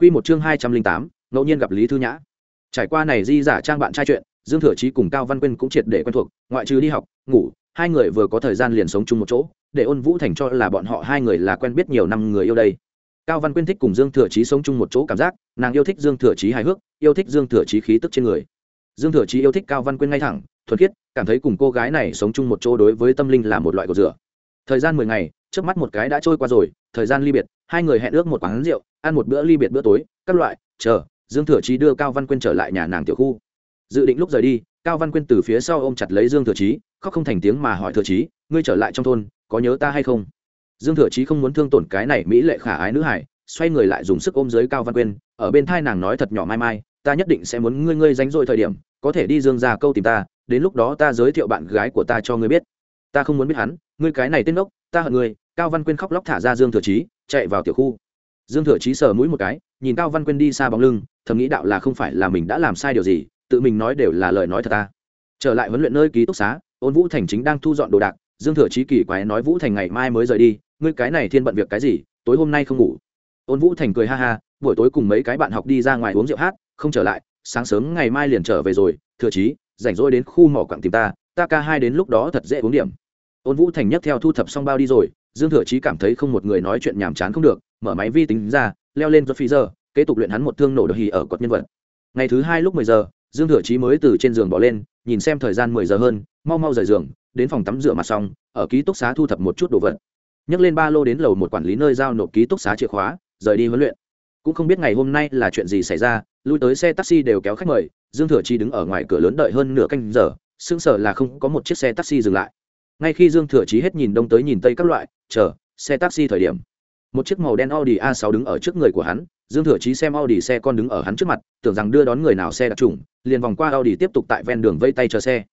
Quy một chương hai trăm linh tám, ngẫu nhiên gặp Lý Thư Nhã. Trải qua này di giả trang bạn trai chuyện, Dương Thừa Chí cùng Cao Văn Quyên cũng triệt để quen thuộc, ngoại trừ đi học, ngủ, hai người vừa có thời gian liền sống chung một chỗ, để Ôn Vũ Thành cho là bọn họ hai người là quen biết nhiều năm người yêu đây. Cao Văn Quyên thích cùng Dương Thừa Chí sống chung một chỗ cảm giác, nàng yêu thích Dương Thừa Chí hài hước, yêu thích Dương Thừa Chí khí tức trên người. Dương Thừa Chí yêu thích Cao Văn Quyên ngay thẳng, thuần khiết, cảm thấy cùng cô gái này sống chung một chỗ đối với tâm linh là một loại cột rửa. Thời gian mười ngày, trước mắt một cái đã trôi qua rồi, thời gian ly biệt, hai người hẹn ước một quán rượu, ăn một bữa ly biệt bữa tối, các loại, chờ, Dương Thừa Chí đưa Cao Văn Quyên trở lại nhà nàng tiểu khu. Dự định lúc rời đi, Cao Văn Quyên từ phía sau ôm chặt lấy Dương Thừa Chí, khóc không thành tiếng mà hỏi Thừa Chí, ngươi trở lại trong thôn, có nhớ ta hay không? Dương Thừa Chí không muốn thương tổn cái này mỹ lệ khả ái nữ hải, xoay người lại dùng sức ôm dưới Cao Văn Quyên, ở bên thai nàng nói thật nhỏ mai mai, ta nhất định sẽ muốn ngươi ngươi dánh dội thời điểm, có thể đi Dương gia câu tìm ta, đến lúc đó ta giới thiệu bạn gái của ta cho ngươi biết. Ta không muốn biết hắn, ngươi cái này tên ốc, ta hận ngươi. Cao Văn Quyên khóc lóc thả ra Dương Thừa Chí, chạy vào tiểu khu dương thừa chí sờ mũi một cái nhìn cao văn quyên đi xa bóng lưng thầm nghĩ đạo là không phải là mình đã làm sai điều gì tự mình nói đều là lời nói thật ta trở lại huấn luyện nơi ký túc xá ôn vũ thành chính đang thu dọn đồ đạc dương thừa chí kỳ quái nói vũ thành ngày mai mới rời đi ngươi cái này thiên bận việc cái gì tối hôm nay không ngủ ôn vũ thành cười ha ha buổi tối cùng mấy cái bạn học đi ra ngoài uống rượu hát không trở lại sáng sớm ngày mai liền trở về rồi thừa chí rảnh rỗi đến khu mỏ quặng tìm ta ta ca hai đến lúc đó thật dễ uống điểm. Ôn vũ thành nhất theo thu thập xong bao đi rồi, dương thừa chí cảm thấy không một người nói chuyện nhàm chán không được, mở máy vi tính ra, leo lên do phi giờ kế tục luyện hắn một thương nổ đồ hì ở cột nhân vật. Ngày thứ hai lúc mười giờ, dương thừa chí mới từ trên giường bỏ lên, nhìn xem thời gian mười giờ hơn, mau mau rời giường, đến phòng tắm rửa mặt xong, ở ký túc xá thu thập một chút đồ vật. Nhấc lên ba lô đến lầu một quản lý nơi giao nộp ký túc xá chìa khóa, rời đi huấn luyện. Cũng không biết ngày hôm nay là chuyện gì xảy ra, lui tới xe taxi đều kéo khách mời, dương thừa chí đứng ở ngoài cửa lớn đợi hơn nửa canh giờ sững sờ là không có một chiếc xe taxi dừng lại. Ngay khi dương thừa chí hết nhìn đông tới nhìn tây các loại, chờ, xe taxi thời điểm. Một chiếc màu đen audi a 6 đứng ở trước người của hắn, dương thừa chí xem audi xe con đứng ở hắn trước mặt, tưởng rằng đưa đón người nào xe đặc trùng, liền vòng qua audi tiếp tục tại ven đường vây tay chờ xe.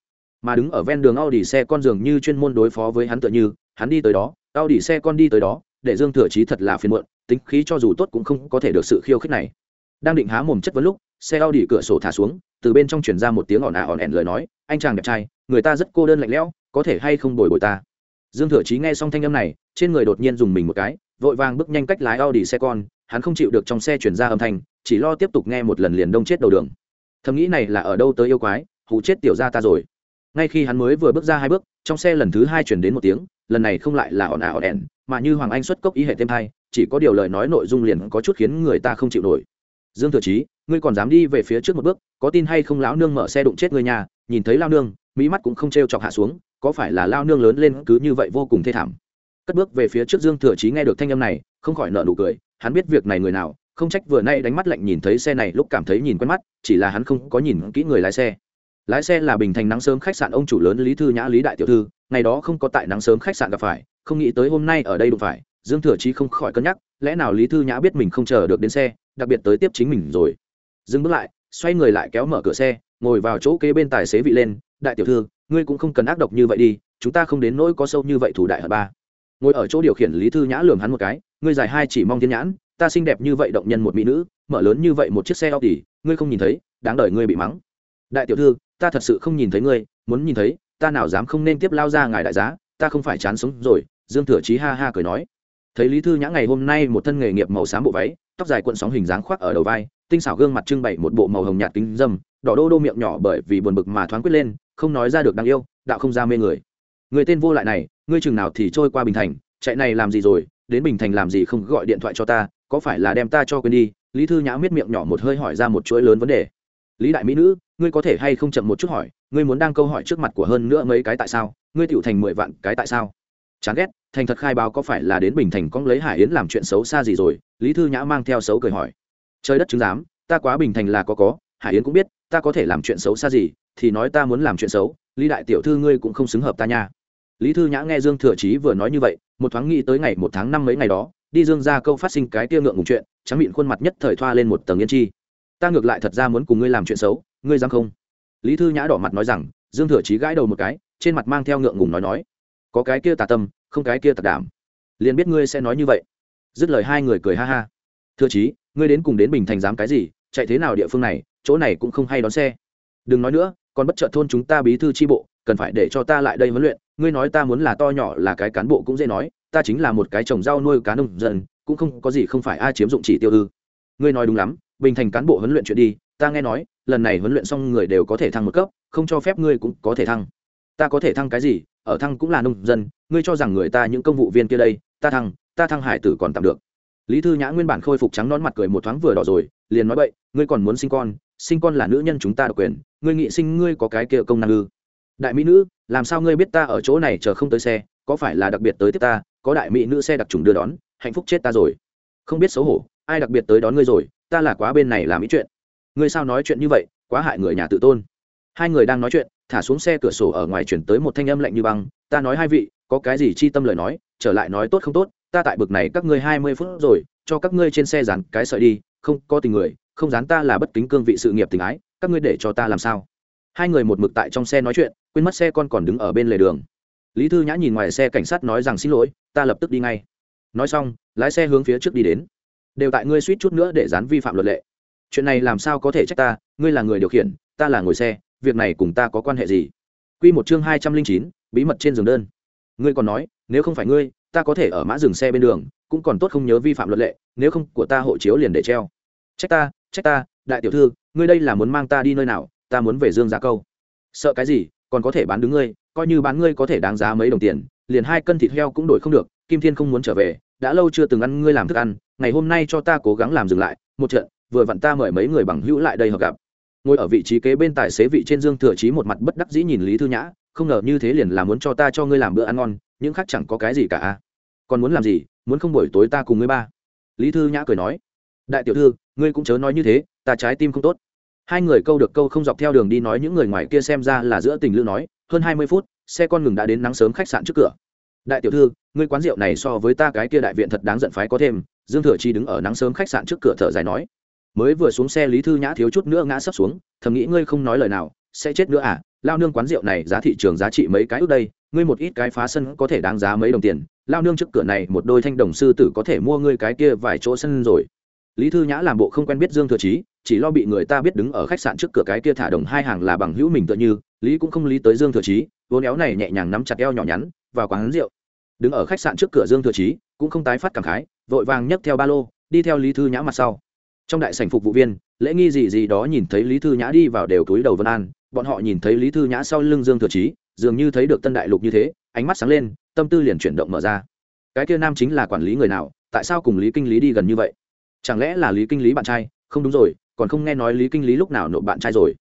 Mà đứng ở ven đường audi xe con dường như chuyên môn đối phó với hắn tựa như, hắn đi tới đó, audi xe con đi tới đó, để dương thừa chí thật là phiền muộn, tính khí cho dù tốt cũng không có thể được sự khiêu khích này đang định há mồm chất vấn lúc, xe audi cửa sổ thả xuống, từ bên trong truyền ra một tiếng ỏn ả ỏn ẻn lời nói, anh chàng đẹp trai, người ta rất cô đơn lạnh lẽo, có thể hay không bồi bồi ta? Dương thừa chí nghe xong thanh âm này, trên người đột nhiên dùng mình một cái, vội vàng bước nhanh cách lái audi xe con, hắn không chịu được trong xe chuyển ra âm thanh, chỉ lo tiếp tục nghe một lần liền đông chết đầu đường. Thầm nghĩ này là ở đâu tới yêu quái hụ chết tiểu ra ta rồi. Ngay khi hắn mới vừa bước ra hai bước, trong xe lần thứ hai chuyển đến một tiếng, lần này không lại là ồn ào ồn ẻn mà như hoàng anh xuất cốc ý hệ thêm hai, chỉ có điều lời nói nội dung liền có chút khiến người ta không chịu nổi dương thừa chí, ngươi còn dám đi về phía trước một bước, có tin hay không lão nương mở xe đụng chết người nhà, nhìn thấy lao nương, mỹ mắt cũng không t r e o chọc hạ xuống, có phải là lao nương lớn lên cứ như vậy vô cùng thê thảm? Cất bước về phía trước dương thừa chí nghe được thanh âm này, không khỏi nợ nụ cười, hắn biết việc này người nào, không trách vừa nay đánh mắt lạnh nhìn thấy xe này, lúc cảm thấy nhìn quen mắt, chỉ là hắn không có nhìn kỹ người lái xe. Lái xe là bình thành nắng sớm khách sạn ông chủ lớn lý thư nhã, lý đại tiểu thư, ngày đó không có tại nắng sớm khách sạn gặp phải, không nghĩ tới hôm nay ở đây đụng phải, dương thừa chí không khỏi cân nhắc, lẽ nào lý thư nhã biết mình không chờ được đến xe đặc biệt tới tiếp chính mình rồi. Dừng bước lại xoay người lại kéo mở cửa xe ngồi vào chỗ kế bên tài xế vị lên đại tiểu thư ngươi cũng không cần ác độc như vậy đi chúng ta không đến nỗi có sâu như vậy thủ đại hận ba. Ngồi ở chỗ điều khiển lý thư nhã lường hắn một cái ngươi dài hai chỉ mong thiên nhãn ta xinh đẹp như vậy động nhân một mỹ nữ mở lớn như vậy một chiếc xe Audi, ngươi không nhìn thấy đáng đời ngươi bị mắng. Đại tiểu thư ta thật sự không nhìn thấy ngươi muốn nhìn thấy ta nào dám không nên tiếp lao ra ngài đại giá ta không phải chán sống rồi. Dương thừa chí ha ha cười nói. Thấy lý thư nhã ngày hôm nay một thân nghề nghiệp màu xám bộ váy tóc dài cuộn sóng hình dáng khoác ở đầu vai, tinh xảo gương mặt trưng bày một bộ màu hồng nhạt kính dâm, đỏ đô đô miệng nhỏ bởi vì buồn bực mà thoáng quyết lên, không nói ra được đáng yêu, đạo không ra mê người. Người tên vô lại này, ngươi chừng nào thì trôi qua bình thành, chạy này làm gì rồi, đến bình thành làm gì không gọi điện thoại cho ta, có phải là đem ta cho quên đi? Lý thư nhã miết miệng nhỏ một hơi hỏi ra một chuỗi lớn vấn đề. Lý đại mỹ nữ, ngươi có thể hay không chậm một chút hỏi, ngươi muốn đang câu hỏi trước mặt của hơn nữa mấy cái tại sao, ngươi tiểu thành mười vạn cái tại sao? Chán ghét thành thật khai báo có phải là đến bình thành cóng lấy hải yến làm chuyện xấu xa gì rồi? Lý thư nhã mang theo xấu cười hỏi. Trời đất chứng giám, ta quá bình thành là có có, hải yến cũng biết, ta có thể làm chuyện xấu xa gì, thì nói ta muốn làm chuyện xấu, lý đại tiểu thư ngươi cũng không xứng hợp ta nha. Lý thư nhã nghe dương thừa chí vừa nói như vậy, một thoáng nghĩ tới ngày một tháng năm mấy ngày đó, đi dương ra câu phát sinh cái tia ngượng ngùng chuyện, trắng miệng khuôn mặt nhất thời thoa lên một tầng yên chi. Ta ngược lại thật ra muốn cùng ngươi làm chuyện xấu, ngươi dám không? Lý thư nhã đỏ mặt nói rằng, dương thừa chí gãi đầu một cái, trên mặt mang theo ngượng ngùng nói nói. Có cái kia tà tâm không cái kia tà đảm liền biết ngươi sẽ nói như vậy. Dứt lời hai người cười ha ha. Thưa chí, ngươi đến cùng đến bình thành dám cái gì? Chạy thế nào địa phương này? Chỗ này cũng không hay đón xe. Đừng nói nữa, còn bất trợ thôn chúng ta bí thư tri bộ, cần phải để cho ta lại đây huấn luyện. Ngươi nói ta muốn là to nhỏ là cái cán bộ cũng dễ nói, ta chính là một cái trồng rau nuôi cá nông dân, cũng không có gì không phải ai chiếm dụng chỉ tiêu ư. Ngươi nói đúng lắm, bình thành cán bộ huấn luyện chuyện đi, ta nghe nói, lần này huấn luyện xong người đều có thể thăng một cấp, không cho phép ngươi cũng có thể thăng. Ta có thể thăng cái gì? Ở thăng cũng là nông dân, ngươi cho rằng người ta những công vụ viên kia đây, ta thăng ta thăng hải tử còn tạm được. Lý thư nhã nguyên bản khôi phục trắng nón mặt cười một thoáng vừa đỏ rồi, liền nói vậy ngươi còn muốn sinh con sinh con là nữ nhân chúng ta độc quyền, ngươi nghị sinh ngươi có cái kia công năng ư? Đại mỹ nữ, làm sao ngươi biết ta ở chỗ này chờ không tới xe, có phải là đặc biệt tới tiếp ta, có đại mỹ nữ xe đặc trùng đưa đón, hạnh phúc chết ta rồi. Không biết xấu hổ, ai đặc biệt tới đón ngươi rồi, ta là quá bên này làm ý chuyện. Ngươi sao nói chuyện như vậy, quá hại người nhà tự tôn hai người đang nói chuyện, thả xuống xe cửa sổ ở ngoài chuyển tới một thanh âm lạnh như băng, ta nói hai vị, có cái gì chi tâm lời nói, trở lại nói tốt không tốt, ta tại bực này các ngươi hai mươi phút rồi, cho các ngươi trên xe dán cái sợi đi, không có tình người, không dán ta là bất kính cương vị sự nghiệp tình ái, các ngươi để cho ta làm sao? Hai người một mực tại trong xe nói chuyện, quên mất xe con còn đứng ở bên lề đường. Lý thư nhã nhìn ngoài xe cảnh sát nói rằng xin lỗi, ta lập tức đi ngay. Nói xong, lái xe hướng phía trước đi đến. Đều tại ngươi suýt chút nữa để dán vi phạm luật lệ. Chuyện này làm sao có thể trách ta, ngươi là người điều khiển, ta là ngồi xe việc này cùng ta có quan hệ gì? Q một chương hai trăm linh chín, bí mật trên giường đơn. Ngươi còn nói, nếu không phải ngươi, ta có thể ở mã dừng xe bên đường, cũng còn tốt không nhớ vi phạm luật lệ, nếu không của ta hộ chiếu liền để treo. Trách ta trách ta, đại tiểu thư, ngươi đây là muốn mang ta đi nơi nào, ta muốn về dương Gia câu. Sợ cái gì, còn có thể bán đứng ngươi, coi như bán ngươi có thể đáng giá mấy đồng tiền, liền hai cân thịt heo cũng đổi không được, kim thiên không muốn trở về, đã lâu chưa từng ăn ngươi làm thức ăn, ngày hôm nay cho ta cố gắng làm dừng lại, một trận, vừa vặn ta mời mấy người bằng hữu lại đây hợp gặp ngồi ở vị trí kế bên tài xế vị trên dương thừa chí một mặt bất đắc dĩ nhìn lý thư nhã, không ngờ như thế liền là muốn cho ta cho ngươi làm bữa ăn ngon, những khác chẳng có cái gì cả à. còn muốn làm gì, muốn không buổi tối ta cùng ngươi ba. Lý thư nhã cười nói, đại tiểu thư, ngươi cũng chớ nói như thế, ta trái tim không tốt. Hai người câu được câu không dọc theo đường đi nói những người ngoài kia xem ra là giữa tình lưu nói, hơn hai mươi phút, xe con ngừng đã đến nắng sớm khách sạn trước cửa. Đại tiểu thư, ngươi quán rượu này so với ta cái kia đại viện thật đáng giận phái có thêm. Dương thừa chi đứng ở nắng sớm khách sạn trước cửa thở dài nói mới vừa xuống xe lý thư nhã thiếu chút nữa ngã sấp xuống, thầm nghĩ ngươi không nói lời nào, sẽ chết nữa à? Lao nương quán rượu này giá thị trường giá trị mấy cái ước đây, ngươi một ít cái phá sân có thể đáng giá mấy đồng tiền. Lao nương trước cửa này một đôi thanh đồng sư tử có thể mua ngươi cái kia vài chỗ sân rồi. Lý thư nhã làm bộ không quen biết dương thừa chí, chỉ lo bị người ta biết đứng ở khách sạn trước cửa cái kia thả đồng hai hàng là bằng hữu mình tựa như, lý cũng không lý tới dương thừa chí, vốn éo này nhẹ nhàng nắm chặt eo nhỏ nhắn, vào quán rượu. Đứng ở khách sạn trước cửa dương thừa chí, cũng không tái phát cảm khái, vội vàng nhấc theo ba lô, đi theo lý thư nhã mặt sau trong đại sảnh phục vụ viên, lễ nghi gì gì đó nhìn thấy lý thư nhã đi vào đều túi đầu vân an. Bọn họ nhìn thấy lý thư nhã sau lưng dương thừa chí, dường như thấy được tân đại lục như thế, ánh mắt sáng lên, tâm tư liền chuyển động mở ra. Cái kia nam chính là quản lý người nào, tại sao cùng lý kinh lý đi gần như vậy? Chẳng lẽ là lý kinh lý bạn trai? Không đúng rồi, còn không nghe nói lý kinh lý lúc nào nộp bạn trai rồi.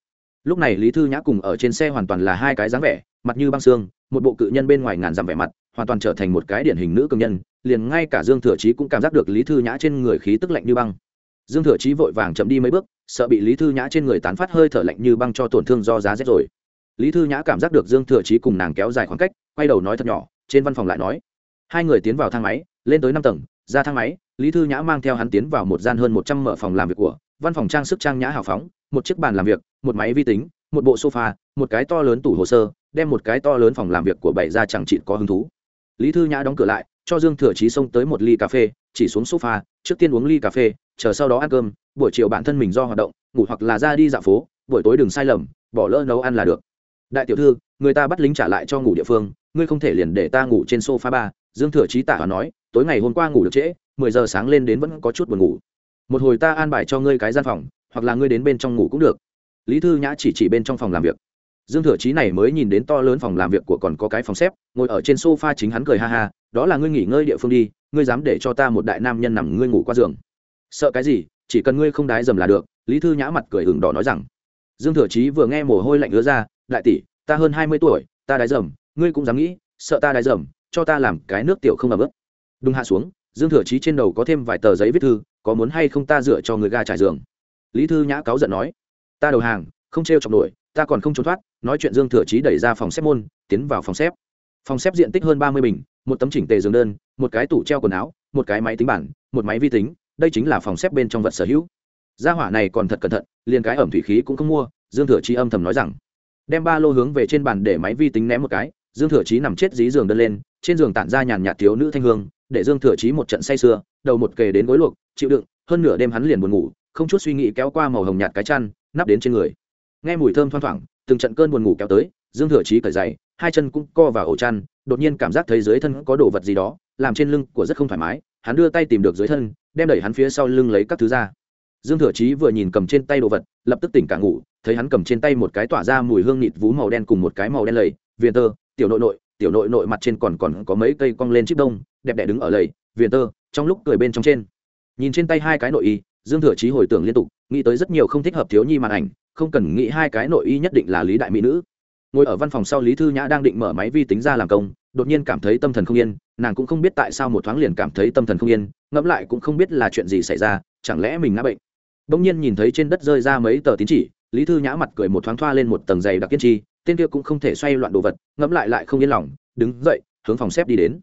Lúc này lý thư nhã cùng ở trên xe hoàn toàn là hai cái dáng vẻ, mặt như băng xương, một bộ cự nhân bên ngoài ngàn dặm vẻ mặt, hoàn toàn trở thành một cái điển hình nữ công nhân, liền ngay cả dương thừa chí cũng cảm giác được lý thư nhã trên người khí tức lạnh như băng dương thừa chí vội vàng chậm đi mấy bước, sợ bị lý thư nhã trên người tán phát hơi thở lạnh như băng cho tổn thương do giá rét rồi. Lý thư nhã cảm giác được dương thừa chí cùng nàng kéo dài khoảng cách, quay đầu nói thật nhỏ, trên văn phòng lại nói, hai người tiến vào thang máy, lên tới năm tầng, ra thang máy, lý thư nhã mang theo hắn tiến vào một gian hơn một trăm mở phòng làm việc của, văn phòng trang sức trang nhã hào phóng, một chiếc bàn làm việc, một máy vi tính, một bộ sofa, một cái to lớn tủ hồ sơ, đem một cái to lớn phòng làm việc của bảy ra chẳng chị có hứng thú. Lý thư nhã đóng cửa lại, cho dương thừa chí xông tới một ly cà phê chỉ xuống sofa, trước tiên uống ly cà phê, chờ sau đó ăn cơm, buổi chiều bản thân mình do hoạt động, ngủ hoặc là ra đi dạo phố, buổi tối đừng sai lầm, bỏ lỡ nấu ăn là được. Đại tiểu thư, người ta bắt lính trả lại cho ngủ địa phương, ngươi không thể liền để ta ngủ trên sofa ba, dương thừa chí tả nói, tối ngày hôm qua ngủ được trễ, mười giờ sáng lên đến vẫn có chút buồn ngủ. Một hồi ta an bài cho ngươi cái gian phòng, hoặc là ngươi đến bên trong ngủ cũng được. Lý thư nhã chỉ chỉ bên trong phòng làm việc. Dương thừa chí này mới nhìn đến to lớn phòng làm việc của còn có cái phòng xếp, ngồi ở trên sofa chính hắn cười ha ha đó là ngươi nghỉ ngơi địa phương đi, ngươi dám để cho ta một đại nam nhân nằm ngươi ngủ qua giường. Sợ cái gì, chỉ cần ngươi không đái dầm là được, lý thư nhã mặt cười hừng đỏ nói rằng. Dương thừa chí vừa nghe mồ hôi lạnh ứa ra, đại tỷ, ta hơn hai mươi tuổi, ta đái dầm, ngươi cũng dám nghĩ, sợ ta đái dầm, cho ta làm cái nước tiểu không ẩm ướt. Đúng hạ xuống, dương thừa chí trên đầu có thêm vài tờ giấy viết thư, có muốn hay không ta dựa cho người ga trải giường? Lý thư nhã cáu giận nói, ta đầu hàng, không t r e o chọc nổi, ta còn không trốn thoát. Nói chuyện dương thừa chí đẩy ra phòng xếp môn, tiến vào phòng xếp. Phòng xếp diện tích hơn ba mươi bình một tấm chỉnh tề giường đơn, một cái tủ treo quần áo, một cái máy tính bản, một máy vi tính, đây chính là phòng xếp bên trong vật sở hữu gia hỏa này còn thật cẩn thận, liền cái ẩm thủy khí cũng không mua, dương thừa chí âm thầm nói rằng đem ba lô hướng về trên bàn để máy vi tính ném một cái, dương thừa chí nằm chết dí giường đơn lên, trên giường tản ra nhàn nhạt thiếu nữ thanh hương, để dương thừa chí một trận say sưa, đầu một kề đến gối luộc, chịu đựng, hơn nửa đêm hắn liền buồn ngủ, không chút suy nghĩ kéo qua màu hồng nhạt cái chăn, nắp đến trên người nghe mùi thơm thoang thoảng, từng trận cơn buồn ngủ kéo tới, dương thừa chí cởi giày hai chân cũng co vào ổ chăn, đột nhiên cảm giác thấy dưới thân có đồ vật gì đó, làm trên lưng của rất không thoải mái, hắn đưa tay tìm được dưới thân, đem đẩy hắn phía sau lưng lấy các thứ ra. Dương thừa chí vừa nhìn cầm trên tay đồ vật, lập tức tỉnh cả ngủ, thấy hắn cầm trên tay một cái tỏa ra mùi hương nịt vú màu đen cùng một cái màu đen lầy, viền tơ, tiểu nội nội, tiểu nội nội mặt trên còn còn có mấy cây cong lên chip đông, đẹp đẽ đứng ở lầy, viền tơ, trong lúc cười bên trong trên. Nhìn trên tay hai cái nội y, dương thừa chí hồi tưởng liên tục, nghĩ tới rất nhiều không thích hợp thiếu nhi màn ảnh, không cần nghĩ hai cái nội y nhất định là lý đại mỹ nữ ngồi ở văn phòng sau lý thư nhã đang định mở máy vi tính ra làm công, đột nhiên cảm thấy tâm thần không yên, nàng cũng không biết tại sao một thoáng liền cảm thấy tâm thần không yên, ngẫm lại cũng không biết là chuyện gì xảy ra, chẳng lẽ mình ngã bệnh. Bỗng nhiên nhìn thấy trên đất rơi ra mấy tờ tín chỉ, lý thư nhã mặt cười một thoáng thoa lên một tầng dày đặc kiên trì, tên kia cũng không thể xoay loạn đồ vật, ngẫm lại lại không yên lòng, đứng dậy, hướng phòng xếp đi đến.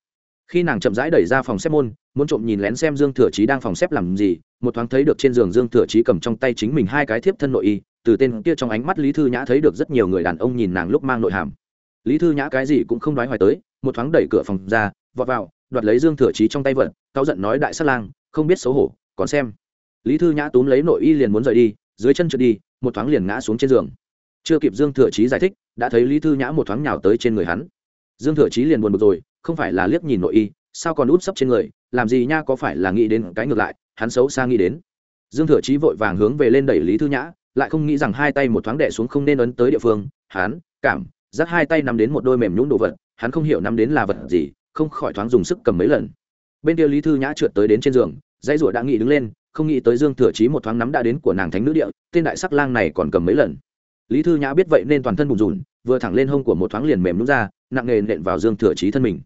Khi nàng chậm rãi đẩy ra phòng xếp môn, muốn trộm nhìn lén xem dương thừa chí đang phòng xếp làm gì, một thoáng thấy được trên giường dương thừa chí cầm trong tay chính mình hai cái thiếp thân nội y từ tên kia trong ánh mắt lý thư nhã thấy được rất nhiều người đàn ông nhìn nàng lúc mang nội hàm. Lý thư nhã cái gì cũng không nói hoài tới, một thoáng đẩy cửa phòng ra, vọt vào, đoạt lấy dương thừa chí trong tay vợt, cáu giận nói đại sát lang, không biết xấu hổ, còn xem. Lý thư nhã túm lấy nội y liền muốn rời đi, dưới chân trượt đi, một thoáng liền ngã xuống trên giường. Chưa kịp dương thừa chí giải thích, đã thấy lý thư nhã một thoáng nhào tới trên người hắn. Dương thừa chí liền buồn bực rồi, không phải là liếc nhìn nội y, sao còn út sấp trên người, làm gì nha, có phải là nghĩ đến cái ngược lại, hắn xấu xa nghĩ đến. Dương thừa chí vội vàng hướng về lên đẩy lý thư nhã lại không nghĩ rằng hai tay một thoáng đẻ xuống không nên ấn tới địa phương hắn cảm, giác hai tay nắm đến một đôi mềm nhũng đồ vật, hắn không hiểu nắm đến là vật gì, không khỏi thoáng dùng sức cầm mấy lần. Bên kia lý thư nhã trượt tới đến trên giường, dãy rủa đã nghĩ đứng lên, không nghĩ tới dương thừa chí một thoáng nắm đã đến của nàng thánh nữ địa, tên đại sắc lang này còn cầm mấy lần. Lý thư nhã biết vậy nên toàn thân bùn rùn, vừa thẳng lên hông của một thoáng liền mềm nhũng ra, nặng nề nện vào dương thừa chí thân mình.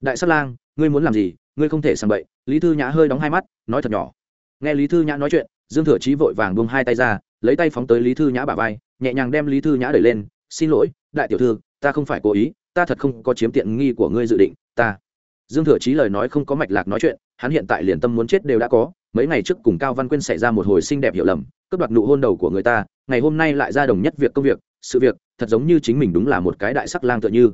Đại sắc lang, ngươi muốn làm gì? Ngươi không thể sang bậy. Lý thư nhã hơi đóng hai mắt, nói thật nhỏ. Nghe lý thư nhã nói chuyện, dương thừa chí vội vàng buông hai tay ra lấy tay phóng tới lý thư nhã bà vai, nhẹ nhàng đem lý thư nhã đẩy lên, xin lỗi, đại tiểu thư, ta không phải cố ý, ta thật không có chiếm tiện nghi của ngươi dự định, ta. Dương thừa chí lời nói không có mạch lạc nói chuyện, hắn hiện tại liền tâm muốn chết đều đã có, mấy ngày trước cùng cao văn quyên xảy ra một hồi xinh đẹp hiểu lầm, cướp đoạt nụ hôn đầu của người ta, ngày hôm nay lại ra đồng nhất việc công việc, sự việc, thật giống như chính mình đúng là một cái đại sắc lang tựa như.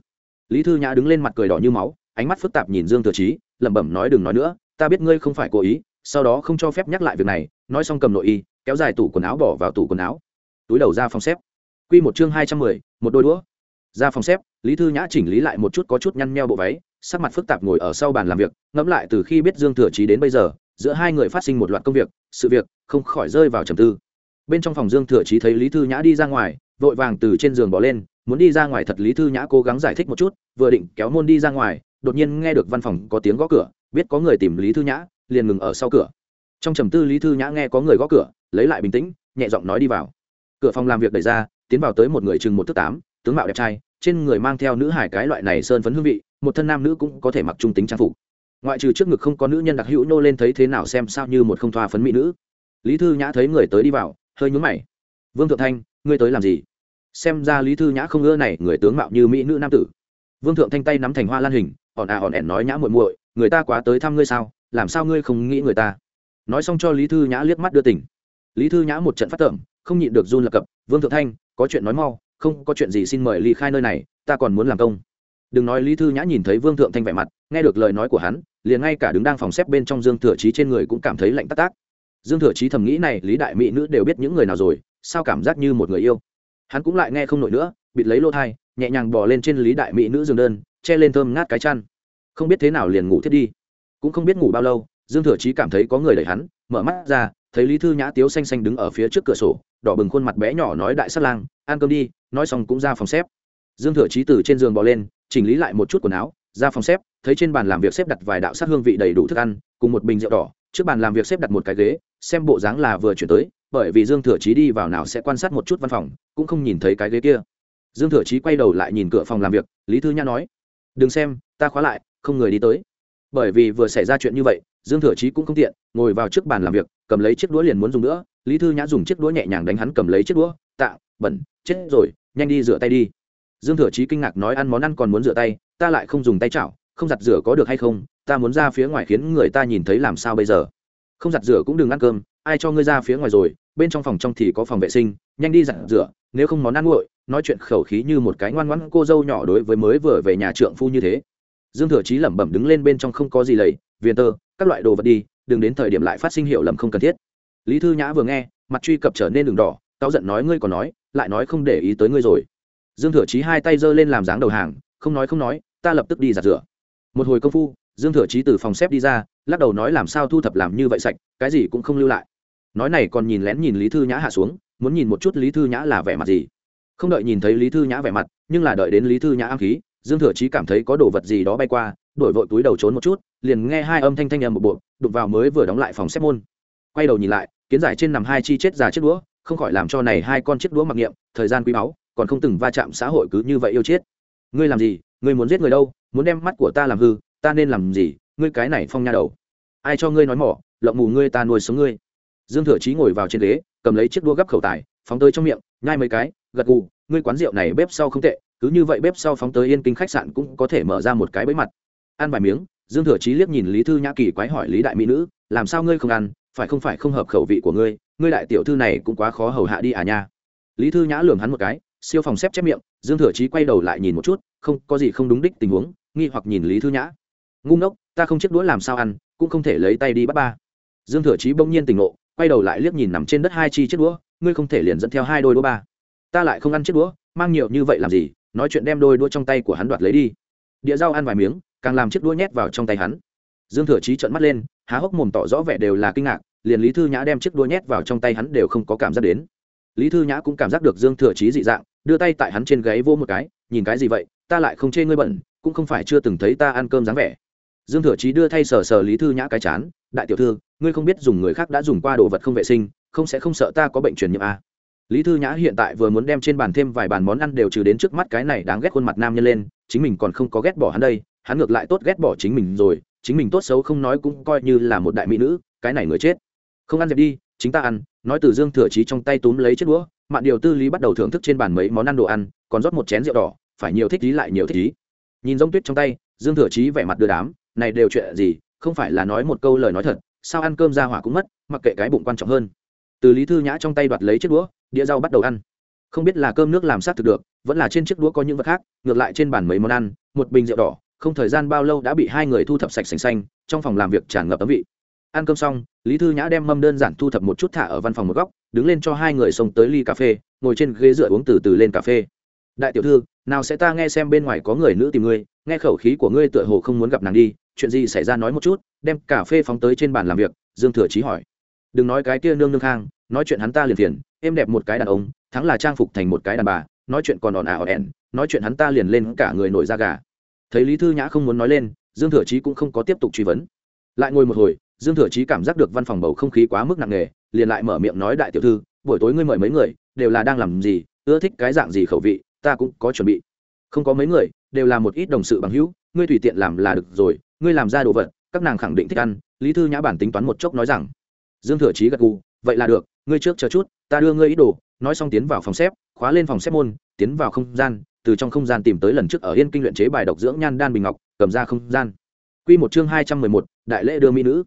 Lý thư nhã đứng lên mặt cười đỏ như máu, ánh mắt phức tạp nhìn dương thừa chí, lẩm bẩm nói đừng nói nữa, ta biết ngươi không phải cố ý sau đó không cho phép nhắc lại việc này, nói xong cầm nội y, kéo dài tủ quần áo bỏ vào tủ quần áo. Túi đầu ra phòng xếp. Q một chương hai trăm mười, một đôi đũa. Ra phòng xếp, lý thư nhã chỉnh lý lại một chút có chút nhăn nheo bộ váy, sắc mặt phức tạp ngồi ở sau bàn làm việc, ngẫm lại từ khi biết dương thừa chí đến bây giờ, giữa hai người phát sinh một loạt công việc, sự việc, không khỏi rơi vào trầm tư. Bên trong phòng dương thừa chí thấy lý thư nhã đi ra ngoài, vội vàng từ trên giường bỏ lên, muốn đi ra ngoài thật lý thư nhã cố gắng giải thích một chút, vừa định kéo môn đi ra ngoài, đột nhiên nghe được văn phòng có tiếng gõ cửa, biết có người tìm lý thư nhã liền ngừng ở sau cửa. Trong trầm tư lý thư nhã nghe có người gõ cửa, lấy lại bình tĩnh, nhẹ giọng nói đi vào. Cửa phòng làm việc đẩy ra, tiến vào tới một người chừng một thước tám, tướng mạo đẹp trai, trên người mang theo nữ hải cái loại này sơn phấn hương vị, một thân nam nữ cũng có thể mặc trung tính trang phục. Ngoại trừ trước ngực không có nữ nhân đặc hữu nô lên thấy thế nào xem sao như một không thoa phấn mỹ nữ. Lý thư nhã thấy người tới đi vào, hơi nhúng mày. Vương thượng thanh, ngươi tới làm gì? Xem ra lý thư nhã không ưa này, người tướng mạo như mỹ nữ nam tử. Vương thượng thanh tay nắm thành hoa lan hình ỏn à ỏn ẻn nói nhã muội muội, người ta quá tới thăm ngươi sao? Làm sao ngươi không nghĩ người ta? Nói xong cho lý thư nhã liếc mắt đưa tỉnh lý thư nhã một trận phát tưởng không nhịn được run lập cập. Vương thượng thanh, có chuyện nói mau, không có chuyện gì xin mời ly khai nơi này, ta còn muốn làm công. Đừng nói lý thư nhã nhìn thấy vương thượng thanh vẻ mặt, nghe được lời nói của hắn, liền ngay cả đứng đang phòng xếp bên trong dương thừa trí trên người cũng cảm thấy lạnh tắc tác dương thừa trí thầm nghĩ này, lý đại mỹ nữ đều biết những người nào rồi, sao cảm giác như một người yêu? Hắn cũng lại nghe không nổi nữa, bịt lấy lô thai, nhẹ nhàng bò lên trên lý đại mỹ nữ giường đơn, che lên thơm ngát cái chăn. Không biết thế nào liền ngủ thiết đi cũng không biết ngủ bao lâu, dương thừa chí cảm thấy có người đẩy hắn, mở mắt ra, thấy lý thư nhã tiếu xanh xanh đứng ở phía trước cửa sổ, đỏ bừng khuôn mặt bé nhỏ nói đại sát lang, ăn cơm đi, nói xong cũng ra phòng xếp. Dương thừa chí từ trên giường bò lên, chỉnh lý lại một chút quần áo, ra phòng xếp, thấy trên bàn làm việc xếp đặt vài đạo sát hương vị đầy đủ thức ăn, cùng một bình rượu đỏ, trước bàn làm việc xếp đặt một cái ghế, xem bộ dáng là vừa chuyển tới, bởi vì dương thừa chí đi vào nào sẽ quan sát một chút văn phòng, cũng không nhìn thấy cái ghế kia. Dương thừa chí quay đầu lại nhìn cửa phòng làm việc, lý thư nhã nói, đừng xem, ta khóa lại, không người đi tới bởi vì vừa xảy ra chuyện như vậy, dương thừa chí cũng không tiện, ngồi vào trước bàn làm việc, cầm lấy chiếc đũa liền muốn dùng nữa. Lý thư nhã dùng chiếc đũa nhẹ nhàng đánh hắn cầm lấy chiếc đũa, tạ, bẩn, chết rồi, nhanh đi rửa tay đi. Dương thừa chí kinh ngạc nói, ăn món ăn còn muốn rửa tay, ta lại không dùng tay chảo, không giặt rửa có được hay không? Ta muốn ra phía ngoài khiến người ta nhìn thấy làm sao bây giờ? Không giặt rửa cũng đừng ăn cơm, ai cho ngươi ra phía ngoài rồi, bên trong phòng trong thì có phòng vệ sinh, nhanh đi giặt rửa, nếu không món ăn nguội, nói chuyện khẩu khí như một cái ngoan ngoãn cô dâu nhỏ đối với mới vừa về nhà trượng phu như thế dương thừa chí lẩm bẩm đứng lên bên trong không có gì lầy, viền tơ, các loại đồ vật đi, đừng đến thời điểm lại phát sinh hiệu lầm không cần thiết. Lý thư nhã vừa nghe, mặt truy cập trở nên đường đỏ tao giận nói, ngươi còn nói, lại nói không để ý tới ngươi rồi. Dương thừa chí hai tay giơ lên làm dáng đầu hàng, không nói không nói, ta lập tức đi giặt rửa. Một hồi công phu, dương thừa chí từ phòng xếp đi ra, lắc đầu nói, làm sao thu thập làm như vậy sạch, cái gì cũng không lưu lại. Nói này còn nhìn lén nhìn lý thư nhã hạ xuống, muốn nhìn một chút lý thư nhã là vẻ mặt gì. Không đợi nhìn thấy lý thư nhã vẻ mặt, nhưng là đợi đến lý thư nhã am khí dương thừa chí cảm thấy có đồ vật gì đó bay qua, đổi vội túi đầu trốn một chút, liền nghe hai âm thanh thanh âm một bộ đục vào mới vừa đóng lại phòng xếp môn. Quay đầu nhìn lại, kiến giải trên nằm hai chi chết già chiếc đũa, không khỏi làm cho này hai con chiếc đũa mặc niệm, thời gian quý báu, còn không từng va chạm xã hội cứ như vậy yêu chết. Ngươi làm gì? Ngươi muốn giết người đâu? Muốn đem mắt của ta làm hư, ta nên làm gì? Ngươi cái này phong nha đầu. Ai cho ngươi nói mỏ, lộng mù ngươi ta nuôi sống ngươi. Dương thừa chí ngồi vào trên ghế, cầm lấy chiếc đũa gấp khẩu tài, phóng tới trong miệng, nhai mấy cái, gật gù, ngươi quán rượu này bếp sau không tệ cứ như vậy bếp sau phóng tới yên kinh khách sạn cũng có thể mở ra một cái bẫy mặt. Ăn vài miếng, dương thừa chí liếc nhìn lý thư nhã kỳ quái hỏi lý đại mỹ nữ, làm sao ngươi không ăn? Phải không phải không hợp khẩu vị của ngươi? Ngươi đại tiểu thư này cũng quá khó hầu hạ đi à nha? Lý thư nhã lường hắn một cái, siêu phòng xếp chép miệng, dương thừa chí quay đầu lại nhìn một chút, không, có gì không đúng đích tình huống, nghi hoặc nhìn lý thư nhã. Ngu ngốc, ta không chiếc đũa làm sao ăn, cũng không thể lấy tay đi bắt ba. Dương thừa chí bỗng nhiên tỉnh ngộ, quay đầu lại liếc nhìn nằm trên đất hai chi chiếc đũa, ngươi không thể liền dẫn theo hai đôi đũa ba. Ta lại không ăn chiếc đũa, mang nhiều như vậy làm gì? Nói chuyện đem đôi đũa trong tay của hắn đoạt lấy đi. Địa rau ăn vài miếng, càng làm chiếc đũa nhét vào trong tay hắn. Dương thừa chí trợn mắt lên, há hốc mồm tỏ rõ vẻ đều là kinh ngạc, liền lý thư nhã đem chiếc đũa nhét vào trong tay hắn đều không có cảm giác đến. Lý thư nhã cũng cảm giác được dương thừa chí dị dạng, đưa tay tại hắn trên gáy vô một cái, nhìn cái gì vậy? Ta lại không chê ngươi bẩn cũng không phải chưa từng thấy ta ăn cơm dáng vẻ. Dương thừa chí đưa thay sờ sờ lý thư nhã cái chán, đại tiểu thư, ngươi không biết dùng người khác đã dùng qua đồ vật không vệ sinh, không sẽ không sợ ta có bệnh truyền nhiễm à lý thư nhã hiện tại vừa muốn đem trên bàn thêm vài bàn món ăn đều trừ đến trước mắt cái này đáng ghét khuôn mặt nam nhân lên, chính mình còn không có ghét bỏ hắn đây, hắn ngược lại tốt ghét bỏ chính mình rồi, chính mình tốt xấu không nói cũng coi như là một đại mỹ nữ, cái này người chết. Không ăn dẹp đi, chính ta ăn, nói từ dương thừa chí trong tay túm lấy chiếc đũa, mạn điều tư lý bắt đầu thưởng thức trên bàn mấy món ăn đồ ăn, còn rót một chén rượu đỏ, phải nhiều thích ý lại nhiều thích ý. Nhìn giống tuyết trong tay, dương thừa chí vẻ mặt đưa đám, này đều chuyện gì, không phải là nói một câu lời nói thật, sao ăn cơm ra hỏa cũng mất, mặc kệ cái bụng quan trọng hơn. Từ lý thư nhã trong tay đoạt lấy chiếc đũa đĩa rau bắt đầu ăn. Không biết là cơm nước làm sát thực được, vẫn là trên chiếc đũa có những vật khác, ngược lại trên bàn mấy món ăn, một bình rượu đỏ, không thời gian bao lâu đã bị hai người thu thập sạch sành xanh, trong phòng làm việc tràn ngập ấm vị. Ăn cơm xong, lý thư nhã đem mâm đơn giản thu thập một chút thả ở văn phòng một góc, đứng lên cho hai người xông tới ly cà phê, ngồi trên ghế dựa uống từ từ lên cà phê. Đại tiểu thư, nào sẽ ta nghe xem bên ngoài có người nữ tìm ngươi, nghe khẩu khí của ngươi tựa hồ không muốn gặp nàng đi, chuyện gì xảy ra nói một chút. Đem cà phê phóng tới trên bàn làm việc, dương thừa chí hỏi. Đừng nói cái kia nương nương khang, nói chuyện hắn ta liền phiền em đẹp một cái đàn ông, thắng là trang phục thành một cái đàn bà, nói chuyện còn ồn ào ồn ẻn, nói chuyện hắn ta liền lên cả người nổi da gà. Thấy lý thư nhã không muốn nói lên, dương thừa chí cũng không có tiếp tục truy vấn. Lại ngồi một hồi, dương thừa chí cảm giác được văn phòng bầu không khí quá mức nặng nề, liền lại mở miệng nói đại tiểu thư, buổi tối ngươi mời mấy người, đều là đang làm gì, ưa thích cái dạng gì khẩu vị, ta cũng có chuẩn bị. Không có mấy người, đều là một ít đồng sự bằng hữu, ngươi tùy tiện làm là được rồi, ngươi làm ra đồ vật, các nàng khẳng định thích ăn. Lý thư nhã bản tính toán một chốc nói rằng. Dương thừa chí gật gù vậy là được, ngươi trước chờ chút, ta đưa ngươi ý đồ, nói xong tiến vào phòng xếp, khóa lên phòng xếp môn, tiến vào không gian, từ trong không gian tìm tới lần trước ở yên kinh luyện chế bài độc dưỡng nhan đan bình ngọc, cầm ra không gian. Q một chương hai trăm mười một, đại lễ đưa mỹ nữ.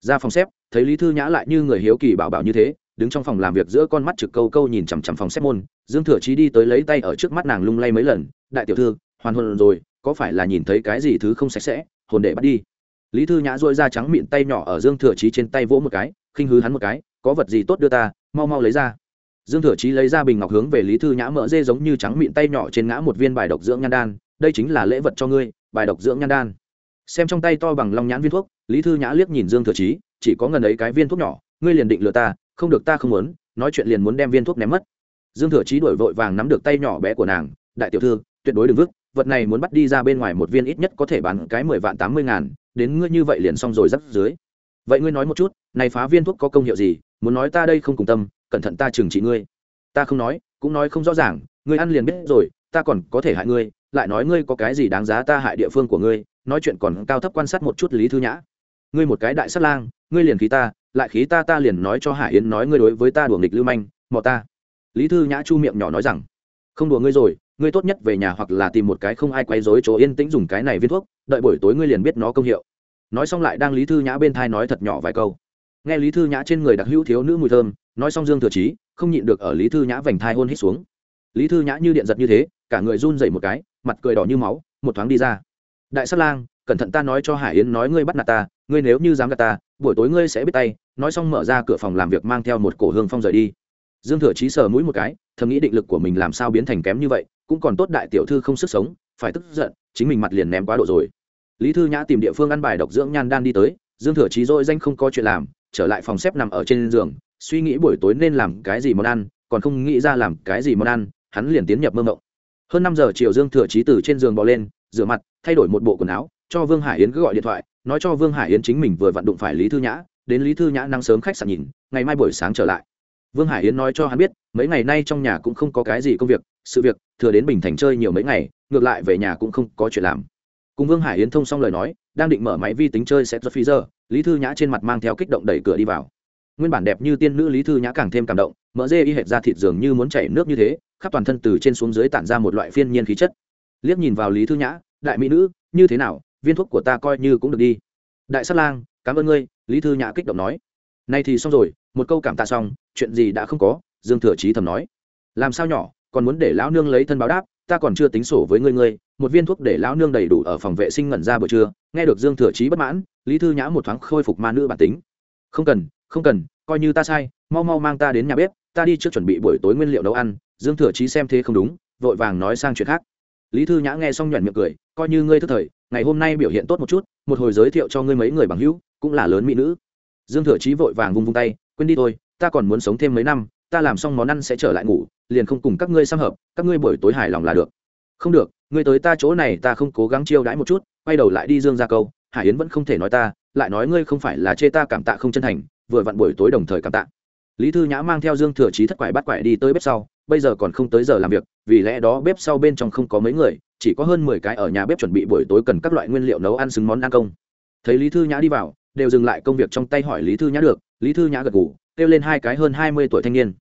Ra phòng xếp, thấy lý thư nhã lại như người hiếu kỳ bảo bảo như thế, đứng trong phòng làm việc giữa con mắt trực câu câu nhìn chằm chằm phòng xếp môn, dương thừa trí đi tới lấy tay ở trước mắt nàng lung lay mấy lần, đại tiểu thư, hoàn hồn rồi, có phải là nhìn thấy cái gì thứ không sạch sẽ, hồn để bắt đi? Lý thư nhã dội ra trắng miệng tay nhỏ ở dương thừa trí trên tay vỗ một cái, khinh hứ hắn một cái có vật gì tốt đưa ta, mau mau lấy ra. Dương thừa chí lấy ra bình ngọc hướng về lý thư nhã mỡ dê giống như trắng miệng tay nhỏ trên ngã một viên bài độc dưỡng nhan đan, đây chính là lễ vật cho ngươi, bài độc dưỡng nhan đan. Xem trong tay to bằng long nhãn viên thuốc, lý thư nhã liếc nhìn dương thừa chí, chỉ có ngần ấy cái viên thuốc nhỏ, ngươi liền định lừa ta, không được ta không muốn, nói chuyện liền muốn đem viên thuốc ném mất. Dương thừa chí đổi vội vàng nắm được tay nhỏ bé của nàng, đại tiểu thư, tuyệt đối đừng vứt, vật này muốn bắt đi ra bên ngoài một viên ít nhất có thể bán cái mười vạn tám mươi ngàn, đến ngươi như vậy liền xong rồi rắc dưới vậy ngươi nói một chút, này phá viên thuốc có công hiệu gì muốn nói ta đây không cùng tâm, cẩn thận ta trừng trị ngươi. Ta không nói, cũng nói không rõ ràng, ngươi ăn liền biết rồi, ta còn có thể hại ngươi, lại nói ngươi có cái gì đáng giá ta hại địa phương của ngươi, nói chuyện còn cao thấp quan sát một chút lý thư nhã. Ngươi một cái đại sát lang, ngươi liền khí ta, lại khí ta ta liền nói cho hải yến nói ngươi đối với ta đùa nghịch lưu manh, mò ta. Lý thư nhã chu miệng nhỏ nói rằng, không đùa ngươi rồi, ngươi tốt nhất về nhà hoặc là tìm một cái không ai quấy rối chỗ yên tĩnh dùng cái này viên thuốc, đợi buổi tối ngươi liền biết nó công hiệu. Nói xong lại đang lý thư nhã bên thai nói thật nhỏ vài câu nghe lý thư nhã trên người đặc hữu thiếu nữ mùi thơm, nói xong dương thừa chí, không nhịn được ở lý thư nhã vành thai hôn hít xuống. Lý thư nhã như điện giật như thế, cả người run dậy một cái, mặt cười đỏ như máu, một thoáng đi ra. Đại sát lang, cẩn thận ta nói cho hải yến nói ngươi bắt nạt ta, ngươi nếu như dám gạt ta, buổi tối ngươi sẽ biết tay. Nói xong mở ra cửa phòng làm việc mang theo một cổ hương phong rời đi. Dương thừa chí sờ mũi một cái, thầm nghĩ định lực của mình làm sao biến thành kém như vậy, cũng còn tốt đại tiểu thư không sức sống, phải tức giận, chính mình mặt liền ném quá độ rồi. Lý thư nhã tìm địa phương ăn bài độc dưỡng nhan đan đi tới, dương thừa chí dội danh không có chuyện làm trở lại phòng xếp nằm ở trên giường, suy nghĩ buổi tối nên làm cái gì món ăn, còn không nghĩ ra làm cái gì món ăn, hắn liền tiến nhập mơ mộng. Hơn năm giờ chiều dương thừa trí từ trên giường bò lên, rửa mặt, thay đổi một bộ quần áo, cho vương hải yến cứ gọi điện thoại, nói cho vương hải yến chính mình vừa vặn đụng phải lý thư nhã, đến lý thư nhã năng sớm khách sạn nhìn, ngày mai buổi sáng trở lại. Vương hải yến nói cho hắn biết, mấy ngày nay trong nhà cũng không có cái gì công việc, sự việc, thừa đến bình thành chơi nhiều mấy ngày, ngược lại về nhà cũng không có chuyện làm. Cùng vương hải yến thông xong lời nói, đang định mở máy vi tính chơi sẽ rất phi giờ lý thư nhã trên mặt mang theo kích động đẩy cửa đi vào. Nguyên bản đẹp như tiên nữ lý thư nhã càng thêm cảm động, mỡ dê y hệt ra thịt dường như muốn chảy nước như thế, khắp toàn thân từ trên xuống dưới tản ra một loại phiên nhiên khí chất. Liếc nhìn vào lý thư nhã, đại mỹ nữ, như thế nào? Viên thuốc của ta coi như cũng được đi. Đại sát lang, cảm ơn ngươi, lý thư nhã kích động nói. Nay thì xong rồi, một câu cảm tạ xong, chuyện gì đã không có? Dương thừa trí thầm nói. Làm sao nhỏ, còn muốn để lão nương lấy thân báo đáp ta còn chưa tính sổ với ngươi ngươi, một viên thuốc để lão nương đầy đủ ở phòng vệ sinh ngẩn ra buổi trưa, nghe được dương thừa chí bất mãn, lý thư nhã một thoáng khôi phục ma nữ bản tính. Không cần không cần, coi như ta sai, mau mau mang ta đến nhà bếp, ta đi trước chuẩn bị buổi tối nguyên liệu nấu ăn, dương thừa chí xem thế không đúng, vội vàng nói sang chuyện khác. Lý thư nhã nghe xong nhoẻn miệng cười, coi như ngươi thức thời, ngày hôm nay biểu hiện tốt một chút, một hồi giới thiệu cho ngươi mấy người bằng hữu, cũng là lớn mỹ nữ. Dương thừa chí vội vàng vung vung tay, quên đi thôi, ta còn muốn sống thêm mấy năm, ta làm xong món ăn sẽ trở lại ngủ liền không cùng các ngươi xăm hợp các ngươi buổi tối hài lòng là được. Không được ngươi tới ta chỗ này ta không cố gắng chiêu đãi một chút quay đầu lại đi dương ra câu hải yến vẫn không thể nói ta lại nói ngươi không phải là chê ta cảm tạ không chân thành vừa vặn buổi tối đồng thời cảm tạ. Lý thư nhã mang theo dương thừa chí thất quải bắt quải đi tới bếp sau bây giờ còn không tới giờ làm việc vì lẽ đó bếp sau bên trong không có mấy người chỉ có hơn mười cái ở nhà bếp chuẩn bị buổi tối cần các loại nguyên liệu nấu ăn xứng món ăn công. Thấy lý thư nhã đi vào đều dừng lại công việc trong tay hỏi lý thư nhã được lý thư nhã gật gù, kêu lên hai cái hơn hai mươi tuổi thanh niên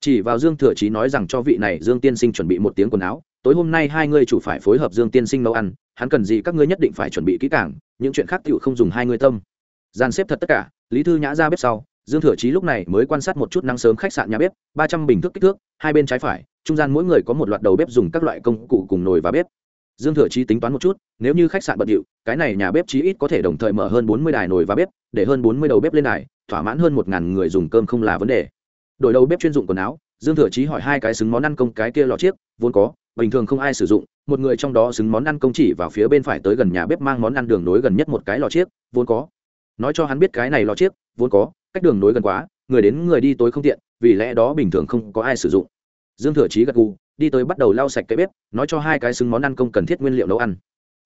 chỉ vào dương thừa chí nói rằng cho vị này dương tiên sinh chuẩn bị một tiếng quần áo, tối hôm nay hai ngươi chủ phải phối hợp dương tiên sinh nấu ăn, hắn cần gì các ngươi nhất định phải chuẩn bị kỹ càng, những chuyện khác tựu không dùng hai ngươi tâm. Dàn xếp thật tất cả, lý thư nhã ra bếp sau, dương thừa chí lúc này mới quan sát một chút nắng sớm khách sạn nhà bếp, ba trăm bình thước kích thước, hai bên trái phải, trung gian mỗi người có một loạt đầu bếp dùng các loại công cụ cùng nồi và bếp. Dương thừa chí tính toán một chút, nếu như khách sạn bận điệu, cái này nhà bếp chí ít có thể đồng thời mở hơn bốn mươi đài nồi và bếp, để hơn bốn mươi đầu bếp lên đài, thỏa mãn hơn một ngàn người dùng cơm không là vấn đề đổi đầu bếp chuyên dụng quần áo, dương thừa chí hỏi hai cái xứng món ăn công cái kia lò chiếc, vốn có, bình thường không ai sử dụng, một người trong đó xứng món ăn công chỉ vào phía bên phải tới gần nhà bếp mang món ăn đường nối gần nhất một cái lò chiếc, vốn có. Nói cho hắn biết cái này lò chiếc, vốn có, cách đường nối gần quá, người đến người đi tối không tiện, vì lẽ đó bình thường không có ai sử dụng. Dương thừa chí gật gù, đi tới bắt đầu lau sạch cái bếp, nói cho hai cái xứng món ăn công cần thiết nguyên liệu nấu ăn.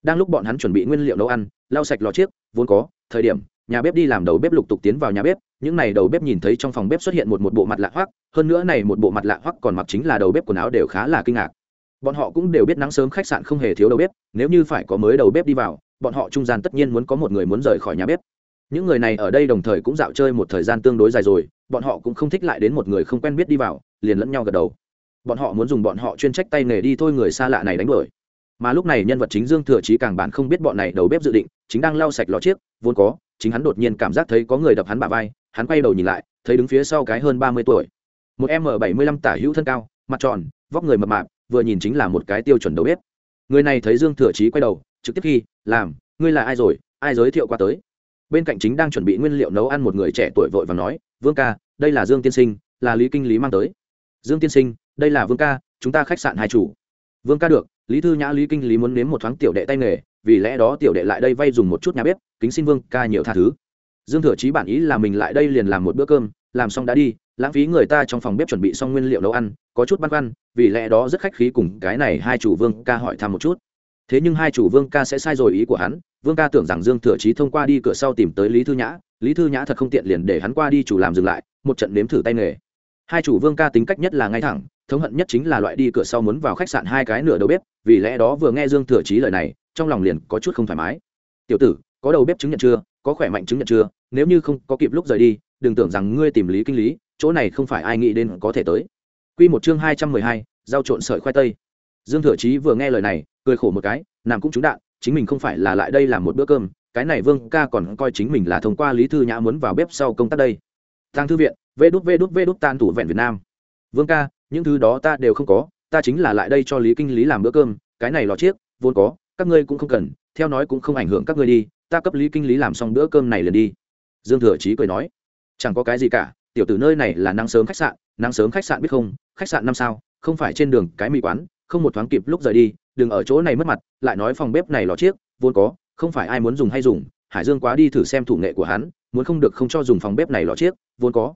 Đang lúc bọn hắn chuẩn bị nguyên liệu nấu ăn, lau sạch lò chiếc, vốn có, thời điểm nhà bếp đi làm đầu bếp lục tục tiến vào nhà bếp, những n à y đầu bếp nhìn thấy trong phòng bếp xuất hiện một một bộ mặt lạ hoắc, hơn nữa này một bộ mặt lạ hoắc còn mặc chính là đầu bếp quần áo đều khá là kinh ngạc. Bọn họ cũng đều biết nắng sớm khách sạn không hề thiếu đầu bếp, nếu như phải có mới đầu bếp đi vào, bọn họ trung gian tất nhiên muốn có một người muốn rời khỏi nhà bếp. Những người này ở đây đồng thời cũng dạo chơi một thời gian tương đối dài rồi, bọn họ cũng không thích lại đến một người không quen biết đi vào, liền lẫn nhau gật đầu. Bọn họ muốn dùng bọn họ chuyên trách tay nghề đi thôi người xa lạ này đánh đuổi mà lúc này nhân vật chính dương thừa chí càng bạn không biết bọn này đầu bếp dự định, chính đang lau sạch lò chiếc, vốn có, chính hắn đột nhiên cảm giác thấy có người đập hắn bả vai, hắn quay đầu nhìn lại, thấy đứng phía sau cái hơn ba mươi tuổi. Một m bảy mươi lăm tả hữu thân cao, mặt tròn, vóc người mập mạp, vừa nhìn chính là một cái tiêu chuẩn đầu bếp. Người này thấy dương thừa chí quay đầu, trực tiếp khi, làm, ngươi là ai rồi? Ai giới thiệu qua tới? Bên cạnh chính đang chuẩn bị nguyên liệu nấu ăn một người trẻ tuổi vội và nói, vương ca, đây là dương tiên sinh, là lý kinh lý mang tới. Dương tiên sinh, đây là vương ca, chúng ta khách sạn hai chủ. Vương ca được lý thư nhã, lý kinh lý muốn nếm một thoáng tiểu đệ tay nghề, vì lẽ đó tiểu đệ lại đây vay dùng một chút nhà bếp, kính xin vương ca nhiều tha thứ. Dương thừa chí bản ý là mình lại đây liền làm một bữa cơm, làm xong đã đi, lãng phí người ta trong phòng bếp chuẩn bị xong nguyên liệu nấu ăn, có chút băn khoăn, vì lẽ đó rất khách khí cùng cái này hai chủ vương ca hỏi thăm một chút. Thế nhưng hai chủ vương ca sẽ sai rồi ý của hắn, vương ca tưởng rằng dương thừa chí thông qua đi cửa sau tìm tới lý thư nhã, lý thư nhã thật không tiện liền để hắn qua đi chủ làm dừng lại, một trận nếm thử tay nghề. Hai chủ vương ca tính cách nhất là ngay thẳng thống hận nhất chính là loại đi cửa sau muốn vào khách sạn hai cái nửa đầu bếp vì lẽ đó vừa nghe dương thừa chí lời này trong lòng liền có chút không thoải mái tiểu tử có đầu bếp chứng nhận chưa có khỏe mạnh chứng nhận chưa nếu như không có kịp lúc rời đi đừng tưởng rằng ngươi tìm lý kinh lý chỗ này không phải ai nghĩ đến có thể tới Quy một chương hai trăm mười hai, giao trộn sợi khoai tây. Dương Thừa Chí vừa nghe lời này, cười khổ một cái, nàng cũng trúng đạn, chính mình không phải là lại đây làm một bữa cơm, cái này Vương ca còn coi chính mình là thông qua Lý Thư Nhã muốn vào bếp sau công tác đây. thang thư viện, vê đút vê đút vê đút tan thủ vẹn Việt Nam. Vương ca, những thứ đó ta đều không có, ta chính là lại đây cho Lý kinh lý làm bữa cơm, cái này lò chiếc, vốn có, các ngươi cũng không cần, theo nói cũng không ảnh hưởng các ngươi đi, ta cấp Lý kinh lý làm xong bữa cơm này liền đi. Dương Thừa Chí cười nói, chẳng có cái gì cả, tiểu tử nơi này là nắng sớm khách sạn, nắng sớm khách sạn biết không, khách sạn năm sao, không phải trên đường cái mì quán, không một thoáng kịp lúc rời đi, đừng ở chỗ này mất mặt, lại nói phòng bếp này lò chiếc, vốn có, không phải ai muốn dùng hay dùng, Hải Dương quá đi thử xem thủ nghệ của hắn, muốn không được không cho dùng phòng bếp này lò chiếc, vốn có.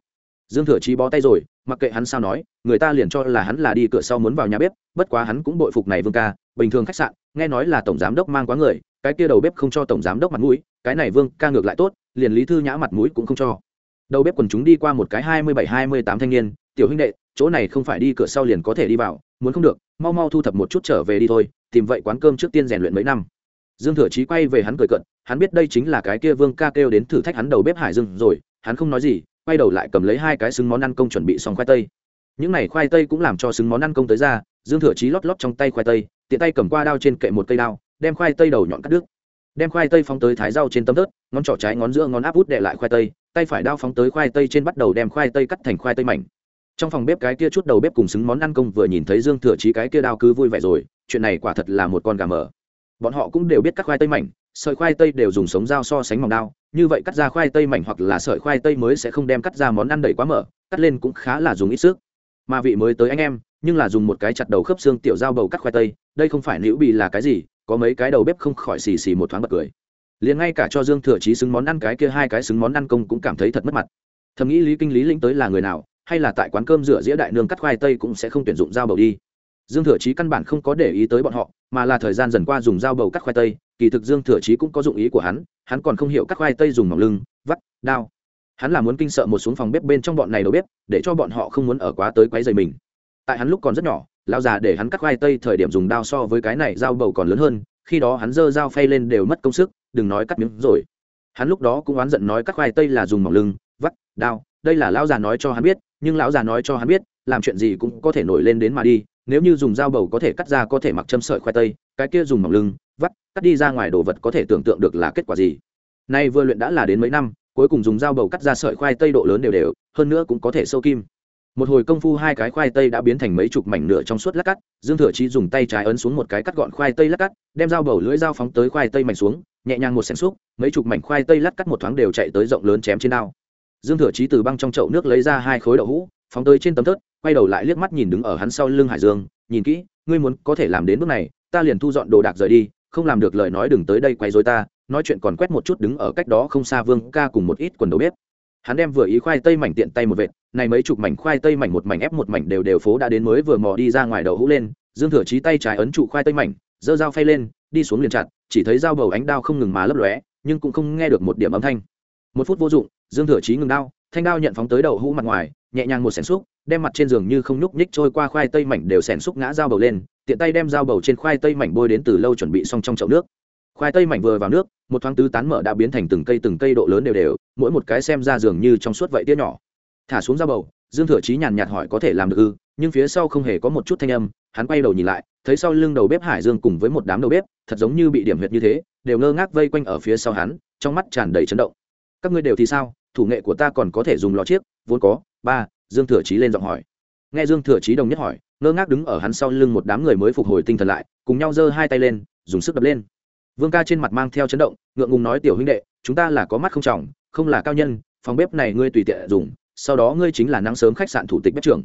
dương thừa chí bó tay rồi mặc kệ hắn sao nói, người ta liền cho là hắn là đi cửa sau muốn vào nhà bếp, bất quá hắn cũng bội phục này vương ca, bình thường khách sạn, nghe nói là tổng giám đốc mang quá người, cái kia đầu bếp không cho tổng giám đốc mặt mũi, cái này vương ca ngược lại tốt, liền lý thư nhã mặt mũi cũng không cho. Đầu bếp quần chúng đi qua một cái hai mươi bảy, hai mươi tám thanh niên, tiểu huynh đệ, chỗ này không phải đi cửa sau liền có thể đi vào, muốn không được, mau mau thu thập một chút trở về đi thôi, tìm vậy quán cơm trước tiên rèn luyện mấy năm. Dương thừa chí quay về hắn cười cận hắn biết đây chính là cái kia vương ca kêu đến thử thách hắn đầu bếp hải dương rồi, hắn không nói gì quay đầu lại cầm lấy hai cái xứng món ăn công chuẩn bị xong khoai tây. Những này khoai tây cũng làm cho xứng món ăn công tới ra, dương thừa chí lót lót trong tay khoai tây, tiện tay cầm qua đao trên kệ một cây đao, đem khoai tây đầu nhọn cắt đứt. Đem khoai tây phóng tới thái rau trên tấm tớt ngón trỏ trái ngón giữa ngón áp út đệ lại khoai tây, tay phải đao phóng tới khoai tây trên bắt đầu đem khoai tây cắt thành khoai tây mảnh. Trong phòng bếp cái kia chút đầu bếp cùng xứng món ăn công vừa nhìn thấy dương thừa chí cái kia đao cứ vui vẻ rồi, chuyện này quả thật là một con gà mờ. Bọn họ cũng đều biết các khoai tây mảnh, sợi khoai tây đều dùng sống dao so sánh mỏng đao như vậy cắt ra khoai tây mảnh hoặc là sợi khoai tây mới sẽ không đem cắt ra món ăn đầy quá mở, cắt lên cũng khá là dùng ít sức. Mà vị mới tới anh em, nhưng là dùng một cái chặt đầu khớp xương tiểu dao bầu cắt khoai tây, đây không phải liễu bị là cái gì, có mấy cái đầu bếp không khỏi xì xì một thoáng bật cười. Liền ngay cả cho dương thừa chí xứng món ăn cái kia hai cái xứng món ăn công cũng cảm thấy thật mất mặt. Thầm nghĩ lý kinh lý lĩnh tới là người nào, hay là tại quán cơm rửa dĩa đại nương cắt khoai tây cũng sẽ không tuyển dụng dao bầu đi dương thừa chí căn bản không có để ý tới bọn họ, mà là thời gian dần qua dùng dao bầu cắt khoai tây, kỳ thực dương thừa chí cũng có dụng ý của hắn hắn còn không hiểu cắt khoai tây dùng mỏng lưng, vắt, đao. Hắn là muốn kinh sợ một xuống phòng bếp bên trong bọn này đầu bếp, để cho bọn họ không muốn ở quá tới quấy rầy mình. Tại hắn lúc còn rất nhỏ, lão già để hắn cắt khoai tây thời điểm dùng đao so với cái này dao bầu còn lớn hơn, khi đó hắn giơ dao phay lên đều mất công sức, đừng nói cắt miếng rồi. Hắn lúc đó cũng oán giận nói cắt khoai tây là dùng mỏng lưng, vắt, đao, đây là lão già nói cho hắn biết, nhưng lão già nói cho hắn biết, làm chuyện gì cũng có thể nổi lên đến mà đi nếu như dùng dao bầu có thể cắt ra có thể mặc châm sợi khoai tây, cái kia dùng mỏng lưng, vắt, cắt đi ra ngoài đồ vật có thể tưởng tượng được là kết quả gì. Nay vừa luyện đã là đến mấy năm, cuối cùng dùng dao bầu cắt ra sợi khoai tây độ lớn đều đều, hơn nữa cũng có thể sâu kim. Một hồi công phu hai cái khoai tây đã biến thành mấy chục mảnh nửa trong suốt lát cắt, dương thừa chí dùng tay trái ấn xuống một cái cắt gọn khoai tây lát cắt, đem dao bầu lưỡi dao phóng tới khoai tây mảnh xuống, nhẹ nhàng một xẻng xúc mấy chục mảnh khoai tây lát cắt một thoáng đều chạy tới rộng lớn chém trên đao dương thừa chí từ băng trong chậu nước lấy ra hai khối đậu hũ phóng tới trên tấm thớt, quay đầu lại liếc mắt nhìn đứng ở hắn sau lưng hải dương, nhìn kỹ, ngươi muốn có thể làm đến bước này, ta liền thu dọn đồ đạc rời đi, không làm được lời nói đừng tới đây quay dối ta, nói chuyện còn quét một chút đứng ở cách đó không xa vương ca cùng một ít quần đầu bếp. Hắn đem vừa ý khoai tây mảnh tiện tay một vệt, này mấy chục mảnh khoai tây mảnh một mảnh ép một mảnh đều đều phố đã đến mới vừa mò đi ra ngoài đầu hũ lên, dương thừa chí tay trái ấn trụ khoai tây mảnh, giơ dao phay lên, đi xuống liền chặt, chỉ thấy dao bầu ánh đao không ngừng mà lấp lóe, nhưng cũng không nghe được một điểm âm thanh. Một phút vô dụng, dương thừa chí ngừng đao, thanh đao nhận phóng tới đầu hũ mặt ngoài nhẹ nhàng một xẻng xúc, đem mặt trên giường như không nhúc nhích trôi qua khoai tây mảnh đều xẻng xúc ngã dao bầu lên, tiện tay đem dao bầu trên khoai tây mảnh bôi đến từ lâu chuẩn bị xong trong chậu nước. Khoai tây mảnh vừa vào nước, một thoáng tứ tán mở đã biến thành từng cây từng cây độ lớn đều đều, mỗi một cái xem ra dường như trong suốt vậy tia nhỏ. Thả xuống dao bầu, dương thừa chí nhàn nhạt hỏi có thể làm được ư, nhưng phía sau không hề có một chút thanh âm, hắn quay đầu nhìn lại, thấy sau lưng đầu bếp hải dương cùng với một đám đầu bếp, thật giống như bị điểm huyệt như thế, đều ngơ ngác vây quanh ở phía sau hắn, trong mắt tràn đầy chấn động. Các ngươi đều thì sao, thủ nghệ của ta còn có thể dùng lò chiếc, vốn có ba, dương thừa chí lên giọng hỏi. Nghe dương thừa chí đồng nhất hỏi, ngơ ngác đứng ở hắn sau lưng một đám người mới phục hồi tinh thần lại, cùng nhau giơ hai tay lên, dùng sức đập lên. Vương ca trên mặt mang theo chấn động, ngượng ngùng nói, tiểu huynh đệ, chúng ta là có mắt không trọng, không là cao nhân, phòng bếp này ngươi tùy tiện dùng, sau đó ngươi chính là nắng sớm khách sạn thủ tịch bếp trưởng.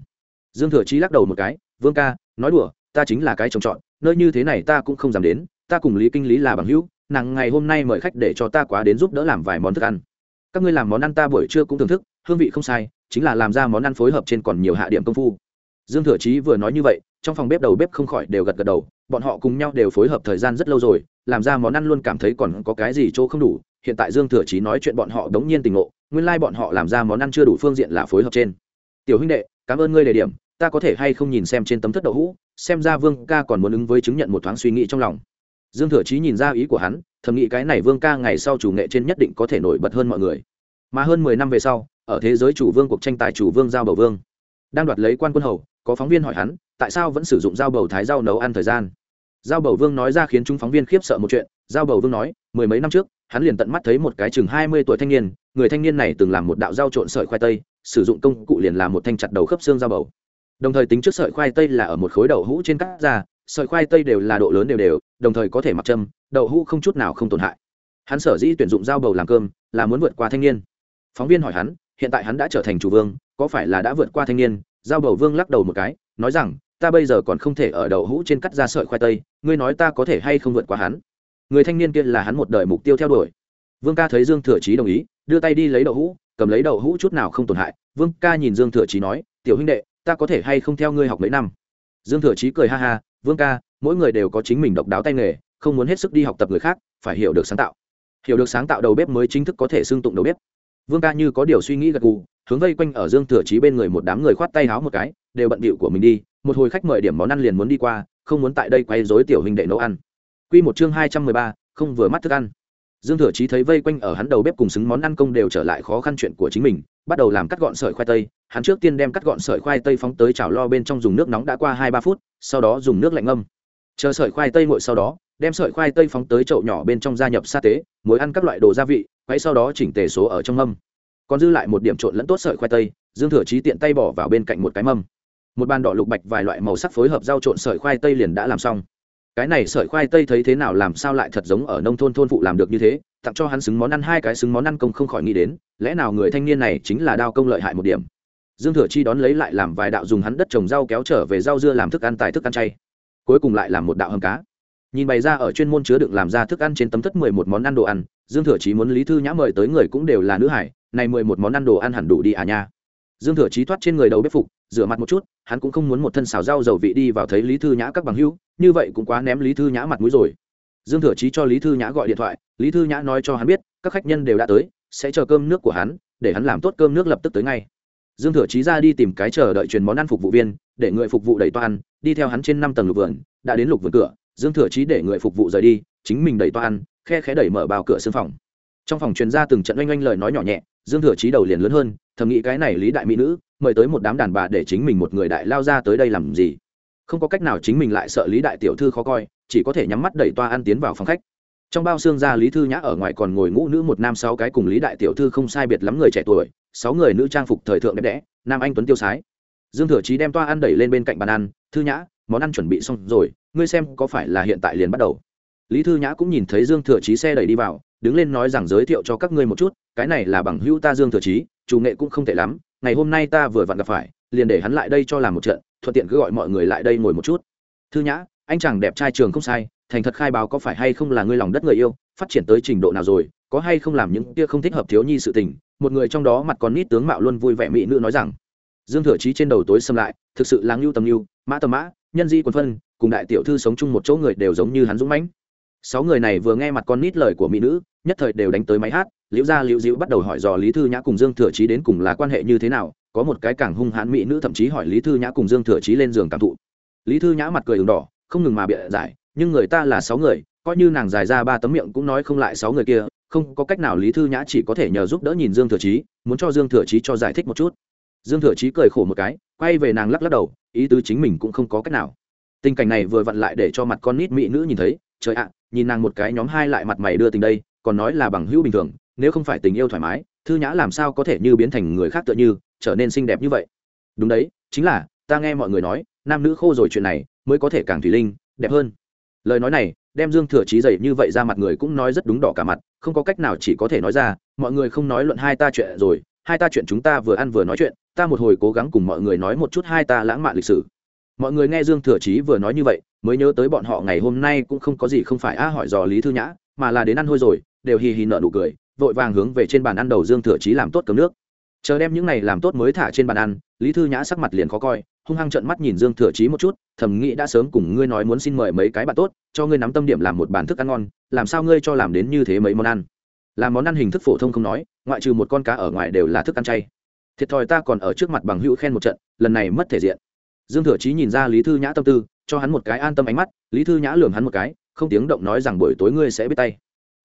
Dương thừa chí lắc đầu một cái, vương ca, nói đùa, ta chính là cái trồng trọt, nơi như thế này ta cũng không dám đến, ta cùng lý kinh lý là bằng hữu, nàng ngày hôm nay mời khách để cho ta quá đến giúp đỡ làm vài món thức ăn. Các ngươi làm món ăn ta buổi trưa cũng thưởng thức, hương vị không sai chính là làm ra món ăn phối hợp trên còn nhiều hạ điểm công phu. Dương thừa chí vừa nói như vậy, trong phòng bếp đầu bếp không khỏi đều gật gật đầu, bọn họ cùng nhau đều phối hợp thời gian rất lâu rồi, làm ra món ăn luôn cảm thấy còn có cái gì chỗ không đủ, hiện tại dương thừa chí nói chuyện bọn họ đống nhiên tình ngộ, nguyên lai、like、bọn họ làm ra món ăn chưa đủ phương diện là phối hợp trên. Tiểu huynh đệ, cảm ơn ngươi đề điểm, ta có thể hay không nhìn xem trên tấm thất đậu hũ, xem ra vương ca còn muốn ứng với chứng nhận một thoáng suy nghĩ trong lòng. Dương thừa chí nhìn ra ý của hắn, thầm nghĩ cái này vương ca ngày sau chủ nghệ trên nhất định có thể nổi bật hơn mọi người. Mà hơn mười năm về sau ở thế giới chủ vương cuộc tranh tài chủ vương giao bầu vương. Đang đoạt lấy quan quân hầu, có phóng viên hỏi hắn, tại sao vẫn sử dụng dao bầu thái rau nấu ăn thời gian? Giao bầu vương nói ra khiến chúng phóng viên khiếp sợ một chuyện, giao bầu vương nói, mười mấy năm trước, hắn liền tận mắt thấy một cái chừng hai mươi tuổi thanh niên, người thanh niên này từng làm một đạo dao trộn sợi khoai tây, sử dụng công cụ liền làm một thanh chặt đầu khớp xương dao bầu. Đồng thời tính trước sợi khoai tây là ở một khối đậu hũ trên cắt ra, sợi khoai tây đều là độ lớn đều đều, đồng thời có thể mặc châm, đậu hũ không chút nào không tổn hại. Hắn sở dĩ tuyển dụng dao bầu làm cơm, là muốn vượt qua thanh niên. Phóng viên hỏi hắn hiện tại hắn đã trở thành chủ vương, có phải là đã vượt qua thanh niên? Giao bầu vương lắc đầu một cái, nói rằng, ta bây giờ còn không thể ở đầu hũ trên cắt ra sợi khoai tây, ngươi nói ta có thể hay không vượt qua hắn? Người thanh niên kia là hắn một đời mục tiêu theo đuổi. Vương ca thấy dương thừa chí đồng ý, đưa tay đi lấy đậu hũ, cầm lấy đậu hũ chút nào không tổn hại. Vương ca nhìn dương thừa chí nói, tiểu huynh đệ, ta có thể hay không theo ngươi học mấy năm? Dương thừa chí cười ha ha, vương ca, mỗi người đều có chính mình độc đáo tay nghề, không muốn hết sức đi học tập người khác, phải hiểu được sáng tạo. Hiểu được sáng tạo đầu bếp mới chính thức có thể xưng tụng đầu bếp vương ca như có điều suy nghĩ gật gù, hướng vây quanh ở dương thừa chí bên người một đám người khoát tay háo một cái, đều bận bịu của mình đi, một hồi khách mời điểm món ăn liền muốn đi qua, không muốn tại đây quay dối tiểu hình đệ nấu ăn. Quy một chương hai trăm mười ba, không vừa mắt thức ăn. Dương thừa chí thấy vây quanh ở hắn đầu bếp cùng xứng món ăn công đều trở lại khó khăn chuyện của chính mình, bắt đầu làm cắt gọn sợi khoai tây. Hắn trước tiên đem cắt gọn sợi khoai tây phóng tới chảo lo bên trong dùng nước nóng đã qua hai ba phút, sau đó dùng nước lạnh ngâm. Chờ sợi khoai tây nguội sau đó đem sợi khoai tây phóng tới chậu nhỏ bên trong gia nhập sa tế, muối ăn các loại đồ gia vị, quay sau đó chỉnh tề số ở trong mâm. Còn dư lại một điểm trộn lẫn tốt sợi khoai tây, dương thừa trí tiện tay bỏ vào bên cạnh một cái mâm. Một bàn đỏ lục bạch vài loại màu sắc phối hợp rau trộn sợi khoai tây liền đã làm xong. Cái này sợi khoai tây thấy thế nào làm sao lại thật giống ở nông thôn thôn phụ làm được như thế, tặng cho hắn xứng món ăn hai cái xứng món ăn công không khỏi nghĩ đến, lẽ nào người thanh niên này chính là đao công lợi hại một điểm. Dương thừa chi đón lấy lại làm vài đạo dùng hắn đất trồng rau kéo trở về rau dưa làm thức ăn tại thức ăn chay. Cuối cùng lại làm một đạo hầm cá nhìn bày ra ở chuyên môn chứa đựng làm ra thức ăn trên tấm thất mười một món ăn đồ ăn, dương thừa chí muốn lý thư nhã mời tới người cũng đều là nữ hải, này mười một món ăn đồ ăn hẳn đủ đi à nha. Dương thừa chí thoát trên người đầu bếp phục, rửa mặt một chút, hắn cũng không muốn một thân xào rau dầu vị đi vào thấy lý thư nhã các bằng hữu, như vậy cũng quá ném lý thư nhã mặt mũi rồi. Dương thừa chí cho lý thư nhã gọi điện thoại, lý thư nhã nói cho hắn biết, các khách nhân đều đã tới, sẽ chờ cơm nước của hắn, để hắn làm tốt cơm nước lập tức tới ngay. Dương thừa chí ra đi tìm cái chờ đợi truyền món ăn phục vụ viên, để người phục vụ đẩy toan ăn, đi theo hắn trên năm tầng lục vườn, đã đến lục vườn cửa dương thừa chí để người phục vụ rời đi, chính mình đẩy toa ăn, khe khẽ đẩy mở bao cửa xương phòng. Trong phòng truyền ra từng trận oanh oanh lời nói nhỏ nhẹ, dương thừa chí đầu liền lớn hơn, thầm nghĩ cái này lý đại mỹ nữ, mời tới một đám đàn bà để chính mình một người đại lao ra tới đây làm gì? Không có cách nào chính mình lại sợ lý đại tiểu thư khó coi, chỉ có thể nhắm mắt đẩy toa ăn tiến vào phòng khách. Trong bao xương ra lý thư nhã ở ngoài còn ngồi ngũ nữ một nam sáu cái cùng lý đại tiểu thư không sai biệt lắm người trẻ tuổi, sáu người nữ trang phục thời thượng đẹp đẽ, nam anh tuấn tiêu sái. Dương thừa chí đem toa ăn đẩy lên bên cạnh bàn ăn, thư nhã món ăn chuẩn bị xong rồi, ngươi xem có phải là hiện tại liền bắt đầu. Lý thư nhã cũng nhìn thấy dương thừa chí xe đẩy đi vào, đứng lên nói rằng giới thiệu cho các ngươi một chút, cái này là bằng hữu ta dương thừa chí, chủ nghệ cũng không tệ lắm, ngày hôm nay ta vừa vặn gặp phải, liền để hắn lại đây cho làm một trận, thuận tiện cứ gọi mọi người lại đây ngồi một chút. Thư nhã, anh chàng đẹp trai trường không sai, thành thật khai báo có phải hay không là ngươi lòng đất người yêu, phát triển tới trình độ nào rồi, có hay không làm những kia không thích hợp thiếu nhi sự tình? Một người trong đó mặt còn nít tướng mạo luôn vui vẻ mỹ nữ nói rằng. Dương thừa chí trên đầu tối xâm lại, thực sự là ngưu tầm ngưu, mã tầm mã nhân di quần phân, cùng đại tiểu thư sống chung một chỗ người đều giống như hắn dũng mãnh. Sáu người này vừa nghe mặt con nít lời của mỹ nữ, nhất thời đều đánh tới máy hát, liễu gia liễu diễu bắt đầu hỏi dò lý thư nhã cùng dương thừa chí đến cùng là quan hệ như thế nào, có một cái càng hung hãn mỹ nữ thậm chí hỏi lý thư nhã cùng dương thừa chí lên giường cảm thụ. Lý thư nhã mặt cười đường đỏ, không ngừng mà bịa giải, nhưng người ta là sáu người, coi như nàng dài ra ba tấm miệng cũng nói không lại sáu người kia, không có cách nào lý thư nhã chỉ có thể nhờ giúp đỡ nhìn dương thừa chí, muốn cho dương thừa chí cho giải thích một chút dương thừa chí cười khổ một cái, quay về nàng lắc lắc đầu, ý tứ chính mình cũng không có cách nào. Tình cảnh này vừa vặn lại để cho mặt con nít mỹ nữ nhìn thấy, trời ạ, nhìn nàng một cái nhóm hai lại mặt mày đưa tình đây, còn nói là bằng hữu bình thường, nếu không phải tình yêu thoải mái, thư nhã làm sao có thể như biến thành người khác tựa như, trở nên xinh đẹp như vậy. Đúng đấy, chính là, ta nghe mọi người nói, nam nữ khô rồi chuyện này, mới có thể càng thủy linh, đẹp hơn. Lời nói này, đem dương thừa trí dày như vậy ra mặt người cũng nói rất đúng đỏ cả mặt, không có cách nào chỉ có thể nói ra, mọi người không nói luận hai ta chuyện rồi, hai ta chuyện chúng ta vừa ăn vừa nói chuyện ta một hồi cố gắng cùng mọi người nói một chút hai ta lãng mạn lịch sử. Mọi người nghe dương thừa chí vừa nói như vậy, mới nhớ tới bọn họ ngày hôm nay cũng không có gì không phải a hỏi dò lý thư nhã, mà là đến ăn hôi rồi, đều hì hì nợ nụ cười, vội vàng hướng về trên bàn ăn đầu dương thừa chí làm tốt cấm nước. Chờ đem những này làm tốt mới thả trên bàn ăn, lý thư nhã sắc mặt liền khó coi, hung hăng trợn mắt nhìn dương thừa chí một chút, thầm nghĩ đã sớm cùng ngươi nói muốn xin mời mấy cái bạn tốt, cho ngươi nắm tâm điểm làm một bàn thức ăn ngon, làm sao ngươi cho làm đến như thế mấy món ăn. Làm món ăn hình thức phổ thông không nói, ngoại trừ một con cá ở ngoài đều là thức ăn chay thiệt thòi ta còn ở trước mặt bằng hữu khen một trận, lần này mất thể diện. Dương thừa chí nhìn ra lý thư nhã tâm tư, cho hắn một cái an tâm ánh mắt, lý thư nhã lường hắn một cái, không tiếng động nói rằng buổi tối ngươi sẽ biết tay.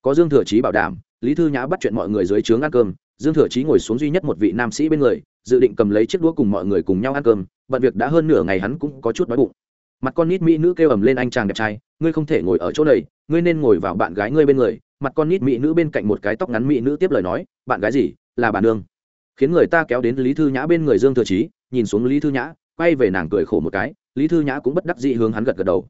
Có dương thừa chí bảo đảm, lý thư nhã bắt chuyện mọi người dưới trướng ăn cơm, dương thừa chí ngồi xuống duy nhất một vị nam sĩ bên người, dự định cầm lấy chiếc đũa cùng mọi người cùng nhau ăn cơm, bận việc đã hơn nửa ngày hắn cũng có chút đói bụng. Mặt con nít mỹ nữ kêu ầm lên anh chàng đẹp trai, ngươi không thể ngồi ở chỗ này, ngươi nên ngồi vào bạn gái ngươi bên người. Mặt con nít mỹ nữ bên cạnh một cái tóc ngắn mỹ nữ tiếp lời nói, bạn gái gì? Là bà nương khiến người ta kéo đến lý thư nhã bên người dương thừa chí, nhìn xuống lý thư nhã, quay về nàng cười khổ một cái, lý thư nhã cũng bất đắc dị hướng hắn gật gật đầu.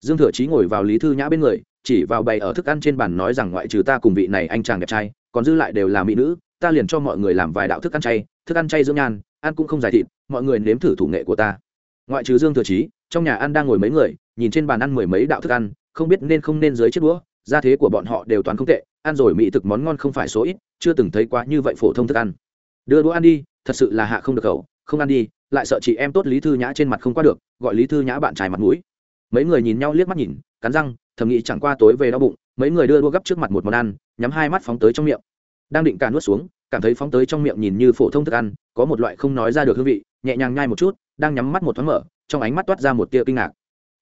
Dương thừa chí ngồi vào lý thư nhã bên người, chỉ vào bày ở thức ăn trên bàn nói rằng ngoại trừ ta cùng vị này anh chàng đẹp trai, còn dư lại đều là mỹ nữ, ta liền cho mọi người làm vài đạo thức ăn chay, thức ăn chay dưỡng nhan, ăn cũng không dài thịt, mọi người nếm thử thủ nghệ của ta. Ngoại trừ dương thừa chí, trong nhà ăn đang ngồi mấy người, nhìn trên bàn ăn mười mấy đạo thức ăn, không biết nên không nên dưới chiếc đũa, gia thế của bọn họ đều toán không tệ, ăn rồi mỹ thực món ngon không phải số ít, chưa từng thấy quá như vậy phổ thông thức ăn đưa đũa ăn đi, thật sự là hạ không được khẩu, không ăn đi, lại sợ chị em tốt lý thư nhã trên mặt không qua được, gọi lý thư nhã bạn trai mặt mũi. Mấy người nhìn nhau liếc mắt nhìn, cắn răng, thầm nghĩ chẳng qua tối về đau bụng, mấy người đưa đua gấp trước mặt một món ăn, nhắm hai mắt phóng tới trong miệng. Đang định cả nuốt xuống, cảm thấy phóng tới trong miệng nhìn như phổ thông thức ăn, có một loại không nói ra được hương vị, nhẹ nhàng nhai một chút, đang nhắm mắt một thoáng mở, trong ánh mắt toát ra một tia kinh ngạc.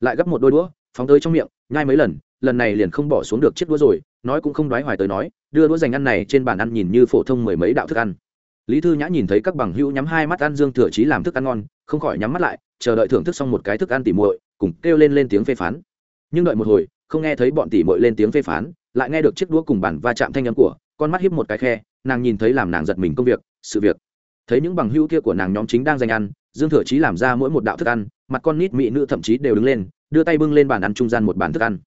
Lại gấp một đôi đũa, phóng tới trong miệng, nhai mấy lần lần này liền không bỏ xuống được chiếc đũa rồi, nói cũng không đoái hoài tới nói, đưa đũa dành ăn này trên bàn ăn nhìn như phổ thông mười mấy đạo thức ăn lý thư nhã nhìn thấy các bằng hữu nhắm hai mắt ăn dương thừa chí làm thức ăn ngon, không khỏi nhắm mắt lại, chờ đợi thưởng thức xong một cái thức ăn tỉ muội, cùng kêu lên lên tiếng phê phán. Nhưng đợi một hồi, không nghe thấy bọn tỉ muội lên tiếng phê phán, lại nghe được chiếc đũa cùng bản va chạm thanh âm của, con mắt hiếp một cái khe, nàng nhìn thấy làm nàng giật mình công việc, sự việc. Thấy những bằng hữu kia của nàng nhóm chính đang dành ăn, dương thừa chí làm ra mỗi một đạo thức ăn, mặt con nít mỹ nữ thậm chí đều đứng lên, đưa tay bưng lên bàn ăn trung gian một bàn thức ăn.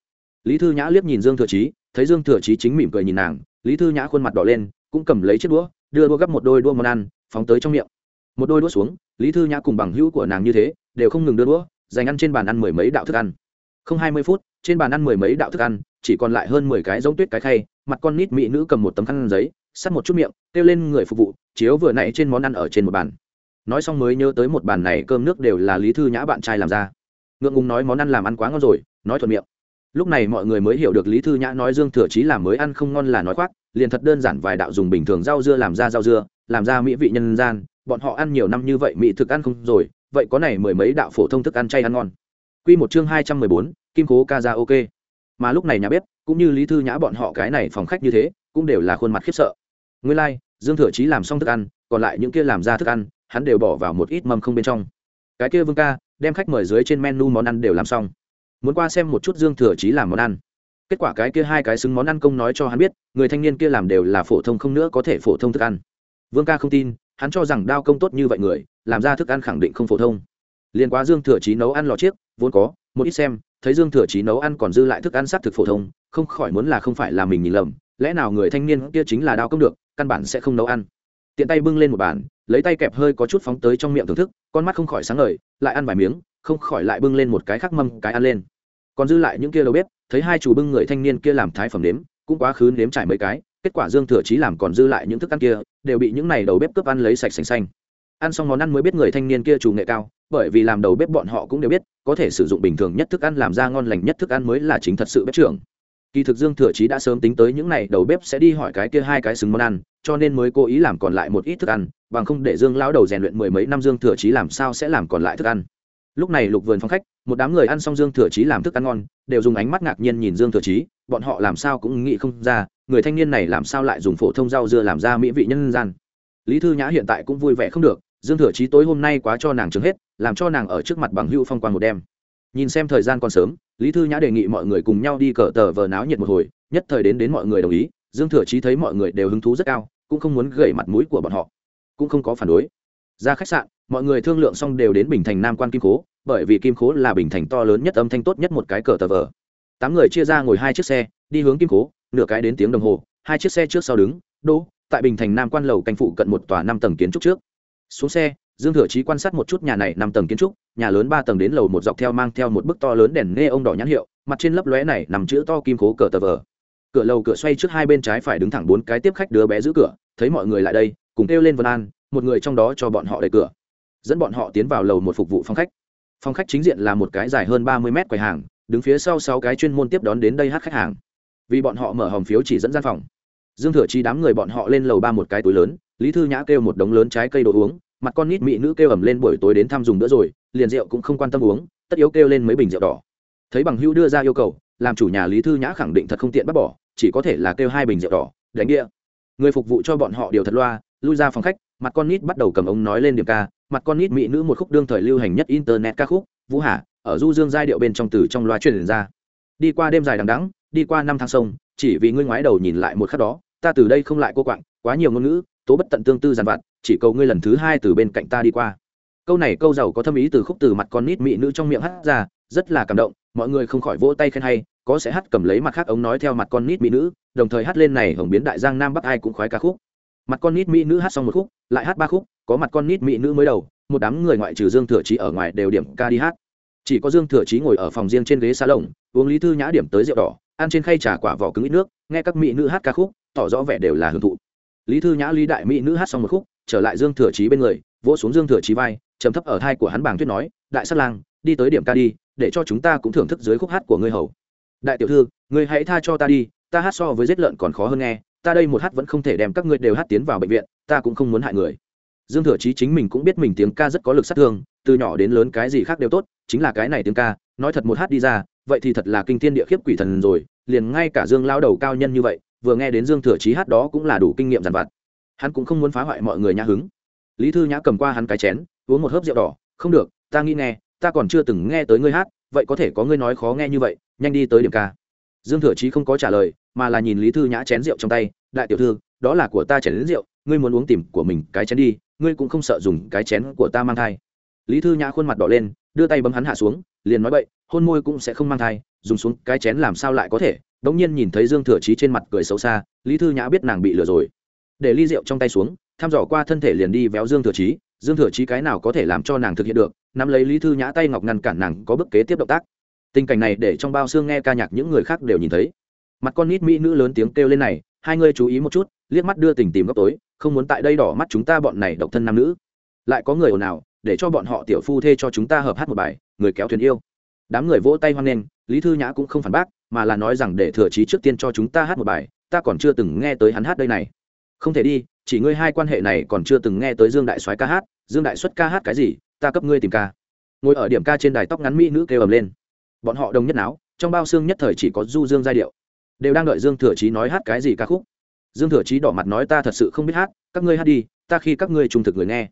Lý thư nhã liếc nhìn dương thừa chí, thấy dương thừa chí chính mỉm cười nhìn nàng, lý thư nhã khuôn mặt đỏ lên, cũng cầm lấy chiếc đũa đưa đua gấp một đôi đua món ăn, phóng tới trong miệng. Một đôi đũa xuống, lý thư nhã cùng bằng hữu của nàng như thế, đều không ngừng đưa đũa, dành ăn trên bàn ăn mười mấy đạo thức ăn. Không hai mươi phút, trên bàn ăn mười mấy đạo thức ăn, chỉ còn lại hơn mười cái giống tuyết cái khay, mặt con nít mỹ nữ cầm một tấm khăn giấy, sắt một chút miệng, kêu lên người phục vụ, chiếu vừa nãy trên món ăn ở trên một bàn. Nói xong mới nhớ tới một bàn này cơm nước đều là lý thư nhã bạn trai làm ra. Ngượng ngùng nói món ăn làm ăn quá ngon rồi, nói thuận miệng lúc này mọi người mới hiểu được lý thư nhã nói dương thừa chí làm mới ăn không ngon là nói khoác liền thật đơn giản vài đạo dùng bình thường rau dưa làm ra rau dưa làm ra mỹ vị nhân gian bọn họ ăn nhiều năm như vậy mỹ thực ăn không rồi vậy có này mười mấy đạo phổ thông thức ăn chay ăn ngon Quy một chương hai trăm mười bốn, Kim Cố ca ra ok. Mà lúc này nhà bếp, cũng như Lý Thư Nhã bọn họ cái này phòng khách như thế, cũng đều là khuôn mặt khiếp sợ. Nguyên lai, like, Dương Thừa Chí làm xong thức ăn, còn lại những kia làm ra thức ăn, hắn đều bỏ vào một ít mâm không bên trong. Cái kia Vương ca, đem khách mời dưới trên menu món ăn đều làm xong. Muốn qua xem một chút Dương Thừa Chí làm món ăn. Kết quả cái kia hai cái xứng món ăn công nói cho hắn biết, người thanh niên kia làm đều là phổ thông không nữa có thể phổ thông thức ăn. Vương ca không tin, hắn cho rằng đao công tốt như vậy người, làm ra thức ăn khẳng định không phổ thông. Liên quá Dương Thừa Chí nấu ăn lò chiếc, vốn có một ít xem thấy dương thừa chí nấu ăn còn dư lại thức ăn sát thực phổ thông không khỏi muốn là không phải là mình nhìn lầm lẽ nào người thanh niên kia chính là đao công được căn bản sẽ không nấu ăn tiện tay bưng lên một bàn lấy tay kẹp hơi có chút phóng tới trong miệng thưởng thức con mắt không khỏi sáng ngời lại ăn vài miếng không khỏi lại bưng lên một cái khắc mâm, cái ăn lên. Còn dư lại những kia đầu bếp, thấy hai chủ bưng người thanh niên kia làm thái phẩm nếm, cũng quá khứ nếm trải mấy cái, kết quả dương thừa chí làm còn dư lại những thức ăn kia, đều bị những này đầu bếp cướp ăn lấy sạch sành xanh. Ăn xong món ăn mới biết người thanh niên kia chủ nghệ cao, bởi vì làm đầu bếp bọn họ cũng đều biết, có thể sử dụng bình thường nhất thức ăn làm ra ngon lành nhất thức ăn mới là chính thật sự bếp trưởng. Kỳ thực dương thừa chí đã sớm tính tới những n à y đầu bếp sẽ đi hỏi cái kia hai cái xứng món ăn, cho nên mới cố ý làm còn lại một ít thức ăn, bằng không để dương lão đầu rèn luyện mười mấy năm dương thừa chí làm sao sẽ làm còn lại thức ăn lúc này lục vườn phong khách, một đám người ăn xong dương thừa chí làm thức ăn ngon, đều dùng ánh mắt ngạc nhiên nhìn dương thừa chí, bọn họ làm sao cũng nghĩ không ra, người thanh niên này làm sao lại dùng phổ thông rau dưa làm ra mỹ vị nhân gian. Lý thư nhã hiện tại cũng vui vẻ không được, dương thừa chí tối hôm nay quá cho nàng trứng hết, làm cho nàng ở trước mặt bằng hữu phong quan một đêm. Nhìn xem thời gian còn sớm, lý thư nhã đề nghị mọi người cùng nhau đi cờ tờ vờ náo nhiệt một hồi, nhất thời đến đến mọi người đồng ý, dương thừa chí thấy mọi người đều hứng thú rất cao, cũng không muốn gậy mặt mũi của bọn họ, cũng không có phản đối ra khách sạn, mọi người thương lượng xong đều đến bình thành nam quan kim cố bởi vì kim cố là bình thành to lớn nhất âm thanh tốt nhất một cái cờ tờ vờ. Tám người chia ra ngồi hai chiếc xe, đi hướng kim cố nửa cái đến tiếng đồng hồ, hai chiếc xe trước sau đứng đỗ tại bình thành nam quan lầu canh phụ cận một tòa năm tầng kiến trúc trước. Xuống xe, dương thừa chí quan sát một chút nhà này năm tầng kiến trúc, nhà lớn ba tầng đến lầu một dọc theo mang theo một bức to lớn đèn nghe ông đỏ nhãn hiệu, mặt trên lấp lóe này nằm chữ to kim cố cờ tờ vờ. Cửa lầu cửa xoay trước hai bên trái phải đứng thẳng bốn cái tiếp khách đứa bé giữ cửa, thấy mọi người lại đây, cùng kêu lên vân an một người trong đó cho bọn họ đẩy cửa, dẫn bọn họ tiến vào lầu một phục vụ phòng khách. Phòng khách chính diện là một cái dài hơn ba mươi mét quầy hàng, đứng phía sau sáu cái chuyên môn tiếp đón đến đây hát khách hàng. Vì bọn họ mở hòm phiếu chỉ dẫn gian phòng, dương thừa chi đám người bọn họ lên lầu ba một cái túi lớn, lý thư nhã kêu một đống lớn trái cây đồ uống, mặt con nít mỹ nữ kêu ẩm lên buổi tối đến thăm dùng nữa rồi, liền rượu cũng không quan tâm uống, tất yếu kêu lên mấy bình rượu đỏ. Thấy bằng hữu đưa ra yêu cầu, làm chủ nhà lý thư nhã khẳng định thật không tiện bắt bỏ, chỉ có thể là kêu hai bình rượu đỏ, đánh đĩa. Người phục vụ cho bọn họ điều thật loa, lui ra phòng khách mặt con nít bắt đầu cầm ống nói lên điểm ca, mặt con nít mỹ nữ một khúc đương thời lưu hành nhất internet ca khúc, vũ hà, ở du dương giai điệu bên trong từ trong loa truyền ra. Đi qua đêm dài đằng đẵng, đi qua năm tháng sông, chỉ vì ngươi ngoái đầu nhìn lại một khắc đó, ta từ đây không lại cô quạng, quá nhiều ngôn ngữ, tố bất tận tương tư dằn vặt, chỉ cầu ngươi lần thứ hai từ bên cạnh ta đi qua. Câu này câu giàu có thâm ý từ khúc từ mặt con nít mỹ nữ trong miệng hát ra, rất là cảm động, mọi người không khỏi vỗ tay khen hay, có sẽ hát cầm lấy mặt khác ống nói theo mặt con nít mỹ nữ, đồng thời hát lên này hồng biến đại giang nam bắc ai cũng khoái ca khúc mặt con nít mỹ nữ hát xong một khúc, lại hát ba khúc, có mặt con nít mỹ nữ mới đầu, một đám người ngoại trừ dương thừa trí ở ngoài đều điểm ca đi hát. Chỉ có dương thừa trí ngồi ở phòng riêng trên ghế xa lồng uống lý thư nhã điểm tới rượu đỏ, ăn trên khay trà quả vỏ cứng ít nước, nghe các mỹ nữ hát ca khúc, tỏ rõ vẻ đều là hưởng thụ. Lý thư nhã lý đại mỹ nữ hát xong một khúc, trở lại dương thừa trí bên người, vỗ xuống dương thừa trí vai chấm thấp ở thai của hắn bàng tuyết nói, đại sát lang, đi tới điểm ca đi, để cho chúng ta cũng thưởng thức dưới khúc hát của ngươi hầu. Đại tiểu thư, ngươi hãy tha cho ta đi, ta hát so với giết lợn còn khó hơn nghe ta đây một hát vẫn không thể đem các ngươi đều hát tiến vào bệnh viện, ta cũng không muốn hại người. Dương thừa chí chính mình cũng biết mình tiếng ca rất có lực sát thương, từ nhỏ đến lớn cái gì khác đều tốt, chính là cái này tiếng ca, nói thật một hát đi ra, vậy thì thật là kinh thiên địa khiếp quỷ thần rồi, liền ngay cả dương lao đầu cao nhân như vậy, vừa nghe đến dương thừa chí hát đó cũng là đủ kinh nghiệm dằn vặt. Hắn cũng không muốn phá hoại mọi người nhã hứng. Lý thư nhã cầm qua hắn cái chén, uống một hớp rượu đỏ, không được, ta nghĩ nghe, ta còn chưa từng nghe tới ngươi hát, vậy có thể có ngươi nói khó nghe như vậy, nhanh đi tới điểm ca. Dương thừa chí không có trả lời mà là nhìn lý thư nhã chén rượu trong tay, đại tiểu thư, đó là của ta chén đến rượu, ngươi muốn uống tìm của mình cái chén đi, ngươi cũng không sợ dùng cái chén của ta mang thai. Lý thư nhã khuôn mặt đỏ lên, đưa tay bấm hắn hạ xuống, liền nói, bậy, hôn môi cũng sẽ không mang thai, dùng xuống cái chén làm sao lại có thể? Đống nhiên nhìn thấy dương thừa chí trên mặt cười xấu xa, lý thư nhã biết nàng bị lừa rồi. Để ly rượu trong tay xuống, thăm dò qua thân thể liền đi véo dương thừa chí, dương thừa chí cái nào có thể làm cho nàng thực hiện được, nắm lấy lý thư nhã tay ngọc ngăn cản nàng có bước kế tiếp động tác. Tình cảnh này để trong bao xương nghe ca nhạc những người khác đều nhìn thấy mặt con nít mỹ nữ lớn tiếng kêu lên này, hai ngươi chú ý một chút, liếc mắt đưa tình tìm góc tối, không muốn tại đây đỏ mắt chúng ta bọn này độc thân nam nữ. Lại có người ồn ào, để cho bọn họ tiểu phu thê cho chúng ta hợp hát một bài, người kéo thuyền yêu. Đám người vỗ tay hoan nghênh, lý thư nhã cũng không phản bác, mà là nói rằng để thừa trí trước tiên cho chúng ta hát một bài, ta còn chưa từng nghe tới hắn hát đây này. Không thể đi, chỉ ngươi hai quan hệ này còn chưa từng nghe tới dương đại soái ca hát, dương đại xuất ca hát cái gì, ta cấp ngươi tìm ca. Ngồi ở điểm ca trên đài tóc ngắn mỹ nữ kêu ầm lên. Bọn họ đồng nhất não trong bao xương nhất thời chỉ có du dương giai điệu đều đang đợi dương thừa chí nói hát cái gì ca khúc. Dương thừa chí đỏ mặt nói ta thật sự không biết hát, các ngươi hát đi, ta khi các ngươi trung thực người nghe.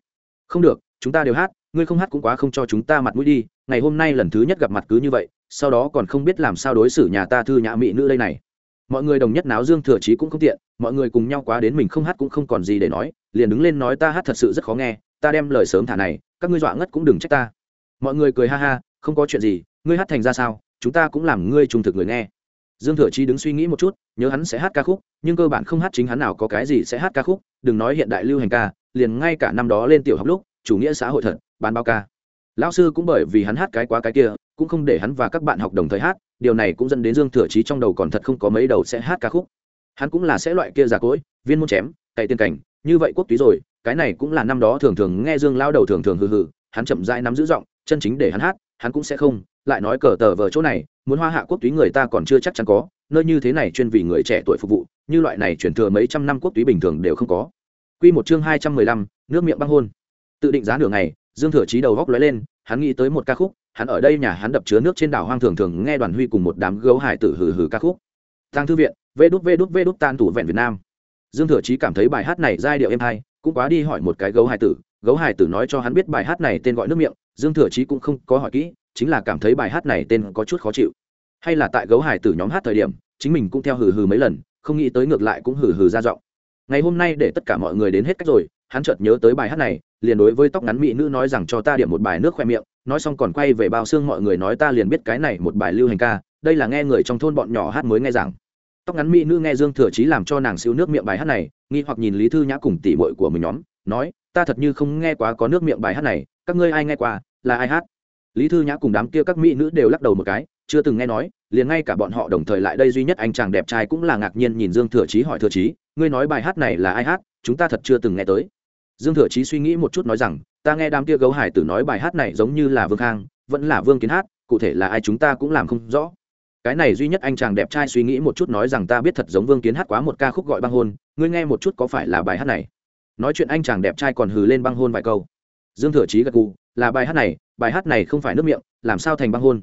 Không được, chúng ta đều hát, ngươi không hát cũng quá không cho chúng ta mặt mũi đi, ngày hôm nay lần thứ nhất gặp mặt cứ như vậy, sau đó còn không biết làm sao đối xử nhà ta thư nhã mỹ nữ đây này. Mọi người đồng nhất náo dương thừa chí cũng không tiện, mọi người cùng nhau quá đến mình không hát cũng không còn gì để nói, liền đứng lên nói ta hát thật sự rất khó nghe, ta đem lời sớm thả này, các ngươi dọa ngất cũng đừng trách ta. Mọi người cười ha ha, không có chuyện gì, ngươi hát thành ra sao, chúng ta cũng làm ngươi trung thực người nghe dương thừa chi đứng suy nghĩ một chút, nhớ hắn sẽ hát ca khúc, nhưng cơ bản không hát chính hắn nào có cái gì sẽ hát ca khúc, đừng nói hiện đại lưu hành ca, liền ngay cả năm đó lên tiểu học lúc, chủ nghĩa xã hội thật, bán bao ca. Lão sư cũng bởi vì hắn hát cái quá cái kia, cũng không để hắn và các bạn học đồng thời hát, điều này cũng dẫn đến dương thừa chí trong đầu còn thật không có mấy đầu sẽ hát ca khúc. Hắn cũng là sẽ loại kia giả cỗi, viên môn chém cậy tiên cảnh, như vậy quốc túy rồi, cái này cũng là năm đó thường thường nghe dương lao đầu thường thường hừ hừ, hắn chậm rãi nắm giữ giọng, chân chính để hắn hát hắn cũng sẽ không lại nói cờ tờ vờ chỗ này muốn hoa hạ quốc túy người ta còn chưa chắc chắn có nơi như thế này chuyên vì người trẻ tuổi phục vụ như loại này chuyển thừa mấy trăm năm quốc túy bình thường đều không có Quy một chương hai trăm mười lăm, nước miệng băng hôn. Tự định giá nửa ngày, Dương Thừa trí đầu góc lóe lên, hắn nghĩ tới một ca khúc, hắn ở đây nhà hắn đập chứa nước trên đảo hoang thường thường nghe đoàn huy cùng một đám gấu hải tử hừ hừ ca khúc. Tăng thư viện, vê đút vê đút vê đút tan thủ vẹn Việt Nam. Dương Thừa trí cảm thấy bài hát này giai điệu êm hay, cũng quá đi hỏi một cái gấu hải tử, gấu hải tử nói cho hắn biết bài hát này tên gọi nước miệng, Dương Thừa Chí cũng không có hỏi kỹ, chính là cảm thấy bài hát này tên có chút khó chịu. Hay là tại gấu hải tử nhóm hát thời điểm, chính mình cũng theo hừ hừ mấy lần, không nghĩ tới ngược lại cũng hừ hừ ra giọng. Ngày hôm nay để tất cả mọi người đến hết cách rồi, hắn chợt nhớ tới bài hát này, liền đối với tóc ngắn mỹ nữ nói rằng cho ta điểm một bài nước khoe miệng, nói xong còn quay về bao xương mọi người nói ta liền biết cái này một bài lưu hành ca, đây là nghe người trong thôn bọn nhỏ hát mới nghe rằng tóc ngắn mỹ nữ nghe dương thừa chí làm cho nàng siêu nước miệng bài hát này nghi hoặc nhìn lý thư nhã cùng tỷ muội của mình nhóm nói, ta thật như không nghe quá có nước miệng bài hát này, các ngươi ai nghe qua, là ai hát? Lý thư nhã cùng đám kia các mỹ nữ đều lắc đầu một cái, chưa từng nghe nói, liền ngay cả bọn họ đồng thời lại đây duy nhất anh chàng đẹp trai cũng là ngạc nhiên nhìn dương thừa chí hỏi thừa chí, ngươi nói bài hát này là ai hát? Chúng ta thật chưa từng nghe tới. Dương thừa chí suy nghĩ một chút nói rằng, ta nghe đám kia gấu hải tử nói bài hát này giống như là vương khang, vẫn là vương kiến hát, cụ thể là ai chúng ta cũng làm không rõ. Cái này duy nhất anh chàng đẹp trai suy nghĩ một chút nói rằng, ta biết thật giống vương kiến hát quá một ca khúc gọi băng hôn, ngươi nghe một chút có phải là bài hát này? Nói chuyện anh chàng đẹp trai còn hừ lên băng hôn vài câu. Dương thừa chí gật gù, là bài hát này, bài hát này không phải nước miệng, làm sao thành băng hôn?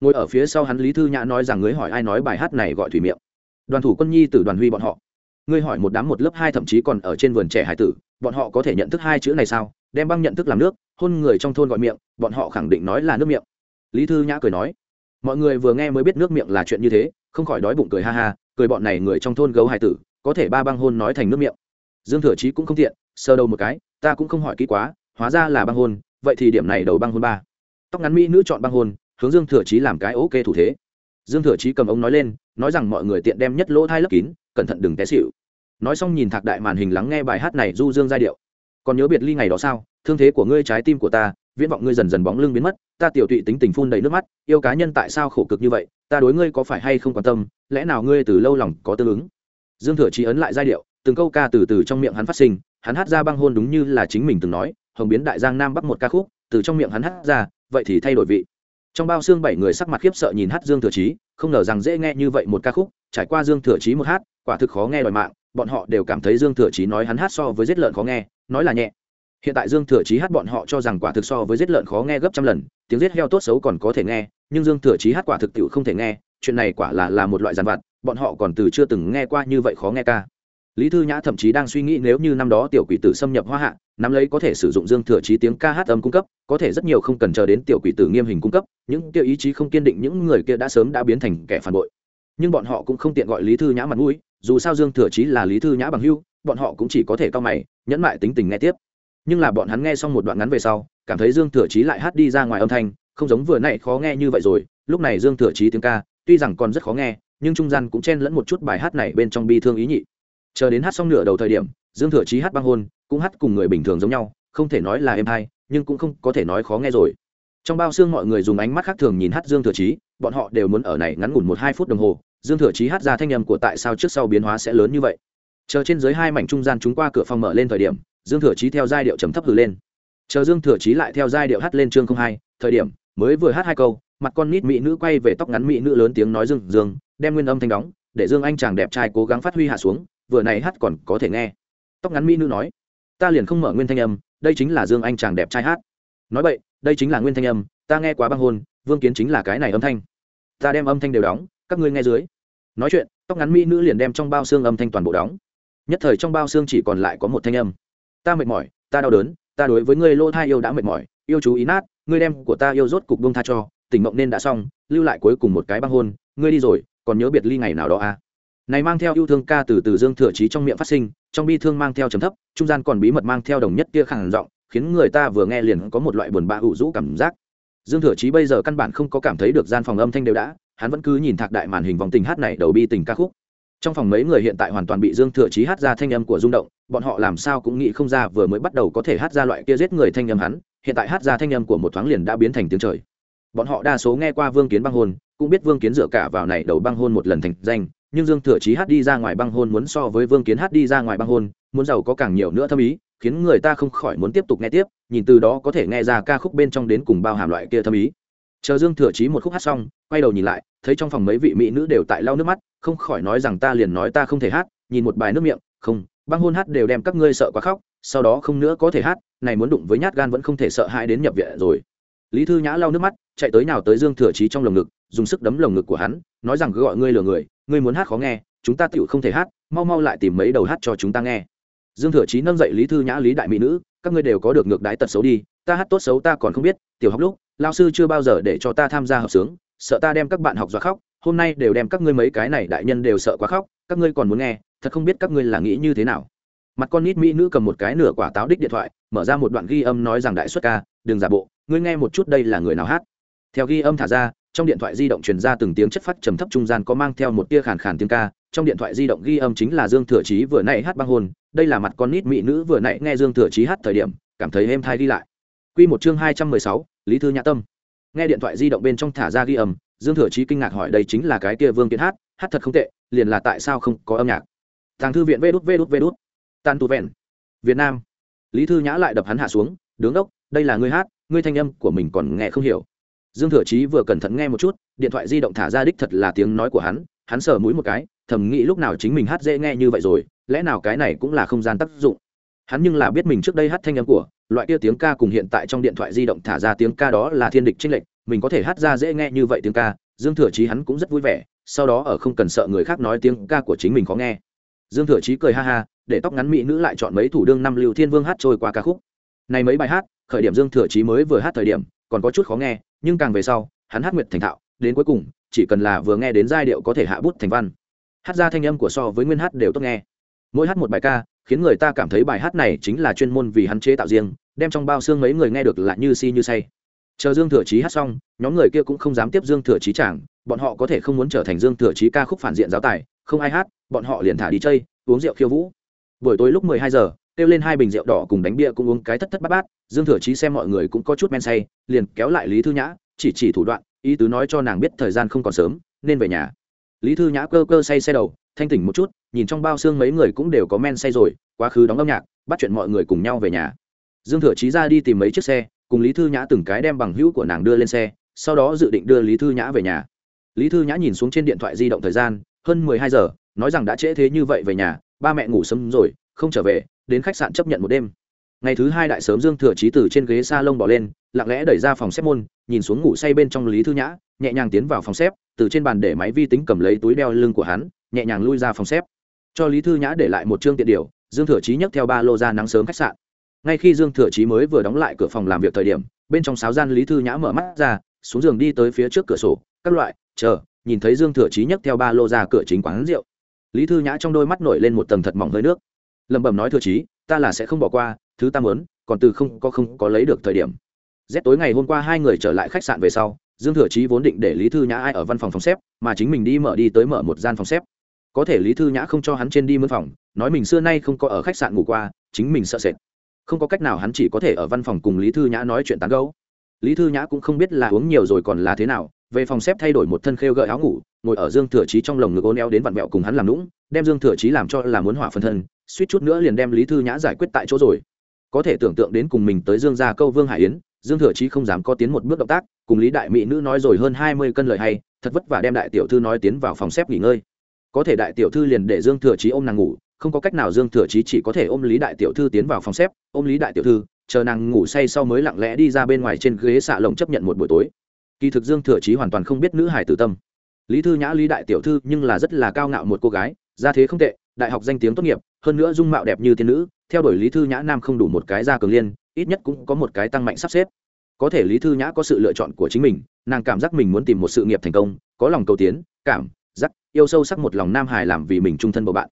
Ngồi ở phía sau hắn lý thư nhã nói rằng ngươi hỏi ai nói bài hát này gọi thủy miệng. Đoàn thủ quân nhi từ đoàn huy bọn họ. Ngươi hỏi một đám một lớp hai thậm chí còn ở trên vườn trẻ hải tử, bọn họ có thể nhận thức hai chữ này sao? Đem băng nhận thức làm nước, hôn người trong thôn gọi miệng, bọn họ khẳng định nói là nước miệng. Lý thư nhã cười nói, mọi người vừa nghe mới biết nước miệng là chuyện như thế, không khỏi đói bụng cười ha ha, cười bọn này người trong thôn gấu hải tử, có thể ba băng hôn nói thành nước miệng dương thừa chí cũng không tiện sơ đầu một cái, ta cũng không hỏi kỹ quá, hóa ra là băng hôn vậy thì điểm này đầu băng hôn ba. Tóc ngắn mỹ nữ chọn băng hôn hướng dương thừa chí làm cái ok thủ thế. Dương thừa chí cầm ống nói lên, nói rằng mọi người tiện đem nhất lỗ thai lấp kín, cẩn thận đừng té xịu nói xong nhìn thạc đại màn hình lắng nghe bài hát này du dương giai điệu. Còn nhớ biệt ly ngày đó sao? Thương thế của ngươi trái tim của ta, viễn vọng ngươi dần dần bóng lưng biến mất, ta tiểu tụy tính tình phun đầy nước mắt, yêu cá nhân tại sao khổ cực như vậy, ta đối ngươi có phải hay không quan tâm, lẽ nào ngươi từ lâu lòng có tương ứng? Dương thừa Chí ấn lại giai điệu từng câu ca từ từ trong miệng hắn phát sinh, hắn hát ra băng hôn đúng như là chính mình từng nói, hồng biến đại giang nam bắc một ca khúc, từ trong miệng hắn hát ra, vậy thì thay đổi vị. Trong bao xương bảy người sắc mặt khiếp sợ nhìn hát dương thừa chí, không ngờ rằng dễ nghe như vậy một ca khúc, trải qua dương thừa chí một hát, quả thực khó nghe đòi mạng, bọn họ đều cảm thấy dương thừa chí nói hắn hát so với giết lợn khó nghe, nói là nhẹ. Hiện tại dương thừa chí hát bọn họ cho rằng quả thực so với giết lợn khó nghe gấp trăm lần, tiếng giết heo tốt xấu còn có thể nghe, nhưng dương thừa chí hát quả thực tiệu không thể nghe, chuyện này quả là là một loại giàn vặt, bọn họ còn từ chưa từng nghe qua như vậy khó nghe ca lý thư nhã thậm chí đang suy nghĩ nếu như năm đó tiểu quỷ tử xâm nhập hoa hạ, nắm lấy có thể sử dụng dương thừa chí tiếng ca hát âm cung cấp, có thể rất nhiều không cần chờ đến tiểu quỷ tử nghiêm hình cung cấp, những kia ý chí không kiên định những người kia đã sớm đã biến thành kẻ phản bội. Nhưng bọn họ cũng không tiện gọi lý thư nhã mặt mũi, dù sao dương thừa chí là lý thư nhã bằng hưu bọn họ cũng chỉ có thể cao mày, nhẫn mại tính tình nghe tiếp. Nhưng là bọn hắn nghe xong một đoạn ngắn về sau, cảm thấy dương thừa chí lại hát đi ra ngoài âm thanh, không giống vừa nãy khó nghe như vậy rồi, lúc này dương thừa chí tiếng ca, tuy rằng còn rất khó nghe, nhưng trung gian cũng chen lẫn một chút bài hát này bên trong bi thương ý nhị chờ đến hát xong nửa đầu thời điểm, dương thừa chí hát băng hôn, cũng hát cùng người bình thường giống nhau, không thể nói là êm hay, nhưng cũng không có thể nói khó nghe rồi. Trong bao xương mọi người dùng ánh mắt khác thường nhìn hát dương thừa chí, bọn họ đều muốn ở này ngắn ngủn một hai phút đồng hồ, dương thừa chí hát ra thanh âm của tại sao trước sau biến hóa sẽ lớn như vậy. Chờ trên dưới hai mảnh trung gian chúng qua cửa phòng mở lên thời điểm, dương thừa chí theo giai điệu trầm thấp hừ lên. Chờ dương thừa chí lại theo giai điệu hát lên chương không hai, thời điểm, mới vừa hát hai câu, mặt con nít mỹ nữ quay về tóc ngắn mỹ nữ lớn tiếng nói dương dương, đem nguyên âm thanh đóng, để dương anh chàng đẹp trai cố gắng phát huy hạ xuống vừa này hát còn có thể nghe. Tóc ngắn mỹ nữ nói, ta liền không mở nguyên thanh âm, đây chính là dương anh chàng đẹp trai hát. Nói vậy, đây chính là nguyên thanh âm, ta nghe quá băng hôn vương kiến chính là cái này âm thanh. Ta đem âm thanh đều đóng, các ngươi nghe dưới. Nói chuyện, tóc ngắn mỹ nữ liền đem trong bao xương âm thanh toàn bộ đóng. Nhất thời trong bao xương chỉ còn lại có một thanh âm. Ta mệt mỏi, ta đau đớn, ta đối với ngươi lô thai yêu đã mệt mỏi, yêu chú ý nát, ngươi đem của ta yêu rốt cục buông tha cho, tỉnh mộng nên đã xong, lưu lại cuối cùng một cái băng hôn ngươi đi rồi, còn nhớ biệt ly ngày nào đó à? Này mang theo yêu thương ca từ từ dương thừa trí trong miệng phát sinh, trong bi thương mang theo trầm thấp, trung gian còn bí mật mang theo đồng nhất kia khẳng giọng, khiến người ta vừa nghe liền có một loại buồn bã ủ rũ cảm giác. Dương thừa trí bây giờ căn bản không có cảm thấy được gian phòng âm thanh đều đã, hắn vẫn cứ nhìn thạc đại màn hình vòng tình hát này đầu bi tình ca khúc. Trong phòng mấy người hiện tại hoàn toàn bị dương thừa Chí hát ra thanh âm của rung động, bọn họ làm sao cũng nghĩ không ra vừa mới bắt đầu có thể hát ra loại kia giết người thanh âm hắn, hiện tại hát ra thanh âm của một thoáng liền đã biến thành tiếng trời. Bọn họ đa số nghe qua vương kiến băng hôn, cũng biết vương kiến dựa cả vào này đầu băng hôn một lần thành danh nhưng dương thừa chí hát đi ra ngoài băng hôn muốn so với vương kiến hát đi ra ngoài băng hôn, muốn giàu có càng nhiều nữa thâm ý, khiến người ta không khỏi muốn tiếp tục nghe tiếp, nhìn từ đó có thể nghe ra ca khúc bên trong đến cùng bao hàm loại kia thâm ý. Chờ dương thừa chí một khúc hát xong, quay đầu nhìn lại, thấy trong phòng mấy vị mỹ nữ đều tại lau nước mắt, không khỏi nói rằng ta liền nói ta không thể hát, nhìn một bài nước miệng, không, băng hôn hát đều đem các ngươi sợ quá khóc, sau đó không nữa có thể hát, này muốn đụng với nhát gan vẫn không thể sợ hãi đến nhập viện rồi. Lý thư nhã lau nước mắt, chạy tới nào tới dương thừa chí trong lồng ngực, dùng sức đấm lồng ngực của hắn, nói rằng cứ gọi ngươi lừa người ngươi muốn hát khó nghe, chúng ta tựu không thể hát, mau mau lại tìm mấy đầu hát cho chúng ta nghe. Dương thừa chí nâng dậy lý thư nhã, lý đại mỹ nữ, các ngươi đều có được ngược đái tật xấu đi, ta hát tốt xấu ta còn không biết, tiểu học lúc lao sư chưa bao giờ để cho ta tham gia hợp sướng, sợ ta đem các bạn học dọa khóc, hôm nay đều đem các ngươi mấy cái này đại nhân đều sợ quá khóc, các ngươi còn muốn nghe, thật không biết các ngươi là nghĩ như thế nào. Mặt con nít mỹ nữ cầm một cái nửa quả táo đích điện thoại, mở ra một đoạn ghi âm nói rằng đại xuất ca, đừng giả bộ, ngươi nghe một chút đây là người nào hát theo ghi âm thả ra, trong điện thoại di động truyền ra từng tiếng chất phát trầm thấp trung gian có mang theo một tia khàn khàn tiếng ca. Trong điện thoại di động ghi âm chính là dương thừa chí vừa nãy hát băng hồn. Đây là mặt con nít mỹ nữ vừa nãy nghe dương thừa chí hát thời điểm, cảm thấy êm thai đi lại. Quy một chương hai trăm mười sáu, lý thư nhã tâm. Nghe điện thoại di động bên trong thả ra ghi âm, dương thừa chí kinh ngạc hỏi đây chính là cái kia vương kiến hát hát thật không tệ, liền là tại sao không có âm nhạc? Tàng thư viện vê đút vê đút vê đút. Tan tu vẹn. Việt nam. Lý thư nhã lại đập hắn hạ xuống, đứng đốc đây là ngươi hát, ngươi thanh âm của mình còn nghe không hiểu dương thừa chí vừa cẩn thận nghe một chút, điện thoại di động thả ra đích thật là tiếng nói của hắn hắn sờ mũi một cái, thầm nghĩ lúc nào chính mình hát dễ nghe như vậy rồi, lẽ nào cái này cũng là không gian tác dụng. Hắn nhưng là biết mình trước đây hát thanh âm của, loại kia tiếng ca cùng hiện tại trong điện thoại di động thả ra tiếng ca đó là thiên địch trinh lệnh mình có thể hát ra dễ nghe như vậy tiếng ca, dương thừa chí hắn cũng rất vui vẻ, sau đó ở không cần sợ người khác nói tiếng ca của chính mình khó nghe. Dương thừa chí cười ha ha, để tóc ngắn mỹ nữ lại chọn mấy thủ đương năm lưu thiên vương hát trôi qua ca khúc. Này mấy bài hát, khởi điểm dương thừa chí mới vừa hát thời điểm, còn có chút khó nghe nhưng càng về sau, hắn hát nguyệt thành thạo, đến cuối cùng, chỉ cần là vừa nghe đến giai điệu có thể hạ bút thành văn. Hát ra thanh âm của so với nguyên hát đều tốt nghe. Mỗi hát một bài ca, khiến người ta cảm thấy bài hát này chính là chuyên môn vì hắn chế tạo riêng, đem trong bao xương mấy người nghe được lại như si như say. Chờ dương thừa chí hát xong, nhóm người kia cũng không dám tiếp dương thừa chí chàng, bọn họ có thể không muốn trở thành dương thừa chí ca khúc phản diện giáo tài, không ai hát, bọn họ liền thả đi chơi, uống rượu khiêu vũ. Buổi tối lúc mười hai giờ, kêu lên hai bình rượu đỏ cùng đánh bia cũng uống cái thất thất bát bát dương thừa chí xem mọi người cũng có chút men say, liền kéo lại lý thư nhã, chỉ chỉ thủ đoạn, ý tứ nói cho nàng biết thời gian không còn sớm, nên về nhà. Lý thư nhã cơ cơ say xe đầu, thanh tỉnh một chút, nhìn trong bao xương mấy người cũng đều có men say rồi, quá khứ đóng âm nhạc, bắt chuyện mọi người cùng nhau về nhà. Dương thừa chí ra đi tìm mấy chiếc xe, cùng lý thư nhã từng cái đem bằng hữu của nàng đưa lên xe, sau đó dự định đưa lý thư nhã về nhà. Lý thư nhã nhìn xuống trên điện thoại di động thời gian, hơn mười hai giờ, nói rằng đã trễ thế như vậy về nhà, ba mẹ ngủ sớm rồi, không trở về, đến khách sạn chấp nhận một đêm ngày thứ hai đại sớm dương thừa trí từ trên ghế s a lông bỏ lên, lặng lẽ đẩy ra phòng xếp môn, nhìn xuống ngủ say bên trong lý thư nhã, nhẹ nhàng tiến vào phòng xếp, từ trên bàn để máy vi tính cầm lấy túi đeo lưng của hắn, nhẹ nhàng lui ra phòng xếp. Cho lý thư nhã để lại một chương tiện điều, dương thừa trí nhấc theo ba lô ra nắng sớm khách sạn. Ngay khi dương thừa trí mới vừa đóng lại cửa phòng làm việc thời điểm, bên trong sáo gian lý thư nhã mở mắt ra, xuống giường đi tới phía trước cửa sổ, các loại, chờ, nhìn thấy dương thừa trí nhấc theo ba lô ra cửa chính quán rượu. Lý thư nhã trong đôi mắt nổi lên một tầng thật mỏng hơi nước. Lẩm bẩm nói, thừa trí ta là sẽ không bỏ qua, thứ ta muốn, còn từ không có không có lấy được thời điểm. Rét tối ngày hôm qua hai người trở lại khách sạn về sau, dương thừa chí vốn định để lý thư nhã ai ở văn phòng phòng xếp, mà chính mình đi mở đi tới mở một gian phòng xếp. Có thể lý thư nhã không cho hắn trên đi mướn phòng, nói mình xưa nay không có ở khách sạn ngủ qua, chính mình sợ sệt. Không có cách nào hắn chỉ có thể ở văn phòng cùng lý thư nhã nói chuyện tán gấu lý thư nhã cũng không biết là uống nhiều rồi còn là thế nào, về phòng xếp thay đổi một thân khêu gợi áo ngủ, ngồi ở dương thừa chí trong lồng ngực ôn eo đến vặn vẹo cùng hắn làm lũng đem dương thừa chí làm cho là muốn hỏa phân thân suýt chút nữa liền đem lý thư nhã giải quyết tại chỗ rồi. Có thể tưởng tượng đến cùng mình tới dương gia câu vương hải yến, dương thừa chí không dám có tiến một bước động tác, cùng lý đại mỹ nữ nói rồi hơn hai mươi cân lời hay, thật vất vả đem đại tiểu thư nói tiến vào phòng xếp nghỉ ngơi. Có thể đại tiểu thư liền để dương thừa chí ôm nàng ngủ, không có cách nào dương thừa chí chỉ có thể ôm lý đại tiểu thư tiến vào phòng xếp, ôm lý đại tiểu thư, chờ nàng ngủ say sau mới lặng lẽ đi ra bên ngoài trên ghế xạ lồng chấp nhận một buổi tối. Kỳ thực dương thừa chí hoàn toàn không biết nữ hải tử tâm. Lý thư nhã, lý đại tiểu thư nhưng là rất là cao ngạo một cô gái, gia thế không tệ đại học danh tiếng tốt nghiệp, hơn nữa dung mạo đẹp như tiên nữ, theo đuổi lý thư nhã nam không đủ một cái ra cường liên, ít nhất cũng có một cái tăng mạnh sắp xếp. Có thể lý thư nhã có sự lựa chọn của chính mình, nàng cảm giác mình muốn tìm một sự nghiệp thành công, có lòng cầu tiến, cảm, giác, yêu sâu sắc một lòng nam hải làm vì mình trung thân bầu bạn.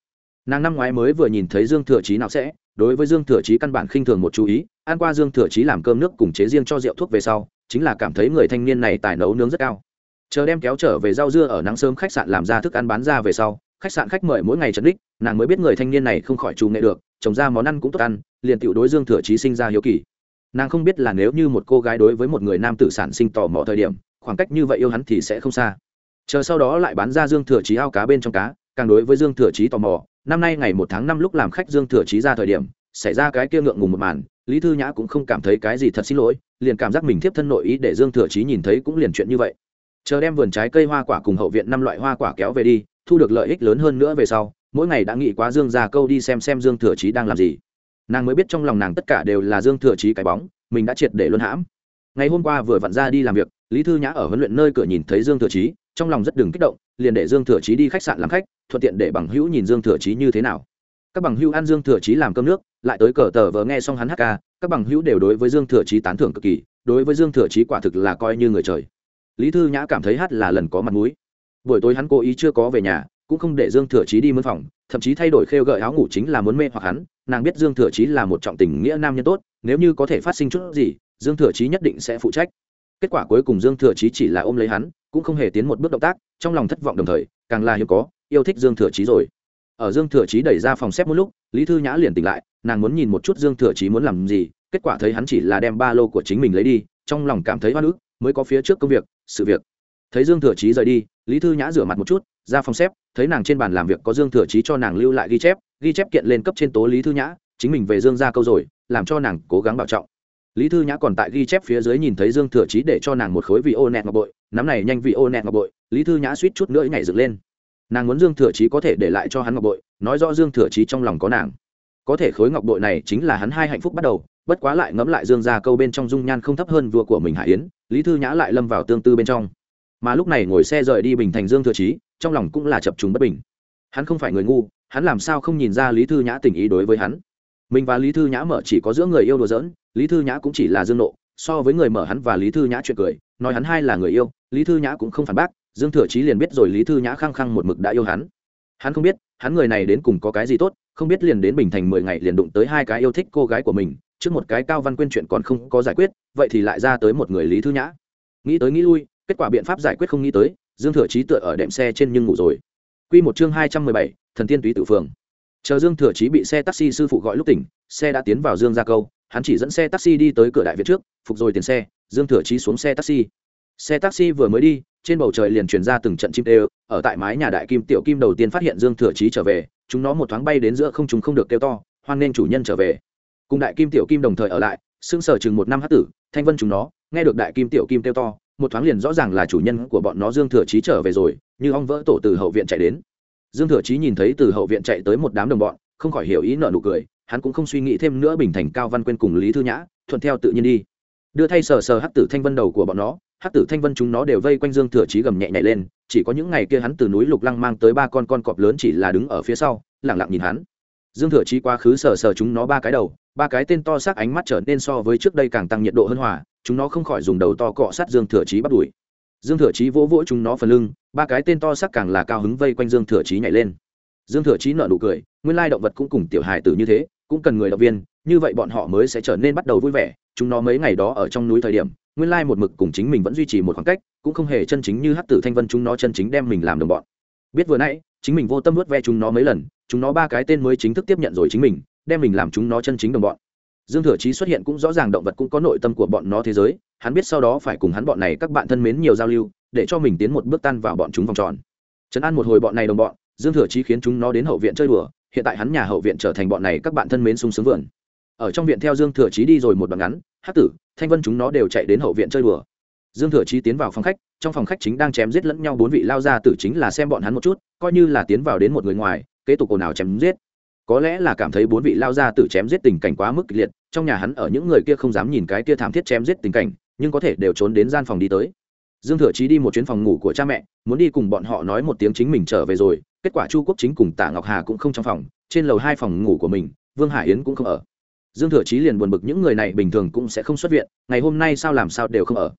Nàng năm ngoái mới vừa nhìn thấy dương thừa chí nào sẽ, đối với dương thừa chí căn bản khinh thường một chú ý, ăn qua dương thừa chí làm cơm nước cùng chế riêng cho rượu thuốc về sau, chính là cảm thấy người thanh niên này tài nấu nướng rất cao. Chờ đem kéo trở về rau dưa ở nắng sớm khách sạn làm ra thức ăn bán ra về sau khách sạn khách mời mỗi ngày trấn đích nàng mới biết người thanh niên này không khỏi trù nghệ được, trồng ra món ăn cũng tốt ăn, liền tiểu đối dương thừa chí sinh ra hiếu kỳ. Nàng không biết là nếu như một cô gái đối với một người nam tử sản sinh tò mò thời điểm, khoảng cách như vậy yêu hắn thì sẽ không xa. Chờ sau đó lại bán ra dương thừa chí ao cá bên trong cá, càng đối với dương thừa chí tò mò, năm nay ngày một tháng năm lúc làm khách dương thừa chí ra thời điểm, xảy ra cái kia ngượng ngùng một màn, lý thư nhã cũng không cảm thấy cái gì thật xin lỗi, liền cảm giác mình tiếp thân nội ý để dương thừa chí nhìn thấy cũng liền chuyện như vậy. Chờ đem vườn trái cây hoa quả cùng hậu viện năm loại hoa quả kéo về đi thu được lợi ích lớn hơn nữa về sau, mỗi ngày đã nghĩ quá dương ra câu đi xem xem dương thừa chí đang làm gì. Nàng mới biết trong lòng nàng tất cả đều là dương thừa chí cái bóng, mình đã triệt để luân hãm. Ngày hôm qua vừa vặn ra đi làm việc, lý thư nhã ở huấn luyện nơi cửa nhìn thấy dương thừa chí, trong lòng rất đừng kích động, liền để dương thừa chí đi khách sạn làm khách, thuận tiện để bằng hữu nhìn dương thừa chí như thế nào. Các bằng hữu ăn dương thừa chí làm cơm nước, lại tới cờ tờ vờ nghe xong hắn hát ca, các bằng hữu đều đối với dương thừa chí tán thưởng cực kỳ, đối với dương thừa chí quả thực là coi như người trời. Lý thư nhã cảm thấy hát là lần có mặt mũi buổi tối hắn cố ý chưa có về nhà, cũng không để dương thừa chí đi mướn phòng, thậm chí thay đổi khêu gợi áo ngủ chính là muốn mê hoặc hắn. Nàng biết dương thừa chí là một trọng tình nghĩa nam nhân tốt, nếu như có thể phát sinh chút gì, dương thừa chí nhất định sẽ phụ trách. Kết quả cuối cùng dương thừa chí chỉ là ôm lấy hắn, cũng không hề tiến một bước động tác, trong lòng thất vọng đồng thời, càng là hiếm có, yêu thích dương thừa chí rồi. Ở dương thừa chí đẩy ra phòng xếp một lúc, lý thư nhã liền tỉnh lại, nàng muốn nhìn một chút dương thừa chí muốn làm gì, kết quả thấy hắn chỉ là đem ba lô của chính mình lấy đi, trong lòng cảm thấy hoa nữ mới có phía trước công việc, sự việc. Thấy dương thừa chí rời đi lý thư nhã rửa mặt một chút, ra phòng xếp, thấy nàng trên bàn làm việc có dương thừa chí cho nàng lưu lại ghi chép ghi chép kiện lên cấp trên tố lý thư nhã, chính mình về dương ra câu rồi, làm cho nàng cố gắng bảo trọng. Lý thư nhã còn tại ghi chép phía dưới nhìn thấy dương thừa chí để cho nàng một khối vị ô nẹt ngọc bội, nắm này nhanh vị ô nẹt ngọc bội, lý thư nhã suýt chút nữa nhảy dựng lên. Nàng muốn dương thừa chí có thể để lại cho hắn ngọc bội, nói rõ dương thừa chí trong lòng có nàng. Có thể khối ngọc bội này chính là hắn hai hạnh phúc bắt đầu, bất quá lại ngẫm lại dương ra câu bên trong dung nhan không thấp hơn vua của mình hải yến, lý thư nhã lại lâm vào tương tư bên trong mà lúc này ngồi xe rời đi bình thành dương thừa chí, trong lòng cũng là chập trùng bất bình. Hắn không phải người ngu, hắn làm sao không nhìn ra lý thư nhã tình ý đối với hắn? Mình và lý thư nhã mở chỉ có giữa người yêu đùa giỡn, lý thư nhã cũng chỉ là dương nộ, so với người mở hắn và lý thư nhã chuyện cười, nói hắn hai là người yêu, lý thư nhã cũng không phản bác, dương thừa chí liền biết rồi lý thư nhã khăng khăng một mực đã yêu hắn. Hắn không biết, hắn người này đến cùng có cái gì tốt, không biết liền đến bình thành mười ngày liền đụng tới hai cái yêu thích cô gái của mình, trước một cái cao văn quyên chuyện còn không có giải quyết, vậy thì lại ra tới một người lý thư nhã. Nghĩ tới nghĩ lui kết quả biện pháp giải quyết không nghĩ tới, dương thừa chí tựa ở đệm xe trên nhưng ngủ rồi. Q một chương hai trăm mười bảy, thần tiên túy tự phường. Chờ dương thừa chí bị xe taxi sư phụ gọi lúc tỉnh, xe đã tiến vào dương gia câu, hắn chỉ dẫn xe taxi đi tới cửa đại việt trước, phục rồi tiền xe, dương thừa chí xuống xe taxi. Xe taxi vừa mới đi, trên bầu trời liền truyền ra từng trận chim tê ở tại mái nhà đại kim tiểu kim đầu tiên phát hiện dương thừa chí trở về, chúng nó một thoáng bay đến giữa không chúng không được kêu to, hoan nên chủ nhân trở về. Cùng đại kim tiểu kim đồng thời ở lại xương sở chừng một năm hát tử, thanh vân chúng nó, nghe được đại kim tiểu kim kêu to một thoáng liền rõ ràng là chủ nhân của bọn nó dương thừa chí trở về rồi, như ong vỡ tổ từ hậu viện chạy đến. Dương thừa chí nhìn thấy từ hậu viện chạy tới một đám đồng bọn, không khỏi hiểu ý nợ nụ cười, hắn cũng không suy nghĩ thêm nữa bình thành cao văn quên cùng lý thư nhã, thuận theo tự nhiên đi. Đưa thay sờ sờ hắc tử thanh vân đầu của bọn nó, hắc tử thanh vân chúng nó đều vây quanh dương thừa chí gầm nhẹ nhảy lên, chỉ có những ngày kia hắn từ núi lục lăng mang tới ba con con cọp lớn chỉ là đứng ở phía sau lẳng lặng nhìn hắn. Dương thừa chí quá khứ sờ sờ chúng nó ba cái đầu ba cái tên to xác ánh mắt trở nên so với trước đây càng tăng nhiệt độ hơn hòa, chúng nó không khỏi dùng đầu to cọ sát dương thừa chí bắt đuổi. Dương thừa chí vỗ vỗ chúng nó phần lưng, ba cái tên to xác càng là cao hứng vây quanh dương thừa chí nhảy lên. Dương thừa chí nợ nụ cười, nguyên lai động vật cũng cùng tiểu hài tử như thế, cũng cần người động viên, như vậy bọn họ mới sẽ trở nên bắt đầu vui vẻ, chúng nó mấy ngày đó ở trong núi thời điểm, nguyên lai một mực cùng chính mình vẫn duy trì một khoảng cách, cũng không hề chân chính như hắc tử thanh vân chúng nó chân chính đem mình làm đồng bọn. Biết vừa nãy, chính mình vô tâm nuốt ve chúng nó mấy lần, chúng nó ba cái tên mới chính thức tiếp nhận rồi chính mình đem mình làm chúng nó chân chính đồng bọn. Dương thừa chí xuất hiện cũng rõ ràng động vật cũng có nội tâm của bọn nó thế giới, hắn biết sau đó phải cùng hắn bọn này các bạn thân mến nhiều giao lưu, để cho mình tiến một bước tan vào bọn chúng vòng tròn. Trấn an một hồi bọn này đồng bọn, dương thừa chí khiến chúng nó đến hậu viện chơi đùa, hiện tại hắn nhà hậu viện trở thành bọn này các bạn thân mến sung sướng vườn. Ở trong viện theo dương thừa chí đi rồi một đoạn ngắn, hát tử, thanh vân chúng nó đều chạy đến hậu viện chơi đùa. Dương thừa chí tiến vào phòng khách, trong phòng khách chính đang chém giết lẫn nhau bốn vị lao ra tử chính là xem bọn hắn một chút, coi như là tiến vào đến một người ngoài, kế tục ồn ào chém giết có lẽ là cảm thấy bốn vị lao ra tử chém giết tình cảnh quá mức kịch liệt, trong nhà hắn ở những người kia không dám nhìn cái kia thảm thiết chém giết tình cảnh, nhưng có thể đều trốn đến gian phòng đi tới. Dương thừa chí đi một chuyến phòng ngủ của cha mẹ, muốn đi cùng bọn họ nói một tiếng chính mình trở về rồi, kết quả chu quốc chính cùng tạ ngọc hà cũng không trong phòng, trên lầu hai phòng ngủ của mình, vương hải yến cũng không ở. Dương thừa chí liền buồn bực những người này bình thường cũng sẽ không xuất viện, ngày hôm nay sao làm sao đều không ở.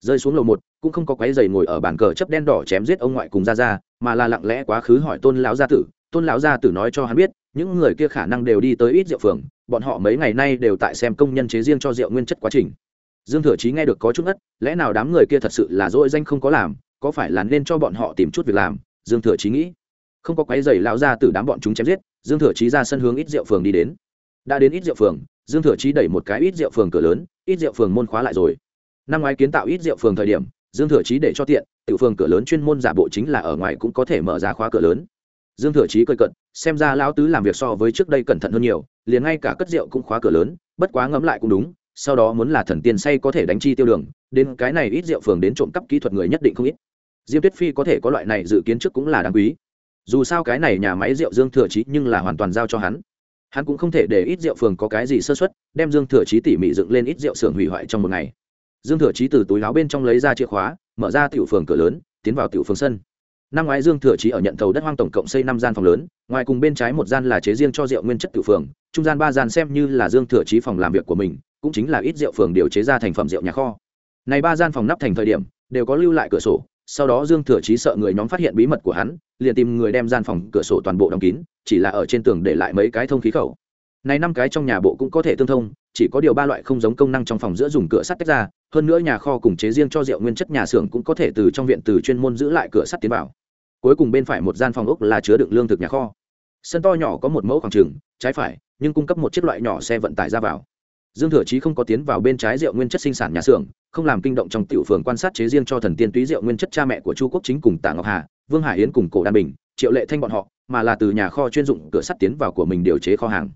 Rơi xuống lầu một, cũng không có quái giày ngồi ở bàn cờ chấp đen đỏ chém giết ông ngoại cùng ra ra mà là lặng lẽ quá khứ hỏi tôn lão gia tử, tôn lão gia tử nói cho hắn biết những người kia khả năng đều đi tới ít rượu phường, bọn họ mấy ngày nay đều tại xem công nhân chế riêng cho rượu nguyên chất quá trình. Dương thừa chí nghe được có chút ngất, lẽ nào đám người kia thật sự là dỗi danh không có làm, có phải là nên cho bọn họ tìm chút việc làm? Dương thừa chí nghĩ. Không có quái giày lão ra từ đám bọn chúng chém giết, dương thừa chí ra sân hướng ít rượu phường đi đến. Đã đến ít rượu phường, dương thừa chí đẩy một cái ít rượu phường cửa lớn, ít rượu phường môn khóa lại rồi. Năm ngoái kiến tạo ít rượu phường thời điểm, dương thừa chí để cho tiện, tiểu phường cửa lớn chuyên môn giả bộ chính là ở ngoài cũng có thể mở ra khóa cửa lớn. Dương thừa chí cười cận xem ra lão tứ làm việc so với trước đây cẩn thận hơn nhiều, liền ngay cả cất rượu cũng khóa cửa lớn, bất quá ngẫm lại cũng đúng, sau đó muốn là thần tiên say có thể đánh chi tiêu đường, đến cái này ít rượu phường đến trộm cắp kỹ thuật người nhất định không ít. Diêm tuyết phi có thể có loại này dự kiến trước cũng là đáng quý. Dù sao cái này nhà máy rượu dương thừa trí nhưng là hoàn toàn giao cho hắn. Hắn cũng không thể để ít rượu phường có cái gì sơ xuất đem dương thừa trí tỉ mỉ dựng lên ít rượu xưởng hủy hoại trong một ngày. Dương thừa trí từ túi láo bên trong lấy ra chìa khóa, mở ra tiểu phường cửa lớn, tiến vào tiểu phường sân năm ngoái dương thừa chí ở nhận thầu đất hoang tổng cộng xây năm gian phòng lớn, ngoài cùng bên trái một gian là chế riêng cho rượu nguyên chất tự phường, trung gian ba gian xem như là dương thừa chí phòng làm việc của mình, cũng chính là ít rượu phường điều chế ra thành phẩm rượu nhà kho. Này ba gian phòng nắp thành thời điểm, đều có lưu lại cửa sổ, sau đó dương thừa chí sợ người nhóm phát hiện bí mật của hắn, liền tìm người đem gian phòng cửa sổ toàn bộ đóng kín, chỉ là ở trên tường để lại mấy cái thông khí khẩu. Này năm cái trong nhà bộ cũng có thể tương thông, chỉ có điều ba loại không giống công năng trong phòng giữa dùng cửa sắt tách ra, hơn nữa nhà kho cùng chế riêng cho rượu nguyên chất nhà xưởng cũng có thể từ trong viện từ chuyên môn giữ lại cửa sắt tiến vào cuối cùng bên phải một gian phòng ốc là chứa đựng lương thực nhà kho. Sân to nhỏ có một mẫu khoảng trường, trái phải, nhưng cung cấp một chiếc loại nhỏ xe vận tải ra vào. Dương thừa chí không có tiến vào bên trái rượu nguyên chất sinh sản nhà xưởng, không làm kinh động trong tiểu phường quan sát chế riêng cho thần tiên túy rượu nguyên chất cha mẹ của chu quốc chính cùng tạ ngọc hà, vương hải yến cùng cổ đan bình, triệu lệ thanh bọn họ, mà là từ nhà kho chuyên dụng cửa sắt tiến vào của mình điều chế kho hàng.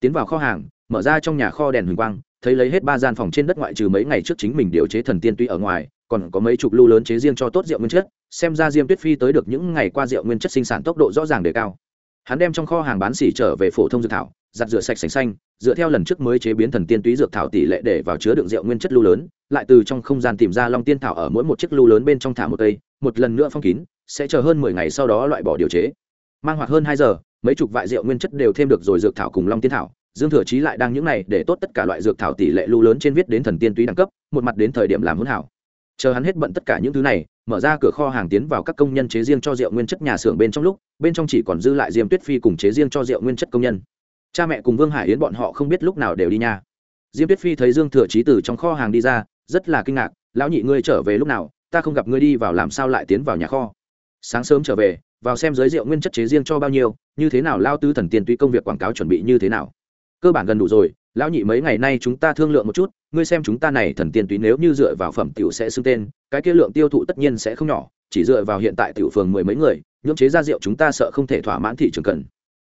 Tiến vào kho hàng, mở ra trong nhà kho đèn huỳnh quang thấy lấy hết ba gian phòng trên đất ngoại trừ mấy ngày trước chính mình điều chế thần tiên túy ở ngoài, còn có mấy chục lưu lớn chế riêng cho tốt rượu nguyên chất, xem ra diêm tuyết phi tới được những ngày qua rượu nguyên chất sinh sản tốc độ rõ ràng đề cao. Hắn đem trong kho hàng bán xỉ trở về phổ thông dược thảo, giặt rửa sạch sành xanh, dựa theo lần trước mới chế biến thần tiên túy dược thảo tỷ lệ để vào chứa đựng rượu nguyên chất lưu lớn, lại từ trong không gian tìm ra long tiên thảo ở mỗi một chiếc lưu lớn bên trong thả một cây, một lần nữa phong kín, sẽ chờ hơn mười ngày sau đó loại bỏ điều chế. Mang hoặc hơn hai giờ, mấy chục vại rượu nguyên chất đều thêm được rồi dược thảo cùng long tiên thảo dương thừa chí lại đang những này để tốt tất cả loại dược thảo tỷ lệ lưu lớn trên viết đến thần tiên túy đẳng cấp, một mặt đến thời điểm làm hỗn hảo. Chờ hắn hết bận tất cả những thứ này, mở ra cửa kho hàng tiến vào các công nhân chế riêng cho rượu nguyên chất nhà xưởng bên trong lúc, bên trong chỉ còn dư lại diêm tuyết phi cùng chế riêng cho rượu nguyên chất công nhân. Cha mẹ cùng vương hải yến bọn họ không biết lúc nào đều đi nha. Diêm tuyết phi thấy dương thừa Chí từ trong kho hàng đi ra, rất là kinh ngạc, lão nhị ngươi trở về lúc nào? Ta không gặp ngươi đi vào làm sao lại tiến vào nhà kho? Sáng sớm trở về, vào xem giới rượu nguyên chất chế riêng cho bao nhiêu, như thế nào, lao tư thần tiên tuy công việc quảng cáo chuẩn bị như thế nào? Cơ bản gần đủ rồi, lão nhị mấy ngày nay chúng ta thương lượng một chút, ngươi xem chúng ta này thần tiên túy nếu như dựa vào phẩm tiểu sẽ xưng tên, cái kia lượng tiêu thụ tất nhiên sẽ không nhỏ, chỉ dựa vào hiện tại tiểu phường mười mấy người nhưỡng chế ra rượu chúng ta sợ không thể thỏa mãn thị trường cần.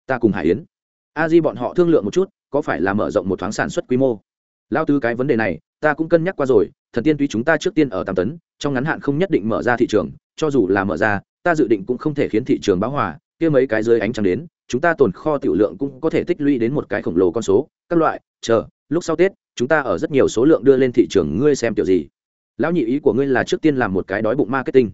Ta cùng hải yến, a di bọn họ thương lượng một chút, có phải là mở rộng một thoáng sản xuất quy mô? Lao tứ cái vấn đề này, ta cũng cân nhắc qua rồi, thần tiên túy chúng ta trước tiên ở tám tấn, trong ngắn hạn không nhất định mở ra thị trường, cho dù là mở ra, ta dự định cũng không thể khiến thị trường báo hòa, kia mấy cái dưới ánh trăng đến chúng ta tồn kho tiểu lượng cũng có thể tích lũy đến một cái khổng lồ con số. Các loại, chờ, lúc sau tết, chúng ta ở rất nhiều số lượng đưa lên thị trường, ngươi xem kiểu gì? Lão nhị ý của ngươi là trước tiên làm một cái đói bụng marketing.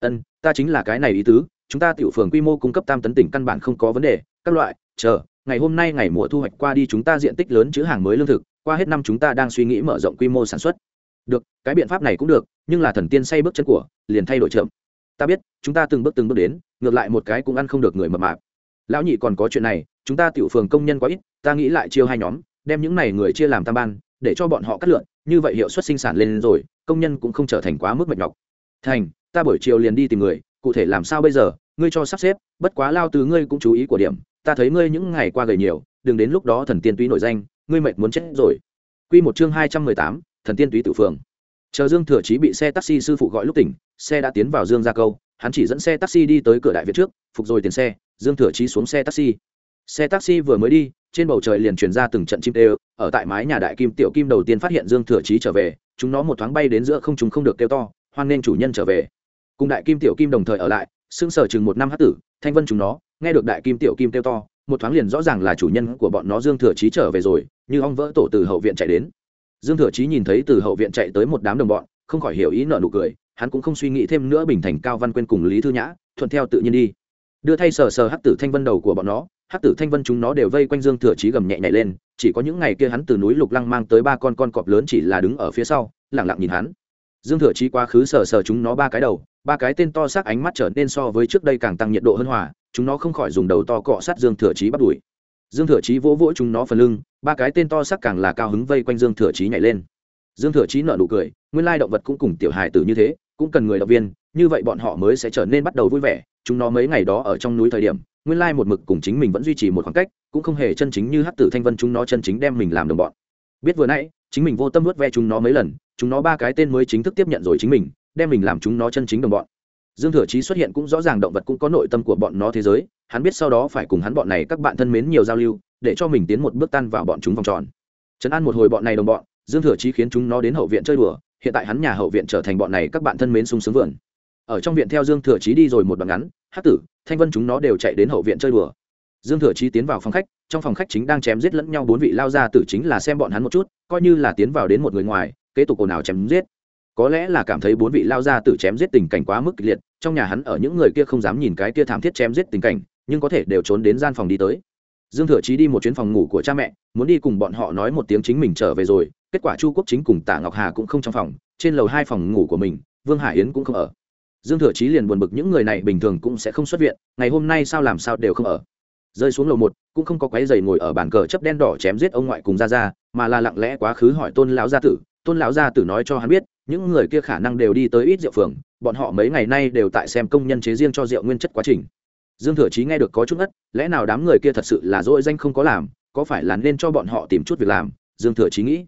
Ân, ta chính là cái này ý tứ. Chúng ta tiểu phường quy mô cung cấp tam tấn tỉnh căn bản không có vấn đề. Các loại, chờ, ngày hôm nay ngày mùa thu hoạch qua đi chúng ta diện tích lớn chữ hàng mới lương thực. Qua hết năm chúng ta đang suy nghĩ mở rộng quy mô sản xuất. Được, cái biện pháp này cũng được, nhưng là thần tiên say bước chân của, liền thay đổi chậm. Ta biết, chúng ta từng bước từng bước đến, ngược lại một cái cũng ăn không được người mập mạp lão nhị còn có chuyện này, chúng ta tiểu phường công nhân quá ít, ta nghĩ lại chiêu hai nhóm, đem những này người chia làm tam ban, để cho bọn họ cắt lượn, như vậy hiệu suất sinh sản lên rồi, công nhân cũng không trở thành quá mức mệt nhọc. Thành, ta buổi chiều liền đi tìm người, cụ thể làm sao bây giờ, ngươi cho sắp xếp, bất quá lao từ ngươi cũng chú ý của điểm, ta thấy ngươi những ngày qua gầy nhiều, đừng đến lúc đó thần tiên túy nổi danh, ngươi mệt muốn chết rồi. Quy một chương hai trăm mười tám, thần tiên túy tự phường. Chờ dương thừa chí bị xe taxi sư phụ gọi lúc tỉnh, xe đã tiến vào dương gia câu, hắn chỉ dẫn xe taxi đi tới cửa đại viện trước, phục rồi tiền xe dương thừa chí xuống xe taxi. Xe taxi vừa mới đi, trên bầu trời liền truyền ra từng trận chim kêu, ở tại mái nhà đại kim tiểu kim đầu tiên phát hiện dương thừa chí trở về, chúng nó một thoáng bay đến giữa không chúng không được kêu to, hoan nên chủ nhân trở về. Cùng đại kim tiểu kim đồng thời ở lại xưng sở chừng một năm hát tử, thanh vân chúng nó, nghe được đại kim tiểu kim kêu to, một thoáng liền rõ ràng là chủ nhân của bọn nó dương thừa chí trở về rồi, như ong vỡ tổ từ hậu viện chạy đến. Dương thừa chí nhìn thấy từ hậu viện chạy tới một đám đồng bọn, không khỏi hiểu ý nợ nụ cười, hắn cũng không suy nghĩ thêm nữa bình thành cao văn quên cùng lý thư nhã, thuận theo tự nhiên đi đưa thay sờ sờ hắc tử thanh vân đầu của bọn nó, hắc tử thanh vân chúng nó đều vây quanh dương thừa chí gầm nhẹ nhảy lên, chỉ có những ngày kia hắn từ núi lục lăng mang tới ba con con cọp lớn chỉ là đứng ở phía sau lẳng lặng nhìn hắn. Dương thừa chí quá khứ sờ sờ chúng nó ba cái đầu, ba cái tên to xác ánh mắt trở nên so với trước đây càng tăng nhiệt độ hơn hòa, chúng nó không khỏi dùng đầu to cọ sát dương thừa chí bắt đuổi. Dương thừa chí vỗ vỗ chúng nó phần lưng, ba cái tên to xác càng là cao hứng vây quanh dương thừa chí nhảy lên. Dương thừa chí nở nụ cười, nguyên lai động vật cũng cùng tiểu hài tử như thế, cũng cần người động viên, như vậy bọn họ mới sẽ trở nên bắt đầu vui vẻ chúng nó mấy ngày đó ở trong núi thời điểm, nguyên lai một mực cùng chính mình vẫn duy trì một khoảng cách, cũng không hề chân chính như hát tử thanh vân chúng nó chân chính đem mình làm đồng bọn. Biết vừa nãy, chính mình vô tâm vớt ve chúng nó mấy lần, chúng nó ba cái tên mới chính thức tiếp nhận rồi chính mình, đem mình làm chúng nó chân chính đồng bọn. Dương thừa chí xuất hiện cũng rõ ràng động vật cũng có nội tâm của bọn nó thế giới, hắn biết sau đó phải cùng hắn bọn này các bạn thân mến nhiều giao lưu, để cho mình tiến một bước tan vào bọn chúng vòng tròn. Trấn an một hồi bọn này đồng bọn, dương thừa chí khiến chúng nó đến hậu viện chơi đùa, hiện tại hắn nhà hậu viện trở thành bọn này các bạn thân mến sung sướng vườn ở trong viện theo dương thừa chí đi rồi một đoạn ngắn hát tử, thanh vân chúng nó đều chạy đến hậu viện chơi đùa. Dương thừa chí tiến vào phòng khách, trong phòng khách chính đang chém giết lẫn nhau bốn vị lao ra tử chính là xem bọn hắn một chút, coi như là tiến vào đến một người ngoài, kế tục ồn ào chém giết. Có lẽ là cảm thấy bốn vị lao ra tử chém giết tình cảnh quá mức kịch liệt, trong nhà hắn ở những người kia không dám nhìn cái kia thảm thiết chém giết tình cảnh, nhưng có thể đều trốn đến gian phòng đi tới. Dương thừa chí đi một chuyến phòng ngủ của cha mẹ, muốn đi cùng bọn họ nói một tiếng chính mình trở về rồi, kết quả chu quốc chính cùng tạ ngọc hà cũng không trong phòng, trên lầu hai phòng ngủ của mình, vương hải yến cũng không ở dương thừa chí liền buồn bực những người này bình thường cũng sẽ không xuất viện, ngày hôm nay sao làm sao đều không ở. Rơi xuống lầu một, cũng không có quái giày ngồi ở bàn cờ chấp đen đỏ chém giết ông ngoại cùng ra ra mà là lặng lẽ quá khứ hỏi tôn lão gia tử. Tôn lão gia tử nói cho hắn biết, những người kia khả năng đều đi tới ít rượu phường, bọn họ mấy ngày nay đều tại xem công nhân chế riêng cho rượu nguyên chất quá trình. Dương thừa chí nghe được có chút ngất, lẽ nào đám người kia thật sự là dỗi danh không có làm, có phải là nên cho bọn họ tìm chút việc làm? Dương thừa chí nghĩ.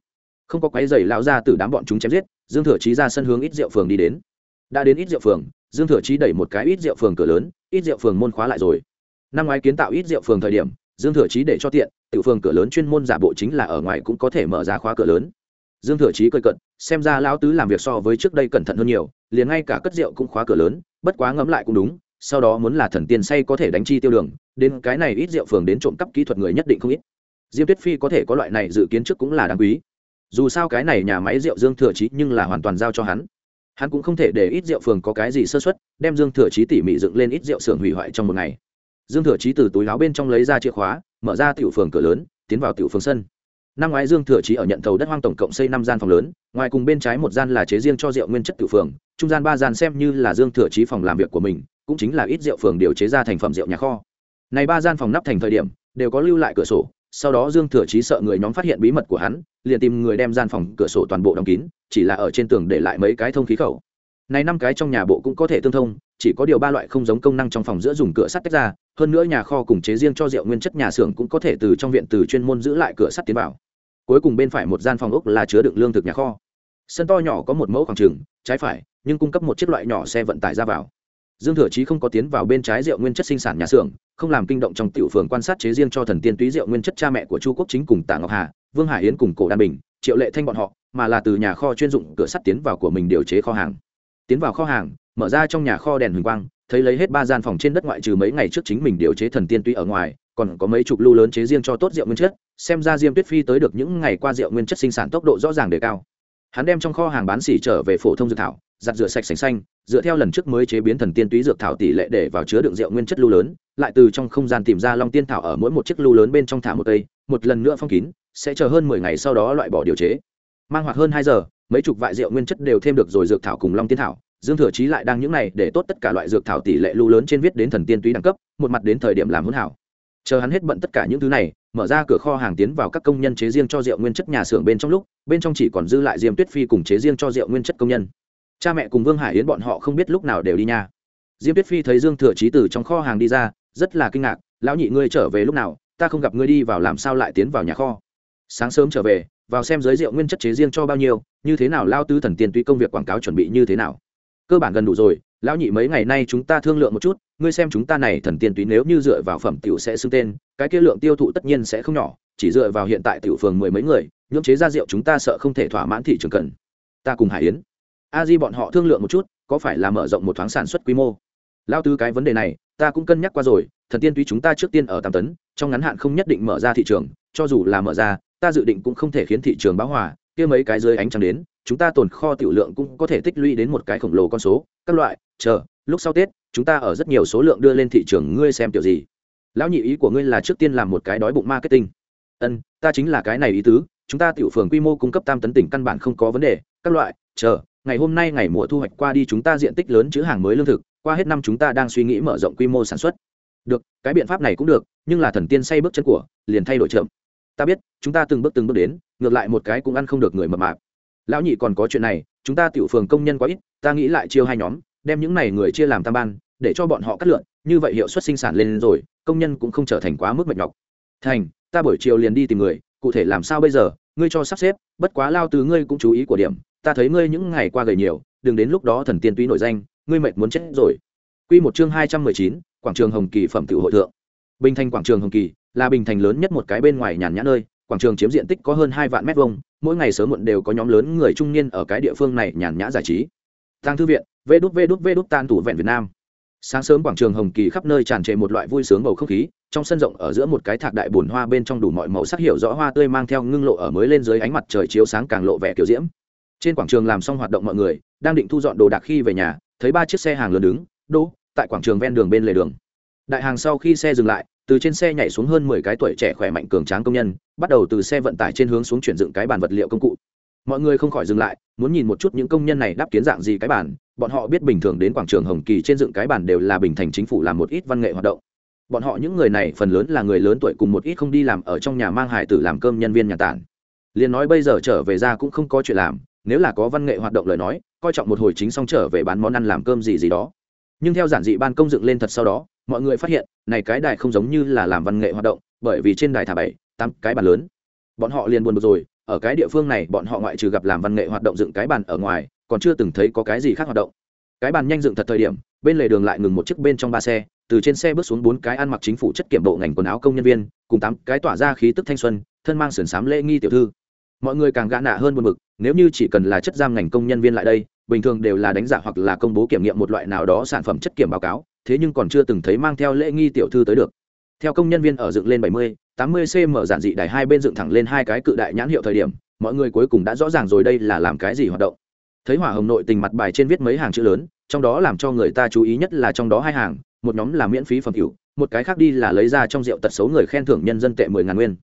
Không có quái giày lão gia tử đám bọn chúng chém giết, dương thừa chí ra sân hướng ít rượu phường đi đến đã đến ít rượu phường, dương thừa chí đẩy một cái ít rượu phường cửa lớn, ít rượu phường môn khóa lại rồi. Năm ngoái kiến tạo ít rượu phường thời điểm, dương thừa chí để cho tiện, tiểu phường cửa lớn chuyên môn giả bộ chính là ở ngoài cũng có thể mở ra khóa cửa lớn. Dương thừa chí cười cận xem ra lão tứ làm việc so với trước đây cẩn thận hơn nhiều, liền ngay cả cất rượu cũng khóa cửa lớn, bất quá ngẫm lại cũng đúng, sau đó muốn là thần tiên say có thể đánh chi tiêu đường, đến cái này ít rượu phường đến trộm cắp kỹ thuật người nhất định không ít. Diêm tuyết phi có thể có loại này dự kiến trước cũng là đáng quý. Dù sao cái này nhà máy rượu dương thừa chí nhưng là hoàn toàn giao cho hắn hắn cũng không thể để ít rượu phường có cái gì sơ xuất đem dương thừa chí tỉ mỉ dựng lên ít rượu xưởng hủy hoại trong một ngày. Dương thừa chí từ túi áo bên trong lấy ra chìa khóa, mở ra tiểu phường cửa lớn, tiến vào tiểu phường sân. Năm ngoái dương thừa chí ở nhận thầu đất hoang tổng cộng xây năm gian phòng lớn, ngoài cùng bên trái một gian là chế riêng cho rượu nguyên chất tiểu phường, trung gian ba gian xem như là dương thừa chí phòng làm việc của mình, cũng chính là ít rượu phường điều chế ra thành phẩm rượu nhà kho. Này ba gian phòng nắp thành thời điểm, đều có lưu lại cửa sổ sau đó dương thừa chí sợ người nhóm phát hiện bí mật của hắn, liền tìm người đem gian phòng cửa sổ toàn bộ đóng kín, chỉ là ở trên tường để lại mấy cái thông khí khẩu. Này năm cái trong nhà bộ cũng có thể tương thông, chỉ có điều ba loại không giống công năng trong phòng giữa dùng cửa sắt tách ra, hơn nữa nhà kho cùng chế riêng cho rượu nguyên chất nhà xưởng cũng có thể từ trong viện từ chuyên môn giữ lại cửa sắt tiến vào. Cuối cùng bên phải một gian phòng ốc là chứa đựng lương thực nhà kho. Sân to nhỏ có một mẫu khoảng trừng trái phải, nhưng cung cấp một chiếc loại nhỏ xe vận tải ra vào dương thừa chí không có tiến vào bên trái rượu nguyên chất sinh sản nhà xưởng, không làm kinh động trong tiểu phường quan sát chế riêng cho thần tiên túy rượu nguyên chất cha mẹ của chu quốc chính cùng tạ ngọc hà, vương hải yến cùng cổ đan bình, triệu lệ thanh bọn họ, mà là từ nhà kho chuyên dụng cửa sắt tiến vào của mình điều chế kho hàng. Tiến vào kho hàng, mở ra trong nhà kho đèn huỳnh quang, thấy lấy hết ba gian phòng trên đất ngoại trừ mấy ngày trước chính mình điều chế thần tiên túy ở ngoài, còn có mấy chục lưu lớn chế riêng cho tốt rượu nguyên chất, xem ra diêm tuyết phi tới được những ngày qua rượu nguyên chất sinh sản tốc độ rõ ràng đề cao hắn đem trong kho hàng bán xỉ trở về phổ thông dược thảo, giặt rửa sạch sành xanh, dựa theo lần trước mới chế biến thần tiên túy dược thảo tỷ lệ để vào chứa đựng rượu nguyên chất lưu lớn, lại từ trong không gian tìm ra long tiên thảo ở mỗi một chiếc lưu lớn bên trong thả một cây, một lần nữa phong kín, sẽ chờ hơn mười ngày sau đó loại bỏ điều chế. Mang hoặc hơn hai giờ, mấy chục vại rượu nguyên chất đều thêm được rồi dược thảo cùng long tiên thảo, dương thừa chí lại đang những này để tốt tất cả loại dược thảo tỷ lệ lưu lớn trên viết đến thần tiên túy đẳng cấp, một mặt đến thời điểm làm hỗn hảo chờ hắn hết bận tất cả những thứ này, mở ra cửa kho hàng tiến vào các công nhân chế riêng cho rượu nguyên chất nhà xưởng bên trong lúc, bên trong chỉ còn dư lại diêm tuyết phi cùng chế riêng cho rượu nguyên chất công nhân. Cha mẹ cùng vương hải yến bọn họ không biết lúc nào đều đi nhà. diêm tuyết phi thấy dương thừa trí từ trong kho hàng đi ra, rất là kinh ngạc, lão nhị ngươi trở về lúc nào? Ta không gặp ngươi đi vào làm sao lại tiến vào nhà kho? Sáng sớm trở về, vào xem giới rượu nguyên chất chế riêng cho bao nhiêu, như thế nào lao tứ thần tiền tuy công việc quảng cáo chuẩn bị như thế nào? Cơ bản gần đủ rồi, lão nhị mấy ngày nay chúng ta thương lượng một chút ngươi xem chúng ta này thần tiên túy nếu như dựa vào phẩm tiểu sẽ xưng tên, cái kia lượng tiêu thụ tất nhiên sẽ không nhỏ, chỉ dựa vào hiện tại tiểu phường mười mấy người nhưỡng chế ra rượu chúng ta sợ không thể thỏa mãn thị trường cần. Ta cùng hải yến, a di bọn họ thương lượng một chút, có phải là mở rộng một thoáng sản xuất quy mô? Lao tư cái vấn đề này, ta cũng cân nhắc qua rồi, thần tiên túy chúng ta trước tiên ở tam tấn, trong ngắn hạn không nhất định mở ra thị trường, cho dù là mở ra, ta dự định cũng không thể khiến thị trường bão hòa, kia mấy cái dưới ánh trăng đến, chúng ta tồn kho tiểu lượng cũng có thể tích lũy đến một cái khổng lồ con số, các loại, chờ, lúc sau tết chúng ta ở rất nhiều số lượng đưa lên thị trường, ngươi xem tiểu gì? Lão nhị ý của ngươi là trước tiên làm một cái đói bụng marketing. Ân, ta chính là cái này ý tứ, chúng ta tiểu phường quy mô cung cấp tam tấn tỉnh căn bản không có vấn đề. Các loại, chờ, ngày hôm nay ngày mùa thu hoạch qua đi chúng ta diện tích lớn chữ hàng mới lương thực, qua hết năm chúng ta đang suy nghĩ mở rộng quy mô sản xuất. Được, cái biện pháp này cũng được, nhưng là thần tiên say bước chân của, liền thay đổi chậm. Ta biết, chúng ta từng bước từng bước đến, ngược lại một cái cũng ăn không được người mập mạp. Lão nhị còn có chuyện này, chúng ta tiểu phường công nhân quá ít, ta nghĩ lại chiêu hai nhóm, đem những này người chia làm tam ban để cho bọn họ cắt lượn như vậy hiệu suất sinh sản lên rồi công nhân cũng không trở thành quá mức mệt nhọc thành ta buổi chiều liền đi tìm người cụ thể làm sao bây giờ ngươi cho sắp xếp bất quá lao từ ngươi cũng chú ý của điểm ta thấy ngươi những ngày qua gầy nhiều đừng đến lúc đó thần tiên túy nổi danh ngươi mệt muốn chết rồi Quy một chương hai trăm mười chín, quảng trường Hồng Kỳ phẩm tiểu hội thượng. Bình thành quảng trường Hồng Kỳ là bình thành lớn nhất một cái bên ngoài nhàn nhã nơi, quảng trường chiếm diện tích có hơn hai vạn mét vuông, mỗi ngày sớm muộn đều có nhóm lớn người trung niên ở cái địa phương này nhàn nhã giải trí. Tang thư viện, vê đút vê đút vê đút tan tủ vẹn Việt Nam. Sáng sớm quảng trường Hồng Kỳ khắp nơi tràn trề một loại vui sướng bầu không khí, trong sân rộng ở giữa một cái thạc đại bùn hoa bên trong đủ mọi màu sắc hiểu rõ hoa tươi mang theo ngưng lộ ở mới lên dưới ánh mặt trời chiếu sáng càng lộ vẻ kiểu diễm. Trên quảng trường làm xong hoạt động mọi người đang định thu dọn đồ đạc khi về nhà thấy ba chiếc xe hàng lớn đứng đỗ tại quảng trường ven đường bên lề đường. Đại hàng sau khi xe dừng lại từ trên xe nhảy xuống hơn mười cái tuổi trẻ khỏe mạnh cường tráng công nhân bắt đầu từ xe vận tải trên hướng xuống chuyển dựng cái bàn vật liệu công cụ. Mọi người không khỏi dừng lại muốn nhìn một chút những công nhân này đáp kiến dạng gì cái bàn bọn họ biết bình thường đến quảng trường hồng kỳ trên dựng cái bàn đều là bình thành chính phủ làm một ít văn nghệ hoạt động. Bọn họ những người này phần lớn là người lớn tuổi cùng một ít không đi làm ở trong nhà mang hải tử làm cơm nhân viên nhà tản. Liền nói bây giờ trở về ra cũng không có chuyện làm, nếu là có văn nghệ hoạt động lời nói, coi trọng một hồi chính xong trở về bán món ăn làm cơm gì gì đó. Nhưng theo giản dị ban công dựng lên thật sau đó, mọi người phát hiện, này cái đài không giống như là làm văn nghệ hoạt động, bởi vì trên đài thả bảy, tám cái bàn lớn. Bọn họ liền buồn bực rồi, ở cái địa phương này bọn họ ngoại trừ gặp làm văn nghệ hoạt động dựng cái bàn ở ngoài còn chưa từng thấy có cái gì khác hoạt động. Cái bàn nhanh dựng thật thời điểm bên lề đường lại ngừng một chiếc bên trong ba xe từ trên xe bước xuống bốn cái ăn mặc chính phủ chất kiểm bộ ngành quần áo công nhân viên cùng tám cái tỏa ra khí tức thanh xuân thân mang sườn xám lễ nghi tiểu thư. Mọi người càng gã nạ hơn buồn bực nếu như chỉ cần là chất giam ngành công nhân viên lại đây bình thường đều là đánh giả hoặc là công bố kiểm nghiệm một loại nào đó sản phẩm chất kiểm báo cáo thế nhưng còn chưa từng thấy mang theo lễ nghi tiểu thư tới được. Theo công nhân viên ở dựng lên 70, 80 cm giản dị đài hai bên dựng thẳng lên hai cái cự đại nhãn hiệu thời điểm mọi người cuối cùng đã rõ ràng rồi đây là làm cái gì hoạt động thấy hỏa hồng nội tình mặt bài trên viết mấy hàng chữ lớn, trong đó làm cho người ta chú ý nhất là trong đó hai hàng, một nhóm là miễn phí phẩm cửu một cái khác đi là lấy ra trong rượu tật xấu người khen thưởng nhân dân tệ mười ngàn nguyên.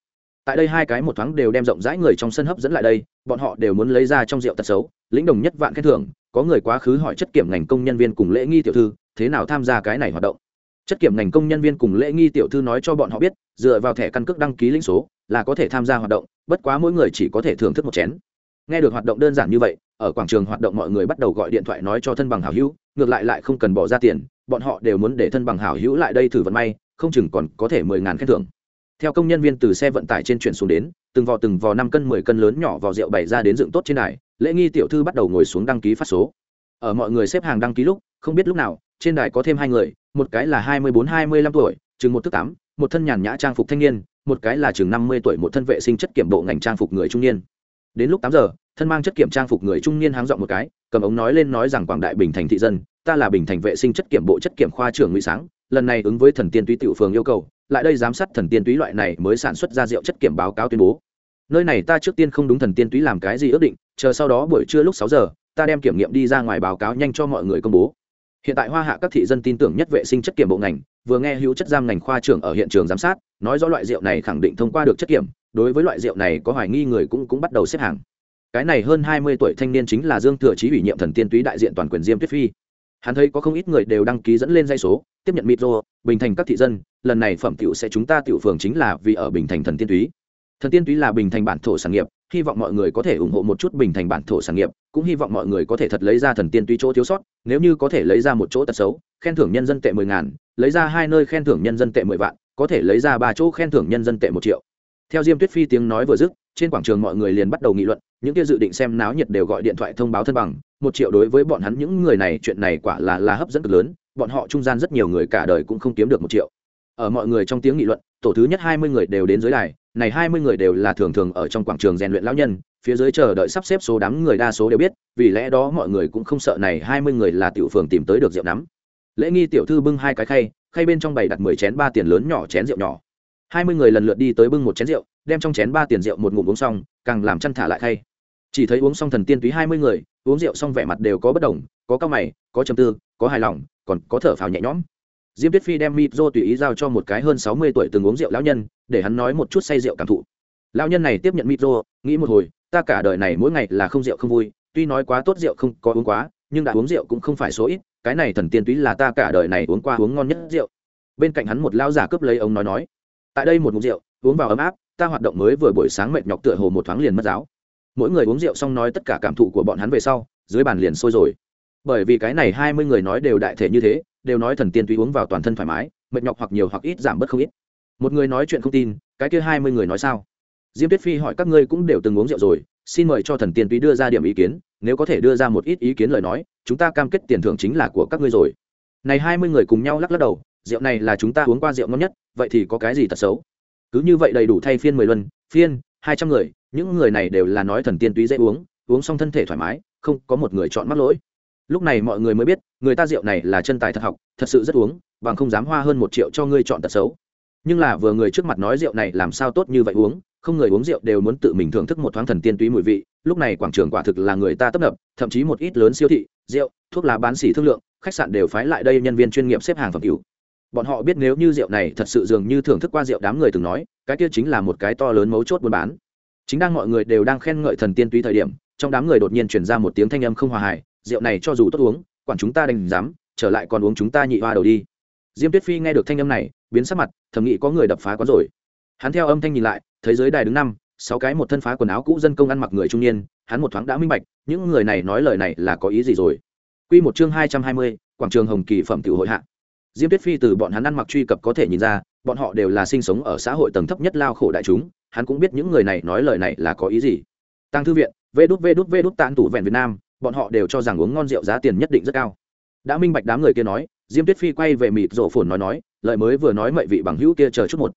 Tại đây hai cái một thoáng đều đem rộng rãi người trong sân hấp dẫn lại đây, bọn họ đều muốn lấy ra trong rượu tật xấu, lĩnh đồng nhất vạn khen thưởng, có người quá khứ hỏi chất kiểm ngành công nhân viên cùng lễ nghi tiểu thư, thế nào tham gia cái này hoạt động? Chất kiểm ngành công nhân viên cùng lễ nghi tiểu thư nói cho bọn họ biết, dựa vào thẻ căn cước đăng ký lĩnh số là có thể tham gia hoạt động, bất quá mỗi người chỉ có thể thưởng thức một chén. Nghe được hoạt động đơn giản như vậy ở quảng trường hoạt động mọi người bắt đầu gọi điện thoại nói cho thân bằng hảo hữu, ngược lại lại không cần bỏ ra tiền, bọn họ đều muốn để thân bằng hảo hữu lại đây thử vận may, không chừng còn có thể mười ngàn khen thưởng. Theo công nhân viên từ xe vận tải trên chuyển xuống đến, từng vò từng vò năm cân, mười cân lớn nhỏ vò rượu bày ra đến dựng tốt trên đài, lễ nghi tiểu thư bắt đầu ngồi xuống đăng ký phát số. Ở mọi người xếp hàng đăng ký lúc, không biết lúc nào, trên đài có thêm hai người, một cái là hai mươi bốn, hai mươi lăm tuổi, chừng một thước tám, một thân nhàn nhã trang phục thanh niên, một cái là chừng năm mươi tuổi, một thân vệ sinh chất kiểm bộ ngành trang phục người trung niên. Đến lúc tám giờ thân mang chất kiểm trang phục người trung niên háng dọn một cái, cầm ống nói lên nói rằng quảng đại bình thành thị dân, ta là bình thành vệ sinh chất kiểm bộ chất kiểm khoa trưởng ngụy sáng, lần này ứng với thần tiên túy tiểu phường yêu cầu, lại đây giám sát thần tiên túy loại này mới sản xuất ra rượu chất kiểm báo cáo tuyên bố. Nơi này ta trước tiên không đúng thần tiên túy làm cái gì ước định, chờ sau đó buổi trưa lúc sáu giờ, ta đem kiểm nghiệm đi ra ngoài báo cáo nhanh cho mọi người công bố. Hiện tại hoa hạ các thị dân tin tưởng nhất vệ sinh chất kiểm bộ ngành, vừa nghe hữu chất giam ngành khoa trưởng ở hiện trường giám sát, nói rõ loại rượu này khẳng định thông qua được chất kiểm, đối với loại rượu này có hoài nghi người cũng cũng bắt đầu xếp hàng cái này hơn hai mươi tuổi thanh niên chính là dương thừa chí ủy nhiệm thần tiên túy đại diện toàn quyền diêm tuyết phi. Hắn thấy có không ít người đều đăng ký dẫn lên dây số, tiếp nhận micro bình thành các thị dân, lần này phẩm tiểu sẽ chúng ta tiểu phường chính là vì ở bình thành thần tiên túy. Thần tiên túy là bình thành bản thổ sản nghiệp, hy vọng mọi người có thể ủng hộ một chút bình thành bản thổ sản nghiệp, cũng hy vọng mọi người có thể thật lấy ra thần tiên túy chỗ thiếu sót, nếu như có thể lấy ra một chỗ tật xấu, khen thưởng nhân dân tệ mười ngàn, lấy ra hai nơi khen thưởng nhân dân tệ mười vạn, có thể lấy ra ba chỗ khen thưởng nhân dân tệ một triệu. Theo diêm tuyết phi tiếng nói vừa dứt trên quảng trường mọi người liền bắt đầu nghị luận, những kia dự định xem náo nhiệt đều gọi điện thoại thông báo thân bằng, một triệu đối với bọn hắn những người này chuyện này quả là là hấp dẫn cực lớn, bọn họ trung gian rất nhiều người cả đời cũng không kiếm được một triệu. Ở mọi người trong tiếng nghị luận, tổ thứ nhất hai mươi người đều đến dưới đài, này hai mươi người đều là thường thường ở trong quảng trường rèn luyện lão nhân, phía dưới chờ đợi sắp xếp số đám người đa số đều biết, vì lẽ đó mọi người cũng không sợ này hai mươi người là tiểu phường tìm tới được rượu nắm. Lễ nghi tiểu thư bưng hai cái khay khay bên trong bày đặt mười chén ba tiền lớn nhỏ chén rượu nhỏ. Hai mươi người lần lượt đi tới bưng một chén rượu đem trong chén ba tiền rượu một ngụm uống xong, càng làm chăn thả lại khay. Chỉ thấy uống xong thần tiên túy hai mươi người, uống rượu xong vẻ mặt đều có bất đồng, có cao mày, có trầm tư, có hài lòng, còn có thở phào nhẹ nhõm. Diêm tuyết phi đem mịp rô tùy ý giao cho một cái hơn sáu mươi tuổi từng uống rượu lão nhân, để hắn nói một chút say rượu cảm thụ. Lão nhân này tiếp nhận mịp rô, nghĩ một hồi, ta cả đời này mỗi ngày là không rượu không vui, tuy nói quá tốt rượu không có uống quá, nhưng đã uống rượu cũng không phải số ít, cái này thần tiên túy là ta cả đời này uống qua uống ngon nhất rượu. Bên cạnh hắn một lão giả cướp lấy ông nói nói, tại đây một mục rượu, uống vào ấm áp ta hoạt động mới vừa buổi sáng mệt nhọc tựa hồ một thoáng liền mất giáo. Mỗi người uống rượu xong nói tất cả cảm thụ của bọn hắn về sau, dưới bàn liền sôi rồi. Bởi vì cái này hai mươi người nói đều đại thể như thế, đều nói thần tiên tuy uống vào toàn thân thoải mái, mệt nhọc hoặc nhiều hoặc ít giảm bớt không ít. Một người nói chuyện không tin, cái kia hai mươi người nói sao? Diêm tuyết phi hỏi các ngươi cũng đều từng uống rượu rồi, xin mời cho thần tiên tuy đưa ra điểm ý kiến, nếu có thể đưa ra một ít ý kiến lời nói, chúng ta cam kết tiền thưởng chính là của các ngươi rồi. Này hai mươi người cùng nhau lắc lắc đầu, rượu này là chúng ta uống qua rượu ngon nhất, vậy thì có cái gì tật xấu? Cứ như vậy đầy đủ thay phiên mười luân, phiên, hai trăm người, những người này đều là nói thần tiên túy dễ uống uống xong thân thể thoải mái, không có một người chọn mắc lỗi. Lúc này mọi người mới biết, người ta rượu này là chân tài thật học, thật sự rất uống, bằng không dám hoa hơn một triệu cho ngươi chọn tật xấu. Nhưng là vừa người trước mặt nói rượu này làm sao tốt như vậy uống, không người uống rượu đều muốn tự mình thưởng thức một thoáng thần tiên túy mùi vị, lúc này quảng trường quả thực là người ta tấp nập, thậm chí một ít lớn siêu thị, rượu, thuốc lá bán xỉ thương lượng, khách sạn đều phái lại đây nhân viên chuyên nghiệp xếp hàng phẩm cứu bọn họ biết nếu như rượu này thật sự dường như thưởng thức qua rượu đám người từng nói cái kia chính là một cái to lớn mấu chốt buôn bán. Chính đang mọi người đều đang khen ngợi thần tiên túy thời điểm trong đám người đột nhiên chuyển ra một tiếng thanh âm không hòa hài rượu này cho dù tốt uống quản chúng ta đành dám trở lại còn uống chúng ta nhị hoa đầu đi. Diêm tuyết phi nghe được thanh âm này biến sắc mặt thầm nghĩ có người đập phá quán rồi. Hắn theo âm thanh nhìn lại thấy dưới đài đứng năm sáu cái một thân phá quần áo cũ dân công ăn mặc người trung niên hắn một thoáng đã minh bạch những người này nói lời này là có ý gì rồi. Quy một chương hai trăm hai mươi, quảng trường Hồng Kỳ phẩm tiểu hội hạ. Diêm Tuyết Phi từ bọn hắn ăn mặc truy cập có thể nhìn ra, bọn họ đều là sinh sống ở xã hội tầng thấp nhất lao khổ đại chúng, hắn cũng biết những người này nói lời này là có ý gì. Tăng thư viện, vê đút vê đút vê đút tàn tủ vẹn Việt Nam, bọn họ đều cho rằng uống ngon rượu giá tiền nhất định rất cao. Đã minh bạch đám người kia nói, Diêm Tuyết Phi quay về mịt rộ phồn nói nói, lời mới vừa nói mậy vị bằng hữu kia chờ chút một.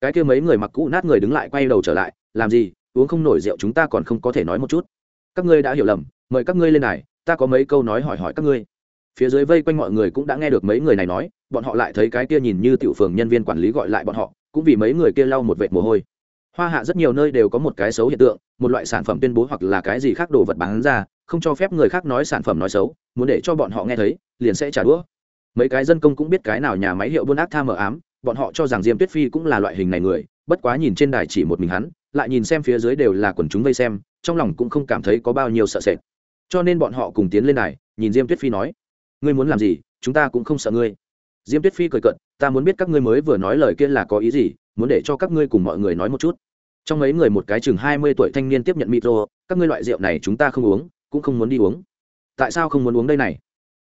Cái kia mấy người mặc cũ nát người đứng lại quay đầu trở lại, làm gì, uống không nổi rượu chúng ta còn không có thể nói một chút. Các ngươi đã hiểu lầm, mời các ngươi lên này, ta có mấy câu nói hỏi hỏi các ngươi phía dưới vây quanh mọi người cũng đã nghe được mấy người này nói, bọn họ lại thấy cái kia nhìn như tiểu phường nhân viên quản lý gọi lại bọn họ, cũng vì mấy người kia lau một vệt mồ hôi. Hoa hạ rất nhiều nơi đều có một cái xấu hiện tượng, một loại sản phẩm tuyên bố hoặc là cái gì khác đồ vật bán ra, không cho phép người khác nói sản phẩm nói xấu, muốn để cho bọn họ nghe thấy, liền sẽ trả đũa. Mấy cái dân công cũng biết cái nào nhà máy hiệu buôn ác tha mờ ám, bọn họ cho rằng diêm tuyết phi cũng là loại hình này người, bất quá nhìn trên đài chỉ một mình hắn, lại nhìn xem phía dưới đều là quần chúng vây xem, trong lòng cũng không cảm thấy có bao nhiêu sợ sệt. Cho nên bọn họ cùng tiến lên đài, nhìn diêm tuyết phi nói ngươi muốn làm gì chúng ta cũng không sợ ngươi. Diêm tuyết phi cười cận ta muốn biết các ngươi mới vừa nói lời kia là có ý gì muốn để cho các ngươi cùng mọi người nói một chút. Trong mấy người một cái chừng hai mươi tuổi thanh niên tiếp nhận micro các ngươi loại rượu này chúng ta không uống cũng không muốn đi uống. Tại sao không muốn uống đây này?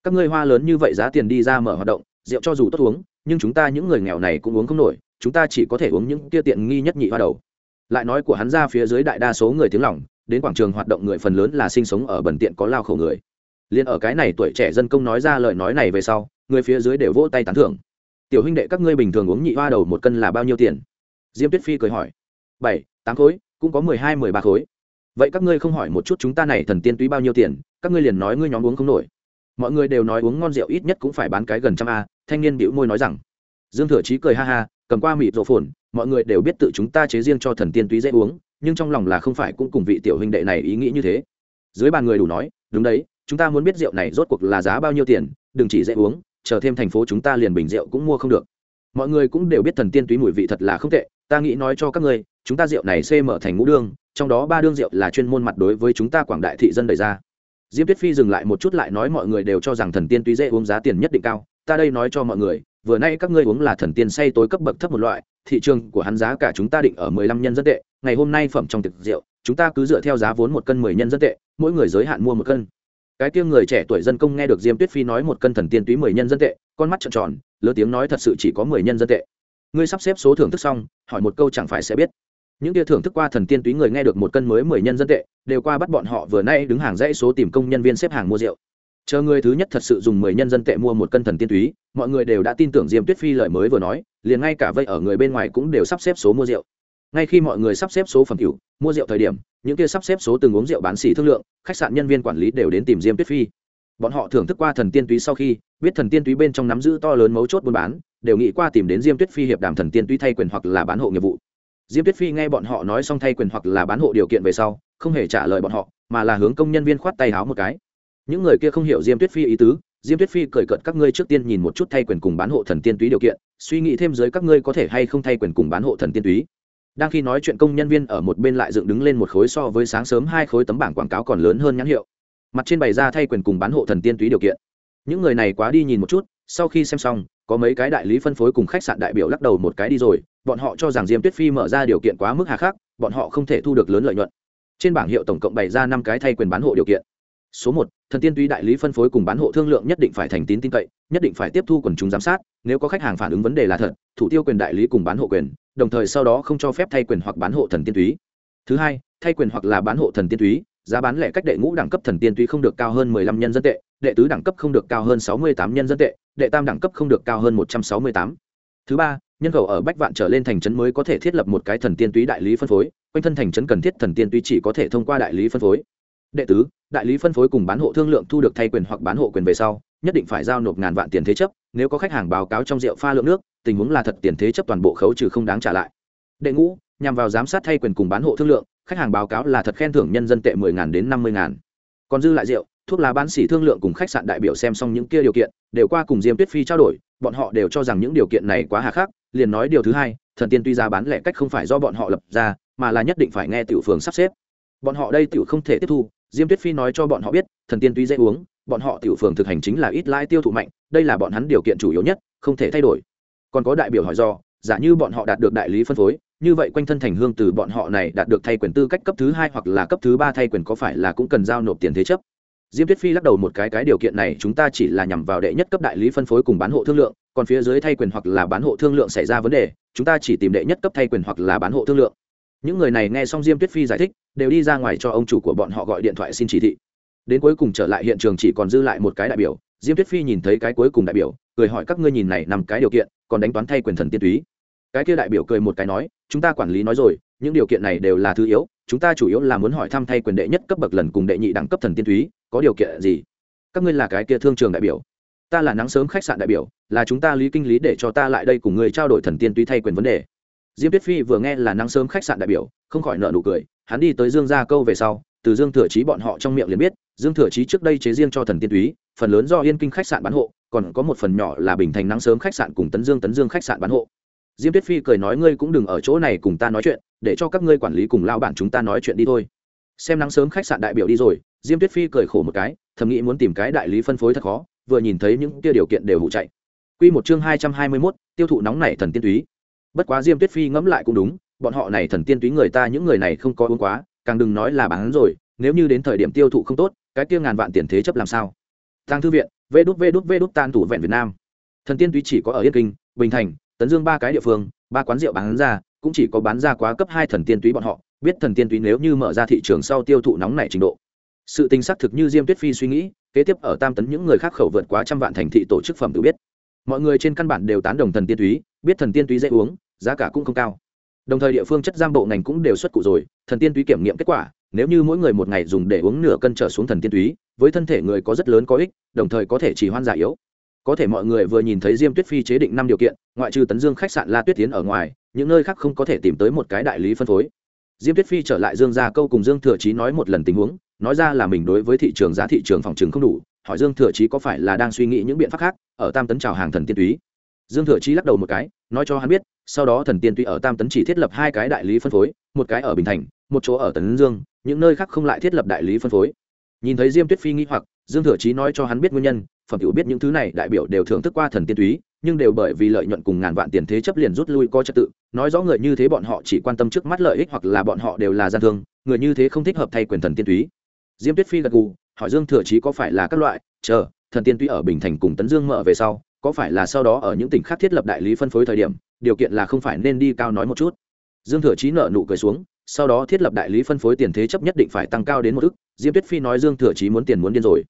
Các ngươi hoa lớn như vậy giá tiền đi ra mở hoạt động rượu cho dù tốt uống nhưng chúng ta những người nghèo này cũng uống không nổi chúng ta chỉ có thể uống những tia tiện nghi nhất nhị hoa đầu. Lại nói của hắn ra phía dưới đại đa số người tiếng lỏng, đến quảng trường hoạt động người phần lớn là sinh sống ở bần tiện có lao khổ người liền ở cái này tuổi trẻ dân công nói ra lời nói này về sau, người phía dưới đều vỗ tay tán thưởng. Tiểu huynh đệ các ngươi bình thường uống nhị hoa đầu một cân là bao nhiêu tiền? Diêm tuyết phi cười hỏi. Bảy, tám khối, cũng có mười hai, mười ba khối. Vậy các ngươi không hỏi một chút chúng ta này thần tiên túy bao nhiêu tiền, các ngươi liền nói ngươi nhóm uống không nổi. Mọi người đều nói uống ngon rượu ít nhất cũng phải bán cái gần trăm a, thanh niên bĩu môi nói rằng. Dương thừa chí cười ha ha, cầm qua mịt rộ phồn, mọi người đều biết tự chúng ta chế riêng cho thần tiên túy dễ uống, nhưng trong lòng là không phải cũng cùng vị tiểu huynh đệ này ý nghĩ như thế. Dưới bàn người đủ nói, đúng đấy chúng ta muốn biết rượu này rốt cuộc là giá bao nhiêu tiền, đừng chỉ dễ uống, chờ thêm thành phố chúng ta liền bình rượu cũng mua không được. Mọi người cũng đều biết thần tiên túy mùi vị thật là không tệ, ta nghĩ nói cho các ngươi, chúng ta rượu này xê mở thành ngũ đương, trong đó ba đương rượu là chuyên môn mặt đối với chúng ta quảng đại thị dân đầy ra. Diêm tuyết phi dừng lại một chút lại nói mọi người đều cho rằng thần tiên túy dễ uống giá tiền nhất định cao, ta đây nói cho mọi người, vừa nay các ngươi uống là thần tiên say tối cấp bậc thấp một loại, thị trường của hắn giá cả chúng ta định ở mười lăm nhân dân tệ, ngày hôm nay phẩm trong tiệc rượu, chúng ta cứ dựa theo giá vốn một cân mười nhân dân tệ, mỗi người giới hạn mua một cân cái kia người trẻ tuổi dân công nghe được diêm tuyết phi nói một cân thần tiên túy mười nhân dân tệ, con mắt trợn tròn, lớn tiếng nói thật sự chỉ có mười nhân dân tệ. Ngươi sắp xếp số thưởng thức xong, hỏi một câu chẳng phải sẽ biết. Những kia thưởng thức qua thần tiên túy người nghe được một cân mới mười nhân dân tệ, đều qua bắt bọn họ vừa nay đứng hàng dãy số tìm công nhân viên xếp hàng mua rượu. Chờ người thứ nhất thật sự dùng mười nhân dân tệ mua một cân thần tiên túy, mọi người đều đã tin tưởng diêm tuyết phi lời mới vừa nói, liền ngay cả vây ở người bên ngoài cũng đều sắp xếp số mua rượu ngay khi mọi người sắp xếp số phẩm cửu, mua rượu thời điểm, những kia sắp xếp số từng uống rượu bán xỉ thương lượng, khách sạn nhân viên quản lý đều đến tìm diêm tuyết phi. Bọn họ thưởng thức qua thần tiên túy sau khi, biết thần tiên túy bên trong nắm giữ to lớn mấu chốt buôn bán, đều nghĩ qua tìm đến diêm tuyết phi hiệp đàm thần tiên túy thay quyền hoặc là bán hộ nghiệp vụ. Diêm tuyết phi nghe bọn họ nói xong thay quyền hoặc là bán hộ điều kiện về sau, không hề trả lời bọn họ, mà là hướng công nhân viên khoát tay háo một cái. Những người kia không hiểu diêm tuyết phi ý tứ, diêm tuyết phi cười cợt, các ngươi trước tiên nhìn một chút thay quyền cùng bán hộ thần tiên túy điều kiện, suy nghĩ thêm dưới các ngươi có thể hay không thay quyền cùng bán hộ thần tiên túy đang khi nói chuyện công nhân viên ở một bên lại dựng đứng lên một khối so với sáng sớm hai khối tấm bảng quảng cáo còn lớn hơn nhãn hiệu. Mặt trên bày ra thay quyền cùng bán hộ thần tiên túy điều kiện. Những người này quá đi nhìn một chút, sau khi xem xong, có mấy cái đại lý phân phối cùng khách sạn đại biểu lắc đầu một cái đi rồi, bọn họ cho rằng diêm tuyết phi mở ra điều kiện quá mức hà khắc, bọn họ không thể thu được lớn lợi nhuận. Trên bảng hiệu tổng cộng bày ra năm cái thay quyền bán hộ điều kiện. Số một, thần tiên túy đại lý phân phối cùng bán hộ thương lượng nhất định phải thành tín tin cậy, nhất định phải tiếp thu quần chúng giám sát, nếu có khách hàng phản ứng vấn đề là thật, thủ tiêu quyền đại lý cùng bán hộ quyền đồng thời sau đó không cho phép thay quyền hoặc bán hộ thần tiên túy. Thứ hai, thay quyền hoặc là bán hộ thần tiên túy, giá bán lẻ cách đệ ngũ đẳng cấp thần tiên túy không được cao hơn mười lăm nhân dân tệ, đệ tứ đẳng cấp không được cao hơn sáu mươi tám nhân dân tệ, đệ tam đẳng cấp không được cao hơn một trăm sáu mươi tám. Thứ ba, nhân khẩu ở bách vạn trở lên thành trấn mới có thể thiết lập một cái thần tiên túy đại lý phân phối, quanh thân thành trấn cần thiết thần tiên túy chỉ có thể thông qua đại lý phân phối. Đệ tứ, đại lý phân phối cùng bán hộ thương lượng thu được thay quyền hoặc bán hộ quyền về sau, nhất định phải giao nộp ngàn vạn tiền thế chấp nếu có khách hàng báo cáo trong rượu pha lượng nước, tình huống là thật tiền thế chấp toàn bộ khấu trừ không đáng trả lại. Đệ ngũ, nhằm vào giám sát thay quyền cùng bán hộ thương lượng, khách hàng báo cáo là thật khen thưởng nhân dân tệ mười ngàn đến năm mươi ngàn. Còn dư lại rượu, thuốc lá bán xỉ thương lượng cùng khách sạn đại biểu xem xong những kia điều kiện, đều qua cùng diêm tuyết phi trao đổi, bọn họ đều cho rằng những điều kiện này quá hà khắc, liền nói điều thứ hai, thần tiên tuy ra bán lẻ cách không phải do bọn họ lập ra, mà là nhất định phải nghe tiểu phường sắp xếp. Bọn họ đây tiểu không thể tiếp thu, diêm tuyết phi nói cho bọn họ biết, thần tiên tuy dễ uống bọn họ tiểu phường thực hành chính là ít lãi tiêu thụ mạnh, đây là bọn hắn điều kiện chủ yếu nhất, không thể thay đổi. Còn có đại biểu hỏi do, giả như bọn họ đạt được đại lý phân phối, như vậy quanh thân thành hương từ bọn họ này đạt được thay quyền tư cách cấp thứ hai hoặc là cấp thứ ba thay quyền có phải là cũng cần giao nộp tiền thế chấp? Diêm tuyết phi lắc đầu một cái cái điều kiện này chúng ta chỉ là nhằm vào đệ nhất cấp đại lý phân phối cùng bán hộ thương lượng, còn phía dưới thay quyền hoặc là bán hộ thương lượng xảy ra vấn đề, chúng ta chỉ tìm đệ nhất cấp thay quyền hoặc là bán hộ thương lượng. Những người này nghe xong diêm tuyết phi giải thích, đều đi ra ngoài cho ông chủ của bọn họ gọi điện thoại xin chỉ thị đến cuối cùng trở lại hiện trường chỉ còn dư lại một cái đại biểu, diêm tuyết phi nhìn thấy cái cuối cùng đại biểu, cười hỏi các ngươi nhìn này nằm cái điều kiện, còn đánh toán thay quyền thần tiên túy. Cái kia đại biểu cười một cái nói, chúng ta quản lý nói rồi, những điều kiện này đều là thứ yếu, chúng ta chủ yếu là muốn hỏi thăm thay quyền đệ nhất cấp bậc lần cùng đệ nhị đẳng cấp thần tiên túy, có điều kiện gì? Các ngươi là cái kia thương trường đại biểu, ta là nắng sớm khách sạn đại biểu, là chúng ta lý kinh lý để cho ta lại đây cùng người trao đổi thần tiên túy thay quyền vấn đề. Diêm tuyết phi vừa nghe là nắng sớm khách sạn đại biểu, không khỏi nợ nụ cười, hắn đi tới dương gia câu về sau, từ dương thừa chí bọn họ trong miệng liền biết dương thừa chí trước đây chế riêng cho thần tiên túy phần lớn do yên kinh khách sạn bán hộ còn có một phần nhỏ là bình thành nắng sớm khách sạn cùng tấn dương tấn dương khách sạn bán hộ. Diêm tuyết phi cười nói ngươi cũng đừng ở chỗ này cùng ta nói chuyện để cho các ngươi quản lý cùng lao bản chúng ta nói chuyện đi thôi. Xem nắng sớm khách sạn đại biểu đi rồi diêm tuyết phi cười khổ một cái thầm nghĩ muốn tìm cái đại lý phân phối thật khó vừa nhìn thấy những kia điều kiện đều hụ chạy. Quy một chương hai trăm hai mươi mốt tiêu thụ nóng này thần tiên túy. Bất quá Diêm Tuyết Phi ngẫm lại cũng đúng, bọn họ này thần tiên túy người ta những người này không có uống quá, càng đừng nói là bán rồi, nếu như đến thời điểm tiêu thụ không tốt, cái kia ngàn vạn tiền thế chấp làm sao? Tăng thư viện, Vê đút Vê đút Vê đút tan tủ vẹn Việt Nam. Thần tiên túy chỉ có ở Yên Kinh, Bình Thành, Tấn Dương ba cái địa phương, ba quán rượu bán ra, cũng chỉ có bán ra quá cấp hai thần tiên túy bọn họ, biết thần tiên túy nếu như mở ra thị trường sau tiêu thụ nóng nảy trình độ. sự tình xác thực như diêm tuyết phi suy nghĩ kế tiếp ở tam tấn những người khác khẩu vượt quá trăm vạn thành thị tổ chức phẩm tự biết mọi người trên căn bản đều tán đồng thần tiên túy biết thần tiên túy dễ uống giá cả cũng không cao đồng thời địa phương chất giam bộ ngành cũng đều xuất cụ rồi thần tiên túy kiểm nghiệm kết quả nếu như mỗi người một ngày dùng để uống nửa cân trở xuống thần tiên túy, với thân thể người có rất lớn có ích, đồng thời có thể chỉ hoan giả yếu. Có thể mọi người vừa nhìn thấy diêm tuyết phi chế định năm điều kiện, ngoại trừ tấn dương khách sạn la tuyết tiến ở ngoài, những nơi khác không có thể tìm tới một cái đại lý phân phối. Diêm tuyết phi trở lại dương gia câu cùng dương thừa chí nói một lần tình huống, nói ra là mình đối với thị trường giá thị trường phòng trường không đủ, hỏi dương thừa chí có phải là đang suy nghĩ những biện pháp khác ở tam tấn trào hàng thần tiên túy. Dương thừa chí lắc đầu một cái, nói cho hắn biết, sau đó thần tiên túy ở tam tấn chỉ thiết lập hai cái đại lý phân phối, một cái ở bình thành, một chỗ ở tấn dương những nơi khác không lại thiết lập đại lý phân phối. Nhìn thấy diêm tuyết phi nghĩ hoặc, dương thừa chí nói cho hắn biết nguyên nhân, phẩm tiểu biết những thứ này đại biểu đều thưởng thức qua thần tiên túy, nhưng đều bởi vì lợi nhuận cùng ngàn vạn tiền thế chấp liền rút lui coi trật tự, nói rõ người như thế bọn họ chỉ quan tâm trước mắt lợi ích hoặc là bọn họ đều là gian thương, người như thế không thích hợp thay quyền thần tiên túy. Diêm tuyết phi gật gù, hỏi dương thừa chí có phải là các loại, chờ, thần tiên túy ở bình thành cùng tấn dương mở về sau, có phải là sau đó ở những tỉnh khác thiết lập đại lý phân phối thời điểm, điều kiện là không phải nên đi cao nói một chút. Dương thừa chí nợ nụ cười xuống sau đó thiết lập đại lý phân phối tiền thế chấp nhất định phải tăng cao đến một ức diêm tuyết phi nói dương thừa chí muốn tiền muốn điên rồi.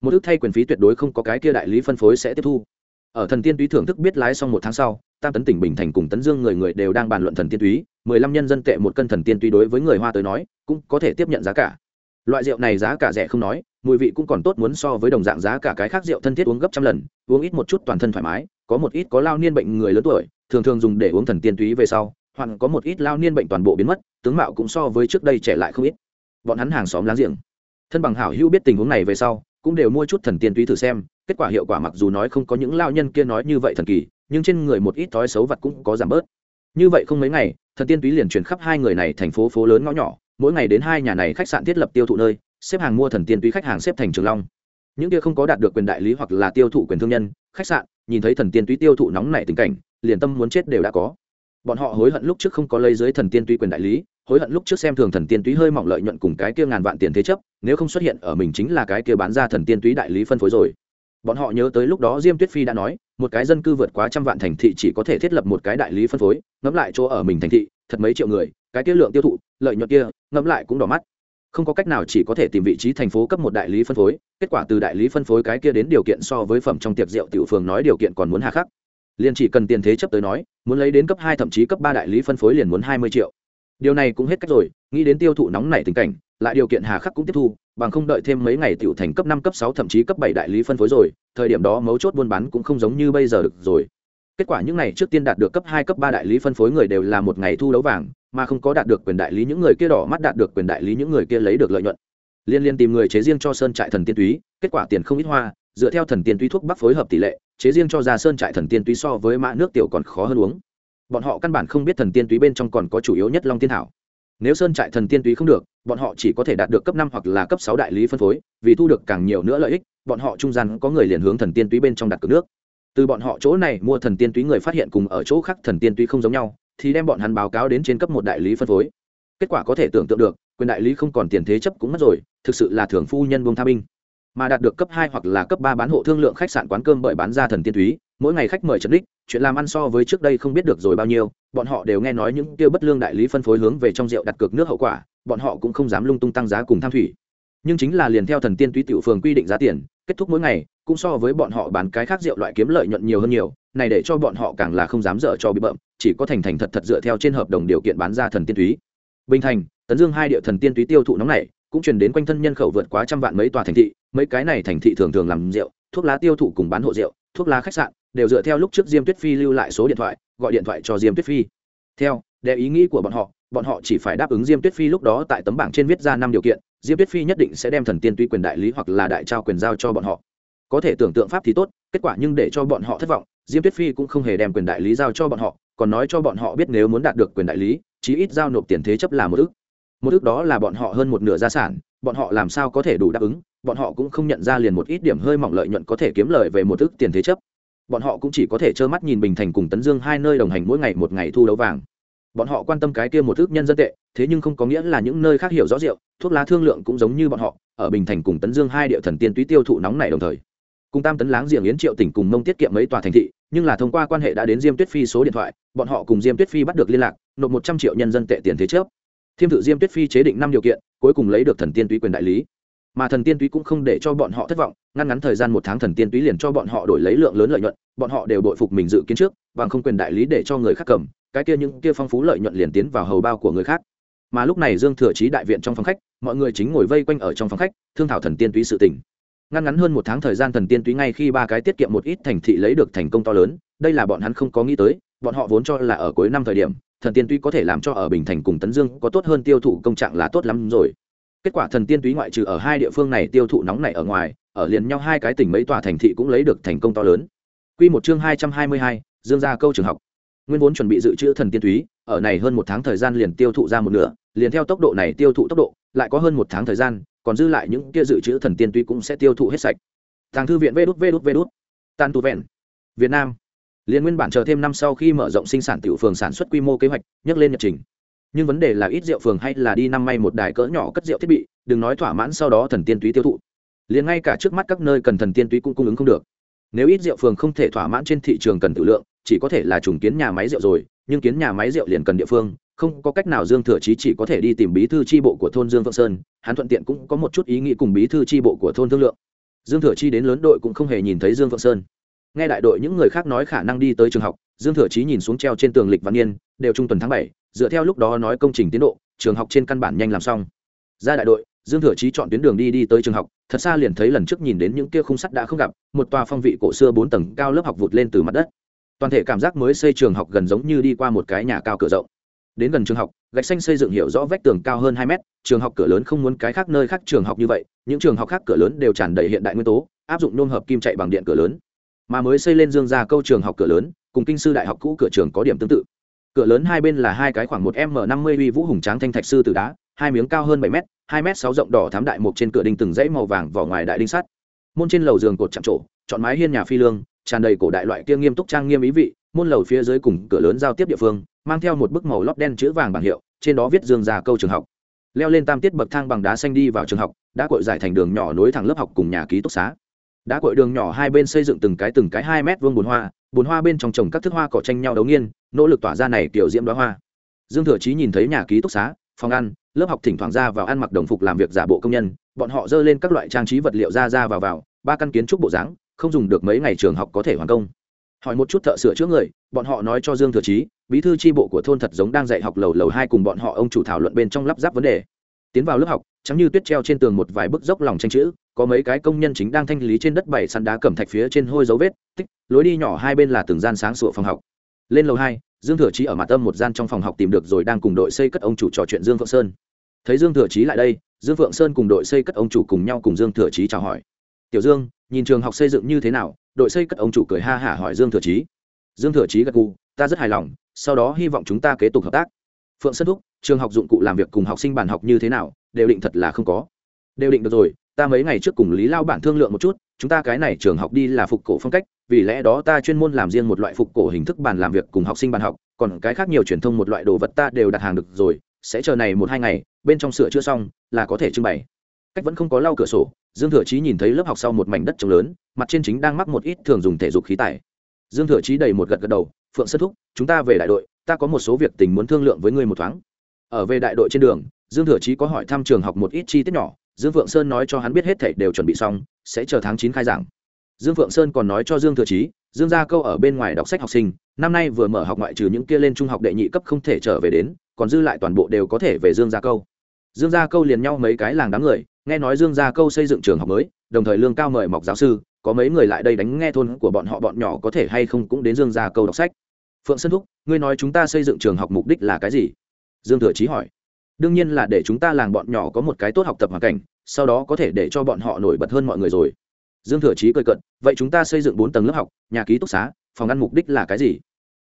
Một ức thay quyền phí tuyệt đối không có cái kia đại lý phân phối sẽ tiếp thu. Ở thần tiên túy thưởng thức biết lái xong một tháng sau, tam tấn tỉnh bình thành cùng tấn dương người người đều đang bàn luận thần tiên túy. Mười lăm nhân dân tệ một cân thần tiên túy đối với người hoa tới nói, cũng có thể tiếp nhận giá cả. Loại rượu này giá cả rẻ không nói, mùi vị cũng còn tốt muốn so với đồng dạng giá cả cái khác rượu thân thiết uống gấp trăm lần, uống ít một chút toàn thân thoải mái, có một ít có lao niên bệnh người lớn tuổi, thường thường dùng để uống thần tiên túy về sau hoặc có một ít lao niên bệnh toàn bộ biến mất, tướng mạo cũng so với trước đây trẻ lại không ít. Bọn hắn hàng xóm láng giềng. Thân bằng hảo hữu biết tình huống này về sau, cũng đều mua chút thần tiên túy thử xem, kết quả hiệu quả mặc dù nói không có những lao nhân kia nói như vậy thần kỳ, nhưng trên người một ít thói xấu vật cũng có giảm bớt. Như vậy không mấy ngày, thần tiên túy liền chuyển khắp hai người này thành phố phố lớn ngõ nhỏ, mỗi ngày đến hai nhà này khách sạn thiết lập tiêu thụ nơi, xếp hàng mua thần tiên túy khách hàng xếp thành trường long. Những kia không có đạt được quyền đại lý hoặc là tiêu thụ quyền thương nhân, khách sạn, nhìn thấy thần tiên túy tiêu thụ nóng nảy tình cảnh, liền tâm muốn chết đều đã có bọn họ hối hận lúc trước không có lấy dưới thần tiên túy quyền đại lý, hối hận lúc trước xem thường thần tiên túy hơi mỏng lợi nhuận cùng cái kia ngàn vạn tiền thế chấp, nếu không xuất hiện ở mình chính là cái kia bán ra thần tiên túy đại lý phân phối rồi. Bọn họ nhớ tới lúc đó diêm tuyết phi đã nói, một cái dân cư vượt quá trăm vạn thành thị chỉ có thể thiết lập một cái đại lý phân phối, ngẫm lại chỗ ở mình thành thị, thật mấy triệu người, cái kia lượng tiêu thụ, lợi nhuận kia, ngẫm lại cũng đỏ mắt. Không có cách nào chỉ có thể tìm vị trí thành phố cấp một đại lý phân phối, kết quả từ đại lý phân phối cái kia đến điều kiện so với phẩm trong tiệc rượu tiểu phường nói điều kiện còn muốn hà khắc liền chỉ cần tiền thế chấp tới nói, muốn lấy đến cấp hai thậm chí cấp ba đại lý phân phối liền muốn hai mươi triệu. Điều này cũng hết cách rồi, nghĩ đến tiêu thụ nóng này tình cảnh, lại điều kiện hà khắc cũng tiếp thu, bằng không đợi thêm mấy ngày tiểu thành cấp năm, cấp sáu thậm chí cấp bảy đại lý phân phối rồi, thời điểm đó mấu chốt buôn bán cũng không giống như bây giờ được rồi. Kết quả những ngày trước tiên đạt được cấp hai, cấp ba đại lý phân phối người đều là một ngày thu đấu vàng, mà không có đạt được quyền đại lý những người kia đỏ mắt đạt được quyền đại lý những người kia lấy được lợi nhuận. Liên liên tìm người chế riêng cho sơn trại thần tiên túy, kết quả tiền không ít hoa, dựa theo thần tiên túy thuốc bắc phối hợp tỷ lệ chế riêng cho ra sơn trại thần tiên túy so với mã nước tiểu còn khó hơn uống. Bọn họ căn bản không biết thần tiên túy bên trong còn có chủ yếu nhất long tiên thảo nếu sơn trại thần tiên túy không được, bọn họ chỉ có thể đạt được cấp năm hoặc là cấp sáu đại lý phân phối, vì thu được càng nhiều nữa lợi ích, bọn họ trung gian có người liền hướng thần tiên túy bên trong đặt cược nước. Từ bọn họ chỗ này mua thần tiên túy người phát hiện cùng ở chỗ khác thần tiên túy không giống nhau, thì đem bọn hắn báo cáo đến trên cấp một đại lý phân phối. Kết quả có thể tưởng tượng được, quyền đại lý không còn tiền thế chấp cũng mất rồi, thực sự là thường phu nhân buông tha binh mà đạt được cấp hai hoặc là cấp ba bán hộ thương lượng khách sạn quán cơm bởi bán ra thần tiên túy, mỗi ngày khách mời trần đích, chuyện làm ăn so với trước đây không biết được rồi bao nhiêu, bọn họ đều nghe nói những tiêu bất lương đại lý phân phối hướng về trong rượu đặt cược nước hậu quả, bọn họ cũng không dám lung tung tăng giá cùng tham thủy. Nhưng chính là liền theo thần tiên túy tiểu phường quy định giá tiền, kết thúc mỗi ngày, cũng so với bọn họ bán cái khác rượu loại kiếm lợi nhuận nhiều hơn nhiều, này để cho bọn họ càng là không dám dở cho bị bợm, chỉ có thành thành thật thật dựa theo trên hợp đồng điều kiện bán ra thần tiên túy. Bình thành, tấn dương hai địa thần tiên túy tiêu thụ nóng này, cũng truyền đến quanh thân nhân khẩu vượt quá trăm vạn mấy tòa thành thị mấy cái này thành thị thường thường làm rượu, thuốc lá tiêu thụ cùng bán hộ rượu, thuốc lá khách sạn, đều dựa theo lúc trước diêm tuyết phi lưu lại số điện thoại, gọi điện thoại cho diêm tuyết phi. Theo, để ý nghĩ của bọn họ bọn họ chỉ phải đáp ứng diêm tuyết phi lúc đó tại tấm bảng trên viết ra năm điều kiện, diêm tuyết phi nhất định sẽ đem thần tiên tuy quyền đại lý hoặc là đại trao quyền giao cho bọn họ. Có thể tưởng tượng pháp thì tốt, kết quả nhưng để cho bọn họ thất vọng, diêm tuyết phi cũng không hề đem quyền đại lý giao cho bọn họ, còn nói cho bọn họ biết nếu muốn đạt được quyền đại lý, chí ít giao nộp tiền thế chấp là một ước. Một ước đó là bọn họ hơn một nửa gia sản, bọn họ làm sao có thể đủ đáp ứng? Bọn họ cũng không nhận ra liền một ít điểm hơi mỏng lợi nhuận có thể kiếm lời về một ước tiền thế chấp. Bọn họ cũng chỉ có thể trơ mắt nhìn bình thành cùng tấn dương hai nơi đồng hành mỗi ngày một ngày thu đấu vàng. Bọn họ quan tâm cái kia một ước nhân dân tệ, thế nhưng không có nghĩa là những nơi khác hiểu rõ rượu, thuốc lá thương lượng cũng giống như bọn họ, ở bình thành cùng tấn dương hai địa thần tiên túy tiêu thụ nóng này đồng thời. Cùng tam tấn láng giềng yến triệu tỉnh cùng mông tiết kiệm mấy tòa thành thị, nhưng là thông qua quan hệ đã đến diêm tuyết phi số điện thoại, bọn họ cùng diêm tuyết phi bắt được liên lạc, nộp một trăm triệu nhân dân tệ tiền thế chấp. thiêm thử diêm tuyết phi chế định năm điều kiện, cuối cùng lấy được thần tiên túy quyền đại lý mà thần tiên túy cũng không để cho bọn họ thất vọng ngăn ngắn thời gian một tháng thần tiên túy liền cho bọn họ đổi lấy lượng lớn lợi nhuận, bọn họ đều đội phục mình dự kiến trước và không quyền đại lý để cho người khác cầm, cái kia những kia phong phú lợi nhuận liền tiến vào hầu bao của người khác. Mà lúc này dương thừa trí đại viện trong phòng khách, mọi người chính ngồi vây quanh ở trong phòng khách, thương thảo thần tiên túy sự tình. Ngăn ngắn hơn một tháng thời gian thần tiên túy ngay khi ba cái tiết kiệm một ít thành thị lấy được thành công to lớn, đây là bọn hắn không có nghĩ tới, bọn họ vốn cho là ở cuối năm thời điểm, thần tiên túy có thể làm cho ở bình thành cùng tấn dương có tốt hơn tiêu thụ công trạng là tốt lắm rồi kết quả thần tiên túy ngoại trừ ở hai địa phương này tiêu thụ nóng này ở ngoài ở liền nhau hai cái tỉnh mấy tòa thành thị cũng lấy được thành công to lớn Quy một chương hai trăm hai mươi hai, Dương gia câu trường học. Nguyên vốn chuẩn bị dự trữ thần tiên túy, ở này hơn một tháng thời gian liền tiêu thụ ra một nửa, liền theo tốc độ này tiêu thụ tốc độ, lại có hơn một tháng thời gian, còn dư lại những kia dự trữ thần tiên túy cũng sẽ tiêu thụ hết sạch. Tàng thư viện vút vút vút, Tàn Tu vẹn. Việt Nam. Liên nguyên bản chờ thêm năm sau khi mở rộng sinh sản tiểu phường sản xuất quy mô kế hoạch, nhắc lên nhật trình nhưng vấn đề là ít rượu phường hay là đi năm may một đài cỡ nhỏ cất rượu thiết bị, đừng nói thỏa mãn sau đó thần tiên túy tiêu thụ. Liền ngay cả trước mắt các nơi cần thần tiên túy cũng cung ứng không được. Nếu ít rượu phường không thể thỏa mãn trên thị trường cần tự lượng, chỉ có thể là trùng kiến nhà máy rượu rồi, nhưng kiến nhà máy rượu liền cần địa phương, không có cách nào dương thừa chí chỉ có thể đi tìm bí thư tri bộ của thôn dương phượng sơn, hắn thuận tiện cũng có một chút ý nghĩ cùng bí thư tri bộ của thôn thương lượng. Dương thừa chi đến lớn đội cũng không hề nhìn thấy dương phượng sơn. Nghe đại đội những người khác nói khả năng đi tới trường học, dương thừa chí nhìn xuống treo trên tường lịch văn niên đều trung tuần tháng bảy dựa theo lúc đó nói công trình tiến độ, trường học trên căn bản nhanh làm xong. Ra đại đội, dương thừa chí chọn tuyến đường đi đi tới trường học, thật xa liền thấy lần trước nhìn đến những kia khung sắt đã không gặp, một tòa phong vị cổ xưa bốn tầng cao lớp học vụt lên từ mặt đất. Toàn thể cảm giác mới xây trường học gần giống như đi qua một cái nhà cao cửa rộng. Đến gần trường học, gạch xanh xây dựng hiểu rõ vách tường cao hơn hai mét, trường học cửa lớn không muốn cái khác nơi khác trường học như vậy, những trường học khác cửa lớn đều tràn đầy hiện đại nguyên tố, áp dụng nôm hợp kim chạy bằng điện cửa lớn. Mà mới xây lên dương ra câu trường học cửa lớn, cùng kinh sư đại học cũ cửa trường có điểm tương tự cửa lớn hai bên là hai cái khoảng một m năm mươi uy vũ hùng tráng thanh thạch sư từ đá, hai miếng cao hơn bảy m hai m sáu rộng đỏ thám đại mục trên cửa đinh từng dãy màu vàng vỏ ngoài đại đinh sắt. Môn trên lầu giường cột chạm trổ, chọn mái hiên nhà phi lương, tràn đầy cổ đại loại kia nghiêm túc trang nghiêm ý vị, môn lầu phía dưới cùng cửa lớn giao tiếp địa phương, mang theo một bức màu lót đen chữ vàng bảng hiệu, trên đó viết dương già câu trường học. Leo lên tam tiết bậc thang bằng đá xanh đi vào trường học, đã cội giải thành đường nhỏ nối thẳng lớp học cùng nhà ký túc xá. Đã cội đường nhỏ hai bên xây dựng từng cái từng cái hai mét vuông bồn hoa bồn hoa bên trong trồng các thức hoa cỏ tranh nhau đấu nghiên, nỗ lực tỏa ra này kiểu diễm đoá hoa. Dương thừa chí nhìn thấy nhà ký túc xá, phòng ăn, lớp học thỉnh thoảng ra vào ăn mặc đồng phục làm việc giả bộ công nhân, bọn họ dơ lên các loại trang trí vật liệu ra ra vào vào, ba căn kiến trúc bộ dáng, không dùng được mấy ngày trường học có thể hoàn công. Hỏi một chút thợ sửa chữa người, bọn họ nói cho dương thừa chí, bí thư tri bộ của thôn thật giống đang dạy học lầu lầu hai cùng bọn họ ông chủ thảo luận bên trong lắp ráp vấn đề tiến vào lớp học chẳng như tuyết treo trên tường một vài bức dốc lòng tranh chữ, có mấy cái công nhân chính đang thanh lý trên đất bảy săn đá cẩm thạch phía trên hôi dấu vết, tích, lối đi nhỏ hai bên là từng gian sáng sủa phòng học. Lên lầu hai, dương thừa chí ở mặt tâm một gian trong phòng học tìm được rồi đang cùng đội xây cất ông chủ trò chuyện dương phượng sơn. Thấy dương thừa chí lại đây, dương phượng sơn cùng đội xây cất ông chủ cùng nhau cùng dương thừa chí chào hỏi. Tiểu dương, nhìn trường học xây dựng như thế nào? Đội xây cất ông chủ cười ha hả hỏi dương thừa chí. Dương thừa chí gật gù, ta rất hài lòng, sau đó hy vọng chúng ta kế tục hợp tác. Phượng sơn thúc trường học dụng cụ làm việc cùng học sinh bàn học như thế nào, đều định thật là không có. Đều định được rồi, ta mấy ngày trước cùng lý lao bản thương lượng một chút, chúng ta cái này trường học đi là phục cổ phong cách, vì lẽ đó ta chuyên môn làm riêng một loại phục cổ hình thức bàn làm việc cùng học sinh bàn học, còn cái khác nhiều truyền thông một loại đồ vật ta đều đặt hàng được rồi, sẽ chờ này một hai ngày, bên trong sửa chữa xong, là có thể trưng bày. Cách vẫn không có lau cửa sổ, dương thừa chí nhìn thấy lớp học sau một mảnh đất trống lớn, mặt trên chính đang mắc một ít thường dùng thể dục khí tài. Dương thừa chí đầy một gật gật đầu, phượng sơ thúc, chúng ta về đại đội, ta có một số việc tình muốn thương lượng với ngươi một thoáng ở về đại đội trên đường, dương thừa chí có hỏi thăm trường học một ít chi tiết nhỏ, dương phượng sơn nói cho hắn biết hết thảy đều chuẩn bị xong, sẽ chờ tháng chín khai giảng. Dương phượng sơn còn nói cho dương thừa chí, dương gia câu ở bên ngoài đọc sách học sinh, năm nay vừa mở học ngoại trừ những kia lên trung học đệ nhị cấp không thể trở về đến, còn dư lại toàn bộ đều có thể về dương gia câu. Dương gia câu liền nhau mấy cái làng đám người, nghe nói dương gia câu xây dựng trường học mới, đồng thời lương cao mời mọc giáo sư, có mấy người lại đây đánh nghe thôn của bọn họ, bọn nhỏ có thể hay không cũng đến dương gia câu đọc sách. Phượng sơn thúc, ngươi nói chúng ta xây dựng trường học mục đích là cái gì? Dương thừa chí hỏi. Đương nhiên là để chúng ta làng bọn nhỏ có một cái tốt học tập hoàn cảnh, sau đó có thể để cho bọn họ nổi bật hơn mọi người rồi. Dương thừa chí cười cận vậy chúng ta xây dựng bốn tầng lớp học, nhà ký túc xá, phòng ăn mục đích là cái gì?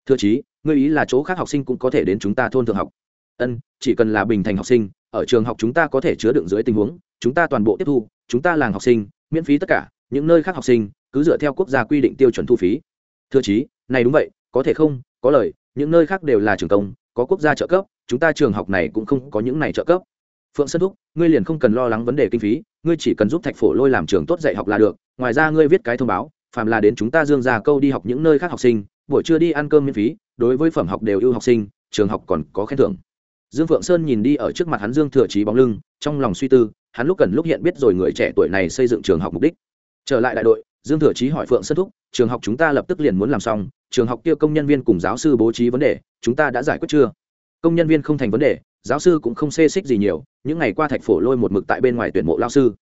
Thừa chí, ngươi ý là chỗ khác học sinh cũng có thể đến chúng ta thôn thượng học. Ân, chỉ cần là bình thành học sinh, ở trường học chúng ta có thể chứa đựng dưới tình huống, chúng ta toàn bộ tiếp thu, chúng ta làng học sinh, miễn phí tất cả, những nơi khác học sinh, cứ dựa theo quốc gia quy định tiêu chuẩn thu phí. Thưa chí, này đúng vậy, có thể không, có lời, những nơi khác đều là trường công có quốc gia trợ cấp, chúng ta trường học này cũng không có những này trợ cấp. Phượng sơn thúc, ngươi liền không cần lo lắng vấn đề kinh phí, ngươi chỉ cần giúp thạch phổ lôi làm trường tốt dạy học là được. Ngoài ra ngươi viết cái thông báo, phàm là đến chúng ta dương ra câu đi học những nơi khác học sinh, buổi trưa đi ăn cơm miễn phí, đối với phẩm học đều ưu học sinh, trường học còn có khen thưởng. Dương phượng sơn nhìn đi ở trước mặt hắn dương thừa trí bóng lưng, trong lòng suy tư, hắn lúc cần lúc hiện biết rồi người trẻ tuổi này xây dựng trường học mục đích. Trở lại đại đội, dương thừa chí hỏi phượng sơn thúc, trường học chúng ta lập tức liền muốn làm xong trường học kia công nhân viên cùng giáo sư bố trí vấn đề, chúng ta đã giải quyết chưa? Công nhân viên không thành vấn đề, giáo sư cũng không xê xích gì nhiều, những ngày qua thạch phổ lôi một mực tại bên ngoài tuyển mộ lao sư.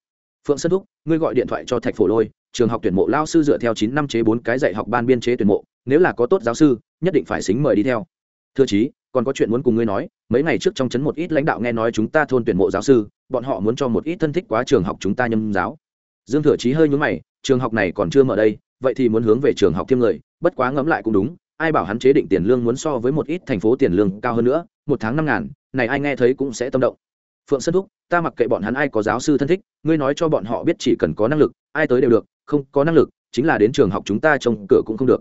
Phượng sơn thúc, ngươi gọi điện thoại cho thạch phổ lôi, trường học tuyển mộ lao sư dựa theo chín năm chế bốn cái dạy học ban biên chế tuyển mộ, nếu là có tốt giáo sư, nhất định phải xính mời đi theo. Thưa chí, còn có chuyện muốn cùng ngươi nói, mấy ngày trước trong chấn một ít lãnh đạo nghe nói chúng ta thôn tuyển mộ giáo sư, bọn họ muốn cho một ít thân thích quá trường học chúng ta nhâm giáo. Dương thừa chí hơi nhúng mày, trường học này còn chưa mở đây vậy thì muốn hướng về trường học thêm người, bất quá ngẫm lại cũng đúng, ai bảo hắn chế định tiền lương muốn so với một ít thành phố tiền lương cao hơn nữa, một tháng năm ngàn, này ai nghe thấy cũng sẽ tâm động. Phượng sơn thúc, ta mặc kệ bọn hắn ai có giáo sư thân thích, ngươi nói cho bọn họ biết chỉ cần có năng lực, ai tới đều được, không có năng lực, chính là đến trường học chúng ta trông cửa cũng không được.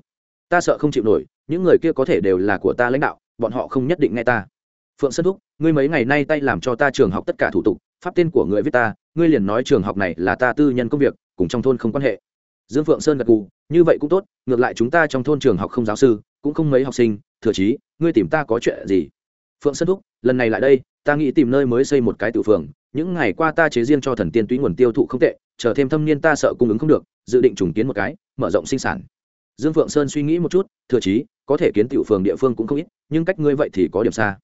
Ta sợ không chịu nổi, những người kia có thể đều là của ta lãnh đạo, bọn họ không nhất định nghe ta. Phượng sơn thúc, ngươi mấy ngày nay tay làm cho ta trường học tất cả thủ tục, pháp tên của người viết ta, ngươi liền nói trường học này là ta tư nhân công việc, cùng trong thôn không quan hệ dương phượng sơn gật gù, như vậy cũng tốt, ngược lại chúng ta trong thôn trường học không giáo sư, cũng không mấy học sinh, thừa chí, ngươi tìm ta có chuyện gì? Phượng sơn thúc, lần này lại đây, ta nghĩ tìm nơi mới xây một cái tự phường, những ngày qua ta chế riêng cho thần tiên túy nguồn tiêu thụ không tệ, chờ thêm thâm niên ta sợ cung ứng không được, dự định trùng kiến một cái, mở rộng sinh sản. Dương phượng sơn suy nghĩ một chút, thừa chí, có thể kiến tiểu phường địa phương cũng không ít, nhưng cách ngươi vậy thì có điểm xa.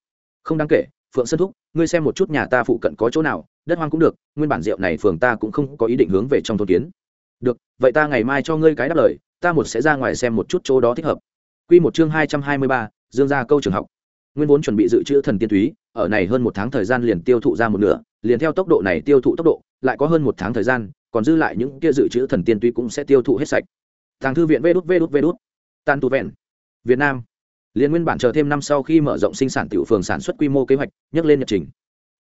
Không đáng kể, phượng sơn thúc, ngươi xem một chút nhà ta phụ cận có chỗ nào, đất hoang cũng được, nguyên bản rượu này phường ta cũng không có ý định hướng về trong thôn kiến được, vậy ta ngày mai cho ngươi cái đáp lời, ta một sẽ ra ngoài xem một chút chỗ đó thích hợp. Quy một chương hai trăm hai mươi ba, dương gia câu trường học. Nguyên vốn chuẩn bị dự trữ thần tiên túy, ở này hơn một tháng thời gian liền tiêu thụ ra một nửa, liền theo tốc độ này tiêu thụ tốc độ, lại có hơn một tháng thời gian, còn dư lại những kia dự trữ thần tiên túy cũng sẽ tiêu thụ hết sạch. Tàng thư viện vê đút vê đút vê đút tan tu vẹn. Việt nam. Liên nguyên bản chờ thêm năm sau khi mở rộng sinh sản tiểu phường sản xuất quy mô kế hoạch, nhắc lên nhật trình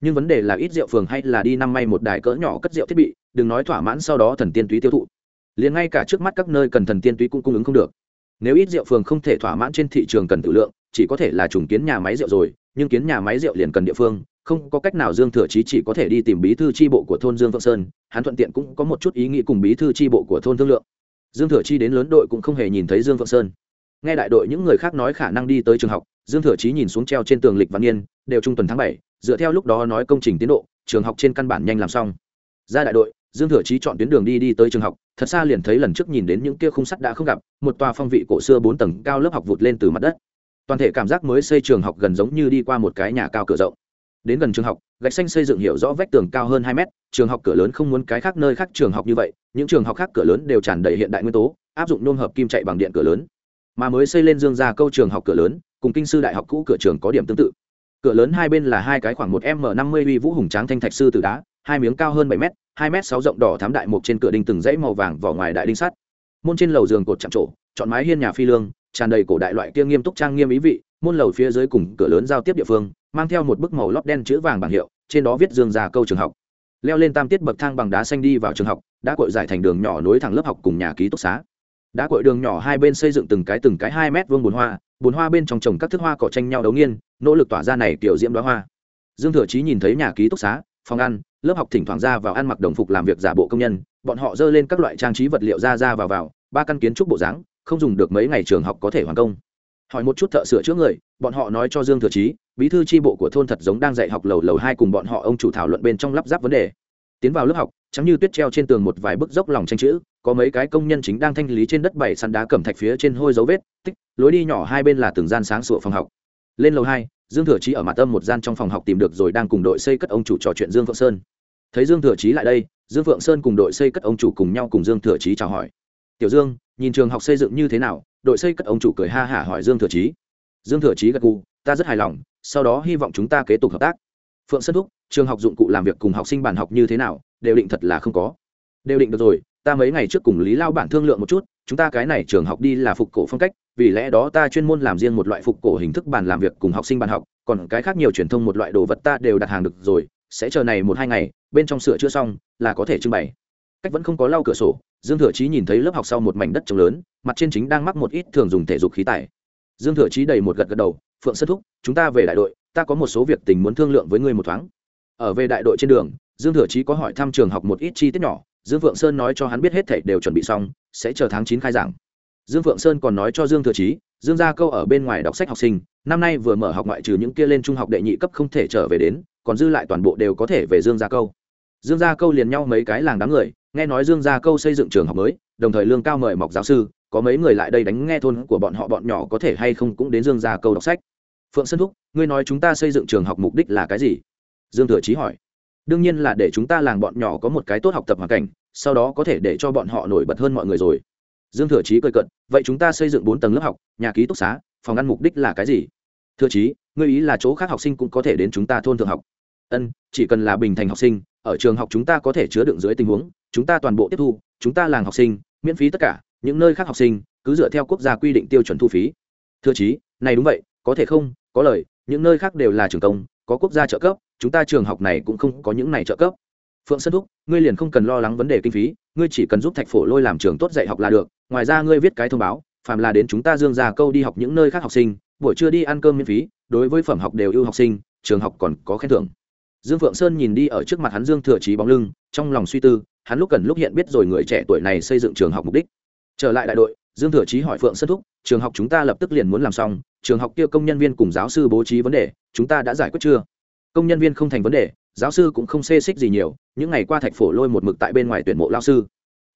nhưng vấn đề là ít rượu phường hay là đi năm may một đài cỡ nhỏ cất rượu thiết bị, đừng nói thỏa mãn sau đó thần tiên túy tiêu thụ. Liền ngay cả trước mắt các nơi cần thần tiên túy cũng cung ứng không được. Nếu ít rượu phường không thể thỏa mãn trên thị trường cần tự lượng, chỉ có thể là trùng kiến nhà máy rượu rồi, nhưng kiến nhà máy rượu liền cần địa phương, không có cách nào dương thừa chí chỉ có thể đi tìm bí thư tri bộ của thôn dương phượng sơn, hắn thuận tiện cũng có một chút ý nghĩ cùng bí thư tri bộ của thôn thương lượng. Dương thừa chi đến lớn đội cũng không hề nhìn thấy dương phượng sơn. Nghe đại đội những người khác nói khả năng đi tới trường học, dương thừa chí nhìn xuống treo trên tường lịch văn niên, đều trung tuần tháng bảy dựa theo lúc đó nói công trình tiến độ, trường học trên căn bản nhanh làm xong. Ra đại đội, dương thừa chí chọn tuyến đường đi đi tới trường học, thật xa liền thấy lần trước nhìn đến những kia khung sắt đã không gặp, một tòa phong vị cổ xưa bốn tầng cao lớp học vụt lên từ mặt đất. Toàn thể cảm giác mới xây trường học gần giống như đi qua một cái nhà cao cửa rộng. Đến gần trường học, gạch xanh xây dựng hiểu rõ vách tường cao hơn hai mét, trường học cửa lớn không muốn cái khác nơi khác trường học như vậy, những trường học khác cửa lớn đều tràn đầy hiện đại nguyên tố, áp dụng nôm hợp kim chạy bằng điện cửa lớn. Mà mới xây lên dương ra câu trường học cửa lớn, cùng kinh sư đại học cũ cửa trường có điểm tương tự cửa lớn hai bên là hai cái khoảng một m năm mươi uy vũ hùng tráng thanh thạch sư từ đá, hai miếng cao hơn bảy m hai m sáu rộng đỏ thám đại mục trên cửa đinh từng dãy màu vàng vỏ ngoài đại đinh sắt. Môn trên lầu giường cột chạm trổ, chọn mái hiên nhà phi lương, tràn đầy cổ đại loại kia nghiêm túc trang nghiêm ý vị, môn lầu phía dưới cùng cửa lớn giao tiếp địa phương, mang theo một bức màu lót đen chữ vàng bảng hiệu, trên đó viết dương già câu trường học. Leo lên tam tiết bậc thang bằng đá xanh đi vào trường học, đã cội giải thành đường nhỏ nối thẳng lớp học cùng nhà ký túc xá đã cội đường nhỏ hai bên xây dựng từng cái từng cái hai mét vuông bồn hoa bồn hoa bên trong trồng các thức hoa cỏ tranh nhau đấu nghiên, nỗ lực tỏa ra này kiểu diễm đoá hoa. Dương thừa chí nhìn thấy nhà ký túc xá, phòng ăn, lớp học thỉnh thoảng ra vào ăn mặc đồng phục làm việc giả bộ công nhân, bọn họ dơ lên các loại trang trí vật liệu ra ra vào vào, ba căn kiến trúc bộ dáng, không dùng được mấy ngày trường học có thể hoàn công. Hỏi một chút thợ sửa chữa người, bọn họ nói cho dương thừa chí, bí thư tri bộ của thôn thật giống đang dạy học lầu lầu hai cùng bọn họ ông chủ thảo luận bên trong lắp ráp vấn đề tiến vào lớp học chẳng như tuyết treo trên tường một vài bức dốc lòng tranh chữ, có mấy cái công nhân chính đang thanh lý trên đất bảy săn đá cẩm thạch phía trên hôi dấu vết, tích, lối đi nhỏ hai bên là từng gian sáng sủa phòng học. Lên lầu hai, dương thừa chí ở mặt tâm một gian trong phòng học tìm được rồi đang cùng đội xây cất ông chủ trò chuyện dương phượng sơn. Thấy dương thừa chí lại đây, dương phượng sơn cùng đội xây cất ông chủ cùng nhau cùng dương thừa chí chào hỏi. Tiểu dương, nhìn trường học xây dựng như thế nào? Đội xây cất ông chủ cười ha hả hỏi dương thừa chí. Dương thừa chí gật gù, ta rất hài lòng, sau đó hy vọng chúng ta kế tục hợp tác phượng sơn thúc, trường học dụng cụ làm việc cùng học sinh bản học như thế nào, đều định thật là không có. Đều định được rồi, ta mấy ngày trước cùng lý lao bản thương lượng một chút, chúng ta cái này trường học đi là phục cổ phong cách, vì lẽ đó ta chuyên môn làm riêng một loại phục cổ hình thức bàn làm việc cùng học sinh bàn học, còn cái khác nhiều truyền thông một loại đồ vật ta đều đặt hàng được rồi, sẽ chờ này một hai ngày, bên trong sửa chữa xong, là có thể trưng bày. Cách vẫn không có lau cửa sổ, dương thừa chí nhìn thấy lớp học sau một mảnh đất trống lớn, mặt trên chính đang mắc một ít thường dùng thể dục khí tài. Dương thừa chí đầy một gật gật đầu, phượng sơ thúc, chúng ta về đại đội ta có một số việc tình muốn thương lượng với ngươi một thoáng. Ở về đại đội trên đường, dương thừa chí có hỏi thăm trường học một ít chi tiết nhỏ. Dương phượng sơn nói cho hắn biết hết thảy đều chuẩn bị xong, sẽ chờ tháng chín khai giảng. Dương phượng sơn còn nói cho dương thừa chí, dương gia câu ở bên ngoài đọc sách học sinh, năm nay vừa mở học ngoại trừ những kia lên trung học đệ nhị cấp không thể trở về đến, còn dư lại toàn bộ đều có thể về dương gia câu. Dương gia câu liền nhau mấy cái làng đám người, nghe nói dương gia câu xây dựng trường học mới, đồng thời lương cao mời mọc giáo sư, có mấy người lại đây đánh nghe thôn của bọn họ, bọn nhỏ có thể hay không cũng đến dương gia câu đọc sách phượng sơn thúc, ngươi nói chúng ta xây dựng trường học mục đích là cái gì? Dương thừa chí hỏi. Đương nhiên là để chúng ta làng bọn nhỏ có một cái tốt học tập hoàn cảnh, sau đó có thể để cho bọn họ nổi bật hơn mọi người rồi. Dương thừa chí cười cận vậy chúng ta xây dựng bốn tầng lớp học, nhà ký túc xá, phòng ăn mục đích là cái gì? Thừa chí, ngươi ý là chỗ khác học sinh cũng có thể đến chúng ta thôn thượng học. Ân, chỉ cần là bình thành học sinh, ở trường học chúng ta có thể chứa đựng dưới tình huống, chúng ta toàn bộ tiếp thu, chúng ta làng học sinh, miễn phí tất cả, những nơi khác học sinh, cứ dựa theo quốc gia quy định tiêu chuẩn thu phí. Thừa chí, này đúng vậy, có thể không? Có lời, những nơi khác đều là trường công, có quốc gia trợ cấp, chúng ta trường học này cũng không có những này trợ cấp. Phượng sơn thúc, ngươi liền không cần lo lắng vấn đề kinh phí, ngươi chỉ cần giúp thạch phổ lôi làm trường tốt dạy học là được, ngoài ra ngươi viết cái thông báo, phàm là đến chúng ta dương ra câu đi học những nơi khác học sinh, buổi trưa đi ăn cơm miễn phí, đối với phẩm học đều ưu học sinh, trường học còn có khen thưởng. Dương phượng sơn nhìn đi ở trước mặt hắn dương thừa trí bóng lưng, trong lòng suy tư, hắn lúc cần lúc hiện biết rồi người trẻ tuổi này xây dựng trường học mục đích. Trở lại đại đội, dương thừa trí hỏi phượng sơn thúc, trường học chúng ta lập tức liền muốn làm xong trường học kia công nhân viên cùng giáo sư bố trí vấn đề, chúng ta đã giải quyết chưa? Công nhân viên không thành vấn đề, giáo sư cũng không xê xích gì nhiều, những ngày qua thạch phổ lôi một mực tại bên ngoài tuyển mộ lao sư.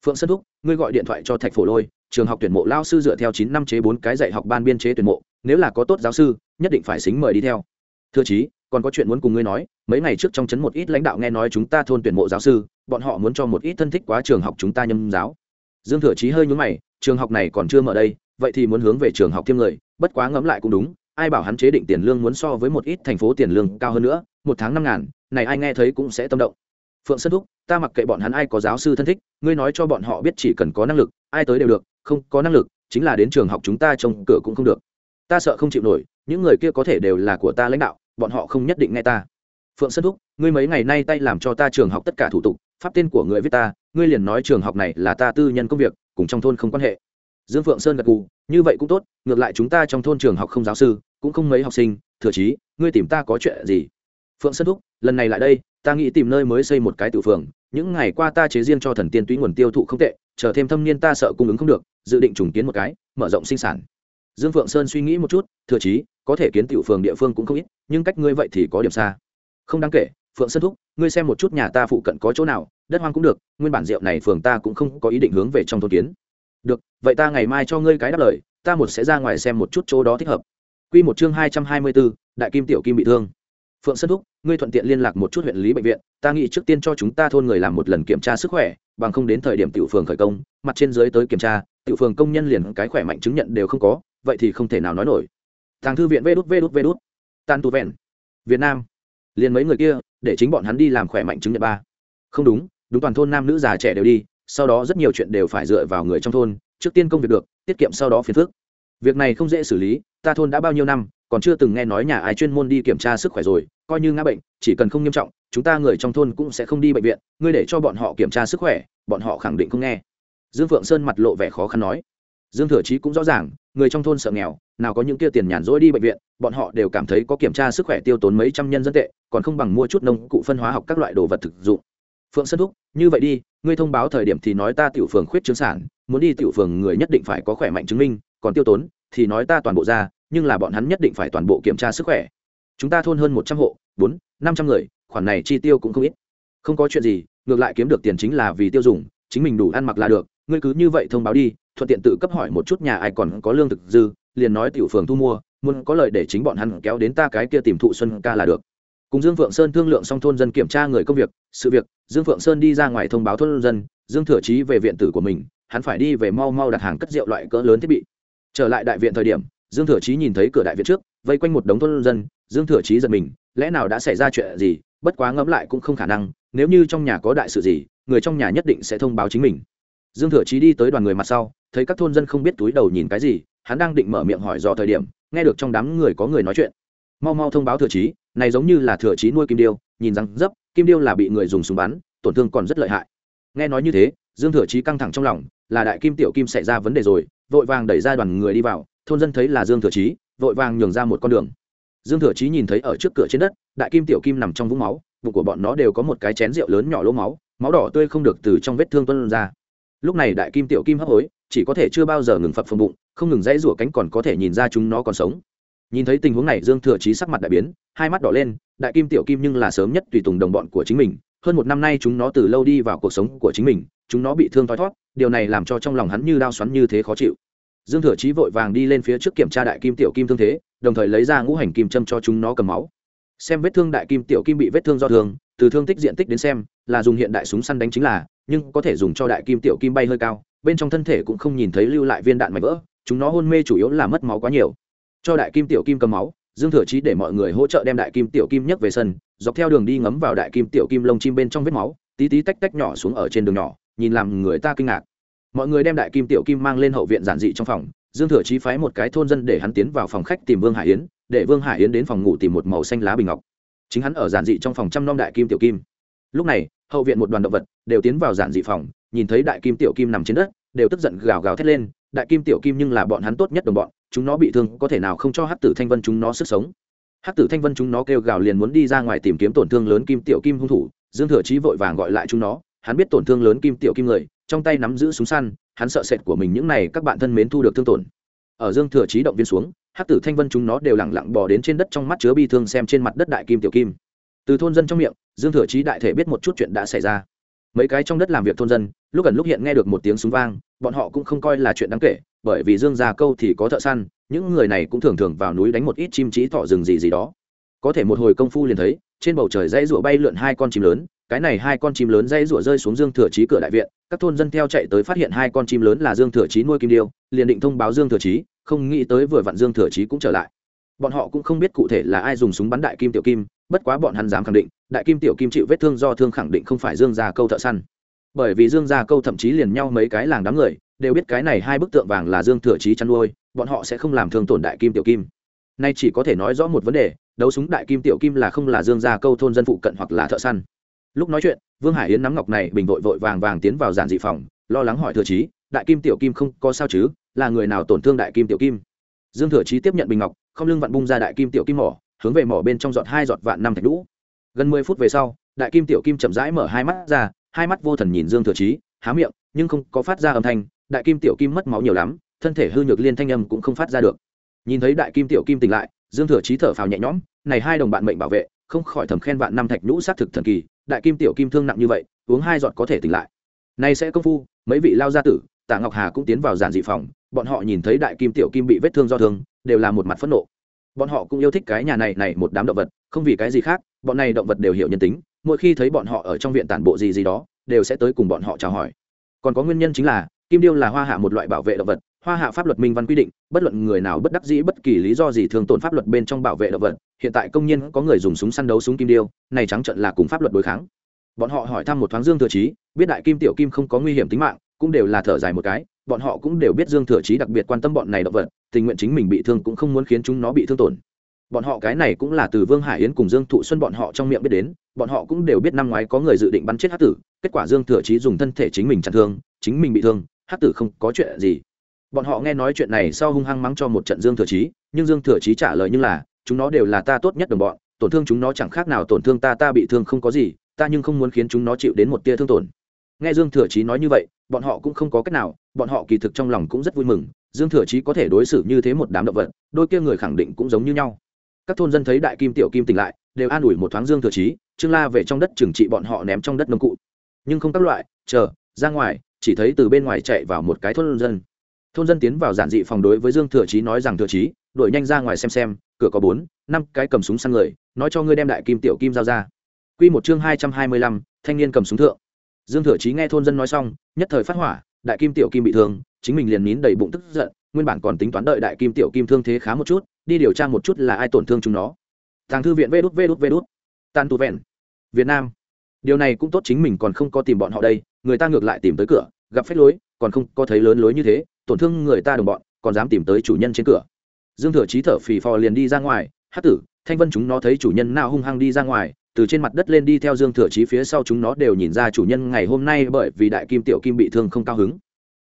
Phượng sơn thúc, ngươi gọi điện thoại cho thạch phổ lôi, trường học tuyển mộ lao sư dựa theo chín năm chế bốn cái dạy học ban biên chế tuyển mộ, nếu là có tốt giáo sư, nhất định phải xính mời đi theo. Thưa chí, còn có chuyện muốn cùng ngươi nói, mấy ngày trước trong chấn một ít lãnh đạo nghe nói chúng ta thôn tuyển mộ giáo sư, bọn họ muốn cho một ít thân thích quá trường học chúng ta nhâm giáo. Dương thừa chí hơi nhúng mày, trường học này còn chưa mở đây vậy thì muốn hướng về trường học thêm người, bất quá ngẫm lại cũng đúng, ai bảo hắn chế định tiền lương muốn so với một ít thành phố tiền lương cao hơn nữa, một tháng năm ngàn, này ai nghe thấy cũng sẽ tâm động. Phượng sơn thúc, ta mặc kệ bọn hắn ai có giáo sư thân thích, ngươi nói cho bọn họ biết chỉ cần có năng lực, ai tới đều được, không có năng lực, chính là đến trường học chúng ta trông cửa cũng không được. Ta sợ không chịu nổi, những người kia có thể đều là của ta lãnh đạo, bọn họ không nhất định nghe ta. Phượng sơn thúc, ngươi mấy ngày nay tay làm cho ta trường học tất cả thủ tục, pháp tên của người viết ta, ngươi liền nói trường học này là ta tư nhân công việc, cùng trong thôn không quan hệ dương phượng sơn gật gù, như vậy cũng tốt, ngược lại chúng ta trong thôn trường học không giáo sư, cũng không mấy học sinh, thừa chí, ngươi tìm ta có chuyện gì? Phượng sơn thúc, lần này lại đây, ta nghĩ tìm nơi mới xây một cái tự phường, những ngày qua ta chế riêng cho thần tiên túy nguồn tiêu thụ không tệ, chờ thêm thâm niên ta sợ cung ứng không được, dự định trùng kiến một cái, mở rộng sinh sản. Dương phượng sơn suy nghĩ một chút, thừa chí, có thể kiến tiểu phường địa phương cũng không ít, nhưng cách ngươi vậy thì có điểm xa. Không đáng kể, phượng sơn thúc, ngươi xem một chút nhà ta phụ cận có chỗ nào, đất hoang cũng được, nguyên bản rượu này phường ta cũng không có ý định hướng về trong thôn kiến được, vậy ta ngày mai cho ngươi cái đáp lời, ta một sẽ ra ngoài xem một chút chỗ đó thích hợp. Quy một chương hai trăm hai mươi bốn, đại kim tiểu kim bị thương. Phượng sơn thúc, ngươi thuận tiện liên lạc một chút huyện lý bệnh viện, ta nghĩ trước tiên cho chúng ta thôn người làm một lần kiểm tra sức khỏe, bằng không đến thời điểm tiểu phường khởi công, mặt trên dưới tới kiểm tra, tiểu phường công nhân liền cái khỏe mạnh chứng nhận đều không có, vậy thì không thể nào nói nổi. Tàng thư viện vê đút vê đút vê đút. Tan tu vẹn. Việt nam. Liền mấy người kia, để chính bọn hắn đi làm khỏe mạnh chứng nhận ba. Không đúng đúng toàn thôn nam nữ già trẻ đều đi sau đó rất nhiều chuyện đều phải dựa vào người trong thôn, trước tiên công việc được, tiết kiệm sau đó phiền phức. Việc này không dễ xử lý, ta thôn đã bao nhiêu năm, còn chưa từng nghe nói nhà ai chuyên môn đi kiểm tra sức khỏe rồi, coi như ngã bệnh, chỉ cần không nghiêm trọng, chúng ta người trong thôn cũng sẽ không đi bệnh viện, ngươi để cho bọn họ kiểm tra sức khỏe, bọn họ khẳng định không nghe. Dương phượng sơn mặt lộ vẻ khó khăn nói. Dương thừa chí cũng rõ ràng, người trong thôn sợ nghèo, nào có những kia tiền nhàn rỗi đi bệnh viện, bọn họ đều cảm thấy có kiểm tra sức khỏe tiêu tốn mấy trăm nhân dân tệ, còn không bằng mua chút nông cụ phân hóa học các loại đồ vật thực dụng phượng sơn thúc, như vậy đi, ngươi thông báo thời điểm thì nói ta tiểu phường khuyết chứng sản, muốn đi tiểu phường người nhất định phải có khỏe mạnh chứng minh, còn tiêu tốn, thì nói ta toàn bộ ra, nhưng là bọn hắn nhất định phải toàn bộ kiểm tra sức khỏe. Chúng ta thôn hơn một trăm hộ, bốn, năm trăm người, khoản này chi tiêu cũng không ít. Không có chuyện gì, ngược lại kiếm được tiền chính là vì tiêu dùng, chính mình đủ ăn mặc là được, ngươi cứ như vậy thông báo đi, thuận tiện tự cấp hỏi một chút nhà ai còn có lương thực dư, liền nói tiểu phường thu mua, muốn có lợi để chính bọn hắn kéo đến ta cái kia tìm thụ xuân ca là được cùng dương phượng sơn thương lượng xong thôn dân kiểm tra người công việc, sự việc, dương phượng sơn đi ra ngoài thông báo thôn dân, dương thừa trí về viện tử của mình, hắn phải đi về mau mau đặt hàng cất rượu loại cỡ lớn thiết bị. Trở lại đại viện thời điểm, dương thừa trí nhìn thấy cửa đại viện trước, vây quanh một đống thôn dân, dương thừa trí giật mình, lẽ nào đã xảy ra chuyện gì, bất quá ngẫm lại cũng không khả năng, nếu như trong nhà có đại sự gì, người trong nhà nhất định sẽ thông báo chính mình. Dương thừa trí đi tới đoàn người mặt sau, thấy các thôn dân không biết túi đầu nhìn cái gì, hắn đang định mở miệng hỏi dò thời điểm, nghe được trong đám người có người nói chuyện mau mau thông báo thừa trí, này giống như là thừa trí nuôi kim điêu, nhìn rằng dấp, kim điêu là bị người dùng súng bắn, tổn thương còn rất lợi hại. Nghe nói như thế, dương thừa trí căng thẳng trong lòng, là đại kim tiểu kim xảy ra vấn đề rồi, vội vàng đẩy ra đoàn người đi vào, thôn dân thấy là dương thừa trí vội vàng nhường ra một con đường. Dương thừa trí nhìn thấy ở trước cửa trên đất, đại kim tiểu kim nằm trong vũng máu, bụng của bọn nó đều có một cái chén rượu lớn nhỏ lỗ máu máu đỏ tươi không được từ trong vết thương tuân ra. Lúc này đại kim tiểu kim hấp hối, chỉ có thể chưa bao giờ ngừng phập phồng bụng, không ngừng dãy rủa cánh còn có thể nhìn ra chúng nó còn sống nhìn thấy tình huống này, dương thừa chí sắc mặt đại biến, hai mắt đỏ lên, đại kim tiểu kim nhưng là sớm nhất tùy tùng đồng bọn của chính mình. Hơn một năm nay chúng nó từ lâu đi vào cuộc sống của chính mình, chúng nó bị thương thoi thót, điều này làm cho trong lòng hắn như đao xoắn như thế khó chịu. Dương thừa chí vội vàng đi lên phía trước kiểm tra đại kim tiểu kim thương thế, đồng thời lấy ra ngũ hành kim châm cho chúng nó cầm máu. Xem vết thương đại kim tiểu kim bị vết thương do thương từ thương tích diện tích đến xem, là dùng hiện đại súng săn đánh chính là, nhưng có thể dùng cho đại kim tiểu kim bay hơi cao, bên trong thân thể cũng không nhìn thấy lưu lại viên đạn mảnh vỡ, chúng nó hôn mê chủ yếu là mất máu quá nhiều cho đại kim tiểu kim cầm máu, dương thừa chí để mọi người hỗ trợ đem đại kim tiểu kim nhấc về sân, dọc theo đường đi ngấm vào đại kim tiểu kim lông chim bên trong vết máu, tí tí tách tách nhỏ xuống ở trên đường nhỏ, nhìn làm người ta kinh ngạc. Mọi người đem đại kim tiểu kim mang lên hậu viện giản dị trong phòng, dương thừa chí phái một cái thôn dân để hắn tiến vào phòng khách tìm vương hải yến, để vương hải yến đến phòng ngủ tìm một màu xanh lá bình ngọc. Chính hắn ở giản dị trong phòng chăm nom đại kim tiểu kim. Lúc này, hậu viện một đoàn động vật đều tiến vào giản dị phòng, nhìn thấy đại kim tiểu kim nằm trên đất, đều tức giận gào gào thét lên đại kim tiểu kim nhưng là bọn hắn tốt nhất đồng bọn, chúng nó bị thương, có thể nào không cho hát tử thanh vân chúng nó sức sống? Hát tử thanh vân chúng nó kêu gào liền muốn đi ra ngoài tìm kiếm tổn thương lớn kim tiểu kim hung thủ, dương thừa chí vội vàng gọi lại chúng nó, hắn biết tổn thương lớn kim tiểu kim người, trong tay nắm giữ súng săn, hắn sợ sệt của mình những này, các bạn thân mến thu được thương tổn. Ở dương thừa chí động viên xuống hát tử thanh vân chúng nó đều lẳng lặng bò đến trên đất trong mắt chứa bi thương xem trên mặt đất đại kim tiểu kim. Từ thôn dân trong miệng, dương thừa chí đại thể biết một chút chuyện đã xảy ra. Mấy cái trong đất làm việc thôn dân, lúc gần lúc hiện nghe được một tiếng súng vang bọn họ cũng không coi là chuyện đáng kể, bởi vì dương già câu thì có thợ săn, những người này cũng thường thường vào núi đánh một ít chim trí thỏ rừng gì gì đó. Có thể một hồi công phu liền thấy, trên bầu trời dãy rụa bay lượn hai con chim lớn, cái này hai con chim lớn dãy rụa rơi xuống dương thừa chí cửa đại viện, các thôn dân theo chạy tới phát hiện hai con chim lớn là dương thừa chí nuôi kim điêu, liền định thông báo dương thừa chí, không nghĩ tới vừa vặn dương thừa chí cũng trở lại. Bọn họ cũng không biết cụ thể là ai dùng súng bắn đại kim tiểu kim, bất quá bọn hắn dám khẳng định, đại kim tiểu kim chịu vết thương do thương khẳng định không phải dương gia câu thợ săn bởi vì dương gia câu thậm chí liền nhau mấy cái làng đám người, đều biết cái này hai bức tượng vàng là dương thừa chí chăn nuôi, bọn họ sẽ không làm thương tổn đại kim tiểu kim. Nay chỉ có thể nói rõ một vấn đề, đấu súng đại kim tiểu kim là không là dương gia câu thôn dân phụ cận hoặc là thợ săn. Lúc nói chuyện, vương hải yến nắm ngọc này bình vội vội vàng vàng tiến vào giản dị phòng, lo lắng hỏi thừa chí, đại kim tiểu kim không có sao chứ? Là người nào tổn thương đại kim tiểu kim? Dương thừa chí tiếp nhận bình ngọc, không lưng vặn bung ra đại kim tiểu kim mỏ, hướng về mỏ bên trong giọt hai giọt vạn năm thạch lũ gần mười phút về sau, đại kim tiểu kim chậm rãi mở hai mắt ra hai mắt vô thần nhìn dương thừa chí, há miệng, nhưng không có phát ra âm thanh, đại kim tiểu kim mất máu nhiều lắm, thân thể hư nhược liên thanh âm cũng không phát ra được. Nhìn thấy đại kim tiểu kim tỉnh lại, dương thừa chí thở phào nhẹ nhõm, này hai đồng bạn mệnh bảo vệ, không khỏi thầm khen vạn năm thạch nhũ xác thực thần kỳ, đại kim tiểu kim thương nặng như vậy, uống hai giọt có thể tỉnh lại. Nay sẽ công phu, mấy vị lao gia tử, tạ ngọc hà cũng tiến vào giản dị phòng, bọn họ nhìn thấy đại kim tiểu kim bị vết thương do thương, đều là một mặt phẫn nộ bọn họ cũng yêu thích cái nhà này này một đám động vật, không vì cái gì khác, bọn này động vật đều hiểu nhân tính, mỗi khi thấy bọn họ ở trong viện tản bộ gì gì đó, đều sẽ tới cùng bọn họ chào hỏi. Còn có nguyên nhân chính là, kim điêu là hoa hạ một loại bảo vệ động vật, hoa hạ pháp luật minh văn quy định, bất luận người nào bất đắc dĩ bất kỳ lý do gì thường tổn pháp luật bên trong bảo vệ động vật, hiện tại công nhân có người dùng súng săn đấu súng kim điêu, này trắng trận là cùng pháp luật đối kháng. Bọn họ hỏi thăm một thoáng dương thừa trí, biết đại kim tiểu kim không có nguy hiểm tính mạng, cũng đều là thở dài một cái bọn họ cũng đều biết dương thừa chí đặc biệt quan tâm bọn này động vật, tình nguyện chính mình bị thương cũng không muốn khiến chúng nó bị thương tổn. Bọn họ cái này cũng là từ vương hải yến cùng dương thụ xuân bọn họ trong miệng biết đến, bọn họ cũng đều biết năm ngoái có người dự định bắn chết hát tử, kết quả dương thừa chí dùng thân thể chính mình chặn thương, chính mình bị thương hát tử không có chuyện gì. Bọn họ nghe nói chuyện này sau hung hăng mắng cho một trận dương thừa chí, nhưng dương thừa chí trả lời như là, chúng nó đều là ta tốt nhất đồng bọn, tổn thương chúng nó chẳng khác nào tổn thương ta ta bị thương không có gì, ta nhưng không muốn khiến chúng nó chịu đến một tia thương tổn. Nghe dương thừa chí nói như vậy, bọn họ cũng không có cách nào bọn họ kỳ thực trong lòng cũng rất vui mừng, dương thừa chí có thể đối xử như thế một đám động vật, đôi kia người khẳng định cũng giống như nhau. Các thôn dân thấy đại kim tiểu kim tỉnh lại, đều an ủi một thoáng dương thừa chí, trương la về trong đất trừng trị bọn họ ném trong đất nông cụ. Nhưng không các loại, chờ, ra ngoài, chỉ thấy từ bên ngoài chạy vào một cái thôn dân. Thôn dân tiến vào giản dị phòng đối với dương thừa chí nói rằng, thừa chí, đuổi nhanh ra ngoài xem xem, cửa có bốn, năm cái cầm súng săn người, nói cho ngươi đem đại kim tiểu kim giao ra. Quy một chương hai trăm hai mươi lăm, thanh niên cầm súng thượng. Dương thừa chí nghe thôn dân nói xong, nhất thời phát hỏa đại kim tiểu kim bị thương, chính mình liền nín đầy bụng tức giận, nguyên bản còn tính toán đợi đại kim tiểu kim thương thế khá một chút, đi điều tra một chút là ai tổn thương chúng nó. Thằng thư viện vê đút vê đút vê đút. Tan tu vẹn. Việt nam. Điều này cũng tốt chính mình còn không có tìm bọn họ đây, người ta ngược lại tìm tới cửa, gặp phép lối, còn không có thấy lớn lối như thế, tổn thương người ta đồng bọn, còn dám tìm tới chủ nhân trên cửa. Dương thừa chí thở phì phò liền đi ra ngoài hát tử, thanh vân chúng nó thấy chủ nhân nào hung hăng đi ra ngoài từ trên mặt đất lên đi theo dương thừa chí phía sau chúng nó đều nhìn ra chủ nhân ngày hôm nay bởi vì đại kim tiểu kim bị thương không cao hứng.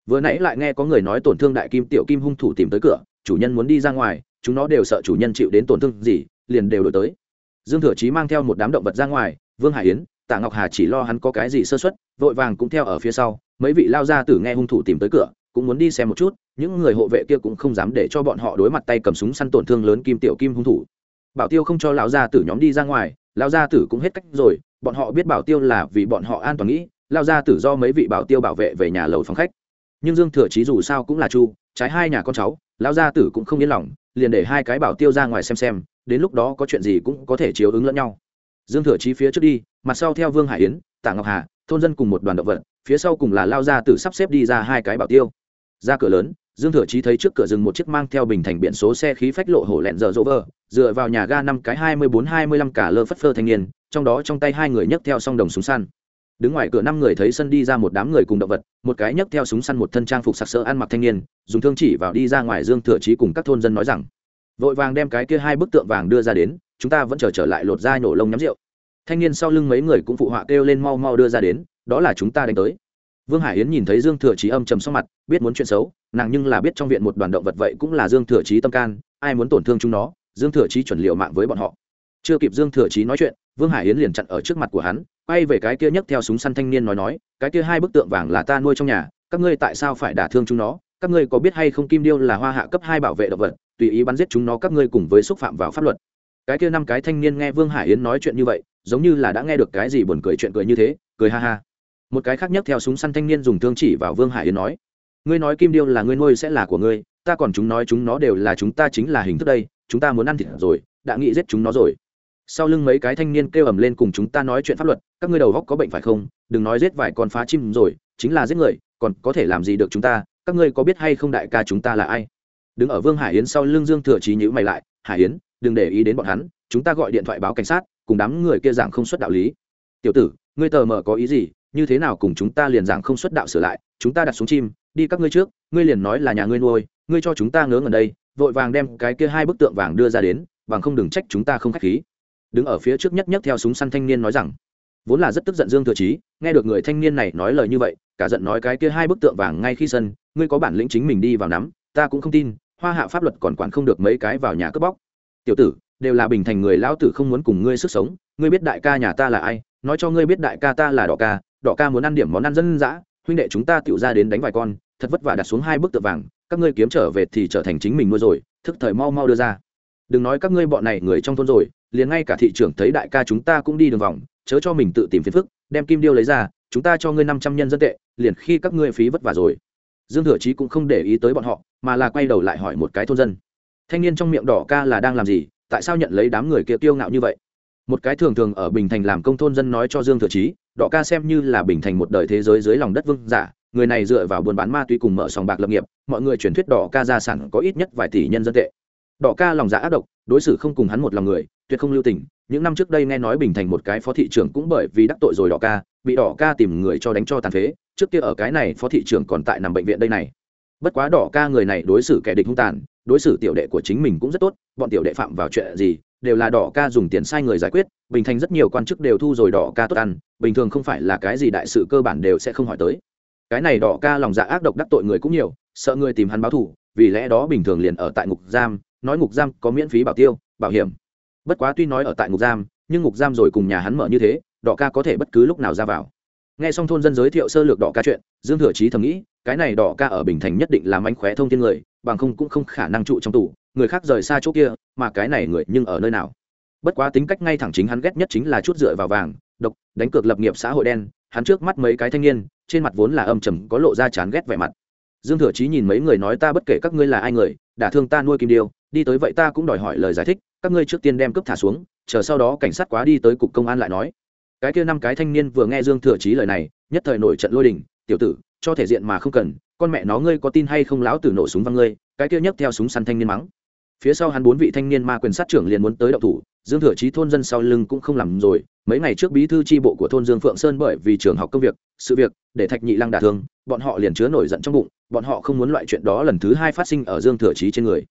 Vừa nãy lại nghe có người nói tổn thương đại kim tiểu kim hung thủ tìm tới cửa, chủ nhân muốn đi ra ngoài, chúng nó đều sợ chủ nhân chịu đến tổn thương gì, liền đều đổi tới. Dương thừa chí mang theo một đám động vật ra ngoài, vương hải yến, tạ ngọc hà chỉ lo hắn có cái gì sơ xuất vội vàng cũng theo ở phía sau, mấy vị lao ra tử nghe hung thủ tìm tới cửa, cũng muốn đi xem một chút, những người hộ vệ kia cũng không dám để cho bọn họ đối mặt tay cầm súng săn tổn thương lớn kim tiểu kim hung thủ. Bảo tiêu không cho lão gia tử nhóm đi ra ngoài lão gia tử cũng hết cách rồi, bọn họ biết bảo tiêu là vì bọn họ an toàn nghĩ lao gia tử do mấy vị bảo tiêu bảo vệ về nhà lầu phòng khách. Nhưng dương thừa chí dù sao cũng là chu, trái hai nhà con cháu lao gia tử cũng không yên lòng, liền để hai cái bảo tiêu ra ngoài xem xem, đến lúc đó có chuyện gì cũng có thể chiếu ứng lẫn nhau. Dương thừa chí phía trước đi, mặt sau theo vương hải yến, tạ ngọc hà, thôn dân cùng một đoàn động vật, phía sau cùng là lao gia tử sắp xếp đi ra hai cái bảo tiêu. Ra cửa lớn dương thừa chí thấy trước cửa rừng một chiếc mang theo bình thành biển số xe khí phách lộ hổ lẹn giờ dỗ vơ dựa vào nhà ga năm cái hai mươi bốn hai mươi lăm cả lơ phất phơ thanh niên trong đó trong tay hai người nhấc theo song đồng súng săn. Đứng ngoài cửa năm người thấy sân đi ra một đám người cùng động vật một cái nhấc theo súng săn một thân trang phục sặc sỡ ăn mặc thanh niên dùng thương chỉ vào đi ra ngoài dương thừa chí cùng các thôn dân nói rằng vội vàng đem cái kia hai bức tượng vàng đưa ra đến chúng ta vẫn chờ trở, trở lại lột da nổ lông nhắm rượu. Thanh niên sau lưng mấy người cũng phụ họa kêu lên mau mau đưa ra đến đó là chúng ta đánh tới vương hải yến nhìn thấy dương thừa chí âm trầm sau mặt, biết muốn chuyện xấu, nàng nhưng là biết trong viện một đoàn động vật vậy cũng là dương thừa chí tâm can, ai muốn tổn thương chúng nó, dương thừa chí chuẩn liệu mạng với bọn họ. Chưa kịp dương thừa chí nói chuyện, vương hải yến liền chặn ở trước mặt của hắn, quay về cái kia nhấc theo súng săn thanh niên nói nói, cái kia hai bức tượng vàng là ta nuôi trong nhà, các ngươi tại sao phải đả thương chúng nó? Các ngươi có biết hay không kim điêu là hoa hạ cấp hai bảo vệ động vật, tùy ý bắn giết chúng nó các ngươi cùng với xúc phạm vào pháp luật. Cái kia năm cái thanh niên nghe vương hải yến nói chuyện như vậy, giống như là đã nghe được cái gì buồn cười chuyện cười như thế, cười ha ha một cái khác nhất theo súng săn thanh niên dùng thương chỉ vào vương hải yến nói, ngươi nói kim điêu là ngươi nuôi sẽ là của ngươi, ta còn chúng nói chúng nó đều là chúng ta chính là hình thức đây, chúng ta muốn ăn thịt rồi, đã nghĩ giết chúng nó rồi. Sau lưng mấy cái thanh niên kêu ầm lên cùng chúng ta nói chuyện pháp luật, các ngươi đầu góc có bệnh phải không? Đừng nói giết vài con phá chim rồi, chính là giết người, còn có thể làm gì được chúng ta? Các ngươi có biết hay không đại ca chúng ta là ai? Đứng ở vương hải yến sau lưng dương thừa trí nhữ mày lại, hải yến, đừng để ý đến bọn hắn, chúng ta gọi điện thoại báo cảnh sát, cùng đám người kia giảng không xuất đạo lý. Tiểu tử, ngươi tờ mờ có ý gì? Như thế nào cùng chúng ta liền giảng không xuất đạo sửa lại, chúng ta đặt xuống chim, đi các ngươi trước, ngươi liền nói là nhà ngươi nuôi, ngươi cho chúng ta ngớ ngẩn đây, vội vàng đem cái kia hai bức tượng vàng đưa ra đến, bằng không đừng trách chúng ta không khách khí. Đứng ở phía trước nhất nhất theo súng săn thanh niên nói rằng. Vốn là rất tức giận dương thừa chí, nghe được người thanh niên này nói lời như vậy, cả giận nói cái kia hai bức tượng vàng ngay khi sân, ngươi có bản lĩnh chính mình đi vào nắm, ta cũng không tin, hoa hạ pháp luật còn quản không được mấy cái vào nhà cướp bóc. Tiểu tử, đều là bình thành người, lão tử không muốn cùng ngươi sức sống, ngươi biết đại ca nhà ta là ai, nói cho ngươi biết đại ca ta là đỏ ca đỏ ca muốn ăn điểm món ăn dân dã, huynh đệ chúng ta tựu ra đến đánh vài con, thật vất vả đặt xuống hai bức tượng vàng, các ngươi kiếm trở về thì trở thành chính mình nuôi rồi, thức thời mau mau đưa ra. Đừng nói các ngươi bọn này người trong thôn rồi, liền ngay cả thị trưởng thấy đại ca chúng ta cũng đi đường vòng, chớ cho mình tự tìm phiền phức, đem kim điêu lấy ra, chúng ta cho ngươi năm trăm nhân dân tệ, liền khi các ngươi phí vất vả rồi. Dương thừa chí cũng không để ý tới bọn họ, mà là quay đầu lại hỏi một cái thôn dân. Thanh niên trong miệng đỏ ca là đang làm gì, tại sao nhận lấy đám người kia kiêu ngạo như vậy? Một cái thường thường ở bình thành làm công thôn dân nói cho dương thừa chí đỏ ca xem như là bình thành một đời thế giới dưới lòng đất vương giả, người này dựa vào buôn bán ma túy cùng mở sòng bạc lập nghiệp, mọi người truyền thuyết đỏ ca gia sản có ít nhất vài tỷ nhân dân tệ. Đỏ ca lòng dạ ác độc, đối xử không cùng hắn một lòng người, tuyệt không lưu tình, những năm trước đây nghe nói bình thành một cái phó thị trưởng cũng bởi vì đắc tội rồi đỏ ca, bị đỏ ca tìm người cho đánh cho tàn phế, trước kia ở cái này phó thị trưởng còn tại nằm bệnh viện đây này. Bất quá đỏ ca người này đối xử kẻ địch hung tàn, đối xử tiểu đệ của chính mình cũng rất tốt, bọn tiểu đệ phạm vào chuyện gì đều là đỏ ca dùng tiền sai người giải quyết, bình thành rất nhiều quan chức đều thu rồi đỏ ca tốt ăn, bình thường không phải là cái gì đại sự cơ bản đều sẽ không hỏi tới. Cái này đỏ ca lòng dạ ác độc đắc tội người cũng nhiều, sợ người tìm hắn báo thù, vì lẽ đó bình thường liền ở tại ngục giam, nói ngục giam có miễn phí bảo tiêu, bảo hiểm. Bất quá tuy nói ở tại ngục giam, nhưng ngục giam rồi cùng nhà hắn mở như thế, đỏ ca có thể bất cứ lúc nào ra vào. Nghe xong thôn dân giới thiệu sơ lược đỏ ca chuyện, dương thừa chí thầm nghĩ, cái này đỏ ca ở bình thành nhất định làm anh khóe thông tin người, bằng không cũng không khả năng trụ trong tủ người khác rời xa chỗ kia, mà cái này người nhưng ở nơi nào? Bất quá tính cách ngay thẳng chính hắn ghét nhất chính là chút dựa vào vàng, độc, đánh cược lập nghiệp xã hội đen, hắn trước mắt mấy cái thanh niên, trên mặt vốn là âm trầm, có lộ ra chán ghét vẻ mặt. Dương thừa chí nhìn mấy người nói ta bất kể các ngươi là ai người, đã thương ta nuôi kim điêu, đi tới vậy ta cũng đòi hỏi lời giải thích, các ngươi trước tiên đem cướp thả xuống, chờ sau đó cảnh sát quá đi tới cục công an lại nói. Cái kia năm cái thanh niên vừa nghe dương thừa chí lời này, nhất thời nổi trận lôi đình, tiểu tử, cho thể diện mà không cần, con mẹ nó ngươi có tin hay không lão tử nổ súng văng ngươi, cái kia nhấc theo súng săn thanh niên mắng phía sau hắn bốn vị thanh niên ma quyền sát trưởng liền muốn tới đậu thủ, dương thừa chí thôn dân sau lưng cũng không làm rồi, mấy ngày trước bí thư tri bộ của thôn dương phượng sơn bởi vì trường học công việc, sự việc, để thạch nhị lăng đả thương, bọn họ liền chứa nổi giận trong bụng, bọn họ không muốn loại chuyện đó lần thứ hai phát sinh ở dương thừa chí trên người.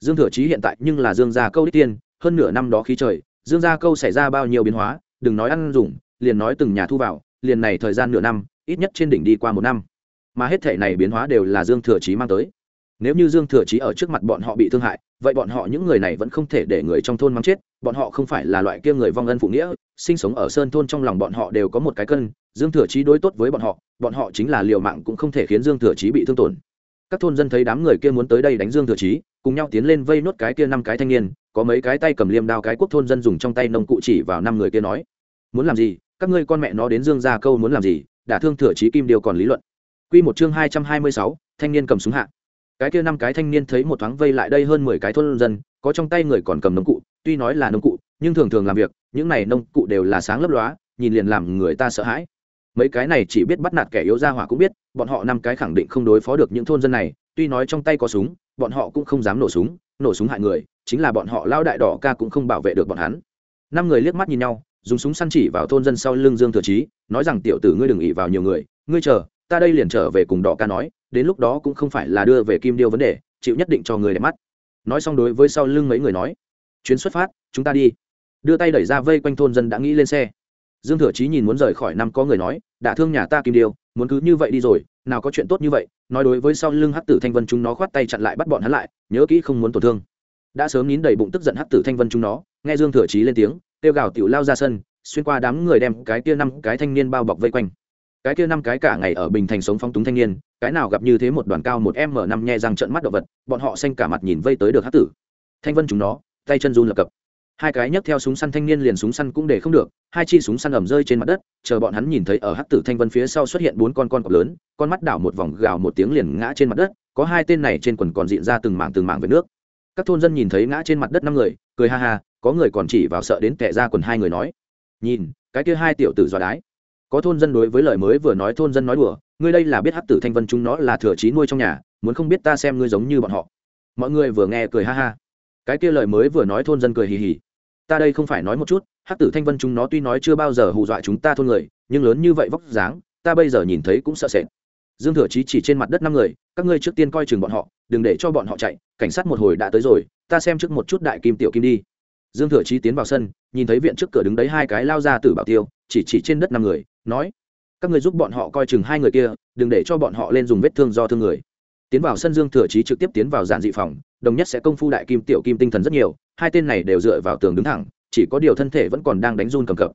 Dương thừa chí hiện tại nhưng là dương gia câu đích tiên, hơn nửa năm đó khí trời, dương gia câu xảy ra bao nhiêu biến hóa, đừng nói ăn dùng, liền nói từng nhà thu vào, liền này thời gian nửa năm, ít nhất trên đỉnh đi qua một năm. Mà hết thể này biến hóa đều là dương thừa chí mang tới nếu như dương thừa chí ở trước mặt bọn họ bị thương hại, vậy bọn họ những người này vẫn không thể để người trong thôn mắng chết, bọn họ không phải là loại kia người vong ân phụ nghĩa, sinh sống ở sơn thôn trong lòng bọn họ đều có một cái cân, dương thừa chí đối tốt với bọn họ bọn họ chính là liều mạng cũng không thể khiến dương thừa chí bị thương tổn. Các thôn dân thấy đám người kia muốn tới đây đánh dương thừa chí, cùng nhau tiến lên vây nốt cái kia năm cái thanh niên, có mấy cái tay cầm liêm đao cái quốc thôn dân dùng trong tay nông cụ chỉ vào năm người kia nói, muốn làm gì? Các ngươi con mẹ nó đến dương gia câu muốn làm gì? Đã thương thừa Chí kim điều còn lý luận. Quy một chương hai trăm hai mươi sáu, thanh niên cầm súng hạ cái kia năm cái thanh niên thấy một thoáng vây lại đây hơn mười cái thôn dân, có trong tay người còn cầm nông cụ, tuy nói là nông cụ, nhưng thường thường làm việc, những này nông cụ đều là sáng lấp lóa, nhìn liền làm người ta sợ hãi. Mấy cái này chỉ biết bắt nạt kẻ yếu ra hỏa cũng biết, bọn họ năm cái khẳng định không đối phó được những thôn dân này, tuy nói trong tay có súng, bọn họ cũng không dám nổ súng nổ súng hại người, chính là bọn họ lao đại đỏ ca cũng không bảo vệ được bọn hắn. Năm người liếc mắt nhìn nhau, dùng súng săn chỉ vào thôn dân sau lưng dương thừa chí, nói rằng, tiểu tử ngươi đừng ỉ vào nhiều người, ngươi chờ, ta đây liền trở về cùng đỏ ca nói đến lúc đó cũng không phải là đưa về kim điêu vấn đề, chịu nhất định cho người đẹp mắt. Nói xong đối với sau lưng mấy người nói, chuyến xuất phát, chúng ta đi. Đưa tay đẩy ra vây quanh thôn dân đã nghĩ lên xe. Dương thừa chí nhìn muốn rời khỏi năm có người nói đã thương nhà ta kim điêu, muốn cứ như vậy đi rồi, nào có chuyện tốt như vậy. Nói đối với sau lưng hắc tử thanh vân chúng nó khoát tay chặn lại bắt bọn hắn lại, nhớ kỹ không muốn tổn thương. Đã sớm nín đầy bụng tức giận hắc tử thanh vân chúng nó, nghe dương thừa chí lên tiếng, kêu gào tiểu lao ra sân, xuyên qua đám người đem cái tia năm cái thanh niên bao bọc vây quanh cái kia năm cái cả ngày ở bình thành sống phóng túng thanh niên, cái nào gặp như thế một đoàn cao một m năm nhe răng trận mắt động vật, bọn họ xanh cả mặt nhìn vây tới được hắc tử. Thanh vân chúng nó, tay chân run lập cập. Hai cái nhấc theo súng săn thanh niên liền súng săn cũng để không được, hai chi súng săn ẩm rơi trên mặt đất, chờ bọn hắn nhìn thấy ở hắc tử thanh vân phía sau xuất hiện bốn con con cọp lớn, con mắt đảo một vòng gào một tiếng liền ngã trên mặt đất, có hai tên này trên quần còn diện ra từng mảng từng mảng về nước. Các thôn dân nhìn thấy ngã trên mặt đất năm người, cười ha ha, có người còn chỉ vào sợ đến tệ ra quần hai người nói, nhìn, cái kia hai tiểu tử dọa đái có thôn dân đối với lời mới vừa nói thôn dân nói đùa, ngươi đây là biết hắc tử thanh vân chúng nó là thừa trí nuôi trong nhà, muốn không biết ta xem ngươi giống như bọn họ. Mọi người vừa nghe cười ha ha. Cái kia lời mới vừa nói thôn dân cười hì hì. Ta đây không phải nói một chút, hắc tử thanh vân chúng nó tuy nói chưa bao giờ hù dọa chúng ta thôn người, nhưng lớn như vậy vóc dáng, ta bây giờ nhìn thấy cũng sợ sệt. Dương thừa chí chỉ trên mặt đất năm người, các ngươi trước tiên coi chừng bọn họ, đừng để cho bọn họ chạy, cảnh sát một hồi đã tới rồi, ta xem trước một chút đại kim tiểu kim đi. Dương thừa chí tiến vào sân, nhìn thấy viện trước cửa đứng đấy hai cái lao ra từ bảo tiêu, chỉ chỉ trên đất năm người nói, các người giúp bọn họ coi chừng hai người kia, đừng để cho bọn họ lên dùng vết thương do thương người. Tiến vào sân dương thừa chí trực tiếp tiến vào giản dị phòng, đồng nhất sẽ công phu đại kim tiểu kim tinh thần rất nhiều, hai tên này đều dựa vào tường đứng thẳng, chỉ có điều thân thể vẫn còn đang đánh run cầm cập.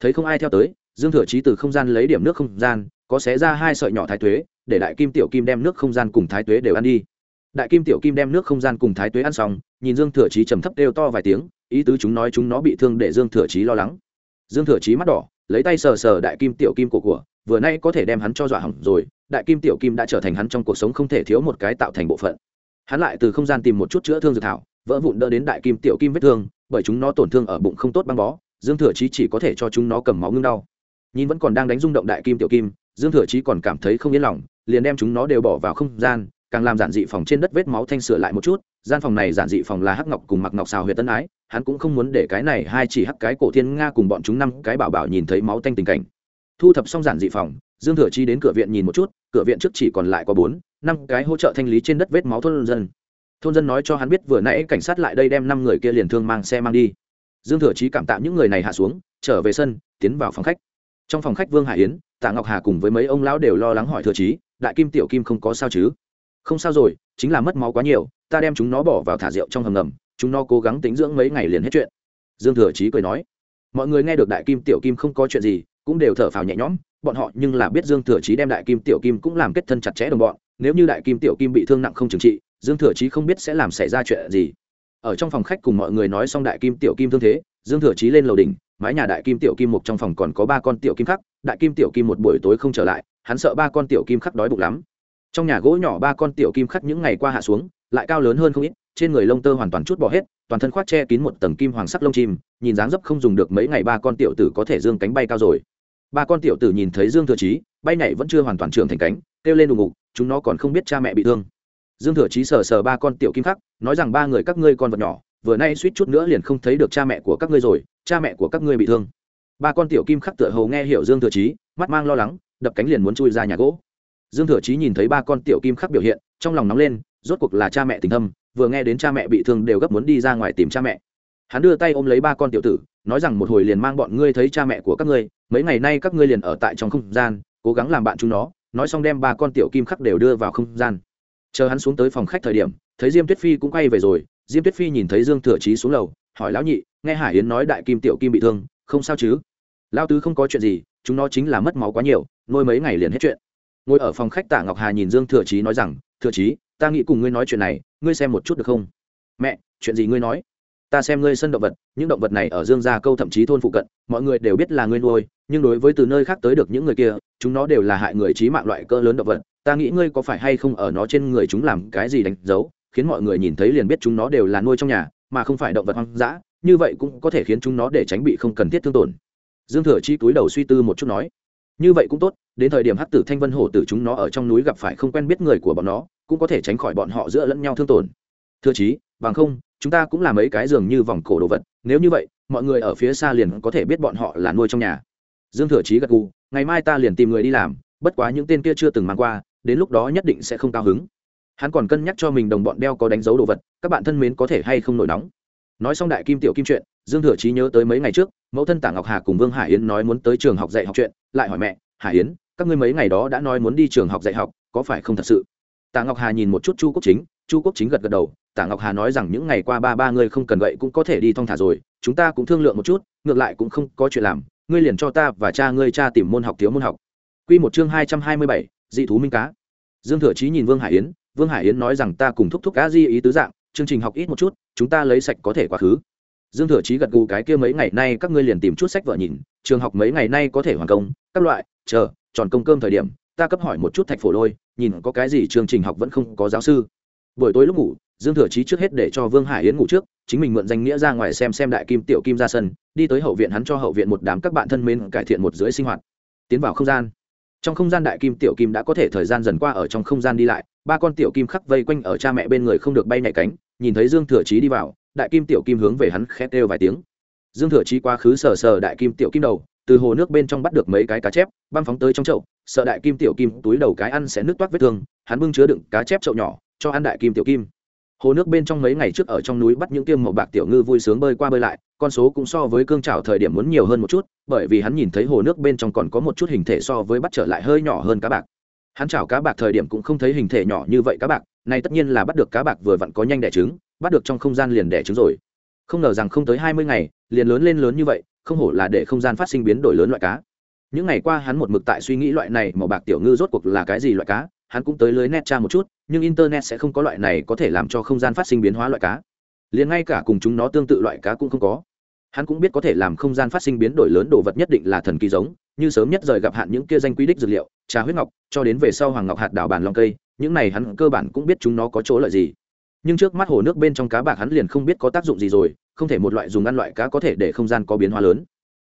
Thấy không ai theo tới, dương thừa chí từ không gian lấy điểm nước không gian, có xé ra hai sợi nhỏ thái tuế, để đại kim tiểu kim đem nước không gian cùng thái tuế đều ăn đi. Đại kim tiểu kim đem nước không gian cùng thái tuế ăn xong, nhìn dương thừa chí trầm thấp đều to vài tiếng, ý tứ chúng nói chúng nó bị thương để dương thừa chí lo lắng. Dương thừa chí mắt đỏ lấy tay sờ sờ đại kim tiểu kim của của, vừa nay có thể đem hắn cho dọa hỏng rồi, đại kim tiểu kim đã trở thành hắn trong cuộc sống không thể thiếu một cái tạo thành bộ phận. Hắn lại từ không gian tìm một chút chữa thương dược thảo, vỡ vụn đỡ đến đại kim tiểu kim vết thương, bởi chúng nó tổn thương ở bụng không tốt băng bó, dương thừa chí chỉ có thể cho chúng nó cầm máu ngưng đau. Nhìn vẫn còn đang đánh rung động đại kim tiểu kim, dương thừa chí còn cảm thấy không yên lòng, liền đem chúng nó đều bỏ vào không gian càng làm giản dị phòng trên đất vết máu thanh sửa lại một chút, gian phòng này giản dị phòng là hắc ngọc cùng mặc ngọc xào huyệt tân ái, hắn cũng không muốn để cái này hai chỉ hắc cái cổ thiên nga cùng bọn chúng năm cái bảo bảo nhìn thấy máu tanh tình cảnh. Thu thập xong giản dị phòng, dương thừa chi đến cửa viện nhìn một chút, cửa viện trước chỉ còn lại có bốn, năm cái hỗ trợ thanh lý trên đất vết máu thôn dân. Thôn dân nói cho hắn biết vừa nãy cảnh sát lại đây đem năm người kia liền thương mang xe mang đi. Dương thừa chí cảm tạ những người này hạ xuống, trở về sân, tiến vào phòng khách. Trong phòng khách vương hải yến, tạ ngọc hà cùng với mấy ông lão đều lo lắng hỏi thừa chí đại kim tiểu kim không có sao chứ? Không sao rồi, chính là mất máu quá nhiều, ta đem chúng nó bỏ vào thả rượu trong hầm ngầm, chúng nó cố gắng tính dưỡng mấy ngày liền hết chuyện. Dương thừa chí cười nói. Mọi người nghe được đại kim tiểu kim không có chuyện gì, cũng đều thở phào nhẹ nhõm, bọn họ nhưng là biết dương thừa chí đem đại kim tiểu kim cũng làm kết thân chặt chẽ đồng bọn, nếu như đại kim tiểu kim bị thương nặng không trừng trị, dương thừa chí không biết sẽ làm xảy ra chuyện gì. Ở trong phòng khách cùng mọi người nói xong đại kim tiểu kim thương thế, dương thừa chí lên lầu đỉnh, mái nhà đại kim tiểu kim một trong phòng còn có ba con tiểu kim khắc đại kim tiểu kim một buổi tối không trở lại, hắn sợ ba con tiểu kim khắc đói bụng lắm trong nhà gỗ nhỏ ba con tiểu kim khắc những ngày qua hạ xuống, lại cao lớn hơn không ít, trên người lông tơ hoàn toàn chút bỏ hết, toàn thân khoác che kín một tầng kim hoàng sắc lông chim, nhìn dáng dấp không dùng được mấy ngày ba con tiểu tử có thể dương cánh bay cao rồi. Ba con tiểu tử nhìn thấy dương thừa chí, bay nhảy vẫn chưa hoàn toàn trưởng thành cánh, kêu lên đùng ngục chúng nó còn không biết cha mẹ bị thương. Dương thừa chí sờ sờ ba con tiểu kim khắc, nói rằng ba người các ngươi con vật nhỏ, vừa nay suýt chút nữa liền không thấy được cha mẹ của các ngươi rồi, cha mẹ của các ngươi bị thương. Ba con tiểu kim khắc tựa hầu nghe hiểu dương thừa chí, mắt mang lo lắng, đập cánh liền muốn chui ra nhà gỗ dương thừa chí nhìn thấy ba con tiểu kim khắc biểu hiện, trong lòng nóng lên, rốt cuộc là cha mẹ tình thâm, vừa nghe đến cha mẹ bị thương đều gấp muốn đi ra ngoài tìm cha mẹ. Hắn đưa tay ôm lấy ba con tiểu tử, nói rằng một hồi liền mang bọn ngươi thấy cha mẹ của các ngươi, mấy ngày nay các ngươi liền ở tại trong không gian, cố gắng làm bạn chúng nó, nói xong đem ba con tiểu kim khắc đều đưa vào không gian. Chờ hắn xuống tới phòng khách thời điểm, thấy diêm tuyết phi cũng quay về rồi, diêm tuyết phi nhìn thấy dương thừa chí xuống lầu, hỏi lão nhị, nghe hải yến nói đại kim tiểu kim bị thương, không sao chứ? Lão tứ không có chuyện gì, chúng nó chính là mất máu quá nhiều, nuôi mấy ngày liền hết chuyện ngồi ở phòng khách tạ ngọc hà nhìn dương thừa chí nói rằng, thừa chí, ta nghĩ cùng ngươi nói chuyện này, ngươi xem một chút được không? Mẹ, chuyện gì ngươi nói? Ta xem ngươi sân động vật, những động vật này ở dương gia câu thậm chí thôn phụ cận, mọi người đều biết là ngươi nuôi, nhưng đối với từ nơi khác tới được những người kia, chúng nó đều là hại người trí mạng loại cỡ lớn động vật. Ta nghĩ ngươi có phải hay không ở nó trên người chúng làm cái gì đánh dấu, khiến mọi người nhìn thấy liền biết chúng nó đều là nuôi trong nhà, mà không phải động vật hoang dã, như vậy cũng có thể khiến chúng nó để tránh bị không cần thiết thương tổn. Dương thừa chi túi đầu suy tư một chút nói như vậy cũng tốt, đến thời điểm hắc tử thanh vân hổ tử chúng nó ở trong núi gặp phải không quen biết người của bọn nó, cũng có thể tránh khỏi bọn họ giữa lẫn nhau thương tổn. Thưa chí, bằng không, chúng ta cũng làm mấy cái giường như vòng cổ đồ vật, nếu như vậy, mọi người ở phía xa liền có thể biết bọn họ là nuôi trong nhà. Dương thừa chí gật gù, ngày mai ta liền tìm người đi làm, bất quá những tên kia chưa từng mang qua, đến lúc đó nhất định sẽ không cao hứng. Hắn còn cân nhắc cho mình đồng bọn đeo có đánh dấu đồ vật, các bạn thân mến có thể hay không nổi nóng. Nói xong đại kim tiểu kim chuyện, dương thừa chí nhớ tới mấy ngày trước, mẫu thân tả ngọc hà cùng vương hải yến nói muốn tới trường học dạy học chuyện lại hỏi mẹ hải yến, các ngươi mấy ngày đó đã nói muốn đi trường học dạy học, có phải không thật sự? Tạ ngọc hà nhìn một chút chu quốc chính, chu quốc chính gật gật đầu tạ ngọc hà nói rằng những ngày qua ba ba ngươi không cần vậy cũng có thể đi thong thả rồi, chúng ta cũng thương lượng một chút, ngược lại cũng không có chuyện làm, ngươi liền cho ta và cha ngươi cha tìm môn học thiếu môn học. Quy một chương hai trăm hai mươi bảy, dị thú minh cá. Dương thừa chí nhìn vương hải yến, vương hải yến nói rằng ta cùng thúc thúc cá di ý tứ dạng, chương trình học ít một chút, chúng ta lấy sạch có thể quá khứ. Dương thừa chí gật gù cái kia mấy ngày nay các ngươi liền tìm chút sách vợ nhìn, trường học mấy ngày nay có thể hoàn công các loại, chờ tròn công cơm thời điểm, ta cấp hỏi một chút thạch phổ lôi, nhìn có cái gì chương trình học vẫn không có giáo sư. Buổi tối lúc ngủ, dương thừa chí trước hết để cho vương hải yến ngủ trước, chính mình mượn danh nghĩa ra ngoài xem xem đại kim tiểu kim ra sân, đi tới hậu viện hắn cho hậu viện một đám các bạn thân mến cải thiện một dưới sinh hoạt. Tiến vào không gian. Trong không gian đại kim tiểu kim đã có thể thời gian dần qua ở trong không gian đi lại, ba con tiểu kim khắc vây quanh ở cha mẹ bên người không được bay nhảy cánh, nhìn thấy dương thừa chí đi vào, đại kim tiểu kim hướng về hắn khét đều vài tiếng. Dương thừa chí quá khứ sờ sờ đại kim tiểu kim đầu từ hồ nước bên trong bắt được mấy cái cá chép băng phóng tới trong chậu, sợ đại kim tiểu kim túi đầu cái ăn sẽ nước toát vết thương, hắn bưng chứa đựng cá chép chậu nhỏ, cho ăn đại kim tiểu kim. Hồ nước bên trong mấy ngày trước ở trong núi bắt những tiêm màu bạc tiểu ngư vui sướng bơi qua bơi lại, con số cũng so với cương trào thời điểm muốn nhiều hơn một chút, bởi vì hắn nhìn thấy hồ nước bên trong còn có một chút hình thể so với bắt trở lại hơi nhỏ hơn cá bạc. Hắn chảo cá bạc thời điểm cũng không thấy hình thể nhỏ như vậy cá bạc này tất nhiên là bắt được cá bạc vừa vặn có nhanh đẻ trứng, bắt được trong không gian liền đẻ trứng rồi không ngờ rằng không tới hai mươi ngày, liền lớn lên lớn như vậy, không hổ là để không gian phát sinh biến đổi lớn loại cá. Những ngày qua hắn một mực tại suy nghĩ loại này màu bạc tiểu ngư rốt cuộc là cái gì loại cá, hắn cũng tới lưới net tra một chút, nhưng internet sẽ không có loại này có thể làm cho không gian phát sinh biến hóa loại cá. Liền ngay cả cùng chúng nó tương tự loại cá cũng không có. Hắn cũng biết có thể làm không gian phát sinh biến đổi lớn đồ vật nhất định là thần kỳ giống, như sớm nhất rời gặp hạn những kia danh quy đích dược liệu, trà huyết ngọc, cho đến về sau hoàng ngọc hạt đảo bàn long cây, những này hắn cơ bản cũng biết chúng nó có chỗ lợi gì nhưng trước mắt hồ nước bên trong cá bạc hắn liền không biết có tác dụng gì rồi, không thể một loại dùng ăn loại cá có thể để không gian có biến hóa lớn.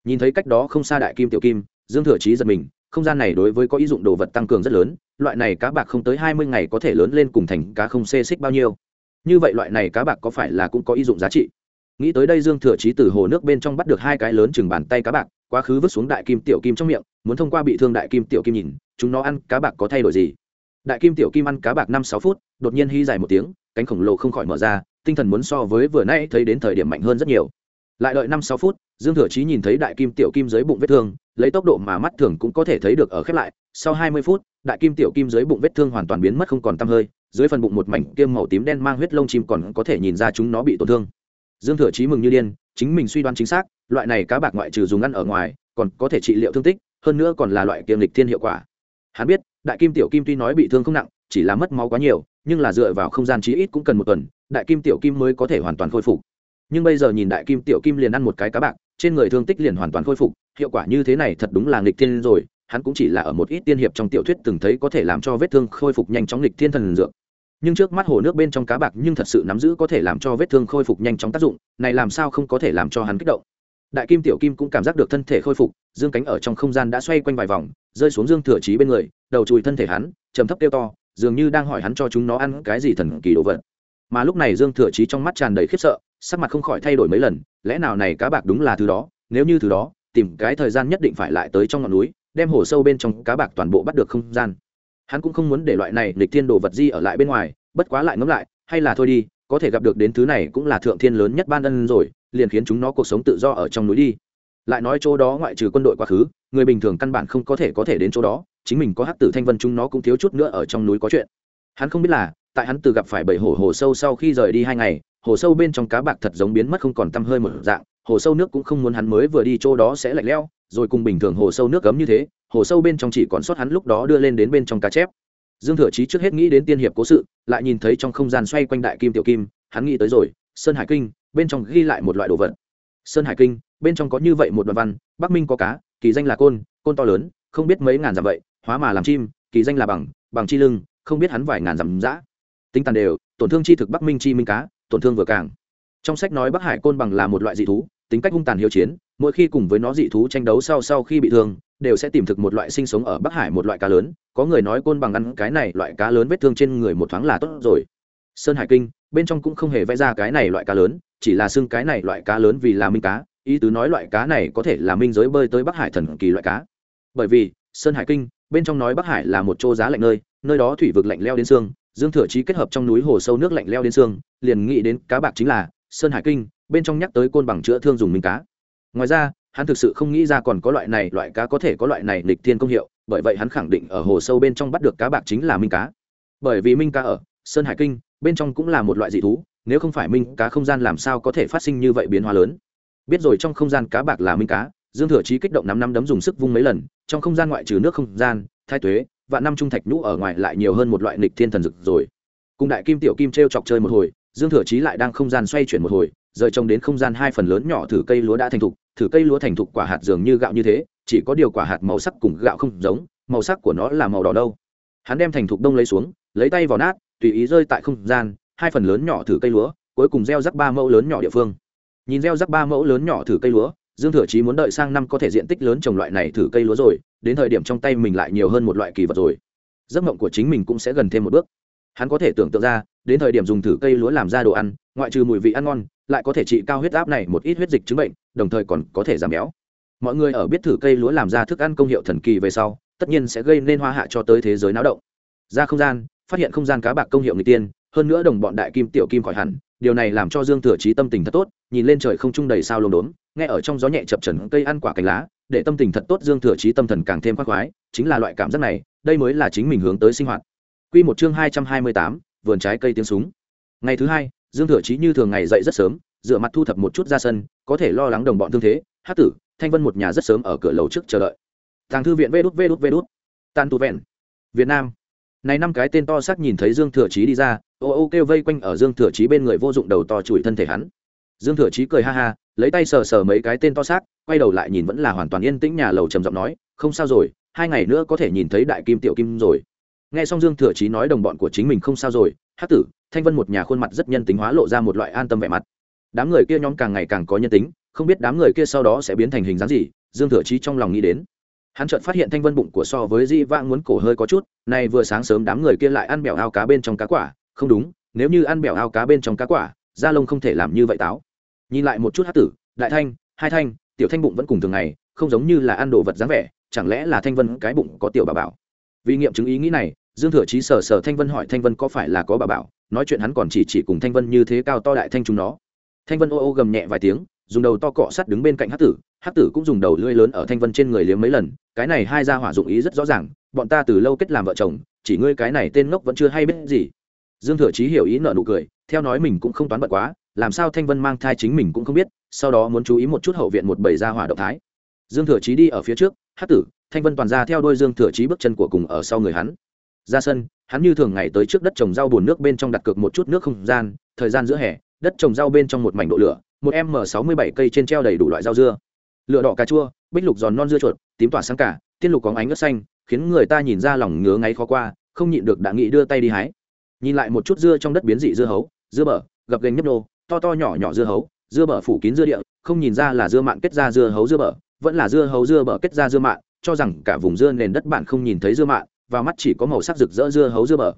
Nhìn thấy cách đó không xa đại kim tiểu kim, dương thừa trí giật mình, không gian này đối với có ý dụng đồ vật tăng cường rất lớn, loại này cá bạc không tới hai mươi ngày có thể lớn lên cùng thành cá không xê xích bao nhiêu. Như vậy loại này cá bạc có phải là cũng có ý dụng giá trị? Nghĩ tới đây dương thừa trí từ hồ nước bên trong bắt được hai cái lớn chừng bàn tay cá bạc, quá khứ vứt xuống đại kim tiểu kim trong miệng, muốn thông qua bị thương đại kim tiểu kim nhìn, chúng nó ăn cá bạc có thay đổi gì? Đại kim tiểu kim ăn cá bạc năm sáu phút, đột nhiên hy dài một tiếng cánh khổng lồ không khỏi mở ra, tinh thần muốn so với vừa nay thấy đến thời điểm mạnh hơn rất nhiều. Lại đợi năm sáu phút, dương thừa chí nhìn thấy đại kim tiểu kim dưới bụng vết thương, lấy tốc độ mà mắt thường cũng có thể thấy được ở khép lại, sau hai mươi phút, đại kim tiểu kim dưới bụng vết thương hoàn toàn biến mất không còn tăm hơi, dưới phần bụng một mảnh kiêm màu tím đen mang huyết lông chim còn có thể nhìn ra chúng nó bị tổn thương. Dương thừa chí mừng như điên, chính mình suy đoán chính xác, loại này cá bạc ngoại trừ dùng ăn ở ngoài, còn có thể trị liệu thương tích, hơn nữa còn là loại kiềm lịch thiên hiệu quả. Hắn biết, đại kim tiểu kim tuy nói bị thương không nặng, chỉ là mất máu quá nhiều nhưng là dựa vào không gian chí ít cũng cần một tuần, đại kim tiểu kim mới có thể hoàn toàn khôi phục. Nhưng bây giờ nhìn đại kim tiểu kim liền ăn một cái cá bạc, trên người thương tích liền hoàn toàn khôi phục, hiệu quả như thế này thật đúng là nghịch thiên rồi, hắn cũng chỉ là ở một ít tiên hiệp trong tiểu thuyết từng thấy có thể làm cho vết thương khôi phục nhanh chóng nghịch thiên thần dược. Nhưng trước mắt hồ nước bên trong cá bạc nhưng thật sự nắm giữ có thể làm cho vết thương khôi phục nhanh chóng tác dụng, này làm sao không có thể làm cho hắn kích động. Đại kim tiểu kim cũng cảm giác được thân thể khôi phục, dương cánh ở trong không gian đã xoay quanh vài vòng, rơi xuống dương thừa trí bên người, đầu chùi thân thể hắn, trầm thấp kêu to dường như đang hỏi hắn cho chúng nó ăn cái gì thần kỳ đồ vật. Mà lúc này dương thừa trí trong mắt tràn đầy khiếp sợ, sắc mặt không khỏi thay đổi mấy lần, lẽ nào này cá bạc đúng là thứ đó, nếu như thứ đó, tìm cái thời gian nhất định phải lại tới trong ngọn núi, đem hồ sâu bên trong cá bạc toàn bộ bắt được không gian. Hắn cũng không muốn để loại này lịch thiên đồ vật di ở lại bên ngoài, bất quá lại ngẫm lại, hay là thôi đi, có thể gặp được đến thứ này cũng là thượng thiên lớn nhất ban ân rồi, liền khiến chúng nó cuộc sống tự do ở trong núi đi. Lại nói chỗ đó ngoại trừ quân đội quá khứ, người bình thường căn bản không có thể có thể đến chỗ đó chính mình có hắc tử thanh vân chúng nó cũng thiếu chút nữa ở trong núi có chuyện. Hắn không biết là, tại hắn từ gặp phải bảy hổ hồ sâu sau khi rời đi hai ngày, hồ sâu bên trong cá bạc thật giống biến mất không còn tăm hơi một dạng, hồ sâu nước cũng không muốn hắn mới vừa đi chỗ đó sẽ lạnh leo rồi cùng bình thường hồ sâu nước cấm như thế, hồ sâu bên trong chỉ còn sót hắn lúc đó đưa lên đến bên trong cá chép. Dương thừa chí trước hết nghĩ đến tiên hiệp cố sự, lại nhìn thấy trong không gian xoay quanh đại kim tiểu kim, hắn nghĩ tới rồi, sơn hải kinh, bên trong ghi lại một loại đồ vật. Sơn hải kinh, bên trong có như vậy một đoạn văn, bắc minh có cá, kỳ danh là côn côn to lớn, không biết mấy ngàn dặm vậy hóa mà làm chim, kỳ danh là bằng bằng chi lưng, không biết hắn vài ngàn dặm dã. Tính tàn đều, tổn thương chi thực bắc minh chi minh cá, tổn thương vừa càng. Trong sách nói bắc hải côn bằng là một loại dị thú, tính cách hung tàn hiếu chiến, mỗi khi cùng với nó dị thú tranh đấu sau sau khi bị thương, đều sẽ tìm thực một loại sinh sống ở bắc hải một loại cá lớn, có người nói côn bằng ăn cái này loại cá lớn vết thương trên người một thoáng là tốt rồi. Sơn hải kinh, bên trong cũng không hề vẽ ra cái này loại cá lớn, chỉ là xưng cái này loại cá lớn vì là minh cá, ý tứ nói loại cá này có thể là minh giới bơi tới bắc hải thần kỳ loại cá. Bởi vì, sơn hải kinh bên trong nói bắc hải là một chỗ giá lạnh nơi nơi đó thủy vực lạnh leo đến xương, dương thừa chí kết hợp trong núi hồ sâu nước lạnh leo đến xương, liền nghĩ đến cá bạc chính là sơn hải kinh, bên trong nhắc tới côn bằng chữa thương dùng minh cá. Ngoài ra, hắn thực sự không nghĩ ra còn có loại này, loại cá có thể có loại này lịch thiên công hiệu, bởi vậy hắn khẳng định ở hồ sâu bên trong bắt được cá bạc chính là minh cá. Bởi vì minh cá ở sơn hải kinh, bên trong cũng là một loại dị thú, nếu không phải minh cá không gian làm sao có thể phát sinh như vậy biến hóa lớn. Biết rồi trong không gian cá bạc là minh cá, dương thừa chí kích động năm năm đấm dùng sức vung mấy lần trong không gian ngoại trừ nước không gian, thái tuế và năm trung thạch nhũ ở ngoài lại nhiều hơn một loại nịch thiên thần dực rồi. Cùng đại kim tiểu kim t r e o chọc chơi một hồi, dương thừa chí lại đang không gian xoay chuyển một hồi, rời trông đến không gian hai phần lớn nhỏ thử cây lúa đã thành thục, thử cây lúa thành thục quả hạt dường như gạo như thế, chỉ có điều quả hạt màu sắc cùng gạo không giống, màu sắc của nó là màu đỏ đâu. Hắn đem thành thục đông lấy xuống, lấy tay vào nát, tùy ý rơi tại không gian, hai phần lớn nhỏ thử cây lúa, cuối cùng gieo rắc ba mẫu lớn nhỏ địa phương. Nhìn gieo rắc ba mẫu lớn nhỏ thử cây lúa dương thừa chí muốn đợi sang năm có thể diện tích lớn trồng loại này thử cây lúa rồi, đến thời điểm trong tay mình lại nhiều hơn một loại kỳ vật rồi. Giấc mộng của chính mình cũng sẽ gần thêm một bước. Hắn có thể tưởng tượng ra, đến thời điểm dùng thử cây lúa làm ra đồ ăn, ngoại trừ mùi vị ăn ngon, lại có thể trị cao huyết áp này một ít huyết dịch chứng bệnh, đồng thời còn có thể giảm béo. Mọi người ở biết thử cây lúa làm ra thức ăn công hiệu thần kỳ về sau, tất nhiên sẽ gây nên hoa hạ cho tới thế giới náo động. Ra không gian, phát hiện không gian cá bạc công hiệu người tiên, hơn nữa đồng bọn đại kim tiểu kim khỏi hẳn điều này làm cho dương thừa chí tâm tình thật tốt, nhìn lên trời không trung đầy sao lông đốn nghe ở trong gió nhẹ chập trần cây ăn quả cành lá, để tâm tình thật tốt dương thừa chí tâm thần càng thêm khoác khoái, chính là loại cảm giác này, đây mới là chính mình hướng tới sinh hoạt. Quy một chương hai trăm hai mươi tám, vườn trái cây tiếng súng. Ngày thứ hai, dương thừa chí như thường ngày dậy rất sớm, dựa mặt thu thập một chút ra sân, có thể lo lắng đồng bọn thương thế, hát tử, thanh vân một nhà rất sớm ở cửa lầu trước chờ đợi. Tàng thư viện vê đút vê đút vê đút. Tan tu vẹn. Việt nam này năm cái tên to xác nhìn thấy dương thừa chí đi ra, ô ô kêu vây quanh ở dương thừa chí bên người vô dụng đầu to chùi thân thể hắn. Dương thừa chí cười ha ha, lấy tay sờ sờ mấy cái tên to xác, quay đầu lại nhìn vẫn là hoàn toàn yên tĩnh nhà lầu trầm giọng nói, không sao rồi, hai ngày nữa có thể nhìn thấy đại kim tiểu kim rồi. Nghe xong dương thừa chí nói đồng bọn của chính mình không sao rồi hát tử, thanh vân một nhà khuôn mặt rất nhân tính hóa lộ ra một loại an tâm vẻ mặt. Đám người kia nhóm càng ngày càng có nhân tính, không biết đám người kia sau đó sẽ biến thành hình dáng gì, dương thừa chí trong lòng nghĩ đến hắn chợt phát hiện thanh vân bụng của so với di vãng muốn cổ hơi có chút, nay vừa sáng sớm đám người kia lại ăn bẻo ao cá bên trong cá quả. Không đúng, nếu như ăn bẻo ao cá bên trong cá quả, da lông không thể làm như vậy táo. Nhìn lại một chút hát tử, đại thanh, hai thanh, tiểu thanh bụng vẫn cùng thường ngày, không giống như là ăn đồ vật dáng vẻ, chẳng lẽ là thanh vân cái bụng có tiểu bà bảo? Vì nghiệm chứng ý nghĩ này, dương thừa chí sờ sờ thanh vân hỏi thanh vân có phải là có bà bảo, nói chuyện hắn còn chỉ chỉ cùng thanh vân như thế cao to đại thanh chúng nó. Thanh vân ô ô gầm nhẹ vài tiếng, dùng đầu to cọ sắt đứng bên cạnh hát tử Hắc tử cũng dùng đầu lưỡi lớn ở thanh vân trên người liếm mấy lần, cái này hai gia hỏa dụng ý rất rõ ràng, bọn ta từ lâu kết làm vợ chồng, chỉ ngươi cái này tên ngốc vẫn chưa hay biết gì. Dương thừa chí hiểu ý nợ nụ cười, theo nói mình cũng không toán bận quá, làm sao thanh vân mang thai chính mình cũng không biết, sau đó muốn chú ý một chút hậu viện một bầy gia hỏa động thái. Dương thừa chí đi ở phía trước hát tử, thanh vân toàn ra theo đôi dương thừa chí bước chân của cùng ở sau người hắn. Ra sân, hắn như thường ngày tới trước đất trồng rau bùn nước bên trong đặt cược một chút nước không gian, thời gian giữa hè, đất trồng rau bên trong một mảnh độ lửa, một m sáu mươi bảy cây trên treo đầy đủ loại rau dưa lựa đỏ cà chua, bích lục giòn non dưa chuột, tím tỏa sáng cả, tiên lục có ánh ớt xanh, khiến người ta nhìn ra lòng ngứa ngáy khó qua, không nhịn được đã nghĩ đưa tay đi hái. Nhìn lại một chút dưa trong đất biến dị dưa hấu, dưa bở, gập gành nhấp nô, to to nhỏ nhỏ dưa hấu, dưa bở phủ kín dưa địa, không nhìn ra là dưa mạn kết ra dưa hấu dưa bở, vẫn là dưa hấu dưa bở kết ra dưa mạn, cho rằng cả vùng dưa nền đất bạn không nhìn thấy dưa mạn, và mắt chỉ có màu sắc rực rỡ dưa hấu dưa bở.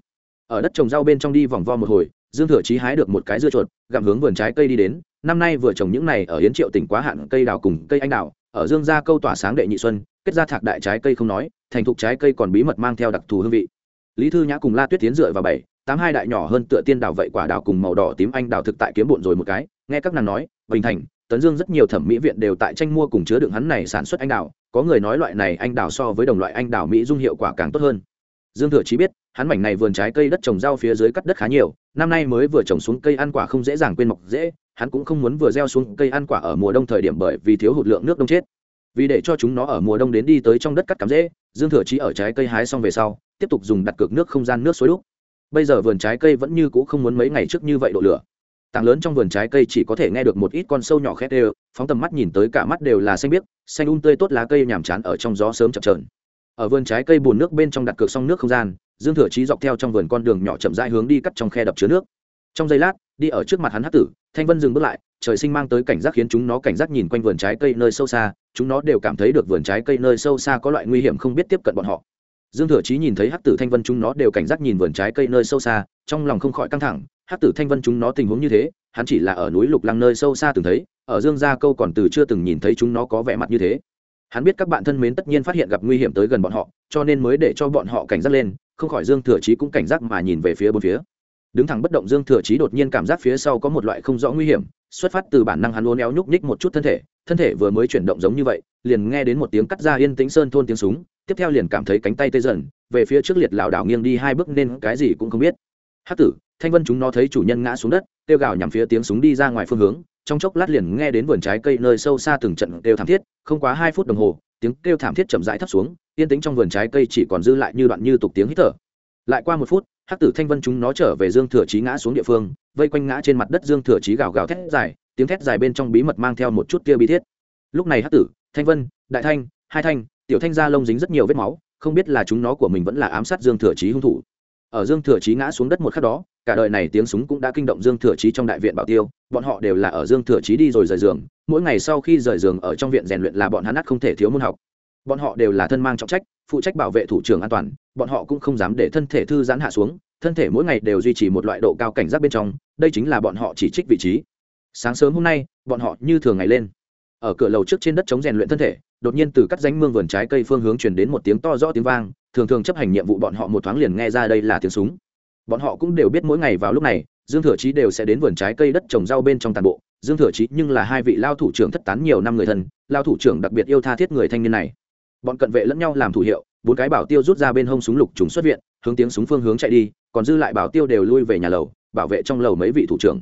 Ở đất trồng rau bên trong đi vòng vo một hồi, dương thừa chí hái được một cái dưa chuột, gặm hướng vườn trái cây đi đến năm nay vừa trồng những này ở yến triệu tỉnh quá hạn cây đào cùng cây anh đào, ở dương gia câu tỏa sáng đệ nhị xuân, kết ra thạc đại trái cây không nói, thành thục trái cây còn bí mật mang theo đặc thù hương vị. Lý thư nhã cùng la tuyết tiến dựa vào bảy, tám hai đại nhỏ hơn tựa tiên đào vậy quả đào cùng màu đỏ tím anh đào thực tại kiếm bộn rồi một cái, nghe các nàng nói, bình thành, tấn dương rất nhiều thẩm mỹ viện đều tại tranh mua cùng chứa đựng hắn này sản xuất anh đào, có người nói loại này anh đào so với đồng loại anh đào mỹ dung hiệu quả càng tốt hơn. Dương thừa chí biết, hắn mảnh này vườn trái cây đất trồng rau phía dưới cắt đất khá nhiều, năm nay mới vừa trồng xuống cây ăn quả không dễ dàng quên mọc dễ hắn cũng không muốn vừa gieo xuống cây ăn quả ở mùa đông thời điểm bởi vì thiếu hụt lượng nước đông chết. Vì để cho chúng nó ở mùa đông đến đi tới trong đất cắt cắm dễ dương thừa chí ở trái cây hái xong về sau, tiếp tục dùng đặt cược nước không gian nước suối đúc. Bây giờ vườn trái cây vẫn như cũ không muốn mấy ngày trước như vậy độ lửa. Tảng lớn trong vườn trái cây chỉ có thể nghe được một ít con sâu nhỏ khét đều, phóng tầm mắt nhìn tới cả mắt đều là xanh biếc, xanh un um tươi tốt lá cây nhàm chán ở trong gió sớm chập trờn ở vườn trái cây bùn nước bên trong đặt cược xong nước không gian, dương thừa chí dọc theo trong vườn con đường nhỏ chậm rãi hướng đi cắt trong khe đập chứa nước. Trong giây lát đi ở trước mặt hắn hắc tử, thanh vân dừng bước lại, trời sinh mang tới cảnh giác khiến chúng nó cảnh giác nhìn quanh vườn trái cây nơi sâu xa, chúng nó đều cảm thấy được vườn trái cây nơi sâu xa có loại nguy hiểm không biết tiếp cận bọn họ. Dương thừa chí nhìn thấy hắc tử thanh vân chúng nó đều cảnh giác nhìn vườn trái cây nơi sâu xa, trong lòng không khỏi căng thẳng, hắc tử thanh vân chúng nó tình huống như thế, hắn chỉ là ở núi lục lăng nơi sâu xa từng thấy, ở dương gia câu còn từ chưa từng nhìn thấy chúng nó có vẻ mặt như thế. Hắn biết các bạn thân mến tất nhiên phát hiện gặp nguy hiểm tới gần bọn họ, cho nên mới để cho bọn họ cảnh giác lên, không khỏi dương thừa chí cũng cảnh giác mà nhìn về phía bốn phía đứng thẳng bất động dương thừa chí đột nhiên cảm giác phía sau có một loại không rõ nguy hiểm, xuất phát từ bản năng hắn uốn éo nhúc nhích một chút thân thể thân thể vừa mới chuyển động giống như vậy, liền nghe đến một tiếng cắt ra yên tĩnh sơn thôn tiếng súng, tiếp theo liền cảm thấy cánh tay tê dần, về phía trước liệt lảo đảo nghiêng đi hai bước nên cái gì cũng không biết. Hắc tử, thanh vân chúng nó thấy chủ nhân ngã xuống đất, kêu gào nhằm phía tiếng súng đi ra ngoài phương hướng, trong chốc lát liền nghe đến vườn trái cây nơi sâu xa từng trận kêu thảm thiết, không quá hai phút đồng hồ, tiếng kêu thảm thiết chậm rãi thấp xuống, yên tĩnh trong vườn trái cây chỉ còn dư lại như đoạn như tục tiếng hít thở. Lại qua một phút hắc tử thanh vân chúng nó trở về dương thừa chí ngã xuống địa phương, vây quanh ngã trên mặt đất dương thừa chí gào gào thét dài, tiếng thét dài bên trong bí mật mang theo một chút kia bí thiết. Lúc này hắc tử, thanh vân, đại thanh, hai thanh, tiểu thanh gia lông dính rất nhiều vết máu, không biết là chúng nó của mình vẫn là ám sát dương thừa chí hung thủ. Ở dương thừa chí ngã xuống đất một khắc đó, cả đời này tiếng súng cũng đã kinh động dương thừa chí trong đại viện bảo tiêu, bọn họ đều là ở dương thừa chí đi rồi rời giường, mỗi ngày sau khi rời giường ở trong viện rèn luyện là bọn hắn ắt không thể thiếu môn học bọn họ đều là thân mang trọng trách, phụ trách bảo vệ thủ trưởng an toàn, bọn họ cũng không dám để thân thể thư giãn hạ xuống, thân thể mỗi ngày đều duy trì một loại độ cao cảnh giác bên trong, đây chính là bọn họ chỉ trích vị trí. Sáng sớm hôm nay, bọn họ như thường ngày lên. Ở cửa lầu trước trên đất chống rèn luyện thân thể, đột nhiên từ cắt ránh mương vườn trái cây phương hướng truyền đến một tiếng to rõ tiếng vang, thường thường chấp hành nhiệm vụ bọn họ một thoáng liền nghe ra đây là tiếng súng. Bọn họ cũng đều biết mỗi ngày vào lúc này, dương thừa chí đều sẽ đến vườn trái cây đất trồng rau bên trong toàn bộ. Dương thừa chí nhưng là hai vị lao thủ trưởng thất tán nhiều năm người thân, lao thủ trưởng đặc biệt yêu tha thiết người thanh niên này bọn cận vệ lẫn nhau làm thủ hiệu, bốn cái bảo tiêu rút ra bên hông súng lục trùng xuất viện, hướng tiếng súng phương hướng chạy đi, còn dư lại bảo tiêu đều lui về nhà lầu, bảo vệ trong lầu mấy vị thủ trưởng.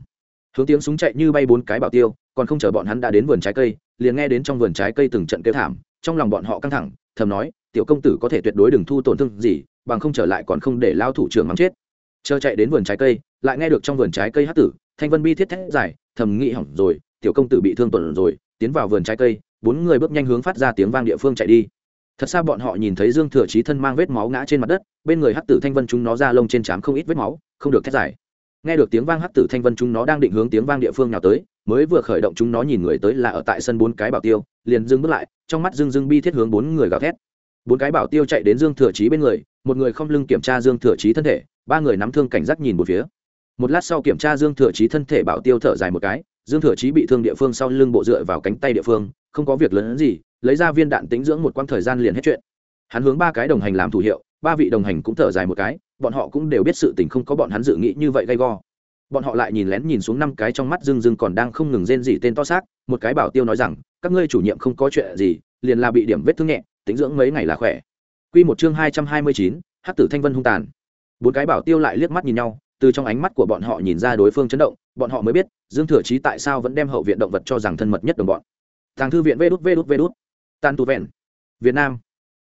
Hướng tiếng súng chạy như bay bốn cái bảo tiêu, còn không chờ bọn hắn đã đến vườn trái cây, liền nghe đến trong vườn trái cây từng trận kêu thảm, trong lòng bọn họ căng thẳng, thầm nói, tiểu công tử có thể tuyệt đối đừng thu tổn thương gì, bằng không trở lại còn không để lao thủ trưởng mắng chết. Chờ chạy đến vườn trái cây, lại nghe được trong vườn trái cây hát tử, thanh vân bi thiết thét dài, thầm nghĩ hỏng rồi, tiểu công tử bị thương tổn rồi, tiến vào vườn trái cây. Bốn người bước nhanh hướng phát ra tiếng vang địa phương chạy đi thật xa bọn họ nhìn thấy dương thừa chí thân mang vết máu ngã trên mặt đất, bên người hắc tử thanh vân chúng nó ra lông trên trán không ít vết máu, không được thét giải. nghe được tiếng vang hắc tử thanh vân chúng nó đang định hướng tiếng vang địa phương nào tới, mới vừa khởi động chúng nó nhìn người tới là ở tại sân bốn cái bảo tiêu, liền dừng bước lại, trong mắt dương dương bi thiết hướng bốn người gào thét bốn cái bảo tiêu chạy đến dương thừa chí bên người, một người không lưng kiểm tra dương thừa chí thân thể, ba người nắm thương cảnh giác nhìn một phía một lát sau kiểm tra dương thừa chí thân thể bảo tiêu thở dài một cái, dương thừa chí bị thương địa phương sau lưng bộ dựa vào cánh tay địa phương, không có việc lớn gì lấy ra viên đạn tính dưỡng một quãng thời gian liền hết chuyện hắn hướng ba cái đồng hành làm thủ hiệu ba vị đồng hành cũng thở dài một cái bọn họ cũng đều biết sự tình không có bọn hắn dự nghĩ như vậy gay go bọn họ lại nhìn lén nhìn xuống năm cái trong mắt dưng dưng còn đang không ngừng rên gì tên to xác một cái bảo tiêu nói rằng các ngươi chủ nhiệm không có chuyện gì liền là bị điểm vết thương nhẹ tính dưỡng mấy ngày là khỏe Quy một chương hai trăm hai mươi chín, Hắc tử thanh vân hung tàn. Bốn cái bảo tiêu lại liếc mắt nhìn nhau, từ trong ánh mắt của bọn họ nhìn ra đối phương chấn động, bọn họ mới biết, Dương Thừa Chí tại sao vẫn đem hậu viện động vật cho rằng thân mật nhất đồng bọn. Tàng thư viện Vê đút Vê tan tu vẹn. Việt Nam.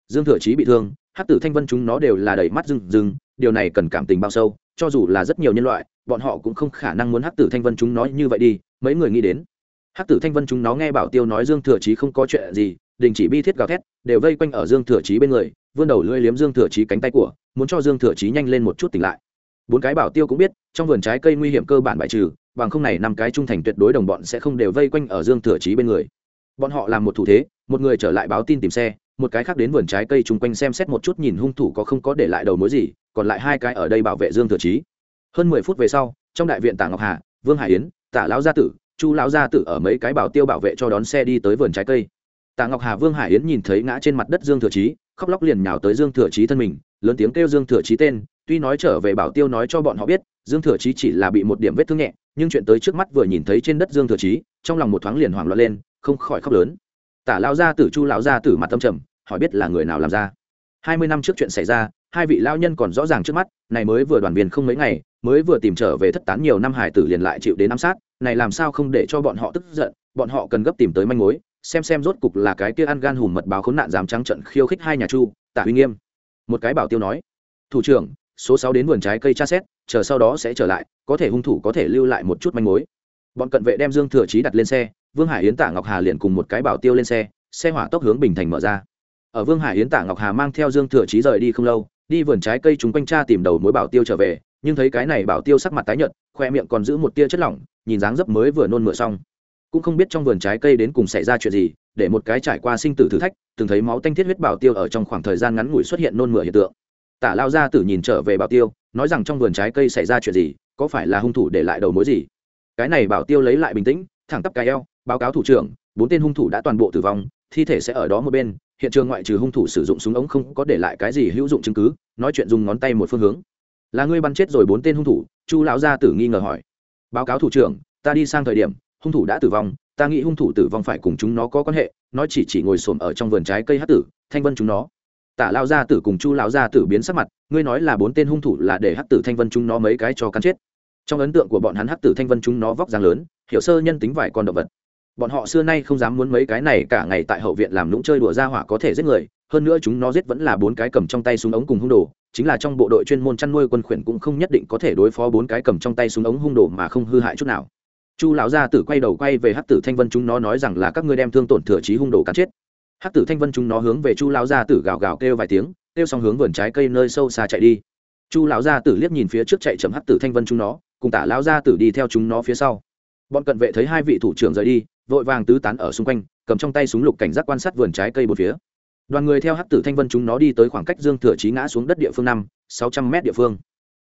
Dương Thừa Chí bị thương, Hắc tử thanh vân chúng nó đều là đầy mắt rừng rừng, điều này cần cảm tình bao sâu, cho dù là rất nhiều nhân loại, bọn họ cũng không khả năng muốn Hắc tử thanh vân chúng nó như vậy đi, mấy người nghĩ đến. Hắc tử thanh vân chúng nó nghe bảo tiêu nói Dương Thừa Chí không có chuyện gì, đình chỉ bi thiết gào thét đều vây quanh ở dương thừa chí bên người vươn đầu lưỡi liếm dương thừa chí cánh tay của muốn cho dương thừa chí nhanh lên một chút tỉnh lại bốn cái bảo tiêu cũng biết trong vườn trái cây nguy hiểm cơ bản bại trừ bằng không này năm cái trung thành tuyệt đối đồng bọn sẽ không đều vây quanh ở dương thừa chí bên người bọn họ làm một thủ thế, một người trở lại báo tin tìm xe, một cái khác đến vườn trái cây chung quanh xem xét một chút nhìn hung thủ có không có để lại đầu mối gì, còn lại hai cái ở đây bảo vệ dương thừa chí. Hơn mười phút về sau, trong đại viện tạ ngọc hà, vương hải yến, Tả lão gia tử, chu lão gia tử ở mấy cái bảo tiêu bảo vệ cho đón xe đi tới vườn trái cây. Tạ ngọc hà, vương hải yến nhìn thấy ngã trên mặt đất dương thừa chí, khóc lóc liền nhào tới dương thừa chí thân mình, lớn tiếng kêu dương thừa chí tên, tuy nói trở về bảo tiêu nói cho bọn họ biết, dương thừa chí chỉ là bị một điểm vết thương nhẹ, nhưng chuyện tới trước mắt vừa nhìn thấy trên đất dương thừa chí, trong lòng một thoáng liền hoảng loạn lên không khỏi khóc lớn. Tả lao gia tử chu lão gia tử mặt tâm trầm, hỏi biết là người nào làm ra. Hai mươi năm trước chuyện xảy ra, hai vị lao nhân còn rõ ràng trước mắt, này mới vừa đoàn viên không mấy ngày, mới vừa tìm trở về thất tán nhiều năm hải tử liền lại chịu đến ám sát, này làm sao không để cho bọn họ tức giận, bọn họ cần gấp tìm tới manh mối, xem xem rốt cục là cái kia ăn gan hùm mật báo khốn nạn dám trắng trận khiêu khích hai nhà chu, tả uy nghiêm. Một cái bảo tiêu nói, thủ trưởng, số sáu đến vườn trái cây tra xét, chờ sau đó sẽ trở lại, có thể hung thủ có thể lưu lại một chút manh mối. Bọn cận vệ đem dương thừa trí đặt lên xe vương hải yến tả ngọc hà liền cùng một cái bảo tiêu lên xe xe hỏa tốc hướng bình thành mở ra. Ở vương hải yến tả ngọc hà mang theo dương thừa trí rời đi không lâu, đi vườn trái cây chúng quanh tra tìm đầu mối bảo tiêu trở về, nhưng thấy cái này bảo tiêu sắc mặt tái nhợt, khoe miệng còn giữ một tia chất lỏng, nhìn dáng dấp mới vừa nôn mửa xong. Cũng không biết trong vườn trái cây đến cùng xảy ra chuyện gì, để một cái trải qua sinh tử thử thách, từng thấy máu tanh thiết huyết bảo tiêu ở trong khoảng thời gian ngắn ngủi xuất hiện nôn mửa hiện tượng. Tả lao ra tử nhìn trở về bảo tiêu, nói rằng trong vườn trái cây xảy ra chuyện gì, có phải là hung thủ để lại đầu mối gì? Cái này bảo tiêu lấy lại bình tĩnh, thẳng tắp cái eo báo cáo thủ trưởng, bốn tên hung thủ đã toàn bộ tử vong, thi thể sẽ ở đó một bên. Hiện trường ngoại trừ hung thủ sử dụng súng ống không có để lại cái gì hữu dụng chứng cứ, nói chuyện dùng ngón tay một phương hướng. Là ngươi bắn chết rồi bốn tên hung thủ? Chu lão gia tử nghi ngờ hỏi. Báo cáo thủ trưởng, ta đi sang thời điểm, hung thủ đã tử vong, ta nghĩ hung thủ tử vong phải cùng chúng nó có quan hệ nói chỉ chỉ ngồi xổm ở trong vườn trái cây hát tử, thanh vân chúng nó. Tả lao gia tử cùng chu lão gia tử biến sắc mặt, ngươi nói là bốn tên hung thủ là để hát tử thanh vân chúng nó mấy cái cho cắn chết. Trong ấn tượng của bọn hắn hát tử thanh vân chúng nó vóc dáng lớn, hiểu sơ nhân tính vài con động vật bọn họ xưa nay không dám muốn mấy cái này cả ngày tại hậu viện làm lũng chơi đùa ra hỏa có thể giết người, hơn nữa chúng nó giết vẫn là bốn cái cầm trong tay súng ống cùng hung đồ, chính là trong bộ đội chuyên môn chăn nuôi quân khuyển cũng không nhất định có thể đối phó bốn cái cầm trong tay súng ống hung đồ mà không hư hại chút nào. Chu lão gia tử quay đầu quay về hắc tử thanh vân chúng nó nói rằng là các ngươi đem thương tổn thừa trí hung đồ cắn chết. Hắc tử thanh vân chúng nó hướng về chu lão gia tử gào gào kêu vài tiếng, kêu xong hướng vườn trái cây nơi sâu xa chạy đi. Chu lão gia tử liếc nhìn phía trước chạy chậm hắc tử thanh vân chúng nó, cùng tả lão gia tử đi theo chúng nó phía sau. Bọn cận vệ thấy hai vị thủ trưởng rời đi vội vàng tứ tán ở xung quanh, cầm trong tay súng lục cảnh giác quan sát vườn trái cây một phía. Đoàn người theo hắc tử thanh vân chúng nó đi tới khoảng cách dương thừa chí ngã xuống đất địa phương năm, sáu trăm m địa phương.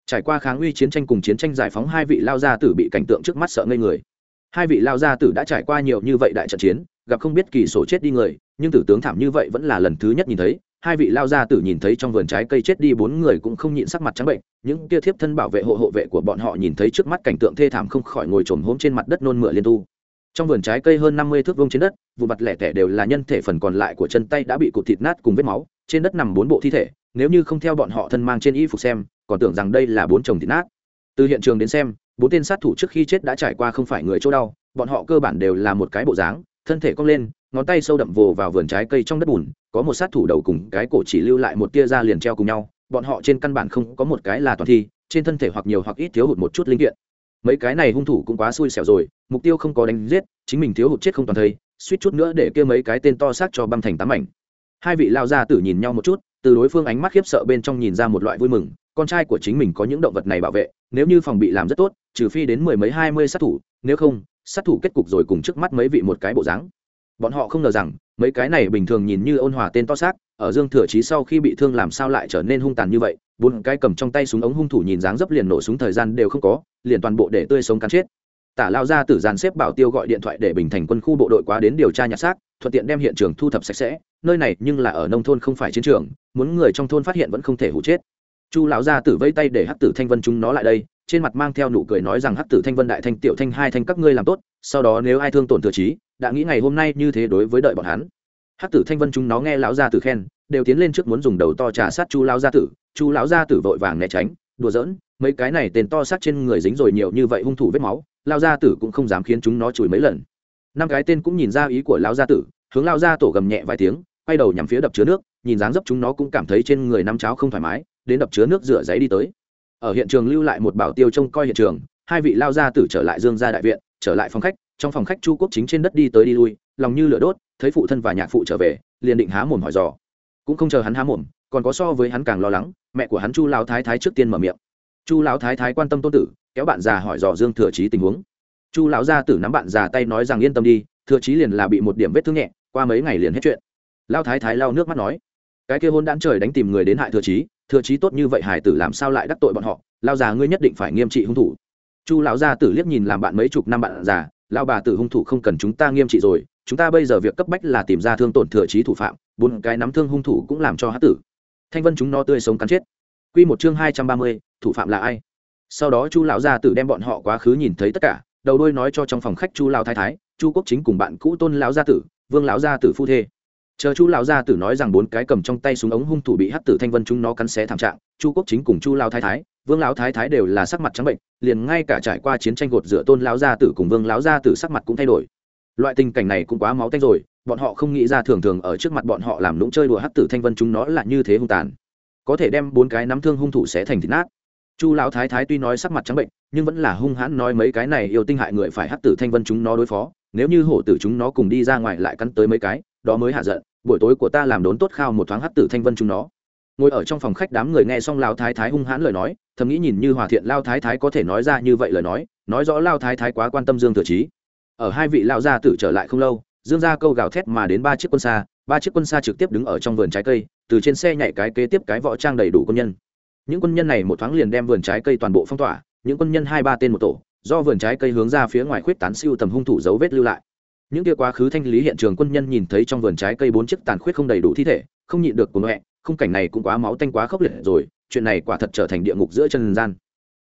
Trải qua kháng uy chiến tranh cùng chiến tranh giải phóng, hai vị lao gia tử bị cảnh tượng trước mắt sợ ngây người. Hai vị lao gia tử đã trải qua nhiều như vậy đại trận chiến, gặp không biết kỳ số chết đi người, nhưng tử tướng thảm như vậy vẫn là lần thứ nhất nhìn thấy. Hai vị lao gia tử nhìn thấy trong vườn trái cây chết đi bốn người cũng không nhịn sắc mặt trắng bệnh, những kia thiếp thân bảo vệ hộ hộ vệ của bọn họ nhìn thấy trước mắt cảnh tượng thê thảm không khỏi ngồi trồm hôm trên mặt đất nôn mửa liên tu trong vườn trái cây hơn năm mươi thước vông trên đất vụ mặt lẻ tẻ đều là nhân thể phần còn lại của chân tay đã bị cụt thịt nát cùng vết máu, trên đất nằm bốn bộ thi thể, nếu như không theo bọn họ thân mang trên y phục xem, còn tưởng rằng đây là bốn chồng thịt nát. Từ hiện trường đến xem, bốn tên sát thủ trước khi chết đã trải qua không phải người chỗ đau, bọn họ cơ bản đều là một cái bộ dáng, thân thể cong lên, ngón tay sâu đậm vồ vào vườn trái cây trong đất bùn, có một sát thủ đầu cùng cái cổ chỉ lưu lại một tia da liền treo cùng nhau, bọn họ trên căn bản không có một cái là toàn thi, trên thân thể hoặc nhiều hoặc ít thiếu hụt một chút linh kiện mấy cái này hung thủ cũng quá xui xẻo rồi, mục tiêu không có đánh giết, chính mình thiếu hụt chết không toàn thây, suýt chút nữa để kêu mấy cái tên to xác cho băm thành tám ảnh hai vị lao gia tử nhìn nhau một chút, từ đối phương ánh mắt khiếp sợ bên trong nhìn ra một loại vui mừng, con trai của chính mình có những động vật này bảo vệ, nếu như phòng bị làm rất tốt, trừ phi đến mười mấy hai mươi sát thủ, nếu không, sát thủ kết cục rồi cùng trước mắt mấy vị một cái bộ dáng. Bọn họ không ngờ rằng, mấy cái này bình thường nhìn như ôn hòa tên to xác, ở dương thừa chí sau khi bị thương làm sao lại trở nên hung tàn như vậy bốn cái cầm trong tay súng ống hung thủ nhìn dáng dấp liền nổ súng thời gian đều không có, liền toàn bộ để tươi sống cắn chết. Tả lao ra tử giàn xếp bảo tiêu gọi điện thoại để bình thành quân khu bộ đội quá đến điều tra nhặt xác, thuận tiện đem hiện trường thu thập sạch sẽ, nơi này nhưng là ở nông thôn không phải chiến trường, muốn người trong thôn phát hiện vẫn không thể hụ chết. Chu lão gia tử vây tay để hắc tử thanh vân chúng nó lại đây, trên mặt mang theo nụ cười nói rằng hắc tử thanh vân đại thanh, tiểu thanh, hai thanh các ngươi làm tốt, sau đó nếu ai thương tổn thừa trí đã nghĩ ngày hôm nay như thế đối với đợi bọn hắn. Hắc tử thanh vân chúng nó nghe lão gia tử khen đều tiến lên trước muốn dùng đầu to trà sát chu lão gia tử. Chu lão gia tử vội vàng né tránh, đùa giỡn, mấy cái này tên to sát trên người dính rồi nhiều như vậy hung thủ vết máu lao gia tử cũng không dám khiến chúng nó chùi mấy lần. Năm cái tên cũng nhìn ra ý của lão gia tử, hướng lao gia tổ gầm nhẹ vài tiếng, quay đầu nhằm phía đập chứa nước, nhìn dáng dấp chúng nó cũng cảm thấy trên người năm cháo không thoải mái, đến đập chứa nước rửa giấy đi tới. Ở hiện trường lưu lại một bảo tiêu trông coi hiện trường, hai vị lao gia tử trở lại dương gia đại viện, trở lại phòng khách, trong phòng khách chu quốc chính trên đất đi tới đi lui, lòng như lửa đốt, thấy phụ thân và nhạc phụ trở về, liền định há mồm hỏi dò cũng không chờ hắn há mồm, còn có so với hắn càng lo lắng, mẹ của hắn chu lao thái thái trước tiên mở miệng. Chu lão thái thái quan tâm tôn tử, kéo bạn già hỏi dò dương thừa trí tình huống. Chu lão gia tử nắm bạn già tay nói rằng yên tâm đi, thừa trí liền là bị một điểm vết thương nhẹ, qua mấy ngày liền hết chuyện. Lao thái thái lau nước mắt nói, cái kia hôn đãn trời đánh tìm người đến hại thừa trí thừa trí tốt như vậy hải tử làm sao lại đắc tội bọn họ lao già ngươi nhất định phải nghiêm trị hung thủ. Chu lão gia tử liếc nhìn làm bạn mấy chục năm bạn già lao bà tử hung thủ không cần chúng ta nghiêm trị rồi chúng ta bây giờ việc cấp bách là tìm ra thương tổn thừa trí thủ phạm bốn cái nắm thương hung thủ cũng làm cho hát tử thanh vân chúng nó tươi sống cắn chết Quy một chương hai trăm ba mươi, thủ phạm là ai? Sau đó Chu lão gia tử đem bọn họ quá khứ nhìn thấy tất cả, đầu đôi nói cho trong phòng khách Chu lão thái thái, Chu Quốc chính cùng bạn cũ Tôn lão gia tử, Vương lão gia tử phu thê. Chờ Chu lão gia tử nói rằng bốn cái cầm trong tay súng ống hung thủ bị hắc tử thanh vân chúng nó cắn xé thảm trạng, Chu Quốc chính cùng Chu lão thái thái, Vương lão thái thái đều là sắc mặt trắng bệnh, liền ngay cả trải qua chiến tranh gột rửa Tôn lão gia tử cùng Vương lão gia tử sắc mặt cũng thay đổi. Loại tình cảnh này cũng quá máu tanh rồi, bọn họ không nghĩ ra thường thường ở trước mặt bọn họ làm lũng chơi đùa hắc tử thanh vân chúng nó là như thế hung tàn. Có thể đem bốn cái nắm thương hung thủ sẽ thành thịt nát. Chu lão thái thái tuy nói sắc mặt trắng bệnh nhưng vẫn là hung hãn nói mấy cái này yêu tinh hại người phải hắc tử thanh vân chúng nó đối phó nếu như hổ tử chúng nó cùng đi ra ngoài lại cắn tới mấy cái đó mới hạ giận buổi tối của ta làm đốn tốt khao một thoáng hắc tử thanh vân chúng nó. Ngồi ở trong phòng khách đám người nghe xong lao thái thái hung hãn lời nói thầm nghĩ nhìn như hòa thiện lao thái thái có thể nói ra như vậy lời nói nói rõ lao thái thái quá quan tâm dương thừa trí ở hai vị lão gia tử trở lại không lâu, dương ra câu gào thét mà đến ba chiếc quân xa, ba chiếc quân xa trực tiếp đứng ở trong vườn trái cây, từ trên xe nhảy cái kế tiếp cái võ trang đầy đủ quân nhân. Những quân nhân này một thoáng liền đem vườn trái cây toàn bộ phong tỏa, những quân nhân hai ba tên một tổ, do vườn trái cây hướng ra phía ngoài khuyết tán siêu tầm hung thủ dấu vết lưu lại. Những kia quá khứ thanh lý hiện trường quân nhân nhìn thấy trong vườn trái cây bốn chiếc tàn khuyết không đầy đủ thi thể, không nhịn được của mẹ khung cảnh này cũng quá máu tanh quá khốc liệt rồi, chuyện này quả thật trở thành địa ngục giữa chân gian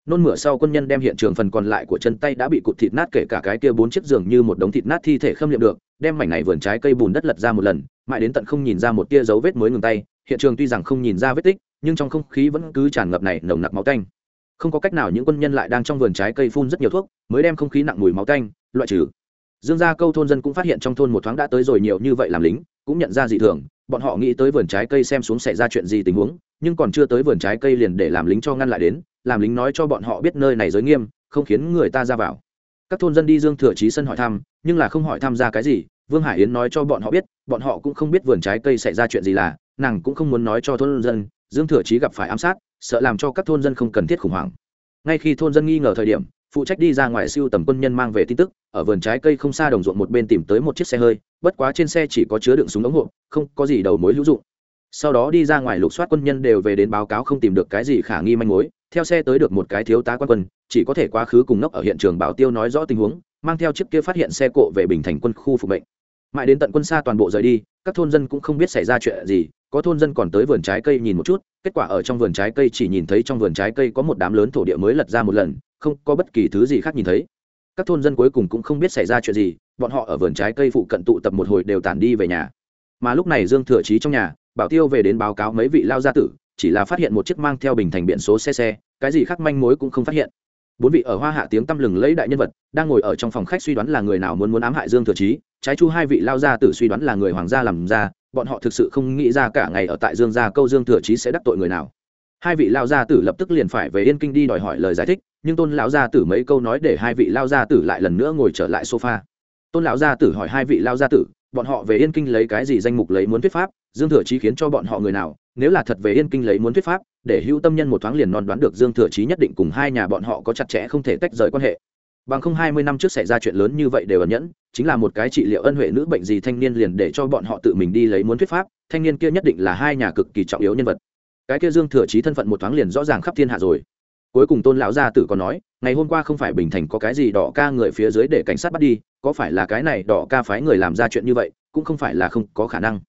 nôn mửa sau quân nhân đem hiện trường phần còn lại của chân tay đã bị cụt thịt nát kể cả cái kia bốn chiếc giường như một đống thịt nát thi thể khâm liệm được, đem mảnh này vườn trái cây bùn đất lật ra một lần, mãi đến tận không nhìn ra một tia dấu vết mới ngừng tay, hiện trường tuy rằng không nhìn ra vết tích, nhưng trong không khí vẫn cứ tràn ngập này nồng nặc máu tanh. Không có cách nào những quân nhân lại đang trong vườn trái cây phun rất nhiều thuốc, mới đem không khí nặng mùi máu tanh, loại trừ. Dương gia câu thôn dân cũng phát hiện trong thôn một thoáng đã tới rồi nhiều như vậy làm lính, cũng nhận ra dị thường, bọn họ nghĩ tới vườn trái cây xem xuống xảy ra chuyện gì tình huống nhưng còn chưa tới vườn trái cây liền để làm lính cho ngăn lại đến, làm lính nói cho bọn họ biết nơi này giới nghiêm, không khiến người ta ra vào. Các thôn dân đi dương thừa Chí sân hỏi thăm, nhưng là không hỏi tham gia cái gì, vương hải yến nói cho bọn họ biết, bọn họ cũng không biết vườn trái cây xảy ra chuyện gì là, nàng cũng không muốn nói cho thôn dân, dương thừa Chí gặp phải ám sát, sợ làm cho các thôn dân không cần thiết khủng hoảng. Ngay khi thôn dân nghi ngờ thời điểm, phụ trách đi ra ngoài siêu tầm quân nhân mang về tin tức, ở vườn trái cây không xa đồng ruộng một bên tìm tới một chiếc xe hơi, bất quá trên xe chỉ có chứa đựng súng ống hộp không có gì đầu mối hữu dụng sau đó đi ra ngoài lục soát quân nhân đều về đến báo cáo không tìm được cái gì khả nghi manh mối, theo xe tới được một cái thiếu tá quan quân, chỉ có thể quá khứ cùng nóc ở hiện trường bảo tiêu nói rõ tình huống, mang theo chiếc kia phát hiện xe cộ về bình thành quân khu phục mệnh. Mãi đến tận quân xa toàn bộ rời đi, các thôn dân cũng không biết xảy ra chuyện gì, có thôn dân còn tới vườn trái cây nhìn một chút, kết quả ở trong vườn trái cây chỉ nhìn thấy trong vườn trái cây có một đám lớn thổ địa mới lật ra một lần, không có bất kỳ thứ gì khác nhìn thấy. Các thôn dân cuối cùng cũng không biết xảy ra chuyện gì, bọn họ ở vườn trái cây phụ cận tụ tập một hồi đều tản đi về nhà. Mà lúc này dương thừa trí trong nhà bảo tiêu về đến báo cáo mấy vị lao gia tử, chỉ là phát hiện một chiếc mang theo bình thành biển số xe xe, cái gì khác manh mối cũng không phát hiện. Bốn vị ở hoa hạ tiếng tăm lừng lấy đại nhân vật, đang ngồi ở trong phòng khách suy đoán là người nào muốn muốn ám hại dương thừa trí trái chu hai vị lao gia tử suy đoán là người hoàng gia làm ra, bọn họ thực sự không nghĩ ra cả ngày ở tại dương gia câu dương thừa trí sẽ đắc tội người nào. Hai vị lao gia tử lập tức liền phải về yên kinh đi đòi hỏi lời giải thích, nhưng tôn lão gia tử mấy câu nói để hai vị lao gia tử lại lần nữa ngồi trở lại sofa. Tôn lão gia tử hỏi hai vị lao gia tử, bọn họ về yên kinh lấy cái gì danh mục lấy muốn thuyết pháp dương thừa chí khiến cho bọn họ người nào, nếu là thật về yên kinh lấy muốn thuyết pháp, để hữu tâm nhân một thoáng liền non đoán được dương thừa chí nhất định cùng hai nhà bọn họ có chặt chẽ không thể tách rời quan hệ. Bằng không hai mươi năm trước xảy ra chuyện lớn như vậy đều ẩn nhẫn, chính là một cái trị liệu ân huệ nữ bệnh gì thanh niên liền để cho bọn họ tự mình đi lấy muốn thuyết pháp, thanh niên kia nhất định là hai nhà cực kỳ trọng yếu nhân vật. Cái kia dương thừa chí thân phận một thoáng liền rõ ràng khắp thiên hạ rồi. Cuối cùng tôn lão gia tử còn nói, ngày hôm qua không phải bình thành có cái gì đỏ ca người phía dưới để cảnh sát bắt đi, có phải là cái này đỏ ca phái người làm ra chuyện như vậy, cũng không phải là không có khả năng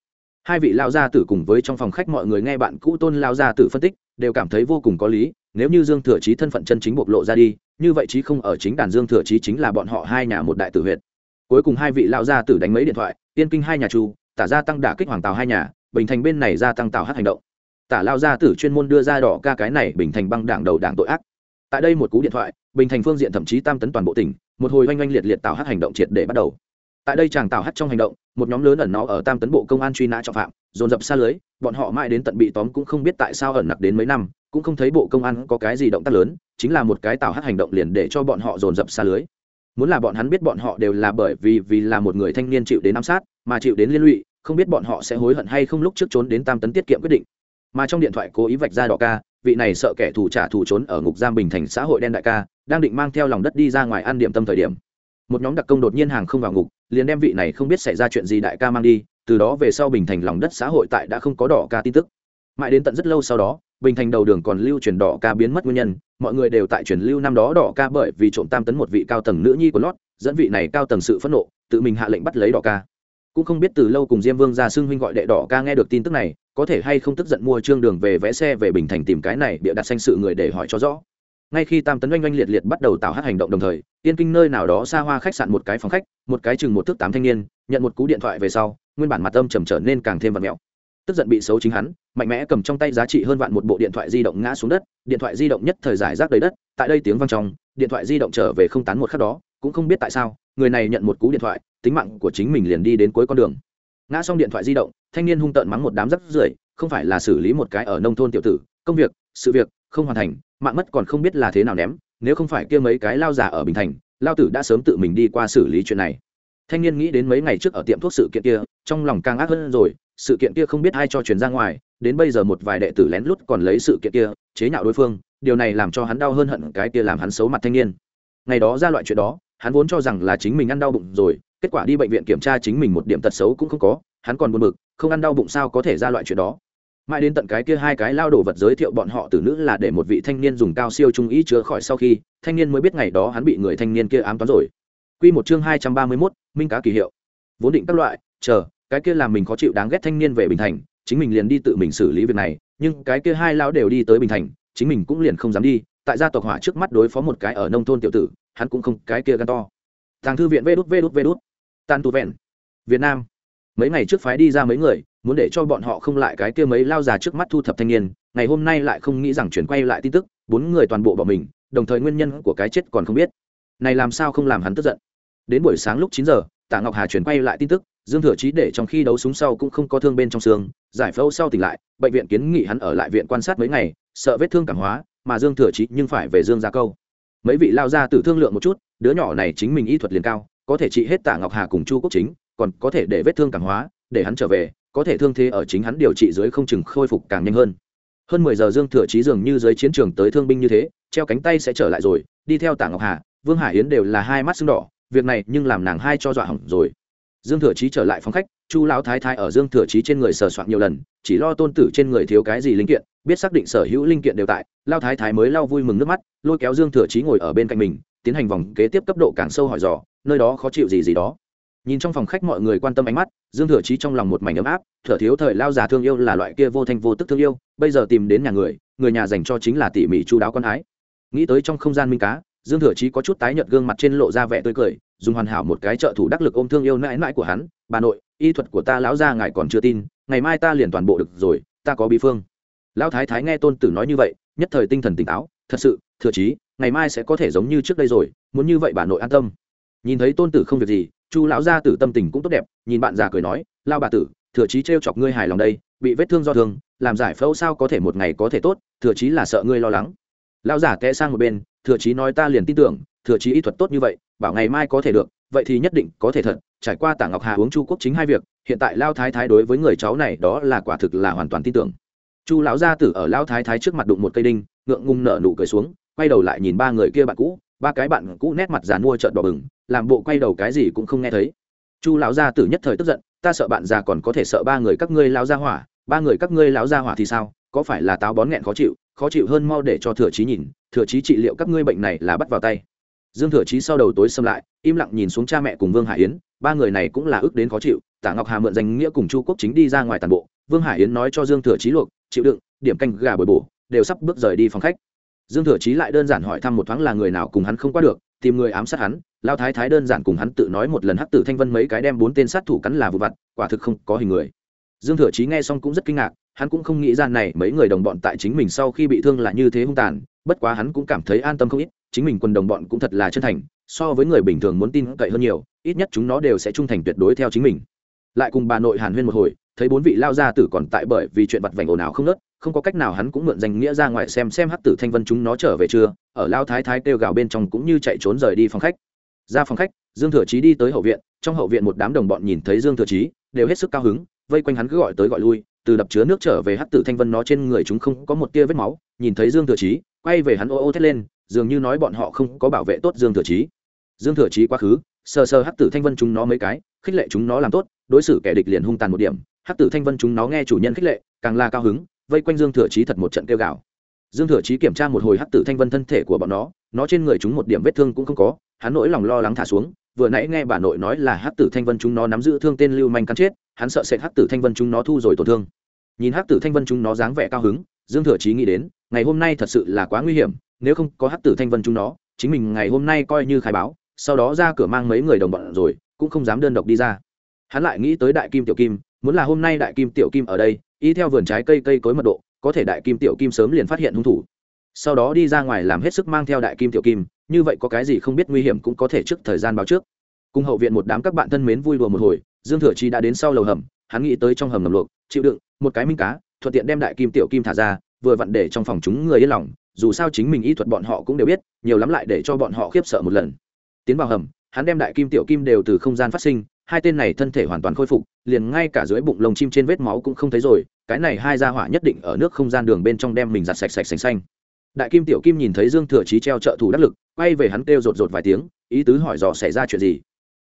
hai vị lao gia tử cùng với trong phòng khách mọi người nghe bạn cũ tôn lao gia tử phân tích, đều cảm thấy vô cùng có lý, nếu như dương thừa chí thân phận chân chính bộc lộ ra đi, như vậy chí không ở chính đàn dương thừa chí chính là bọn họ hai nhà một đại tử huyệt. Cuối cùng hai vị lao gia tử đánh mấy điện thoại, tiên kinh hai nhà chu, tả gia tăng đả kích hoàng tàu hai nhà, bình thành bên này gia tăng tàu hát hành động. Tả lao gia tử chuyên môn đưa ra đỏ ca cái này bình thành băng đảng đầu đảng tội ác. Tại đây một cú điện thoại, bình thành phương diện thậm chí tam tấn toàn bộ tỉnh, một hồi oanh oanh liệt liệt tạo hát hành động triệt để bắt đầu tại đây chàng tạo hắt trong hành động, một nhóm lớn ẩn nó ở tam tấn bộ công an truy nã trọng phạm, dồn dập xa lưới, bọn họ mãi đến tận bị tóm cũng không biết tại sao ẩn nặc đến mấy năm, cũng không thấy bộ công an có cái gì động tác lớn, chính là một cái tạo hắt hành động liền để cho bọn họ dồn dập xa lưới. Muốn là bọn hắn biết bọn họ đều là bởi vì vì là một người thanh niên chịu đến ám sát, mà chịu đến liên lụy, không biết bọn họ sẽ hối hận hay không lúc trước trốn đến tam tấn tiết kiệm quyết định. Mà trong điện thoại cố ý vạch ra đỏ ca, vị này sợ kẻ thù trả thù trốn ở ngục giam bình thành xã hội đen đại ca, đang định mang theo lòng đất đi ra ngoài ăn điểm tâm thời điểm. Một nhóm đặc công đột nhiên hàng không vào ngục liền đem vị này không biết xảy ra chuyện gì đại ca mang đi, từ đó về sau bình thành lòng đất xã hội tại đã không có đỏ ca tin tức. Mãi đến tận rất lâu sau đó, bình thành đầu đường còn lưu truyền đỏ ca biến mất nguyên nhân, mọi người đều tại truyền lưu năm đó đỏ ca bởi vì trộm tam tấn một vị cao tầng nữ nhi của lót, dẫn vị này cao tầng sự phẫn nộ, tự mình hạ lệnh bắt lấy đỏ ca. Cũng không biết từ lâu cùng diêm vương ra xưng huynh gọi đệ đỏ ca nghe được tin tức này, có thể hay không tức giận mua trương đường về vẽ xe về bình thành tìm cái này bịa đặt xanh sự người để hỏi cho rõ ngay khi tam tấn oanh oanh liệt liệt bắt đầu tạo hát hành động đồng thời, tiên kinh nơi nào đó xa hoa khách sạn một cái phòng khách, một cái chừng một thước tám thanh niên, nhận một cú điện thoại về sau, nguyên bản mặt âm trầm trở nên càng thêm vật mẹo. Tức giận bị xấu chính hắn, mạnh mẽ cầm trong tay giá trị hơn vạn một bộ điện thoại di động ngã xuống đất, điện thoại di động nhất thời giải rác đầy đất, tại đây tiếng vang trong, điện thoại di động trở về không tán một khắc đó, cũng không biết tại sao, người này nhận một cú điện thoại, tính mạng của chính mình liền đi đến cuối con đường. Ngã xong điện thoại di động, thanh niên hung tợn mắng một đám rắc rưởi, không phải là xử lý một cái ở nông thôn tiểu tử, công việc, sự việc không hoàn thành, mạng mất còn không biết là thế nào ném, nếu không phải kia mấy cái lao giả ở bình thành, lao tử đã sớm tự mình đi qua xử lý chuyện này. Thanh niên nghĩ đến mấy ngày trước ở tiệm thuốc sự kiện kia, trong lòng càng ác hơn rồi, sự kiện kia không biết ai cho truyền ra ngoài, đến bây giờ một vài đệ tử lén lút còn lấy sự kiện kia, chế nhạo đối phương, điều này làm cho hắn đau hơn hận cái kia làm hắn xấu mặt thanh niên. Ngày đó ra loại chuyện đó, hắn vốn cho rằng là chính mình ăn đau bụng rồi, kết quả đi bệnh viện kiểm tra chính mình một điểm tật xấu cũng không có, hắn còn buồn bực, không ăn đau bụng sao có thể ra loại chuyện đó mãi đến tận cái kia hai cái lao đổ vật giới thiệu bọn họ từ nữ là để một vị thanh niên dùng cao siêu trung ý chữa khỏi sau khi thanh niên mới biết ngày đó hắn bị người thanh niên kia ám toán rồi Quy một chương hai trăm ba mươi 231, minh cá kỳ hiệu. Vốn định các loại, chờ, cái kia làm mình khó chịu đáng ghét thanh niên về Bình Thành, chính mình liền đi tự mình xử lý việc này, nhưng cái kia hai lão đều đi tới Bình Thành, chính mình cũng liền không dám đi, tại gia tộc hỏa trước mắt đối phó một cái ở nông thôn tiểu tử, hắn cũng không cái kia gan to. Tàng thư viện Vê đút Vê đút Vê đút. tan tù vẹn. Việt Nam. Mấy ngày trước phái đi ra mấy người, muốn để cho bọn họ không lại cái kia mấy lao già trước mắt thu thập thanh niên, ngày hôm nay lại không nghĩ rằng chuyển quay lại tin tức, bốn người toàn bộ bỏ mình, đồng thời nguyên nhân của cái chết còn không biết. Này làm sao không làm hắn tức giận đến buổi sáng lúc chín giờ tạ ngọc hà chuyển quay lại tin tức dương thừa chí để trong khi đấu súng sau cũng không có thương bên trong xương giải phẫu sau tỉnh lại bệnh viện kiến nghị hắn ở lại viện quan sát mấy ngày sợ vết thương cảm hóa mà dương thừa chí nhưng phải về dương gia câu mấy vị lao ra tử thương lượng một chút đứa nhỏ này chính mình y thuật liền cao có thể trị hết tạ ngọc hà cùng chu quốc chính còn có thể để vết thương cảm hóa để hắn trở về có thể thương thế ở chính hắn điều trị dưới không chừng khôi phục càng nhanh hơn. Hơn mười giờ dương thừa chí dường như dưới chiến trường tới thương binh như thế, treo cánh tay sẽ trở lại rồi, đi theo tạ ngọc hà, vương hải yến đều là hai mắt sưng đỏ, việc này nhưng làm nàng hai cho dọa hỏng rồi. Dương thừa chí trở lại phòng khách, chu lão thái thái ở dương thừa chí trên người sờ soạn nhiều lần, chỉ lo tôn tử trên người thiếu cái gì linh kiện, biết xác định sở hữu linh kiện đều tại lao thái thái mới lau vui mừng nước mắt, lôi kéo dương thừa chí ngồi ở bên cạnh mình, tiến hành vòng kế tiếp cấp độ càng sâu hỏi dò, nơi đó khó chịu gì gì đó nhìn trong phòng khách mọi người quan tâm ánh mắt, dương thừa chí trong lòng một mảnh ấm áp, thở thiếu thời lao già thương yêu là loại kia vô thanh vô tức thương yêu, bây giờ tìm đến nhà người người nhà dành cho chính là tỉ mỉ chu đáo con ái nghĩ tới trong không gian minh cá, dương thừa chí có chút tái nhợt gương mặt trên lộ ra vẻ tươi cười, dùng hoàn hảo một cái trợ thủ đắc lực ôm thương yêu mãi mãi của hắn, bà nội, y thuật của ta lão ra ngài còn chưa tin, ngày mai ta liền toàn bộ được rồi, ta có bí phương. Lão thái thái nghe tôn tử nói như vậy, nhất thời tinh thần tỉnh táo, thật sự, thừa chí, ngày mai sẽ có thể giống như trước đây rồi, muốn như vậy bà nội an tâm nhìn thấy tôn tử không việc gì, chu lão gia tử tâm tình cũng tốt đẹp, nhìn bạn già cười nói, lao bà tử, thừa trí trêu chọc ngươi hài lòng đây, bị vết thương do thương, làm giải phẫu sao có thể một ngày có thể tốt, thừa trí là sợ ngươi lo lắng. Lão giả té sang một bên, thừa trí nói ta liền tin tưởng, thừa trí y thuật tốt như vậy, bảo ngày mai có thể được, vậy thì nhất định có thể thật, trải qua tả ngọc hà uống chu quốc chính hai việc, hiện tại lao thái thái đối với người cháu này đó là quả thực là hoàn toàn tin tưởng. Chu lão gia tử ở lao thái thái trước mặt đụng một cây đinh, ngượng ngùng nở nụ cười xuống, quay đầu lại nhìn ba người kia bạn cũ ba cái bạn cũ nét mặt giàn mua trợn đỏ bừng, làm bộ quay đầu cái gì cũng không nghe thấy. Chu lão gia tử nhất thời tức giận, ta sợ bạn già còn có thể sợ ba người các ngươi lão gia hỏa, ba người các ngươi lão gia hỏa thì sao? Có phải là táo bón nghẹn khó chịu khó chịu hơn mau để cho thừa trí nhìn, thừa trí trị liệu các ngươi bệnh này là bắt vào tay. Dương thừa trí sau đầu tối xâm lại, im lặng nhìn xuống cha mẹ cùng vương hải yến, ba người này cũng là ước đến khó chịu tạ ngọc hà mượn danh nghĩa cùng chu quốc chính đi ra ngoài toàn bộ, vương hải yến nói cho dương thừa trí luộc, chịu đựng, điểm canh gà bồi bổ, đều sắp bước rời đi phòng khách dương thừa Chí lại đơn giản hỏi thăm một thoáng là người nào cùng hắn không qua được, tìm người ám sát hắn, lao thái thái đơn giản cùng hắn tự nói một lần hắc tử thanh vân mấy cái đem bốn tên sát thủ cắn là vụ vặt, quả thực không có hình người. Dương thừa chí nghe xong cũng rất kinh ngạc, hắn cũng không nghĩ ra này mấy người đồng bọn tại chính mình sau khi bị thương là như thế hung tàn, bất quá hắn cũng cảm thấy an tâm không ít, chính mình quân đồng bọn cũng thật là chân thành, so với người bình thường muốn tin cậy hơn nhiều, ít nhất chúng nó đều sẽ trung thành tuyệt đối theo chính mình. Lại cùng bà nội hàn huyên một hồi, thấy bốn vị lao gia tử còn tại bởi vì chuyện vặt vảnh ồn ào không nớt không có cách nào hắn cũng mượn danh nghĩa ra ngoài xem xem hắc tử thanh vân chúng nó trở về chưa, ở lao thái thái kêu gào bên trong cũng như chạy trốn rời đi phòng khách. Ra phòng khách, dương thừa chí đi tới hậu viện, trong hậu viện một đám đồng bọn nhìn thấy dương thừa chí, đều hết sức cao hứng, vây quanh hắn cứ gọi tới gọi lui, từ đập chứa nước trở về hắc tử thanh vân nó trên người chúng không có một tia vết máu, nhìn thấy dương thừa chí, quay về hắn ô ô thét lên, dường như nói bọn họ không có bảo vệ tốt dương thừa chí. Dương thừa chí quá khứ, sờ sờ hắc tử thanh vân chúng nó mấy cái, khích lệ chúng nó làm tốt, đối xử kẻ địch liền hung tàn một điểm. Hắc tử thanh vân chúng nó nghe chủ nhân khích lệ, càng là cao hứng vây quanh dương thừa chí thật một trận kêu gào. Dương thừa chí kiểm tra một hồi hắc tử thanh vân thân thể của bọn nó nó trên người chúng một điểm vết thương cũng không có, hắn nỗi lòng lo lắng thả xuống, vừa nãy nghe bà nội nói là hắc tử thanh vân chúng nó nắm giữ thương tên lưu manh cắn chết, hắn sợ sệt hắc tử thanh vân chúng nó thu rồi tổn thương. Nhìn hắc tử thanh vân chúng nó dáng vẻ cao hứng, dương thừa chí nghĩ đến, ngày hôm nay thật sự là quá nguy hiểm, nếu không có hắc tử thanh vân chúng nó, chính mình ngày hôm nay coi như khai báo, sau đó ra cửa mang mấy người đồng bọn rồi, cũng không dám đơn độc đi ra. Hắn lại nghĩ tới đại kim tiểu kim, muốn là hôm nay đại kim tiểu kim ở đây y theo vườn trái cây cây cối mật độ, có thể đại kim tiểu kim sớm liền phát hiện hung thủ. Sau đó đi ra ngoài làm hết sức mang theo đại kim tiểu kim, như vậy có cái gì không biết nguy hiểm cũng có thể trước thời gian báo trước. Cùng hậu viện một đám các bạn thân mến vui đùa một hồi, dương thừa chi đã đến sau lầu hầm, hắn nghĩ tới trong hầm ngầm luộc, chịu đựng, một cái minh cá, thuận tiện đem đại kim tiểu kim thả ra, vừa vặn để trong phòng chúng người yên lòng, dù sao chính mình y thuật bọn họ cũng đều biết, nhiều lắm lại để cho bọn họ khiếp sợ một lần. Tiến vào hầm, hắn đem đại kim tiểu kim đều từ không gian phát sinh, hai tên này thân thể hoàn toàn khôi phục liền ngay cả dưới bụng lồng chim trên vết máu cũng không thấy rồi, cái này hai gia hỏa nhất định ở nước không gian đường bên trong đem mình giặt sạch sạch sành xanh. Đại kim tiểu kim nhìn thấy dương thừa chí treo trợ thủ đắc lực, quay về hắn kêu rột rột vài tiếng, ý tứ hỏi dò xảy ra chuyện gì.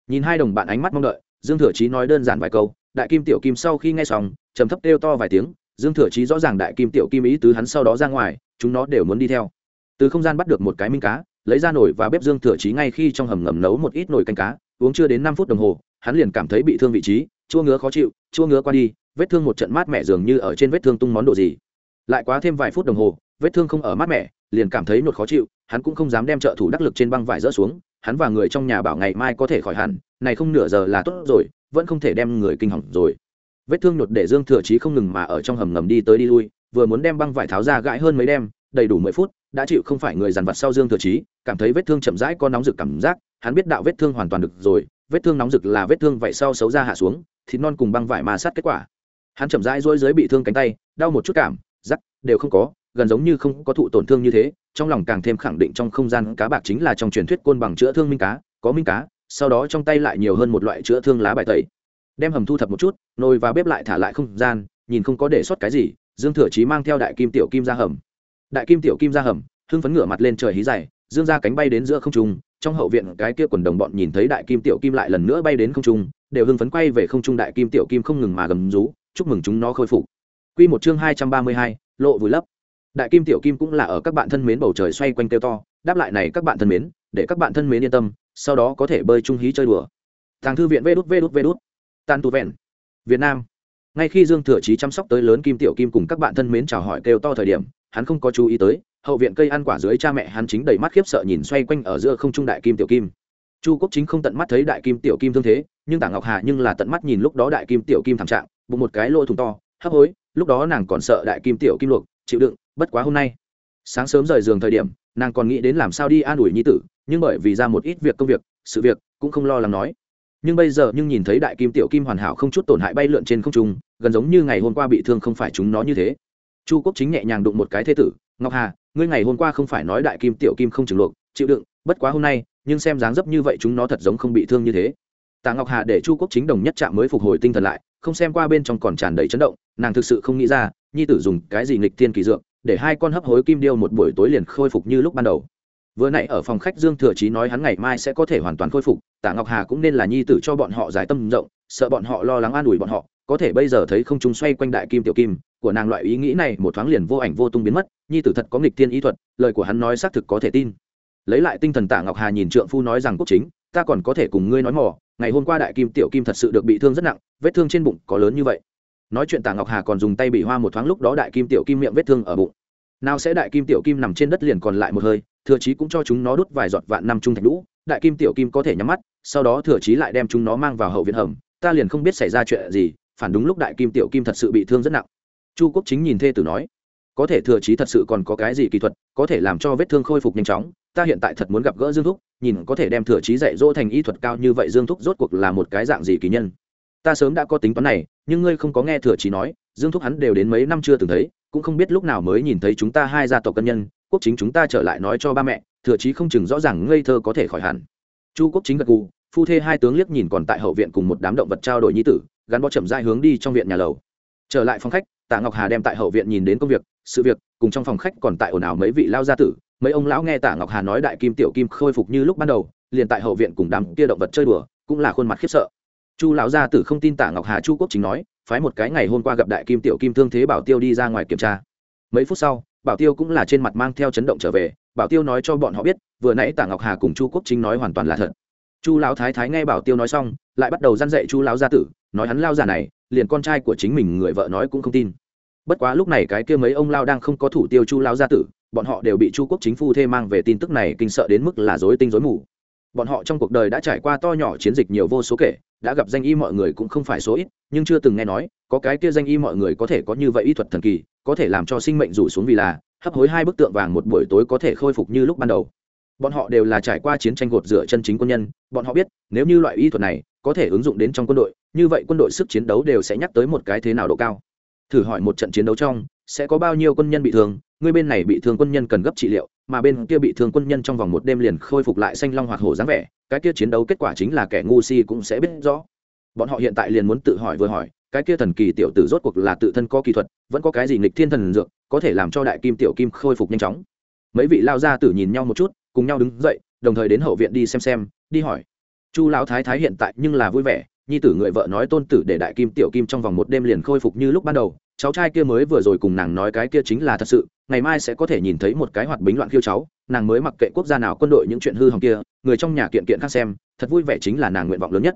Nhìn hai đồng bạn ánh mắt mong đợi, dương thừa chí nói đơn giản vài câu, đại kim tiểu kim sau khi nghe xong, trầm thấp kêu to vài tiếng, dương thừa chí rõ ràng đại kim tiểu kim ý tứ hắn sau đó ra ngoài, chúng nó đều muốn đi theo. Từ không gian bắt được một cái minh cá, lấy ra nồi và bếp dương thừa chí ngay khi trong hầm ngầm nấu một ít nồi canh cá, uống chưa đến năm phút đồng hồ, hắn liền cảm thấy bị thương vị trí chua ngứa khó chịu, chua ngứa qua đi, vết thương một trận mát mẻ dường như ở trên vết thương tung món đồ gì. Lại quá thêm vài phút đồng hồ, vết thương không ở mát mẻ, liền cảm thấy nhột khó chịu, hắn cũng không dám đem trợ thủ đắc lực trên băng vải rỡ xuống, hắn và người trong nhà bảo ngày mai có thể khỏi hẳn, này không nửa giờ là tốt rồi, vẫn không thể đem người kinh hỏng rồi. Vết thương nhột để dương thừa chí không ngừng mà ở trong hầm ngầm đi tới đi lui, vừa muốn đem băng vải tháo ra gãi hơn mấy đêm đầy đủ mười phút, đã chịu không phải người dằn vặt sau dương thừa chí, cảm thấy vết thương chậm rãi có nóng rực cảm giác, hắn biết đạo vết thương hoàn toàn được rồi vết thương nóng rực là vết thương vậy sau xấu ra hạ xuống, thịt non cùng băng vải ma sát kết quả. Hắn chậm rãi rối dưới bị thương cánh tay, đau một chút cảm, rắc, đều không có, gần giống như không có thụ tổn thương như thế, trong lòng càng thêm khẳng định trong không gian cá bạc chính là trong truyền thuyết côn bằng chữa thương minh cá, có minh cá, sau đó trong tay lại nhiều hơn một loại chữa thương lá bài tẩy. Đem hầm thu thập một chút, nồi và bếp lại thả lại không gian, nhìn không có để sót cái gì, dương thừa chí mang theo đại kim tiểu kim ra hầm. Đại kim tiểu kim ra hầm, hưng phấn ngửa mặt lên trời hí dày dương ra cánh bay đến giữa không trung trong hậu viện cái kia quần đồng bọn nhìn thấy đại kim tiểu kim lại lần nữa bay đến không trung đều hưng phấn quay về không trung đại kim tiểu kim không ngừng mà gầm rú chúc mừng chúng nó khôi phục Quy một chương hai trăm ba mươi hai, lộ vùi lấp. Đại kim tiểu kim cũng là ở các bạn thân mến bầu trời xoay quanh kêu to, đáp lại này các bạn thân mến, để các bạn thân mến yên tâm, sau đó có thể bơi trung hí chơi đùa. Tàng thư viện vê đút vê đút vê đút Tàn tu vẹn. Việt Nam. Ngay khi Dương Thừa Chí chăm sóc tới lớn kim tiểu kim cùng các bạn thân mến chào hỏi kêu to thời điểm, hắn không có chú ý tới, hậu viện cây ăn quả dưới cha mẹ hắn chính đầy mắt khiếp sợ nhìn xoay quanh ở giữa không trung đại kim tiểu kim. Chu quốc chính không tận mắt thấy đại kim tiểu kim thương thế, nhưng tả ngọc hà nhưng là tận mắt nhìn lúc đó đại kim tiểu kim thảm trạng, bụng một cái lỗ thùng to, hấp hối, lúc đó nàng còn sợ đại kim tiểu kim luộc, chịu đựng, bất quá hôm nay. Sáng sớm rời giường thời điểm, nàng còn nghĩ đến làm sao đi an ủi nhi tử, nhưng bởi vì ra một ít việc công việc, sự việc cũng không lo lắng nói. Nhưng bây giờ nhưng nhìn thấy đại kim tiểu kim hoàn hảo không chút tổn hại bay lượn trên không trung, gần giống như ngày hôm qua bị thương không phải chúng nó như thế. Chu quốc chính nhẹ nhàng đụng một cái thế tử, ngọc hà ngươi ngày hôm qua không phải nói đại kim tiểu kim không chừng luộc, chịu đựng, bất quá hôm nay, nhưng xem dáng dấp như vậy chúng nó thật giống không bị thương như thế. Tạ ngọc hà để chu quốc chính đồng nhất trạm mới phục hồi tinh thần lại, không xem qua bên trong còn tràn đầy chấn động, nàng thực sự không nghĩ ra, nhi tử dùng cái gì nghịch thiên kỳ dược, để hai con hấp hối kim điêu một buổi tối liền khôi phục như lúc ban đầu. Vừa nãy ở phòng khách dương thừa chí nói hắn ngày mai sẽ có thể hoàn toàn khôi phục tạ ngọc hà cũng nên là nhi tử cho bọn họ giải tâm rộng, sợ bọn họ lo lắng an ủi bọn họ có thể bây giờ thấy không trung xoay quanh đại kim tiểu kim, của nàng loại ý nghĩ này một thoáng liền vô ảnh vô tung biến mất, nhi tử thật có nghịch thiên ý thuật, lời của hắn nói xác thực có thể tin. Lấy lại tinh thần tạ ngọc hà nhìn trượng phu nói rằng quốc chính, ta còn có thể cùng ngươi nói mỏ ngày hôm qua đại kim tiểu kim thật sự được bị thương rất nặng, vết thương trên bụng có lớn như vậy. Nói chuyện tạ ngọc hà còn dùng tay bị hoa một thoáng lúc đó đại kim tiểu kim miệng vết thương ở bụng. Nào sẽ đại kim tiểu kim nằm trên đất liền còn lại một hơi, thừa chí cũng cho chúng nó đút vài giọt vạn năm trung thạch lũ đại kim tiểu kim có thể nhắm mắt, sau đó thừa chí lại đem chúng nó mang vào hậu viện hầm, ta liền không biết xảy ra chuyện gì phản đúng lúc đại kim tiểu kim thật sự bị thương rất nặng. Chu quốc chính nhìn thê tử nói, có thể thừa trí thật sự còn có cái gì kỹ thuật, có thể làm cho vết thương khôi phục nhanh chóng, ta hiện tại thật muốn gặp gỡ dương thúc, nhìn có thể đem thừa trí dạy dỗ thành y thuật cao như vậy dương thúc rốt cuộc là một cái dạng gì kỳ nhân. Ta sớm đã có tính toán này, nhưng ngươi không có nghe thừa trí nói, dương thúc hắn đều đến mấy năm chưa từng thấy, cũng không biết lúc nào mới nhìn thấy chúng ta hai gia tộc cân nhân, quốc chính chúng ta trở lại nói cho ba mẹ, thừa trí không chừng rõ ràng ngây thơ có thể khỏi hẳn. Chu quốc chính gật gù, phu thê hai tướng liếc nhìn còn tại hậu viện cùng một đám động vật trao đổi nhi tử gắn bó chậm dai hướng đi trong viện nhà lầu. Trở lại phòng khách, tạ ngọc hà đem tại hậu viện nhìn đến công việc, sự việc, cùng trong phòng khách còn tại ồn ào mấy vị lao gia tử, mấy ông lão nghe tạ ngọc hà nói đại kim tiểu kim khôi phục như lúc ban đầu, liền tại hậu viện cùng đám kia động vật chơi đùa, cũng là khuôn mặt khiếp sợ. Chu lão gia tử không tin tạ ngọc hà chu quốc chính nói, phái một cái ngày hôm qua gặp đại kim tiểu kim thương thế bảo tiêu đi ra ngoài kiểm tra. Mấy phút sau, bảo tiêu cũng là trên mặt mang theo chấn động trở về, bảo tiêu nói cho bọn họ biết, vừa nãy tạ ngọc hà cùng chu quốc chính nói hoàn toàn là thật. Chu lão thái thái nghe bảo tiêu nói xong, lại bắt đầu dăn dạy chu lão gia tử nói hắn lao già này, liền con trai của chính mình người vợ nói cũng không tin. Bất quá lúc này cái kia mấy ông lao đang không có thủ tiêu chu lao gia tử, bọn họ đều bị chu quốc chính phu thê mang về tin tức này kinh sợ đến mức là dối tinh dối mù. Bọn họ trong cuộc đời đã trải qua to nhỏ chiến dịch nhiều vô số kể, đã gặp danh y mọi người cũng không phải số ít, nhưng chưa từng nghe nói, có cái kia danh y mọi người có thể có như vậy y thuật thần kỳ, có thể làm cho sinh mệnh rủ xuống vì là, hấp hối hai bức tượng vàng một buổi tối có thể khôi phục như lúc ban đầu. Bọn họ đều là trải qua chiến tranh gột rửa chân chính quân nhân, bọn họ biết, nếu như loại y thuật này có thể ứng dụng đến trong quân đội như vậy quân đội sức chiến đấu đều sẽ nhắc tới một cái thế nào độ cao? Thử hỏi một trận chiến đấu trong, sẽ có bao nhiêu quân nhân bị thương? Người bên này bị thương quân nhân cần gấp trị liệu, mà bên kia bị thương quân nhân trong vòng một đêm liền khôi phục lại xanh long hoạt hổ dáng vẻ. Cái kia chiến đấu kết quả chính là kẻ ngu si cũng sẽ biết rõ. Bọn họ hiện tại liền muốn tự hỏi vừa hỏi, cái kia thần kỳ tiểu tử rốt cuộc là tự thân có kỹ thuật, vẫn có cái gì nghịch thiên thần dược, có thể làm cho đại kim tiểu kim khôi phục nhanh chóng. Mấy vị lao gia tử nhìn nhau một chút, cùng nhau đứng dậy, đồng thời đến hậu viện đi xem xem, đi hỏi. Chu lão thái thái hiện tại nhưng là vui vẻ nhi tử người vợ nói tôn tử để đại kim tiểu kim trong vòng một đêm liền khôi phục như lúc ban đầu, cháu trai kia mới vừa rồi cùng nàng nói cái kia chính là thật sự, ngày mai sẽ có thể nhìn thấy một cái hoạt bính loạn khiêu cháu, nàng mới mặc kệ quốc gia nào quân đội những chuyện hư hỏng kia, người trong nhà kiện kiện khác xem, thật vui vẻ chính là nàng nguyện vọng lớn nhất.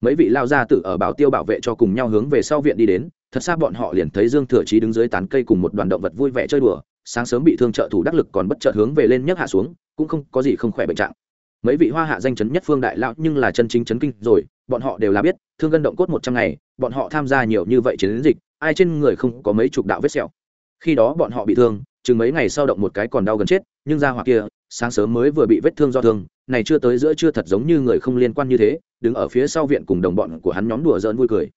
Mấy vị lao gia tử ở bảo tiêu bảo vệ cho cùng nhau hướng về sau viện đi đến, thật xa bọn họ liền thấy dương thừa chí đứng dưới tán cây cùng một đoàn động vật vui vẻ chơi đùa, sáng sớm bị thương trợ thủ đắc lực còn bất chợt hướng về lên nhấc hạ xuống, cũng không có gì không khỏe bệnh trạng. Mấy vị hoa hạ danh chấn nhất phương đại lão nhưng là chân chính chấn kinh rồi bọn họ đều là biết, thương gân động cốt một trăm ngày, bọn họ tham gia nhiều như vậy chiến dịch, ai trên người không có mấy chục đạo vết sẹo. Khi đó bọn họ bị thương, chừng mấy ngày sau động một cái còn đau gần chết, nhưng ra hoặc kia, sáng sớm mới vừa bị vết thương do thương, này chưa tới giữa chưa thật giống như người không liên quan như thế, đứng ở phía sau viện cùng đồng bọn của hắn nhóm đùa giỡn vui cười.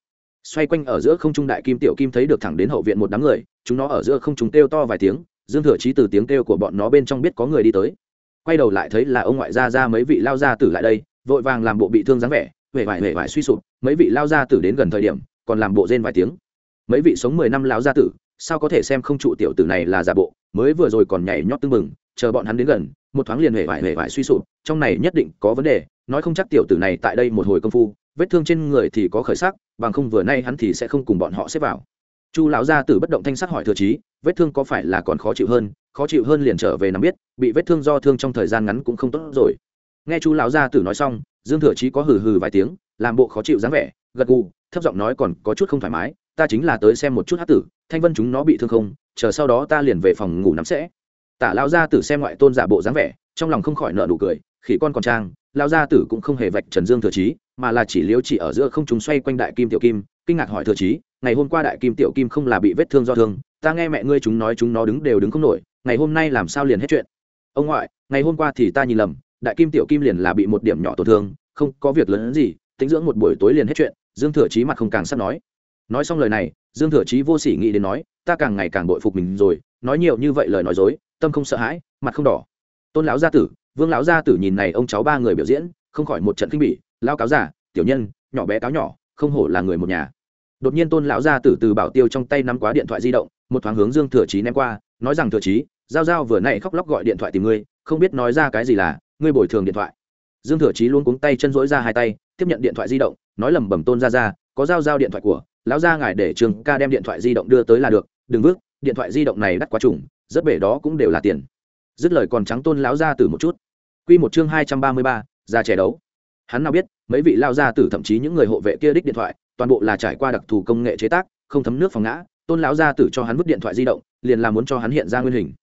Xoay quanh ở giữa không trung đại kim tiểu kim thấy được thẳng đến hậu viện một đám người, chúng nó ở giữa không trung kêu to vài tiếng, dương thừa trí từ tiếng kêu của bọn nó bên trong biết có người đi tới. Quay đầu lại thấy là ông ngoại gia ra mấy vị lao gia tử lại đây, vội vàng làm bộ bị thương dáng vẻ huệ vải huệ vải suy sụp, mấy vị lao gia tử đến gần thời điểm, còn làm bộ rên vài tiếng. Mấy vị sống mười năm lão gia tử, sao có thể xem không trụ tiểu tử này là giả bộ? Mới vừa rồi còn nhảy nhót tưng bừng, chờ bọn hắn đến gần, một thoáng liền huệ vải huệ vải suy sụp, trong này nhất định có vấn đề, nói không chắc tiểu tử này tại đây một hồi công phu, vết thương trên người thì có khởi sắc, bằng không vừa nay hắn thì sẽ không cùng bọn họ xếp vào. Chu lão gia tử bất động thanh sắc hỏi thừa trí, vết thương có phải là còn khó chịu hơn? Khó chịu hơn liền trở về nằm biết, bị vết thương do thương trong thời gian ngắn cũng không tốt rồi. Nghe chu lão gia tử nói xong dương thừa chí có hừ hừ vài tiếng, làm bộ khó chịu dáng vẻ, gật gù, thấp giọng nói còn có chút không thoải mái, ta chính là tới xem một chút hát tử, thanh vân chúng nó bị thương không, chờ sau đó ta liền về phòng ngủ nắm sẽ. Tả lão gia tử xem ngoại tôn giả bộ dáng vẻ, trong lòng không khỏi nợ nụ cười, khỉ con còn trang, lão gia tử cũng không hề vạch trần dương thừa chí, mà là chỉ liếu chỉ ở giữa không chúng xoay quanh đại kim tiểu kim, kinh ngạc hỏi thừa chí, ngày hôm qua đại kim tiểu kim không là bị vết thương do thương, ta nghe mẹ ngươi chúng nói chúng nó đứng đều đứng không nổi, ngày hôm nay làm sao liền hết chuyện? Ông ngoại, ngày hôm qua thì ta nhìn lầm đại kim tiểu kim liền là bị một điểm nhỏ tổn thương, không có việc lớn gì, tính dưỡng một buổi tối liền hết chuyện, dương thừa chí mặt không càng sắp nói. Nói xong lời này, dương thừa chí vô sỉ nghĩ đến nói, ta càng ngày càng bội phục mình rồi, nói nhiều như vậy lời nói dối, tâm không sợ hãi, mặt không đỏ. Tôn lão gia tử, vương lão gia tử nhìn này ông cháu ba người biểu diễn, không khỏi một trận kinh bỉ lao cáo giả tiểu nhân, nhỏ bé cáo nhỏ, không hổ là người một nhà. Đột nhiên tôn lão gia tử từ bảo tiêu trong tay nắm quá điện thoại di động, một thoáng hướng dương thừa chí ném qua, nói rằng, thừa chí, giao giao vừa nãy khóc lóc gọi điện thoại tìm ngươi, không biết nói ra cái gì là ngươi bồi thường điện thoại. Dương thừa chí luôn cuống tay chân rỗi ra hai tay tiếp nhận điện thoại di động nói lầm bầm tôn ra ra có giao giao điện thoại của lão gia ngài để trường ca đem điện thoại di động đưa tới là được đừng vứt, điện thoại di động này đắt quá trùng rất bể đó cũng đều là tiền. Dứt lời còn trắng tôn lão gia tử một chút. Quy một chương hai trăm ba mươi ba ra trẻ đấu. Hắn nào biết mấy vị lao gia tử thậm chí những người hộ vệ kia đích điện thoại toàn bộ là trải qua đặc thù công nghệ chế tác không thấm nước phòng ngã tôn lão gia tử cho hắn vứt điện thoại di động liền là muốn cho hắn hiện ra nguyên hình.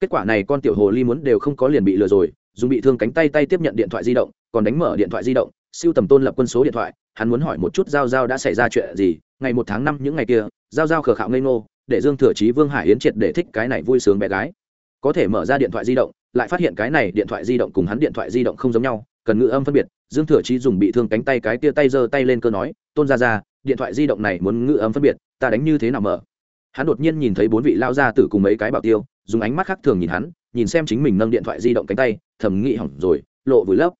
Kết quả này con tiểu hồ ly muốn đều không có liền bị lừa rồi dùng bị thương cánh tay tay tiếp nhận điện thoại di động, còn đánh mở điện thoại di động, siêu tầm tôn lập quân số điện thoại, hắn muốn hỏi một chút giao giao đã xảy ra chuyện gì, ngày một tháng năm những ngày kia, giao giao khờ khạo ngây ngô, để dương thừa chí, vương hải yến triệt để thích cái này vui sướng bé gái. Có thể mở ra điện thoại di động, lại phát hiện cái này điện thoại di động cùng hắn điện thoại di động không giống nhau, cần ngữ âm phân biệt, dương thừa chí dùng bị thương cánh tay cái tia tay giơ tay lên cơ nói, tôn ra ra điện thoại di động này muốn ngữ âm phân biệt, ta đánh như thế nào mở? Hắn đột nhiên nhìn thấy bốn vị lao ra từ cùng mấy cái bảo tiêu, dùng ánh mắt khác thường nhìn hắn nhìn xem chính mình nâng điện thoại di động cánh tay, thầm nghĩ hỏng rồi, lộ vùi lấp.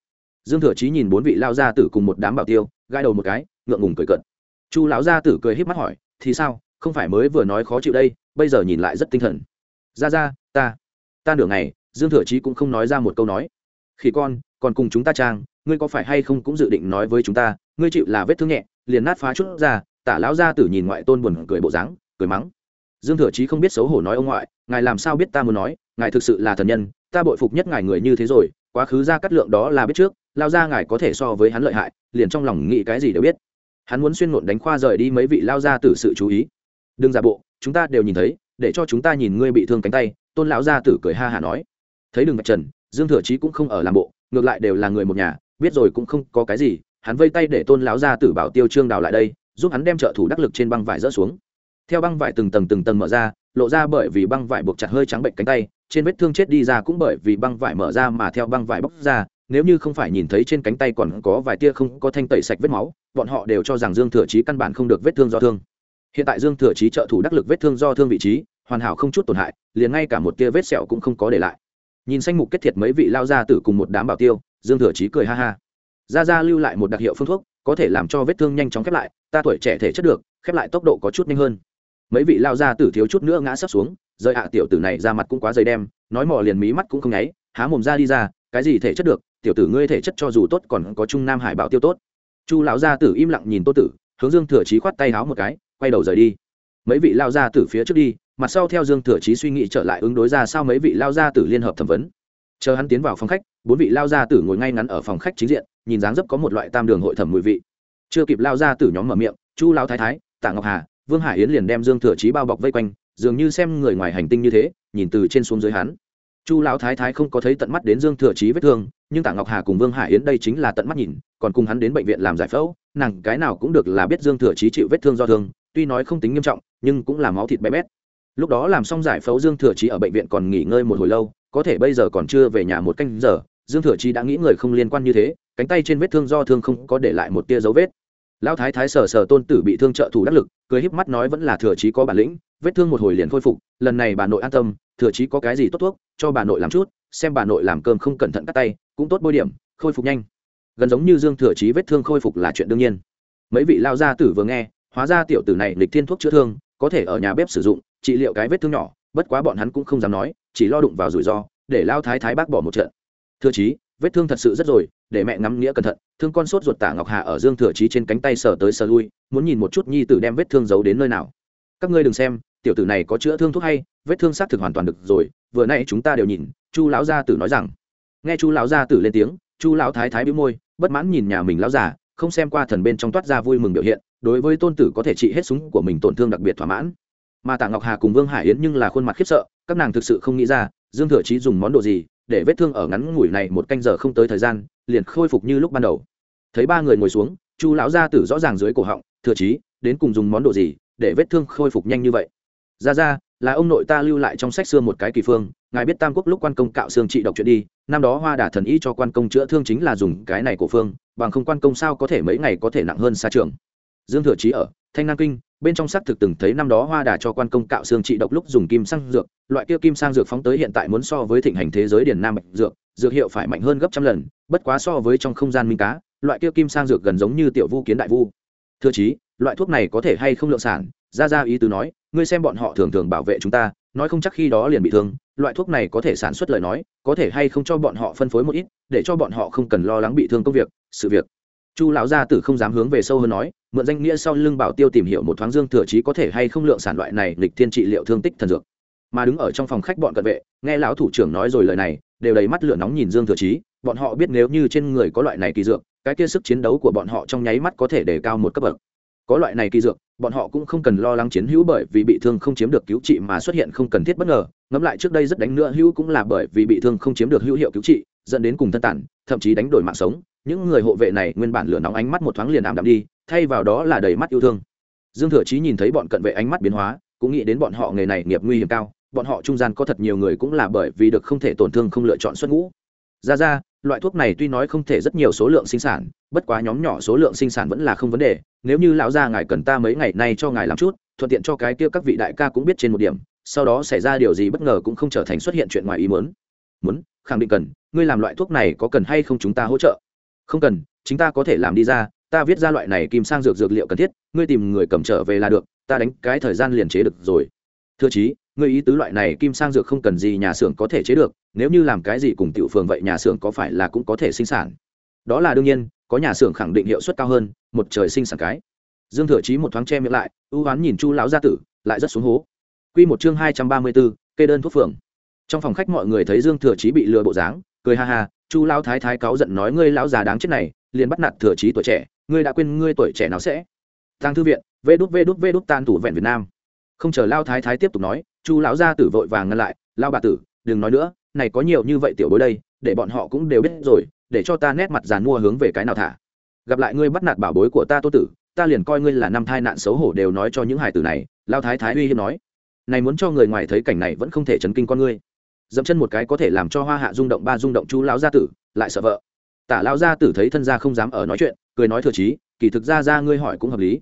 Dương thừa chí nhìn bốn vị lao gia tử cùng một đám bảo tiêu gai đầu một cái, ngượng ngùng cười cận chu lão gia tử cười híp mắt hỏi, thì sao? Không phải mới vừa nói khó chịu đây, bây giờ nhìn lại rất tinh thần. Ra ra, ta ta nửa ngày. Dương thừa chí cũng không nói ra một câu nói. Khi con, còn cùng chúng ta trang, ngươi có phải hay không cũng dự định nói với chúng ta, ngươi chịu là vết thương nhẹ, liền nát phá chút ra. Tả lão gia tử nhìn ngoại tôn buồn cười bộ dáng, cười mắng. Dương thừa chí không biết xấu hổ nói ông ngoại ngài làm sao biết ta muốn nói, ngài thực sự là thần nhân, ta bội phục nhất ngài người như thế rồi, quá khứ ra cắt lượng đó là biết trước, lao ra ngài có thể so với hắn lợi hại, liền trong lòng nghĩ cái gì đều biết. Hắn muốn xuyên nộn đánh khoa rời đi mấy vị lao ra từ sự chú ý. Đừng giả bộ, chúng ta đều nhìn thấy, để cho chúng ta nhìn ngươi bị thương cánh tay, tôn lão gia tử cười ha hả nói. Thấy đường vạch trần, dương thừa chí cũng không ở làm bộ, ngược lại đều là người một nhà, biết rồi cũng không có cái gì, hắn vây tay để tôn lão gia tử bảo tiêu trương đào lại đây, giúp hắn đem trợ thủ đắc lực trên băng vải rỡ xuống. Theo băng vải từng tầng từng tầng mở ra lộ ra bởi vì băng vải buộc chặt hơi trắng bệnh cánh tay, trên vết thương chết đi ra cũng bởi vì băng vải mở ra mà theo băng vải bóc ra. Nếu như không phải nhìn thấy trên cánh tay còn có vài tia không có thanh tẩy sạch vết máu, bọn họ đều cho rằng dương thừa chí căn bản không được vết thương do thương. Hiện tại dương thừa chí trợ thủ đắc lực vết thương do thương vị trí, hoàn hảo không chút tổn hại, liền ngay cả một tia vết sẹo cũng không có để lại. Nhìn xanh mục kết thiệt mấy vị lao ra tử cùng một đám bảo tiêu, dương thừa chí cười ha ha. Ra ra lưu lại một đặc hiệu phương thuốc, có thể làm cho vết thương nhanh chóng khép lại, ta tuổi trẻ thể chất được, khép lại tốc độ có chút nhanh hơn mấy vị lao gia tử thiếu chút nữa ngã sắp xuống, rời ạ tiểu tử này ra mặt cũng quá dày đem, nói mò liền mí mắt cũng không nháy, há mồm ra đi ra, cái gì thể chất được, tiểu tử ngươi thể chất cho dù tốt còn có trung nam hải bảo tiêu tốt. Chu lão gia tử im lặng nhìn tô tử, hướng dương thừa chí khoát tay háo một cái, quay đầu rời đi. Mấy vị lao gia tử phía trước đi, mặt sau theo dương thừa chí suy nghĩ trở lại ứng đối ra sao mấy vị lao gia tử liên hợp thẩm vấn. Chờ hắn tiến vào phòng khách, bốn vị lao gia tử ngồi ngay ngắn ở phòng khách chính diện, nhìn dáng dấp có một loại tam đường hội thẩm mùi vị. Chưa kịp lao gia tử nhóm mở miệng, chu lao thái thái, tạ ngọc hà vương hải yến liền đem dương thừa chí bao bọc vây quanh, dường như xem người ngoài hành tinh như thế, nhìn từ trên xuống dưới hắn. Chu lão thái thái không có thấy tận mắt đến dương thừa chí vết thương, nhưng tạ ngọc hà cùng vương hải yến đây chính là tận mắt nhìn, còn cùng hắn đến bệnh viện làm giải phẫu, nàng cái nào cũng được là biết dương thừa chí chịu vết thương do thương, tuy nói không tính nghiêm trọng, nhưng cũng là máu thịt bé bét. Lúc đó làm xong giải phẫu dương thừa chí ở bệnh viện còn nghỉ ngơi một hồi lâu, có thể bây giờ còn chưa về nhà một canh giờ, dương thừa chí đã nghĩ người không liên quan như thế, cánh tay trên vết thương do thương không có để lại một tia dấu vết lão thái thái sờ sờ tôn tử bị thương trợ thủ đắc lực, cười híp mắt nói vẫn là thừa chí có bản lĩnh, vết thương một hồi liền khôi phục, lần này bà nội an tâm, thừa chí có cái gì tốt thuốc, cho bà nội làm chút, xem bà nội làm cơm không cẩn thận cắt tay, cũng tốt bôi điểm, khôi phục nhanh. Gần giống như dương thừa chí vết thương khôi phục là chuyện đương nhiên. Mấy vị lao gia tử vừa nghe, hóa ra tiểu tử này lịch thiên thuốc chữa thương, có thể ở nhà bếp sử dụng, trị liệu cái vết thương nhỏ, bất quá bọn hắn cũng không dám nói, chỉ lo đụng vào rủi ro, để lao thái thái bác bỏ một trận. Thừa chí, vết thương thật sự rất rồi để mẹ ngắm nghĩa cẩn thận, thương con sốt ruột tả ngọc hà ở dương thừa chí trên cánh tay sờ tới sờ lui, muốn nhìn một chút nhi tử đem vết thương giấu đến nơi nào. Các ngươi đừng xem, tiểu tử này có chữa thương thuốc hay, vết thương xác thực hoàn toàn được rồi, vừa nay chúng ta đều nhìn, chu lão gia tử nói rằng. Nghe chu lão gia tử lên tiếng, chu lão thái thái bĩu môi, bất mãn nhìn nhà mình lão già, không xem qua thần bên trong toát ra vui mừng biểu hiện, đối với tôn tử có thể trị hết súng của mình tổn thương đặc biệt thỏa mãn. Mà tạ ngọc hà cùng vương hải yến nhưng là khuôn mặt khiếp sợ, các nàng thực sự không nghĩ ra, dương thừa chí dùng món đồ gì để vết thương ở ngắn ngủi này một canh giờ không tới thời gian, liền khôi phục như lúc ban đầu. Thấy ba người ngồi xuống, chu lão gia tử rõ ràng dưới cổ họng, thừa chí, đến cùng dùng món đồ gì để vết thương khôi phục nhanh như vậy? Ra ra, là ông nội ta lưu lại trong sách xưa một cái kỳ phương, ngài biết tam quốc lúc quan công cạo xương trị độc chuyện đi, năm đó hoa đà thần y cho quan công chữa thương chính là dùng cái này của phương, bằng không quan công sao có thể mấy ngày có thể nặng hơn xa trường? Dương thừa chí ở thanh Năng kinh, bên trong xác thực từng thấy năm đó hoa đà cho quan công cạo xương trị độc lúc dùng kim sang dược, loại kia kim sang dược phóng tới hiện tại muốn so với thịnh hành thế giới điển nam mạnh dược dược hiệu phải mạnh hơn gấp trăm lần, bất quá so với trong không gian minh cá, loại kia kim sang dược gần giống như tiểu vu kiến đại vu. Thưa chí, loại thuốc này có thể hay không lượng sản? Ra ra ý tứ nói, ngươi xem bọn họ thường thường bảo vệ chúng ta, nói không chắc khi đó liền bị thương, loại thuốc này có thể sản xuất lời nói, có thể hay không cho bọn họ phân phối một ít, để cho bọn họ không cần lo lắng bị thương công việc, sự việc. Chu lão gia tử không dám hướng về sâu hơn nói mượn danh nghĩa sau lưng bảo tiêu tìm hiểu một thoáng dương thừa chí có thể hay không lượng sản loại này lịch thiên trị liệu thương tích thần dược. Mà đứng ở trong phòng khách bọn cận vệ, nghe lão thủ trưởng nói rồi lời này, đều đầy mắt lửa nóng nhìn dương thừa chí, bọn họ biết nếu như trên người có loại này kỳ dược, cái kia sức chiến đấu của bọn họ trong nháy mắt có thể đề cao một cấp bậc. Có loại này kỳ dược, bọn họ cũng không cần lo lắng chiến hữu bởi vì bị thương không chiếm được cứu trị mà xuất hiện không cần thiết bất ngờ. Ngẫm lại trước đây rất đánh nữa hữu cũng là bởi vì bị thương không chiếm được hữu hiệu cứu trị, dẫn đến cùng thân tản, thậm chí đánh đổi mạng sống. Những người hộ vệ này nguyên bản lửa nóng ánh mắt một thoáng liền ảm đạm đi thay vào đó là đầy mắt yêu thương. Dương thừa chí nhìn thấy bọn cận vệ ánh mắt biến hóa, cũng nghĩ đến bọn họ nghề này nghiệp nguy hiểm cao, bọn họ trung gian có thật nhiều người cũng là bởi vì được không thể tổn thương không lựa chọn xuất ngũ. Ra ra, loại thuốc này tuy nói không thể rất nhiều số lượng sinh sản, bất quá nhóm nhỏ số lượng sinh sản vẫn là không vấn đề, nếu như lão gia ngài cần ta mấy ngày nay cho ngài làm chút, thuận tiện cho cái kia các vị đại ca cũng biết trên một điểm, sau đó xảy ra điều gì bất ngờ cũng không trở thành xuất hiện chuyện ngoài ý muốn. Muốn, khẳng định cần, ngươi làm loại thuốc này có cần hay không chúng ta hỗ trợ? Không cần chúng ta có thể làm đi ra ta viết ra loại này kim sang dược dược liệu cần thiết ngươi tìm người cầm trở về là được ta đánh cái thời gian liền chế được rồi. Thưa chí ngươi ý tứ loại này kim sang dược không cần gì nhà xưởng có thể chế được nếu như làm cái gì cùng tiểu phường vậy nhà xưởng có phải là cũng có thể sinh sản? Đó là đương nhiên có nhà xưởng khẳng định hiệu suất cao hơn một trời sinh sản cái. Dương thừa chí một thoáng che miệng lại ưu hoán nhìn chu lão gia tử lại rất xuống hố. Quy một chương hai trăm ba mươi 234, kê đơn thuốc phường. Trong phòng khách mọi người thấy dương thừa chí bị lừa bộ dáng cười ha ha chu lão thái thái cáu giận nói ngươi lão già đáng chết này liền bắt nạt thừa chí tuổi trẻ ngươi đã quên ngươi tuổi trẻ nào sẽ? Tàng thư viện, vê đút vê đút vê đút tan thủ vẹn việt nam. Không chờ lao thái thái tiếp tục nói, chu lão gia tử vội vàng ngăn lại, lao bà tử, đừng nói nữa, này có nhiều như vậy tiểu bối đây, để bọn họ cũng đều biết rồi, để cho ta nét mặt dàn mua hướng về cái nào thả. Gặp lại ngươi bắt nạt bảo bối của ta tô tử, ta liền coi ngươi là năm thai nạn xấu hổ đều nói cho những hài tử này, lao thái thái uy hiếp nói. Này muốn cho người ngoài thấy cảnh này vẫn không thể chấn kinh con ngươi. Dẫm chân một cái có thể làm cho hoa hạ rung động ba rung động chú lão gia tử, lại sợ vợ tả lão gia tử thấy thân gia không dám ở nói chuyện, cười nói thừa trí kỳ thực ra ra ngươi hỏi cũng hợp lý.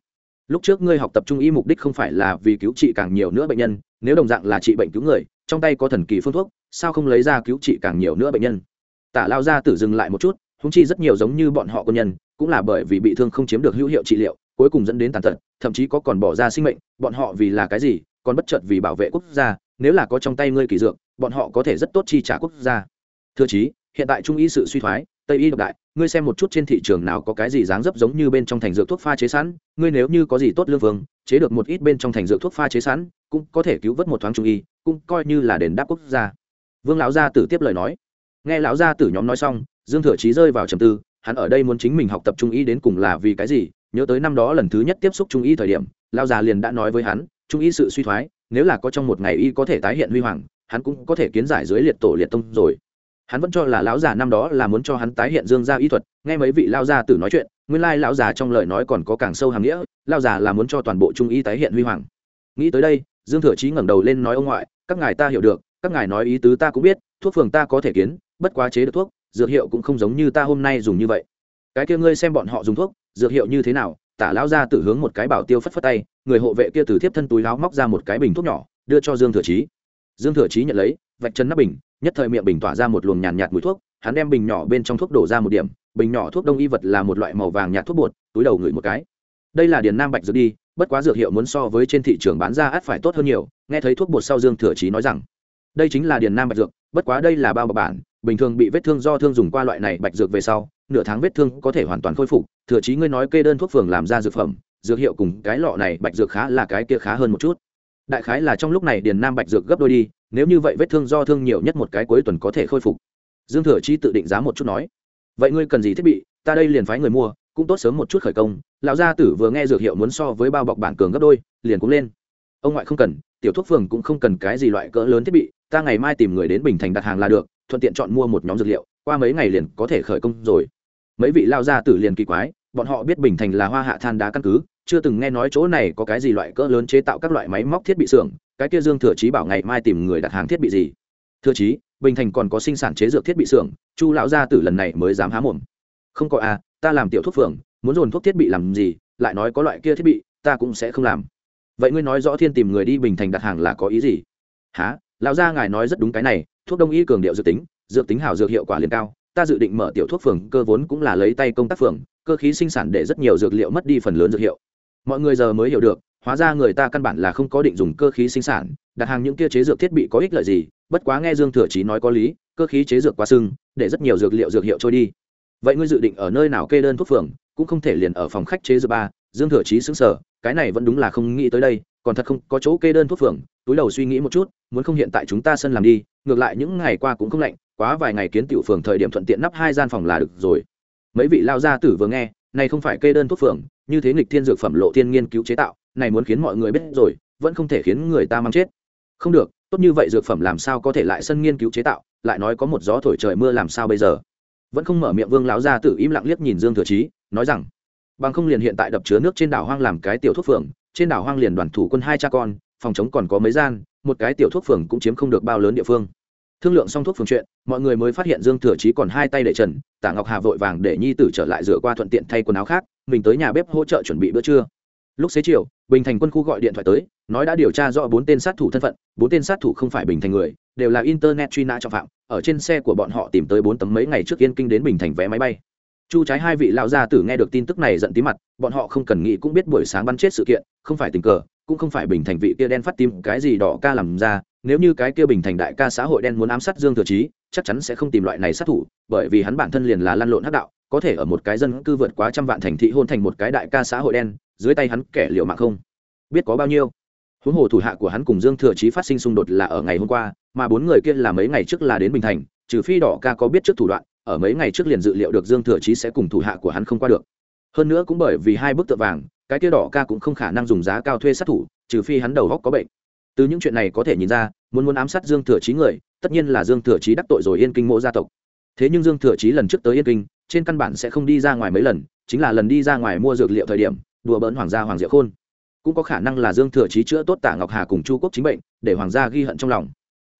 Lúc trước ngươi học tập trung y mục đích không phải là vì cứu trị càng nhiều nữa bệnh nhân, nếu đồng dạng là trị bệnh cứu người, trong tay có thần kỳ phương thuốc, sao không lấy ra cứu trị càng nhiều nữa bệnh nhân? Tả lao ra tử dừng lại một chút húng chi rất nhiều giống như bọn họ quân nhân, cũng là bởi vì bị thương không chiếm được hữu hiệu trị liệu, cuối cùng dẫn đến tàn tật, thậm chí có còn bỏ ra sinh mệnh, bọn họ vì là cái gì, còn bất chợt vì bảo vệ quốc gia, nếu là có trong tay ngươi kỳ dược, bọn họ có thể rất tốt chi trả quốc gia. Thưa chí, hiện tại trung y sự suy thoái tây y độc đại, ngươi xem một chút trên thị trường nào có cái gì dáng dấp giống như bên trong thành dược thuốc pha chế sẵn, ngươi nếu như có gì tốt lương vương, chế được một ít bên trong thành dược thuốc pha chế sẵn, cũng có thể cứu vớt một thoáng trung y, cũng coi như là đền đáp quốc gia. Vương lão gia tử tiếp lời nói. Nghe lão gia tử nhóm nói xong, dương thừa trí rơi vào trầm tư, hắn ở đây muốn chính mình học tập trung y đến cùng là vì cái gì, nhớ tới năm đó lần thứ nhất tiếp xúc trung y thời điểm, lão già liền đã nói với hắn, trung y sự suy thoái, nếu là có trong một ngày y có thể tái hiện huy hoàng, hắn cũng có thể kiến giải dưới liệt tổ liệt tông rồi hắn vẫn cho là lão già năm đó là muốn cho hắn tái hiện dương gia y thuật, nghe mấy vị lao gia tử nói chuyện, nguyên lai lão già trong lời nói còn có càng sâu hàm nghĩa lao già là muốn cho toàn bộ trung y tái hiện huy hoàng. Nghĩ tới đây, dương thừa chí ngẩng đầu lên nói ông ngoại, các ngài ta hiểu được, các ngài nói ý tứ ta cũng biết, thuốc phường ta có thể kiến, bất quá chế được thuốc, dược hiệu cũng không giống như ta hôm nay dùng như vậy. Cái kia ngươi xem bọn họ dùng thuốc, dược hiệu như thế nào? Tả lão gia tử hướng một cái bảo tiêu phất phất tay, người hộ vệ kia từ thiếp thân túi láo móc ra một cái bình thuốc nhỏ, đưa cho dương thừa chí. Dương thừa chí nhận lấy, vạch chân nắp bình nhất thời miệng bình tỏa ra một luồng nhàn nhạt, nhạt mùi thuốc hắn đem bình nhỏ bên trong thuốc đổ ra một điểm bình nhỏ thuốc đông y vật là một loại màu vàng nhạt thuốc bột túi đầu ngửi một cái. Đây là điền nam bạch dược đi bất quá dược hiệu muốn so với trên thị trường bán ra ắt phải tốt hơn nhiều nghe thấy thuốc bột sau dương thừa trí nói rằng đây chính là điền nam bạch dược bất quá đây là bao bọc bản bình thường bị vết thương do thương dùng qua loại này bạch dược về sau nửa tháng vết thương có thể hoàn toàn khôi phục. Thừa trí ngươi nói kê đơn thuốc phường làm ra dược phẩm dược hiệu cùng cái lọ này bạch dược khá là cái kia khá hơn một chút đại khái là trong lúc này điền nam bạch dược gấp đôi đi, nếu như vậy vết thương do thương nhiều nhất một cái cuối tuần có thể khôi phục. Dương thừa chi tự định giá một chút nói. Vậy ngươi cần gì thiết bị, ta đây liền phái người mua, cũng tốt sớm một chút khởi công. Lão gia tử vừa nghe dược hiệu muốn so với bao bọc bản cường gấp đôi, liền cũng lên. Ông ngoại không cần, tiểu thuốc phường cũng không cần cái gì loại cỡ lớn thiết bị, ta ngày mai tìm người đến bình thành đặt hàng là được, thuận tiện chọn mua một nhóm dược liệu, qua mấy ngày liền có thể khởi công rồi. Mấy vị lao gia tử liền kỳ quái, bọn họ biết bình thành là hoa hạ than đá căn cứ chưa từng nghe nói chỗ này có cái gì loại cỡ lớn chế tạo các loại máy móc thiết bị xưởng, cái kia dương thừa chí bảo ngày mai tìm người đặt hàng thiết bị gì? Thừa chí, bình thành còn có sinh sản chế dược thiết bị xưởng, chu lão gia tử lần này mới dám há mồm. Không có à ta làm tiểu thuốc phường, muốn dồn thuốc thiết bị làm gì, lại nói có loại kia thiết bị, ta cũng sẽ không làm. Vậy ngươi nói rõ thiên tìm người đi bình thành đặt hàng là có ý gì? Há lão gia ngài nói rất đúng cái này, thuốc đông y cường điệu dược tính dược tính hảo dược hiệu quả liền cao, ta dự định mở tiểu thuốc phường, cơ vốn cũng là lấy tay công tác phường, cơ khí sinh sản để rất nhiều dược liệu mất đi phần lớn dược hiệu mọi người giờ mới hiểu được, hóa ra người ta căn bản là không có định dùng cơ khí sinh sản, đặt hàng những kia chế dược thiết bị có ích lợi gì, bất quá nghe dương thừa chí nói có lý, cơ khí chế dược quá sưng, để rất nhiều dược liệu dược hiệu trôi đi. Vậy ngươi dự định ở nơi nào kê đơn thuốc phường, cũng không thể liền ở phòng khách chế dược ba, dương thừa chí xứng sở cái này vẫn đúng là không nghĩ tới đây, còn thật không có chỗ kê đơn thuốc phường, túi đầu suy nghĩ một chút, muốn không hiện tại chúng ta sân làm đi, ngược lại những ngày qua cũng không lạnh, quá vài ngày kiến tiểu phường thời điểm thuận tiện nắp hai gian phòng là được rồi. Mấy vị lao gia tử vừa nghe, này không phải kê đơn thuốc phường như thế nghịch thiên dược phẩm lộ thiên nghiên cứu chế tạo này muốn khiến mọi người biết rồi vẫn không thể khiến người ta mang chết. Không được tốt như vậy dược phẩm làm sao có thể lại sân nghiên cứu chế tạo lại nói có một gió thổi trời mưa làm sao bây giờ? Vẫn không mở miệng vương lão ra tự im lặng liếc nhìn dương thừa trí, nói rằng bằng không liền hiện tại đập chứa nước trên đảo hoang làm cái tiểu thuốc phường trên đảo hoang liền đoàn thủ quân hai cha con phòng chống còn có mấy gian một cái tiểu thuốc phường cũng chiếm không được bao lớn địa phương. Thương lượng xong thuốc phường chuyện mọi người mới phát hiện dương thừa trí còn hai tay để trần tả ngọc hà vội vàng để nhi tử trở lại rửa qua thuận tiện thay quần áo khác mình tới nhà bếp hỗ trợ chuẩn bị bữa trưa. Lúc xế chiều, bình thành quân khu gọi điện thoại tới, nói đã điều tra rõ bốn tên sát thủ thân phận, bốn tên sát thủ không phải bình thành người, đều là internet truy nã trọng phạm, ở trên xe của bọn họ tìm tới bốn tấm mấy ngày trước yên kinh đến bình thành vé máy bay. Chu trái hai vị lão gia tử nghe được tin tức này giận tí mặt, bọn họ không cần nghĩ cũng biết buổi sáng bắn chết sự kiện, không phải tình cờ, cũng không phải bình thành vị kia đen phát tim cái gì đỏ ca làm ra, nếu như cái kia bình thành đại ca xã hội đen muốn ám sát dương thừa chí, chắc chắn sẽ không tìm loại này sát thủ, bởi vì hắn bản thân liền là lăn lộn hắc đạo có thể ở một cái dân cư vượt quá trăm vạn thành thị hôn thành một cái đại ca xã hội đen, dưới tay hắn kẻ liệu mạng không? Biết có bao nhiêu? Huống hồ thủ hạ của hắn cùng dương thừa chí phát sinh xung đột là ở ngày hôm qua, mà bốn người kia là mấy ngày trước là đến bình thành, trừ phi đỏ ca có biết trước thủ đoạn, ở mấy ngày trước liền dự liệu được dương thừa chí sẽ cùng thủ hạ của hắn không qua được. Hơn nữa cũng bởi vì hai bức tượng vàng, cái kia đỏ ca cũng không khả năng dùng giá cao thuê sát thủ, trừ phi hắn đầu góc có bệnh. Từ những chuyện này có thể nhìn ra, muốn muốn ám sát dương thừa chí người, tất nhiên là dương thừa chí đắc tội rồi yên kinh mộ gia tộc. Thế nhưng dương thừa chí lần trước tới yên kinh trên căn bản sẽ không đi ra ngoài mấy lần, chính là lần đi ra ngoài mua dược liệu thời điểm, đùa bỡn hoàng gia hoàng diệu khôn. Cũng có khả năng là dương thừa chí chữa tốt tả ngọc hà cùng chu quốc chính bệnh, để hoàng gia ghi hận trong lòng.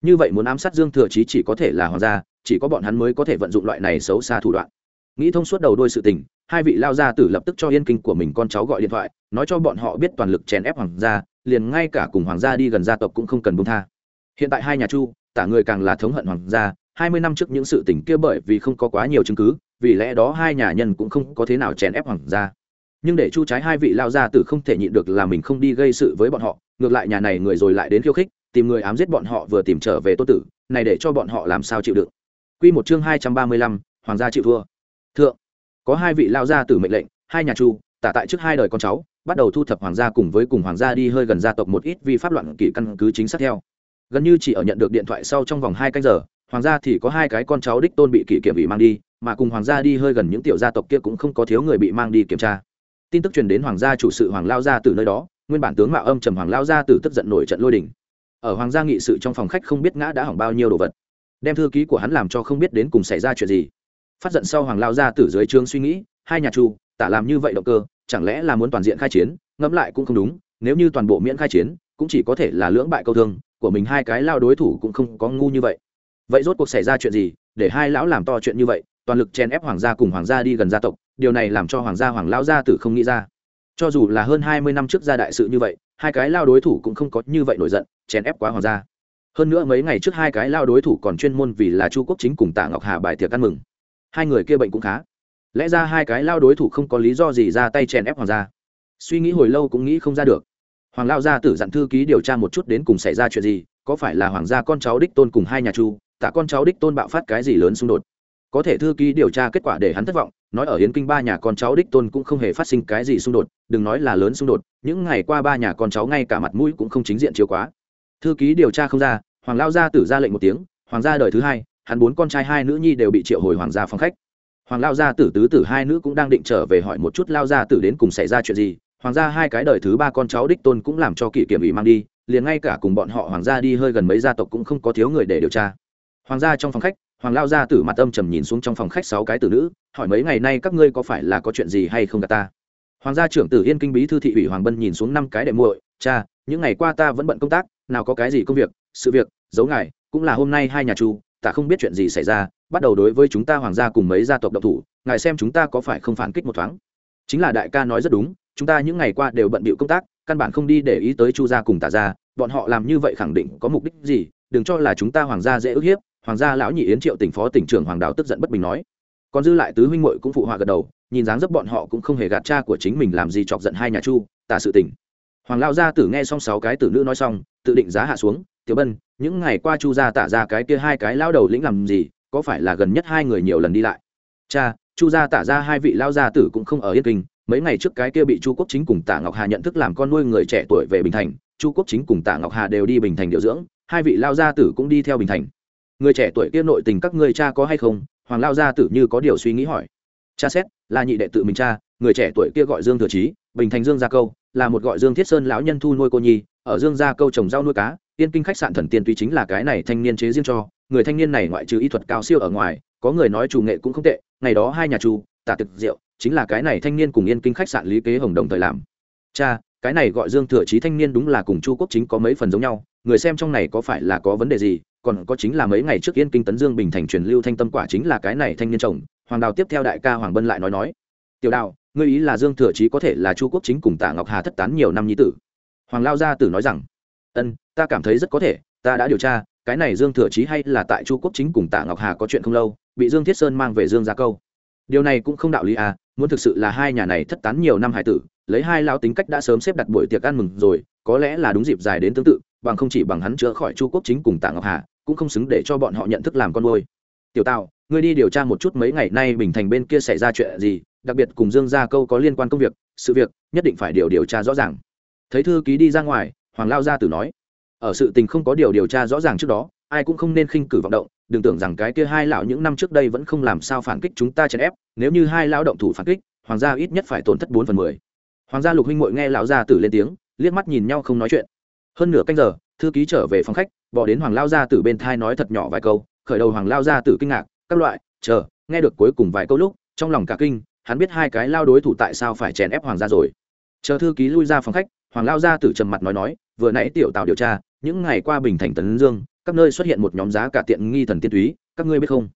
Như vậy muốn ám sát dương thừa chí chỉ có thể là hoàng gia, chỉ có bọn hắn mới có thể vận dụng loại này xấu xa thủ đoạn. Nghĩ thông suốt đầu đôi sự tình, hai vị lao gia tử lập tức cho yên kinh của mình con cháu gọi điện thoại, nói cho bọn họ biết toàn lực chèn ép hoàng gia, liền ngay cả cùng hoàng gia đi gần gia tộc cũng không cần buông tha. Hiện tại hai nhà chu, tả người càng là thống hận hoàng gia, hai mươi năm trước những sự tình kia bởi vì không có quá nhiều chứng cứ vì lẽ đó hai nhà nhân cũng không có thế nào chèn ép hoàng gia. Nhưng để chu trái hai vị lao gia tử không thể nhịn được là mình không đi gây sự với bọn họ ngược lại nhà này người rồi lại đến khiêu khích tìm người ám giết bọn họ vừa tìm trở về tô tử này để cho bọn họ làm sao chịu đựng? Quy một chương hai trăm ba mươi lăm, hoàng gia chịu thua. Thượng có hai vị lao gia tử mệnh lệnh hai nhà chu tả tại trước hai đời con cháu bắt đầu thu thập hoàng gia cùng với cùng hoàng gia đi hơi gần gia tộc một ít vi pháp loạn kỷ căn cứ chính xác theo. Gần như chỉ ở nhận được điện thoại sau trong vòng hai canh giờ hoàng gia thì có hai cái con cháu đích tôn bị kỷ kiểm bị mang đi mà cùng hoàng gia đi hơi gần những tiểu gia tộc kia cũng không có thiếu người bị mang đi kiểm tra. Tin tức truyền đến hoàng gia chủ sự hoàng lao gia từ nơi đó, nguyên bản tướng mạo âm trầm hoàng lao gia từ tức giận nổi trận lôi đình. Ở hoàng gia nghị sự trong phòng khách không biết ngã đã hỏng bao nhiêu đồ vật. Đem thư ký của hắn làm cho không biết đến cùng xảy ra chuyện gì. Phát giận sau hoàng lao gia từ dưới trương suy nghĩ, hai nhà chu tả làm như vậy động cơ, chẳng lẽ là muốn toàn diện khai chiến, ngẫm lại cũng không đúng, nếu như toàn bộ miễn khai chiến, cũng chỉ có thể là lưỡng bại câu thương, của mình hai cái lao đối thủ cũng không có ngu như vậy. Vậy rốt cuộc xảy ra chuyện gì, để hai lão làm to chuyện như vậy toàn lực chen ép hoàng gia cùng hoàng gia đi gần gia tộc, điều này làm cho hoàng gia hoàng lão gia tử không nghĩ ra. Cho dù là hơn hai mươi năm trước gia đại sự như vậy, hai cái lao đối thủ cũng không có như vậy nổi giận chen ép quá hoàng gia. Hơn nữa mấy ngày trước hai cái lao đối thủ còn chuyên môn vì là chu quốc chính cùng tạ ngọc hà bài tiệc ăn mừng. Hai người kia bệnh cũng khá. Lẽ ra hai cái lao đối thủ không có lý do gì ra tay chèn ép hoàng gia. Suy nghĩ hồi lâu cũng nghĩ không ra được. Hoàng lao gia tử dặn thư ký điều tra một chút đến cùng xảy ra chuyện gì, có phải là hoàng gia con cháu đích tôn cùng hai nhà chu, tạ con cháu đích tôn bạo phát cái gì lớn xung đột? Có thể thư ký điều tra kết quả để hắn thất vọng. Nói ở hiến kinh ba nhà con cháu đích tôn cũng không hề phát sinh cái gì xung đột, đừng nói là lớn xung đột, những ngày qua ba nhà con cháu ngay cả mặt mũi cũng không chính diện chiếu quá. Thư ký điều tra không ra, hoàng lao gia tử ra lệnh một tiếng, hoàng gia đời thứ hai, hắn bốn con trai hai nữ nhi đều bị triệu hồi hoàng gia phòng khách. Hoàng lao gia tử tứ tử hai nữ cũng đang định trở về hỏi một chút lao gia tử đến cùng xảy ra chuyện gì. Hoàng gia hai cái đời thứ ba con cháu đích tôn cũng làm cho kỷ kiểm ủy mang đi, liền ngay cả cùng bọn họ hoàng gia đi hơi gần mấy gia tộc cũng không có thiếu người để điều tra. Hoàng gia trong phòng khách hoàng lao gia tử mặt âm trầm nhìn xuống trong phòng khách sáu cái tử nữ, hỏi mấy ngày nay các ngươi có phải là có chuyện gì hay không cả ta? Hoàng gia trưởng tử yên kinh bí thư thị ủy hoàng bân nhìn xuống năm cái đệ muội, cha, những ngày qua ta vẫn bận công tác, nào có cái gì công việc, sự việc, giấu ngài, cũng là hôm nay hai nhà chu ta không biết chuyện gì xảy ra, bắt đầu đối với chúng ta hoàng gia cùng mấy gia tộc độc thủ, ngài xem chúng ta có phải không phản kích một thoáng. Chính là đại ca nói rất đúng, chúng ta những ngày qua đều bận bịu công tác, căn bản không đi để ý tới chu gia cùng tả gia, bọn họ làm như vậy khẳng định có mục đích gì, đừng cho là chúng ta hoàng gia dễ ức hiếp hoàng gia lão nhị yến triệu tỉnh phó tỉnh trưởng hoàng đào tức giận bất bình nói, còn dư lại tứ huynh muội cũng phụ họa gật đầu, nhìn dáng dấp bọn họ cũng không hề gạt cha của chính mình làm gì chọc giận hai nhà chu, tả sự tỉnh hoàng lao gia tử nghe xong sáu cái tử nữ nói xong, tự định giá hạ xuống, tiểu bân, những ngày qua chu gia tả ra cái kia hai cái lao đầu lĩnh làm gì, có phải là gần nhất hai người nhiều lần đi lại? Cha, chu gia tả ra hai vị lao gia tử cũng không ở yên kinh, mấy ngày trước cái kia bị chu quốc chính cùng tạ ngọc hà nhận thức làm con nuôi người trẻ tuổi về bình thành, chu quốc chính cùng tạ ngọc hà đều đi bình thành điều dưỡng, hai vị lao gia tử cũng đi theo bình thành người trẻ tuổi kia nội tình các người cha có hay không? Hoàng lao gia tử như có điều suy nghĩ hỏi. Cha xét, là nhị đệ tự mình cha, người trẻ tuổi kia gọi dương thừa trí bình thành dương gia câu, là một gọi dương thiết sơn lão nhân thu nuôi cô nhi, ở dương gia câu trồng rau nuôi cá tiên kinh khách sạn thần tiên tuy chính là cái này thanh niên chế riêng cho, người thanh niên này ngoại trừ y thuật cao siêu ở ngoài, có người nói chủ nghệ cũng không tệ, ngày đó hai nhà chủ, tả thực rượu chính là cái này thanh niên cùng yên kinh khách sạn lý kế hồng đồng thời làm. Cha, cái này gọi dương thừa chí thanh niên đúng là cùng chu quốc chính có mấy phần giống nhau, người xem trong này có phải là có vấn đề gì? Còn có chính là mấy ngày trước yên kinh tấn dương bình thành truyền lưu thanh tâm quả chính là cái này thanh niên chồng, hoàng đào tiếp theo đại ca hoàng bân lại nói nói, tiểu đào, ngươi ý là dương thừa chí có thể là chu quốc chính cùng tạ ngọc hà thất tán nhiều năm nhi tử? Hoàng lao gia tử nói rằng, ân, ta cảm thấy rất có thể, ta đã điều tra, cái này dương thừa chí hay là tại chu quốc chính cùng tạ ngọc hà có chuyện không lâu, bị dương thiết sơn mang về dương gia câu. Điều này cũng không đạo lý à muốn thực sự là hai nhà này thất tán nhiều năm hải tử, lấy hai lao tính cách đã sớm xếp đặt buổi tiệc ăn mừng rồi, có lẽ là đúng dịp dài đến tương tự, bằng không chỉ bằng hắn chữa khỏi chu quốc chính cùng tạ ngọc hà cũng không xứng để cho bọn họ nhận thức làm con nuôi. Tiểu tào, ngươi đi điều tra một chút mấy ngày nay bình thành bên kia xảy ra chuyện gì, đặc biệt cùng dương gia câu có liên quan công việc, sự việc, nhất định phải điều điều tra rõ ràng. Thấy thư ký đi ra ngoài, hoàng lao gia tử nói, ở sự tình không có điều điều tra rõ ràng trước đó, ai cũng không nên khinh cử vọng động, đừng tưởng rằng cái kia hai lão những năm trước đây vẫn không làm sao phản kích chúng ta chèn ép, nếu như hai lão động thủ phản kích, hoàng gia ít nhất phải tổn thất bốn phần mười. Hoàng gia lục huynh mội nghe lão gia tử lên tiếng, liếc mắt nhìn nhau không nói chuyện. Hơn nửa canh giờ, thư ký trở về phòng khách bỏ đến hoàng lao gia tử bên thai nói thật nhỏ vài câu, khởi đầu hoàng lao gia tử kinh ngạc, các loại, chờ, nghe được cuối cùng vài câu lúc, trong lòng cả kinh, hắn biết hai cái lao đối thủ tại sao phải chèn ép hoàng gia rồi. Chờ thư ký lui ra phòng khách, hoàng lao gia tử trầm mặt nói nói, vừa nãy tiểu tào điều tra, những ngày qua bình thành tấn dương, các nơi xuất hiện một nhóm giá cả tiện nghi thần tiên túy, các ngươi biết không?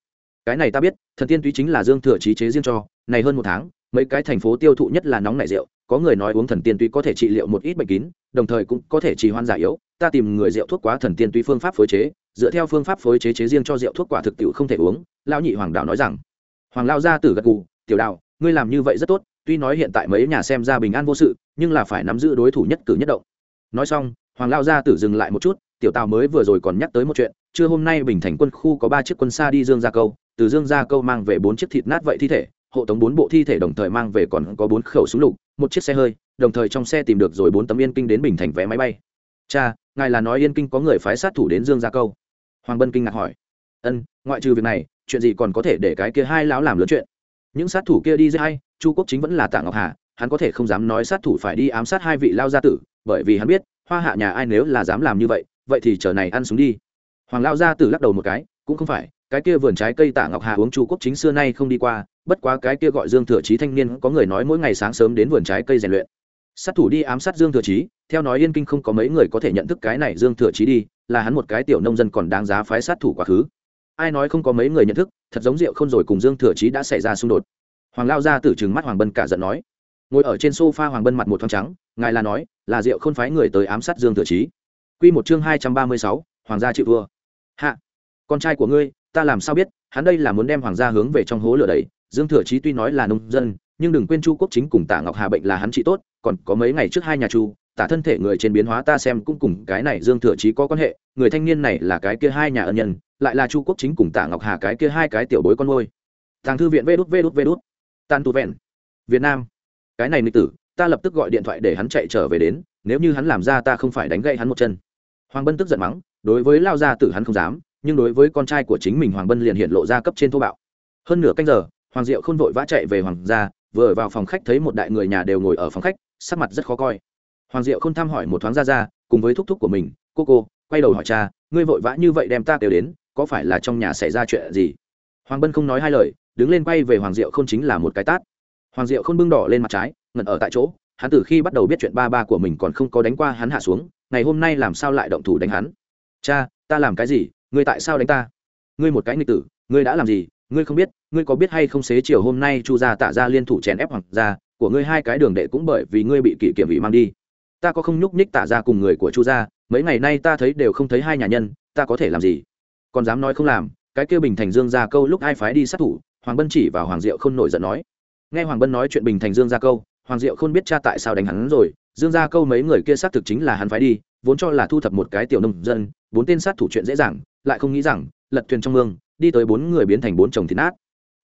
Cái này ta biết, thần tiên túy chính là dương thừa trí chế riêng cho, này hơn một tháng, mấy cái thành phố tiêu thụ nhất là nóng nảy rượu có người nói uống thần tiên túy có thể trị liệu một ít bệnh kín, đồng thời cũng có thể trì hoan giải yếu, ta tìm người rượu thuốc quá thần tiên túy phương pháp phối chế, dựa theo phương pháp phối chế chế riêng cho rượu thuốc quả thực tiệu không thể uống, lão nhị hoàng đạo nói rằng. Hoàng lao gia tử gật gù, tiểu đạo, ngươi làm như vậy rất tốt, tuy nói hiện tại mấy nhà xem ra bình an vô sự, nhưng là phải nắm giữ đối thủ nhất cử nhất động. Nói xong, hoàng lao gia tử dừng lại một chút, tiểu tào mới vừa rồi còn nhắc tới một chuyện, trưa hôm nay bình thành quân khu có ba chiếc quân xa đi dương gia câu, từ dương gia câu mang về bốn chiếc thịt nát vậy thi thể hộ tống bốn bộ thi thể đồng thời mang về còn có bốn khẩu súng lục, một chiếc xe hơi, đồng thời trong xe tìm được rồi bốn tấm yên kinh đến bình thành vé máy bay. Cha, ngài là nói yên kinh có người phái sát thủ đến dương gia câu? Hoàng bân kinh ngạc hỏi. Ân, ngoại trừ việc này, chuyện gì còn có thể để cái kia hai lão làm lớn chuyện? Những sát thủ kia đi dễ hay chu quốc chính vẫn là tạ ngọc hà, hắn có thể không dám nói sát thủ phải đi ám sát hai vị lao gia tử, bởi vì hắn biết, hoa hạ nhà ai nếu là dám làm như vậy vậy thì chờ này ăn súng đi. Hoàng lao gia tử lắc đầu một cái, cũng không phải cái kia vườn trái cây tạ ngọc hà uống chu quốc chính xưa nay không đi qua, bất quá cái kia gọi dương thừa chí thanh niên, có người nói mỗi ngày sáng sớm đến vườn trái cây rèn luyện. Sát thủ đi ám sát dương thừa chí, theo nói yên kinh không có mấy người có thể nhận thức cái này dương thừa chí đi, là hắn một cái tiểu nông dân còn đáng giá phái sát thủ quá khứ. Ai nói không có mấy người nhận thức, thật giống rượu không rồi cùng dương thừa chí đã xảy ra xung đột. Hoàng lao ra từ chừng mắt hoàng bân cả giận nói, ngồi ở trên sofa hoàng bân mặt một thoáng trắng, ngài là nói, là rượu không phái người tới ám sát dương thừa chí. Quy một chương hai trăm ba mươi sáu, hoàng gia chịu thua. Hạ, con trai của ngươi ta làm sao biết, hắn đây là muốn đem hoàng gia hướng về trong hố lửa đầy dương thừa chí tuy nói là nông dân, nhưng đừng quên chu quốc chính cùng tạ ngọc hà bệnh là hắn trị tốt, còn có mấy ngày trước hai nhà chu, tả thân thể người trên biến hóa ta xem cũng cùng cái này dương thừa chí có quan hệ, người thanh niên này là cái kia hai nhà ân nhân, lại là chu quốc chính cùng tạ ngọc hà cái kia hai cái tiểu bối con ngôi thằng thư viện vê đút vê đút vê đút. Tan tu vẹn. Việt nam. Cái này nữ tử, ta lập tức gọi điện thoại để hắn chạy trở về đến, nếu như hắn làm ra ta không phải đánh gậy hắn một chân. Hoàng bân tức giận mắng, đối với lao gia tử hắn không dám nhưng đối với con trai của chính mình hoàng bân liền hiện lộ ra cấp trên thô bạo. Hơn nửa canh giờ, hoàng diệu không vội vã chạy về hoàng gia, vừa vào phòng khách thấy một đại người nhà đều ngồi ở phòng khách, sắc mặt rất khó coi. Hoàng diệu không thăm hỏi một thoáng ra ra, cùng với thúc thúc của mình, cô cô, quay đầu hỏi cha, ngươi vội vã như vậy đem ta kêu đến, có phải là trong nhà xảy ra chuyện gì? Hoàng bân không nói hai lời, đứng lên quay về hoàng diệu không chính là một cái tát. Hoàng diệu không bưng đỏ lên mặt trái, ngẩn ở tại chỗ, hắn từ khi bắt đầu biết chuyện ba ba của mình còn không có đánh qua hắn hạ xuống, ngày hôm nay làm sao lại động thủ đánh hắn? Cha, ta làm cái gì? Ngươi tại sao đánh ta? Ngươi một cái nghịch tử, ngươi đã làm gì? Ngươi không biết, ngươi có biết hay không xế chiều hôm nay chu gia tạ ra liên thủ chèn ép hoàng gia, của ngươi hai cái đường đệ cũng bởi vì ngươi bị kỷ kiểm bị mang đi. Ta có không nhúc nhích tạ ra cùng người của chu gia, mấy ngày nay ta thấy đều không thấy hai nhà nhân, ta có thể làm gì? Còn dám nói không làm, cái kêu bình thành dương ra câu lúc ai phái đi sát thủ, hoàng bân chỉ vào hoàng diệu không nổi giận nói. Nghe hoàng bân nói chuyện bình thành dương ra câu, hoàng diệu không biết cha tại sao đánh hắn rồi, dương ra câu mấy người kia xác thực chính là hắn phái đi, vốn cho là thu thập một cái tiểu nông dân, bốn tên sát thủ chuyện dễ dàng lại không nghĩ rằng, lật thuyền trong mương, đi tới bốn người biến thành bốn chồng thịt nát.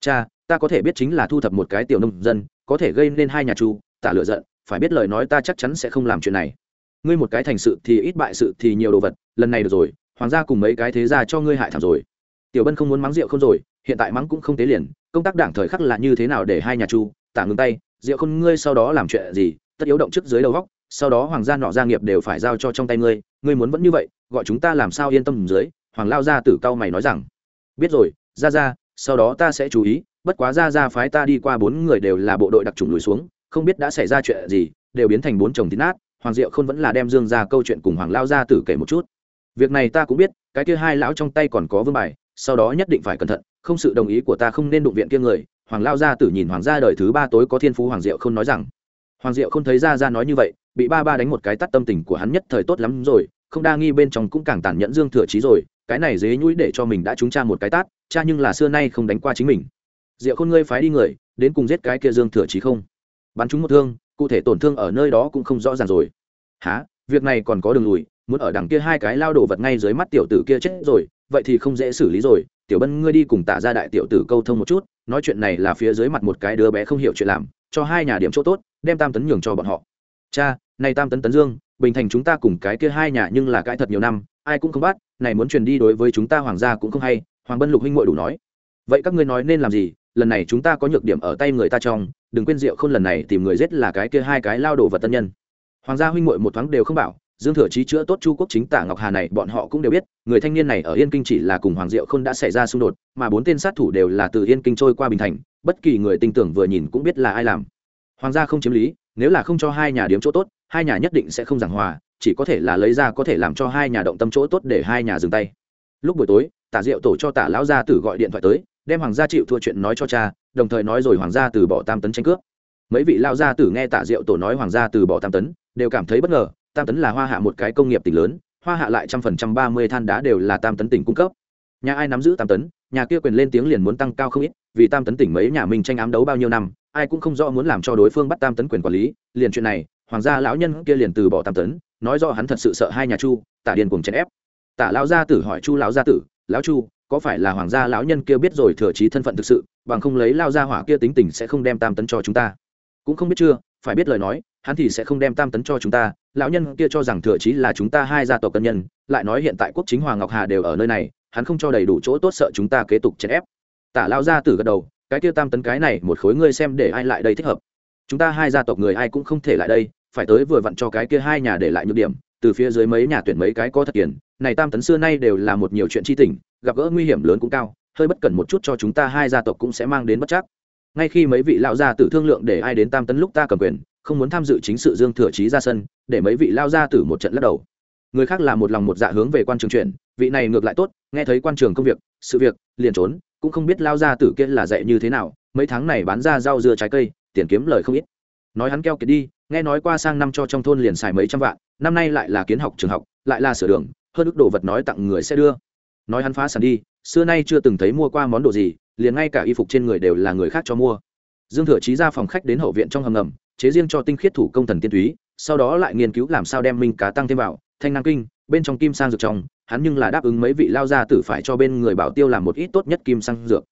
Cha, ta có thể biết chính là thu thập một cái tiểu nông dân, có thể gây nên hai nhà chu tả lựa giận, phải biết lời nói ta chắc chắn sẽ không làm chuyện này. Ngươi một cái thành sự thì ít bại sự thì nhiều đồ vật, lần này được rồi, hoàng gia cùng mấy cái thế ra cho ngươi hại thảm rồi. Tiểu bân không muốn mắng rượu không rồi, hiện tại mắng cũng không tế liền, công tác đảng thời khắc là như thế nào để hai nhà chu tả ngừng tay rượu không ngươi sau đó làm chuyện gì? Tất yếu động trước dưới đầu góc, sau đó hoàng gia nọ gia nghiệp đều phải giao cho trong tay ngươi ngươi muốn vẫn như vậy, gọi chúng ta làm sao yên tâm dưới? Hoàng lao gia tử cao mày nói rằng, biết rồi ra ra sau đó ta sẽ chú ý, bất quá ra ra phái ta đi qua bốn người đều là bộ đội đặc trùng lùi xuống, không biết đã xảy ra chuyện gì, đều biến thành bốn chồng tín nát. Hoàng diệu không vẫn là đem dương ra câu chuyện cùng hoàng lao gia tử kể một chút. Việc này ta cũng biết, cái kia hai lão trong tay còn có vương bài, sau đó nhất định phải cẩn thận, không sự đồng ý của ta không nên đụng viện kia người. Hoàng lao gia tử nhìn hoàng gia đời thứ ba tối có thiên phú hoàng diệu không nói rằng, hoàng diệu không thấy ra ra nói như vậy, bị ba ba đánh một cái tắt tâm tình của hắn nhất thời tốt lắm rồi, không đa nghi bên trong cũng càng tàn nhẫn dương thừa trí rồi cái này dế nhũi để cho mình đã trúng cha một cái tát, cha nhưng là xưa nay không đánh qua chính mình. Diệu khôn ngươi phái đi người, đến cùng giết cái kia dương thừa trí không? Bắn chúng một thương, cụ thể tổn thương ở nơi đó cũng không rõ ràng rồi. Há việc này còn có đường lùi, muốn ở đằng kia hai cái lao đồ vật ngay dưới mắt tiểu tử kia chết rồi, vậy thì không dễ xử lý rồi. Tiểu bân ngươi đi cùng tả ra đại tiểu tử câu thông một chút, nói chuyện này là phía dưới mặt một cái đứa bé không hiểu chuyện làm, cho hai nhà điểm chỗ tốt, đem tam tấn nhường cho bọn họ. Cha, này tam tấn tấn dương, bình thành chúng ta cùng cái kia hai nhà nhưng là cãi thật nhiều năm, ai cũng không bắt này muốn truyền đi đối với chúng ta hoàng gia cũng không hay, hoàng bân lục huynh ngội đủ nói. Vậy các ngươi nói nên làm gì? Lần này chúng ta có nhược điểm ở tay người ta trong, đừng quên rượu không lần này tìm người giết là cái kia hai cái lao đổ vật tân nhân. Hoàng gia huynh ngội một thoáng đều không bảo, dương thừa trí chữa tốt chu quốc chính tả ngọc hà này, bọn họ cũng đều biết, người thanh niên này ở yên kinh chỉ là cùng hoàng diệu không đã xảy ra xung đột, mà bốn tên sát thủ đều là từ yên kinh trôi qua bình thành, bất kỳ người tin tưởng vừa nhìn cũng biết là ai làm. Hoàng gia không chiếm lý, nếu là không cho hai nhà điếm chỗ tốt, hai nhà nhất định sẽ không giảng hòa chỉ có thể là lấy ra có thể làm cho hai nhà động tâm chỗ tốt để hai nhà dừng tay. Lúc buổi tối, tả diệu tổ cho tả lão gia tử gọi điện thoại tới, đem hoàng gia chịu thua chuyện nói cho cha, đồng thời nói rồi hoàng gia từ bỏ tam tấn tranh cướp. Mấy vị lao gia tử nghe tạ diệu tổ nói hoàng gia từ bỏ tam tấn, đều cảm thấy bất ngờ, tam tấn là hoa hạ một cái công nghiệp tỉnh lớn, hoa hạ lại trăm phần trăm ba mươi than đá đều là tam tấn tỉnh cung cấp. Nhà ai nắm giữ tam tấn, nhà kia quyền lên tiếng liền muốn tăng cao không ít, vì tam tấn tỉnh mấy nhà mình tranh ám đấu bao nhiêu năm, ai cũng không rõ muốn làm cho đối phương bắt tam tấn quyền quản lý, liền chuyện này hoàng gia lão nhân kia liền từ bỏ tam tấn, nói do hắn thật sự sợ hai nhà chu tạ điền cùng chèn ép. Tạ lão gia tử hỏi chu lão gia tử, lão chu, có phải là hoàng gia lão nhân kia biết rồi thừa trí thân phận thực sự, bằng không lấy lao gia hỏa kia tính tình sẽ không đem tam tấn cho chúng ta? Cũng không biết chưa, phải biết lời nói, hắn thì sẽ không đem tam tấn cho chúng ta, lão nhân kia cho rằng thừa trí là chúng ta hai gia tộc cân nhân, lại nói hiện tại quốc chính hoàng ngọc hà đều ở nơi này, hắn không cho đầy đủ chỗ tốt sợ chúng ta kế tục chèn ép. Tả lao gia tử gật đầu, cái kia tam tấn cái này, một khối ngươi xem để ai lại đây thích hợp. Chúng ta hai gia tộc người ai cũng không thể lại đây phải tới vừa vặn cho cái kia hai nhà để lại nhược điểm, từ phía dưới mấy nhà tuyển mấy cái có thật tiền này tam tấn xưa nay đều là một nhiều chuyện chi tình, gặp gỡ nguy hiểm lớn cũng cao, hơi bất cẩn một chút cho chúng ta hai gia tộc cũng sẽ mang đến bất chắc. Ngay khi mấy vị lão gia tử thương lượng để ai đến tam tấn lúc ta cầm quyền, không muốn tham dự chính sự dương thừa trí ra sân, để mấy vị lao gia tử một trận lắc đầu. Người khác là một lòng một dạ hướng về quan trường chuyển, vị này ngược lại tốt, nghe thấy quan trường công việc, sự việc, liền trốn, cũng không biết lao gia tử kia là dạy như thế nào, mấy tháng này bán ra rau dưa trái cây, tiền kiếm lời không ít. Nói hắn keo kiệt đi nghe nói qua sang năm cho trong thôn liền xài mấy trăm vạn, năm nay lại là kiến học, trường học, lại là sửa đường, hơn ức đồ vật nói tặng người sẽ đưa. Nói hắn phá sản đi, xưa nay chưa từng thấy mua qua món đồ gì, liền ngay cả y phục trên người đều là người khác cho mua. Dương thừa trí ra phòng khách đến hậu viện trong hầm ngầm, chế riêng cho tinh khiết thủ công thần tiên túy, sau đó lại nghiên cứu làm sao đem minh cá tăng thêm vào, thanh năng kinh, bên trong kim sang dược trong, hắn nhưng là đáp ứng mấy vị lao gia tử phải cho bên người bảo tiêu làm một ít tốt nhất kim sang dược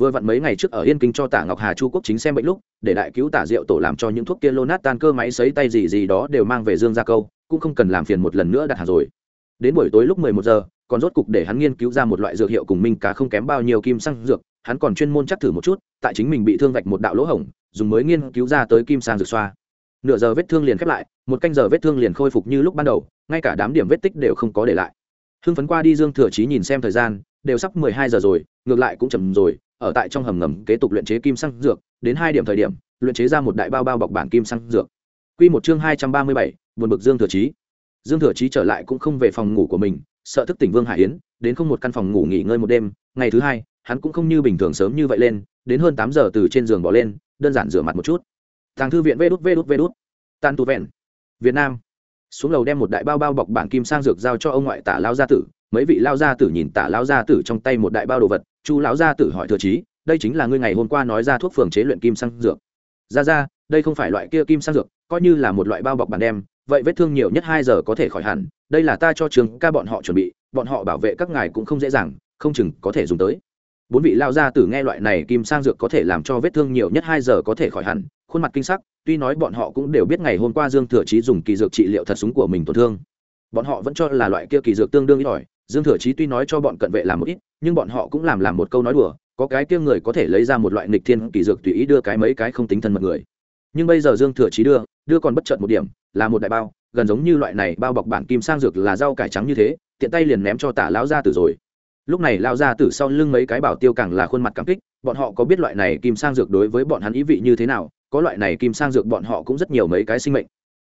vừa vặn mấy ngày trước ở yên kinh cho tả ngọc hà chu quốc chính xem bệnh lúc, để đại cứu tả rượu tổ làm cho những thuốc kia lô nát tan cơ máy sấy tay gì gì đó đều mang về dương gia câu, cũng không cần làm phiền một lần nữa đặt hàng rồi. Đến buổi tối lúc mười một giờ, còn rốt cục để hắn nghiên cứu ra một loại dược hiệu cùng minh cá không kém bao nhiêu kim sang dược, hắn còn chuyên môn chắc thử một chút, tại chính mình bị thương vạch một đạo lỗ hổng, dùng mới nghiên cứu ra tới kim sang dược xoa. Nửa giờ vết thương liền khép lại, một canh giờ vết thương liền khôi phục như lúc ban đầu, ngay cả đám điểm vết tích đều không có để lại. Hưng phấn qua đi dương thừa chí nhìn xem thời gian, đều sắp mười hai giờ rồi, ngược lại cũng chầm rồi ở tại trong hầm ngầm kế tục luyện chế kim sang dược đến hai điểm thời điểm luyện chế ra một đại bao bao bọc bản kim sang dược Quy một chương hai trăm ba mươi bảy, buồn bực Dương Thừa Chí. Dương Thừa Chí trở lại cũng không về phòng ngủ của mình, sợ thức tỉnh Vương Hải Yến, đến không một căn phòng ngủ nghỉ ngơi một đêm, ngày thứ hai, hắn cũng không như bình thường sớm như vậy lên, đến hơn tám giờ từ trên giường bỏ lên, đơn giản rửa mặt một chút. Tàng thư viện Vê đút Vê đút Vê đút. Tàn tụ vẹn. Việt Nam. Xuống lầu đem một đại bao bao bọc bản kim sang dược giao cho ông ngoại Tả lão gia tử, mấy vị lão gia tử nhìn Tả lão gia tử trong tay một đại bao đồ vật, Chu lão gia tử hỏi Thừa trí, đây chính là ngươi ngày hôm qua nói ra thuốc phường chế luyện kim sang dược. Ra ra, đây không phải loại kia kim sang dược, coi như là một loại bao bọc bản đem, vậy vết thương nhiều nhất hai giờ có thể khỏi hẳn, đây là ta cho trường ca bọn họ chuẩn bị, bọn họ bảo vệ các ngài cũng không dễ dàng, không chừng có thể dùng tới. Bốn vị lao gia tử nghe loại này kim sang dược có thể làm cho vết thương nhiều nhất hai giờ có thể khỏi hẳn, khuôn mặt kinh sắc, tuy nói bọn họ cũng đều biết ngày hôm qua Dương Thừa trí dùng kỳ dược trị liệu thật súng của mình tổn thương. Bọn họ vẫn cho là loại kia kỳ dược tương đương ít ỏi, Dương Thừa Chí tuy nói cho bọn cận vệ làm một ít, nhưng bọn họ cũng làm làm một câu nói đùa, có cái kia người có thể lấy ra một loại nghịch thiên kỳ dược tùy ý đưa cái mấy cái không tính thân mật người. Nhưng bây giờ dương thừa chí đưa đưa còn bất chợt một điểm là một đại bao gần giống như loại này bao bọc bản kim sang dược là rau cải trắng như thế tiện tay liền ném cho tả lão gia tử rồi. Lúc này lao gia tử sau lưng mấy cái bảo tiêu càng là khuôn mặt cảm kích bọn họ có biết loại này kim sang dược đối với bọn hắn ý vị như thế nào có loại này kim sang dược bọn họ cũng rất nhiều mấy cái sinh mệnh.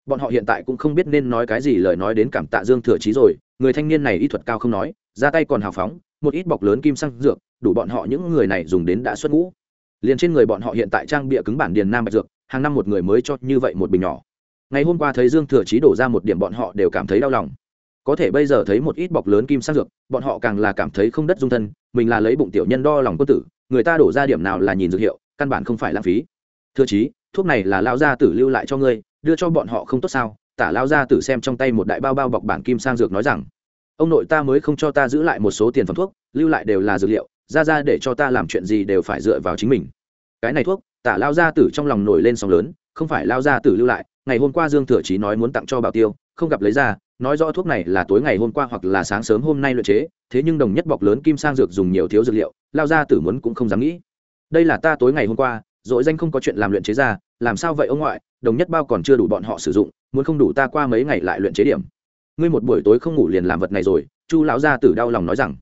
Bọn họ hiện tại cũng không biết nên nói cái gì lời nói đến cảm tạ dương thừa chí rồi người thanh niên này y thuật cao không nói ra tay còn hào phóng, một ít bọc lớn kim xăng dược, đủ bọn họ những người này dùng đến đã xuất ngũ. Liền trên người bọn họ hiện tại trang bịa cứng bản điền nam bạch dược, hàng năm một người mới cho như vậy một bình nhỏ. Ngày hôm qua thấy dương thừa chí đổ ra một điểm bọn họ đều cảm thấy đau lòng. Có thể bây giờ thấy một ít bọc lớn kim sang dược, bọn họ càng là cảm thấy không đất dung thân, mình là lấy bụng tiểu nhân đo lòng quân tử, người ta đổ ra điểm nào là nhìn dược hiệu, căn bản không phải lãng phí. Thừa chí, thuốc này là lao gia tử lưu lại cho ngươi, đưa cho bọn họ không tốt sao? Tả lao gia tử xem trong tay một đại bao bao bọc bản kim sang dược nói rằng, ông nội ta mới không cho ta giữ lại một số tiền phẩm thuốc, lưu lại đều là dược liệu, ra ra để cho ta làm chuyện gì đều phải dựa vào chính mình. Cái này thuốc, tả lao gia tử trong lòng nổi lên sóng lớn, không phải lao gia tử lưu lại, ngày hôm qua dương thừa chí nói muốn tặng cho bảo tiêu, không gặp lấy ra, nói rõ thuốc này là tối ngày hôm qua hoặc là sáng sớm hôm nay luyện chế, thế nhưng đồng nhất bọc lớn kim sang dược dùng nhiều thiếu dược liệu, lao gia tử muốn cũng không dám nghĩ. Đây là ta tối ngày hôm qua dội danh không có chuyện làm luyện chế ra, làm sao vậy ông ngoại, đồng nhất bao còn chưa đủ bọn họ sử dụng muốn không đủ ta qua mấy ngày lại luyện chế điểm. Ngươi một buổi tối không ngủ liền làm vật này rồi, chu lão gia tử đau lòng nói rằng.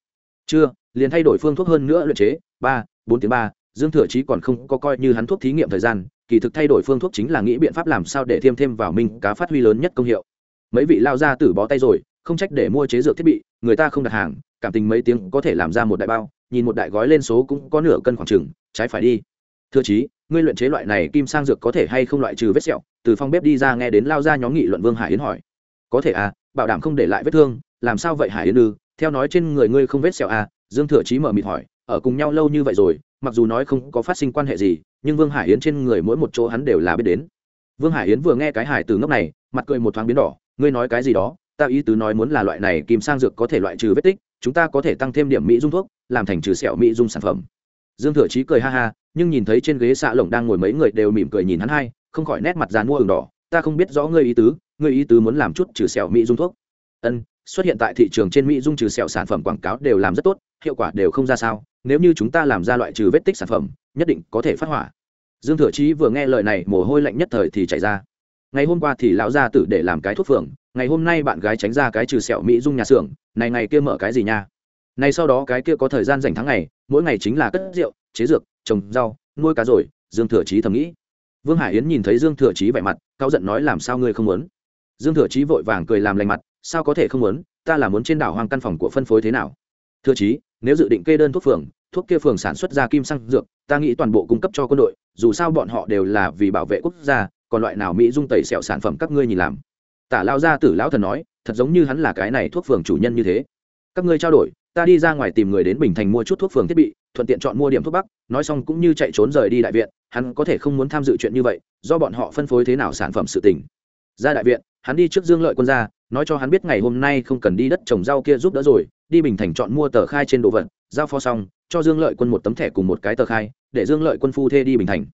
Chưa, liền thay đổi phương thuốc hơn nữa luyện chế, ba, bốn tiếng ba, dương thừa chí còn không có coi như hắn thuốc thí nghiệm thời gian, kỳ thực thay đổi phương thuốc chính là nghĩ biện pháp làm sao để thêm thêm vào minh cá phát huy lớn nhất công hiệu. Mấy vị lao gia tử bó tay rồi, không trách để mua chế dược thiết bị, người ta không đặt hàng, cảm tình mấy tiếng có thể làm ra một đại bao, nhìn một đại gói lên số cũng có nửa cân khoảng chừng, trái phải đi. Thưa chí ngươi luyện chế loại này kim sang dược có thể hay không loại trừ vết sẹo? Từ phòng bếp đi ra nghe đến lao ra nhóm nghị luận vương hải yến hỏi. Có thể à bảo đảm không để lại vết thương, làm sao vậy hải yến ư? Theo nói trên người ngươi không vết sẹo à? Dương thừa chí mở mịt hỏi. Ở cùng nhau lâu như vậy rồi, mặc dù nói không có phát sinh quan hệ gì, nhưng vương hải yến trên người mỗi một chỗ hắn đều là biết đến. Vương hải yến vừa nghe cái hải từ ngốc này, mặt cười một thoáng biến đỏ. Ngươi nói cái gì đó? Ta ý tứ nói muốn là loại này kim sang dược có thể loại trừ vết tích, chúng ta có thể tăng thêm điểm mỹ dung thuốc, làm thành trừ sẹo mỹ dung sản phẩm. Dương thừa chí cười ha ha nhưng nhìn thấy trên ghế xạ lồng đang ngồi mấy người đều mỉm cười nhìn hắn hai, không khỏi nét mặt dàn mua ửng đỏ. Ta không biết rõ ngươi ý tứ, ngươi ý tứ muốn làm chút trừ sẹo mỹ dung thuốc. Ân, xuất hiện tại thị trường trên mỹ dung trừ sẹo sản phẩm quảng cáo đều làm rất tốt, hiệu quả đều không ra sao. Nếu như chúng ta làm ra loại trừ vết tích sản phẩm, nhất định có thể phát hỏa. Dương thừa chí vừa nghe lời này, mồ hôi lạnh nhất thời thì chảy ra. Ngày hôm qua thì lão gia tử để làm cái thuốc phường ngày hôm nay bạn gái tránh ra cái trừ sẹo mỹ dung nhà xưởng, này ngày kia mở cái gì nha? Này sau đó cái kia có thời gian dành tháng ngày, mỗi ngày chính là cất rượu, chế dược trồng rau, nuôi cá rồi, dương thừa chí thầm nghĩ. Vương hải yến nhìn thấy dương thừa chí vẻ mặt cao giận nói làm sao ngươi không muốn? Dương thừa chí vội vàng cười làm lành mặt, sao có thể không muốn, ta là muốn trên đảo hoang căn phòng của phân phối thế nào? Thừa chí, nếu dự định kê đơn thuốc phường, thuốc kia phường sản xuất ra kim xăng dược, ta nghĩ toàn bộ cung cấp cho quân đội, dù sao bọn họ đều là vì bảo vệ quốc gia, còn loại nào mỹ dung tẩy sẹo sản phẩm các ngươi nhìn làm? Tả lao gia tử lão thần nói, thật giống như hắn là cái này thuốc phường chủ nhân như thế. Các ngươi trao đổi ta đi ra ngoài tìm người đến bình thành mua chút thuốc phường thiết bị, thuận tiện chọn mua điểm thuốc bắc, nói xong cũng như chạy trốn rời đi đại viện, hắn có thể không muốn tham dự chuyện như vậy, do bọn họ phân phối thế nào sản phẩm sự tình. Ra đại viện, hắn đi trước dương lợi quân ra, nói cho hắn biết ngày hôm nay không cần đi đất trồng rau kia giúp đỡ rồi, đi bình thành chọn mua tờ khai trên đồ vật, giao phó xong, cho dương lợi quân một tấm thẻ cùng một cái tờ khai, để dương lợi quân phu thê đi bình thành.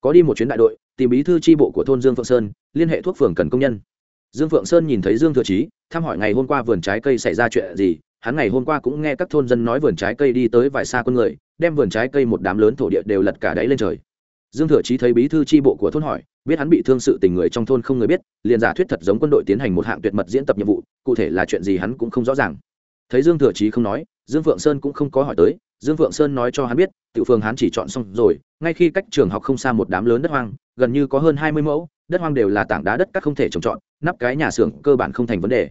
Có đi một chuyến đại đội, tìm bí thư tri bộ của thôn dương phượng sơn, liên hệ thuốc phường cần công nhân. Dương phượng sơn nhìn thấy dương thừa chí, thăm hỏi ngày hôm qua vườn trái cây xảy ra chuyện gì hắn ngày hôm qua cũng nghe các thôn dân nói vườn trái cây đi tới vài xa con người, đem vườn trái cây một đám lớn thổ địa đều lật cả đáy lên trời. Dương thừa chí thấy bí thư tri bộ của thôn hỏi, biết hắn bị thương sự tình người trong thôn không người biết, liền giả thuyết thật giống quân đội tiến hành một hạng tuyệt mật diễn tập nhiệm vụ, cụ thể là chuyện gì hắn cũng không rõ ràng. Thấy dương thừa chí không nói, dương phượng sơn cũng không có hỏi tới, dương phượng sơn nói cho hắn biết tự phường hắn chỉ chọn xong rồi, ngay khi cách trường học không xa một đám lớn đất hoang, gần như có hơn hai mươi mẫu, đất hoang đều là tảng đá đất các không thể trồng trọt, nắp cái nhà xưởng cơ bản không thành vấn đề.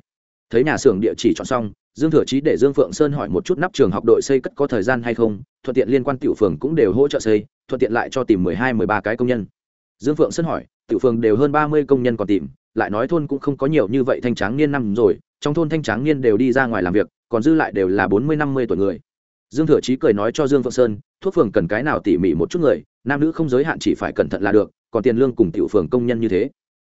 Thấy nhà xưởng địa chỉ chọn xong dương thừa chí để dương phượng sơn hỏi một chút nắp trường học đội xây cất có thời gian hay không, thuận tiện liên quan tiểu phường cũng đều hỗ trợ xây, thuận tiện lại cho tìm mười hai, mười ba cái công nhân. Dương phượng sơn hỏi, tiểu phường đều hơn ba mươi công nhân còn tìm, lại nói thôn cũng không có nhiều như vậy thanh tráng niên năm rồi, trong thôn thanh tráng niên đều đi ra ngoài làm việc, còn dư lại đều là bốn mươi, năm mươi tuổi người. Dương thừa chí cười nói cho dương phượng sơn, thuốc phường cần cái nào tỉ mỉ một chút người, nam nữ không giới hạn chỉ phải cẩn thận là được, còn tiền lương cùng tiểu phường công nhân như thế.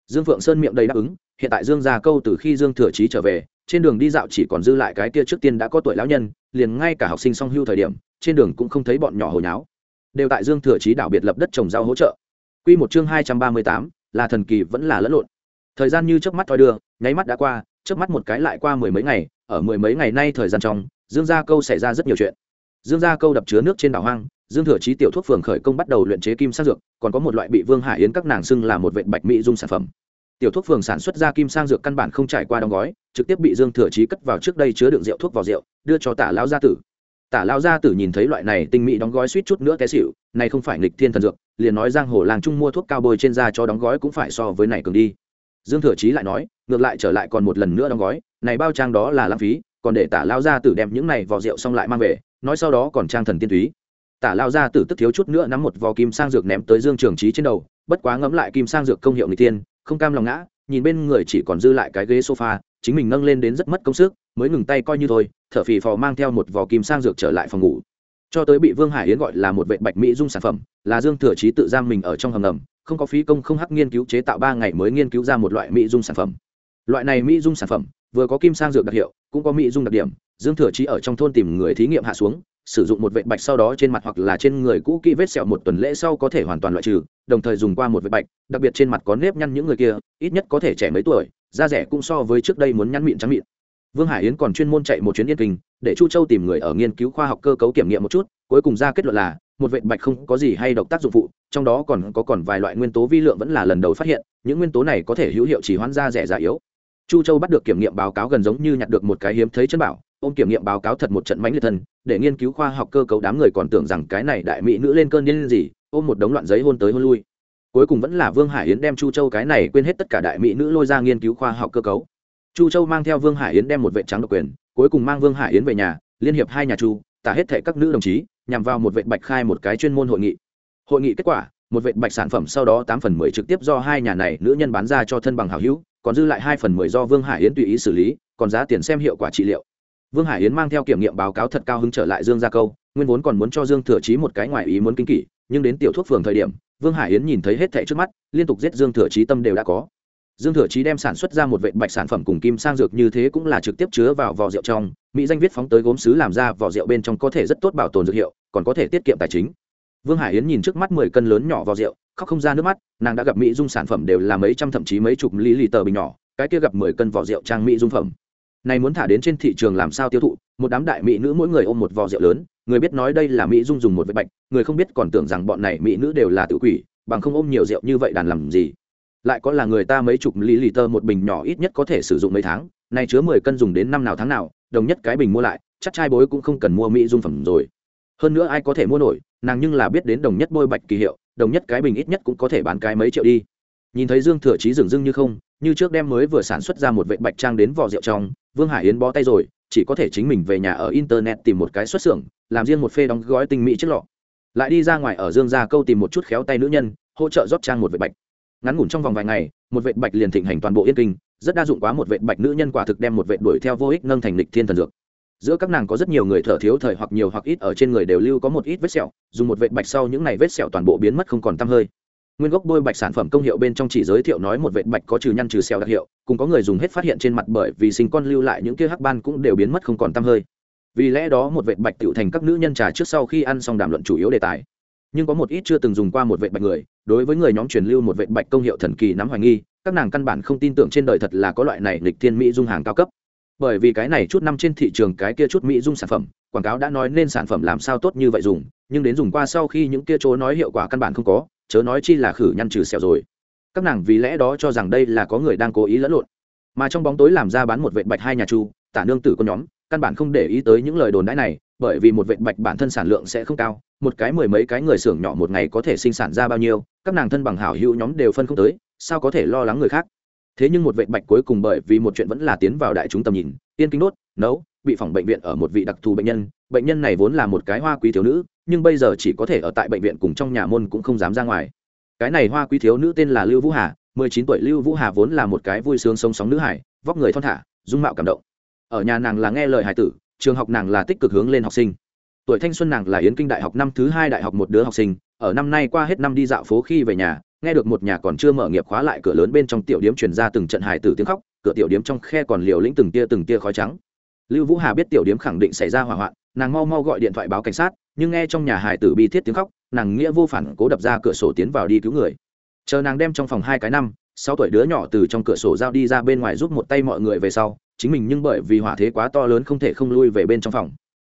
Dương phượng sơn miệng đầy đáp ứng, hiện tại dương gia câu từ khi dương thừa chí trở về trên đường đi dạo chỉ còn dư lại cái kia trước tiên đã có tuổi lão nhân, liền ngay cả học sinh song hưu thời điểm, trên đường cũng không thấy bọn nhỏ hồi nháo. Đều tại dương thừa chí đảo biệt lập đất trồng rau hỗ trợ. Quy một chương hai trăm ba mươi tám, là thần kỳ vẫn là lẫn lộn. Thời gian như chớp mắt thoi đưa, nháy mắt đã qua, chớp mắt một cái lại qua mười mấy ngày, ở mười mấy ngày nay thời gian trong, dương gia câu xảy ra rất nhiều chuyện. Dương gia câu đập chứa nước trên đảo hoang, dương thừa chí tiểu thuốc phường khởi công bắt đầu luyện chế kim sang dược, còn có một loại bị vương hải yến các nàng xưng là một vệ bạch mỹ dung sản phẩm tiểu thuốc phường sản xuất ra kim sang dược căn bản không trải qua đóng gói, trực tiếp bị dương thừa chí cất vào trước đây chứa đựng rượu thuốc vào rượu, đưa cho tả lão gia tử. Tả lão gia tử nhìn thấy loại này tinh mỹ đóng gói suýt chút nữa té xịu này không phải nghịch thiên thần dược, liền nói giang hồ làng trung mua thuốc cao bôi trên da cho đóng gói cũng phải so với này cường đi. Dương thừa chí lại nói, ngược lại trở lại còn một lần nữa đóng gói, này bao trang đó là lãng phí, còn để tả lão gia tử đem những này vỏ rượu xong lại mang về, nói sau đó còn trang thần tiên túy. Tả lao gia tử tức thiếu chút nữa nắm một vò kim sang dược ném tới dương trường trí trên đầu, bất quá ngẫm lại kim sang dược công hiệu người tiên không cam lòng ngã, nhìn bên người chỉ còn dư lại cái ghế sofa, chính mình nâng lên đến rất mất công sức, mới ngừng tay coi như thôi, thở phì phò mang theo một vò kim sang dược trở lại phòng ngủ. Cho tới bị vương hải yến gọi là một vệ bạch mỹ dung sản phẩm, là dương thừa trí tự giam mình ở trong hầm ngầm, không có phí công không hắc nghiên cứu chế tạo ba ngày mới nghiên cứu ra một loại mỹ dung sản phẩm. Loại này mỹ dung sản phẩm, vừa có kim sang dược đặc hiệu, cũng có mỹ dung đặc điểm dương thừa chí ở trong thôn tìm người thí nghiệm hạ xuống, sử dụng một vệ bạch sau đó trên mặt hoặc là trên người cũ kỹ vết sẹo một tuần lễ sau có thể hoàn toàn loại trừ, đồng thời dùng qua một vệ bạch, đặc biệt trên mặt có nếp nhăn những người kia, ít nhất có thể trẻ mấy tuổi, da rẻ cũng so với trước đây muốn nhăn mịn trắng mịn. Vương hải yến còn chuyên môn chạy một chuyến yên kinh, để chu châu tìm người ở nghiên cứu khoa học cơ cấu kiểm nghiệm một chút, cuối cùng ra kết luận là, một vệ bạch không có gì hay độc tác dụng phụ, trong đó còn có còn vài loại nguyên tố vi lượng vẫn là lần đầu phát hiện, những nguyên tố này có thể hữu hiệu chỉ hoãn da rẻ già yếu. Chu châu bắt được kiểm nghiệm báo cáo gần giống như nhặt được một cái hiếm thấy chân bảo ôm kiểm nghiệm báo cáo thật một trận mánh liệt thân, để nghiên cứu khoa học cơ cấu đám người còn tưởng rằng cái này đại mỹ nữ lên cơn điên gì, ôm một đống loạn giấy hôn tới hôn lui. Cuối cùng vẫn là vương hải yến đem chu châu cái này quên hết tất cả đại mỹ nữ lôi ra nghiên cứu khoa học cơ cấu. Chu châu mang theo vương hải yến đem một vệ trắng độc quyền, cuối cùng mang vương hải yến về nhà, liên hiệp hai nhà chu, tả hết thệ các nữ đồng chí, nhằm vào một vệ bạch khai một cái chuyên môn hội nghị. Hội nghị kết quả, một vệ bạch sản phẩm sau đó tám phần mười trực tiếp do hai nhà này nữ nhân bán ra cho thân bằng hảo hữu, còn dư lại hai phần mười do vương hải yến tùy ý xử lý, còn giá tiền xem hiệu quả trị liệu vương hải yến mang theo kiểm nghiệm báo cáo thật cao hứng trở lại dương gia câu, nguyên vốn còn muốn cho dương thừa chí một cái ngoài ý muốn kinh kỷ, nhưng đến tiểu thuốc phường thời điểm, vương hải yến nhìn thấy hết thẻ trước mắt, liên tục giết dương thừa chí tâm đều đã có. Dương thừa chí đem sản xuất ra một vệ bạch sản phẩm cùng kim sang dược như thế cũng là trực tiếp chứa vào vỏ rượu trong, mỹ danh viết phóng tới gốm sứ làm ra vỏ rượu bên trong có thể rất tốt bảo tồn dược hiệu, còn có thể tiết kiệm tài chính. Vương hải yến nhìn trước mắt mười cân lớn nhỏ vỏ rượu, khóc không ra nước mắt, nàng đã gặp mỹ dung sản phẩm đều là mấy trăm thậm chí mấy chục lý lì tờ bình nhỏ, cái kia gặp mười cân vỏ rượu trang mỹ dung phẩm này muốn thả đến trên thị trường làm sao tiêu thụ, một đám đại mỹ nữ mỗi người ôm một vò rượu lớn, người biết nói đây là mỹ dung dùng một vệ bạch, người không biết còn tưởng rằng bọn này mỹ nữ đều là tự quỷ, bằng không ôm nhiều rượu như vậy đàn làm gì? Lại có là người ta mấy chục lý lì tơ một bình nhỏ ít nhất có thể sử dụng mấy tháng này chứa mười cân dùng đến năm nào tháng nào, đồng nhất cái bình mua lại, chắc trai bối cũng không cần mua mỹ dung phẩm rồi. Hơn nữa ai có thể mua nổi, nàng nhưng là biết đến đồng nhất bôi bạch kỳ hiệu, đồng nhất cái bình ít nhất cũng có thể bán cái mấy triệu đi. Nhìn thấy dương thừa chí dừng dưng như không, như trước đem mới vừa sản xuất ra một vệ bạch trang đến vỏ rượu trong vương hải yến bó tay rồi, chỉ có thể chính mình về nhà ở internet tìm một cái xuất xưởng, làm riêng một phê đóng gói tinh mỹ chiếc lọ. Lại đi ra ngoài ở dương gia câu tìm một chút khéo tay nữ nhân, hỗ trợ rót trang một vệ bạch. Ngắn ngủn trong vòng vài ngày, một vệ bạch liền thịnh hành toàn bộ yên kinh, rất đa dụng quá một vệ bạch nữ nhân quả thực đem một vệ đuổi theo vô ích nâng thành lịch thiên thần dược. Giữa các nàng có rất nhiều người thở thiếu thời hoặc nhiều hoặc ít ở trên người đều lưu có một ít vết sẹo, dùng một vệ bạch sau những này vết sẹo toàn bộ biến mất không còn tăm hơi nguyên gốc bôi bạch sản phẩm công hiệu bên trong chỉ giới thiệu nói một vệ bạch có trừ nhăn trừ sẹo đặc hiệu, cùng có người dùng hết phát hiện trên mặt bởi vì sinh con lưu lại những kia hắc ban cũng đều biến mất không còn tăm hơi. Vì lẽ đó một vệ bạch tựu thành các nữ nhân trà trước sau khi ăn xong đàm luận chủ yếu đề tài. Nhưng có một ít chưa từng dùng qua một vệ bạch người, đối với người nhóm truyền lưu một vệ bạch công hiệu thần kỳ nắm hoài nghi, các nàng căn bản không tin tưởng trên đời thật là có loại này lịch thiên mỹ dung hàng cao cấp bởi vì cái này chút năm trên thị trường cái kia chút mỹ dung sản phẩm, quảng cáo đã nói nên sản phẩm làm sao tốt như vậy dùng, nhưng đến dùng qua sau khi những kia chỗ nói hiệu quả căn bản không có, chớ nói chi là khử nhăn trừ sẹo rồi. Các nàng vì lẽ đó cho rằng đây là có người đang cố ý lẫn lộn. Mà trong bóng tối làm ra bán một vệ bạch hai nhà chu, tả nương tử con nhóm, căn bản không để ý tới những lời đồn đãi này, bởi vì một vệ bạch bản thân sản lượng sẽ không cao, một cái mười mấy cái người xưởng nhỏ một ngày có thể sinh sản ra bao nhiêu, các nàng thân bằng hảo hữu nhóm đều phân không tới, sao có thể lo lắng người khác? Thế nhưng một vệ bạch cuối cùng bởi vì một chuyện vẫn là tiến vào đại chúng tầm nhìn tiên kinh đốt, nấu, bị phòng bệnh viện ở một vị đặc thù bệnh nhân. Bệnh nhân này vốn là một cái hoa quý thiếu nữ, nhưng bây giờ chỉ có thể ở tại bệnh viện cùng trong nhà môn cũng không dám ra ngoài. Cái này hoa quý thiếu nữ tên là lưu vũ hà, mười chín tuổi. Lưu vũ hà vốn là một cái vui sướng sống sóng nữ hải vóc người thon thả, dung mạo cảm động. Ở nhà nàng là nghe lời hải tử, trường học nàng là tích cực hướng lên học sinh. Tuổi thanh xuân nàng là yến kinh đại học năm thứ hai đại học một đứa học sinh, ở năm nay qua hết năm đi dạo phố khi về nhà nghe được một nhà còn chưa mở nghiệp khóa lại cửa lớn bên trong tiểu điếm truyền ra từng trận hài tử tiếng khóc, cửa tiểu điếm trong khe còn liều lĩnh từng tia từng tia khói trắng. Lưu vũ hà biết tiểu điếm khẳng định xảy ra hỏa hoạn, nàng mau mau gọi điện thoại báo cảnh sát, nhưng nghe trong nhà hài tử bi thiết tiếng khóc, nàng nghĩa vô phản cố đập ra cửa sổ tiến vào đi cứu người. Chờ nàng đem trong phòng hai cái năm, sáu tuổi đứa nhỏ từ trong cửa sổ giao đi ra bên ngoài giúp một tay mọi người về sau, chính mình nhưng bởi vì hỏa thế quá to lớn không thể không lui về bên trong phòng.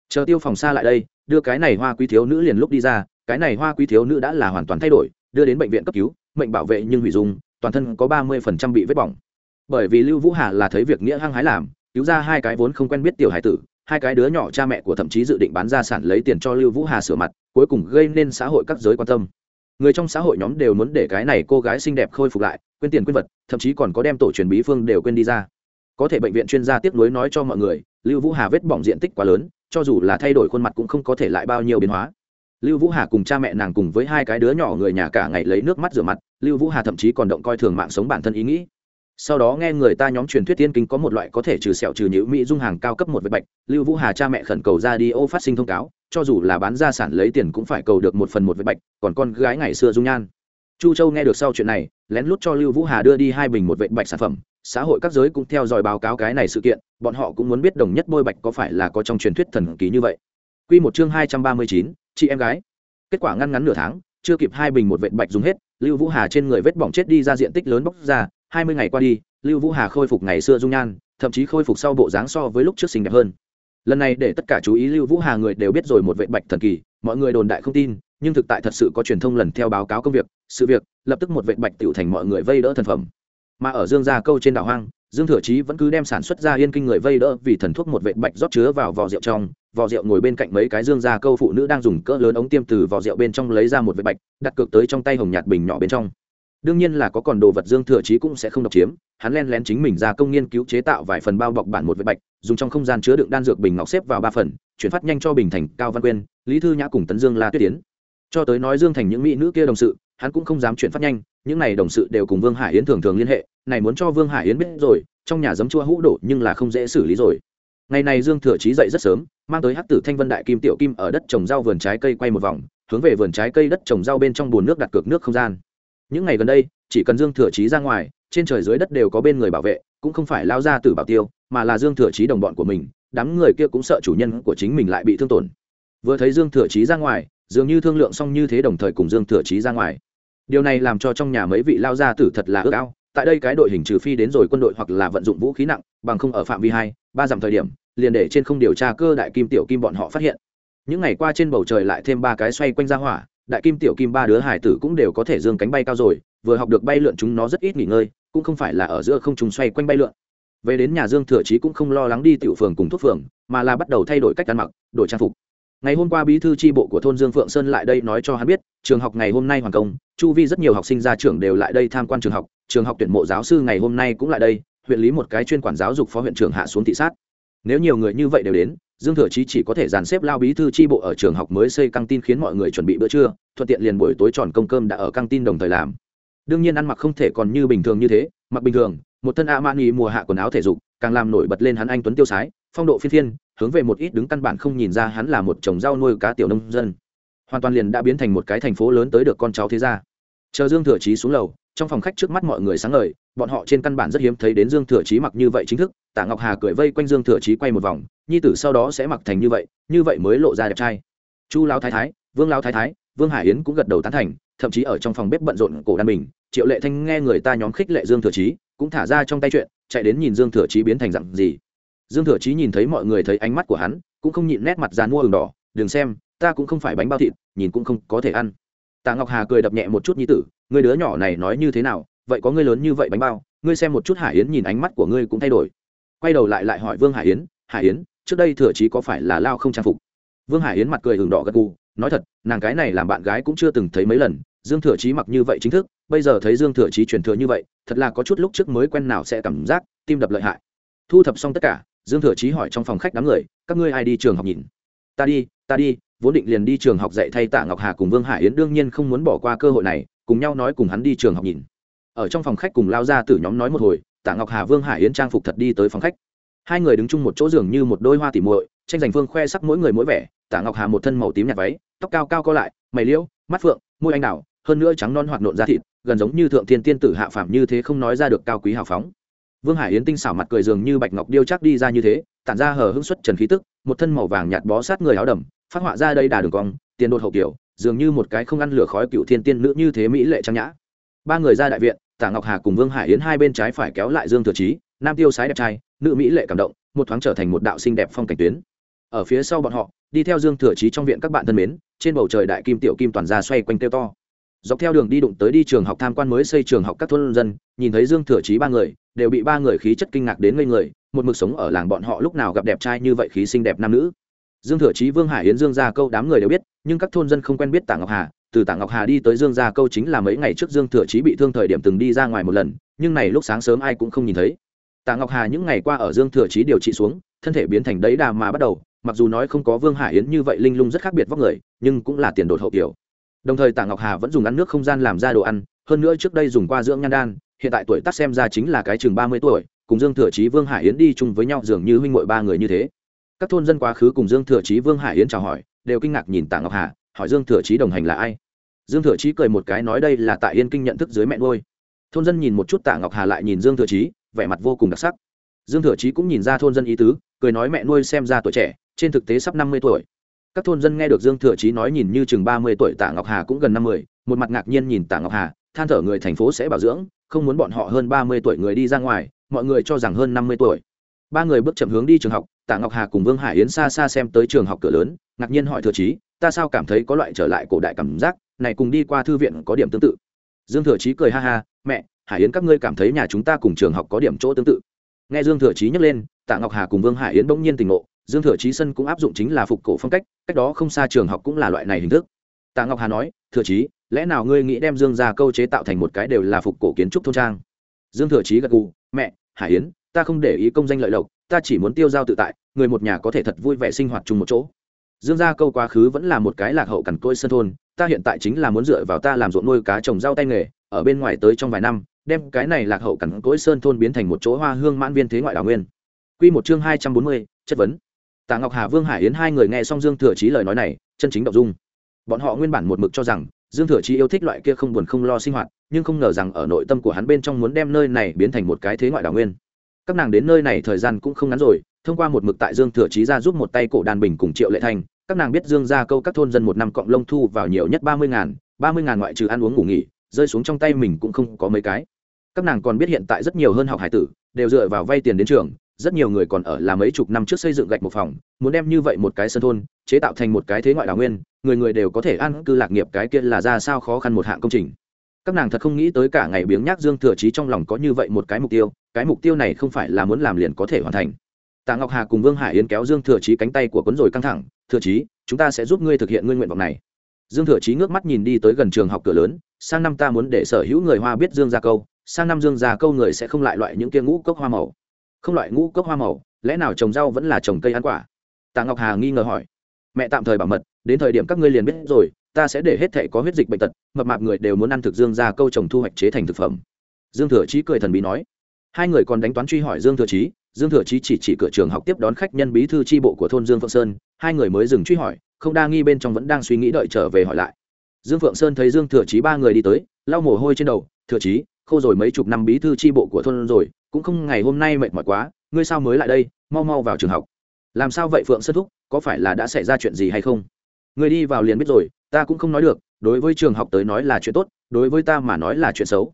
Chờ tiêu phòng xa lại đây, đưa cái này hoa quý thiếu nữ liền lúc đi ra, cái này hoa quý thiếu nữ đã là hoàn toàn thay đổi đưa đến bệnh viện cấp cứu, mệnh bảo vệ nhưng hủy dung, toàn thân có ba mươi phần trăm bị vết bỏng. Bởi vì lưu vũ hà là thấy việc nghĩa hăng hái làm, cứu ra hai cái vốn không quen biết tiểu hải tử, hai cái đứa nhỏ cha mẹ của thậm chí dự định bán gia sản lấy tiền cho lưu vũ hà sửa mặt, cuối cùng gây nên xã hội các giới quan tâm. Người trong xã hội nhóm đều muốn để cái này cô gái xinh đẹp khôi phục lại, quên tiền quên vật, thậm chí còn có đem tổ truyền bí phương đều quên đi ra. Có thể bệnh viện chuyên gia tiếp nối nói cho mọi người, lưu vũ hà vết bỏng diện tích quá lớn, cho dù là thay đổi khuôn mặt cũng không có thể lại bao nhiêu biến hóa lưu vũ hà cùng cha mẹ nàng cùng với hai cái đứa nhỏ người nhà cả ngày lấy nước mắt rửa mặt lưu vũ hà thậm chí còn động coi thường mạng sống bản thân ý nghĩ. Sau đó nghe người ta nhóm truyền thuyết tiên kinh có một loại có thể trừ sẹo trừ nhữ mỹ dung hàng cao cấp một vệt bạch lưu vũ hà cha mẹ khẩn cầu ra đi ô phát sinh thông cáo cho dù là bán gia sản lấy tiền cũng phải cầu được một phần một vệt bạch còn con gái ngày xưa dung nhan. Chu châu nghe được sau chuyện này lén lút cho lưu vũ hà đưa đi hai bình một vệt bạch sản phẩm xã hội các giới cũng theo dõi báo cáo cái này sự kiện bọn họ cũng muốn biết đồng nhất bôi bạch có phải là có trong truyền thuyết thần kỳ như vậy. Quy một chương 239, chị em gái. Kết quả ngăn ngắn nửa tháng, chưa kịp hai bình một vệt bạch dùng hết, lưu vũ hà trên người vết bỏng chết đi ra diện tích lớn bóc ra, hai mươi ngày qua đi, lưu vũ hà khôi phục ngày xưa dung nhan, thậm chí khôi phục sau bộ dáng so với lúc trước xinh đẹp hơn. Lần này để tất cả chú ý lưu vũ hà người đều biết rồi một vệ bạch thần kỳ, mọi người đồn đại không tin, nhưng thực tại thật sự có truyền thông lần theo báo cáo công việc, sự việc, lập tức một vệ bạch tiểu thành mọi người vây đỡ thần phẩm. Mà ở dương gia câu trên đảo hoang dương thừa chí vẫn cứ đem sản xuất ra yên kinh người vây đỡ vì thần thuốc một vệ bạch rót chứa vào vò rượu trong. Vò rượu ngồi bên cạnh mấy cái dương gia câu phụ nữ đang dùng cỡ lớn ống tiêm từ vò rượu bên trong lấy ra một vệ bạch, đặt cược tới trong tay hồng nhạt bình nhỏ bên trong. Đương nhiên là có còn đồ vật dương thừa chí cũng sẽ không độc chiếm, hắn len lén chính mình ra công nghiên cứu chế tạo vài phần bao bọc bản một vệ bạch, dùng trong không gian chứa đựng đan dược bình ngọc xếp vào ba phần, chuyển phát nhanh cho bình thành, cao văn quyên, lý thư nhã cùng tấn dương la tuyết tiến cho tới nói dương thành những mỹ nữ kia đồng sự hắn cũng không dám chuyển phát nhanh, những này đồng sự đều cùng vương hải yến thường thường liên hệ, này muốn cho vương hải yến biết rồi, trong nhà giấm chua hũ đổ nhưng là không dễ xử lý rồi. Ngày này dương thừa chí dậy rất sớm, mang tới hắc tử thanh vân đại kim tiểu kim ở đất trồng rau vườn trái cây quay một vòng, hướng về vườn trái cây đất trồng rau bên trong bùn nước đặt cược nước không gian. Những ngày gần đây, chỉ cần dương thừa chí ra ngoài, trên trời dưới đất đều có bên người bảo vệ, cũng không phải lao ra từ bảo tiêu, mà là dương thừa chí đồng bọn của mình, đám người kia cũng sợ chủ nhân của chính mình lại bị thương tổn. Vừa thấy dương thừa chí ra ngoài dường như thương lượng xong như thế đồng thời cùng dương thừa chí ra ngoài. Điều này làm cho trong nhà mấy vị lao gia tử thật là ước ao, tại đây cái đội hình trừ phi đến rồi quân đội hoặc là vận dụng vũ khí nặng, bằng không ở phạm vi hai, ba dặm thời điểm, liền để trên không điều tra cơ đại kim tiểu kim bọn họ phát hiện. Những ngày qua trên bầu trời lại thêm ba cái xoay quanh ra hỏa, đại kim tiểu kim ba đứa hải tử cũng đều có thể dương cánh bay cao rồi, vừa học được bay lượn chúng nó rất ít nghỉ ngơi, cũng không phải là ở giữa không chúng xoay quanh bay lượn. Về đến nhà dương thừa chí cũng không lo lắng đi tiểu phường cùng thuốc phường, mà là bắt đầu thay đổi cách ăn mặc, đổi trang phục ngày hôm qua bí thư tri bộ của thôn dương phượng sơn lại đây nói cho hắn biết, trường học ngày hôm nay hoàn công, chu vi rất nhiều học sinh ra trường đều lại đây tham quan trường học trường học tuyển mộ giáo sư ngày hôm nay cũng lại đây, huyện lý một cái chuyên quản giáo dục phó huyện trưởng hạ xuống thị sát. Nếu nhiều người như vậy đều đến, dương thừa chí chỉ có thể dàn xếp lao bí thư tri bộ ở trường học mới xây căng tin khiến mọi người chuẩn bị bữa trưa, thuận tiện liền buổi tối tròn công cơm đã ở căng tin đồng thời làm. Đương nhiên ăn mặc không thể còn như bình thường như thế, mặc bình thường, một thân a mani mùa hạ quần áo thể dục, càng làm nổi bật lên hắn anh tuấn tiêu sái phong độ phiên phiên hướng về một ít đứng căn bản không nhìn ra hắn là một chồng rau nuôi cá tiểu nông dân. Hoàn toàn liền đã biến thành một cái thành phố lớn tới được con cháu thế gia. Chờ dương thừa chí xuống lầu, trong phòng khách trước mắt mọi người sáng ngời, bọn họ trên căn bản rất hiếm thấy đến dương thừa chí mặc như vậy chính thức, tạ ngọc hà cười vây quanh dương thừa chí quay một vòng, nhi tử sau đó sẽ mặc thành như vậy như vậy mới lộ ra đẹp trai. Chu lão thái thái, vương lão thái thái, vương hải yến cũng gật đầu tán thành, thậm chí ở trong phòng bếp bận rộn cổ đan bình, triệu lệ thanh nghe người ta nhóm khích lệ dương thừa chí, cũng thả ra trong tay chuyện, chạy đến nhìn dương thừa chí biến thành dặn gì dương thừa chí nhìn thấy mọi người thấy ánh mắt của hắn, cũng không nhịn nét mặt dàn mua hừng đỏ, đừng xem, ta cũng không phải bánh bao thịt, nhìn cũng không có thể ăn. Tạ ngọc hà cười đập nhẹ một chút nhi tử, người đứa nhỏ này nói như thế nào, vậy có ngươi lớn như vậy bánh bao, ngươi xem một chút hải yến nhìn ánh mắt của ngươi cũng thay đổi. Quay đầu lại lại hỏi vương hải yến hải yến, trước đây thừa chí có phải là lao không trang phục? Vương hải yến mặt cười hừng đỏ gật gù, nói thật, nàng cái này làm bạn gái cũng chưa từng thấy mấy lần, dương thừa chí mặc như vậy chính thức, bây giờ thấy dương thừa chí truyền thừa như vậy, thật là có chút lúc trước mới quen nào sẽ cảm giác tim đập lợi hại. Thu thập xong tất cả dương thừa chí hỏi trong phòng khách đám người, các ngươi ai đi trường học nhìn? Ta đi ta đi, vốn định liền đi trường học dạy thay tạ ngọc hà cùng vương hải yến, đương nhiên không muốn bỏ qua cơ hội này, cùng nhau nói cùng hắn đi trường học nhìn. Ở trong phòng khách cùng lao ra từ nhóm nói một hồi, tạ ngọc hà, vương hải yến trang phục thật đi tới phòng khách. Hai người đứng chung một chỗ giường như một đôi hoa tỉ muội, tranh giành phương khoe sắc mỗi người mỗi vẻ, tạ ngọc hà một thân màu tím nhạt váy, tóc cao cao co lại, mày liễu, mắt phượng, môi anh đào, hơn nữa trắng non hoạt nộn da thịt, gần giống như thượng thiên tiên tử hạ phàm như thế không nói ra được cao quý hào phóng vương hải yến tinh xảo mặt cười dường như bạch ngọc điêu chắc đi ra như thế, tản ra hờ hững xuất trần khí tức, một thân màu vàng nhạt bó sát người áo đầm, phát họa ra đây đà đường cong, tiền đột hậu kiểu, dường như một cái không ăn lửa khói cựu thiên tiên nữ như thế mỹ lệ trang nhã. Ba người ra đại viện tạ ngọc hà cùng vương hải yến hai bên trái phải kéo lại dương thừa trí nam tiêu sái đẹp trai, nữ mỹ lệ cảm động, một thoáng trở thành một đạo xinh đẹp phong cảnh tuyến. Ở phía sau bọn họ, đi theo dương thừa trí trong viện các bạn thân mến, trên bầu trời đại kim tiểu kim toàn ra xoay quanh tiêu to. Dọc theo đường đi đụng tới đi trường học tham quan mới xây trường học các thôn dân, nhìn thấy dương thừa trí ba người đều bị ba người khí chất kinh ngạc đến ngây người, một mực sống ở làng bọn họ lúc nào gặp đẹp trai như vậy khí xinh đẹp nam nữ. Dương thừa Chí, vương hải yến, dương gia câu đám người đều biết, nhưng các thôn dân không quen biết tạ ngọc hà. Từ tạ ngọc hà đi tới dương gia câu chính là mấy ngày trước dương thừa Chí bị thương thời điểm từng đi ra ngoài một lần, nhưng này lúc sáng sớm ai cũng không nhìn thấy. Tạ ngọc hà những ngày qua ở dương thừa Chí điều trị xuống, thân thể biến thành đấy đà mà bắt đầu, mặc dù nói không có vương hải yến như vậy linh lung rất khác biệt vóc người, nhưng cũng là tiền đột hậu kiểu. Đồng thời tạ ngọc hà vẫn dùng ăn nước không gian làm ra đồ ăn, hơn nữa trước đây dùng qua dưỡng nhan đan hiện tại tuổi tác xem ra chính là cái chừng ba mươi tuổi, cùng dương thừa chí, vương hải yến đi chung với nhau dường như huynh mội ba người như thế. Các thôn dân quá khứ cùng dương thừa chí, vương hải yến chào hỏi, đều kinh ngạc nhìn tạ ngọc hà, hỏi dương thừa chí đồng hành là ai. Dương thừa chí cười một cái nói đây là tạ yên kinh nhận thức dưới mẹ ngôi thôn dân nhìn một chút tạ ngọc hà lại nhìn dương thừa chí, vẻ mặt vô cùng đặc sắc. Dương thừa chí cũng nhìn ra thôn dân ý tứ, cười nói mẹ nuôi xem ra tuổi trẻ, trên thực tế sắp năm mươi tuổi. Các thôn dân nghe được dương thừa chí nói nhìn như chừng ba mươi tuổi tạ ngọc hà cũng gần năm mươi, một mặt ngạc nhiên nhìn tạ ngọc hà, than thở người thành phố sẽ bảo dưỡng không muốn bọn họ hơn ba mươi tuổi người đi ra ngoài, mọi người cho rằng hơn năm mươi tuổi. Ba người bước chậm hướng đi trường học, tạ ngọc hà cùng vương hải yến xa xa xem tới trường học cửa lớn, ngạc nhiên hỏi thừa chí ta sao cảm thấy có loại trở lại cổ đại cảm giác, này cùng đi qua thư viện có điểm tương tự? Dương thừa chí cười ha ha, mẹ, hải yến các ngươi cảm thấy nhà chúng ta cùng trường học có điểm chỗ tương tự. Nghe dương thừa chí nhắc lên, tạ ngọc hà cùng vương hải yến bỗng nhiên tình ngộ, dương thừa chí sân cũng áp dụng chính là phục cổ phong cách cách đó không xa trường học cũng là loại này hình thức. Tạ ngọc hà nói, thừa chí lẽ nào ngươi nghĩ đem dương gia câu chế tạo thành một cái đều là phục cổ kiến trúc thôn trang dương thừa chí gật gù mẹ hải yến ta không để ý công danh lợi lộc ta chỉ muốn tiêu giao tự tại người một nhà có thể thật vui vẻ sinh hoạt chung một chỗ dương gia câu quá khứ vẫn là một cái lạc hậu cằn côi sân thôn ta hiện tại chính là muốn dựa vào ta làm ruộng nuôi cá trồng rau tay nghề ở bên ngoài tới trong vài năm đem cái này lạc hậu cằn cỗi sơn thôn biến thành một chỗ hoa hương mãn viên thế ngoại đảo nguyên Quy một chương hai trăm bốn mươi, chất vấn. Tạ Ngọc Hà Vương Hải Yến hai người nghe xong Dương Thừa Chí lời nói này, chân chính động dung. Bọn họ nguyên bản một mực cho rằng Dương Thừa Chí yêu thích loại kia không buồn không lo sinh hoạt, nhưng không ngờ rằng ở nội tâm của hắn bên trong muốn đem nơi này biến thành một cái thế ngoại đảo nguyên. Các nàng đến nơi này thời gian cũng không ngắn rồi, thông qua một mực tại Dương Thừa Chí ra giúp một tay cổ đàn bình cùng Triệu Lệ thành, các nàng biết Dương gia câu các thôn dân một năm cộng lông thu vào nhiều nhất ba mươi ngàn, ba mươi ngàn ngoại trừ ăn uống ngủ nghỉ, rơi xuống trong tay mình cũng không có mấy cái. Các nàng còn biết hiện tại rất nhiều hơn học hải tử, đều dựa vào vay tiền đến trường, rất nhiều người còn ở là mấy chục năm trước xây dựng gạch một phòng muốn đem như vậy một cái sân thôn chế tạo thành một cái thế ngoại đào nguyên người người đều có thể ăn cư lạc nghiệp cái kia là ra sao khó khăn một hạng công trình. Các nàng thật không nghĩ tới cả ngày biếng nhác dương thừa trí trong lòng có như vậy một cái mục tiêu cái mục tiêu này không phải là muốn làm liền có thể hoàn thành. Tạ ngọc hà cùng vương hải yến kéo dương thừa trí cánh tay của cuốn rồi căng thẳng thừa trí, chúng ta sẽ giúp ngươi thực hiện ngươi nguyện vọng này. Dương thừa trí ngước mắt nhìn đi tới gần trường học cửa lớn sang năm ta muốn để sở hữu người hoa biết dương gia câu sang năm dương gia câu người sẽ không lại loại những kia ngũ cốc hoa màu không loại ngũ cốc hoa màu, lẽ nào trồng rau vẫn là trồng cây ăn quả? Tạ ngọc hà nghi ngờ hỏi. Mẹ tạm thời bảo mật, đến thời điểm các ngươi liền biết rồi, ta sẽ để hết thệ có huyết dịch bệnh tật, mập mạp người đều muốn ăn thực dương ra câu trồng thu hoạch chế thành thực phẩm. Dương thừa chí cười thần bí nói. Hai người còn đánh toán truy hỏi dương thừa chí, dương thừa chí chỉ chỉ cửa trường học tiếp đón khách nhân bí thư tri bộ của thôn dương phượng sơn, hai người mới dừng truy hỏi, không đa nghi bên trong vẫn đang suy nghĩ đợi trở về hỏi lại. Dương phượng sơn thấy dương thừa chí ba người đi tới, lau mồ hôi trên đầu. Thừa chí, khâu rồi mấy chục năm bí thư tri bộ của thôn rồi cũng không ngày hôm nay mệt mỏi quá, ngươi sao mới lại đây, mau mau vào trường học. Làm sao vậy phượng sơn thúc, có phải là đã xảy ra chuyện gì hay không? Người đi vào liền biết rồi, ta cũng không nói được, đối với trường học tới nói là chuyện tốt, đối với ta mà nói là chuyện xấu.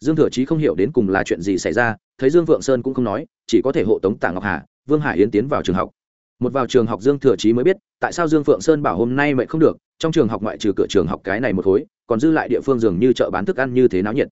Dương thừa chí không hiểu đến cùng là chuyện gì xảy ra, thấy dương phượng sơn cũng không nói, chỉ có thể hộ tống tạ ngọc hà, vương hải yến tiến vào trường học. Một vào trường học dương thừa chí mới biết, tại sao dương phượng sơn bảo hôm nay mệt không được, trong trường học ngoại trừ cửa trường học cái này một khối, còn dư lại địa phương dường như chợ bán thức ăn như thế náo nhiệt.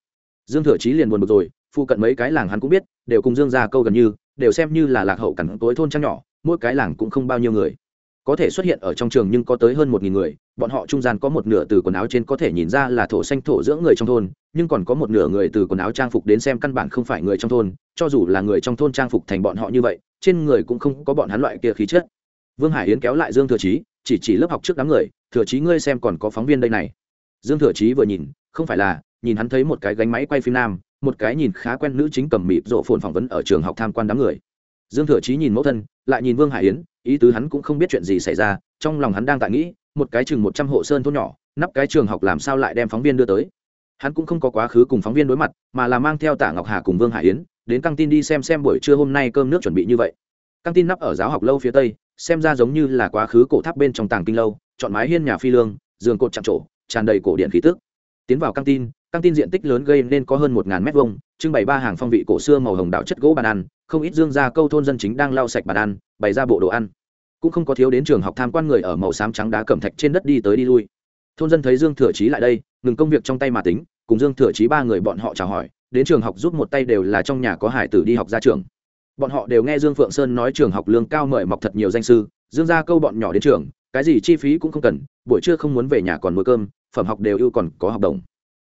Dương thừa chí liền buồn bực rồi phụ cận mấy cái làng hắn cũng biết, đều cùng dương gia câu gần như, đều xem như là lạc hậu cẳng tối thôn trang nhỏ, mỗi cái làng cũng không bao nhiêu người. Có thể xuất hiện ở trong trường nhưng có tới hơn một nghìn người, bọn họ trung gian có một nửa từ quần áo trên có thể nhìn ra là thổ xanh thổ dưỡng người trong thôn, nhưng còn có một nửa người từ quần áo trang phục đến xem căn bản không phải người trong thôn, cho dù là người trong thôn trang phục thành bọn họ như vậy, trên người cũng không có bọn hắn loại kia khí chất. Vương hải yến kéo lại dương thừa chí, chỉ chỉ lớp học trước đám người, thừa chí ngươi xem còn có phóng viên đây này. Dương thừa chí vừa nhìn, không phải là, nhìn hắn thấy một cái gánh máy quay phim nam một cái nhìn khá quen nữ chính cầm mịp rộ phồn phỏng vấn ở trường học tham quan đám người. Dương thừa chí nhìn mẫu thân, lại nhìn vương hải yến, ý tứ hắn cũng không biết chuyện gì xảy ra, trong lòng hắn đang tại nghĩ, một cái chừng một trăm hộ sơn thôn nhỏ, nắp cái trường học làm sao lại đem phóng viên đưa tới. Hắn cũng không có quá khứ cùng phóng viên đối mặt, mà là mang theo tả ngọc hà cùng vương hải yến, đến căng tin đi xem xem buổi trưa hôm nay cơm nước chuẩn bị như vậy. Căng tin nắp ở giáo học lâu phía tây, xem ra giống như là quá khứ cổ tháp bên trong tàng kinh lâu, chọn mái hiên nhà phi lương, giường cột chạm trổ, tràn đầy cổ điện khí tức. Tiến vào căng tin căng tin diện tích lớn gây nên có hơn một ngàn mét vuông, trưng bày ba hàng phong vị cổ xưa màu hồng đạo chất gỗ bàn ăn, không ít dương gia câu thôn dân chính đang lau sạch bàn ăn, bày ra bộ đồ ăn. Cũng không có thiếu đến trường học tham quan người ở màu xám trắng đá cẩm thạch trên đất đi tới đi lui. Thôn dân thấy dương thừa chí lại đây, ngừng công việc trong tay mà tính, cùng dương thừa chí ba người bọn họ chào hỏi, đến trường học giúp một tay đều là trong nhà có hải tử đi học ra trường. Bọn họ đều nghe dương phượng sơn nói trường học lương cao mời mọc thật nhiều danh sư, dương ra câu bọn nhỏ đến trường, cái gì chi phí cũng không cần, buổi trưa không muốn về nhà còn mua cơm, phẩm học đều ưu còn có học đồng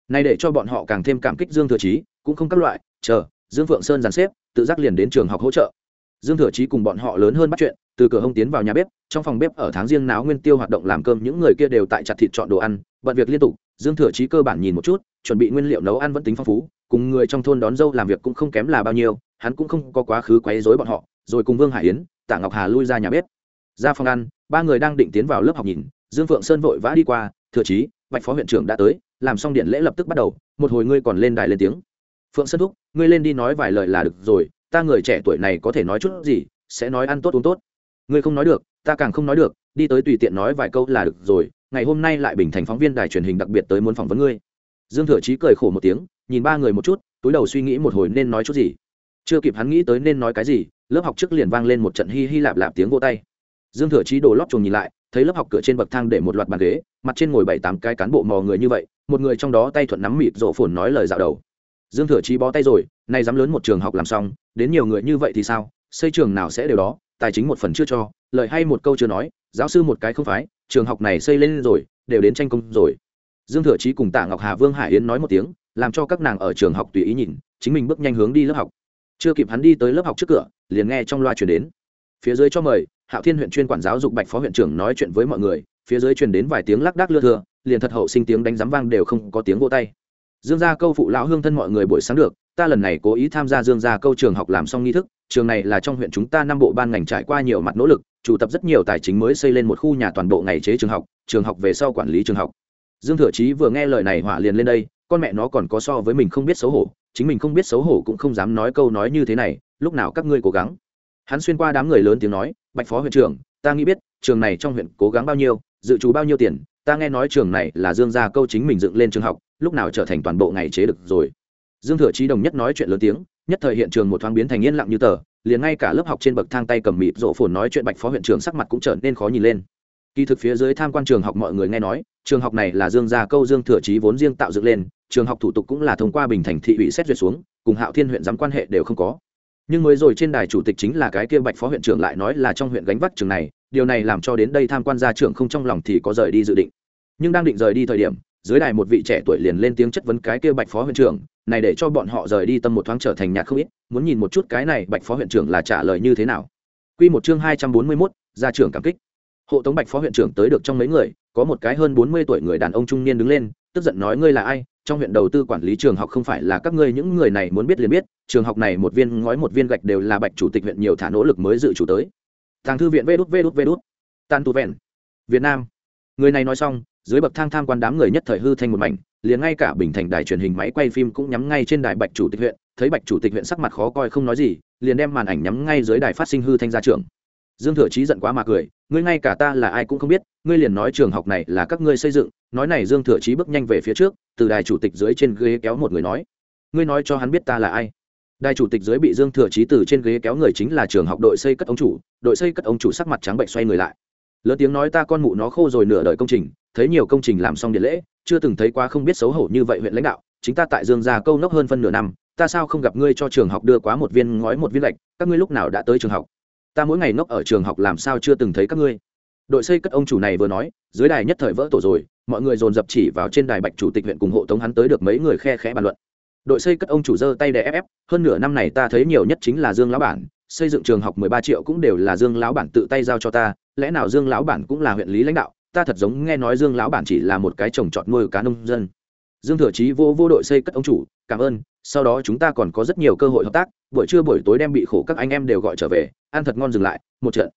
này để cho bọn họ càng thêm cảm kích dương thừa chí, cũng không các loại, chờ, dương phượng sơn dàn xếp, tự giác liền đến trường học hỗ trợ. Dương thừa chí cùng bọn họ lớn hơn bắt chuyện, từ cửa hông tiến vào nhà bếp, trong phòng bếp ở tháng riêng náo nguyên tiêu hoạt động làm cơm, những người kia đều tại chặt thịt chọn đồ ăn, bận việc liên tục, dương thừa chí cơ bản nhìn một chút, chuẩn bị nguyên liệu nấu ăn vẫn tính phong phú, cùng người trong thôn đón dâu làm việc cũng không kém là bao nhiêu, hắn cũng không có quá khứ quấy rối bọn họ, rồi cùng vương hải yến, tạ ngọc hà lui ra nhà bếp. Ra phòng ăn, ba người đang định tiến vào lớp học nhìn, dương phượng sơn vội vã đi qua, thừa chí, bạch phó huyện trưởng đã tới làm xong điện lễ lập tức bắt đầu, một hồi ngươi còn lên đài lên tiếng. Phượng sơn thúc, ngươi lên đi nói vài lời là được rồi, ta người trẻ tuổi này có thể nói chút gì, sẽ nói ăn tốt uống tốt. Ngươi không nói được, ta càng không nói được, đi tới tùy tiện nói vài câu là được rồi, ngày hôm nay lại bình thành phóng viên đài truyền hình đặc biệt tới muốn phỏng vấn ngươi. Dương thừa chí cười khổ một tiếng, nhìn ba người một chút, túi đầu suy nghĩ một hồi nên nói chút gì. Chưa kịp hắn nghĩ tới nên nói cái gì, lớp học trước liền vang lên một trận hi hi lạp lạp tiếng vô tay. Dương thừa chí đổ lót chuồng nhìn lại, thấy lớp học cửa trên bậc thang để một loạt bàn ghế, mặt trên ngồi bảy tám cái cán bộ mò người như vậy một người trong đó tay thuận nắm mịt rộ phồn nói lời dạo đầu. Dương thừa chí bó tay rồi, nay dám lớn một trường học làm xong, đến nhiều người như vậy thì sao? Xây trường nào sẽ đều đó, tài chính một phần chưa cho, lời hay một câu chưa nói, giáo sư một cái không phái, trường học này xây lên rồi, đều đến tranh công rồi. Dương thừa chí cùng tạ ngọc hà, vương hải yến nói một tiếng, làm cho các nàng ở trường học tùy ý nhìn, chính mình bước nhanh hướng đi lớp học. Chưa kịp hắn đi tới lớp học trước cửa, liền nghe trong loa chuyển đến. Phía dưới cho mời, hạo thiên huyện chuyên quản giáo dục bạch phó huyện trưởng nói chuyện với mọi người phía dưới truyền đến vài tiếng lác đác lưa thưa, liền thật hậu sinh tiếng đánh giám vang đều không có tiếng vô tay. Dương gia câu phụ lão hương thân mọi người buổi sáng được, ta lần này cố ý tham gia dương gia câu trường học làm xong nghi thức, trường này là trong huyện chúng ta năm bộ ban ngành trải qua nhiều mặt nỗ lực, chủ tập rất nhiều tài chính mới xây lên một khu nhà toàn bộ ngày chế trường học trường học về sau quản lý trường học. Dương thừa chí vừa nghe lời này hỏa liền lên đây, con mẹ nó còn có so với mình không biết xấu hổ, chính mình không biết xấu hổ cũng không dám nói câu nói như thế này, lúc nào các ngươi cố gắng. Hắn xuyên qua đám người lớn tiếng nói, bạch phó huyện trưởng, ta nghĩ biết, trường này trong huyện cố gắng bao nhiêu dự trù bao nhiêu tiền, ta nghe nói trường này là dương gia câu chính mình dựng lên trường học, lúc nào trở thành toàn bộ ngày chế được rồi. Dương thừa trí đồng nhất nói chuyện lớn tiếng, nhất thời hiện trường một thoáng biến thành yên lặng như tờ, liền ngay cả lớp học trên bậc thang tay cầm mịt rộ phồn nói chuyện bạch phó huyện trưởng sắc mặt cũng trở nên khó nhìn lên. Kỳ thực phía dưới tham quan trường học mọi người nghe nói, trường học này là dương gia câu dương thừa trí vốn riêng tạo dựng lên, trường học thủ tục cũng là thông qua bình thành thị ủy xét duyệt xuống, cùng hạo thiên huyện giám quan hệ đều không có. Nhưng mới rồi trên đài chủ tịch chính là cái kia bạch phó huyện trưởng lại nói là trong huyện gánh vác trường này điều này làm cho đến đây tham quan gia trưởng không trong lòng thì có rời đi dự định. Nhưng đang định rời đi thời điểm, dưới đài một vị trẻ tuổi liền lên tiếng chất vấn cái kia bạch phó huyện trưởng, này để cho bọn họ rời đi tâm một thoáng trở thành nhạt không ít, muốn nhìn một chút cái này bạch phó huyện trưởng là trả lời như thế nào. Quy một chương hai trăm bốn mươi mốt, gia trưởng cảm kích. Hộ tống bạch phó huyện trưởng tới được trong mấy người, có một cái hơn bốn mươi tuổi người đàn ông trung niên đứng lên, tức giận nói ngươi là ai? Trong huyện đầu tư quản lý trường học không phải là các ngươi, những người này muốn biết liền biết, trường học này một viên ngói một viên gạch đều là bạch chủ tịch huyện nhiều thả nỗ lực mới dự chủ tới tàng thư viện vê đút vê đút vê đút. Tu vẹn. Việt nam. Người này nói xong, dưới bậc thang tham quan đám người nhất thời hư thành một mảnh, liền ngay cả bình thành đài truyền hình máy quay phim cũng nhắm ngay trên đài bạch chủ tịch huyện, thấy bạch chủ tịch huyện sắc mặt khó coi không nói gì, liền đem màn ảnh nhắm ngay dưới đài phát sinh hư thanh gia trưởng. Dương thừa chí giận quá mà cười, ngươi ngay cả ta là ai cũng không biết, ngươi liền nói trường học này là các ngươi xây dựng, nói này dương thừa chí bước nhanh về phía trước, từ đài chủ tịch dưới trên ghế kéo một người nói, ngươi nói cho hắn biết ta là ai? Đài chủ tịch dưới bị dương thừa chí từ trên ghế kéo người chính là trường học đội xây cất ông chủ, đội xây cất ông chủ sắc mặt trắng bệnh xoay người lại. Lớn tiếng nói ta con mụ nó khô rồi nửa đời công trình, thấy nhiều công trình làm xong điện lễ, chưa từng thấy quá không biết xấu hổ như vậy huyện lãnh đạo, chính ta tại dương gia câu nốc hơn phân nửa năm, ta sao không gặp ngươi cho trường học đưa quá một viên ngói một viên lạch các ngươi lúc nào đã tới trường học? Ta mỗi ngày ngốc ở trường học làm sao chưa từng thấy các ngươi? Đội xây cất ông chủ này vừa nói, dưới đài nhất thời vỡ tổ rồi, mọi người dồn dập chỉ vào trên đài bạch chủ tịch huyện cùng hộ tống hắn tới được mấy người khe khẽ bàn luận đội xây cất ông chủ dơ tay đè ép ép, hơn nửa năm này ta thấy nhiều nhất chính là dương lão bản, xây dựng trường học mười ba triệu cũng đều là dương lão bản tự tay giao cho ta, lẽ nào dương lão bản cũng là huyện lý lãnh đạo, ta thật giống nghe nói dương lão bản chỉ là một cái trồng trọt nuôi cá nông dân. Dương thừa chí vô vô đội xây cất ông chủ, cảm ơn, sau đó chúng ta còn có rất nhiều cơ hội hợp tác, buổi trưa buổi tối đem bị khổ các anh em đều gọi trở về, ăn thật ngon dừng lại, một trận.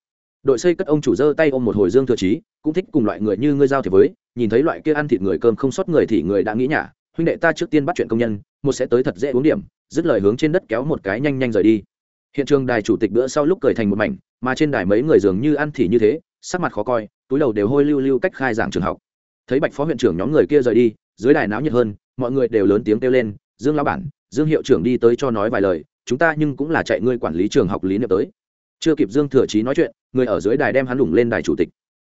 Đội xây cất ông chủ giơ tay ôm một hồi dương thừa chí, cũng thích cùng loại người như ngươi giao thiệp với, nhìn thấy loại kia ăn thịt người cơm không sót người thì người đã nghĩ nhả, huynh đệ ta trước tiên bắt chuyện công nhân một sẽ tới thật dễ uống điểm, dứt lời hướng trên đất kéo một cái nhanh nhanh rời đi. Hiện trường đài chủ tịch bữa sau lúc cười thành một mảnh, mà trên đài mấy người dường như ăn thì như thế, sắc mặt khó coi, túi đầu đều hôi lưu lưu cách khai giảng trường học. Thấy bạch phó huyện trưởng nhóm người kia rời đi, dưới đài náo nhiệt hơn, mọi người đều lớn tiếng kêu lên, dương lão bản, dương hiệu trưởng đi tới cho nói vài lời, chúng ta nhưng cũng là chạy ngươi quản lý trường học lý niệm tới. Chưa kịp dương thừa chí nói chuyện, người ở dưới đài đem hắn lủng lên đài chủ tịch.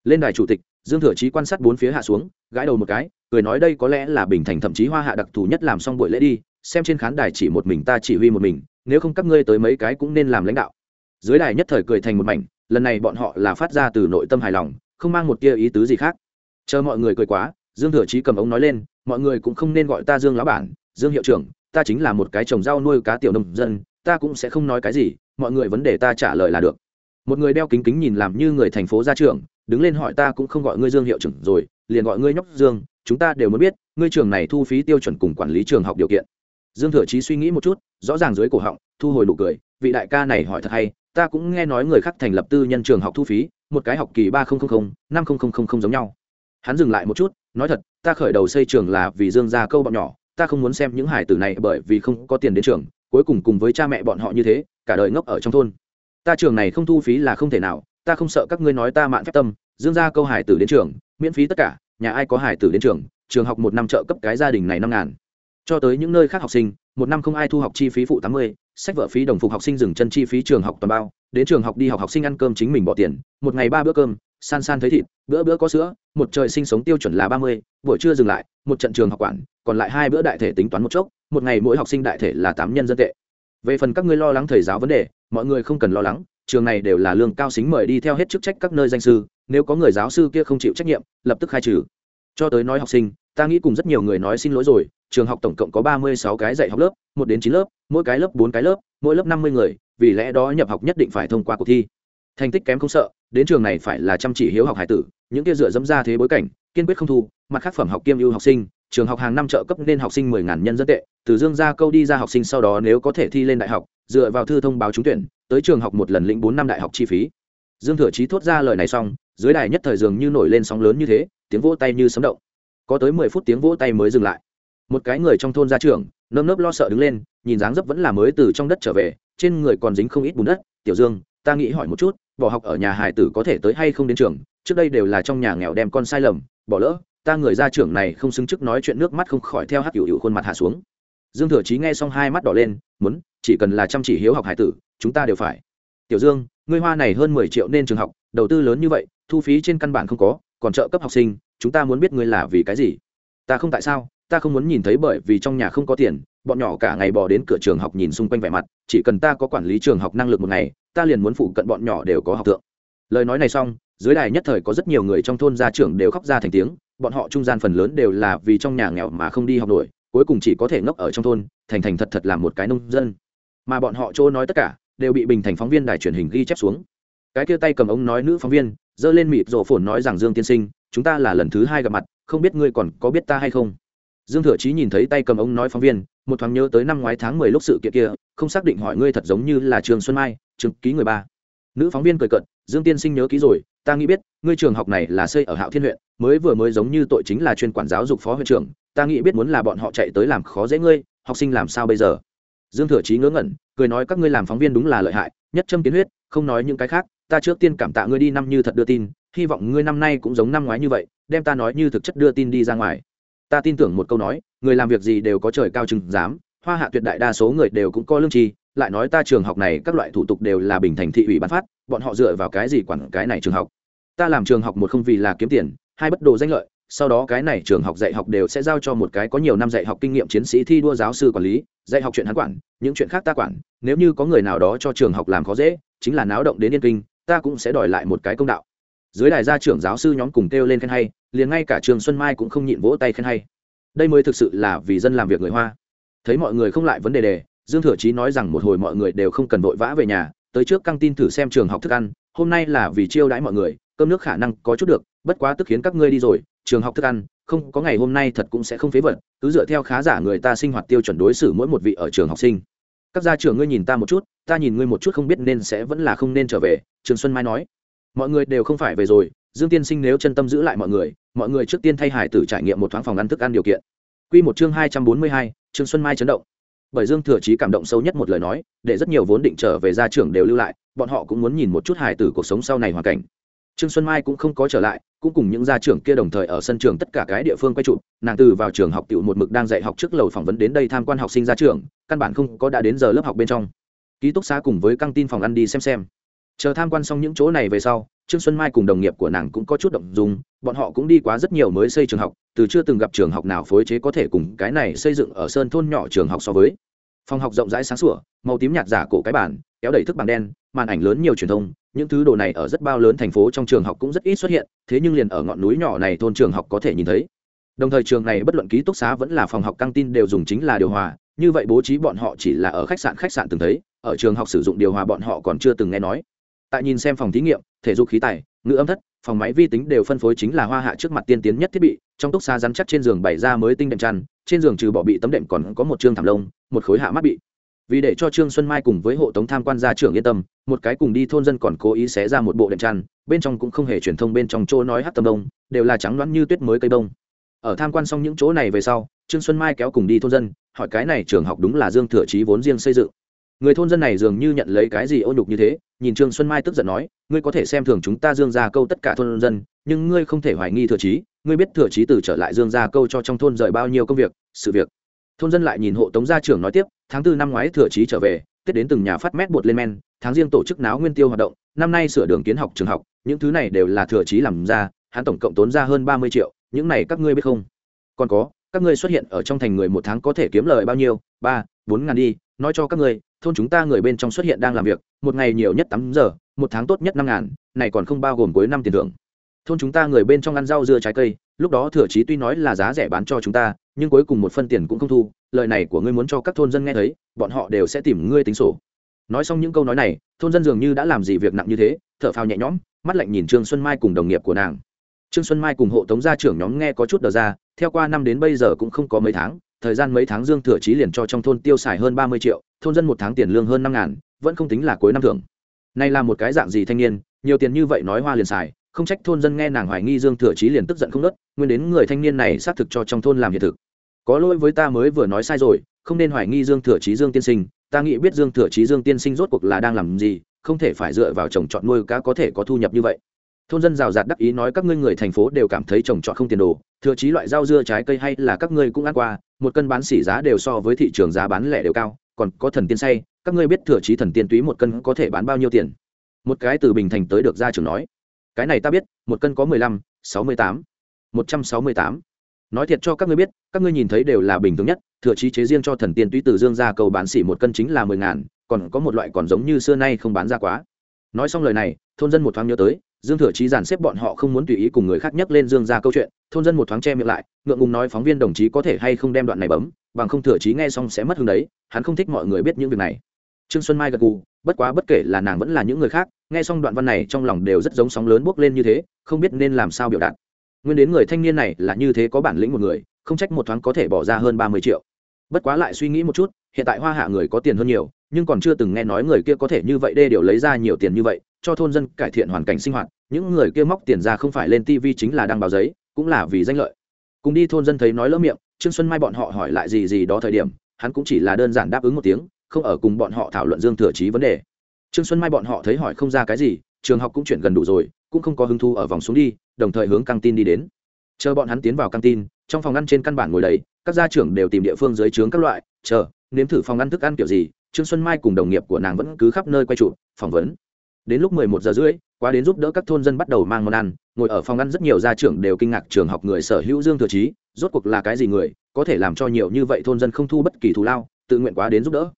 Lên đài chủ tịch dương thừa chí quan sát bốn phía hạ xuống, gãi đầu một cái, cười nói đây có lẽ là bình thành thậm chí hoa hạ đặc thù nhất làm xong buổi lễ đi, xem trên khán đài chỉ một mình ta chỉ huy một mình, nếu không các ngươi tới mấy cái cũng nên làm lãnh đạo. Dưới đài nhất thời cười thành một mảnh, lần này bọn họ là phát ra từ nội tâm hài lòng, không mang một tia ý tứ gì khác. Chờ mọi người cười quá, dương thừa chí cầm ống nói lên, mọi người cũng không nên gọi ta dương lão bản, dương hiệu trưởng, ta chính là một cái trồng rau nuôi cá tiểu nông dân, ta cũng sẽ không nói cái gì, mọi người vấn đề ta trả lời là được. Một người đeo kính kính nhìn làm như người thành phố gia trưởng đứng lên hỏi ta cũng không gọi ngươi dương hiệu trưởng rồi, liền gọi ngươi nhóc dương, chúng ta đều muốn biết, ngươi trường này thu phí tiêu chuẩn cùng quản lý trường học điều kiện. Dương thừa chí suy nghĩ một chút, rõ ràng dưới cổ họng, thu hồi nụ cười, vị đại ca này hỏi thật hay, ta cũng nghe nói người khác thành lập tư nhân trường học thu phí, một cái học kỳ ba nghìn năm nghìn giống nhau. Hắn dừng lại một chút, nói thật, ta khởi đầu xây trường là vì dương ra câu bọn nhỏ, ta không muốn xem những hải tử này bởi vì không có tiền đến trường, cuối cùng cùng với cha mẹ bọn họ như thế, cả đời ngốc ở trong thôn. Ta trường này không thu phí là không thể nào ta không sợ các ngươi nói ta mạn phép tâm, dương ra câu hải tử đến trường, miễn phí tất cả, nhà ai có hải tử đến trường trường học một năm trợ cấp cái gia đình này năm ngàn. Cho tới những nơi khác học sinh, một năm không ai thu học chi phí phụ tám mươi, sách vở phí đồng phục học sinh dừng chân chi phí trường học toàn bao, đến trường học đi học học sinh ăn cơm chính mình bỏ tiền, một ngày ba bữa cơm, san san thấy thịt, bữa bữa có sữa, một trời sinh sống tiêu chuẩn là ba mươi, buổi trưa dừng lại, một trận trường học quản, còn lại hai bữa đại thể tính toán một chốc, một ngày mỗi học sinh đại thể là tám nhân dân tệ. Về phần các ngươi lo lắng thầy giáo vấn đề, mọi người không cần lo lắng trường này đều là lương cao xính mời đi theo hết chức trách các nơi danh sư, nếu có người giáo sư kia không chịu trách nhiệm, lập tức khai trừ. Cho tới nói học sinh, ta nghĩ cùng rất nhiều người nói xin lỗi rồi, trường học tổng cộng có ba mươi sáu cái dạy học lớp, một đến chín lớp, mỗi cái lớp bốn cái lớp, mỗi lớp năm mươi người, vì lẽ đó nhập học nhất định phải thông qua cuộc thi. Thành tích kém không sợ, đến trường này phải là chăm chỉ hiếu học hải tử, những kia dựa dẫm ra thế bối cảnh, kiên quyết không thu, mặt khác phẩm học kiêm ưu học sinh trường học hàng năm trợ cấp nên học sinh mười ngàn nhân dân tệ. Từ dương ra câu đi ra học sinh sau đó nếu có thể thi lên đại học, dựa vào thư thông báo trúng tuyển, tới trường học một lần lĩnh bốn năm đại học chi phí. Dương thừa chí thốt ra lời này xong, dưới đài nhất thời dường như nổi lên sóng lớn như thế, tiếng vỗ tay như sấm động. Có tới mười phút tiếng vỗ tay mới dừng lại. Một cái người trong thôn ra trường, nơm nớp lo sợ đứng lên, nhìn dáng dấp vẫn là mới từ trong đất trở về, trên người còn dính không ít bùn đất. Tiểu dương, ta nghĩ hỏi một chút, bỏ học ở nhà hải tử có thể tới hay không đến trường? Trước đây đều là trong nhà nghèo đem con sai lầm, bỏ lỡ ta người gia trưởng này không xứng chức nói chuyện nước mắt không khỏi theo hắc hữu hữu khuôn mặt hạ xuống. Dương thừa chí nghe xong hai mắt đỏ lên, muốn, chỉ cần là chăm chỉ hiếu học hải tử, chúng ta đều phải. Tiểu dương, ngươi hoa này hơn mười triệu nên trường học, đầu tư lớn như vậy, thu phí trên căn bản không có, còn trợ cấp học sinh, chúng ta muốn biết ngươi là vì cái gì? Ta không tại sao, ta không muốn nhìn thấy bởi vì trong nhà không có tiền, bọn nhỏ cả ngày bỏ đến cửa trường học nhìn xung quanh vẻ mặt, chỉ cần ta có quản lý trường học năng lực một ngày, ta liền muốn phụ cận bọn nhỏ đều có học tượng lời nói này xong, dưới đài nhất thời có rất nhiều người trong thôn gia trưởng đều khóc ra thành tiếng bọn họ trung gian phần lớn đều là vì trong nhà nghèo mà không đi học nổi, cuối cùng chỉ có thể ngốc ở trong thôn, thành thành thật thật làm một cái nông dân. Mà bọn họ chỗ nói tất cả đều bị bình thành phóng viên đài truyền hình ghi chép xuống. Cái kia tay cầm ống nói nữ phóng viên, giơ lên mịt rổ phồn nói rằng dương tiên sinh, chúng ta là lần thứ hai gặp mặt, không biết ngươi còn có biết ta hay không? Dương thừa chí nhìn thấy tay cầm ống nói phóng viên, một thoáng nhớ tới năm ngoái tháng mười lúc sự kiện kia, không xác định hỏi ngươi thật giống như là trường xuân mai, trường ký người ba. Nữ phóng viên cười cận dương tiên sinh nhớ ký rồi, ta nghĩ biết, ngươi trường học này là xây ở hạo thiên huyện mới vừa mới giống như tội chính là chuyên quản giáo dục phó huyện trưởng, ta nghĩ biết muốn là bọn họ chạy tới làm khó dễ ngươi, học sinh làm sao bây giờ? Dương thừa chí ngớ ngẩn, cười nói các ngươi làm phóng viên đúng là lợi hại, nhất châm kiến huyết, không nói những cái khác, ta trước tiên cảm tạ ngươi đi năm như thật đưa tin, hy vọng ngươi năm nay cũng giống năm ngoái như vậy, đem ta nói như thực chất đưa tin đi ra ngoài. Ta tin tưởng một câu nói, người làm việc gì đều có trời cao chừng dám hoa hạ tuyệt đại đa số người đều cũng có lương tri, lại nói ta trường học này các loại thủ tục đều là bình thành thị ủy bán phát, bọn họ dựa vào cái gì quản cái này trường học? Ta làm trường học một không vì là kiếm tiền hai bất đồ danh lợi, sau đó cái này trường học dạy học đều sẽ giao cho một cái có nhiều năm dạy học kinh nghiệm chiến sĩ thi đua giáo sư quản lý, dạy học chuyện hắn quản, những chuyện khác ta quản, nếu như có người nào đó cho trường học làm khó dễ, chính là náo động đến yên kinh, ta cũng sẽ đòi lại một cái công đạo. Dưới đài gia trưởng giáo sư nhóm cùng kêu lên khen hay, liền ngay cả trường xuân mai cũng không nhịn vỗ tay khen hay. Đây mới thực sự là vì dân làm việc người hoa. Thấy mọi người không lại vấn đề đề, dương thừa chí nói rằng một hồi mọi người đều không cần vội vã về nhà, tới trước căng tin thử xem trường học thức ăn, hôm nay là vì chiêu đãi mọi người cơm nước khả năng có chút được bất quá tức khiến các ngươi đi rồi trường học thức ăn không có ngày hôm nay thật cũng sẽ không phế vật cứ dựa theo khá giả người ta sinh hoạt tiêu chuẩn đối xử mỗi một vị ở trường học sinh các gia trưởng ngươi nhìn ta một chút ta nhìn ngươi một chút không biết nên sẽ vẫn là không nên trở về trường xuân mai nói mọi người đều không phải về rồi dương tiên sinh nếu chân tâm giữ lại mọi người mọi người trước tiên thay hải tử trải nghiệm một thoáng phòng ăn thức ăn điều kiện Quy một chương hai trăm bốn mươi hai, Trường Xuân Mai chấn động. Bởi Dương Thừa Chí cảm động sâu nhất một lời nói, để rất nhiều vốn định trở về gia trưởng đều lưu lại, bọn họ cũng muốn nhìn một chút Hải tử cuộc sống sau này hoàn cảnh. Trương Xuân Mai cũng không có trở lại, cũng cùng những gia trưởng kia đồng thời ở sân trường tất cả cái địa phương quay trụ, nàng từ vào trường học tiểu một mực đang dạy học trước lầu phỏng vấn đến đây tham quan học sinh gia trưởng, căn bản không có đã đến giờ lớp học bên trong. Ký túc xá cùng với căng tin phòng ăn đi xem xem. Chờ tham quan xong những chỗ này về sau, Trương Xuân Mai cùng đồng nghiệp của nàng cũng có chút động dung, bọn họ cũng đi quá rất nhiều mới xây trường học, từ chưa từng gặp trường học nào phối chế có thể cùng cái này xây dựng ở sơn thôn nhỏ trường học so với. Phòng học rộng rãi sáng sủa, màu tím nhạt giả cổ cái bản kéo đẩy thức bảng đen, màn ảnh lớn nhiều truyền thông, những thứ đồ này ở rất bao lớn thành phố trong trường học cũng rất ít xuất hiện, thế nhưng liền ở ngọn núi nhỏ này thôn trường học có thể nhìn thấy. Đồng thời trường này bất luận ký túc xá vẫn là phòng học căng tin đều dùng chính là điều hòa, như vậy bố trí bọn họ chỉ là ở khách sạn khách sạn từng thấy, ở trường học sử dụng điều hòa bọn họ còn chưa từng nghe nói tại nhìn xem phòng thí nghiệm thể dục khí tài ngữ âm thất phòng máy vi tính đều phân phối chính là hoa hạ trước mặt tiên tiến nhất thiết bị trong túc xa rắn chắc trên giường bày ra mới tinh đệm chăn trên giường trừ bỏ bị tấm đệm còn có một chương thảm lông một khối hạ mắt bị vì để cho trương xuân mai cùng với hộ tống tham quan gia trưởng yên tâm một cái cùng đi thôn dân còn cố ý xé ra một bộ đệm tràn, bên trong cũng không hề truyền thông bên trong chỗ nói hát tâm đông đều là trắng đoán như tuyết mới cây đông. Ở tham quan xong những chỗ này về sau trương xuân mai kéo cùng đi thôn dân hỏi cái này trường học đúng là dương thừa trí vốn riêng xây dựng. Người thôn dân này dường như nhận lấy cái gì ô nhục như thế nhìn trương xuân mai tức giận nói ngươi có thể xem thường chúng ta dương ra câu tất cả thôn dân nhưng ngươi không thể hoài nghi thừa trí ngươi biết thừa trí từ trở lại dương ra câu cho trong thôn rời bao nhiêu công việc sự việc. Thôn dân lại nhìn hộ tống gia trưởng nói tiếp tháng tư năm ngoái thừa trí trở về tết đến từng nhà phát mét bột lên men, tháng riêng tổ chức náo nguyên tiêu hoạt động, năm nay sửa đường kiến học trường học, những thứ này đều là thừa trí làm ra, hắn tổng cộng tốn ra hơn ba mươi triệu, những này các ngươi biết không? Còn có, các ngươi xuất hiện ở trong thành người một tháng có thể kiếm lời bao nhiêu? Ba, bốn ngàn đi, nói cho các ngươi, thôn chúng ta người bên trong xuất hiện đang làm việc, một ngày nhiều nhất tám giờ, một tháng tốt nhất năm ngàn, này còn không bao gồm cuối năm tiền thưởng. Thôn chúng ta người bên trong ăn rau dưa trái cây lúc đó thừa chí tuy nói là giá rẻ bán cho chúng ta, nhưng cuối cùng một phân tiền cũng không thu, lời này của ngươi muốn cho các thôn dân nghe thấy, bọn họ đều sẽ tìm ngươi tính sổ. Nói xong những câu nói này, thôn dân dường như đã làm gì việc nặng như thế, thở phào nhẹ nhõm, mắt lạnh nhìn trương xuân mai cùng đồng nghiệp của nàng. Trương xuân mai cùng hộ tống gia trưởng nhóm nghe có chút đờ ra, theo qua năm đến bây giờ cũng không có mấy tháng, thời gian mấy tháng dương thừa chí liền cho trong thôn tiêu xài hơn ba mươi triệu, thôn dân một tháng tiền lương hơn năm ngàn, vẫn không tính là cuối năm thưởng. Này là một cái dạng gì thanh niên, nhiều tiền như vậy nói hoa liền xài không trách thôn dân nghe nàng hoài nghi dương thừa chí liền tức giận không nớt, nguyên đến người thanh niên này xác thực cho trong thôn làm hiện thực. Có lỗi với ta mới vừa nói sai rồi, không nên hoài nghi dương thừa chí dương tiên sinh, ta nghĩ biết dương thừa chí dương tiên sinh rốt cuộc là đang làm gì, không thể phải dựa vào trồng trọt nuôi cá có thể có thu nhập như vậy. Thôn dân rào rạt đắc ý nói các ngươi người thành phố đều cảm thấy trồng trọt không tiền đồ, thừa chí loại rau dưa trái cây hay là các ngươi cũng ăn qua, một cân bán xỉ giá đều so với thị trường giá bán lẻ đều cao, còn có thần tiên say, các ngươi biết thừa chí thần tiên túy một cân có thể bán bao nhiêu tiền? Một cái từ bình thành tới được gia trưởng nói cái này ta biết, một cân có mười lăm, sáu mươi tám, một trăm sáu mươi tám. Nói thiệt cho các ngươi biết, các ngươi nhìn thấy đều là bình thường nhất, thừa trí chế riêng cho thần tiên túy từ dương ra cầu bán xỉ một cân chính là mười ngàn, còn có một loại còn giống như xưa nay không bán ra quá. Nói xong lời này, thôn dân một thoáng nhớ tới, dương thừa trí giàn xếp bọn họ không muốn tùy ý cùng người khác nhắc lên dương ra câu chuyện, thôn dân một thoáng che miệng lại, ngượng ngùng nói phóng viên đồng chí có thể hay không đem đoạn này bấm, bằng không thừa trí nghe xong sẽ mất hứng đấy, hắn không thích mọi người biết những việc này. Trương xuân mai gật gù, bất quá bất kể là nàng vẫn là những người khác nghe xong đoạn văn này, trong lòng đều rất giống sóng lớn bốc lên như thế, không biết nên làm sao biểu đạt. Nguyên đến người thanh niên này là như thế có bản lĩnh một người, không trách một thoáng có thể bỏ ra hơn ba mươi triệu. Bất quá lại suy nghĩ một chút, hiện tại hoa hạ người có tiền hơn nhiều, nhưng còn chưa từng nghe nói người kia có thể như vậy đê điều lấy ra nhiều tiền như vậy, cho thôn dân cải thiện hoàn cảnh sinh hoạt. Những người kia móc tiền ra không phải lên tv chính là đăng báo giấy, cũng là vì danh lợi. Cùng đi thôn dân thấy nói lỡ miệng, trương xuân mai bọn họ hỏi lại gì gì đó thời điểm, hắn cũng chỉ là đơn giản đáp ứng một tiếng, không ở cùng bọn họ thảo luận dương thừa trí vấn đề trương xuân mai bọn họ thấy hỏi không ra cái gì, trường học cũng chuyển gần đủ rồi, cũng không có hứng thu ở vòng xuống đi, đồng thời hướng căng tin đi đến. Chờ bọn hắn tiến vào căng tin, trong phòng ăn trên căn bản ngồi đầy, các gia trưởng đều tìm địa phương dưới trướng các loại, chờ, nếm thử phòng ăn thức ăn kiểu gì, trương xuân mai cùng đồng nghiệp của nàng vẫn cứ khắp nơi quay trụ, phỏng vấn. Đến lúc mười một giờ rưỡi, qua đến giúp đỡ các thôn dân bắt đầu mang món ăn, ngồi ở phòng ăn rất nhiều gia trưởng đều kinh ngạc trường học người sở hữu dương thừa trí rốt cuộc là cái gì người, có thể làm cho nhiều như vậy thôn dân không thu bất kỳ thù lao, tự nguyện quá đến giúp đỡ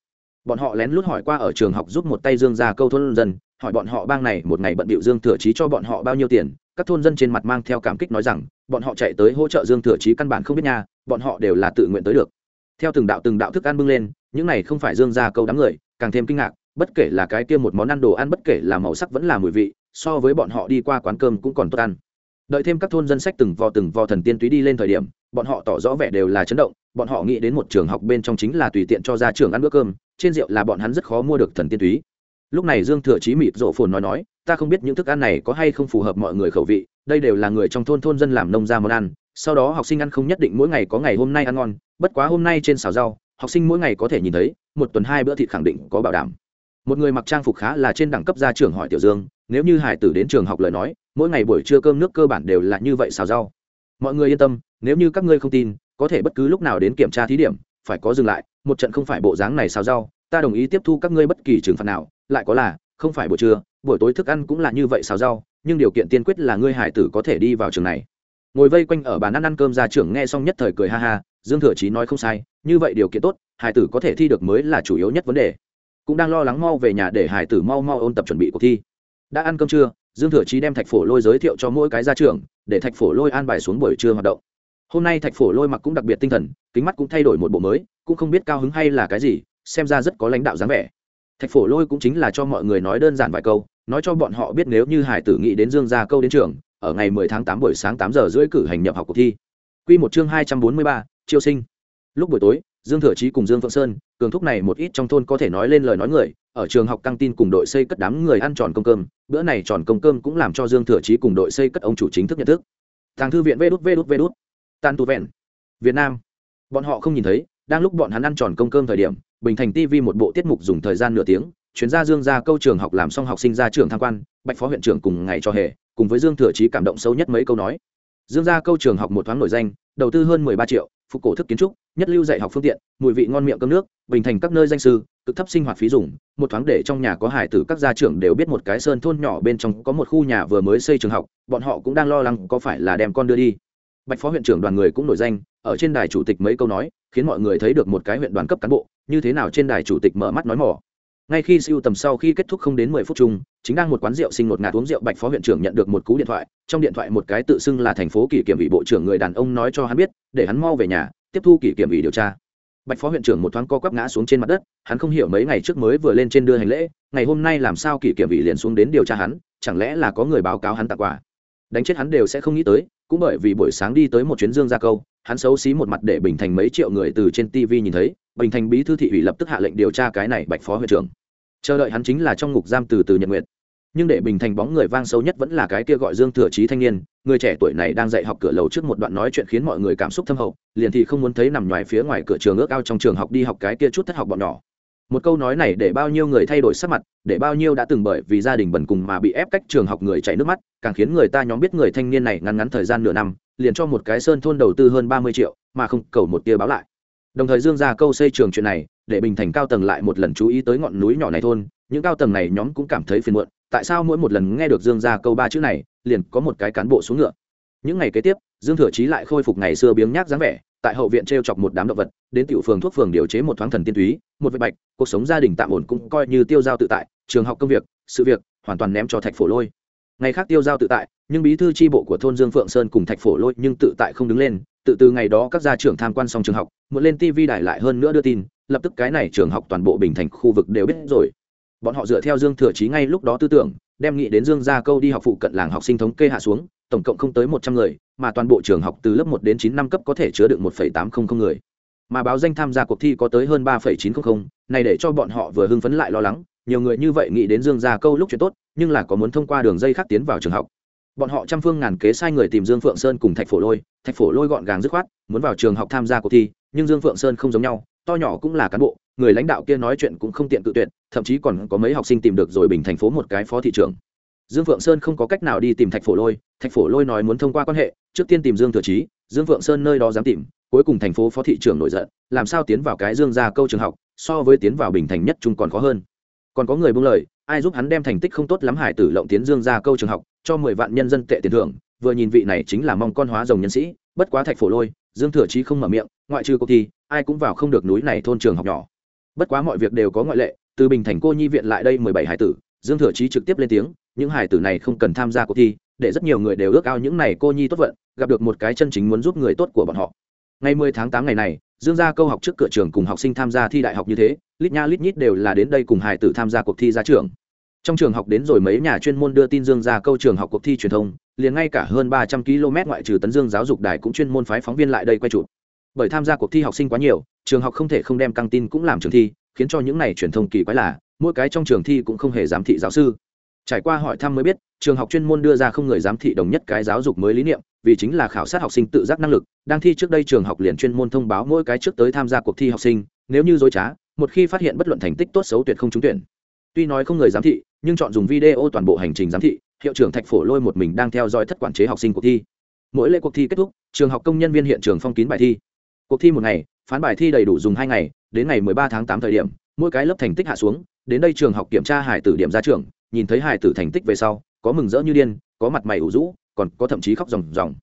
bọn họ lén lút hỏi qua ở trường học giúp một tay dương ra câu thôn dân, hỏi bọn họ bang này một ngày bận bịu dương thừa trí cho bọn họ bao nhiêu tiền. Các thôn dân trên mặt mang theo cảm kích nói rằng, bọn họ chạy tới hỗ trợ dương thừa trí căn bản không biết nha, bọn họ đều là tự nguyện tới được. Theo từng đạo từng đạo thức ăn bưng lên, những này không phải dương ra câu đám người, càng thêm kinh ngạc, bất kể là cái kia một món ăn đồ ăn, bất kể là màu sắc vẫn là mùi vị, so với bọn họ đi qua quán cơm cũng còn tốt ăn đợi thêm các thôn dân sách từng vò từng vò thần tiên túy đi lên thời điểm, bọn họ tỏ rõ vẻ đều là chấn động, bọn họ nghĩ đến một trường học bên trong chính là tùy tiện cho ra trường ăn bữa cơm, trên rượu là bọn hắn rất khó mua được thần tiên túy. Lúc này dương thừa chí mịt rộ phồn nói nói, ta không biết những thức ăn này có hay không phù hợp mọi người khẩu vị, đây đều là người trong thôn thôn dân làm nông ra món ăn, sau đó học sinh ăn không nhất định mỗi ngày có ngày hôm nay ăn ngon, bất quá hôm nay trên xào rau, học sinh mỗi ngày có thể nhìn thấy, một tuần hai bữa thịt khẳng định có bảo đảm. Một người mặc trang phục khá là trên đẳng cấp gia trưởng hỏi tiểu dương, nếu như hải tử đến trường học lời nói mỗi ngày buổi trưa cơm nước cơ bản đều là như vậy xào rau. Mọi người yên tâm, nếu như các ngươi không tin, có thể bất cứ lúc nào đến kiểm tra thí điểm, phải có dừng lại, một trận không phải bộ dáng này xào rau, ta đồng ý tiếp thu các ngươi bất kỳ trừng phạt nào, lại có là, không phải buổi trưa, buổi tối thức ăn cũng là như vậy xào rau, nhưng điều kiện tiên quyết là ngươi hải tử có thể đi vào trường này. Ngồi vây quanh ở bàn ăn ăn cơm gia trưởng nghe xong nhất thời cười ha ha, dương thừa chí nói không sai, như vậy điều kiện tốt, hải tử có thể thi được mới là chủ yếu nhất vấn đề. Cũng đang lo lắng mau về nhà để hải tử mau mau ôn tập chuẩn bị cuộc thi. Đã ăn cơm trưa dương thừa chí đem thạch phổ lôi giới thiệu cho mỗi cái gia trưởng để thạch phổ lôi an bài xuống buổi trưa hoạt động. Hôm nay thạch phổ lôi mặc cũng đặc biệt tinh thần kính mắt cũng thay đổi một bộ mới cũng không biết cao hứng hay là cái gì xem ra rất có lãnh đạo dáng vẻ. Thạch phổ lôi cũng chính là cho mọi người nói đơn giản vài câu nói cho bọn họ biết nếu như hải tử nghĩ đến dương gia câu đến trường ở ngày 10 tháng 8 buổi sáng 8 giờ rưỡi cử hành nhập học cuộc thi. Quy một chương 243, chiêu sinh. Lúc buổi tối dương thừa chí cùng dương phượng sơn cường thúc này một ít trong thôn có thể nói lên lời nói người ở trường học căng tin cùng đội xây cất đám người ăn tròn công cơm, bữa này tròn công cơm cũng làm cho dương thừa chí cùng đội xây cất ông chủ chính thức nhận thức. Tàng thư viện vê đút vê đút vê đút. Tan tu vẹn. Việt nam. Bọn họ không nhìn thấy, đang lúc bọn hắn ăn tròn công cơm thời điểm, bình thành tv một bộ tiết mục dùng thời gian nửa tiếng chuyến ra dương ra câu trường học làm xong học sinh ra trường tham quan, bạch phó huyện trưởng cùng ngày cho hề, cùng với dương thừa chí cảm động sâu nhất mấy câu nói. Dương ra câu trường học một thoáng nổi danh, đầu tư hơn mười ba triệu, phục cổ thức kiến trúc, nhất lưu dạy học phương tiện, mùi vị ngon miệng cơm nước, bình thành các nơi danh sư cực thấp sinh hoạt phí dùng, một thoáng để trong nhà có hải tử các gia trưởng đều biết một cái sơn thôn nhỏ bên trong có một khu nhà vừa mới xây trường học, bọn họ cũng đang lo lắng có phải là đem con đưa đi. Bạch phó huyện trưởng đoàn người cũng nổi danh, ở trên đài chủ tịch mấy câu nói, khiến mọi người thấy được một cái huyện đoàn cấp cán bộ, như thế nào trên đài chủ tịch mở mắt nói mỏ. Ngay khi siêu tầm sau khi kết thúc không đến mười phút chung, chính đang một quán rượu sinh ngột ngạt uống rượu, bạch phó huyện trưởng nhận được một cú điện thoại, trong điện thoại một cái tự xưng là thành phố kỷ kiểm ủy bộ trưởng người đàn ông nói cho hắn biết, để hắn mau về nhà, tiếp thu kỷ kiểm ủy điều tra bạch phó huyện trưởng một thoáng co quắp ngã xuống trên mặt đất, hắn không hiểu mấy ngày trước mới vừa lên trên đưa hành lễ, ngày hôm nay làm sao kỷ kiểm ủy liền xuống đến điều tra hắn, chẳng lẽ là có người báo cáo hắn tặng quà? Đánh chết hắn đều sẽ không nghĩ tới, cũng bởi vì buổi sáng đi tới một chuyến dương gia câu, hắn xấu xí một mặt để bình thành mấy triệu người từ trên tv nhìn thấy, bình thành bí thư thị ủy lập tức hạ lệnh điều tra cái này bạch phó huyện trưởng. Chờ đợi hắn chính là trong ngục giam từ từ nhật nguyện nhưng để bình thành bóng người vang sâu nhất vẫn là cái kia gọi dương thừa trí thanh niên, người trẻ tuổi này đang dạy học cửa lầu trước một đoạn nói chuyện khiến mọi người cảm xúc thâm hậu, liền thì không muốn thấy nằm ngoài phía ngoài cửa trường ước ao trong trường học đi học cái kia chút thất học bọn nhỏ. Một câu nói này để bao nhiêu người thay đổi sắc mặt, để bao nhiêu đã từng bởi vì gia đình bần cùng mà bị ép cách trường học người chảy nước mắt, càng khiến người ta nhóm biết người thanh niên này ngắn ngắn thời gian nửa năm, liền cho một cái sơn thôn đầu tư hơn ba mươi triệu, mà không cầu một tia báo lại. Đồng thời dương ra câu xây trường chuyện này, để bình thành cao tầng lại một lần chú ý tới ngọn núi nhỏ này thôn, những cao tầng này nhóm cũng cảm thấy phiền muộn tại sao mỗi một lần nghe được dương ra câu ba chữ này, liền có một cái cán bộ xuống ngựa? Những ngày kế tiếp, dương thừa chí lại khôi phục ngày xưa biếng nhác dáng vẻ, tại hậu viện t r e o chọc một đám động vật, đến tiểu phường thuốc phường điều chế một thoáng thần tiên túy, một vệt bạch, cuộc sống gia đình tạm ổn cũng coi như tiêu giao tự tại, trường học công việc, sự việc, hoàn toàn ném cho thạch phổ lôi. Ngày khác tiêu giao tự tại, nhưng bí thư tri bộ của thôn dương phượng sơn cùng thạch phổ lôi nhưng tự tại không đứng lên, tự từ ngày đó các gia trưởng tham quan xong trường học muốn lên tv đài lại hơn nữa đưa tin, lập tức cái này trường học toàn bộ bình thành khu vực đều biết rồi bọn họ dựa theo dương thừa chí ngay lúc đó tư tưởng, đem nghĩ đến dương gia câu đi học phụ cận làng học sinh thống kê hạ xuống, tổng cộng không tới một trăm người, mà toàn bộ trường học từ lớp một đến chín năm cấp có thể chứa được một tám trăm linh người. Mà báo danh tham gia cuộc thi có tới hơn ba chín trăm linh này để cho bọn họ vừa hưng phấn lại lo lắng, nhiều người như vậy nghĩ đến dương gia câu lúc chuyện tốt, nhưng là có muốn thông qua đường dây khác tiến vào trường học. Bọn họ trăm phương ngàn kế sai người tìm dương phượng sơn cùng thạch phổ lôi, thạch phổ lôi gọn gàng dứt khoát, muốn vào trường học tham gia cuộc thi, nhưng dương phượng sơn không giống nhau to nhỏ cũng là cán bộ, người lãnh đạo kia nói chuyện cũng không tiện tự tuyệt, thậm chí còn có mấy học sinh tìm được rồi bình thành phố một cái phó thị trưởng. Dương phượng sơn không có cách nào đi tìm thạch phổ lôi, thạch phổ lôi nói muốn thông qua quan hệ, trước tiên tìm dương thừa trí dương phượng sơn nơi đó dám tìm, cuối cùng thành phố phó thị trưởng nổi giận, làm sao tiến vào cái dương ra câu trường học, so với tiến vào bình thành nhất trung còn khó hơn. Còn có người buông lời, ai giúp hắn đem thành tích không tốt lắm hải tử lộng tiến dương ra câu trường học, cho mười vạn nhân dân tệ tiền thưởng, vừa nhìn vị này chính là mong con hóa rồng nhân sĩ, bất quá thạch phổ lôi dương thừa chí không mở miệng, ngoại trừ cuộc thi, ai cũng vào không được núi này thôn trường học nhỏ. Bất quá mọi việc đều có ngoại lệ, từ bình thành cô nhi viện lại đây mười bảy hải tử, dương thừa chí trực tiếp lên tiếng, những hải tử này không cần tham gia cuộc thi, để rất nhiều người đều ước ao những này cô nhi tốt vận, gặp được một cái chân chính muốn giúp người tốt của bọn họ. Ngày mười tháng tám ngày này, dương ra câu học trước cửa trường cùng học sinh tham gia thi đại học như thế, lít nha lít nhít đều là đến đây cùng hải tử tham gia cuộc thi ra trường trong trường học đến rồi mấy nhà chuyên môn đưa tin dương ra câu trường học cuộc thi truyền thông, liền ngay cả hơn ba trăm km ngoại trừ tấn dương giáo dục đài cũng chuyên môn phái phóng viên lại đây quay chụp. Bởi tham gia cuộc thi học sinh quá nhiều, trường học không thể không đem căng tin cũng làm trường thi, khiến cho những này truyền thông kỳ quái là, mỗi cái trong trường thi cũng không hề giám thị giáo sư. Trải qua hỏi thăm mới biết, trường học chuyên môn đưa ra không người giám thị đồng nhất cái giáo dục mới lý niệm, vì chính là khảo sát học sinh tự giác năng lực, đang thi trước đây trường học liền chuyên môn thông báo mỗi cái trước tới tham gia cuộc thi học sinh, nếu như dối trá, một khi phát hiện bất luận thành tích tốt xấu tuyệt không trúng tuyển tuy nói không người giám thị, nhưng chọn dùng video toàn bộ hành trình giám thị, hiệu trưởng thạch phổ lôi một mình đang theo dõi thất quản chế học sinh cuộc thi. Mỗi lễ cuộc thi kết thúc, trường học công nhân viên hiện trường phong kín bài thi. Cuộc thi một ngày, phán bài thi đầy đủ dùng hai ngày, đến ngày 13 tháng 8 thời điểm, mỗi cái lớp thành tích hạ xuống, đến đây trường học kiểm tra hải tử điểm ra trường, nhìn thấy hải tử thành tích về sau, có mừng rỡ như điên, có mặt mày ủ rũ, còn có thậm chí khóc ròng ròng.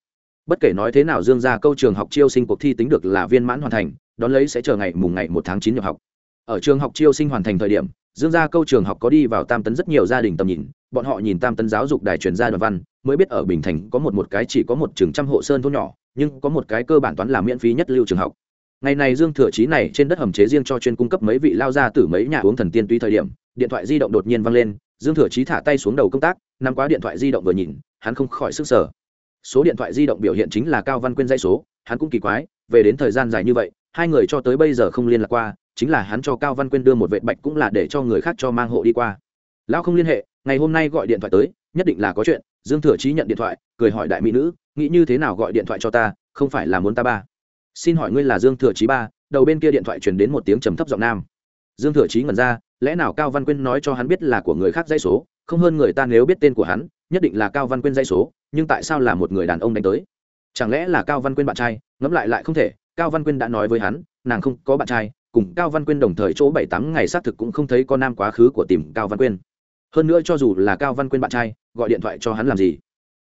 Bất kể nói thế nào dương ra câu trường học chiêu sinh cuộc thi tính được là viên mãn hoàn thành, đón lấy sẽ chờ ngày mùng ngày một tháng chín nhập học. Ở trường học chiêu sinh hoàn thành thời điểm dương gia câu trường học có đi vào tam tấn rất nhiều gia đình tầm nhìn, bọn họ nhìn tam tấn giáo dục đài truyền gia đoàn văn, mới biết ở bình thành có một một cái chỉ có một trường trăm hộ sơn thôn nhỏ, nhưng có một cái cơ bản toán là miễn phí nhất lưu trường học. Ngày này dương thừa chí này trên đất hầm chế riêng cho chuyên cung cấp mấy vị lao ra từ mấy nhà uống thần tiên tuy thời điểm, điện thoại di động đột nhiên văng lên, dương thừa chí thả tay xuống đầu công tác nằm quá điện thoại di động vừa nhìn, hắn không khỏi sức sở số điện thoại di động biểu hiện chính là cao văn quyên dây số, hắn cũng kỳ quái, về đến thời gian dài như vậy, hai người cho tới bây giờ không liên lạc qua chính là hắn cho cao văn quyên đưa một vệ bạch cũng là để cho người khác cho mang hộ đi qua. Lão không liên hệ, ngày hôm nay gọi điện thoại tới, nhất định là có chuyện, dương thừa chí nhận điện thoại, cười hỏi đại mỹ nữ, nghĩ như thế nào gọi điện thoại cho ta, không phải là muốn ta ba? Xin hỏi ngươi là dương thừa chí ba, đầu bên kia điện thoại truyền đến một tiếng trầm thấp giọng nam. Dương thừa chí ngẩn ra, lẽ nào cao văn quyên nói cho hắn biết là của người khác dây số, không hơn người ta nếu biết tên của hắn, nhất định là cao văn quyên dây số, nhưng tại sao là một người đàn ông đánh tới? Chẳng lẽ là cao văn quyên bạn trai? Ngẫm lại lại không thể, cao văn quyên đã nói với hắn, nàng không có bạn trai cùng cao văn quyên đồng thời chỗ bảy tám ngày xác thực cũng không thấy con nam quá khứ của tìm cao văn quyên. Hơn nữa cho dù là cao văn quyên bạn trai gọi điện thoại cho hắn làm gì?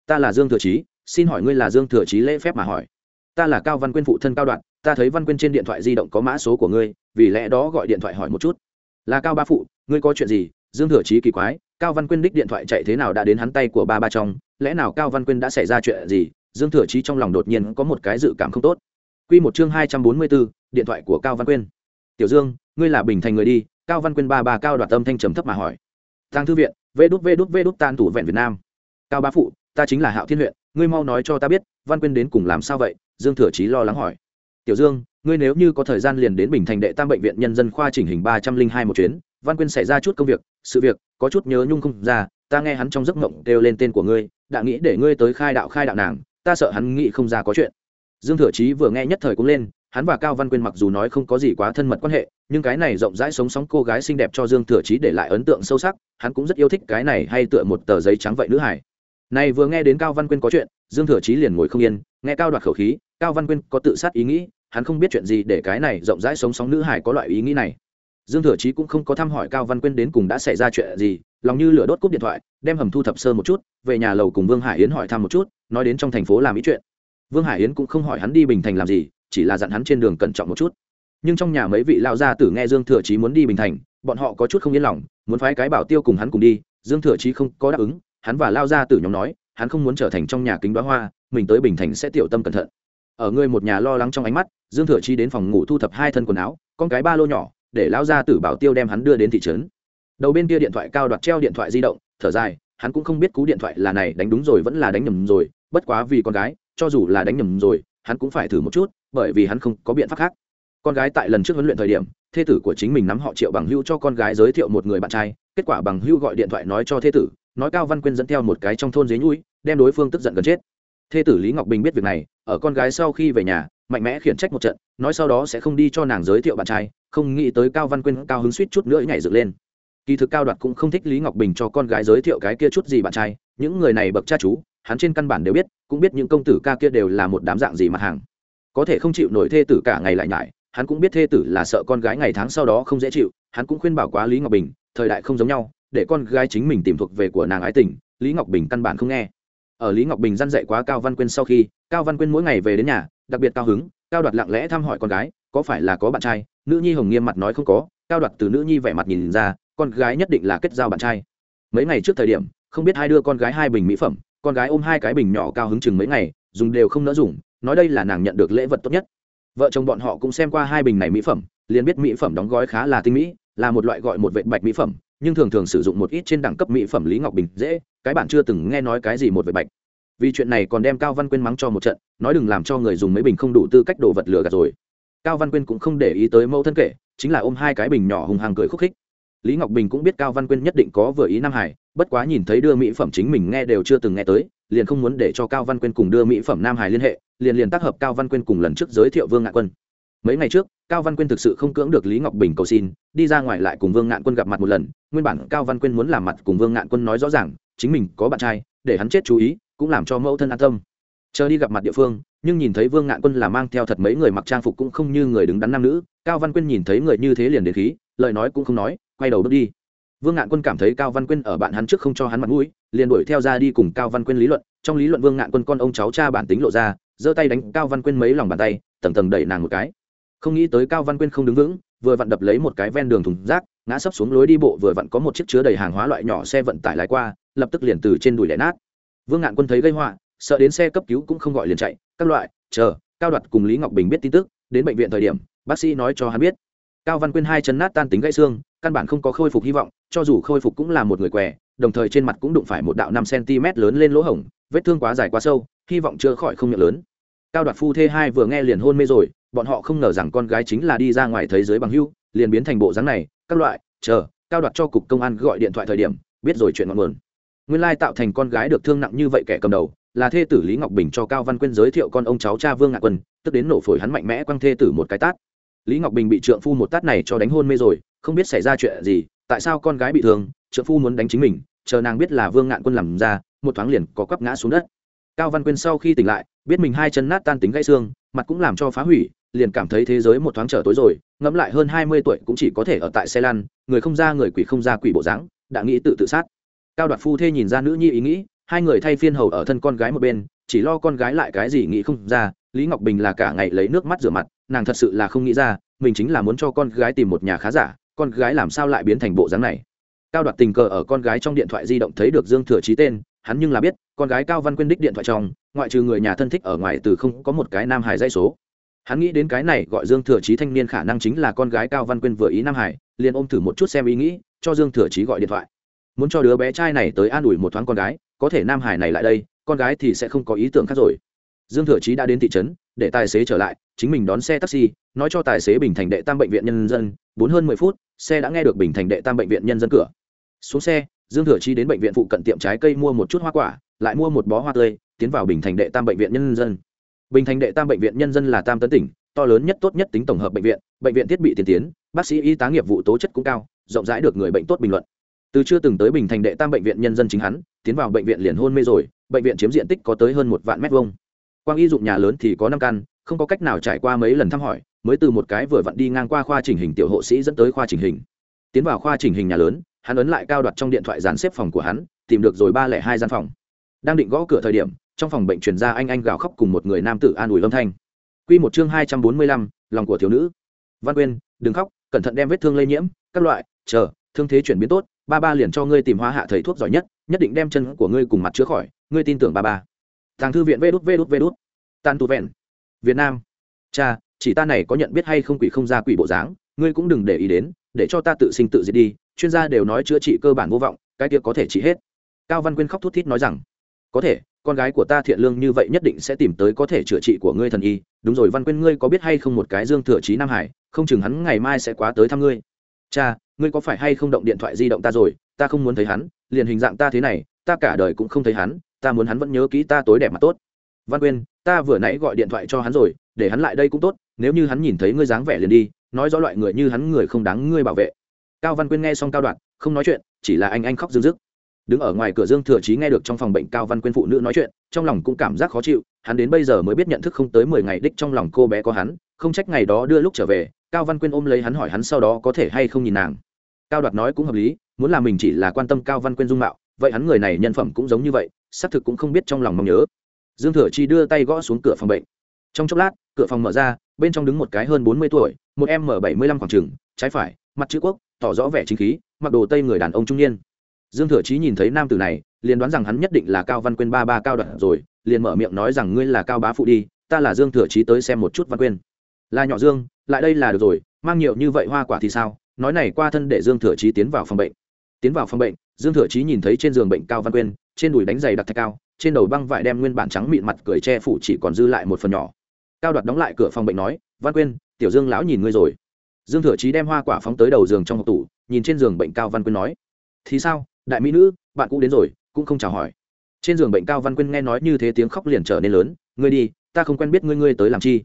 Ta là dương thừa trí xin hỏi ngươi là dương thừa trí lễ phép mà hỏi. Ta là cao văn quyên phụ thân cao đoạn ta thấy văn quyên trên điện thoại di động có mã số của ngươi vì lẽ đó gọi điện thoại hỏi một chút. Là cao ba phụ ngươi có chuyện gì? Dương thừa trí kỳ quái cao văn quyên đích điện thoại chạy thế nào đã đến hắn tay của ba ba trong lẽ nào cao văn quyên đã xảy ra chuyện gì? Dương thừa trí trong lòng đột nhiên có một cái dự cảm không tốt. Quy một chương hai trăm bốn mươi 244, điện thoại của Cao Văn Quyên. "Tiểu Dương, ngươi là Bình Thành người đi?" Cao Văn Quyên ba ba cao đoạt âm thanh trầm thấp mà hỏi. "Tang thư viện, Vê đút Vê đút Vê đút tan tủ vẹn Việt Nam." "Cao bá phụ, ta chính là Hạo Thiên huyện, ngươi mau nói cho ta biết, Văn Quyên đến cùng làm sao vậy?" Dương Thừa Chí lo lắng hỏi. "Tiểu Dương, ngươi nếu như có thời gian liền đến Bình Thành đệ tam bệnh viện nhân dân khoa chỉnh hình ba trăm linh hai một chuyến, Văn Quyên xảy ra chút công việc, sự việc, có chút nhớ nhung không ra, ta nghe hắn trong giấc mộng kêu lên tên của ngươi, đã nghĩ để ngươi tới khai đạo khai đạo nàng, ta sợ hắn nghĩ không ra có chuyện." Dương Thừa Chí vừa nghe nhất thời cũng lên, hắn và Cao Văn Quyên mặc dù nói không có gì quá thân mật quan hệ, nhưng cái này rộng rãi sống sóng cô gái xinh đẹp cho Dương Thừa Chí để lại ấn tượng sâu sắc, hắn cũng rất yêu thích cái này hay tựa một tờ giấy trắng vậy nữ hải. Này vừa nghe đến Cao Văn Quyên có chuyện, Dương Thừa Chí liền ngồi không yên, nghe Cao đoạt khẩu khí, Cao Văn Quyên có tự sát ý nghĩ, hắn không biết chuyện gì để cái này rộng rãi sống sóng nữ hải có loại ý nghĩ này. Dương Thừa Chí cũng không có thăm hỏi Cao Văn Quyên đến cùng đã xảy ra chuyện gì, lòng như lửa đốt cúp điện thoại, đem hầm thu thập sơ một chút, về nhà lầu cùng Vương Hải Yến hỏi thăm một chút, nói đến trong thành phố làm ý chuyện. Vương Hải Yến cũng không hỏi hắn đi Bình Thành làm gì, chỉ là dặn hắn trên đường cẩn trọng một chút. Nhưng trong nhà mấy vị lao gia tử nghe dương thừa chí muốn đi bình thành, bọn họ có chút không yên lòng, muốn phái cái bảo tiêu cùng hắn cùng đi, dương thừa chí không có đáp ứng, hắn và lao gia tử nhóm nói, hắn không muốn trở thành trong nhà kính đoá hoa, mình tới bình thành sẽ tiểu tâm cẩn thận. Ở người một nhà lo lắng trong ánh mắt, dương thừa chí đến phòng ngủ thu thập hai thân quần áo, con cái ba lô nhỏ, để lao gia tử bảo tiêu đem hắn đưa đến thị trấn. Đầu bên kia điện thoại cao đoạt treo điện thoại di động, thở dài, hắn cũng không biết cú điện thoại là này, đánh đúng rồi vẫn là đánh nhầm rồi, bất quá vì con gái, cho dù là đánh nhầm rồi hắn cũng phải thử một chút, bởi vì hắn không có biện pháp khác. Con gái tại lần trước huấn luyện thời điểm, thê tử của chính mình nắm họ triệu bằng hưu cho con gái giới thiệu một người bạn trai, kết quả bằng hưu gọi điện thoại nói cho thê tử, nói cao văn quyên dẫn theo một cái trong thôn dế nhũi, đem đối phương tức giận gần chết. Thê tử lý ngọc bình biết việc này, ở con gái sau khi về nhà, mạnh mẽ khiển trách một trận, nói sau đó sẽ không đi cho nàng giới thiệu bạn trai, không nghĩ tới cao văn quyên cao hứng suýt chút nữa nhảy dựng lên. Kỳ thực cao đoạt cũng không thích lý ngọc bình cho con gái giới thiệu cái kia chút gì bạn trai, những người này bậc cha chú hắn trên căn bản đều biết, cũng biết những công tử ca kia đều là một đám dạng gì mặt hàng. Có thể không chịu nổi thê tử cả ngày lại nhải, hắn cũng biết thê tử là sợ con gái ngày tháng sau đó không dễ chịu, hắn cũng khuyên bảo quá lý ngọc bình, thời đại không giống nhau, để con gái chính mình tìm thuộc về của nàng ái tình, lý ngọc bình căn bản không nghe. Ở lý ngọc bình dăn dạy quá cao văn quyên sau khi, cao văn quyên mỗi ngày về đến nhà, đặc biệt cao hứng, cao đoạt lặng lẽ thăm hỏi con gái, có phải là có bạn trai? Nữ nhi hồng nghiêm mặt nói không có, cao đoạt từ nữ nhi vẻ mặt nhìn ra, con gái nhất định là kết giao bạn trai. Mấy ngày trước thời điểm, không biết hai đưa con gái hai bình mỹ phẩm con gái ôm hai cái bình nhỏ cao hứng chừng mấy ngày, dùng đều không nỡ dùng, nói đây là nàng nhận được lễ vật tốt nhất. Vợ chồng bọn họ cũng xem qua hai bình này mỹ phẩm, liền biết mỹ phẩm đóng gói khá là tinh mỹ, là một loại gọi một vệ bạch mỹ phẩm, nhưng thường thường sử dụng một ít trên đẳng cấp mỹ phẩm lý ngọc bình dễ, cái bạn chưa từng nghe nói cái gì một vệ bạch. Vì chuyện này còn đem cao văn quyên mắng cho một trận, nói đừng làm cho người dùng mấy bình không đủ tư cách đồ vật lừa gạt rồi. Cao văn quyên cũng không để ý tới mẫu thân kể, chính là ôm hai cái bình nhỏ hùng hàng cười khúc khích. Lý ngọc bình cũng biết cao văn quyên nhất định có vừa ý nam hải bất quá nhìn thấy đưa mỹ phẩm chính mình nghe đều chưa từng nghe tới, liền không muốn để cho cao văn quyên cùng đưa mỹ phẩm nam hải liên hệ, liền liền tác hợp cao văn quyên cùng lần trước giới thiệu vương ngạn quân. Mấy ngày trước, cao văn quyên thực sự không cưỡng được lý ngọc bình cầu xin, đi ra ngoài lại cùng vương ngạn quân gặp mặt một lần, nguyên bản cao văn quyên muốn làm mặt cùng vương ngạn quân nói rõ ràng, chính mình có bạn trai, để hắn chết chú ý, cũng làm cho mẫu thân an tâm. Chờ đi gặp mặt địa phương, nhưng nhìn thấy vương ngạn quân là mang theo thật mấy người mặc trang phục cũng không như người đứng đắn nam nữ, cao văn quyên nhìn thấy người như thế liền đến khí, lời nói cũng không nói, quay đầu bước đi vương ngạn quân cảm thấy cao văn quyên ở bạn hắn trước không cho hắn mặt mũi, liền đuổi theo ra đi cùng cao văn quyên lý luận. Trong lý luận vương ngạn quân con ông cháu cha bản tính lộ ra, giơ tay đánh cao văn quyên mấy lòng bàn tay, tầng tầng đẩy nàng một cái. Không nghĩ tới cao văn quyên không đứng vững, vừa vặn đập lấy một cái ven đường thùng rác, ngã sấp xuống lối đi bộ, vừa vặn có một chiếc chứa đầy hàng hóa loại nhỏ xe vận tải lái qua, lập tức liền từ trên đùi lẻ nát. Vương ngạn quân thấy gây họa, sợ đến xe cấp cứu cũng không gọi liền chạy, các loại, chờ, cao đoạt cùng lý ngọc bình biết tin tức, đến bệnh viện thời điểm, bác sĩ nói cho hắn biết. Cao văn quyên hai chân nát tan tính gãy xương, căn bản không có khôi phục hy vọng cho dù khôi phục cũng là một người què, đồng thời trên mặt cũng đụng phải một đạo năm cm lớn lên lỗ hổng, vết thương quá dài quá sâu, hy vọng chữa khỏi không miệng lớn. Cao đoạt phu thê hai vừa nghe liền hôn mê rồi, bọn họ không ngờ rằng con gái chính là đi ra ngoài thế giới bằng hưu, liền biến thành bộ dáng này, các loại, chờ, cao đoạt cho cục công an gọi điện thoại thời điểm, biết rồi chuyện ngọn nguồn. Nguyên lai tạo thành con gái được thương nặng như vậy kẻ cầm đầu, là thê tử lý ngọc bình cho cao văn quyên giới thiệu con ông cháu cha vương ngạn quân, tức đến nổ phổi hắn mạnh mẽ quăng thê tử một cái tát. Lý ngọc bình bị trượng phu một tát này cho đánh hôn mê rồi, không biết xảy ra chuyện gì tại sao con gái bị thương, trợ phu muốn đánh chính mình, chờ nàng biết là vương ngạn quân làm ra, một thoáng liền có quắp ngã xuống đất. Cao văn quyên sau khi tỉnh lại, biết mình hai chân nát tan tính gãy xương, mặt cũng làm cho phá hủy, liền cảm thấy thế giới một thoáng trở tối rồi, ngẫm lại hơn hai mươi tuổi cũng chỉ có thể ở tại xe lăn, người không ra người quỷ không ra quỷ bộ dáng, đã nghĩ tự tự sát. Cao đoạt phu thê nhìn ra nữ nhi ý nghĩ, hai người thay phiên hầu ở thân con gái một bên, chỉ lo con gái lại cái gì nghĩ không ra, lý ngọc bình là cả ngày lấy nước mắt rửa mặt, nàng thật sự là không nghĩ ra, mình chính là muốn cho con gái tìm một nhà khá giả con gái làm sao lại biến thành bộ dáng này? Cao đoạt tình cờ ở con gái trong điện thoại di động thấy được dương thừa chí tên, hắn nhưng là biết, con gái cao văn quyên đích điện thoại trong, ngoại trừ người nhà thân thích ở ngoài từ không có một cái nam hải dây số. Hắn nghĩ đến cái này gọi dương thừa chí thanh niên khả năng chính là con gái cao văn quyên vừa ý nam hải liền ôm thử một chút xem ý nghĩ, cho dương thừa chí gọi điện thoại. Muốn cho đứa bé trai này tới an ủi một thoáng con gái, có thể nam hải này lại đây, con gái thì sẽ không có ý tưởng khác rồi. Dương thừa chí đã đến thị trấn, để tài xế trở lại, chính mình đón xe taxi, nói cho tài xế bình thành đệ tam bệnh viện nhân dân bốn hơn mười phút, xe đã nghe được bình thành đệ tam bệnh viện nhân dân cửa. Xuống xe, dương thừa chí đến bệnh viện phụ cận tiệm trái cây mua một chút hoa quả, lại mua một bó hoa tươi, tiến vào bình thành đệ tam bệnh viện nhân dân. Bình thành đệ tam bệnh viện nhân dân là tam tấn tỉnh, to lớn nhất tốt nhất tính tổng hợp bệnh viện bệnh viện thiết bị tiên tiến, bác sĩ y tá nghiệp vụ tố chất cũng cao, rộng rãi được người bệnh tốt bình luận. Từ chưa từng tới bình thành đệ tam bệnh viện nhân dân chính hắn, tiến vào bệnh viện liền hôn mê rồi, bệnh viện chiếm diện tích có tới hơn một vạn mét vuông. Quang y dụng nhà lớn thì có năm căn không có cách nào trải qua mấy lần thăm hỏi mới từ một cái vừa vặn đi ngang qua khoa chỉnh hình tiểu hộ sĩ dẫn tới khoa chỉnh hình tiến vào khoa chỉnh hình nhà lớn hắn ấn lại cao đoạt trong điện thoại dàn xếp phòng của hắn tìm được rồi ba lẻ hai gian phòng đang định gõ cửa thời điểm trong phòng bệnh truyền ra anh anh gào khóc cùng một người nam tử an ủi âm thanh Quy một chương hai trăm bốn mươi lăm, lòng của thiếu nữ. Văn Quyên, đừng khóc, cẩn thận đem vết thương lây nhiễm, các loại, chờ, thương thế chuyển biến tốt, ba ba liền cho ngươi tìm hóa hạ thầy thuốc giỏi nhất, nhất định đem chân của ngươi cùng mặt chữa khỏi, ngươi tin tưởng ba ba. Tàng thư viện Vê đút Vê đút Vê đút. Tàn tụ vẹn. Việt Nam. Cha, chỉ ta này có nhận biết hay không quỷ không ra quỷ bộ dáng, ngươi cũng đừng để ý đến, để cho ta tự sinh tự diệt đi, chuyên gia đều nói chữa trị cơ bản vô vọng, cái kia có thể trị hết. Cao Văn Quyên khóc thút thít nói rằng, có thể, con gái của ta thiện lương như vậy nhất định sẽ tìm tới có thể chữa trị của ngươi thần y đúng rồi văn quyên ngươi có biết hay không một cái dương thừa trí nam hải không chừng hắn ngày mai sẽ quá tới thăm ngươi cha ngươi có phải hay không động điện thoại di động ta rồi ta không muốn thấy hắn liền hình dạng ta thế này ta cả đời cũng không thấy hắn ta muốn hắn vẫn nhớ kỹ ta tối đẹp mà tốt văn quyên ta vừa nãy gọi điện thoại cho hắn rồi, để hắn lại đây cũng tốt, nếu như hắn nhìn thấy ngươi dáng vẻ liền đi, nói rõ loại người như hắn người không đáng ngươi bảo vệ. Cao văn quyên nghe xong cao đoạn, không nói chuyện, chỉ là anh anh khóc dưng dứt đứng ở ngoài cửa dương thừa chí nghe được trong phòng bệnh cao văn quyên phụ nữ nói chuyện, trong lòng cũng cảm giác khó chịu, hắn đến bây giờ mới biết nhận thức không tới mười ngày đích trong lòng cô bé có hắn, không trách ngày đó đưa lúc trở về, cao văn quyên ôm lấy hắn hỏi hắn sau đó có thể hay không nhìn nàng. Cao đoạt nói cũng hợp lý, muốn là mình chỉ là quan tâm cao văn quyên dung mạo, vậy hắn người này nhân phẩm cũng giống như vậy, xác thực cũng không biết trong lòng mong nhớ dương thừa chi đưa tay gõ xuống cửa phòng bệnh. Trong chốc lát, cửa phòng mở ra, bên trong đứng một cái hơn bốn mươi tuổi, một em m bảy mươi lăm khoảng trừng trái phải, mặt chữ quốc, tỏ rõ vẻ chính khí, mặc đồ tây người đàn ông trung niên. Dương thừa chí nhìn thấy nam tử này, liền đoán rằng hắn nhất định là cao văn quyên ba ba cao đoạn rồi, liền mở miệng nói rằng ngươi là cao bá phụ đi, ta là dương thừa chí tới xem một chút văn quyên. Là nhỏ dương, lại đây là được rồi, mang nhiều như vậy hoa quả thì sao? Nói này qua thân để dương thừa chí tiến vào phòng bệnh. Tiến vào phòng bệnh, dương thừa chí nhìn thấy trên giường bệnh cao văn quyên, trên đùi đánh giày đặc thạch cao trên đầu băng vải đem nguyên bản trắng mịn mặt cười che phủ chỉ còn dư lại một phần nhỏ. Cao đoạt đóng lại cửa phòng bệnh nói, văn quyên, tiểu dương lão nhìn ngươi rồi. Dương thừa chí đem hoa quả phóng tới đầu giường trong hộp tủ, nhìn trên giường bệnh cao văn quyên nói, thì sao, đại mỹ nữ, bạn cũng đến rồi, cũng không chào hỏi. Trên giường bệnh cao văn quyên nghe nói như thế tiếng khóc liền trở nên lớn, ngươi đi, ta không quen biết ngươi ngươi tới làm chi?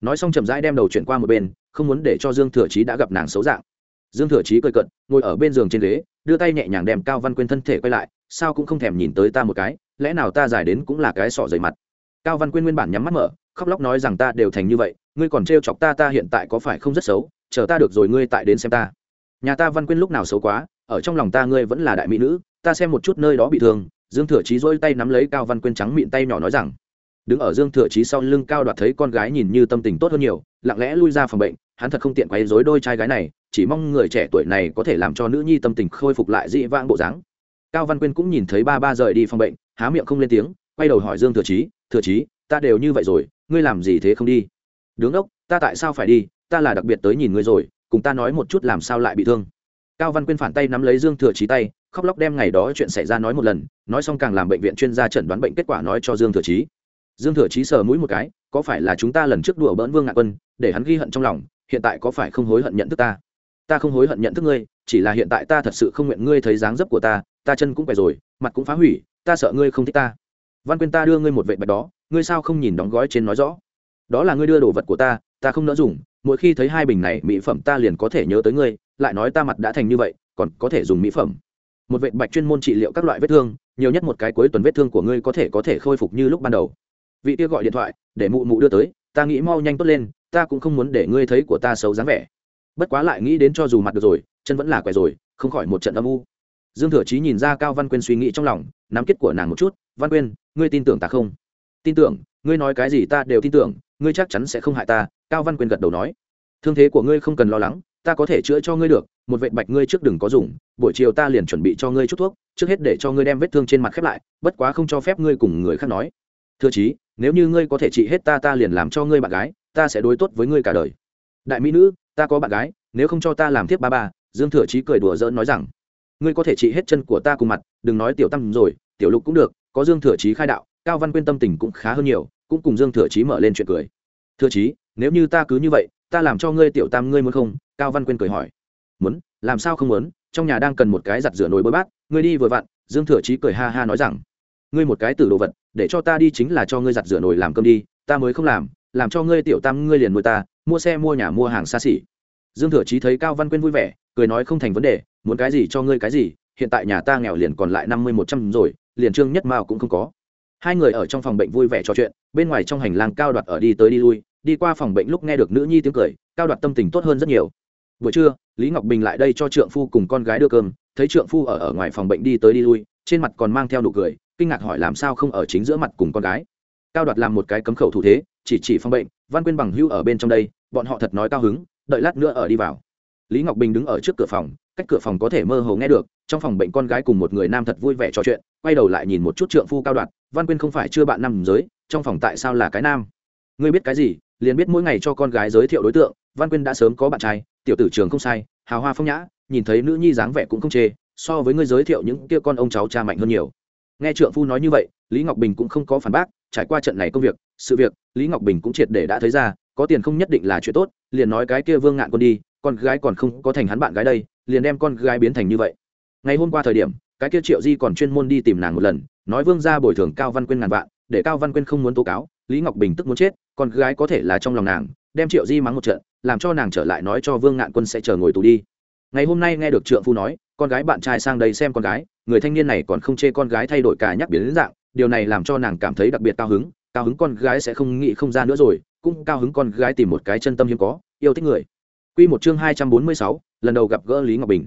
Nói xong chậm rãi đem đầu chuyển qua một bên, không muốn để cho dương thừa chí đã gặp nàng xấu dạng. Dương thừa chí cười cận ngồi ở bên giường trên ghế, đưa tay nhẹ nhàng đem cao văn quyên thân thể quay lại, sao cũng không thèm nhìn tới ta một cái lẽ nào ta giải đến cũng là cái sọ dày mặt? Cao văn quyên nguyên bản nhắm mắt mở, khóc lóc nói rằng ta đều thành như vậy, ngươi còn trêu chọc ta ta hiện tại có phải không rất xấu? Chờ ta được rồi ngươi tại đến xem ta. Nhà ta văn quyên lúc nào xấu quá, ở trong lòng ta ngươi vẫn là đại mỹ nữ, ta xem một chút nơi đó bị thương. Dương thừa chí dỗi tay nắm lấy cao văn quyên trắng mịn tay nhỏ nói rằng, đứng ở dương thừa chí sau lưng cao đoạt thấy con gái nhìn như tâm tình tốt hơn nhiều, lặng lẽ lui ra phòng bệnh, hắn thật không tiện quấy dối đôi trai gái này, chỉ mong người trẻ tuổi này có thể làm cho nữ nhi tâm tình khôi phục lại dị vãng bộ dáng. Cao văn quyên cũng nhìn thấy ba ba rời đi phòng bệnh há miệng không lên tiếng, quay đầu hỏi dương thừa chí thừa chí, ta đều như vậy rồi, ngươi làm gì thế không đi? Đứng ốc, ta tại sao phải đi? Ta là đặc biệt tới nhìn ngươi rồi, cùng ta nói một chút làm sao lại bị thương. Cao văn quyên phản tay nắm lấy dương thừa chí tay, khóc lóc đem ngày đó chuyện xảy ra nói một lần, nói xong càng làm bệnh viện chuyên gia chẩn đoán bệnh kết quả nói cho dương thừa chí. Dương thừa chí sờ mũi một cái, có phải là chúng ta lần trước đùa bỡn vương ngạn quân, để hắn ghi hận trong lòng, hiện tại có phải không hối hận nhận thức ta? Ta không hối hận nhận thức ngươi, chỉ là hiện tại ta thật sự không nguyện ngươi thấy dáng dấp của ta ta chân cũng phải rồi, mặt cũng phá hủy ta sợ ngươi không thích ta. Văn quyên ta đưa ngươi một vệ bạch đó, ngươi sao không nhìn đóng gói trên nói rõ? Đó là ngươi đưa đồ vật của ta ta không nỡ dùng, mỗi khi thấy hai bình này mỹ phẩm ta liền có thể nhớ tới ngươi, lại nói ta mặt đã thành như vậy, còn có thể dùng mỹ phẩm. Một vệ bạch chuyên môn trị liệu các loại vết thương, nhiều nhất một cái cuối tuần vết thương của ngươi có thể có thể khôi phục như lúc ban đầu. Vị kia gọi điện thoại, để mụ mụ đưa tới, ta nghĩ mau nhanh tốt lên, ta cũng không muốn để ngươi thấy của ta xấu dáng vẻ. Bất quá lại nghĩ đến cho dù mặt được rồi, chân vẫn là quẻ rồi, không khỏi một trận âm u. Dương thừa chí nhìn ra cao văn quyên suy nghĩ trong lòng nắm kết của nàng một chút, văn quyên, ngươi tin tưởng ta không? Tin tưởng, ngươi nói cái gì ta đều tin tưởng, ngươi chắc chắn sẽ không hại ta, cao văn quyên gật đầu nói. Thương thế của ngươi không cần lo lắng, ta có thể chữa cho ngươi được, một vệ bạch ngươi trước đừng có dùng, buổi chiều ta liền chuẩn bị cho ngươi chút thuốc, trước hết để cho ngươi đem vết thương trên mặt khép lại, bất quá không cho phép ngươi cùng người khác nói. Thưa chí, nếu như ngươi có thể trị hết ta ta liền làm cho ngươi bạn gái, ta sẽ đối tốt với ngươi cả đời. Đại mỹ nữ, ta có bạn gái, nếu không cho ta làm tiếp ba ba, dương thừa chí cười đùa giỡn nói rằng ngươi có thể trị hết chân của ta cùng mặt, đừng nói tiểu tăng rồi, tiểu lục cũng được, có dương thừa chí khai đạo, cao văn quyên tâm tình cũng khá hơn nhiều, cũng cùng dương thừa chí mở lên chuyện cười. Thừa chí, nếu như ta cứ như vậy, ta làm cho ngươi tiểu tam ngươi muốn không? Cao văn quyên cười hỏi. Muốn, làm sao không muốn? Trong nhà đang cần một cái giặt rửa nồi bơi bát, ngươi đi vừa vặn, dương thừa chí cười ha ha nói rằng. Ngươi một cái tử đồ vật, để cho ta đi chính là cho ngươi giặt rửa nồi làm cơm đi, ta mới không làm làm cho ngươi tiểu tam ngươi liền nuôi ta, mua xe mua nhà mua hàng xa xỉ dương thừa chí thấy cao văn quyên vui vẻ, cười nói không thành vấn đề, muốn cái gì cho ngươi cái gì, hiện tại nhà ta nghèo liền còn lại năm mươi một trăm rồi, liền trương nhất mao cũng không có. Hai người ở trong phòng bệnh vui vẻ trò chuyện, bên ngoài trong hành lang cao đoạt ở đi tới đi lui, đi qua phòng bệnh lúc nghe được nữ nhi tiếng cười, cao đoạt tâm tình tốt hơn rất nhiều. Buổi trưa, lý ngọc bình lại đây cho trượng phu cùng con gái đưa cơm, thấy trượng phu ở ở ngoài phòng bệnh đi tới đi lui, trên mặt còn mang theo nụ cười, kinh ngạc hỏi làm sao không ở chính giữa mặt cùng con gái. Cao đoạt làm một cái cấm khẩu thủ thế, chỉ chỉ phòng bệnh, văn quyên bằng hưu ở bên trong đây, bọn họ thật nói cao hứng đợi lát nữa ở đi vào. Lý ngọc bình đứng ở trước cửa phòng, cách cửa phòng có thể mơ hồ nghe được, trong phòng bệnh con gái cùng một người nam thật vui vẻ trò chuyện, quay đầu lại nhìn một chút trượng phu cao đoạt, văn quyên không phải chưa bạn nam giới, trong phòng tại sao là cái nam? Ngươi biết cái gì, liền biết mỗi ngày cho con gái giới thiệu đối tượng, văn quyên đã sớm có bạn trai, tiểu tử trường không sai, hào hoa phong nhã, nhìn thấy nữ nhi dáng vẻ cũng không chê, so với ngươi giới thiệu những kia con ông cháu cha mạnh hơn nhiều. Nghe trượng phu nói như vậy, lý ngọc bình cũng không có phản bác, trải qua trận này công việc, sự việc, lý ngọc bình cũng triệt để đã thấy ra có tiền không nhất định là chuyện tốt, liền nói cái kia vương ngạn quân đi, con gái còn không có thành hắn bạn gái đây, liền đem con gái biến thành như vậy. Ngày hôm qua thời điểm, cái kia triệu di còn chuyên môn đi tìm nàng một lần, nói vương ra bồi thường cao văn quyên ngàn vạn, để cao văn quyên không muốn tố cáo, lý ngọc bình tức muốn chết, con gái có thể là trong lòng nàng, đem triệu di mắng một trận, làm cho nàng trở lại nói cho vương ngạn quân sẽ chờ ngồi tù đi. Ngày hôm nay nghe được trượng phu nói, con gái bạn trai sang đây xem con gái, người thanh niên này còn không chê con gái thay đổi cả nhắc biến đến dạng, điều này làm cho nàng cảm thấy đặc biệt cao hứng cao hứng con gái sẽ không nghĩ không ra nữa rồi cũng cao hứng con gái tìm một cái chân tâm hiếm có yêu thích người Quy một chương hai trăm bốn mươi sáu, lần đầu gặp gỡ Lý Ngọc Bình.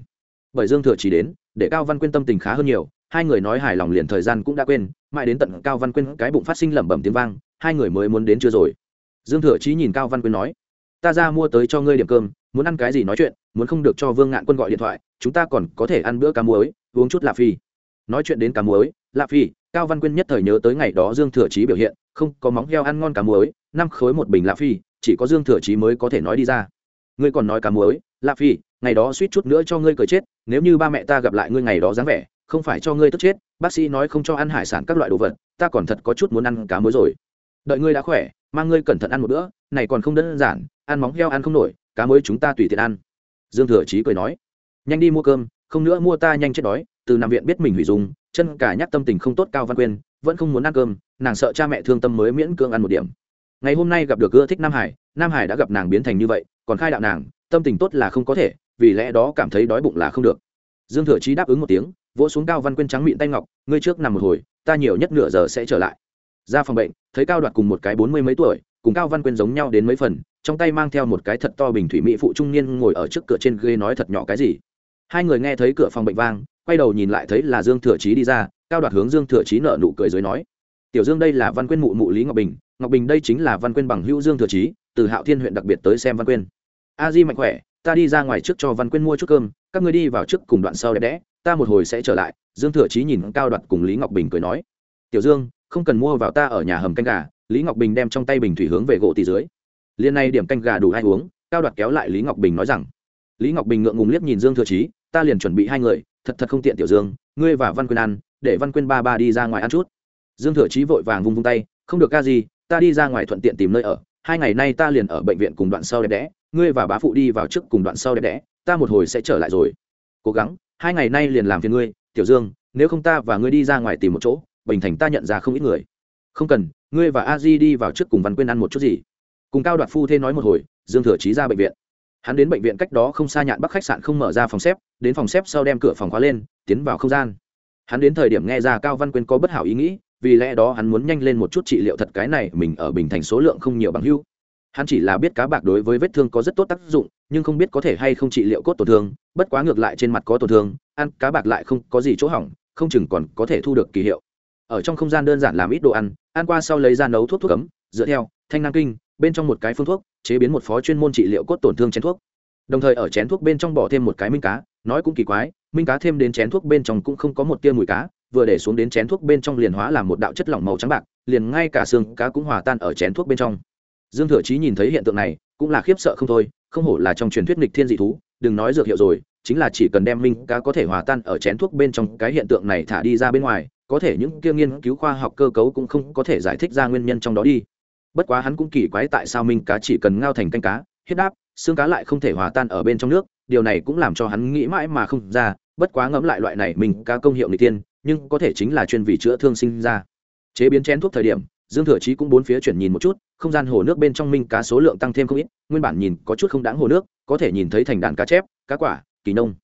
Bởi Dương Thừa chỉ đến, để Cao Văn Quyên tâm tình khá hơn nhiều, hai người nói hài lòng liền thời gian cũng đã quên, mãi đến tận Cao Văn Quyên cái bụng phát sinh lẩm bẩm tiếng vang, hai người mới muốn đến chưa rồi. Dương Thừa Chí nhìn Cao Văn Quyên nói: "Ta ra mua tới cho ngươi điểm cơm, muốn ăn cái gì nói chuyện, muốn không được cho Vương Ngạn Quân gọi điện thoại, chúng ta còn có thể ăn bữa cá muối, uống chút lạ phi." Nói chuyện đến cá muối, lạ phi, Cao Văn Quyên nhất thời nhớ tới ngày đó Dương Thừa Chí biểu hiện, không có móng heo ăn ngon cá muối, năm khối một bình lạ phi, chỉ có Dương Thừa Chí mới có thể nói đi ra. Ngươi còn nói cá muối lạ phi ngày đó suýt chút nữa cho ngươi cười chết nếu như ba mẹ ta gặp lại ngươi ngày đó dáng vẻ không phải cho ngươi tức chết bác sĩ nói không cho ăn hải sản các loại đồ vật ta còn thật có chút muốn ăn cá muối rồi. Đợi ngươi đã khỏe mang ngươi cẩn thận ăn một bữa này còn không đơn giản ăn móng heo ăn không nổi cá muối chúng ta tùy tiện ăn. Dương thừa chí cười nói nhanh đi mua cơm không nữa mua ta nhanh chết đói từ nằm viện biết mình hủy dung, chân cả nhắc tâm tình không tốt cao văn quyên vẫn không muốn ăn cơm nàng sợ cha mẹ thương tâm mới miễn cưỡng ăn một điểm. Ngày hôm nay gặp được ưa thích nam hải nam hải đã gặp nàng biến thành như vậy còn khai đạo nàng tâm tình tốt là không có thể vì lẽ đó cảm thấy đói bụng là không được. Dương thừa chí đáp ứng một tiếng vỗ xuống cao văn quyên trắng miệng tay ngọc ngươi trước nằm một hồi ta nhiều nhất nửa giờ sẽ trở lại. Ra phòng bệnh thấy cao đoạt cùng một cái bốn mươi mấy tuổi cùng cao văn quyên giống nhau đến mấy phần trong tay mang theo một cái thật to bình thủy mỹ phụ trung niên ngồi ở trước cửa trên ghế nói thật nhỏ cái gì. Hai người nghe thấy cửa phòng bệnh vang quay đầu nhìn lại thấy là dương thừa chí đi ra, cao đoạt hướng dương thừa chí nợ nụ cười dưới nói, tiểu dương đây là văn quyên mụ mụ lý ngọc bình ngọc bình đây chính là văn quyên bằng hữu dương thừa chí, từ hạo thiên huyện đặc biệt tới xem văn quyên a di mạnh khỏe, ta đi ra ngoài trước cho văn quyên mua chút cơm, các ngươi đi vào trước cùng đoạn sau đẹp đẽ, ta một hồi sẽ trở lại. Dương thừa chí nhìn cao đoạt cùng lý ngọc bình cười nói, tiểu dương, không cần mua vào ta ở nhà hầm canh gà. Lý ngọc bình đem trong tay bình thủy hướng về gỗ tỷ dưới. Liên này điểm canh gà đủ hai uống, cao đoạt kéo lại lý ngọc bình nói rằng, lý ngọc bình ngượng ngùng liếc nhìn dương thừa chí, ta liền chuẩn bị hai người thật thật không tiện tiểu dương, ngươi và văn quyên ăn, để văn quyên ba ba đi ra ngoài ăn chút. Dương thừa chí vội vàng vung vung tay, không được ca gì, ta đi ra ngoài thuận tiện tìm nơi ở, hai ngày nay ta liền ở bệnh viện cùng đoạn sau đẹp đẽ, ngươi và bá phụ đi vào trước cùng đoạn sau đẹp đẽ, ta một hồi sẽ trở lại rồi. Cố gắng, hai ngày nay liền làm phiền ngươi, tiểu dương, nếu không ta và ngươi đi ra ngoài tìm một chỗ, bình thành ta nhận ra không ít người. Không cần, ngươi và a di đi vào trước cùng văn quyên ăn một chút gì. Cùng cao đoạt phu thê nói một hồi, dương thừa trí ra bệnh viện hắn đến bệnh viện cách đó không xa nhạn bắc khách sạn không mở ra phòng xếp, đến phòng xếp sau đem cửa phòng khóa lên, tiến vào không gian. Hắn đến thời điểm nghe ra cao văn quyên có bất hảo ý nghĩ, vì lẽ đó hắn muốn nhanh lên một chút trị liệu thật cái này mình ở bình thành số lượng không nhiều bằng hưu. Hắn chỉ là biết cá bạc đối với vết thương có rất tốt tác dụng, nhưng không biết có thể hay không trị liệu cốt tổn thương, bất quá ngược lại trên mặt có tổn thương, ăn cá bạc lại không có gì chỗ hỏng, không chừng còn có thể thu được kỳ hiệu. Ở trong không gian đơn giản làm ít đồ ăn ăn qua sau lấy ra nấu thuốc thuốc cấm dựa theo, thanh năng kinh bên trong một cái phương thuốc, chế biến một phó chuyên môn trị liệu cốt tổn thương chén thuốc. Đồng thời ở chén thuốc bên trong bỏ thêm một cái minh cá, nói cũng kỳ quái, minh cá thêm đến chén thuốc bên trong cũng không có một tia mùi cá, vừa để xuống đến chén thuốc bên trong liền hóa làm một đạo chất lỏng màu trắng bạc, liền ngay cả xương cá cũng hòa tan ở chén thuốc bên trong. Dương thừa chí nhìn thấy hiện tượng này, cũng là khiếp sợ không thôi, không hổ là trong truyền thuyết nghịch thiên dị thú, đừng nói dược hiệu rồi, chính là chỉ cần đem minh cá có thể hòa tan ở chén thuốc bên trong, cái hiện tượng này thả đi ra bên ngoài, có thể những kia nghiên cứu khoa học cơ cấu cũng không có thể giải thích ra nguyên nhân trong đó đi bất quá hắn cũng kỳ quái tại sao minh cá chỉ cần ngao thành canh cá, huyết đáp xương cá lại không thể hòa tan ở bên trong nước, điều này cũng làm cho hắn nghĩ mãi mà không ra, bất quá ngẫm lại loại này mình cá công hiệu người tiên nhưng có thể chính là chuyên vì chữa thương sinh ra. Chế biến chén thuốc thời điểm, dương thừa chí cũng bốn phía chuyển nhìn một chút, không gian hồ nước bên trong minh cá số lượng tăng thêm không ít, nguyên bản nhìn có chút không đáng hồ nước, có thể nhìn thấy thành đàn cá chép, cá quả, kỳ nông.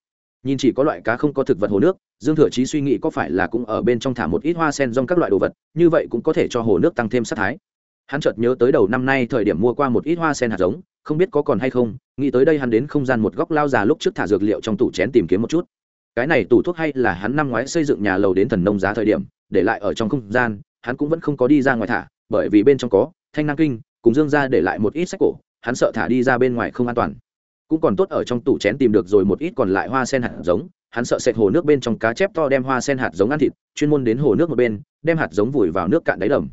Nhìn chỉ có loại cá không có thực vật hồ nước, dương thừa chí suy nghĩ có phải là cũng ở bên trong thả một ít hoa sen rong các loại đồ vật, như vậy cũng có thể cho hồ nước tăng thêm sát thái hắn chợt nhớ tới đầu năm nay thời điểm mua qua một ít hoa sen hạt giống, không biết có còn hay không, nghĩ tới đây hắn đến không gian một góc lao già lúc trước thả dược liệu trong tủ chén tìm kiếm một chút. Cái này tủ thuốc hay là hắn năm ngoái xây dựng nhà lầu đến thần nông giá thời điểm, để lại ở trong không gian, hắn cũng vẫn không có đi ra ngoài thả, bởi vì bên trong có thanh năng kinh, cùng dương ra để lại một ít sách cổ, hắn sợ thả đi ra bên ngoài không an toàn. Cũng còn tốt ở trong tủ chén tìm được rồi một ít còn lại hoa sen hạt giống, hắn sợ sệt hồ nước bên trong cá chép to đem hoa sen hạt giống ăn thịt, chuyên môn đến hồ nước một bên, đem hạt giống vùi vào nước cạn đáy đầm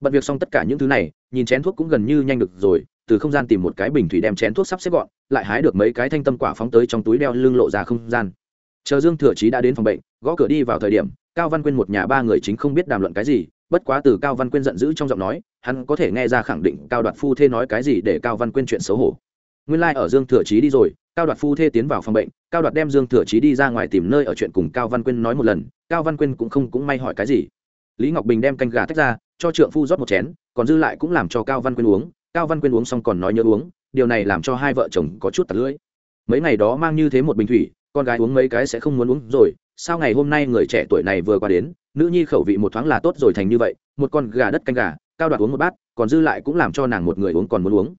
bận việc xong tất cả những thứ này, nhìn chén thuốc cũng gần như nhanh được rồi, từ không gian tìm một cái bình thủy đem chén thuốc sắp xếp gọn, lại hái được mấy cái thanh tâm quả phóng tới trong túi đeo lưng lộ ra không gian. Chờ dương thừa chí đã đến phòng bệnh, gõ cửa đi vào thời điểm, cao văn quyên một nhà ba người chính không biết đàm luận cái gì, bất quá từ cao văn quyên giận dữ trong giọng nói, hắn có thể nghe ra khẳng định cao đoạt phu thê nói cái gì để cao văn quyên chuyện xấu hổ. Nguyên lai、like、ở dương thừa chí đi rồi, cao đoạt phu thê tiến vào phòng bệnh, cao đoạt đem dương thừa chí đi ra ngoài tìm nơi ở chuyện cùng cao văn quyên nói một lần, cao văn quyên cũng không cũng may hỏi cái gì lý ngọc bình đem canh gà tách ra, cho trượng phu rót một chén, còn dư lại cũng làm cho cao văn quyên uống. Cao văn quyên uống xong còn nói nhớ uống, điều này làm cho hai vợ chồng có chút tạt lưỡi. Mấy ngày đó mang như thế một bình thủy, con gái uống mấy cái sẽ không muốn uống rồi, sao ngày hôm nay người trẻ tuổi này vừa qua đến, nữ nhi khẩu vị một thoáng là tốt rồi thành như vậy, một con gà đất canh gà, cao đoạt uống một bát, còn dư lại cũng làm cho nàng một người uống còn muốn uống.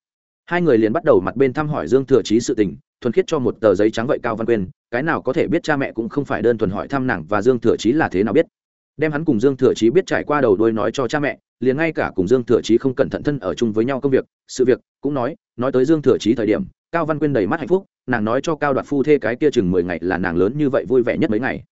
Hai người liền bắt đầu mặt bên thăm hỏi dương thừa chí sự tình, thuần khiết cho một tờ giấy trắng vậy cao văn quyên, cái nào có thể biết cha mẹ cũng không phải đơn thuần hỏi thăm nàng và dương thừa chí là thế nào biết đem hắn cùng dương thừa chí biết trải qua đầu đuôi nói cho cha mẹ, liền ngay cả cùng dương thừa chí không cẩn thận thân ở chung với nhau công việc, sự việc, cũng nói nói tới dương thừa chí thời điểm, cao văn quyên đầy mắt hạnh phúc, nàng nói cho cao đoạt phu thê cái kia chừng mười ngày là nàng lớn như vậy vui vẻ nhất mấy ngày.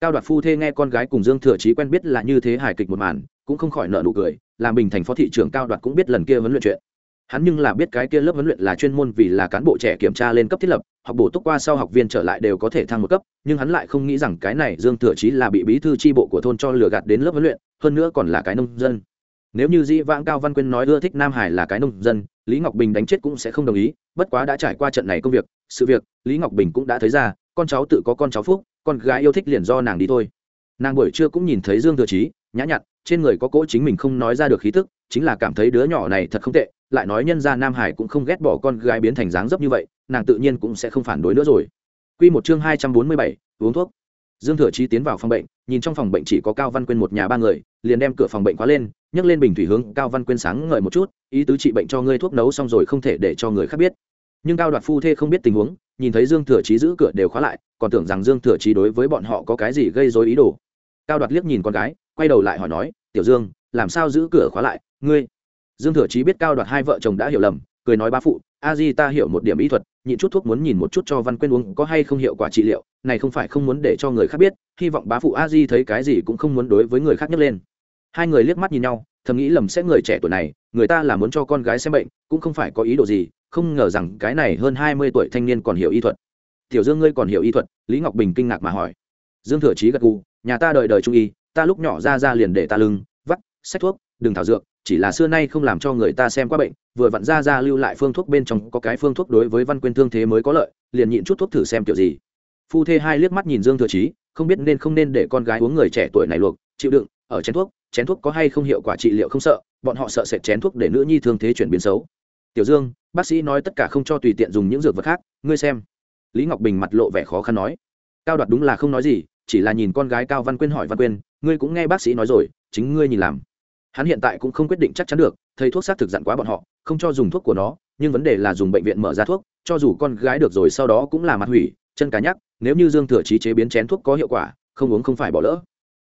Cao đoạt phu thê nghe con gái cùng dương thừa chí quen biết là như thế hài kịch một màn, cũng không khỏi nợ nụ cười, làm bình thành phó thị trưởng cao đoạt cũng biết lần kia huấn luyện chuyện. Hắn nhưng là biết cái kia lớp huấn luyện là chuyên môn vì là cán bộ trẻ kiểm tra lên cấp thiết lập học bổ túc qua sau học viên trở lại đều có thể thăng một cấp, nhưng hắn lại không nghĩ rằng cái này dương thừa chí là bị bí thư tri bộ của thôn cho lừa gạt đến lớp huấn luyện, hơn nữa còn là cái nông dân. Nếu như dĩ vãng cao văn quyên nói ưa thích nam hải là cái nông dân, lý ngọc bình đánh chết cũng sẽ không đồng ý, bất quá đã trải qua trận này công việc, sự việc, lý ngọc bình cũng đã thấy ra, con cháu tự có con cháu phúc, con gái yêu thích liền do nàng đi thôi. Nàng buổi trưa cũng nhìn thấy dương thừa chí, nhã nhặn, trên người có cỗ chính mình không nói ra được khí tức, chính là cảm thấy đứa nhỏ này thật không tệ, lại nói nhân ra nam hải cũng không ghét bỏ con gái biến thành dáng dấp như vậy nàng tự nhiên cũng sẽ không phản đối nữa rồi. Quy một chương hai trăm bốn mươi bảy, uống thuốc. Dương thừa chí tiến vào phòng bệnh, nhìn trong phòng bệnh chỉ có cao văn quyên một nhà ba người, liền đem cửa phòng bệnh khóa lên, nhấc lên bình thủy hướng cao văn quyên sáng ngời một chút, ý tứ trị bệnh cho ngươi thuốc nấu xong rồi không thể để cho người khác biết. Nhưng cao đoạt phu thê không biết tình huống, nhìn thấy dương thừa chí giữ cửa đều khóa lại, còn tưởng rằng dương thừa chí đối với bọn họ có cái gì gây rối ý đồ. Cao đoạt liếc nhìn con gái, quay đầu lại hỏi nói, tiểu dương, làm sao giữ cửa khóa lại? Ngươi? Dương thừa chí biết cao đoạt hai vợ chồng đã hiểu lầm cười nói bá phụ, a di ta hiểu một điểm ý thuật nhịn chút thuốc muốn nhìn một chút cho văn quyên uống có hay không hiệu quả trị liệu, này không phải không muốn để cho người khác biết, hy vọng bá phụ a di thấy cái gì cũng không muốn đối với người khác nhấc lên. Hai người liếc mắt nhìn nhau, thầm nghĩ lầm sẽ người trẻ tuổi này, người ta là muốn cho con gái xem bệnh, cũng không phải có ý đồ gì, không ngờ rằng cái này hơn hai mươi tuổi thanh niên còn hiểu y thuật. Tiểu dương ngươi còn hiểu y thuật? Lý ngọc bình kinh ngạc mà hỏi. Dương thừa trí gật gù, nhà ta đời đời trung y, ta lúc nhỏ ra ra liền để ta lưng, vắt sách thuốc, đừng thảo dược, chỉ là xưa nay không làm cho người ta xem qua bệnh vừa vặn ra ra lưu lại phương thuốc bên trong có cái phương thuốc đối với văn quyên thương thế mới có lợi, liền nhịn chút thuốc thử xem kiểu gì. Phu thê hai liếc mắt nhìn dương thừa trí không biết nên không nên để con gái uống người trẻ tuổi này luộc, chịu đựng, ở chén thuốc chén thuốc có hay không hiệu quả trị liệu không sợ, bọn họ sợ sệt chén thuốc để nữ nhi thương thế chuyển biến xấu. Tiểu dương, bác sĩ nói tất cả không cho tùy tiện dùng những dược vật khác, ngươi xem. Lý ngọc bình mặt lộ vẻ khó khăn nói. Cao đoạt đúng là không nói gì, chỉ là nhìn con gái cao văn quyên hỏi văn quyên, ngươi cũng nghe bác sĩ nói rồi, chính ngươi nhìn làm. Hắn hiện tại cũng không quyết định chắc chắn được thầy thuốc xác thực dặn quá bọn họ, không cho dùng thuốc của nó, nhưng vấn đề là dùng bệnh viện mở ra thuốc, cho dù con gái được rồi sau đó cũng là mặt hủy, chân cá nhắc, nếu như dương thừa trí chế biến chén thuốc có hiệu quả, không uống không phải bỏ lỡ.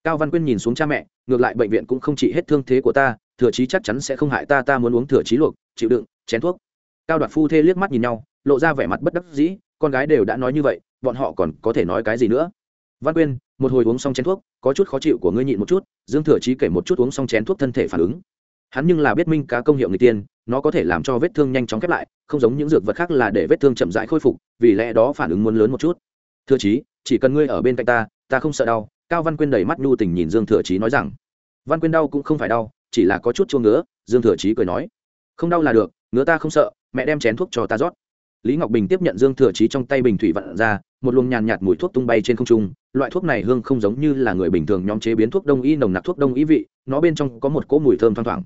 Cao văn quyên nhìn xuống cha mẹ, ngược lại bệnh viện cũng không trị hết thương thế của ta, thừa trí chắc chắn sẽ không hại ta ta muốn uống thừa trí luộc, chịu đựng, chén thuốc. Cao đoạt phu thê liếc mắt nhìn nhau, lộ ra vẻ mặt bất đắc dĩ, con gái đều đã nói như vậy, bọn họ còn có thể nói cái gì nữa? Văn quyên, một hồi uống xong chén thuốc, có chút khó chịu của ngươi nhịn một chút, dương thừa trí kể một chút uống xong chén thuốc thân thể phản ứng hắn nhưng là biết minh cá công hiệu người tiên, nó có thể làm cho vết thương nhanh chóng khép lại, không giống những dược vật khác là để vết thương chậm rãi khôi phục, vì lẽ đó phản ứng muốn lớn một chút. Thưa chí, chỉ cần ngươi ở bên cạnh ta ta không sợ đau, cao văn quyên đầy mắt nhu tình nhìn dương thừa chí nói rằng. Văn quyên đau cũng không phải đau, chỉ là có chút chuông ngứa, dương thừa chí cười nói. Không đau là được, ngứa ta không sợ, mẹ đem chén thuốc cho ta rót lý ngọc bình tiếp nhận dương thừa chí trong tay bình thủy vặn ra, một luồng nhàn nhạt mùi thuốc tung bay trên không trung. Loại thuốc này hương không giống như là người bình thường nhóm chế biến thuốc đông y, nồng nặc thuốc đông y vị, nó bên trong có một cỗ mùi thơm thoang thoảng.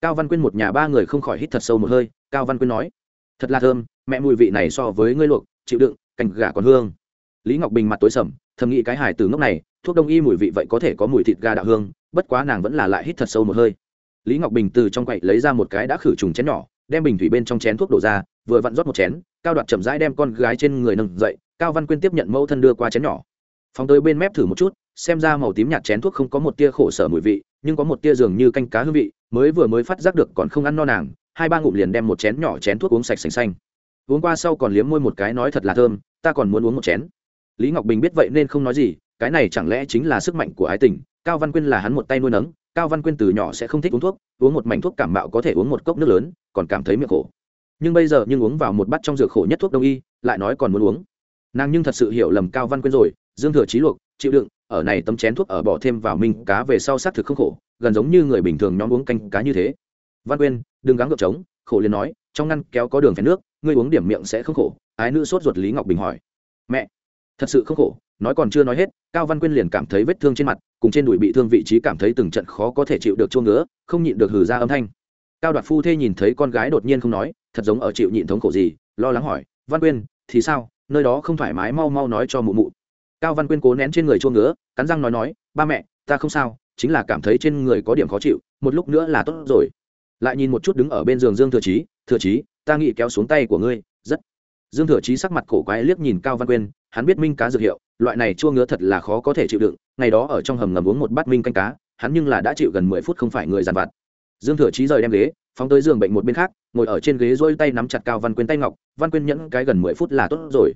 Cao văn quyên một nhà ba người không khỏi hít thật sâu một hơi, cao văn quyên nói, thật là thơm, mẹ mùi vị này so với ngươi luộc, chịu đựng, cành gà còn hương. Lý ngọc bình mặt tối sầm, thầm nghĩ cái hài từ ngốc này, thuốc đông y mùi vị vậy có thể có mùi thịt gà đạo hương, bất quá nàng vẫn là lại hít thật sâu một hơi. Lý ngọc bình từ trong quậy lấy ra một cái đã khử trùng chén nhỏ, đem bình thủy bên trong chén thuốc đổ ra, vừa vặn rót một chén cao đoạt chậm rãi đem con gái trên người nâng dậy, cao văn quyên tiếp nhận mẫu thân đưa qua chén nhỏ. Phóng tới bên mép thử một chút, xem ra màu tím nhạt chén thuốc không có một tia khổ sở mùi vị, nhưng có một tia dường như canh cá hương vị, mới vừa mới phát giác được còn không ăn no nàng, hai ba ngụm liền đem một chén nhỏ chén thuốc uống sạch sành xanh. Uống qua sau còn liếm môi một cái nói thật là thơm, ta còn muốn uống một chén. Lý ngọc bình biết vậy nên không nói gì, cái này chẳng lẽ chính là sức mạnh của ái tình, cao văn quyên là hắn một tay nuôi nấng, cao văn quyên từ nhỏ sẽ không thích uống thuốc, uống một mảnh thuốc cảm mạo có thể uống một cốc nước lớn, còn cảm thấy miệng khổ nhưng bây giờ nhưng uống vào một bát trong dược khổ nhất thuốc đông y, lại nói còn muốn uống. Nàng nhưng thật sự hiểu lầm cao văn quyên rồi, dương thừa trí luộc, chịu đựng, ở này tấm chén thuốc ở bỏ thêm vào minh cá về sau xác thực không khổ, gần giống như người bình thường nhóm uống canh cá như thế. Văn quyên, đừng gắng gượng trống, khổ liền nói, trong ngăn kéo có đường phèn nước, ngươi uống điểm miệng sẽ không khổ, ái nữ sốt ruột lý ngọc bình hỏi. Mẹ, thật sự không khổ, nói còn chưa nói hết, cao văn quyên liền cảm thấy vết thương trên mặt, cùng trên đùi bị thương vị trí cảm thấy từng trận khó có thể chịu được chuông ngứa, không nhịn được hử ra âm thanh cao đoạt phu thê nhìn thấy con gái đột nhiên không nói, thật giống ở chịu nhịn thống khổ gì, lo lắng hỏi, văn quyên, thì sao? Nơi đó không thoải mái, mau mau nói cho mụ mụ. Cao văn quyên cố nén trên người chuông ngứa, cắn răng nói nói, ba mẹ, ta không sao, chính là cảm thấy trên người có điểm khó chịu, một lúc nữa là tốt rồi. Lại nhìn một chút đứng ở bên giường dương thừa chí thừa chí, ta nghĩ kéo xuống tay của ngươi, rất. Dương thừa chí sắc mặt cổ quái liếc nhìn cao văn quyên, hắn biết minh cá dược hiệu, loại này chua ngứa thật là khó có thể chịu đựng, ngày đó ở trong hầm ngầm uống một bát minh canh cá, hắn nhưng là đã chịu gần mười phút không phải người giàn vặt dương thừa chí rời đem ghế, phóng tới giường bệnh một bên khác, ngồi ở trên ghế dôi tay nắm chặt cao văn quyên tay ngọc, văn quyên nhẫn cái gần mười phút là tốt rồi.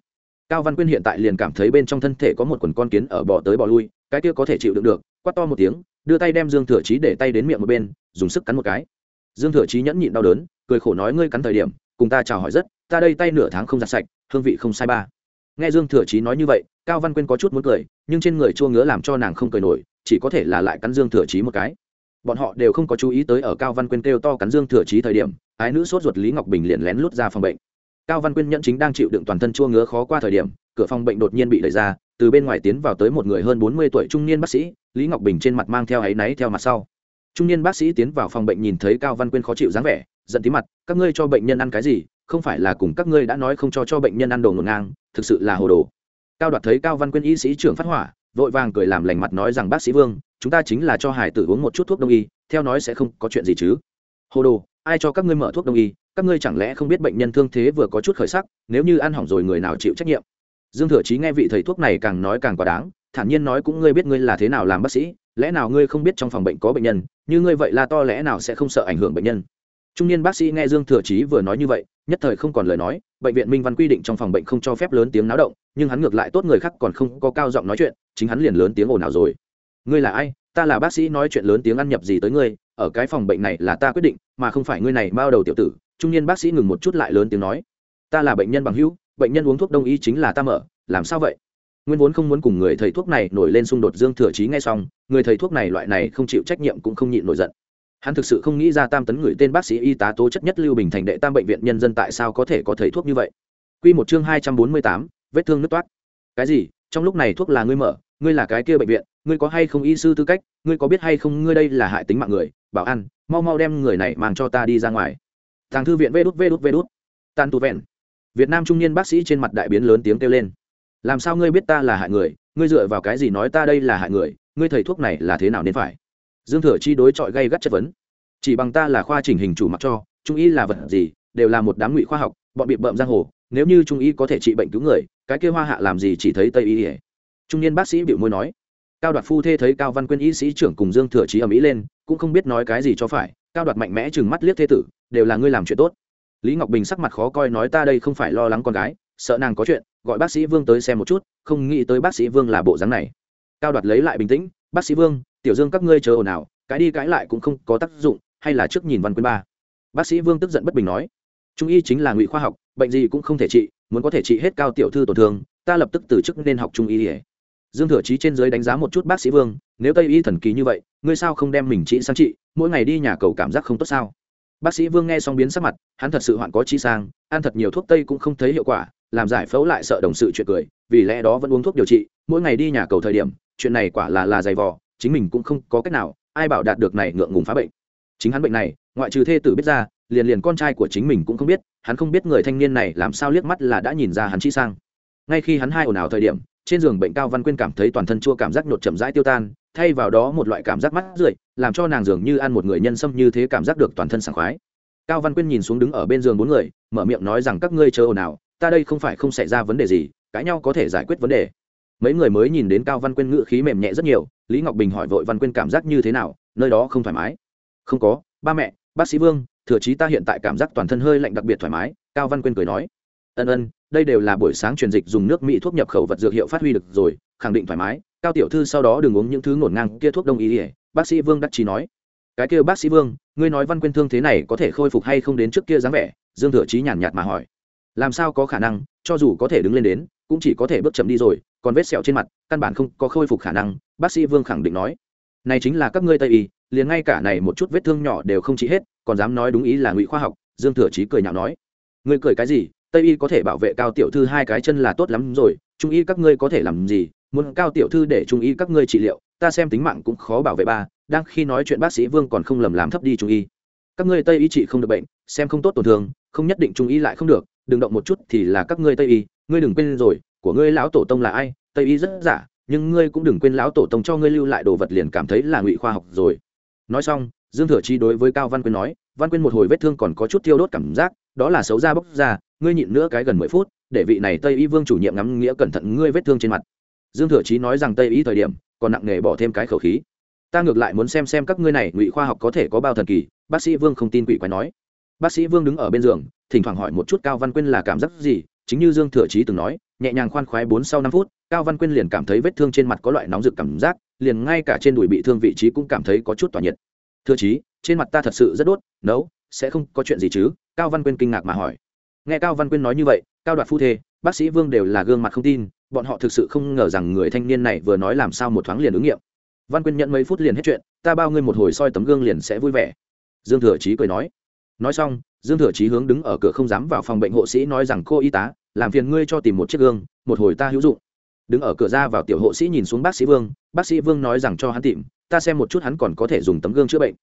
Cao văn quyên hiện tại liền cảm thấy bên trong thân thể có một quần con kiến ở bỏ tới bỏ lui, cái kia có thể chịu đựng được, quát to một tiếng, đưa tay đem dương thừa chí để tay đến miệng một bên, dùng sức cắn một cái. Dương thừa chí nhẫn nhịn đau đớn, cười khổ nói, ngươi cắn thời điểm, cùng ta chào hỏi rất, ta đây tay nửa tháng không giặt sạch, hương vị không sai ba. Nghe dương thừa chí nói như vậy, cao văn quyên có chút muốn cười, nhưng trên người chua ngứa làm cho nàng không cười nổi, chỉ có thể là lại cắn dương thừa chí một cái bọn họ đều không có chú ý tới ở cao văn quyên kêu to cắn dương thừa trí thời điểm, ái nữ sốt ruột lý ngọc bình liền lén lút ra phòng bệnh. Cao văn quyên nhẫn chính đang chịu đựng toàn thân chua ngứa khó qua thời điểm, cửa phòng bệnh đột nhiên bị đẩy ra, từ bên ngoài tiến vào tới một người hơn bốn mươi tuổi trung niên bác sĩ, lý ngọc bình trên mặt mang theo áy náy theo mặt sau. Trung niên bác sĩ tiến vào phòng bệnh nhìn thấy cao văn quyên khó chịu dáng vẻ, giận tí mặt, các ngươi cho bệnh nhân ăn cái gì? Không phải là cùng các ngươi đã nói không cho cho bệnh nhân ăn đồ ngổn ngang, thực sự là hồ đồ. Cao đoạt thấy cao văn quyên y sĩ trưởng phát hỏa, vội vàng cười làm lành mặt nói rằng, bác sĩ vương chúng ta chính là cho hải tử uống một chút thuốc đông y, theo nói sẽ không có chuyện gì chứ. Hồ đồ, ai cho các ngươi mở thuốc đông y? Các ngươi chẳng lẽ không biết bệnh nhân thương thế vừa có chút khởi sắc, nếu như ăn hỏng rồi người nào chịu trách nhiệm? Dương thừa chí nghe vị thầy thuốc này càng nói càng quá đáng, thản nhiên nói cũng ngươi biết ngươi là thế nào làm bác sĩ, lẽ nào ngươi không biết trong phòng bệnh có bệnh nhân, như ngươi vậy là to lẽ nào sẽ không sợ ảnh hưởng bệnh nhân? Trung niên bác sĩ nghe dương thừa chí vừa nói như vậy, nhất thời không còn lời nói, bệnh viện minh văn quy định trong phòng bệnh không cho phép lớn tiếng náo động, nhưng hắn ngược lại tốt người khác còn không có cao giọng nói chuyện, chính hắn liền lớn tiếng ồn ào rồi ngươi là ai, ta là bác sĩ nói chuyện lớn tiếng ăn nhập gì tới ngươi, ở cái phòng bệnh này là ta quyết định, mà không phải ngươi này bao đầu tiểu tử. Trung niên bác sĩ ngừng một chút lại lớn tiếng nói. Ta là bệnh nhân bằng hữu, bệnh nhân uống thuốc đông y chính là ta mở, làm sao vậy? Nguyên vốn không muốn cùng người thầy thuốc này nổi lên xung đột dương thừa chí ngay xong, người thầy thuốc này loại này không chịu trách nhiệm cũng không nhịn nổi giận. Hắn thực sự không nghĩ ra tam tấn người tên bác sĩ y tá tố chất nhất lưu bình thành đệ tam bệnh viện nhân dân tại sao có thể có thầy thuốc như vậy. Quy một chương hai trăm bốn mươi tám, vết thương nứt toát. Cái gì? Trong lúc này thuốc là ngươi mở ngươi là cái kia bệnh viện, ngươi có hay không y sư tư cách, ngươi có biết hay không ngươi đây là hại tính mạng người, bảo ăn mau mau đem người này mang cho ta đi ra ngoài. Tàng thư viện vê đút vê đút vê đút. Tan tu vẹn. Việt nam trung niên bác sĩ trên mặt đại biến lớn tiếng kêu lên. Làm sao ngươi biết ta là hại người, ngươi dựa vào cái gì nói ta đây là hại người, ngươi thầy thuốc này là thế nào nên phải? Dương thừa chi đối chọi gây gắt chất vấn. Chỉ bằng ta là khoa chỉnh hình chủ mặc cho, trung y là vật gì, đều là một đám ngụy khoa học, bọn bị bợm giang hồ, nếu như trung y có thể trị bệnh cứu người, cái kia hoa hạ làm gì chỉ thấy tây y ỉa trung niên bác sĩ bịu môi nói, cao đoạt phu thê thấy cao văn quyên y sĩ trưởng cùng dương thừa trí ở mỹ lên, cũng không biết nói cái gì cho phải, cao đoạt mạnh mẽ chừng mắt liếc thê tử, đều là ngươi làm chuyện tốt. Lý ngọc bình sắc mặt khó coi nói, ta đây không phải lo lắng con gái, sợ nàng có chuyện, gọi bác sĩ vương tới xem một chút, không nghĩ tới bác sĩ vương là bộ dáng này. Cao đoạt lấy lại bình tĩnh, bác sĩ vương, tiểu dương các ngươi chờ ồn ào, cái đi cãi lại cũng không có tác dụng, hay là trước nhìn văn quyên ba. Bác sĩ vương tức giận bất bình nói, trung y chính là ngụy khoa học, bệnh gì cũng không thể trị, muốn có thể trị hết cao tiểu thư tổn thương, ta lập tức từ chức nên học trung y dương thừa chí trên giới đánh giá một chút bác sĩ vương, nếu tây y thần kỳ như vậy, ngươi sao không đem mình trị sang trị, mỗi ngày đi nhà cầu cảm giác không tốt sao? Bác sĩ vương nghe xong biến sắc mặt, hắn thật sự hoạn có trị sang, ăn thật nhiều thuốc tây cũng không thấy hiệu quả, làm giải phẫu lại sợ đồng sự chuyện cười, vì lẽ đó vẫn uống thuốc điều trị, mỗi ngày đi nhà cầu thời điểm, chuyện này quả là là dày vò, chính mình cũng không có cách nào, ai bảo đạt được này ngượng ngùng phá bệnh. Chính hắn bệnh này, ngoại trừ thê tử biết ra, liền liền con trai của chính mình cũng không biết, hắn không biết người thanh niên này làm sao liếc mắt là đã nhìn ra hắn chi sang. Ngay khi hắn hai ồn ào thời điểm trên giường bệnh cao văn quyên cảm thấy toàn thân chua cảm giác nhột chậm rãi tiêu tan, thay vào đó một loại cảm giác mắt rượi, làm cho nàng dường như ăn một người nhân sâm như thế cảm giác được toàn thân sảng khoái. Cao văn quyên nhìn xuống đứng ở bên giường bốn người, mở miệng nói rằng, các ngươi chờ ồn ào, ta đây không phải không xảy ra vấn đề gì, cãi nhau có thể giải quyết vấn đề. Mấy người mới nhìn đến cao văn quyên ngự khí mềm nhẹ rất nhiều, lý ngọc bình hỏi vội văn quyên cảm giác như thế nào, nơi đó không thoải mái? Không có, ba mẹ, bác sĩ vương, thừa chí ta hiện tại cảm giác toàn thân hơi lạnh đặc biệt thoải mái, cao văn quyên cười nói. Ân ân đây đều là buổi sáng truyền dịch dùng nước mỹ thuốc nhập khẩu vật dược hiệu phát huy được rồi, khẳng định thoải mái. Cao tiểu thư sau đó đừng uống những thứ ngổn ngang kia thuốc đông y ỉa bác sĩ vương đắc chí nói. Cái kia bác sĩ vương, ngươi nói văn quyên thương thế này có thể khôi phục hay không đến trước kia dáng vẻ? Dương thừa chí nhàn nhạt mà hỏi. Làm sao có khả năng, cho dù có thể đứng lên đến, cũng chỉ có thể bước chậm đi rồi, còn vết sẹo trên mặt, căn bản không có khôi phục khả năng, bác sĩ vương khẳng định nói. Này chính là các ngươi tây y, liền ngay cả này một chút vết thương nhỏ đều không trị hết, còn dám nói đúng ý là ngụy khoa học, dương thừa chí cười nhạo nói. Ngươi cười cái gì? Tây y có thể bảo vệ cao tiểu thư hai cái chân là tốt lắm rồi, trung y các ngươi có thể làm gì? Muốn cao tiểu thư để trung y các ngươi trị liệu, ta xem tính mạng cũng khó bảo vệ ba, đang khi nói chuyện bác sĩ vương còn không lầm làm thấp đi trung y. Các ngươi tây y trị không được bệnh, xem không tốt tổn thương, không nhất định trung y lại không được, đừng động một chút thì là các ngươi tây y, ngươi đừng quên rồi, của ngươi lão tổ tông là ai? Tây y rất giả, nhưng ngươi cũng đừng quên lão tổ tông cho ngươi lưu lại đồ vật liền cảm thấy là ngụy khoa học rồi. Nói xong, dương thừa chi đối với cao văn quyên nói, văn quyên một hồi vết thương còn có chút thiêu đốt cảm giác, đó là xấu da bốc ra ngươi nhịn nữa cái gần mười phút, để vị này tây y vương chủ nhiệm ngắm nghĩa cẩn thận ngươi vết thương trên mặt. Dương thừa chí nói rằng tây y thời điểm, còn nặng nề bỏ thêm cái khẩu khí. Ta ngược lại muốn xem xem các ngươi này ngụy khoa học có thể có bao thần kỳ. Bác sĩ vương không tin quỷ quái nói. Bác sĩ vương đứng ở bên giường, thỉnh thoảng hỏi một chút cao văn quyên là cảm giác gì, chính như dương thừa chí từng nói, nhẹ nhàng khoan khoái bốn sau năm phút, cao văn quyên liền cảm thấy vết thương trên mặt có loại nóng rực cảm giác, liền ngay cả trên đùi bị thương vị trí cũng cảm thấy có chút tỏa nhiệt. Thừa chí, trên mặt ta thật sự rất đốt, nấu, sẽ không có chuyện gì chứ? Cao văn quyên kinh ngạc mà hỏi nghe cao văn quyên nói như vậy, cao đoạt phu thê, bác sĩ vương đều là gương mặt không tin, bọn họ thực sự không ngờ rằng người thanh niên này vừa nói làm sao một thoáng liền ứng nghiệm. Văn quyên nhận mấy phút liền hết chuyện, ta bao ngươi một hồi soi tấm gương liền sẽ vui vẻ. Dương thừa trí cười nói. Nói xong, dương thừa trí hướng đứng ở cửa không dám vào phòng bệnh hộ sĩ nói rằng, cô y tá, làm phiền ngươi cho tìm một chiếc gương, một hồi ta hữu dụng. Đứng ở cửa ra vào tiểu hộ sĩ nhìn xuống bác sĩ vương, bác sĩ vương nói rằng cho hắn tìm, ta xem một chút hắn còn có thể dùng tấm gương chữa bệnh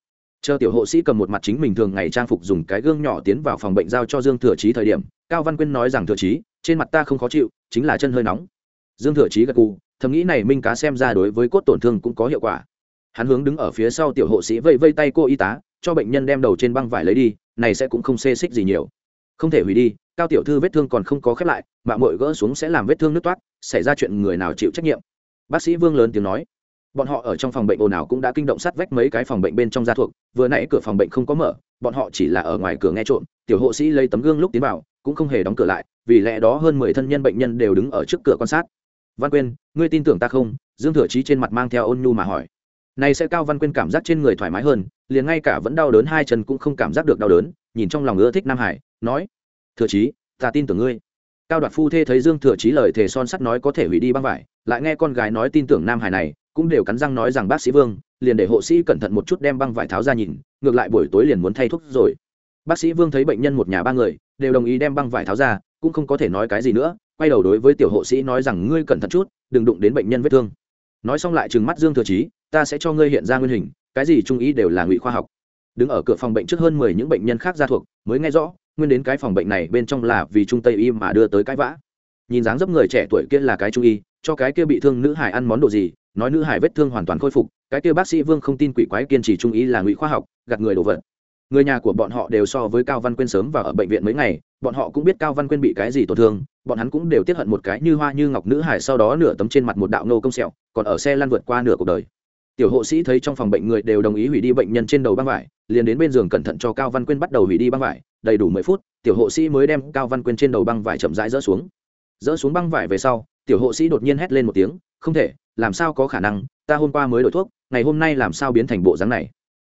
chờ tiểu hộ sĩ cầm một mặt chính mình thường ngày trang phục dùng cái gương nhỏ tiến vào phòng bệnh giao cho dương thừa chí thời điểm, cao văn quyên nói rằng, thừa chí, trên mặt ta không khó chịu, chính là chân hơi nóng. Dương thừa chí gật cù thầm nghĩ này minh cá xem ra đối với cốt tổn thương cũng có hiệu quả. Hắn hướng đứng ở phía sau tiểu hộ sĩ vây vây tay cô y tá, cho bệnh nhân đem đầu trên băng vải lấy đi, này sẽ cũng không xê xích gì nhiều. Không thể hủy đi, cao tiểu thư vết thương còn không có khép lại mạng mội gỡ xuống sẽ làm vết thương nứt toát, xảy ra chuyện người nào chịu trách nhiệm? Bác sĩ vương lớn tiếng nói bọn họ ở trong phòng bệnh ồn ào cũng đã kinh động sát vách mấy cái phòng bệnh bên trong gia thuộc, vừa nãy cửa phòng bệnh không có mở, bọn họ chỉ là ở ngoài cửa nghe trộm, tiểu hộ sĩ lấy tấm gương lúc tiến vào, cũng không hề đóng cửa lại, vì lẽ đó hơn mười thân nhân bệnh nhân đều đứng ở trước cửa quan sát. Văn quyên, ngươi tin tưởng ta không? Dương thừa chí trên mặt mang theo ôn nhu mà hỏi. Này sẽ cao văn quyên cảm giác trên người thoải mái hơn, liền ngay cả vẫn đau đớn hai chân cũng không cảm giác được đau đớn, nhìn trong lòng ưa thích nam hải, nói, thừa chí, ta tin tưởng ngươi. Cao đoạt phu thê thấy dương thừa chí lời thề son sắt nói có thể hủy đi băng vải, lại nghe con gái nói tin tưởng nam hải này cũng đều cắn răng nói rằng, bác sĩ vương, liền để hộ sĩ cẩn thận một chút đem băng vải tháo ra nhìn, ngược lại buổi tối liền muốn thay thuốc rồi. Bác sĩ vương thấy bệnh nhân một nhà ba người, đều đồng ý đem băng vải tháo ra, cũng không có thể nói cái gì nữa, quay đầu đối với tiểu hộ sĩ nói rằng, ngươi cẩn thận chút, đừng đụng đến bệnh nhân vết thương. Nói xong lại trừng mắt dương thừa chí, ta sẽ cho ngươi hiện ra nguyên hình, cái gì trung ý đều là ngụy khoa học. Đứng ở cửa phòng bệnh trước hơn mười những bệnh nhân khác ra thuộc, mới nghe rõ, nguyên đến cái phòng bệnh này bên trong là vì trung tây y mà đưa tới cái vã. Nhìn dáng dấp người trẻ tuổi kia là cái trung y, cho cái kia bị thương nữ hải ăn món đồ gì nói nữ hải vết thương hoàn toàn khôi phục, cái kia bác sĩ vương không tin quỷ quái kiên trì trung ý là ngụy khoa học, gạt người đồ vật. Người nhà của bọn họ đều so với cao văn quyên sớm và ở bệnh viện mấy ngày, bọn họ cũng biết cao văn quyên bị cái gì tổn thương, bọn hắn cũng đều tiếp hận một cái như hoa như ngọc nữ hải sau đó nửa tấm trên mặt một đạo nô công sẹo, còn ở xe lăn vượt qua nửa cuộc đời. Tiểu hộ sĩ thấy trong phòng bệnh người đều đồng ý hủy đi bệnh nhân trên đầu băng vải, liền đến bên giường cẩn thận cho cao văn quyên bắt đầu hủy đi băng vải, đầy đủ mười phút, tiểu hộ sĩ mới đem cao văn quyên trên đầu băng vải chậm rãi rỡ xuống. Dỡ xuống băng vải về sau, tiểu hộ sĩ đột nhiên hét lên một tiếng không thể làm sao có khả năng ta hôm qua mới đổi thuốc ngày hôm nay làm sao biến thành bộ dáng này?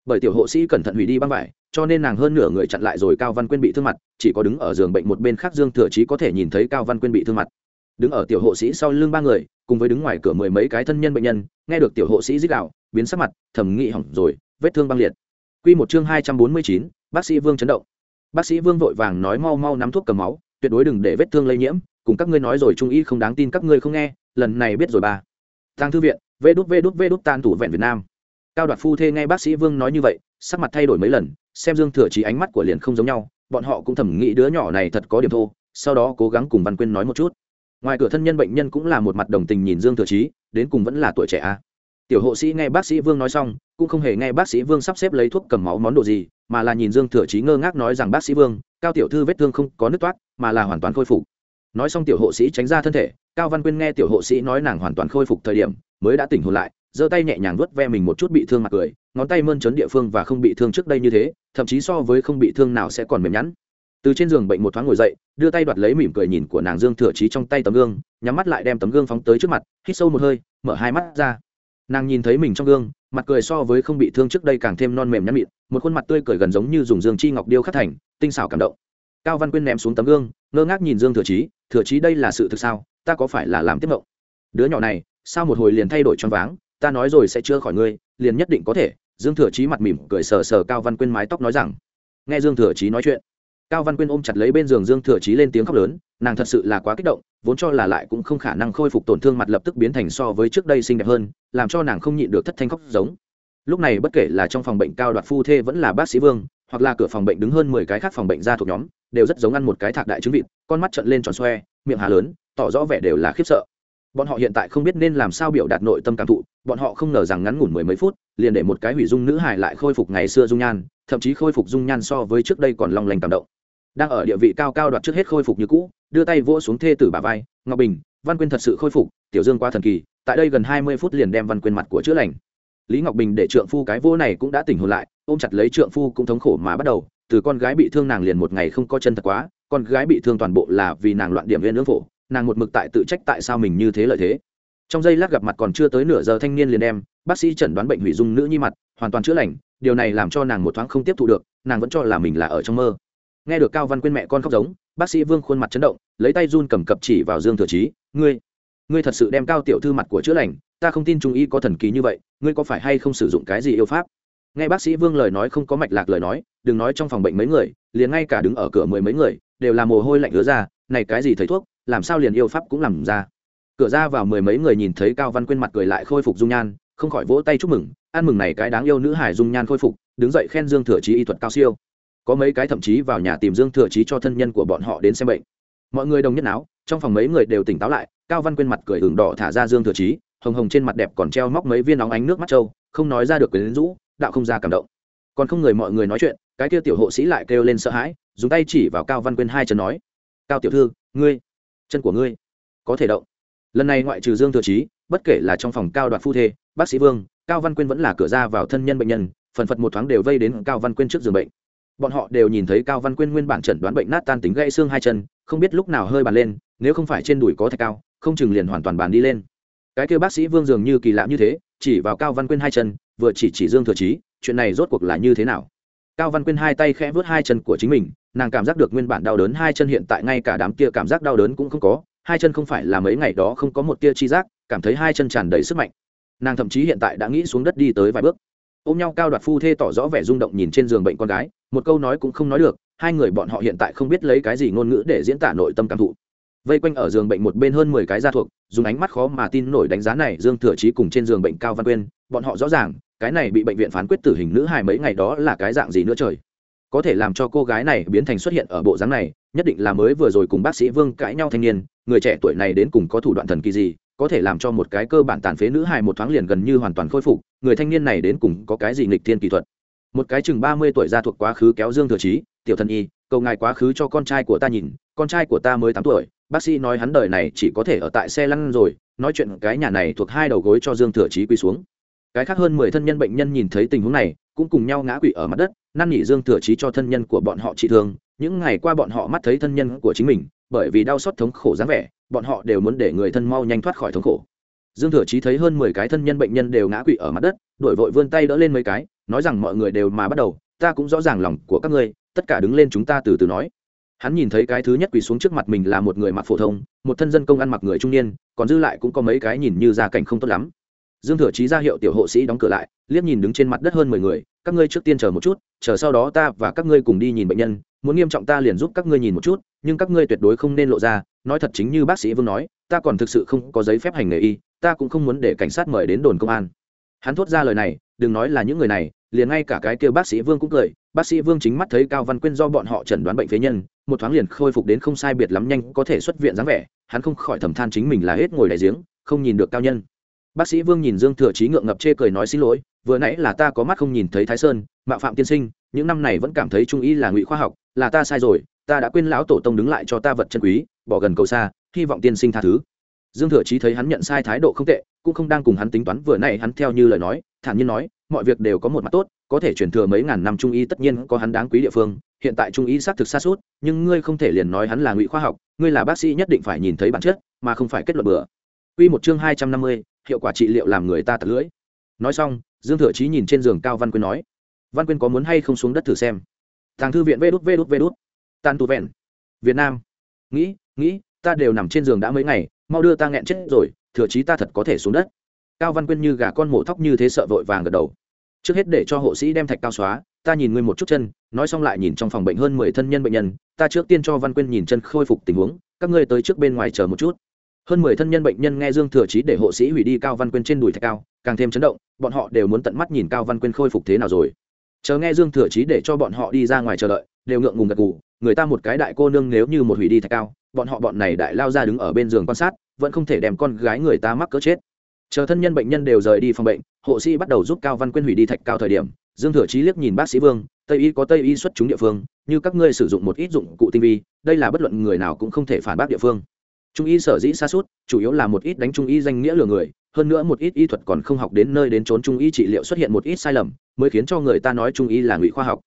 Bởi tiểu hộ sĩ cẩn thận hủy đi băng vải cho nên nàng hơn nửa người chặn lại rồi cao văn quyên bị thương mặt chỉ có đứng ở giường bệnh một bên khác dương thừa chí có thể nhìn thấy cao văn quyên bị thương mặt. Đứng ở tiểu hộ sĩ sau lưng ba người cùng với đứng ngoài cửa mười mấy cái thân nhân bệnh nhân nghe được tiểu hộ sĩ dích đạo biến sắc mặt thẩm nghị hỏng rồi vết thương băng liệt. Quy một chương hai trăm bốn mươi chín, bác sĩ Vương chấn động. Bác sĩ Vương vội vàng nói mau mau nắm thuốc cầm máu, tuyệt đối đừng để vết thương lây nhiễm, cùng các ngươi nói rồi trung y không đáng tin các ngươi không nghe, lần này biết rồi bà. Tăng thư viện, vê đút vê đút vê đút tan thủ vẹn Việt Nam. Cao Đoạt Phu thê nghe bác sĩ Vương nói như vậy, sắc mặt thay đổi mấy lần, xem Dương Thừa Chí ánh mắt của liền không giống nhau, bọn họ cũng thầm nghĩ đứa nhỏ này thật có điểm thô, sau đó cố gắng cùng Văn Quyên nói một chút. Ngoài cửa thân nhân bệnh nhân cũng là một mặt đồng tình nhìn Dương Thừa Chí, đến cùng vẫn là tuổi trẻ a. À. Tiểu hộ sĩ nghe bác sĩ Vương nói xong, cũng không hề nghe bác sĩ Vương sắp xếp lấy thuốc cầm máu món đồ gì, mà là nhìn Dương Thừa Chí ngơ ngác nói rằng bác sĩ Vương, cao tiểu thư vết thương không có nứt toát, mà là hoàn toàn khôi phục. Nói xong tiểu hộ sĩ tránh ra thân thể, Cao Văn Quyên nghe tiểu hộ sĩ nói nàng hoàn toàn khôi phục thời điểm, mới đã tỉnh hồn lại, giơ tay nhẹ nhàng vuốt ve mình một chút bị thương mặt cười, ngón tay mơn trớn địa phương và không bị thương trước đây như thế, thậm chí so với không bị thương nào sẽ còn mềm nhẵn. Từ trên giường bệnh một thoáng ngồi dậy, đưa tay đoạt lấy mỉm cười nhìn của nàng Dương Thừa trí trong tay tấm gương, nhắm mắt lại đem tấm gương phóng tới trước mặt, hít sâu một hơi, mở hai mắt ra nàng nhìn thấy mình trong gương mặt cười so với không bị thương trước đây càng thêm non mềm nhăn mịn một khuôn mặt tươi cười gần giống như dùng dương chi ngọc điêu khắc thành tinh xảo cảm động cao văn quyên ném xuống tấm gương, ngơ ngác nhìn dương thừa chí thừa chí đây là sự thực sao? Ta có phải là làm tiếp mộng? Đứa nhỏ này, sao một hồi liền thay đổi choáng váng? Ta nói rồi sẽ chưa khỏi ngươi, liền nhất định có thể. Dương thừa chí mặt mỉm cười sờ sờ cao văn quyên mái tóc nói rằng. Nghe dương thừa chí nói chuyện, cao văn quyên ôm chặt lấy bên giường dương thừa chí lên tiếng khóc lớn, nàng thật sự là quá kích động, vốn cho là lại cũng không khả năng khôi phục tổn thương mặt lập tức biến thành so với trước đây xinh đẹp hơn, làm cho nàng không nhịn được thất thanh khóc giống. Lúc này bất kể là trong phòng bệnh cao đoạt phu thê vẫn là bác sĩ vương, hoặc là cửa phòng bệnh đứng hơn mười cái khác phòng bệnh ra thuộc nhóm đều rất giống ăn một cái thạc đại trứng vịt, con mắt trận lên tròn xoe, miệng hà lớn, tỏ rõ vẻ đều là khiếp sợ. Bọn họ hiện tại không biết nên làm sao biểu đạt nội tâm cảm thụ, bọn họ không ngờ rằng ngắn ngủn mười mấy phút, liền để một cái hủy dung nữ hài lại khôi phục ngày xưa dung nhan, thậm chí khôi phục dung nhan so với trước đây còn long lanh cảm động. Đang ở địa vị cao cao đoạt trước hết khôi phục như cũ, đưa tay vỗ xuống thê tử bà vai, ngọc bình, văn quyên thật sự khôi phục, tiểu dương quá thần kỳ, tại đây gần hai mươi phút liền đem văn quyên mặt của chữa lành. Lý ngọc bình để trượng phu cái vỗ này cũng đã tỉnh hồn lại, ôm chặt lấy trượng phu cũng thống khổ mà bắt đầu từ con gái bị thương nàng liền một ngày không có chân thật quá, con gái bị thương toàn bộ là vì nàng loạn điểm viên ương phổ, nàng một mực tại tự trách tại sao mình như thế lợi thế. Trong giây lát gặp mặt còn chưa tới nửa giờ thanh niên liền đem, bác sĩ chẩn đoán bệnh hủy dung nữ nhi mặt, hoàn toàn chữa lành, điều này làm cho nàng một thoáng không tiếp thu được, nàng vẫn cho là mình là ở trong mơ. Nghe được cao văn quyên mẹ con khóc giống, bác sĩ vương khuôn mặt chấn động, lấy tay run cầm cập chỉ vào dương thừa chí, ngươi ngươi thật sự đem cao tiểu thư mặt của chữa lành, ta không tin trung y có thần kỳ như vậy, ngươi có phải hay không sử dụng cái gì yêu pháp? Nghe bác sĩ vương lời nói không có mạch lạc lời nói, đừng nói trong phòng bệnh mấy người, liền ngay cả đứng ở cửa mười mấy người, đều là mồ hôi lạnh ứa ra, này cái gì thầy thuốc, làm sao liền yêu pháp cũng làm ra. Cửa ra vào mười mấy người nhìn thấy cao văn quyên mặt cười lại khôi phục dung nhan, không khỏi vỗ tay chúc mừng, ăn mừng này cái đáng yêu nữ hải dung nhan khôi phục, đứng dậy khen dương thừa chí y thuật cao siêu. Có mấy cái thậm chí vào nhà tìm dương thừa chí cho thân nhân của bọn họ đến xem bệnh. Mọi người đồng nhất não trong phòng mấy người đều tỉnh táo lại, cao văn quyên mặt cười hưởng đỏ thả ra dương thừa chí, hồng hồng trên mặt đẹp còn treo móc mấy viên óng ánh nước mắt trâu không nói ra được quyến rũ đạo không ra cảm động. Còn không người mọi người nói chuyện, cái kia tiểu hộ sĩ lại kêu lên sợ hãi, dùng tay chỉ vào cao văn quyên hai chân nói, cao tiểu thư, ngươi, chân của ngươi có thể động. Lần này ngoại trừ dương thừa chí, bất kể là trong phòng cao đoạt phu thê, bác sĩ vương, cao văn quyên vẫn là cửa ra vào thân nhân bệnh nhân, phần phật một thoáng đều vây đến cao văn quyên trước giường bệnh. Bọn họ đều nhìn thấy cao văn quyên nguyên bản chẩn đoán bệnh nát tan tính gãy xương hai chân, không biết lúc nào hơi bàn lên, nếu không phải trên đùi có thạch cao, không chừng liền hoàn toàn bàn đi lên. Cái kêu bác sĩ vương dường như kỳ lạ như thế, chỉ vào cao văn quyên hai chân vừa chỉ chỉ dương thừa trí chuyện này rốt cuộc là như thế nào? Cao văn quyên hai tay khẽ vớt hai chân của chính mình, nàng cảm giác được nguyên bản đau đớn hai chân hiện tại ngay cả đám kia cảm giác đau đớn cũng không có, hai chân không phải là mấy ngày đó không có một tia chi giác, cảm thấy hai chân tràn đầy sức mạnh. Nàng thậm chí hiện tại đã nghĩ xuống đất đi tới vài bước. Ôm nhau cao đoạt phu thê tỏ rõ vẻ rung động nhìn trên giường bệnh con gái, một câu nói cũng không nói được, hai người bọn họ hiện tại không biết lấy cái gì ngôn ngữ để diễn tả nội tâm cảm thụ vây quanh ở giường bệnh một bên hơn mười cái gia thuộc, dùng ánh mắt khó mà tin nổi đánh giá này dương thừa trí cùng trên giường bệnh cao văn quyên, bọn họ rõ ràng, cái này bị bệnh viện phán quyết tử hình nữ hài mấy ngày đó là cái dạng gì nữa trời. Có thể làm cho cô gái này biến thành xuất hiện ở bộ dáng này, nhất định là mới vừa rồi cùng bác sĩ vương cãi nhau thanh niên, người trẻ tuổi này đến cùng có thủ đoạn thần kỳ gì, có thể làm cho một cái cơ bản tàn phế nữ hài một thoáng liền gần như hoàn toàn khôi phục, người thanh niên này đến cùng có cái gì nghịch thiên kỳ thuật. Một cái chừng ba mươi tuổi ra thuộc quá khứ kéo dương thừa trí tiểu thần y, cầu ngài quá khứ cho con trai của ta nhìn con trai của ta mới tám tuổi, bác sĩ nói hắn đời này chỉ có thể ở tại xe lăn rồi, nói chuyện cái nhà này thuộc hai đầu gối cho dương thừa Chí quỳ xuống. Cái khác hơn mười thân nhân bệnh nhân nhìn thấy tình huống này, cũng cùng nhau ngã quỵ ở mặt đất, năn nỉ dương thừa Chí cho thân nhân của bọn họ trị thương. Những ngày qua bọn họ mắt thấy thân nhân của chính mình, bởi vì đau xót thống khổ dáng vẻ, bọn họ đều muốn để người thân mau nhanh thoát khỏi thống khổ. Dương thừa chí thấy hơn mười cái thân nhân bệnh nhân đều ngã quỵ ở mặt đất, đổi vội vươn tay đỡ lên mấy cái, nói rằng mọi người đều mà bắt đầu, ta cũng rõ ràng lòng của các ngươi, tất cả đứng lên chúng ta từ từ nói hắn nhìn thấy cái thứ nhất quỳ xuống trước mặt mình là một người mặc phổ thông, một thân dân công ăn mặc người trung niên, còn dư lại cũng có mấy cái nhìn như gia cảnh không tốt lắm. Dương thừa chí ra hiệu tiểu hộ sĩ đóng cửa lại, liếc nhìn đứng trên mặt đất hơn mười người, các ngươi trước tiên chờ một chút, chờ sau đó ta và các ngươi cùng đi nhìn bệnh nhân, muốn nghiêm trọng ta liền giúp các ngươi nhìn một chút, nhưng các ngươi tuyệt đối không nên lộ ra, nói thật chính như bác sĩ vương nói, ta còn thực sự không có giấy phép hành nghề y, ta cũng không muốn để cảnh sát mời đến đồn công an. Hắn thốt ra lời này, đừng nói là những người này, liền ngay cả cái kêu bác sĩ vương cũng cười bác sĩ vương chính mắt thấy cao văn quyên do bọn họ chẩn đoán bệnh phế nhân, một thoáng liền khôi phục đến không sai biệt lắm nhanh, có thể xuất viện dáng vẻ, hắn không khỏi thầm than chính mình là hết ngồi đại giếng, không nhìn được cao nhân. Bác sĩ vương nhìn dương thừa chí ngượng ngập chê cười nói xin lỗi, vừa nãy là ta có mắt không nhìn thấy thái sơn, mạo phạm tiên sinh, những năm này vẫn cảm thấy trung y là ngụy khoa học, là ta sai rồi, ta đã quên lão tổ tông đứng lại cho ta vật chân quý, bỏ gần cầu xa, hy vọng tiên sinh tha thứ. Dương thừa chí thấy hắn nhận sai thái độ không tệ, cũng không đang cùng hắn tính toán, vừa nãy hắn theo như lời nói, thản nhiên nói, mọi việc đều có một mặt tốt có thể truyền thừa mấy ngàn năm trung y tất nhiên có hắn đáng quý địa phương hiện tại trung y xác thực xa suốt nhưng ngươi không thể liền nói hắn là ngụy khoa học ngươi là bác sĩ nhất định phải nhìn thấy bản chất mà không phải kết luận bừa Quy một chương hai trăm năm mươi, hiệu quả trị liệu làm người ta tật lưỡi. Nói xong, Dương Thừa Chí nhìn trên giường Cao Văn Quyên nói: "Văn Quyên có muốn hay không xuống đất thử xem?" thằng thư viện Vê đút Vê đút Vê đút. Tàn tù vẹn. Việt Nam. Nghĩ, nghĩ, ta đều nằm trên giường đã mấy ngày, mau đưa ta nghẹn chết rồi, Thừa Chí ta thật có thể xuống đất. Cao Văn Quyên như gà con mổ thóc như thế sợ vội vàng gật đầu. Trước hết để cho hộ sĩ đem thạch cao xóa, ta nhìn ngươi một chút chân, nói xong lại nhìn trong phòng bệnh hơn mười thân nhân bệnh nhân, ta trước tiên cho Văn Quyên nhìn chân khôi phục tình huống, các ngươi tới trước bên ngoài chờ một chút. Hơn mười thân nhân bệnh nhân nghe dương thừa chí để hộ sĩ hủy đi cao văn quyên trên đùi thạch cao càng thêm chấn động bọn họ đều muốn tận mắt nhìn cao văn quyên khôi phục thế nào rồi. Chờ nghe dương thừa chí để cho bọn họ đi ra ngoài chờ đợi đều ngượng ngùng gật gù người ta một cái đại cô nương nếu như một hủy đi thạch cao bọn họ bọn này đại lao ra đứng ở bên giường quan sát vẫn không thể đem con gái người ta mắc cỡ chết chờ thân nhân bệnh nhân đều rời đi phòng bệnh, hộ sĩ bắt đầu giúp cao văn quyên hủy đi thạch cao thời điểm, dương thừa chí liếc nhìn bác sĩ vương, tây y có tây y xuất chúng địa phương, như các ngươi sử dụng một ít dụng cụ tinh vi, đây là bất luận người nào cũng không thể phản bác địa phương. Trung y sở dĩ xa suốt, chủ yếu là một ít đánh trung y danh nghĩa lừa người, hơn nữa một ít y thuật còn không học đến nơi đến trốn trung y trị liệu xuất hiện một ít sai lầm, mới khiến cho người ta nói trung y là ngụy khoa học.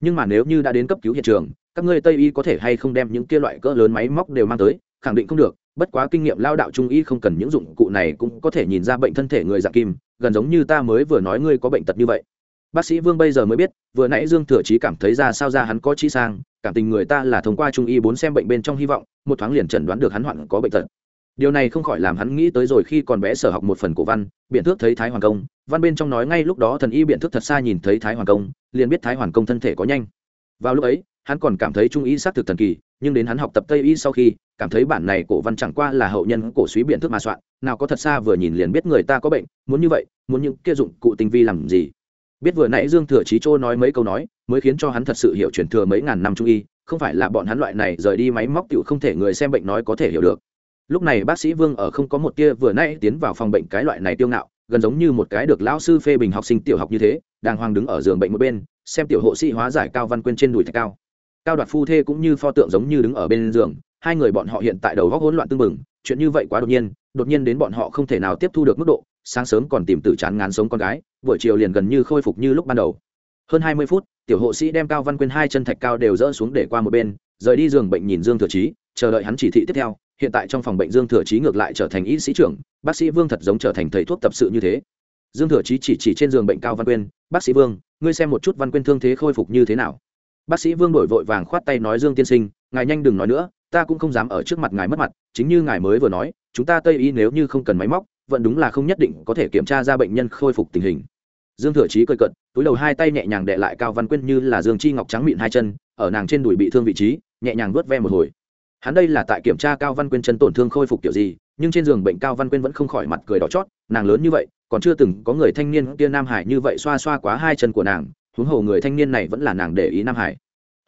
Nhưng mà nếu như đã đến cấp cứu hiện trường, các ngươi tây y có thể hay không đem những kia loại cỡ lớn máy móc đều mang tới, khẳng định không được bất quá kinh nghiệm lao đạo trung y không cần những dụng cụ này cũng có thể nhìn ra bệnh thân thể người dạng kim, gần giống như ta mới vừa nói ngươi có bệnh tật như vậy. Bác sĩ vương bây giờ mới biết, vừa nãy dương thừa chí cảm thấy ra sao ra hắn có trí sang, cảm tình người ta là thông qua trung y bốn xem bệnh bên trong hy vọng, một thoáng liền chẩn đoán được hắn hoạn có bệnh tật. Điều này không khỏi làm hắn nghĩ tới rồi khi còn bé sở học một phần cổ văn, biện thước thấy thái hoàng công. Văn bên trong nói ngay lúc đó thần y biện thước thật xa nhìn thấy thái hoàng công, liền biết thái hoàng công thân thể có nhanh. Vào lúc ấy hắn còn cảm thấy trung y xác thực thần kỳ, nhưng đến hắn học tập tây y sau khi, cảm thấy bản này cổ văn chẳng qua là hậu nhân cổ suý biện thước mà soạn, nào có thật xa vừa nhìn liền biết người ta có bệnh, muốn như vậy, muốn những kia dụng cụ tinh vi làm gì. Biết vừa nãy dương thừa chí châu nói mấy câu nói, mới khiến cho hắn thật sự hiểu truyền thừa mấy ngàn năm trung y, không phải là bọn hắn loại này rời đi máy móc tiểu không thể người xem bệnh nói có thể hiểu được. Lúc này bác sĩ vương ở không có một tia vừa nãy tiến vào phòng bệnh cái loại này tiêu ngạo, gần giống như một cái được lão sư phê bình học sinh tiểu học như thế, đàng hoàng đứng ở giường bệnh một bên, xem tiểu hộ sĩ hóa giải cao văn quyên trên đùi thạch cao cao đoạt phu thê cũng như pho tượng giống như đứng ở bên giường, hai người bọn họ hiện tại đầu góc hỗn loạn tương mừng chuyện như vậy quá đột nhiên đột nhiên đến bọn họ không thể nào tiếp thu được mức độ, sáng sớm còn tìm từ chán ngán sống con gái, buổi chiều liền gần như khôi phục như lúc ban đầu. Hơn hai mươi phút, tiểu hộ sĩ đem cao văn quyên hai chân thạch cao đều dỡ xuống để qua một bên, rời đi giường bệnh nhìn dương thừa chí, chờ đợi hắn chỉ thị tiếp theo, hiện tại trong phòng bệnh dương thừa chí ngược lại trở thành y sĩ trưởng, bác sĩ vương thật giống trở thành thầy thuốc tập sự như thế. Dương thừa chí chỉ chỉ trên giường bệnh cao văn quyên, bác sĩ vương, ngươi xem một chút văn quyên thương thế khôi phục như thế nào? Bác sĩ vương đổi vội vàng khoát tay nói dương tiên sinh, ngài nhanh đừng nói nữa, ta cũng không dám ở trước mặt ngài mất mặt, chính như ngài mới vừa nói, chúng ta tây y nếu như không cần máy móc, vẫn đúng là không nhất định có thể kiểm tra ra bệnh nhân khôi phục tình hình. Dương thừa chí cười cận túi đầu hai tay nhẹ nhàng đệ lại cao văn quyên như là dương chi ngọc trắng mịn hai chân, ở nàng trên đùi bị thương vị trí, nhẹ nhàng vớt ve một hồi. Hắn đây là tại kiểm tra cao văn quyên chân tổn thương khôi phục kiểu gì, nhưng trên giường bệnh cao văn quyên vẫn không khỏi mặt cười đỏ chót, nàng lớn như vậy, còn chưa từng có người thanh niên kia nam hải như vậy xoa xoa quá hai chân của nàng huống hồ người thanh niên này vẫn là nàng để ý nam hải.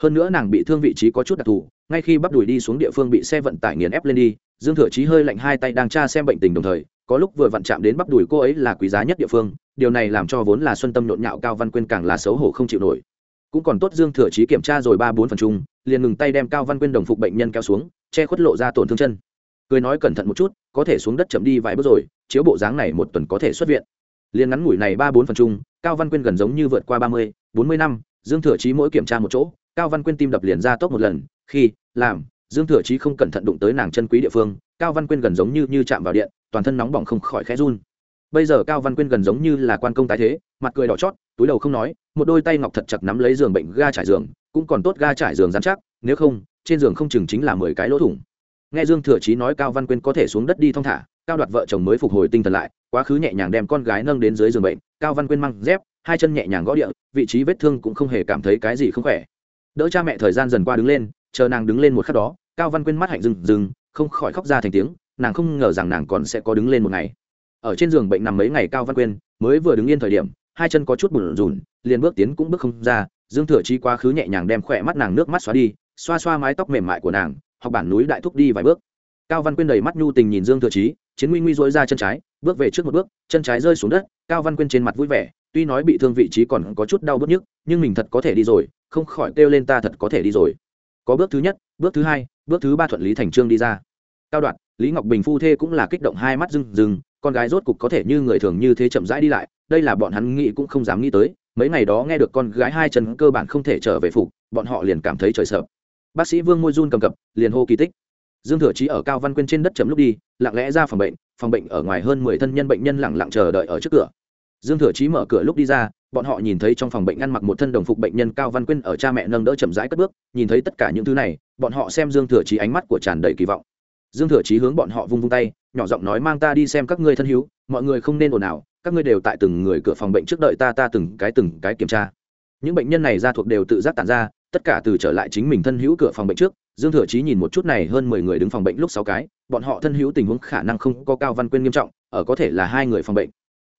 Hơn nữa nàng bị thương vị trí có chút đặc thù, ngay khi bắp đùi đi xuống địa phương bị xe vận tải nghiền ép lên đi, dương thừa chí hơi lạnh hai tay đang tra xem bệnh tình đồng thời, có lúc vừa vặn chạm đến bắp đùi cô ấy là quý giá nhất địa phương, điều này làm cho vốn là xuân tâm nhộn nhạo cao văn quyên càng là xấu hổ không chịu nổi. Cũng còn tốt dương thừa chí kiểm tra rồi ba bốn phần chung, liền ngừng tay đem cao văn quyên đồng phục bệnh nhân kéo xuống, che khuất lộ ra tổn thương chân. Cười nói cẩn thận một chút, có thể xuống đất chậm đi vài bước rồi, chiếu bộ dáng này một tuần có thể xuất viện. Liền ngắn ngủi này ba bốn phần chung, cao văn quyên gần giống như vượt qua ba mươi bốn mươi năm, dương thừa chí mỗi kiểm tra một chỗ, cao văn quyên tim đập liền ra tốt một lần, khi, làm, dương thừa chí không cẩn thận đụng tới nàng chân quý địa phương, cao văn quyên gần giống như như chạm vào điện, toàn thân nóng bỏng không khỏi khẽ run. Bây giờ cao văn quyên gần giống như là quan công tái thế, mặt cười đỏ chót, túi đầu không nói, một đôi tay ngọc thật chặt nắm lấy giường bệnh ga trải giường, cũng còn tốt ga trải giường dán chắc, nếu không, trên giường không chừng chính là mười cái lỗ thủng. Nghe dương thừa chí nói cao văn quyên có thể xuống đất đi thong thả, cao đoạt vợ chồng mới phục hồi tinh thần lại, quá khứ nhẹ nhàng đem con gái nâng đến dưới giường bệnh, cao văn quyên mang dép hai chân nhẹ nhàng gõ địa, vị trí vết thương cũng không hề cảm thấy cái gì không khỏe. Đỡ cha mẹ thời gian dần qua đứng lên, chờ nàng đứng lên một khắc đó, cao văn quyên mắt hạnh rừng rừng không khỏi khóc ra thành tiếng, nàng không ngờ rằng nàng còn sẽ có đứng lên một ngày. Ở trên giường bệnh nằm mấy ngày cao văn quyên mới vừa đứng yên thời điểm, hai chân có chút bùn rùn, liền bước tiến cũng bước không ra, dương thừa chi quá khứ nhẹ nhàng đem khỏe mắt nàng nước mắt xóa đi, xoa xoa mái tóc mềm mại của nàng, học bản núi đại thúc đi vài bước. Cao văn quyên đầy mắt nhu tình nhìn dương thừa chí, chiến nguy nguy dối ra chân trái, bước về trước một bước, chân trái rơi xuống đất, cao văn quyên trên mặt vui vẻ tuy nói bị thương vị trí còn có chút đau bớt nhức, nhưng mình thật có thể đi rồi, không khỏi kêu lên ta thật có thể đi rồi. Có bước thứ nhất, bước thứ hai, bước thứ ba thuận lý thành trương đi ra. Cao đoạn, lý ngọc bình phu thê cũng là kích động hai mắt rừng rừng con gái rốt cục có thể như người thường như thế chậm rãi đi lại, đây là bọn hắn nghĩ cũng không dám nghĩ tới, mấy ngày đó nghe được con gái hai chân cơ bản không thể trở về phục, bọn họ liền cảm thấy trời sợ. Bác sĩ vương môi run cầm cập, liền hô kỳ tích. Dương thừa trí ở cao văn quyên trên đất chấm lúc đi, lặng lẽ ra phòng bệnh phòng bệnh ở ngoài hơn mười thân nhân bệnh nhân lặng lặng chờ đợi ở trước cửa dương thừa chí mở cửa lúc đi ra, bọn họ nhìn thấy trong phòng bệnh ăn mặc một thân đồng phục bệnh nhân cao văn quyên ở cha mẹ nâng đỡ chậm rãi cất bước, nhìn thấy tất cả những thứ này, bọn họ xem dương thừa chí ánh mắt của tràn đầy kỳ vọng. Dương thừa chí hướng bọn họ vung vung tay, nhỏ giọng nói mang ta đi xem các ngươi thân hữu, mọi người không nên ồn ào, các ngươi đều tại từng người cửa phòng bệnh trước đợi ta ta từng cái từng cái kiểm tra. Những bệnh nhân này ra thuộc đều tự giác tản ra, tất cả từ trở lại chính mình thân hữu cửa phòng bệnh trước, dương thừa chí nhìn một chút này hơn mười người đứng phòng bệnh lúc sáu cái, bọn họ thân hữu tình huống khả năng không có cao văn quyên nghiêm trọng, ở có thể là hai người phòng bệnh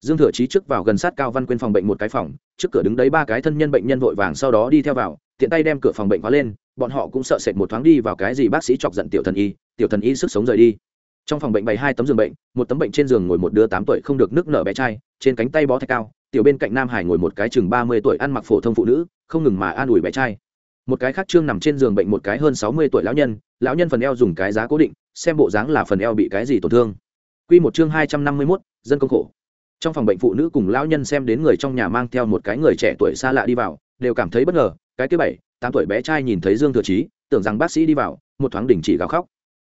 dương thừa chí trước vào gần sát cao văn quyên phòng bệnh một cái phòng trước cửa đứng đấy ba cái thân nhân bệnh nhân vội vàng sau đó đi theo vào tiện tay đem cửa phòng bệnh khóa lên bọn họ cũng sợ sệt một thoáng đi vào cái gì bác sĩ chọc giận tiểu thần y tiểu thần y sức sống rời đi. Trong phòng bệnh bày hai tấm giường bệnh một tấm bệnh trên giường ngồi một đứa tám tuổi không được nước nở bé trai trên cánh tay bó thạch cao tiểu bên cạnh nam hải ngồi một cái chừng ba mươi tuổi ăn mặc phổ thông phụ nữ không ngừng mà an ủi bé trai. Một cái khác trương nằm trên giường bệnh một cái hơn sáu mươi tuổi lão nhân lão nhân phần eo dùng cái giá cố định xem bộ dáng là phần eo bị cái gì tổn thương. Quy một chương hai trăm năm mươi 251, dân công khổ trong phòng bệnh phụ nữ cùng lão nhân xem đến người trong nhà mang theo một cái người trẻ tuổi xa lạ đi vào, đều cảm thấy bất ngờ, cái thứ bảy, tám tuổi bé trai nhìn thấy dương thừa chí, tưởng rằng bác sĩ đi vào, một thoáng đình chỉ gào khóc.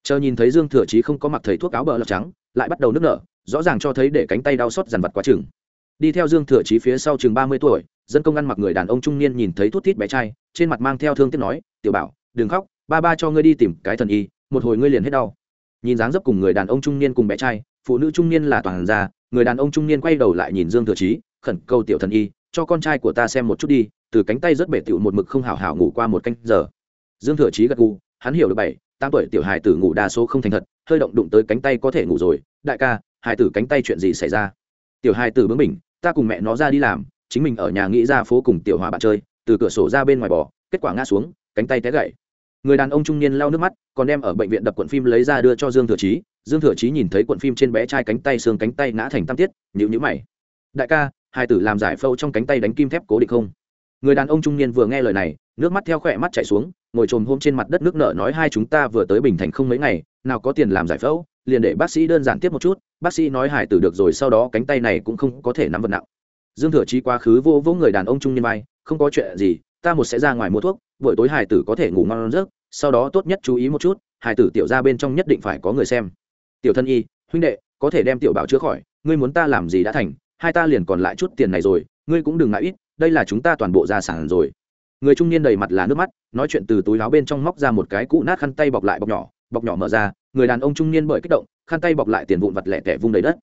Chờ nhìn thấy dương thừa chí không có mặc thầy thuốc áo bờ lọc trắng, lại bắt đầu nức nở, rõ ràng cho thấy để cánh tay đau xót dằn vặt quá chừng. Đi theo dương thừa chí phía sau chừng ba mươi tuổi, dân công ăn mặc người đàn ông trung niên nhìn thấy thút thít bé trai, trên mặt mang theo thương tiếc nói, tiểu bảo, đừng khóc, ba ba cho ngươi đi tìm cái thần y, một hồi ngươi liền hết đau. Nhìn dáng dấp cùng người đàn ông trung niên cùng bé trai, phụ nữ trung niên là toàn gia người đàn ông trung niên quay đầu lại nhìn dương thừa chí, khẩn cầu tiểu thần y, cho con trai của ta xem một chút đi, từ cánh tay rất bể tiểu một mực không hào hào ngủ qua một canh giờ. Dương thừa chí gật gù, hắn hiểu được bảy, tám tuổi tiểu hài tử ngủ đa số không thành thật, hơi động đụng tới cánh tay có thể ngủ rồi, đại ca, hài tử cánh tay chuyện gì xảy ra? Tiểu hài tử bướng mình ta cùng mẹ nó ra đi làm, chính mình ở nhà nghĩ ra phố cùng tiểu hòa bạn chơi, từ cửa sổ ra bên ngoài bò, kết quả ngã xuống, cánh tay té gãy. Người đàn ông trung niên lau nước mắt, còn đem ở bệnh viện đập cuộn phim lấy ra đưa cho dương thừa chí dương thừa chí nhìn thấy cuộn phim trên bé trai cánh tay xương cánh tay ngã thành tam tiết nhữ nhữ mày. Đại ca, hai tử làm giải phâu trong cánh tay đánh kim thép cố định không? Người đàn ông trung niên vừa nghe lời này, nước mắt theo khỏe mắt chảy xuống, ngồi trồm hôm trên mặt đất nước nợ nói, hai chúng ta vừa tới bình thành không mấy ngày, nào có tiền làm giải phẫu, liền để bác sĩ đơn giản tiếp một chút, bác sĩ nói hải tử được rồi, sau đó cánh tay này cũng không có thể nắm vật nặng. Dương thừa chí quá khứ vô vô người đàn ông trung niên vai, không có chuyện gì, ta một sẽ ra ngoài mua thuốc, buổi tối hải tử có thể ngủ ngon giấc, sau đó tốt nhất chú ý một chút, hải tử tiểu ra bên trong nhất định phải có người xem tiểu thân y, huynh đệ, có thể đem tiểu bảo chữa khỏi, ngươi muốn ta làm gì đã thành, hai ta liền còn lại chút tiền này rồi, ngươi cũng đừng ngại ít, đây là chúng ta toàn bộ gia sản rồi. Người trung niên đầy mặt là nước mắt, nói chuyện từ túi áo bên trong móc ra một cái cũ nát khăn tay bọc lại bọc nhỏ bọc nhỏ mở ra, người đàn ông trung niên bởi kích động, khăn tay bọc lại tiền vụn vặt lẻ tẻ vung đầy đất.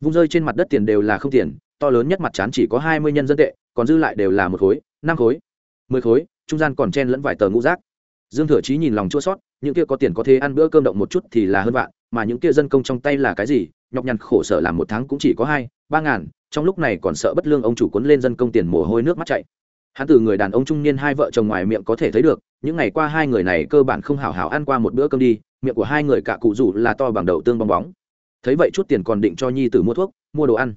Vung rơi trên mặt đất tiền đều là không tiền, to lớn nhất mặt chán chỉ có hai mươi nhân dân tệ, còn dư lại đều là một khối, năm khối, mười khối, trung gian còn chen lẫn vài tờ ngũ rác. Dương thừa chí nhìn lòng chua sót những kia có tiền có thế ăn bữa cơm động một chút thì là hơn vạn mà những kia dân công trong tay là cái gì? Nhọc nhằn khổ sở làm một tháng cũng chỉ có hai, ba ngàn, trong lúc này còn sợ bất lương ông chủ cuốn lên dân công tiền mồ hôi nước mắt chạy. Hắn từ người đàn ông trung niên hai vợ chồng ngoài miệng có thể thấy được, những ngày qua hai người này cơ bản không hào hào ăn qua một bữa cơm đi, miệng của hai người cả cụ rủ là to bằng đầu tương bong bóng. Thấy vậy chút tiền còn định cho nhi tử mua thuốc, mua đồ ăn.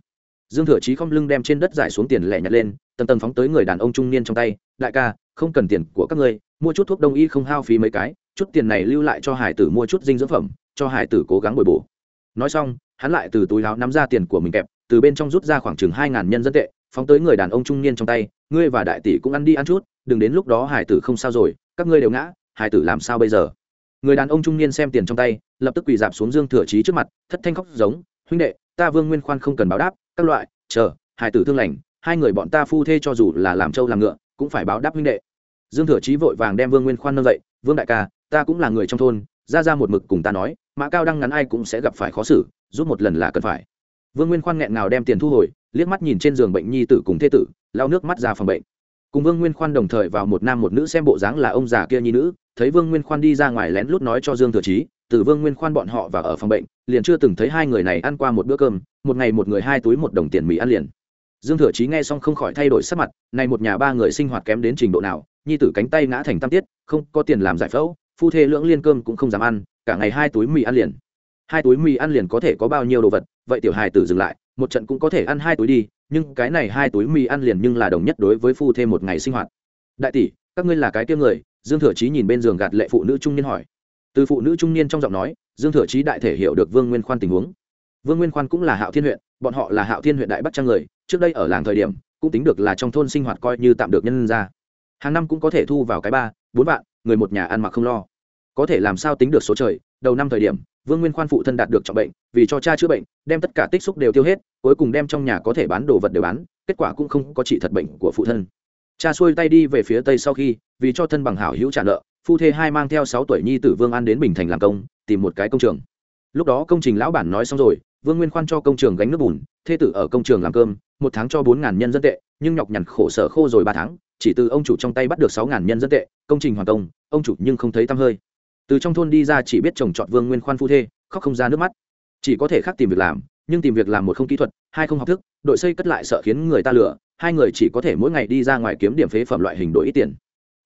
Dương thừa chí không lưng đem trên đất giải xuống tiền lẻ nhặt lên, tầng tầng phóng tới người đàn ông trung niên trong tay, đại ca, không cần tiền của các ngươi, mua chút thuốc đông y không hao phí mấy cái, chút tiền này lưu lại cho hải tử mua chút dinh dưỡng phẩm cho hải tử cố gắng bồi bổ. Nói xong, hắn lại từ túi láo nắm ra tiền của mình kẹp, từ bên trong rút ra khoảng chừng hai ngàn nhân dân tệ, phóng tới người đàn ông trung niên trong tay, ngươi và đại tỷ cũng ăn đi ăn chút, đừng đến lúc đó hải tử không sao rồi, các ngươi đều ngã, hải tử làm sao bây giờ? Người đàn ông trung niên xem tiền trong tay, lập tức quỳ dạp xuống dương thừa chí trước mặt, thất thanh khóc giống, huynh đệ, ta vương nguyên khoan không cần báo đáp, các loại, chờ, hải tử thương lành, hai người bọn ta phu thê cho dù là làm trâu làm ngựa, cũng phải báo đáp huynh đệ. Dương thừa chí vội vàng đem vương nguyên khoan nâng dậy, vương đại ca, ta cũng là người trong thôn ra ra một mực cùng ta nói, mã cao đăng ngắn ai cũng sẽ gặp phải khó xử, giúp một lần là cần phải. Vương nguyên khoan nghẹn ngào đem tiền thu hồi, liếc mắt nhìn trên giường bệnh nhi tử cùng thê tử lao nước mắt ra phòng bệnh. Cùng vương nguyên khoan đồng thời vào một nam một nữ xem bộ dáng là ông già kia nhi nữ, thấy vương nguyên khoan đi ra ngoài lén lút nói cho dương thừa chí, từ vương nguyên khoan bọn họ và ở phòng bệnh, liền chưa từng thấy hai người này ăn qua một bữa cơm, một ngày một người hai túi một đồng tiền mì ăn liền. Dương thừa chí nghe xong không khỏi thay đổi sắc mặt, này một nhà ba người sinh hoạt kém đến trình độ nào, nhi tử cánh tay ngã thành tam tiết, không có tiền làm giải phẫu phu thê lưỡng liên cơm cũng không dám ăn, cả ngày hai túi mì ăn liền. Hai túi mì ăn liền có thể có bao nhiêu đồ vật, vậy tiểu hài tử dừng lại, một trận cũng có thể ăn hai túi đi, nhưng cái này hai túi mì ăn liền nhưng là đồng nhất đối với phu thêm một ngày sinh hoạt. Đại tỷ, các ngươi là cái tiêu người? Dương thừa chí nhìn bên giường gạt lệ phụ nữ trung niên hỏi. Từ phụ nữ trung niên trong giọng nói, dương thừa chí đại thể hiểu được vương nguyên khoan tình huống. Vương nguyên khoan cũng là hạo thiên huyện, bọn họ là hạo thiên huyện đại bắc trang người, trước đây ở làng thời điểm, cũng tính được là trong thôn sinh hoạt coi như tạm được nhân ra. Hàng năm cũng có thể thu vào cái ba, bốn vạn người một nhà ăn mặc không lo. Có thể làm sao tính được số trời, đầu năm thời điểm, vương nguyên khoan phụ thân đạt được trọng bệnh, vì cho cha chữa bệnh, đem tất cả tích xúc đều tiêu hết, cuối cùng đem trong nhà có thể bán đồ vật đều bán, kết quả cũng không có trị thật bệnh của phụ thân. Cha xuôi tay đi về phía tây sau khi, vì cho thân bằng hảo hữu trả nợ, phu thê hai mang theo sáu tuổi nhi tử vương an đến bình thành làm công, tìm một cái công trường. Lúc đó công trình lão bản nói xong rồi, vương nguyên khoan cho công trường gánh nước bùn, thê tử ở công trường làm cơm, một tháng cho bốn ngàn nhân dân tệ, nhưng nhọc nhằn khổ sở khô rồi ba tháng chỉ từ ông chủ trong tay bắt được sáu ngàn nhân dân tệ, công trình hoàn công, ông chủ nhưng không thấy tăm hơi. Từ trong thôn đi ra chỉ biết chồng chọn vương nguyên khoan phu thê, khóc không ra nước mắt. Chỉ có thể khác tìm việc làm, nhưng tìm việc làm một không kỹ thuật, hai không học thức, đội xây cất lại sợ khiến người ta lừa, hai người chỉ có thể mỗi ngày đi ra ngoài kiếm điểm phế phẩm loại hình đổi ít tiền.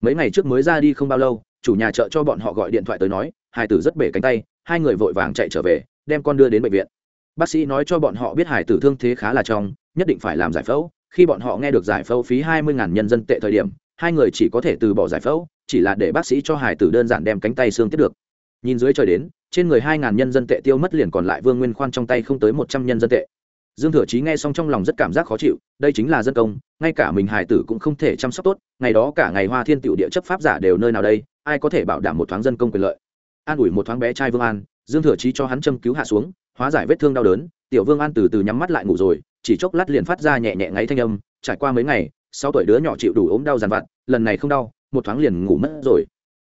Mấy ngày trước mới ra đi không bao lâu, chủ nhà chợ cho bọn họ gọi điện thoại tới nói, hải tử rất bể cánh tay, hai người vội vàng chạy trở về, đem con đưa đến bệnh viện. Bác sĩ nói cho bọn họ biết hải tử thương thế khá là trong, nhất định phải làm giải phẫu khi bọn họ nghe được giải phẫu phí hai mươi nhân dân tệ thời điểm, hai người chỉ có thể từ bỏ giải phẫu, chỉ là để bác sĩ cho hải tử đơn giản đem cánh tay xương tiếp được. Nhìn dưới trời đến, trên người hai ngàn nhân dân tệ tiêu mất liền còn lại vương nguyên khoan trong tay không tới một trăm nhân dân tệ. Dương thừa chí nghe xong trong lòng rất cảm giác khó chịu, đây chính là dân công, ngay cả mình hải tử cũng không thể chăm sóc tốt, ngày đó cả ngày hoa thiên tiểu địa chấp pháp giả đều nơi nào đây, ai có thể bảo đảm một thoáng dân công quyền lợi. An ủi một thoáng bé trai vương an, dương thừa chí cho hắn châm cứu hạ xuống, hóa giải vết thương đau đớn, tiểu vương an từ từ nhắm mắt lại ngủ rồi chỉ chốc lát liền phát ra nhẹ nhẹ ngáy thanh âm, trải qua mấy ngày sau tuổi đứa nhỏ chịu đủ ốm đau dằn vặt, lần này không đau, một thoáng liền ngủ mất rồi.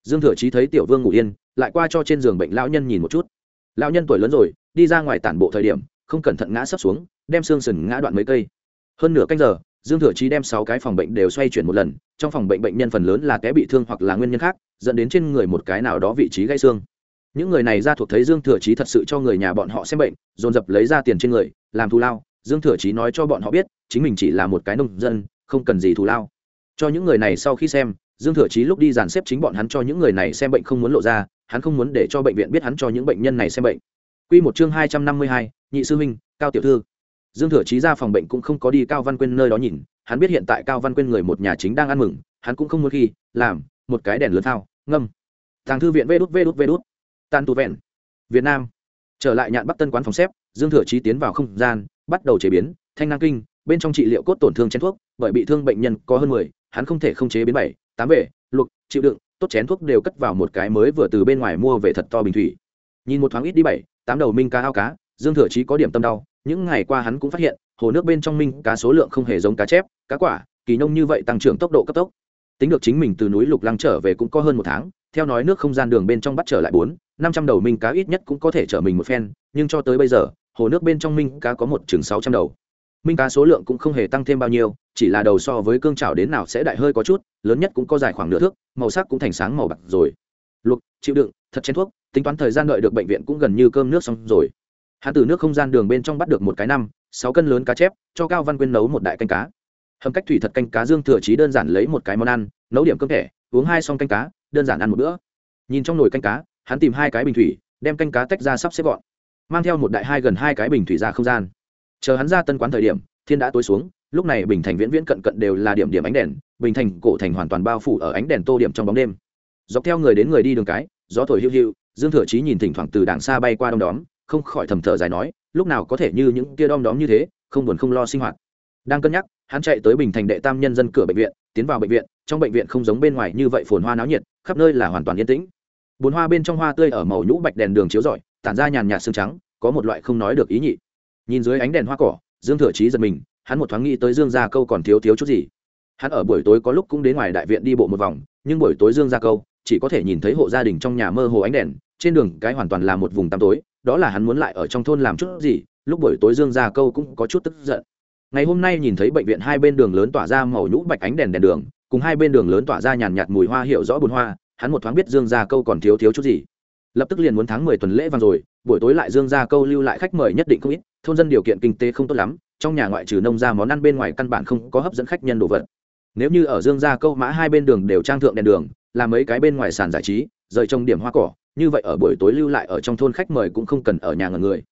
Dương thừa chí thấy tiểu vương ngủ yên, lại qua cho trên giường bệnh lão nhân nhìn một chút. Lão nhân tuổi lớn rồi, đi ra ngoài tản bộ thời điểm, không cẩn thận ngã sấp xuống, đem xương sừng ngã đoạn mấy cây. Hơn nửa canh giờ, dương thừa chí đem sáu cái phòng bệnh đều xoay chuyển một lần, trong phòng bệnh bệnh nhân phần lớn là té bị thương hoặc là nguyên nhân khác, dẫn đến trên người một cái nào đó vị trí gãy xương. Những người này ra thuộc thấy dương thừa chí thật sự cho người nhà bọn họ xem bệnh, dồn dập lấy ra tiền trên người, làm thù lao dương thừa chí nói cho bọn họ biết chính mình chỉ là một cái nông dân không cần gì thù lao cho những người này sau khi xem dương thừa chí lúc đi dàn xếp chính bọn hắn cho những người này xem bệnh không muốn lộ ra hắn không muốn để cho bệnh viện biết hắn cho những bệnh nhân này xem bệnh Quy một chương hai trăm năm mươi hai, nhị sư huynh, Cao tiểu thư. Dương Thừa Chí ra phòng bệnh cũng không có đi Cao Văn Quyên nơi đó nhìn, hắn biết hiện tại Cao Văn Quyên người một nhà chính đang ăn mừng, hắn cũng không muốn khi làm một cái đèn lớn thao, ngâm. Tàng thư viện vê đút vê đút vê đút. Tàn tù vẹn. Việt Nam. Trở lại nhạn Bắc Tân quán phòng xếp, Dương Thừa Chí tiến vào không gian, bắt đầu chế biến thanh năng kinh, bên trong trị liệu cốt tổn thương chén thuốc, bởi bị thương bệnh nhân có hơn mười, hắn không thể không chế biến bảy, tám về, luộc, chịu đựng, tốt chén thuốc đều cất vào một cái mới vừa từ bên ngoài mua về thật to bình thủy. Nhìn một thoáng ít đi bảy tám đầu minh cá ao cá dương thừa chí có điểm tâm đau những ngày qua hắn cũng phát hiện hồ nước bên trong minh cá số lượng không hề giống cá chép cá quả kỳ nông như vậy tăng trưởng tốc độ cấp tốc. Tính được chính mình từ núi lục lăng trở về cũng có hơn một tháng theo nói nước không gian đường bên trong bắt trở lại bốn năm trăm đầu minh cá ít nhất cũng có thể chở mình một phen nhưng cho tới bây giờ hồ nước bên trong minh cá có một chừng sáu trăm đầu. Minh cá số lượng cũng không hề tăng thêm bao nhiêu, chỉ là đầu so với cương trào đến nào sẽ đại hơi có chút, lớn nhất cũng có dài khoảng nửa thước, màu sắc cũng thành sáng màu bạc rồi. Luộc, chịu đựng, thật chén thuốc, tính toán thời gian đợi được bệnh viện cũng gần như cơm nước xong rồi. Hắn từ nước không gian đường bên trong bắt được một cái năm, sáu cân lớn cá chép, cho cao văn quyên nấu một đại canh cá. Hầm cách thủy thật canh cá dương thừa chí đơn giản lấy một cái món ăn, nấu điểm cơm thẻ, uống hai xong canh cá, đơn giản ăn một bữa. Nhìn trong nồi canh cá, hắn tìm hai cái bình thủy, đem canh cá tách ra sắp xếp gọn mang theo một đại hai gần hai cái bình thủy ra không gian. Chờ hắn ra tân quán thời điểm, thiên đã tối xuống, lúc này bình thành viễn viễn cận cận đều là điểm điểm ánh đèn, bình thành cổ thành hoàn toàn bao phủ ở ánh đèn tô điểm trong bóng đêm. Dọc theo người đến người đi đường cái, gió thổi hiu hiu, dương thừa chí nhìn thỉnh thoảng từ đàng xa bay qua đom đóm, không khỏi thầm thở dài nói, lúc nào có thể như những kia đom đóm như thế, không buồn không lo sinh hoạt. Đang cân nhắc, hắn chạy tới bình thành đệ tam nhân dân cửa bệnh viện, tiến vào bệnh viện, trong bệnh viện không giống bên ngoài như vậy phồn hoa náo nhiệt, khắp nơi là hoàn toàn yên tĩnh bốn hoa bên trong hoa tươi ở màu nhũ bạch đèn đường chiếu rọi, tản ra nhàn nhạt xương trắng, có một loại không nói được ý nhị. Nhìn dưới ánh đèn hoa cỏ, dương thừa chí giật mình, hắn một thoáng nghĩ tới dương gia câu còn thiếu thiếu chút gì. Hắn ở buổi tối có lúc cũng đến ngoài đại viện đi bộ một vòng, nhưng buổi tối dương gia câu chỉ có thể nhìn thấy hộ gia đình trong nhà mơ hồ ánh đèn, trên đường cái hoàn toàn là một vùng tăm tối, đó là hắn muốn lại ở trong thôn làm chút gì, lúc buổi tối dương gia câu cũng có chút tức giận. Ngày hôm nay nhìn thấy bệnh viện hai bên đường lớn tỏa ra màu nhũ bạch ánh đèn đèn đường, cùng hai bên đường lớn tỏa ra nhàn nhạt mùi hoa hiệu rõ bùn hoa hắn một thoáng biết dương gia câu còn thiếu thiếu chút gì. Lập tức liền muốn tháng mười tuần lễ vàng rồi, buổi tối lại dương gia câu lưu lại khách mời nhất định không ít, thôn dân điều kiện kinh tế không tốt lắm, trong nhà ngoại trừ nông ra món ăn bên ngoài căn bản không có hấp dẫn khách nhân đồ vật. Nếu như ở dương gia câu mã hai bên đường đều trang thượng đèn đường, làm mấy cái bên ngoài sàn giải trí, rời trong điểm hoa cỏ, như vậy ở buổi tối lưu lại ở trong thôn khách mời cũng không cần ở nhà ngần người.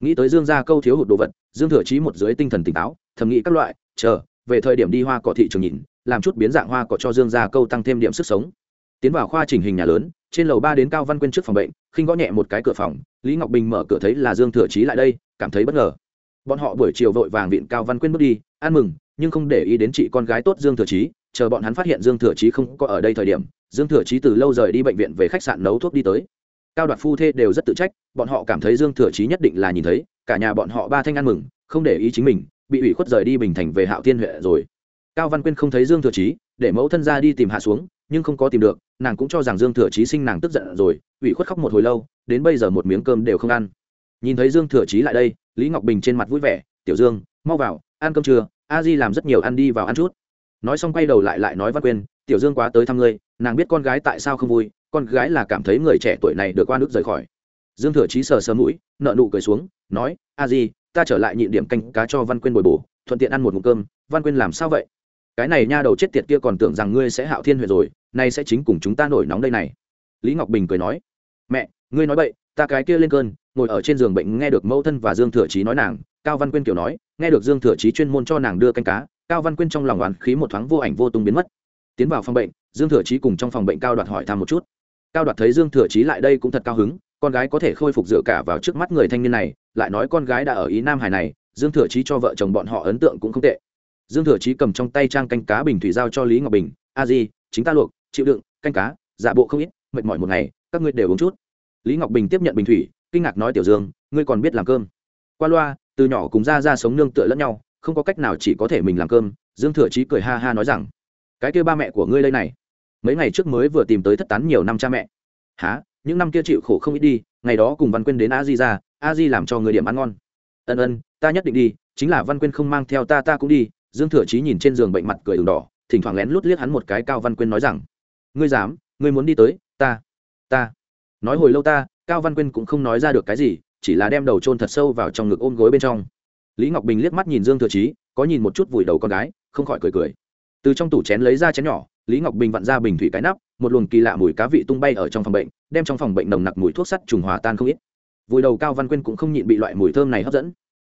Nghĩ tới dương gia câu thiếu hụt đồ vật, dương thừa trí một dưới tinh thần tỉnh táo, thầm nghĩ các loại, chờ, về thời điểm đi hoa cỏ thị trường nhìn, làm chút biến dạng hoa cỏ cho dương gia câu tăng thêm điểm sức sống tiến vào khoa chỉnh hình nhà lớn, trên lầu ba đến cao văn quyên trước phòng bệnh, khinh gõ nhẹ một cái cửa phòng, lý ngọc bình mở cửa thấy là dương thừa chí lại đây, cảm thấy bất ngờ. Bọn họ buổi chiều vội vàng viện cao văn quyên bước đi ăn mừng, nhưng không để ý đến chị con gái tốt dương thừa chí, chờ bọn hắn phát hiện dương thừa chí không có ở đây thời điểm, dương thừa chí từ lâu rời đi bệnh viện về khách sạn nấu thuốc đi tới. Cao đoạt phu thê đều rất tự trách, bọn họ cảm thấy dương thừa chí nhất định là nhìn thấy, cả nhà bọn họ ba thanh ăn mừng, không để ý chính mình, bị ủy khuất rời đi bình thành về hạo tiên huệ rồi. Cao văn quyên không thấy dương thừa chí, để mẫu thân ra đi tìm hạ xuống, nhưng không có tìm được nàng cũng cho rằng dương thừa chí sinh nàng tức giận rồi, ủy khuất khóc một hồi lâu, đến bây giờ một miếng cơm đều không ăn. Nhìn thấy dương thừa chí lại đây, lý ngọc bình trên mặt vui vẻ, tiểu dương, mau vào, ăn cơm trưa, a di làm rất nhiều ăn đi vào ăn chút. Nói xong quay đầu lại lại nói văn quyên, tiểu dương quá tới thăm ngươi, nàng biết con gái tại sao không vui, con gái là cảm thấy người trẻ tuổi này được qua nước rời khỏi. Dương thừa chí sờ sờ mũi, nợ nụ cười xuống, nói, a di, ta trở lại nhịn điểm canh cá cho văn quyên bồi bổ, thuận tiện ăn một mụ cơm, văn quyên làm sao vậy? Cái này nha đầu chết tiệt kia còn tưởng rằng ngươi sẽ hạo thiên huệ rồi nay sẽ chính cùng chúng ta nổi nóng đây này. Lý ngọc bình cười nói, mẹ, ngươi nói vậy ta cái kia lên cơn, ngồi ở trên giường bệnh nghe được mẫu thân và dương thừa chí nói nàng. Cao văn quyên kiểu nói, nghe được dương thừa chí chuyên môn cho nàng đưa canh cá, cao văn quyên trong lòng oán khí một thoáng vô ảnh vô tung biến mất. Tiến vào phòng bệnh, dương thừa chí cùng trong phòng bệnh cao đoạt hỏi thăm một chút. Cao đoạt thấy dương thừa chí lại đây cũng thật cao hứng, con gái có thể khôi phục dựa cả vào trước mắt người thanh niên này, lại nói con gái đã ở ý nam hải này, dương thừa chí cho vợ chồng bọn họ ấn tượng cũng không tệ. Dương thừa chí cầm trong tay trang canh cá bình thủy giao cho lý ngọc bình, a di, chính ta luộc chịu đựng, canh cá, giả bộ không ít, mệt mỏi một ngày, các ngươi đều uống chút. Lý ngọc bình tiếp nhận bình thủy, kinh ngạc nói tiểu dương, ngươi còn biết làm cơm. Qua loa, từ nhỏ cùng ra ra sống nương tựa lẫn nhau, không có cách nào chỉ có thể mình làm cơm, dương thừa chí cười ha ha nói rằng, cái kia ba mẹ của ngươi đây này, mấy ngày trước mới vừa tìm tới thất tán nhiều năm cha mẹ. Há những năm kia chịu khổ không ít đi, ngày đó cùng văn quyên đến a di ra, a di làm cho người điểm ăn ngon. Ân ân, ta nhất định đi, chính là văn quyên không mang theo ta ta cũng đi. Dương thừa chí nhìn trên giường bệnh mặt cười đường đỏ, thỉnh thoảng lén lút liếc hắn một cái cao văn quyên nói rằng ngươi dám, ngươi muốn đi tới, ta ta. Nói hồi lâu ta, cao văn quyên cũng không nói ra được cái gì, chỉ là đem đầu trôn thật sâu vào trong ngực ôm gối bên trong. Lý ngọc bình liếc mắt nhìn dương thừa chí, có nhìn một chút vùi đầu con gái, không khỏi cười cười. Từ trong tủ chén lấy ra chén nhỏ, lý ngọc bình vặn ra bình thủy cái nắp, một luồng kỳ lạ mùi cá vị tung bay ở trong phòng bệnh, đem trong phòng bệnh nồng nặc mùi thuốc sắt trùng hòa tan không ít. Vùi đầu cao văn quyên cũng không nhịn bị loại mùi thơm này hấp dẫn.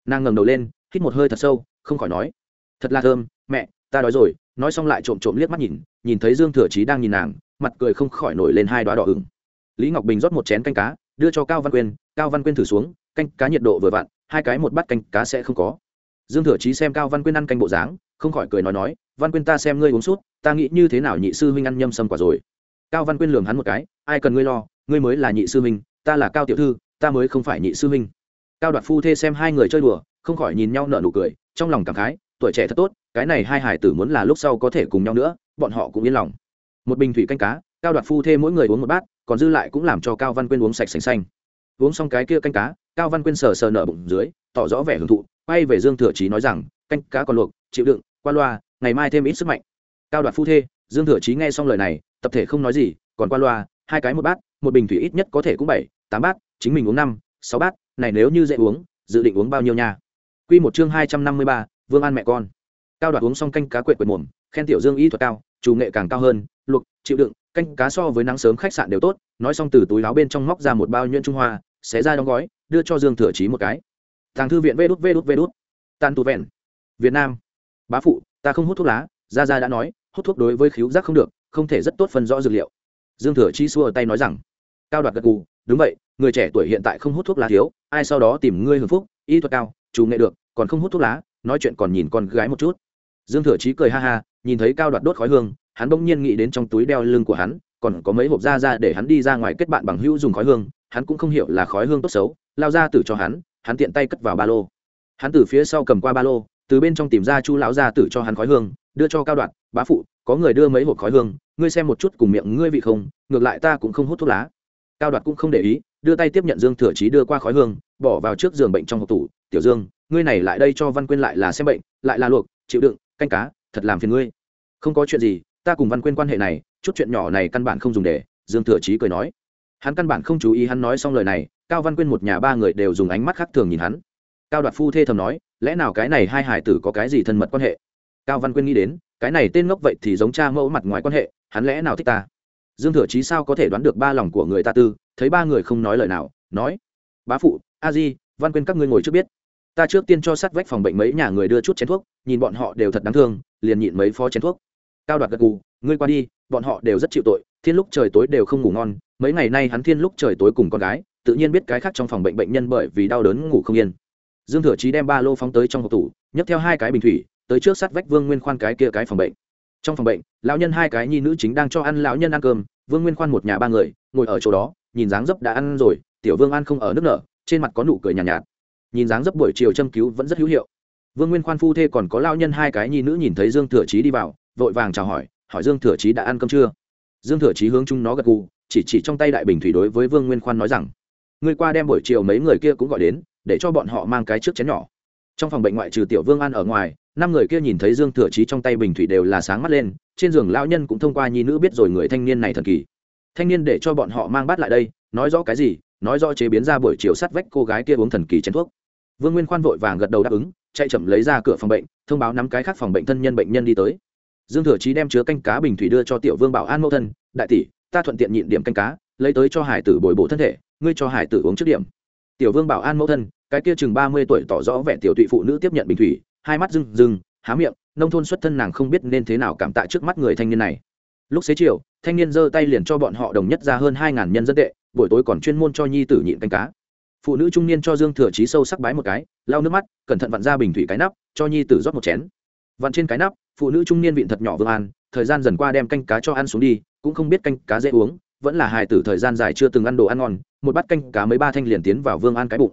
Nàng ngẩng đầu lên, hít một hơi thật sâu, không khỏi nói, thật là thơm, mẹ, ta đói rồi nói xong lại trộm trộm liếc mắt nhìn nhìn thấy dương thừa chí đang nhìn nàng, mặt cười không khỏi nổi lên hai đoá đỏ ửng. Lý ngọc bình rót một chén canh cá, đưa cho cao văn quyên, cao văn quyên thử xuống, canh cá nhiệt độ vừa vặn, hai cái một bát canh cá sẽ không có. Dương thừa chí xem cao văn quyên ăn canh bộ dáng, không khỏi cười nói nói, văn quyên ta xem ngươi uống sút, ta nghĩ như thế nào nhị sư huynh ăn nhâm sâm quả rồi. Cao văn quyên lường hắn một cái, ai cần ngươi lo, ngươi mới là nhị sư huynh, ta là cao tiểu thư, ta mới không phải nhị sư huynh. Cao đoạt phu thê xem hai người chơi đùa, không khỏi nhìn nhau nở nụ cười, trong lòng cảm khái, tuổi trẻ thật tốt cái này hai hải tử muốn là lúc sau có thể cùng nhau nữa, bọn họ cũng yên lòng. Một bình thủy canh cá, cao đoạt phu thê mỗi người uống một bát, còn dư lại cũng làm cho cao văn quyên uống sạch sành xanh. Uống xong cái kia canh cá, cao văn quyên sờ sờ nở bụng dưới, tỏ rõ vẻ hưởng thụ, quay về dương thừa chí nói rằng, canh cá còn luộc, chịu đựng, qua loa, ngày mai thêm ít sức mạnh. Cao đoạt phu thê, dương thừa chí nghe xong lời này, tập thể không nói gì, còn qua loa, hai cái một bát, một bình thủy ít nhất có thể cũng bảy, tám bát, chính mình uống năm, sáu bát, này nếu như dễ uống, dự định uống bao nhiêu nha? Quy một chương hai trăm năm mươi ba, vương an mẹ con cao đoạt uống xong canh cá quệt quệt mồm, khen tiểu dương y thuật cao, chủ nghệ càng cao hơn, luộc, chịu đựng, canh cá so với nắng sớm khách sạn đều tốt, nói xong từ túi láo bên trong móc ra một bao nhuyễn trung hoa, xé ra đóng gói, đưa cho dương thừa trí một cái. Thằng thư viện vê đút vê đút vê đút. Tan tu vẹn. Việt nam. Bá phụ, ta không hút thuốc lá, gia gia đã nói, hút thuốc đối với khíu giác không được, không thể rất tốt phân rõ dược liệu. Dương thừa chi xua tay nói rằng, cao đoạt gật cù đúng vậy, người trẻ tuổi hiện tại không hút thuốc lá thiếu, ai sau đó tìm ngươi hưởng phúc, y thuật cao, chủ nghệ được, còn không hút thuốc lá, nói chuyện còn nhìn con gái một chút dương thừa chí cười ha ha, nhìn thấy cao đoạt đốt khói hương, hắn bỗng nhiên nghĩ đến trong túi đeo lưng của hắn, còn có mấy hộp da ra để hắn đi ra ngoài kết bạn bằng hữu dùng khói hương, hắn cũng không hiểu là khói hương tốt xấu, lao ra tử cho hắn hắn tiện tay cất vào ba lô. Hắn từ phía sau cầm qua ba lô, từ bên trong tìm ra chu lão gia tử cho hắn khói hương, đưa cho cao đoạn bá phụ, có người đưa mấy hộp khói hương, ngươi xem một chút cùng miệng ngươi vị không, ngược lại ta cũng không hút thuốc lá. Cao đoạt cũng không để ý, đưa tay tiếp nhận dương thừa chí đưa qua khói hương, bỏ vào trước giường bệnh trong hộp tủ, tiểu dương, ngươi này lại đây cho văn quyên lại là xem bệnh, lại là luộc, chịu đựng canh cá, thật làm phiền ngươi. Không có chuyện gì, ta cùng văn quên quan hệ này, chút chuyện nhỏ này căn bản không dùng để, dương thừa chí cười nói. Hắn căn bản không chú ý hắn nói xong lời này, cao văn quyên một nhà ba người đều dùng ánh mắt khác thường nhìn hắn. Cao đoạt phu thê thầm nói, lẽ nào cái này hai hải tử có cái gì thân mật quan hệ? Cao văn quyên nghĩ đến, cái này tên ngốc vậy thì giống cha mẫu mặt ngoài quan hệ, hắn lẽ nào thích ta? Dương thừa chí sao có thể đoán được ba lòng của người ta tư, thấy ba người không nói lời nào, nói, bá phụ, a di, văn quyên các ngươi ngồi trước biết ta trước tiên cho sát vách phòng bệnh mấy nhà người đưa chút chén thuốc nhìn bọn họ đều thật đáng thương liền nhịn mấy phó chén thuốc. Cao đoạt gật gù ngươi qua đi bọn họ đều rất chịu tội thiên lúc trời tối đều không ngủ ngon mấy ngày nay hắn thiên lúc trời tối cùng con gái tự nhiên biết cái khác trong phòng bệnh bệnh nhân bởi vì đau đớn ngủ không yên. Dương thừa chí đem ba lô phóng tới trong hộp tủ nhấc theo hai cái bình thủy tới trước sát vách vương nguyên khoan cái kia cái phòng bệnh. Trong phòng bệnh lão nhân hai cái nhi nữ chính đang cho ăn lão nhân ăn cơm vương nguyên khoan một nhà ba người ngồi ở chỗ đó nhìn dáng dấp đã ăn rồi tiểu vương ăn không ở nước nở trên mặt có nụ cười nhàn nhạt, nhạt nhìn dáng dấp buổi chiều châm cứu vẫn rất hữu hiệu. Vương nguyên khoan phu thê còn có lão nhân hai cái nhi nữ nhìn thấy dương thừa chí đi vào, vội vàng chào hỏi hỏi dương thừa chí đã ăn cơm chưa? Dương thừa chí hướng chúng nó gật gù, chỉ chỉ trong tay đại bình thủy đối với vương nguyên khoan nói rằng, ngươi qua đem buổi chiều mấy người kia cũng gọi đến, để cho bọn họ mang cái trước chén nhỏ. Trong phòng bệnh ngoại trừ tiểu vương ăn ở ngoài, năm người kia nhìn thấy dương thừa chí trong tay bình thủy đều là sáng mắt lên, trên giường lão nhân cũng thông qua nhi nữ biết rồi người thanh niên này thần kỳ. Thanh niên để cho bọn họ mang bát lại đây, nói rõ cái gì, nói rõ chế biến ra buổi chiều sắt vách cô gái kia uống thần kỳ chén thuốc vương nguyên khoan vội vàng gật đầu đáp ứng, chạy chậm lấy ra cửa phòng bệnh, thông báo nắm cái khác phòng bệnh thân nhân bệnh nhân đi tới. Dương thừa chí đem chứa canh cá bình thủy đưa cho tiểu vương bảo an mẫu thân, đại tỷ, ta thuận tiện nhịn điểm canh cá, lấy tới cho hải tử bồi bổ thân thể, ngươi cho hải tử uống trước điểm. Tiểu vương bảo an mẫu thân, cái kia chừng ba mươi tuổi tỏ rõ vẻ tiểu tụy phụ nữ tiếp nhận bình thủy, hai mắt rừng rừng há miệng, nông thôn xuất thân nàng không biết nên thế nào cảm tạ trước mắt người thanh niên này. Lúc xế chiều, thanh niên giơ tay liền cho bọn họ đồng nhất ra hơn hai ngàn nhân dân tệ, buổi tối còn chuyên môn cho nhi tử nhịn canh cá phụ nữ trung niên cho dương thừa chí sâu sắc bái một cái, lau nước mắt, cẩn thận vặn ra bình thủy cái nắp, cho nhi tử rót một chén. Vặn trên cái nắp, phụ nữ trung niên vịn thật nhỏ vương an thời gian dần qua đem canh cá cho ăn xuống đi, cũng không biết canh cá dễ uống, vẫn là hài tử thời gian dài chưa từng ăn đồ ăn ngon, một bát canh cá mấy ba thanh liền tiến vào vương an cái bụng.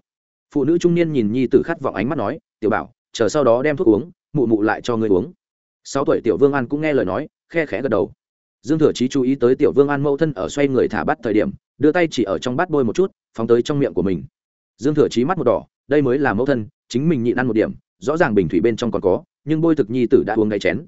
Phụ nữ trung niên nhìn nhi tử khát vọng ánh mắt nói, tiểu bảo, chờ sau đó đem thuốc uống, mụ mụ lại cho ngươi uống. Sáu tuổi tiểu vương an cũng nghe lời nói, khe khẽ gật đầu. Dương thừa chí chú ý tới tiểu vương an mẫu thân ở xoay người thả bắt thời điểm, đưa tay chỉ ở trong bát bôi một chút, phóng tới trong miệng của mình dương thừa chí mắt một đỏ, đây mới là mẫu thân, chính mình nhịn ăn một điểm, rõ ràng bình thủy bên trong còn có, nhưng bôi thực nhi tử đã uống ngay chén.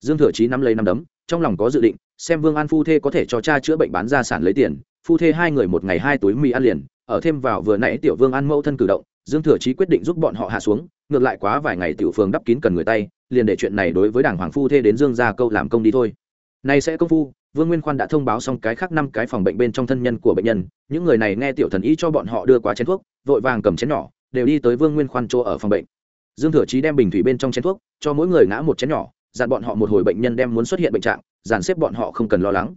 Dương thừa chí nắm lấy nắm đấm, trong lòng có dự định, xem vương an phu thê có thể cho cha chữa bệnh bán gia sản lấy tiền, phu thê hai người một ngày hai túi mì ăn liền, ở thêm vào vừa nãy tiểu vương an mẫu thân cử động, dương thừa chí quyết định giúp bọn họ hạ xuống, ngược lại quá vài ngày tiểu phường đắp kín cần người tay, liền để chuyện này đối với đảng hoàng phu thê đến dương gia câu làm công đi thôi nay sẽ công phu, vương nguyên khoan đã thông báo xong cái khác năm cái phòng bệnh bên trong thân nhân của bệnh nhân, những người này nghe tiểu thần y cho bọn họ đưa quá chén thuốc, vội vàng cầm chén nhỏ, đều đi tới vương nguyên khoan chỗ ở phòng bệnh. Dương thừa chí đem bình thủy bên trong chén thuốc, cho mỗi người ngã một chén nhỏ, dặn bọn họ một hồi bệnh nhân đem muốn xuất hiện bệnh trạng, dàn xếp bọn họ không cần lo lắng.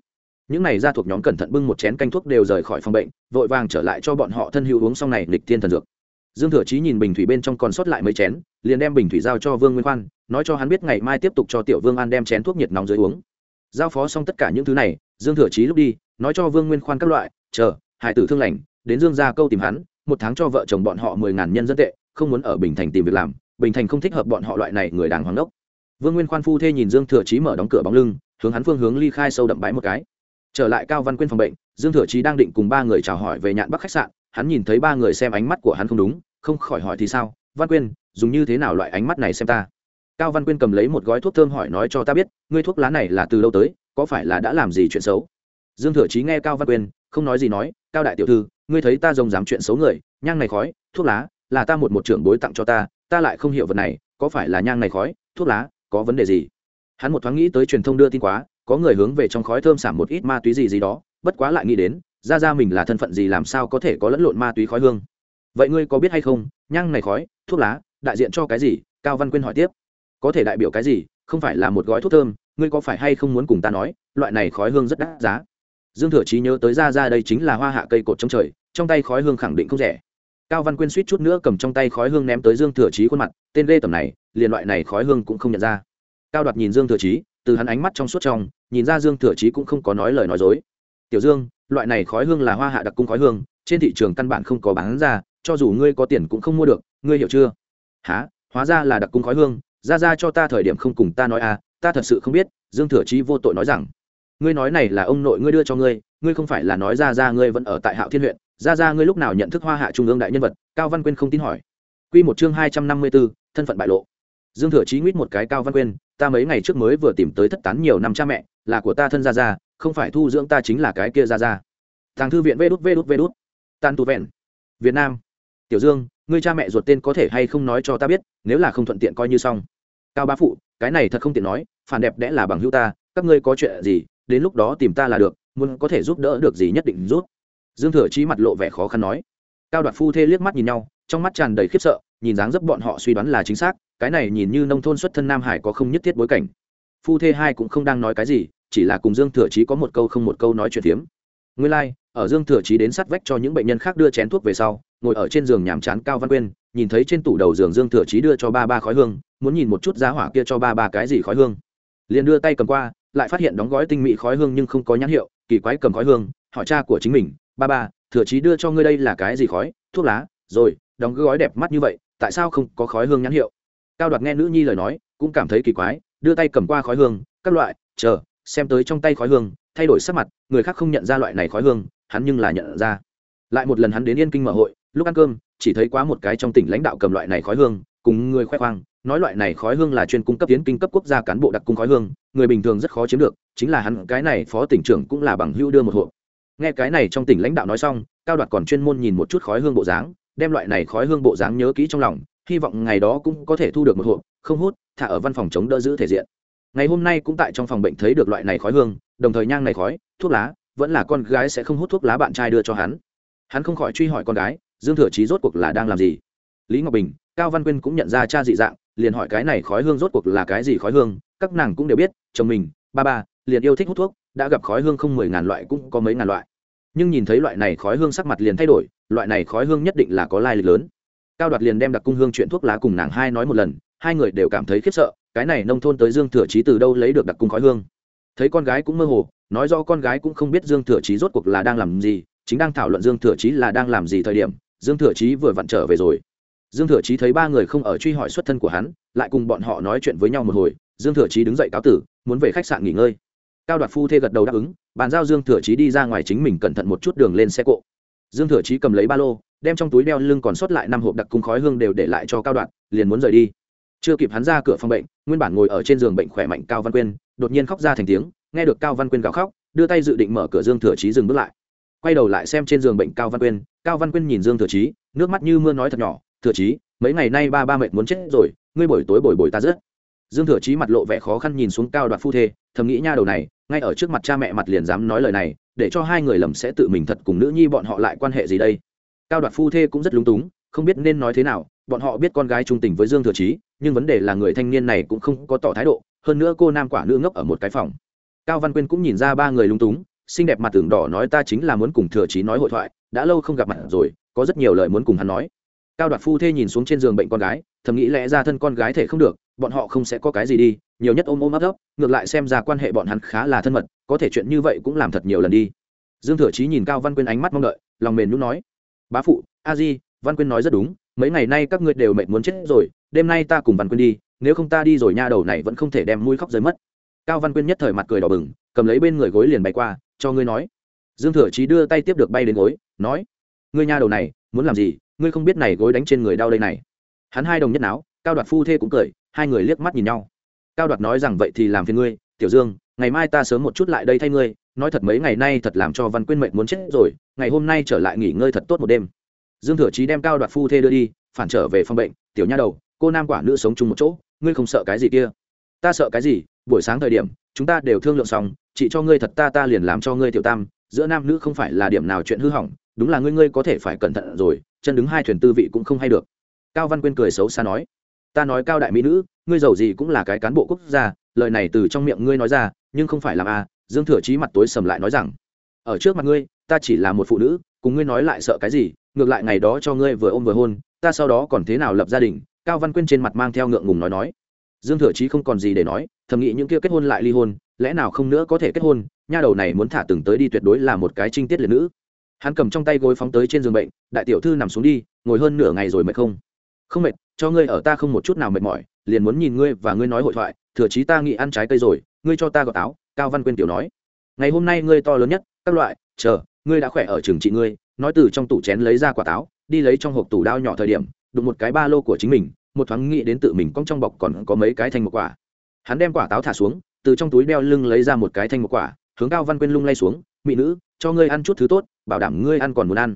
Những này ra thuộc nhóm cẩn thận bưng một chén canh thuốc đều rời khỏi phòng bệnh, vội vàng trở lại cho bọn họ thân hữu uống xong này lịch tiên thần dược. Dương thừa chí nhìn bình thủy bên trong còn sót lại mấy chén, liền đem bình thủy giao cho vương nguyên khoan, nói cho hắn biết ngày mai tiếp tục cho tiểu vương an đem chén thuốc nhiệt nóng dưới uống giao phó xong tất cả những thứ này, dương thừa chí lúc đi, nói cho vương nguyên khoan các loại, chờ, hải tử thương lành, đến dương ra câu tìm hắn, một tháng cho vợ chồng bọn họ mười ngàn nhân dân tệ, không muốn ở bình thành tìm việc làm, bình thành không thích hợp bọn họ loại này người đàng hoàng đốc. Vương nguyên khoan phu thê nhìn dương thừa chí mở đóng cửa bóng lưng, hướng hắn phương hướng ly khai sâu đậm bãi một cái. Trở lại cao văn quyên phòng bệnh, dương thừa chí đang định cùng ba người chào hỏi về nhạn bắc khách sạn, hắn nhìn thấy ba người xem ánh mắt của hắn không đúng, không khỏi hỏi thì sao, văn quyên, dùng như thế nào loại ánh mắt này xem ta? Cao văn quyên cầm lấy một gói thuốc thơm hỏi nói cho ta biết, ngươi thuốc lá này là từ lâu tới, có phải là đã làm gì chuyện xấu? Dương thừa chí nghe cao văn quyên, không nói gì nói, cao đại tiểu thư, ngươi thấy ta rồng dám chuyện xấu người, nhang này khói, thuốc lá, là ta một một trưởng bối tặng cho ta ta lại không hiểu vật này, có phải là nhang này khói, thuốc lá, có vấn đề gì? Hắn một thoáng nghĩ tới truyền thông đưa tin quá, có người hướng về trong khói thơm giảm một ít ma túy gì gì đó, bất quá lại nghĩ đến, ra ra mình là thân phận gì làm sao có thể có lẫn lộn ma túy khói hương? Vậy ngươi có biết hay không, nhang này khói, thuốc lá, đại diện cho cái gì? Cao văn quyên hỏi tiếp có thể đại biểu cái gì, không phải là một gói thuốc thơm, ngươi có phải hay không muốn cùng ta nói, loại này khói hương rất đắt giá. Dương thừa chí nhớ tới ra ra đây chính là hoa hạ cây cột trong trời, trong tay khói hương khẳng định không rẻ. Cao văn quyên suýt chút nữa cầm trong tay khói hương ném tới dương thừa chí khuôn mặt, tên lê tầm này, liền loại này khói hương cũng không nhận ra. Cao đoạt nhìn dương thừa chí, từ hắn ánh mắt trong suốt trong, nhìn ra dương thừa chí cũng không có nói lời nói dối. Tiểu dương, loại này khói hương là hoa hạ đặc cung khói hương, trên thị trường căn bản không có bán ra, cho dù ngươi có tiền cũng không mua được, ngươi hiểu chưa? Há hóa ra là đặc cung khói hương ra ra cho ta thời điểm không cùng ta nói à ta thật sự không biết, dương thừa chí vô tội nói rằng, ngươi nói này là ông nội ngươi đưa cho ngươi ngươi không phải là nói ra ra ngươi vẫn ở tại hạo thiên huyện, ra ra ngươi lúc nào nhận thức hoa hạ trung ương đại nhân vật, cao văn quyên không tin hỏi. Q một chương hai trăm năm mươi b ố thân phận bại lộ. Dương thừa chí nguyết một cái cao văn quyên, ta mấy ngày trước mới vừa tìm tới thất tán nhiều năm cha mẹ, là của ta thân ra ra, không phải thu dưỡng ta chính là cái kia ra ra. Thằng thư viện vê đút vê đút vê đút. Tan tu vẹn. Việt nam. Tiểu dương ngươi cha mẹ ruột tên có thể hay không nói cho ta biết nếu là không thuận tiện coi như xong. Cao bá phụ cái này thật không tiện nói phản đẹp đẽ là bằng hữu ta các ngươi có chuyện gì đến lúc đó tìm ta là được muốn có thể giúp đỡ được gì nhất định giúp. Dương thừa chí mặt lộ vẻ khó khăn nói. Cao đoạt phu thê liếc mắt nhìn nhau trong mắt tràn đầy khiếp sợ nhìn dáng dấp bọn họ suy đoán là chính xác cái này nhìn như nông thôn xuất thân nam hải có không nhất thiết bối cảnh. Phu thê hai cũng không đang nói cái gì chỉ là cùng dương thừa chí có một câu không một câu nói chuyện phiếm. Nguyên lai、like, ở dương thừa chí đến sát vách cho những bệnh nhân khác đưa chén thuốc về sau ngồi ở trên giường nhàm chán cao văn quyên, nhìn thấy trên tủ đầu giường dương thừa chí đưa cho ba ba khói hương, muốn nhìn một chút giá hỏa kia cho ba ba cái gì khói hương. Liền đưa tay cầm qua, lại phát hiện đóng gói tinh mỹ khói hương nhưng không có nhãn hiệu, kỳ quái cầm khói hương, hỏi cha của chính mình, ba ba, thừa chí đưa cho ngươi đây là cái gì khói? Thuốc lá. Rồi, đóng gói đẹp mắt như vậy, tại sao không có khói hương nhãn hiệu? Cao đoạt nghe nữ nhi lời nói, cũng cảm thấy kỳ quái, đưa tay cầm qua khói hương, các loại, chờ, xem tới trong tay khói hương, thay đổi sắc mặt, người khác không nhận ra loại này khói hương, hắn nhưng là nhận ra. Lại một lần hắn đến yên kinh mở hội lúc ăn cơm, chỉ thấy quá một cái trong tỉnh lãnh đạo cầm loại này khói hương, cùng người khoe khoang, nói loại này khói hương là chuyên cung cấp tiến kinh cấp quốc gia cán bộ đặc cung khói hương, người bình thường rất khó chiếm được, chính là hắn, cái này phó tỉnh trưởng cũng là bằng hữu đưa một hộ nghe cái này trong tỉnh lãnh đạo nói xong, cao đoạt còn chuyên môn nhìn một chút khói hương bộ dáng, đem loại này khói hương bộ dáng nhớ kỹ trong lòng, hy vọng ngày đó cũng có thể thu được một hộ không hút, thả ở văn phòng chống đỡ giữ thể diện. Ngày hôm nay cũng tại trong phòng bệnh thấy được loại này khói hương, đồng thời nhang này khói, thuốc lá, vẫn là con gái sẽ không hút thuốc lá bạn trai đưa cho hắn. Hắn không khỏi truy hỏi con gái dương thừa chí rốt cuộc là đang làm gì? Lý ngọc bình, cao văn quyên cũng nhận ra cha dị dạng, liền hỏi cái này khói hương rốt cuộc là cái gì khói hương, các nàng cũng đều biết, chồng mình, ba ba, liền yêu thích hút thuốc, đã gặp khói hương không mười ngàn loại cũng có mấy ngàn loại. Nhưng nhìn thấy loại này khói hương sắc mặt liền thay đổi, loại này khói hương nhất định là có lai lịch lớn. Cao đoạt liền đem đặc cung hương chuyện thuốc lá cùng nàng hai nói một lần, hai người đều cảm thấy khiếp sợ, cái này nông thôn tới dương thừa chí từ đâu lấy được đặc cung khói hương? Thấy con gái cũng mơ hồ, nói do con gái cũng không biết dương thừa chí rốt cuộc là đang làm gì, chính đang thảo luận dương thừa chí là đang làm gì thời điểm dương thừa chí vừa vặn trở về rồi. Dương thừa chí thấy ba người không ở truy hỏi xuất thân của hắn, lại cùng bọn họ nói chuyện với nhau một hồi, dương thừa chí đứng dậy cáo tử, muốn về khách sạn nghỉ ngơi. Cao đoạt phu thê gật đầu đáp ứng, bàn giao dương thừa chí đi ra ngoài chính mình cẩn thận một chút đường lên xe cộ. Dương thừa chí cầm lấy ba lô, đem trong túi đeo lưng còn sót lại năm hộp đặc cung khói hương đều để lại cho cao đoạt, liền muốn rời đi. Chưa kịp hắn ra cửa phòng bệnh, nguyên bản ngồi ở trên giường bệnh khỏe mạnh cao văn quyên, đột nhiên khóc ra thành tiếng, nghe được cao văn quyên gào khóc, đưa tay dự định mở cửa dương thừa chí dừng bước lại quay đầu lại xem trên giường bệnh cao văn quyên. Cao văn quyên nhìn dương thừa chí, nước mắt như mưa nói thật nhỏ, thừa chí, mấy ngày nay ba ba mệt muốn chết rồi, ngươi buổi tối bồi bồi ta rất. Dương thừa chí mặt lộ vẻ khó khăn nhìn xuống cao đoạt phu thê, thầm nghĩ nha đầu này, ngay ở trước mặt cha mẹ mặt liền dám nói lời này, để cho hai người lầm sẽ tự mình thật cùng nữ nhi bọn họ lại quan hệ gì đây? Cao đoạt phu thê cũng rất lúng túng, không biết nên nói thế nào, bọn họ biết con gái trung tình với dương thừa chí, nhưng vấn đề là người thanh niên này cũng không có tỏ thái độ, hơn nữa cô nam quả nữ ngốc ở một cái phòng. Cao văn quyên cũng nhìn ra ba người lúng túng xinh đẹp mặt tường đỏ nói ta chính là muốn cùng thừa chí nói hội thoại, đã lâu không gặp mặt rồi, có rất nhiều lời muốn cùng hắn nói. Cao đoạt phu thê nhìn xuống trên giường bệnh con gái, thầm nghĩ lẽ ra thân con gái thể không được, bọn họ không sẽ có cái gì đi, nhiều nhất ôm ôm ấp ấp, ngược lại xem ra quan hệ bọn hắn khá là thân mật, có thể chuyện như vậy cũng làm thật nhiều lần đi. Dương thừa chí nhìn cao văn quyên ánh mắt mong đợi, lòng mềm nhún nói, bá phụ, a di, văn quyên nói rất đúng, mấy ngày nay các ngươi đều mệt muốn chết rồi, đêm nay ta cùng văn quyên đi, nếu không ta đi rồi nha đầu này vẫn không thể đem mũi khóc rơi mất. Cao văn quyên nhất thời mặt cười đỏ bừng, cầm lấy bên người gối liền bay qua cho ngươi nói. Dương thừa chí đưa tay tiếp được bay đến gối, nói, ngươi nha đầu này, muốn làm gì? Ngươi không biết này gối đánh trên người đau đây này. Hắn hai đồng nhất não cao đoạt phu thê cũng cười, hai người liếc mắt nhìn nhau. Cao đoạt nói rằng, vậy thì làm phiền ngươi, tiểu dương, ngày mai ta sớm một chút lại đây thay ngươi, nói thật mấy ngày nay thật làm cho văn quyên mệnh muốn chết rồi, ngày hôm nay trở lại nghỉ ngơi thật tốt một đêm. Dương thừa chí đem cao đoạt phu thê đưa đi, phản trở về phòng bệnh, tiểu nha đầu, cô nam quả nữ sống chung một chỗ, ngươi không sợ cái gì kia? Ta sợ cái gì? Buổi sáng thời điểm, chúng ta đều thương lượng xong chị cho ngươi thật ta ta liền làm cho ngươi tiểu tam, giữa nam nữ không phải là điểm nào chuyện hư hỏng, đúng là ngươi ngươi có thể phải cẩn thận rồi, chân đứng hai thuyền tư vị cũng không hay được. Cao văn quyên cười xấu xa nói, ta nói cao đại mỹ nữ, ngươi giàu gì cũng là cái cán bộ quốc gia, lời này từ trong miệng ngươi nói ra, nhưng không phải làm a dương thừa chí mặt tối sầm lại nói rằng, ở trước mặt ngươi, ta chỉ là một phụ nữ, cùng ngươi nói lại sợ cái gì, ngược lại ngày đó cho ngươi vừa ôm vừa hôn, ta sau đó còn thế nào lập gia đình? Cao văn quyên trên mặt mang theo ngượng ngùng nói nói. Dương thừa chí không còn gì để nói, thầm nghĩ những kia kết hôn lại ly hôn lẽ nào không nữa có thể kết hôn, nha đầu này muốn thả từng tới đi tuyệt đối là một cái trinh tiết liệt nữ. Hắn cầm trong tay gối phóng tới trên giường bệnh, đại tiểu thư nằm xuống đi, ngồi hơn nửa ngày rồi mệt không? Không mệt, cho ngươi ở ta không một chút nào mệt mỏi, liền muốn nhìn ngươi và ngươi nói hội thoại, thừa chí ta nghĩ ăn trái cây rồi, ngươi cho ta gọt táo cao văn quyên tiểu nói. Ngày hôm nay ngươi to lớn nhất, các loại, chờ, ngươi đã khỏe ở trường trị ngươi, nói từ trong tủ chén lấy ra quả táo, đi lấy trong hộp tủ đao nhỏ thời điểm, đụng một cái ba lô của chính mình, một thoáng nghĩ đến tự mình cong trong bọc còn có mấy cái thành một quả. Hắn đem quả táo thả xuống từ trong túi đeo lưng lấy ra một cái thanh một quả, hướng cao văn quyên lung lay xuống mỹ nữ, cho ngươi ăn chút thứ tốt, bảo đảm ngươi ăn còn muốn ăn.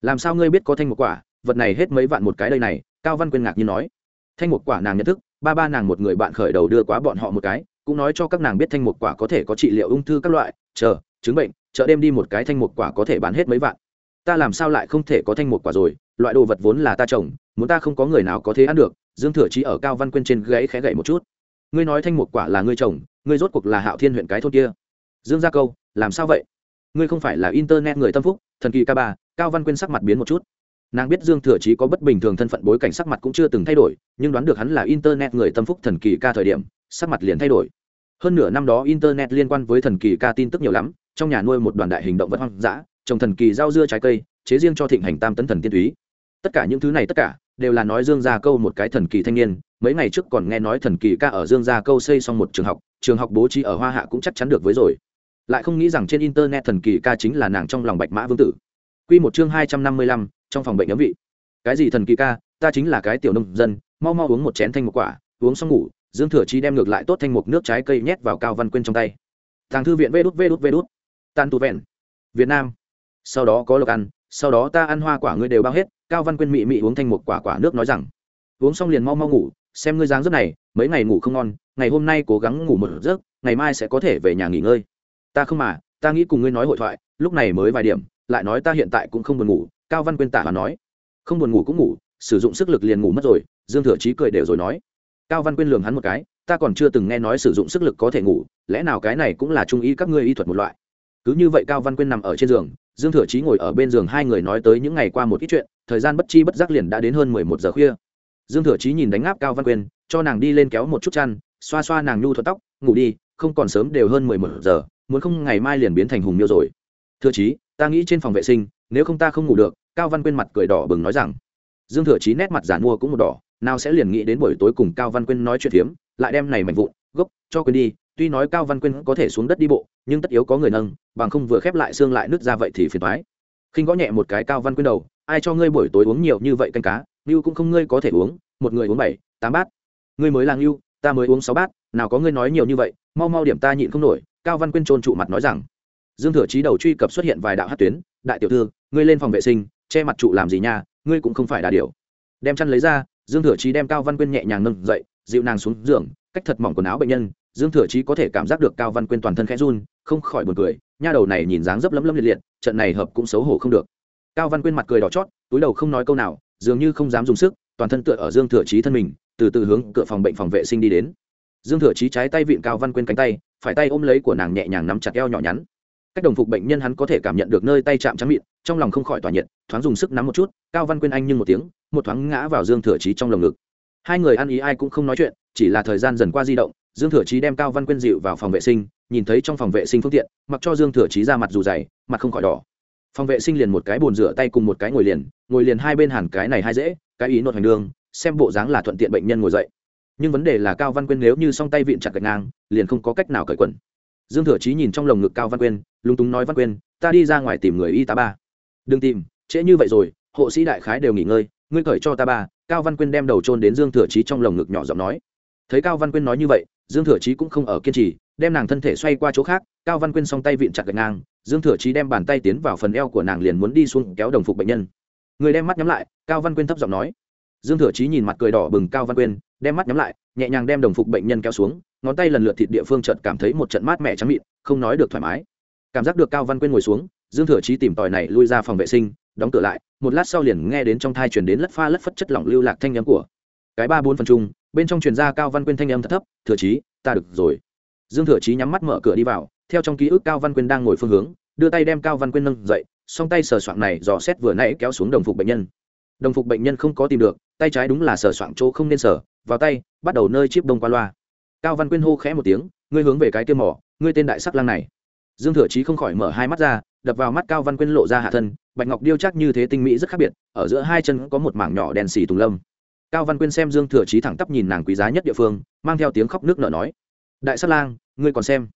Làm sao ngươi biết có thanh một quả? Vật này hết mấy vạn một cái đây này. Cao văn quyên ngạc nhiên nói. Thanh một quả nàng nhận thức, ba ba nàng một người bạn khởi đầu đưa quá bọn họ một cái, cũng nói cho các nàng biết thanh một quả có thể có trị liệu ung thư các loại, chờ, chứng bệnh, chợ đêm đi một cái thanh một quả có thể bán hết mấy vạn. Ta làm sao lại không thể có thanh một quả rồi, loại đồ vật vốn là ta trồng, muốn ta không có người nào có thể ăn được. Dương thừa chí ở cao văn quyên trên gãy khẽ gậy một chút. Ngươi nói thanh một quả là ngươi trồng ngươi rốt cuộc là hạo thiên huyện cái thôn kia. Dương gia câu, làm sao vậy? Ngươi không phải là internet người tâm phúc, thần kỳ ca ba, cao văn quyên sắc mặt biến một chút. Nàng biết dương thừa chí có bất bình thường thân phận bối cảnh sắc mặt cũng chưa từng thay đổi, nhưng đoán được hắn là internet người tâm phúc thần kỳ ca thời điểm, sắc mặt liền thay đổi. Hơn nửa năm đó internet liên quan với thần kỳ ca tin tức nhiều lắm, trong nhà nuôi một đoàn đại hình động vật hoang dã, trồng thần kỳ rau dưa trái cây, chế riêng cho thịnh hành tam tấn thần tiên túy. Tất cả những thứ này tất cả, đều là nói dương gia câu một cái thần kỳ thanh niên, mấy ngày trước còn nghe nói thần kỳ ca ở dương gia câu xây xong một trường học trường học bố trí ở hoa hạ cũng chắc chắn được với rồi. Lại không nghĩ rằng trên internet thần kỳ ca chính là nàng trong lòng bạch mã vương tử. Quy một chương hai trăm năm mươi lăm, trong phòng bệnh ấm vị. Cái gì thần kỳ ca? Ta chính là cái tiểu nông dân, mau mau uống một chén thanh một quả, uống xong ngủ, dương thừa chi đem ngược lại tốt thanh mục nước trái cây nhét vào cao văn quyên trong tay. Thằng thư viện vê đút vê đút vê đút. Tan tu vẹn. Việt nam. Sau đó có lộc ăn, sau đó ta ăn hoa quả ngươi đều bao hết, cao văn quyên mị mị uống thanh một quả quả nước nói rằng. Uống xong liền mau mau ngủ xem ngươi dáng giấc này, mấy ngày ngủ không ngon, ngày hôm nay cố gắng ngủ một giấc, ngày mai sẽ có thể về nhà nghỉ ngơi. Ta không mà, ta nghĩ cùng ngươi nói hội thoại, lúc này mới vài điểm, lại nói ta hiện tại cũng không buồn ngủ, cao văn quyên tả và nói. Không buồn ngủ cũng ngủ, sử dụng sức lực liền ngủ mất rồi, dương thừa chí cười đều rồi nói. Cao văn quyên lường hắn một cái, ta còn chưa từng nghe nói sử dụng sức lực có thể ngủ, lẽ nào cái này cũng là trung ý các ngươi y thuật một loại? Cứ như vậy cao văn quyên nằm ở trên giường, dương thừa chí ngồi ở bên giường hai người nói tới những ngày qua một ít chuyện, thời gian bất chi bất giác liền đã đến hơn mười một giờ khuya dương thừa chí nhìn đánh áp cao văn quyên, cho nàng đi lên kéo một chút chăn, xoa xoa nàng nhu thuật tóc, ngủ đi, không còn sớm đều hơn mười một giờ, muốn không ngày mai liền biến thành hùng miêu rồi. Thừa chí, ta nghĩ trên phòng vệ sinh, nếu không ta không ngủ được, cao văn quyên mặt cười đỏ bừng nói rằng. Dương thừa chí nét mặt giản mua cũng một đỏ, nào sẽ liền nghĩ đến buổi tối cùng cao văn quyên nói chuyện phiếm, lại đem này mạnh vụn, gốc, cho quên đi, tuy nói cao văn quyên có thể xuống đất đi bộ, nhưng tất yếu có người nâng, bằng không vừa khép lại xương lại nứt ra vậy thì phiền thoái khinh gõ nhẹ một cái cao văn quyên đầu, ai cho ngươi buổi tối uống nhiều như vậy canh cá ngưu cũng không ngươi có thể uống, một người uống bảy, tám bát. Ngươi mới là ngưu, ta mới uống sáu bát, nào có ngươi nói nhiều như vậy, mau mau điểm ta nhịn không nổi, cao văn quyên trôn trụ mặt nói rằng. Dương thừa trí đầu truy cập xuất hiện vài đạo hát tuyến, đại tiểu thư, ngươi lên phòng vệ sinh, che mặt trụ làm gì nha, ngươi cũng không phải đà điều đem chăn lấy ra, dương thừa trí đem cao văn quyên nhẹ nhàng nâng dậy, dịu nàng xuống giường, cách thật mỏng quần áo bệnh nhân, dương thừa trí có thể cảm giác được cao văn quyên toàn thân khẽ run, không khỏi buồn cười, nha đầu này nhìn dáng dấp lấm lấm liệt liệt, trận này hợp cũng xấu hổ không được. Cao văn quyên mặt cười đỏ chót, túi đầu không nói câu nào dường như không dám dùng sức, toàn thân tựa ở dương thừa trí thân mình, từ từ hướng cửa phòng bệnh phòng vệ sinh đi đến. Dương thừa trí trái tay vịn cao văn quyên cánh tay, phải tay ôm lấy của nàng nhẹ nhàng nắm chặt eo nhỏ nhắn. Cách đồng phục bệnh nhân hắn có thể cảm nhận được nơi tay chạm trắng mịn, trong lòng không khỏi tỏa nhiệt, thoáng dùng sức nắm một chút, cao văn quyên anh nhưng một tiếng, một thoáng ngã vào dương thừa trí trong lồng ngực. Hai người ăn ý ai cũng không nói chuyện, chỉ là thời gian dần qua di động, dương thừa trí đem cao văn quyên dịu vào phòng vệ sinh, nhìn thấy trong phòng vệ sinh phương tiện, mặc cho dương thừa trí ra mặt dù dày, mặt không khỏi đỏ phòng vệ sinh liền một cái bồn rửa tay cùng một cái ngồi liền ngồi liền hai bên hẳn cái này hai dễ, cái ý nốt hành đường, xem bộ dáng là thuận tiện bệnh nhân ngồi dậy. Nhưng vấn đề là cao văn quyên nếu như song tay vịn chặt gạch ngang, liền không có cách nào cởi quần. Dương thừa chí nhìn trong lồng ngực cao văn quyên, lúng túng nói, văn quyên, ta đi ra ngoài tìm người y tá ba. Đừng tìm, trễ như vậy rồi, hộ sĩ đại khái đều nghỉ ngơi, ngươi cởi cho ta ba. Cao văn quyên đem đầu trôn đến dương thừa chí trong lồng ngực nhỏ giọng nói. Thấy cao văn quyên nói như vậy, dương thừa chí cũng không ở kiên trì, đem nàng thân thể xoay qua chỗ khác, cao văn quyên song tay vịn chặt gạch ngang dương thừa chí đem bàn tay tiến vào phần eo của nàng liền muốn đi xuống kéo đồng phục bệnh nhân. Người đem mắt nhắm lại, cao văn quyên thấp giọng nói. Dương thừa chí nhìn mặt cười đỏ bừng cao văn quyên, đem mắt nhắm lại, nhẹ nhàng đem đồng phục bệnh nhân kéo xuống, ngón tay lần lượt thịt địa phương chợt cảm thấy một trận mát mẻ trắng mịn, không nói được thoải mái. Cảm giác được cao văn quyên ngồi xuống, dương thừa chí tìm tòi này lui ra phòng vệ sinh, đóng cửa lại, một lát sau liền nghe đến trong thai chuyển đến lất pha lất phất chất lỏng lưu lạc thanh nhắm của cái ba bốn phần chung, bên trong truyền ra cao văn quyên thanh âm thật thấp, thừa chí, ta được rồi. Dương thừa chí nhắm mắt mở cửa đi vào theo trong ký ức cao văn quyên đang ngồi phương hướng, đưa tay đem cao văn quyên nâng dậy, song tay sờ soạn này dò xét vừa nãy kéo xuống đồng phục bệnh nhân. Đồng phục bệnh nhân không có tìm được, tay trái đúng là sờ soạn chỗ không nên sờ, vào tay, bắt đầu nơi chip đông qua loa. Cao văn quyên hô khẽ một tiếng, ngươi hướng về cái tiêu mỏ, ngươi tên đại sắc lang này. Dương thừa chí không khỏi mở hai mắt ra, đập vào mắt cao văn quyên lộ ra hạ thân, bạch ngọc điêu chắc như thế tinh mỹ rất khác biệt, ở giữa hai chân có một mảng nhỏ đèn xì tùng lâm. Cao văn quyên xem dương thừa chí thẳng tắp nhìn nàng quý giá nhất địa phương, mang theo tiếng khóc nước nở nói, đại sát lang, ngươi còn xem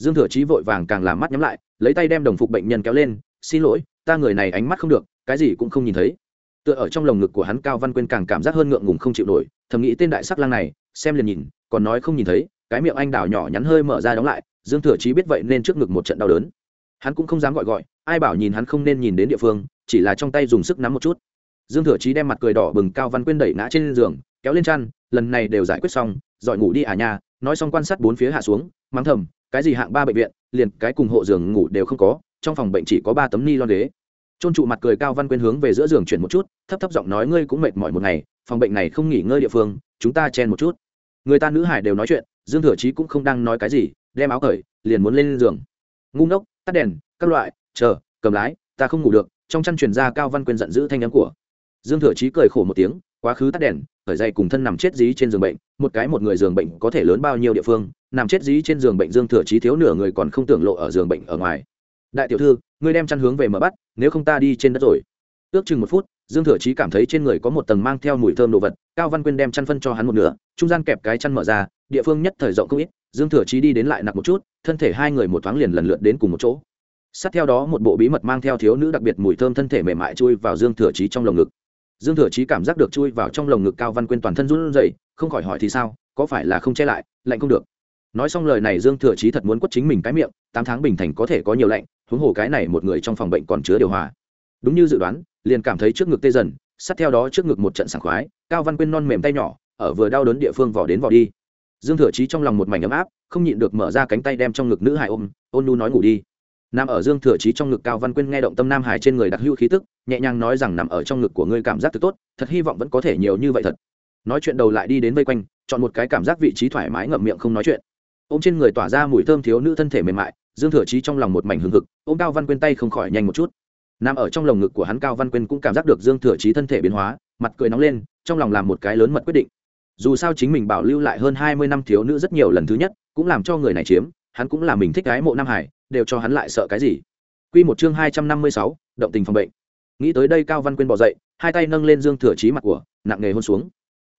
dương thừa chí vội vàng càng làm mắt nhắm lại, lấy tay đem đồng phục bệnh nhân kéo lên, xin lỗi, ta người này ánh mắt không được, cái gì cũng không nhìn thấy. Tựa ở trong lồng ngực của hắn, cao văn quyên càng cảm giác hơn ngượng ngùng không chịu nổi, thầm nghĩ tên đại sắc lang này, xem liền nhìn, còn nói không nhìn thấy, cái miệng anh đào nhỏ nhắn hơi mở ra đóng lại, dương thừa chí biết vậy nên trước ngực một trận đau đớn. Hắn cũng không dám gọi gọi, ai bảo nhìn hắn không nên nhìn đến địa phương, chỉ là trong tay dùng sức nắm một chút. Dương thừa chí đem mặt cười đỏ bừng cao văn quyên đẩy ngã trên giường, kéo lên chăn, lần này đều giải quyết xong giỏi ngủ đi à nha, nói xong quan sát bốn phía hạ xuống, mắng thầm cái gì hạng ba bệnh viện, liền cái cùng hộ giường ngủ đều không có, trong phòng bệnh chỉ có ba tấm ni lon ghế. Trôn trụ mặt cười cao văn quyên hướng về giữa giường chuyển một chút, thấp thấp giọng nói, ngươi cũng mệt mỏi một ngày, phòng bệnh này không nghỉ ngơi địa phương, chúng ta chen một chút. Người ta nữ hải đều nói chuyện, dương thừa chí cũng không đang nói cái gì, đem áo cởi, liền muốn lên giường. Ngu ngốc, tắt đèn, các loại, chờ, cầm lái, ta không ngủ được, trong chăn truyền ra cao văn quyên giận dữ thanh nhắn của. Dương thừa chí cười khổ một tiếng quá khứ tắt đèn khởi dậy cùng thân nằm chết dí trên giường bệnh, một cái một người giường bệnh có thể lớn bao nhiêu địa phương, nằm chết dí trên giường bệnh dương thừa chí thiếu nửa người còn không tưởng lộ ở giường bệnh ở ngoài. Đại tiểu thư, ngươi đem chăn hướng về mở bắt, nếu không ta đi trên đất rồi. Ước chừng một phút, dương thừa chí cảm thấy trên người có một tầng mang theo mùi thơm đồ vật, cao văn quyên đem chăn phân cho hắn một nửa, trung gian kẹp cái chăn mở ra, địa phương nhất thời rộng không ít, dương thừa chí đi đến lại nặng một chút, thân thể hai người một thoáng liền lần lượt đến cùng một chỗ. Sát theo đó một bộ bí mật mang theo thiếu nữ đặc biệt mùi thơm thân thể mềm mại chui vào dương thừa chí trong lồng ngực dương thừa chí cảm giác được chui vào trong lồng ngực cao văn quyên toàn thân run rẩy, không khỏi hỏi thì sao, có phải là không che lại, lạnh không được. Nói xong lời này dương thừa chí thật muốn quất chính mình cái miệng, tám tháng bình thành có thể có nhiều lạnh, huống hồ cái này một người trong phòng bệnh còn chứa điều hòa. Đúng như dự đoán, liền cảm thấy trước ngực tê dần, sát theo đó trước ngực một trận sảng khoái, cao văn quyên non mềm tay nhỏ, ở vừa đau đớn địa phương vỏ đến vỏ đi. Dương thừa chí trong lòng một mảnh ấm áp, không nhịn được mở ra cánh tay đem trong ngực nữ hải ôm, ôn nu nói ngủ đi nằm ở dương thừa chí trong ngực cao văn quyên nghe động tâm nam hải trên người đặc hữu khí tức, nhẹ nhàng nói rằng nằm ở trong ngực của ngươi cảm giác thật tốt, thật hy vọng vẫn có thể nhiều như vậy thật. Nói chuyện đầu lại đi đến vây quanh, chọn một cái cảm giác vị trí thoải mái ngậm miệng không nói chuyện. Ôm trên người tỏa ra mùi thơm thiếu nữ thân thể mềm mại, dương thừa chí trong lòng một mảnh hừng hực, ôm cao văn quyên tay không khỏi nhanh một chút. Nằm ở trong lồng ngực của hắn cao văn quyên cũng cảm giác được dương thừa chí thân thể biến hóa, mặt cười nóng lên, trong lòng làm một cái lớn mật quyết định. Dù sao chính mình bảo lưu lại hơn hai mươi năm thiếu nữ rất nhiều lần thứ nhất, cũng làm cho người này chiếm, hắn cũng là mình thích gái mộ nam hải đều cho hắn lại sợ cái gì. Quy một chương hai trăm năm mươi sáu, động tình phòng bệnh. Nghĩ tới đây cao văn quyên bỏ dậy, hai tay nâng lên dương thừa chí mặt của, nặng nghề hôn xuống.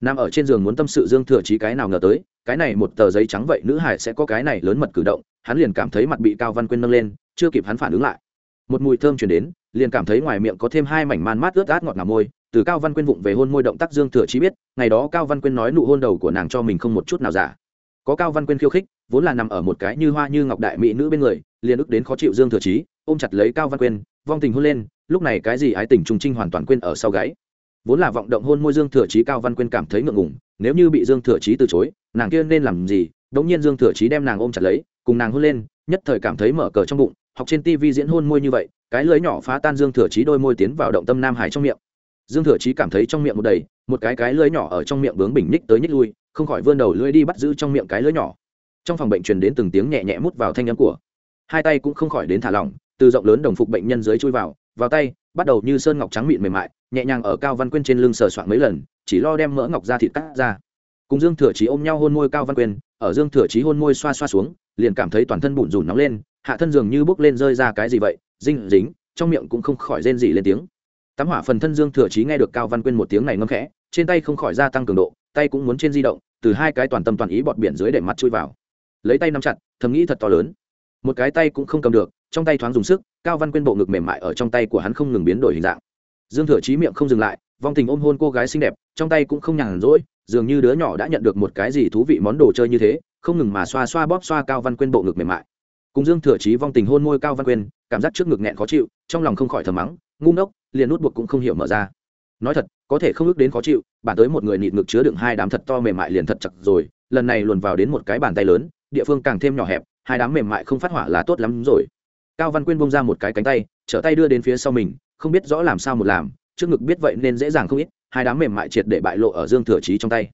Nằm ở trên giường muốn tâm sự dương thừa chí cái nào ngờ tới, cái này một tờ giấy trắng vậy nữ hải sẽ có cái này lớn mật cử động, hắn liền cảm thấy mặt bị cao văn quyên nâng lên, chưa kịp hắn phản ứng lại. Một mùi thơm chuyển đến, liền cảm thấy ngoài miệng có thêm hai mảnh man mát ướt át ngọt ngào môi, từ cao văn quyên vụng về hôn môi động tác dương thừa chí biết, ngày đó cao văn quyên nói nụ hôn đầu của nàng cho mình không một chút nào giả có cao văn quyên khiêu khích, vốn là nằm ở một cái như hoa như ngọc đại mỹ nữ bên người, liền ức đến khó chịu dương thừa chí, ôm chặt lấy cao văn quyên, vong tình hôn lên, lúc này cái gì ái tình trung trinh hoàn toàn quên ở sau gáy. Vốn là vọng động hôn môi dương thừa chí, cao văn quyên cảm thấy ngượng ngùng, nếu như bị dương thừa chí từ chối, nàng kia nên làm gì? Đống nhiên dương thừa chí đem nàng ôm chặt lấy, cùng nàng hôn lên, nhất thời cảm thấy mở cờ trong bụng, học trên tivi diễn hôn môi như vậy, cái lưới nhỏ phá tan dương thừa chí đôi môi tiến vào động tâm nam hải trong miệng. Dương thừa chí cảm thấy trong miệng một đầy, một cái cái lưới nhỏ ở trong miệng bướng bình ních tới nhích lui không khỏi vươn đầu lưỡi đi bắt giữ trong miệng cái lưỡi nhỏ. Trong phòng bệnh truyền đến từng tiếng nhẹ nhẹ mút vào thanh âm của. Hai tay cũng không khỏi đến thả lỏng, từ rộng lớn đồng phục bệnh nhân dưới chui vào vào tay, bắt đầu như sơn ngọc trắng mịn mềm mại, nhẹ nhàng ở cao văn quyên trên lưng sờ soạn mấy lần, chỉ lo đem mỡ ngọc ra thịt cắt ra. Cùng dương thừa chí ôm nhau hôn môi cao văn quyên, ở dương thừa chí hôn môi xoa xoa xuống, liền cảm thấy toàn thân bùn rùn nóng lên, hạ thân dường như bốc lên rơi ra cái gì vậy dinh dính, trong miệng cũng không khỏi rên gì lên tiếng. Tắm hỏa phần thân dương thừa chí nghe được cao văn quyên một tiếng này ngâm khẽ trên tay không khỏi gia tăng cường độ, tay cũng muốn trên di động, từ hai cái toàn tâm toàn ý bọt biển dưới để mặt chui vào. Lấy tay nắm chặt, thầm nghĩ thật to lớn. Một cái tay cũng không cầm được, trong tay thoáng dùng sức, cao văn quyên bộ ngực mềm mại ở trong tay của hắn không ngừng biến đổi hình dạng. Dương thừa chí miệng không dừng lại, vong tình ôm hôn cô gái xinh đẹp, trong tay cũng không nhàn rỗi, dường như đứa nhỏ đã nhận được một cái gì thú vị món đồ chơi như thế, không ngừng mà xoa xoa bóp xoa cao văn quyên bộ ngực mềm mại. Cùng dương thừa chí vong tình hôn môi cao văn quyên, cảm giác trước ngực nghẹn khó chịu, trong lòng không khỏi thầm mắng, ngu ngốc, liền nút buộc cũng không hiểu mở ra nói thật, có thể không ước đến khó chịu, bản tới một người nịt ngực chứa đựng hai đám thật to mềm mại liền thật chặt rồi, lần này luồn vào đến một cái bàn tay lớn, địa phương càng thêm nhỏ hẹp, hai đám mềm mại không phát hỏa là tốt lắm rồi. Cao văn quyên bông ra một cái cánh tay, trở tay đưa đến phía sau mình, không biết rõ làm sao một làm, trước ngực biết vậy nên dễ dàng không ít, hai đám mềm mại triệt để bại lộ ở dương thừa trí trong tay.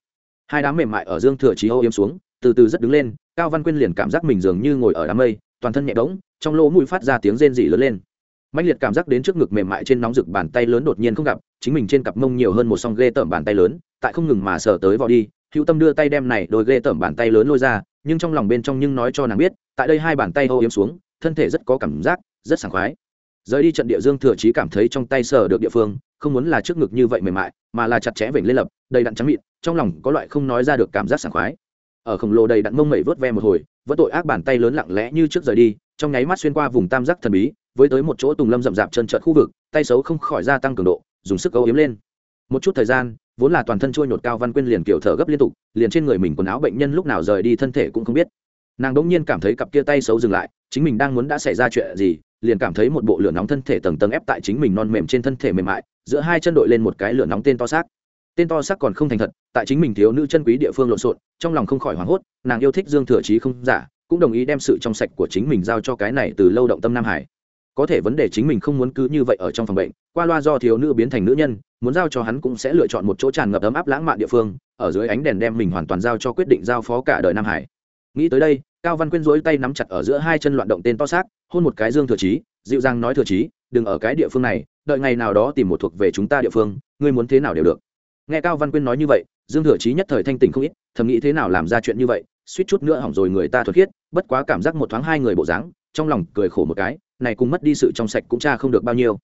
Hai đám mềm mại ở dương thừa trí âu yếm xuống, từ từ rất đứng lên, cao văn quyên liền cảm giác mình dường như ngồi ở đám mây, toàn thân nhẹ bỗng trong lỗ mũi phát ra tiếng rên rỉ lớn lên mạnh liệt cảm giác đến trước ngực mềm mại trên nóng rực bàn tay lớn đột nhiên không gặp, chính mình trên cặp mông nhiều hơn một song ghê tởm bàn tay lớn, tại không ngừng mà sờ tới vào đi. Hữu tâm đưa tay đem này đôi ghê tởm bàn tay lớn lôi ra, nhưng trong lòng bên trong nhưng nói cho nàng biết, tại đây hai bàn tay hô yếm xuống, thân thể rất có cảm giác, rất sảng khoái. Rời đi trận địa dương thừa chí cảm thấy trong tay sờ được địa phương, không muốn là trước ngực như vậy mềm mại, mà là chặt chẽ vểnh lên lập, đầy đặn trắng mịn, trong lòng có loại không nói ra được cảm giác sảng khoái. Ở khổng lồ đầy đặn mông mẩy vớt ve một hồi, vẫn tội ác bàn tay lớn lặng lẽ như trước rời đi, trong nháy mắt xuyên qua vùng tam giác thần bí với tới một chỗ tùng lâm rậm rạp chân trợt khu vực, tay xấu không khỏi gia tăng cường độ, dùng sức âu yếm lên. Một chút thời gian, vốn là toàn thân trôi nhột cao văn quyên liền kiểu thở gấp liên tục, liền trên người mình quần áo bệnh nhân lúc nào rời đi thân thể cũng không biết. Nàng đ ỗ n g nhiên cảm thấy cặp kia tay xấu dừng lại, chính mình đang muốn đã xảy ra chuyện gì, liền cảm thấy một bộ lửa nóng thân thể tầng tầng ép tại chính mình non mềm trên thân thể mềm mại, giữa hai chân đội lên một cái lửa nóng tên to xác. Tên to xác còn không thành thật, tại chính mình thiếu nữ chân quý địa phương lộn xộn, trong lòng không khỏi hoảng hốt, nàng yêu thích dương thừa trí không giả, cũng đồng ý đem sự trong sạch của chính mình giao cho cái này từ lâu động tâm nam hải có thể vấn đề chính mình không muốn cứ như vậy ở trong phòng bệnh, qua loa do thiếu nữ biến thành nữ nhân, muốn giao cho hắn cũng sẽ lựa chọn một chỗ tràn ngập ấm áp lãng mạn địa phương, ở dưới ánh đèn đem mình hoàn toàn giao cho quyết định giao phó cả đời nam hải. Nghĩ tới đây, cao văn quyên dối tay nắm chặt ở giữa hai chân loạn động tên to xác, hôn một cái dương thừa trí dịu dàng nói thừa trí đừng ở cái địa phương này, đợi ngày nào đó tìm một thuộc về chúng ta địa phương, ngươi muốn thế nào đều được. Nghe cao văn quyên nói như vậy, dương thừa trí nhất thời thanh tỉnh không ít, thầm nghĩ thế nào làm ra chuyện như vậy, suýt chút nữa hỏng rồi người ta thuật khiết, bất quá cảm giác một thoáng hai người bộ dáng, trong lòng cười khổ một cái này cùng mất đi sự trong sạch cũng cha không được bao nhiêu.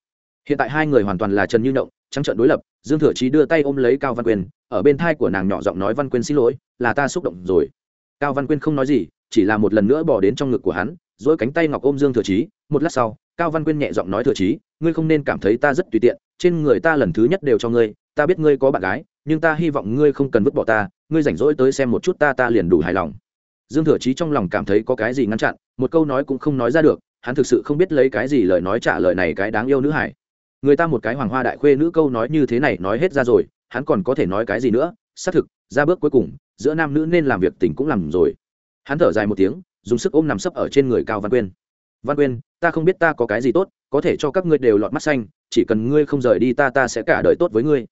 Hiện tại hai người hoàn toàn là trần như động trắng trợn đối lập, dương thừa chí đưa tay ôm lấy cao văn quyền ở bên thai của nàng nhỏ giọng nói, văn quyền xin lỗi, là ta xúc động rồi. Cao văn quyên không nói gì, chỉ là một lần nữa bỏ đến trong ngực của hắn, dỗi cánh tay ngọc ôm dương thừa chí. Một lát sau, cao văn quyên nhẹ giọng nói, thừa chí, ngươi không nên cảm thấy ta rất tùy tiện, trên người ta lần thứ nhất đều cho ngươi, ta biết ngươi có bạn gái, nhưng ta hy vọng ngươi không cần vứt bỏ ta, ngươi rảnh rỗi tới xem một chút ta ta liền đủ hài lòng. Dương thừa chí trong lòng cảm thấy có cái gì ngăn chặn, một câu nói cũng không nói ra được hắn thực sự không biết lấy cái gì lời nói trả lời này cái đáng yêu nữ hải. Người ta một cái hoàng hoa đại khuê nữ câu nói như thế này nói hết ra rồi, hắn còn có thể nói cái gì nữa? Xác thực, ra bước cuối cùng, giữa nam nữ nên làm việc tình cũng làm rồi. Hắn thở dài một tiếng, dùng sức ôm nằm sấp ở trên người cao văn quyên. Văn quyên, ta không biết ta có cái gì tốt, có thể cho các ngươi đều lọt mắt xanh, chỉ cần ngươi không rời đi ta ta sẽ cả đời tốt với ngươi.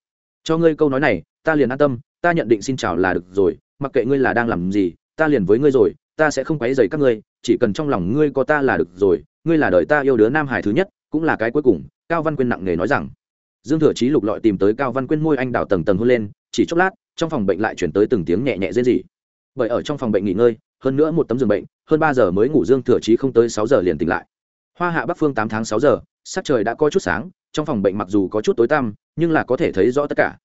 Cho ngươi câu nói này, ta liền an tâm, ta nhận định xin chào là được rồi, mặc kệ ngươi là đang làm gì, ta liền với ngươi rồi, ta sẽ không quấy dày các ngươi chỉ cần trong lòng ngươi có ta là được rồi, ngươi là đời ta yêu đứa nam hải thứ nhất, cũng là cái cuối cùng, cao văn quyên nặng nề nói rằng. Dương thừa chí lục lọi tìm tới cao văn quyên môi anh đào tầng tầng hôn lên, chỉ chốc lát, trong phòng bệnh lại chuyển tới từng tiếng nhẹ nhẹ dễ gì bởi ở trong phòng bệnh nghỉ ngơi, hơn nữa một tấm giường bệnh, hơn ba giờ mới ngủ dương thừa chí không tới sáu giờ liền tỉnh lại. Hoa hạ bắc phương tám tháng sáu giờ, sắc trời đã có chút sáng, trong phòng bệnh mặc dù có chút tối tăm, nhưng là có thể thấy rõ tất cả.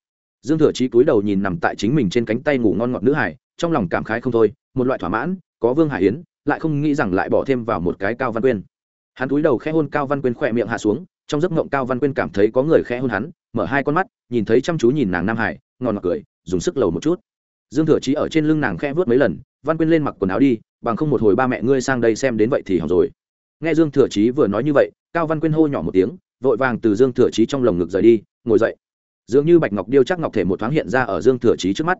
Dương thừa chí cúi đầu nhìn nằm tại chính mình trên cánh tay ngủ ngon ngọt nữ hải, trong lòng cảm khái không thôi, một loại thỏa mãn, có vương hải yến lại không nghĩ rằng lại bỏ thêm vào một cái cao văn quyên. Hắn cúi đầu khẽ hôn cao văn quyên khỏe miệng hạ xuống, trong giấc mộng cao văn quyên cảm thấy có người khẽ hôn hắn, mở hai con mắt, nhìn thấy chăm chú nhìn nàng nam hải ngon ngọt cười, dùng sức lầu một chút. Dương thừa chí ở trên lưng nàng khẽ vớt mấy lần, văn quyên lên mặc quần áo đi, bằng không một hồi ba mẹ ngươi sang đây xem đến vậy thì hỏng rồi. Nghe dương thừa chí vừa nói như vậy, cao văn quyên hô nhỏ một tiếng, vội vàng từ dương thừa chí trong lồng ngực rời đi, ngồi dậy. Dường như bạch ngọc điêu chắc ngọc thể một thoáng hiện ra ở dương thừa chí trước mắt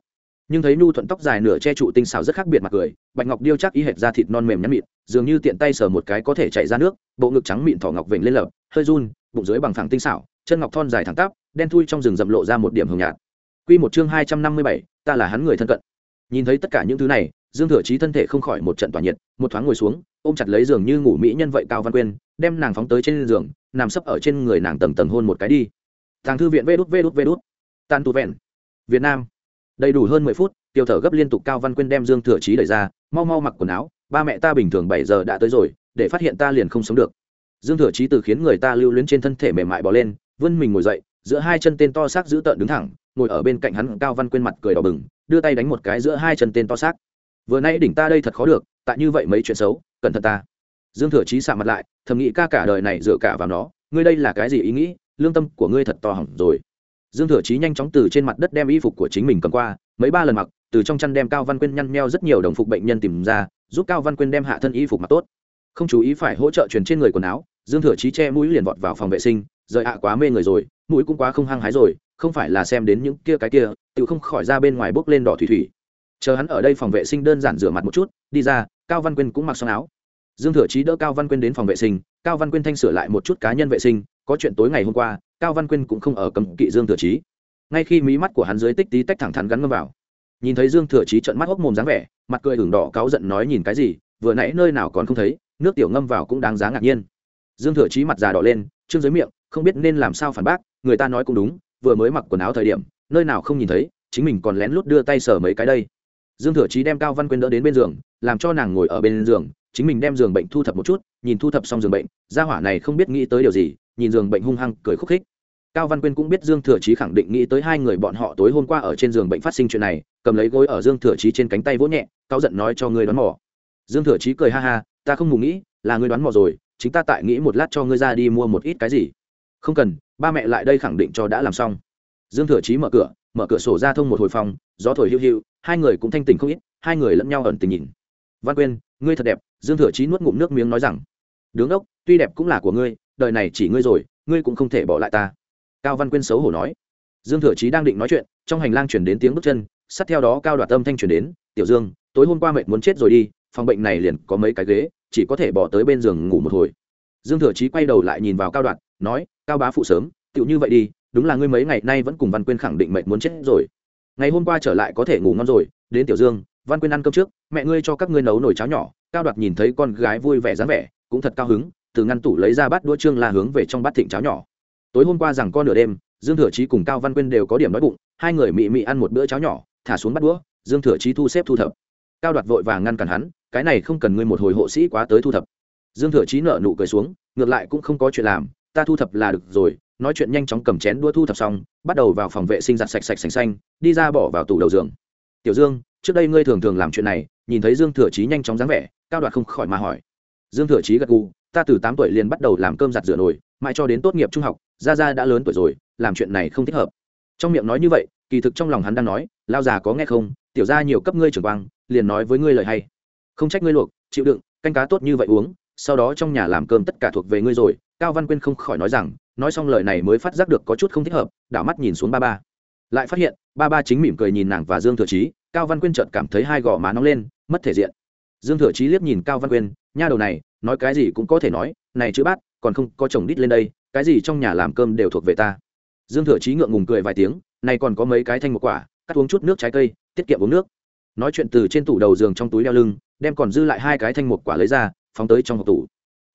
nhưng thấy nhu thuận tóc dài nửa che trụ tinh xảo rất khác biệt mặt cười bạch ngọc điêu chắc ý hệt ra thịt non mềm nhắn mịn dường như tiện tay sờ một cái có thể chạy ra nước bộ ngực trắng mịn thỏ ngọc vểnh lên lợp hơi run bụng dưới bằng phẳng tinh xảo chân ngọc thon dài thẳng tắp đen thui trong rừng rậm lộ ra một điểm hồng nhạt Quy một chương hai trăm năm mươi bảy, ta là hắn người thân cận. Nhìn thấy tất cả những thứ này, Dương Thừa Chí thân thể không khỏi một trận tỏa nhiệt, một thoáng ngồi xuống, ôm chặt lấy giường như ngủ mỹ nhân vậy Cao Văn Quyên, đem nàng phóng tới trên giường, nằm sấp ở trên người nàng tầng tầng hôn một cái đi. Tàng thư viện Vê đút Vê đút Vê đút. Tàn tu vẹn. Việt Nam. Đầy đủ hơn mười phút, tiêu thở gấp liên tục Cao Văn Quyên đem Dương Thừa Chí đẩy ra, mau mau mặc quần áo, ba mẹ ta bình thường bảy giờ đã tới rồi, để phát hiện ta liền không sống được. Dương Thừa Chí từ khiến người ta lưu luyến trên thân thể mềm mại bỏ lên, vươn mình ngồi dậy, giữa hai chân tên to xác giữ tợn đứng thẳng, ngồi ở bên cạnh hắn Cao Văn Quyên mặt cười đỏ bừng, đưa tay đánh một cái giữa hai chân tên to xác. Vừa nay đỉnh ta đây thật khó được tại như vậy mấy chuyện xấu cẩn thận ta. Dương thừa chí sạ mặt lại thầm nghĩ ca cả đời này dựa cả vào nó ngươi đây là cái gì ý nghĩ lương tâm của ngươi thật to hỏng rồi dương thừa chí nhanh chóng từ trên mặt đất đem y phục của chính mình cầm qua, mấy ba lần mặc, từ trong chăn đem cao văn quyên nhăn meo rất nhiều đồng phục bệnh nhân tìm ra, giúp cao văn quyên đem hạ thân y phục mặc tốt. Không chú ý phải hỗ trợ truyền trên người quần áo, dương thừa chí che mũi liền vọt vào phòng vệ sinh, rời hạ quá mê người rồi, mũi cũng quá không hăng hái rồi, không phải là xem đến những kia cái kia, tự không khỏi ra bên ngoài bốc lên đỏ thủy thủy. Chờ hắn ở đây phòng vệ sinh đơn giản rửa mặt một chút, đi ra, cao văn quyên cũng mặc xong áo. Dương thừa chí đỡ cao văn quyên đến phòng vệ sinh, cao văn quyên thanh sửa lại một chút cá nhân vệ sinh, có chuyện tối ngày hôm qua cao văn quyên cũng không ở cầm kỵ dương thừa chí. Ngay khi mí mắt của hắn dưới tích tí tách thẳng thắn gắn ngâm vào, nhìn thấy dương thừa chí trận mắt hốc mồm dáng vẻ, mặt cười hưởng đỏ cáu giận nói nhìn cái gì, vừa nãy nơi nào còn không thấy, nước tiểu ngâm vào cũng đáng giá ngạc nhiên. Dương thừa chí mặt già đỏ lên, trương dưới miệng, không biết nên làm sao phản bác, người ta nói cũng đúng, vừa mới mặc quần áo thời điểm, nơi nào không nhìn thấy, chính mình còn lén lút đưa tay sờ mấy cái đây. Dương thừa chí đem cao văn quyên đỡ đến bên giường, làm cho nàng ngồi ở bên giường, chính mình đem giường bệnh thu thập một chút, nhìn thu thập xong giường bệnh, gia hỏa này không biết nghĩ tới điều gì nhìn giường bệnh hung hăng cười khúc khích. Cao văn quyên cũng biết dương thừa chí khẳng định nghĩ tới hai người bọn họ tối hôm qua ở trên giường bệnh phát sinh chuyện này, cầm lấy gối ở dương thừa chí trên cánh tay vỗ nhẹ cao giận nói cho ngươi đoán mò. Dương thừa chí cười ha ha, ta không mù nghĩ, là ngươi đoán mò rồi, chính ta tại nghĩ một lát cho ngươi ra đi mua một ít cái gì. Không cần, ba mẹ lại đây khẳng định cho đã làm xong. Dương thừa chí mở cửa mở cửa sổ ra thông một hồi phòng, gió thổi hiu hiu, hai người cũng thanh tình không ít, hai người lẫn nhau ẩn tình nhìn. Văn quyên, ngươi thật đẹp, dương thừa chí nuốt ngụm nước miếng nói rằng đứng ốc tuy đẹp cũng là của ngươi, đời này chỉ ngươi rồi, ngươi cũng không thể bỏ lại ta. Cao văn quyên xấu hổ nói. Dương thừa chí đang định nói chuyện, trong hành lang chuyển đến tiếng bước chân, sát theo đó cao đoạt âm thanh chuyển đến, tiểu dương, tối hôm qua mệt muốn chết rồi đi, phòng bệnh này liền có mấy cái ghế, chỉ có thể bỏ tới bên giường ngủ một hồi. Dương thừa chí quay đầu lại nhìn vào cao đoạt, nói, cao bá phụ sớm, tựu như vậy đi, đúng là ngươi mấy ngày nay vẫn cùng văn quyên khẳng định mệt muốn chết rồi. Ngày hôm qua trở lại có thể ngủ ngon rồi, đến tiểu dương, văn quyên ăn cơm trước, mẹ ngươi cho các ngươi nấu nồi cháo nhỏ. Cao đoạt nhìn thấy con gái vui vẻ dáng vẻ cũng thật cao hứng, từ ngăn tủ lấy ra bát đũa trương la hướng về trong bát thịnh cháo nhỏ. Tối hôm qua rằng con nửa đêm, dương thừa chí cùng cao văn quyên đều có điểm đói bụng, hai người mị mị ăn một bữa cháo nhỏ, thả xuống bát đũa, dương thừa chí thu xếp thu thập. Cao đoạt vội vàng ngăn cản hắn, cái này không cần ngươi một hồi hộ sĩ quá tới thu thập. Dương thừa chí nợ nụ cười xuống, ngược lại cũng không có chuyện làm, ta thu thập là được rồi, nói chuyện nhanh chóng cầm chén đua thu thập xong, bắt đầu vào phòng vệ sinh giặt sạch sạch sành xanh, đi ra bỏ vào tủ đầu giường. Tiểu dương, trước đây ngươi thường thường làm chuyện này, nhìn thấy dương thừa chí nhanh chóng dáng vẻ, cao đoạt không khỏi mà hỏi dương thừa chí gật gù, ta từ tám tuổi liền bắt đầu làm cơm giặt rửa nồi, mãi cho đến tốt nghiệp trung học ra ra đã lớn tuổi rồi, làm chuyện này không thích hợp. Trong miệng nói như vậy, kỳ thực trong lòng hắn đang nói, lao già có nghe không? Tiểu ra nhiều cấp ngươi trưởng quang, liền nói với ngươi lời hay. Không trách ngươi luộc, chịu đựng, canh cá tốt như vậy uống, sau đó trong nhà làm cơm tất cả thuộc về ngươi rồi. Cao văn quyên không khỏi nói rằng, nói xong lời này mới phát giác được có chút không thích hợp, đảo mắt nhìn xuống ba ba. Lại phát hiện, ba ba chính mỉm cười nhìn nàng và dương thừa chí, cao văn quyên chợt cảm thấy hai gò má nóng lên, mất thể diện. Dương thừa chí liếc nhìn cao văn quyên nha đầu này, nói cái gì cũng có thể nói, này chữ bát, còn không có chồng đít lên đây, cái gì trong nhà làm cơm đều thuộc về ta. Dương thừa chí ngượng ngùng cười vài tiếng, này còn có mấy cái thanh một quả, cắt uống chút nước trái cây, tiết kiệm uống nước. Nói chuyện từ trên tủ đầu giường trong túi đeo lưng, đem còn dư lại hai cái thanh một quả lấy ra, phóng tới trong hộp tủ.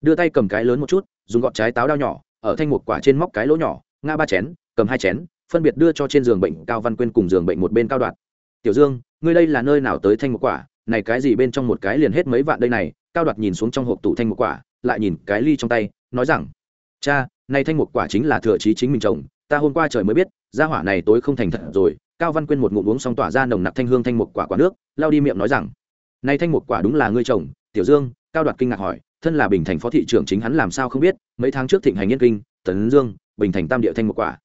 Đưa tay cầm cái lớn một chút, dùng gọt trái táo đao nhỏ, ở thanh một quả trên móc cái lỗ nhỏ, ngã ba chén, cầm hai chén, phân biệt đưa cho trên giường bệnh cao văn quyên cùng giường bệnh một bên cao đoạt. Tiểu dương, ngươi đây là nơi nào tới thanh một quả? Này cái gì bên trong một cái liền hết mấy vạn đây này cao đoạt nhìn xuống trong hộp tủ thanh một quả, lại nhìn cái ly trong tay, nói rằng, cha nay thanh một quả chính là thừa trí chính mình trồng, ta hôm qua trời mới biết, gia hỏa này tối không thành thật rồi. Cao văn quyên một ngụm uống xong tỏa ra nồng nặc thanh hương thanh một quả quả nước lao đi miệng nói rằng nay thanh một quả đúng là ngươi trồng. Tiểu dương, cao đoạt kinh ngạc hỏi, thân là bình thành phó thị trưởng chính hắn làm sao không biết, mấy tháng trước thịnh hành nghiên kinh, tấn dương, bình thành tam địa thanh một quả.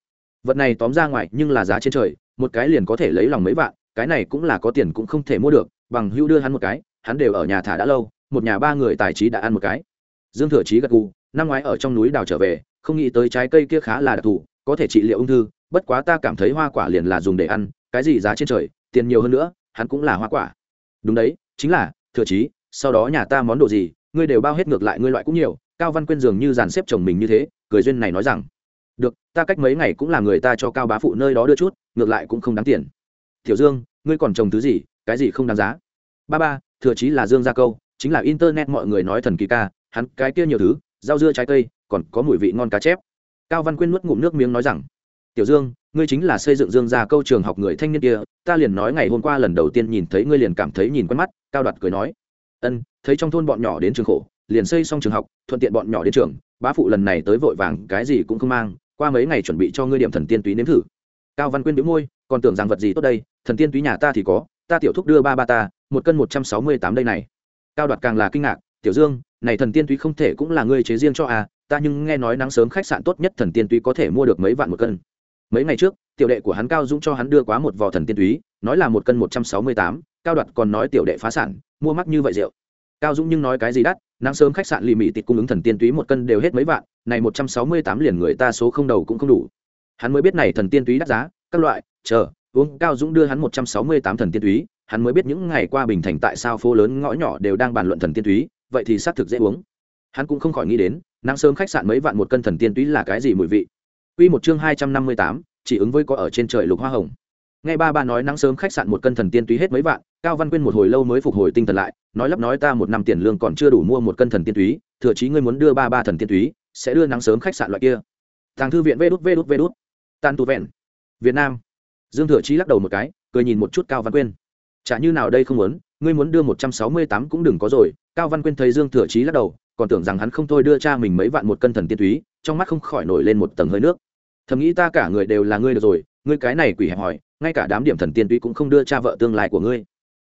Vật này tóm ra ngoài nhưng là giá trên trời, một cái liền có thể lấy lòng mấy vạn, cái này cũng là có tiền cũng không thể mua được, bằng hữu đưa hắn một cái, hắn đều ở nhà thả đã lâu một nhà ba người tài trí đã ăn một cái. Dương thừa trí gật gù, năm ngoái ở trong núi đào trở về, không nghĩ tới trái cây kia khá là đặc thù, có thể trị liệu ung thư, bất quá ta cảm thấy hoa quả liền là dùng để ăn, cái gì giá trên trời, tiền nhiều hơn nữa, hắn cũng là hoa quả. Đúng đấy, chính là, thừa trí sau đó nhà ta món đồ gì, ngươi đều bao hết ngược lại ngươi loại cũng nhiều, cao văn quyên dường như dàn xếp chồng mình như thế, cười duyên này nói rằng, được, ta cách mấy ngày cũng là người ta cho cao bá phụ nơi đó đưa chút, ngược lại cũng không đáng tiền. Tiểu dương, ngươi còn trồng thứ gì, cái gì không đáng giá? Ba ba, thừa chí là dương gia câu chính là internet mọi người nói thần kỳ ca, hắn cái kia nhiều thứ, rau dưa trái cây, còn có mùi vị ngon cá chép. Cao văn quyên nuốt ngụm nước miếng nói rằng, tiểu dương, ngươi chính là xây dựng dương gia câu trường học người thanh niên kia, ta liền nói ngày hôm qua lần đầu tiên nhìn thấy ngươi liền cảm thấy nhìn quen mắt. Cao đoạt cười nói, ân, thấy trong thôn bọn nhỏ đến trường khổ, liền xây xong trường học, thuận tiện bọn nhỏ đến trường, bá phụ lần này tới vội vàng, cái gì cũng không mang, qua mấy ngày chuẩn bị cho ngươi điểm thần tiên túy nếm thử. Cao văn quyên đĩu môi, còn tưởng rằng vật gì tốt đây, thần tiên túy nhà ta thì có, ta tiểu thúc đưa ba ba ta, một cân một trăm sáu mươi tám đây này cao đoạt càng là kinh ngạc, tiểu dương, này thần tiên túy không thể cũng là ngươi chế riêng cho à ta nhưng nghe nói nắng sớm khách sạn tốt nhất thần tiên túy có thể mua được mấy vạn một cân. Mấy ngày trước, tiểu đệ của hắn cao dũng cho hắn đưa quá một vò thần tiên túy, nói là một cân một trăm sáu mươi tám, cao đoạt còn nói tiểu đệ phá sản, mua mắc như vậy rượu. Cao dũng nhưng nói cái gì đắt, nắng sớm khách sạn lì mị tịt cung ứng thần tiên túy một cân đều hết mấy vạn, này một trăm sáu mươi tám liền người ta số không đầu cũng không đủ. Hắn mới biết này thần tiên túy đắt giá, các loại, chờ, uống, cao dũng đưa hắn một trăm sáu mươi tám thần tiên túy hắn mới biết những ngày qua bình thành tại sao phố lớn ngõ nhỏ đều đang bàn luận thần tiên túy, vậy thì xác thực dễ uống. Hắn cũng không khỏi nghĩ đến, nắng sớm khách sạn mấy vạn một cân thần tiên túy là cái gì mùi vị. Quy một chương hai trăm năm mươi tám, chỉ ứng với có ở trên trời lục hoa hồng. Nghe ba ba nói nắng sớm khách sạn một cân thần tiên túy hết mấy vạn, cao văn quyên một hồi lâu mới phục hồi tinh thần lại, nói lắp nói ta một năm tiền lương còn chưa đủ mua một cân thần tiên túy, thừa chí ngươi muốn đưa ba ba thần tiên túy, sẽ đưa nắng sớm khách sạn loại kia. Thằng thư viện vê đút vê đút vê đút. Tan tu vẹn. Việt nam. Dương thừa chí lắc đầu một cái, cười nhìn một chút cao văn quyên chả như nào đây không muốn, ngươi muốn đưa một trăm sáu mươi tám cũng đừng có rồi. Cao văn quyên thấy dương thừa chí lắc đầu, còn tưởng rằng hắn không thôi đưa cha mình mấy vạn một cân thần tiên túy, trong mắt không khỏi nổi lên một tầng hơi nước. Thầm nghĩ ta cả người đều là ngươi được rồi, ngươi cái này quỷ hẹp hỏi ngay cả đám điểm thần tiên túy cũng không đưa cha vợ tương lai của ngươi.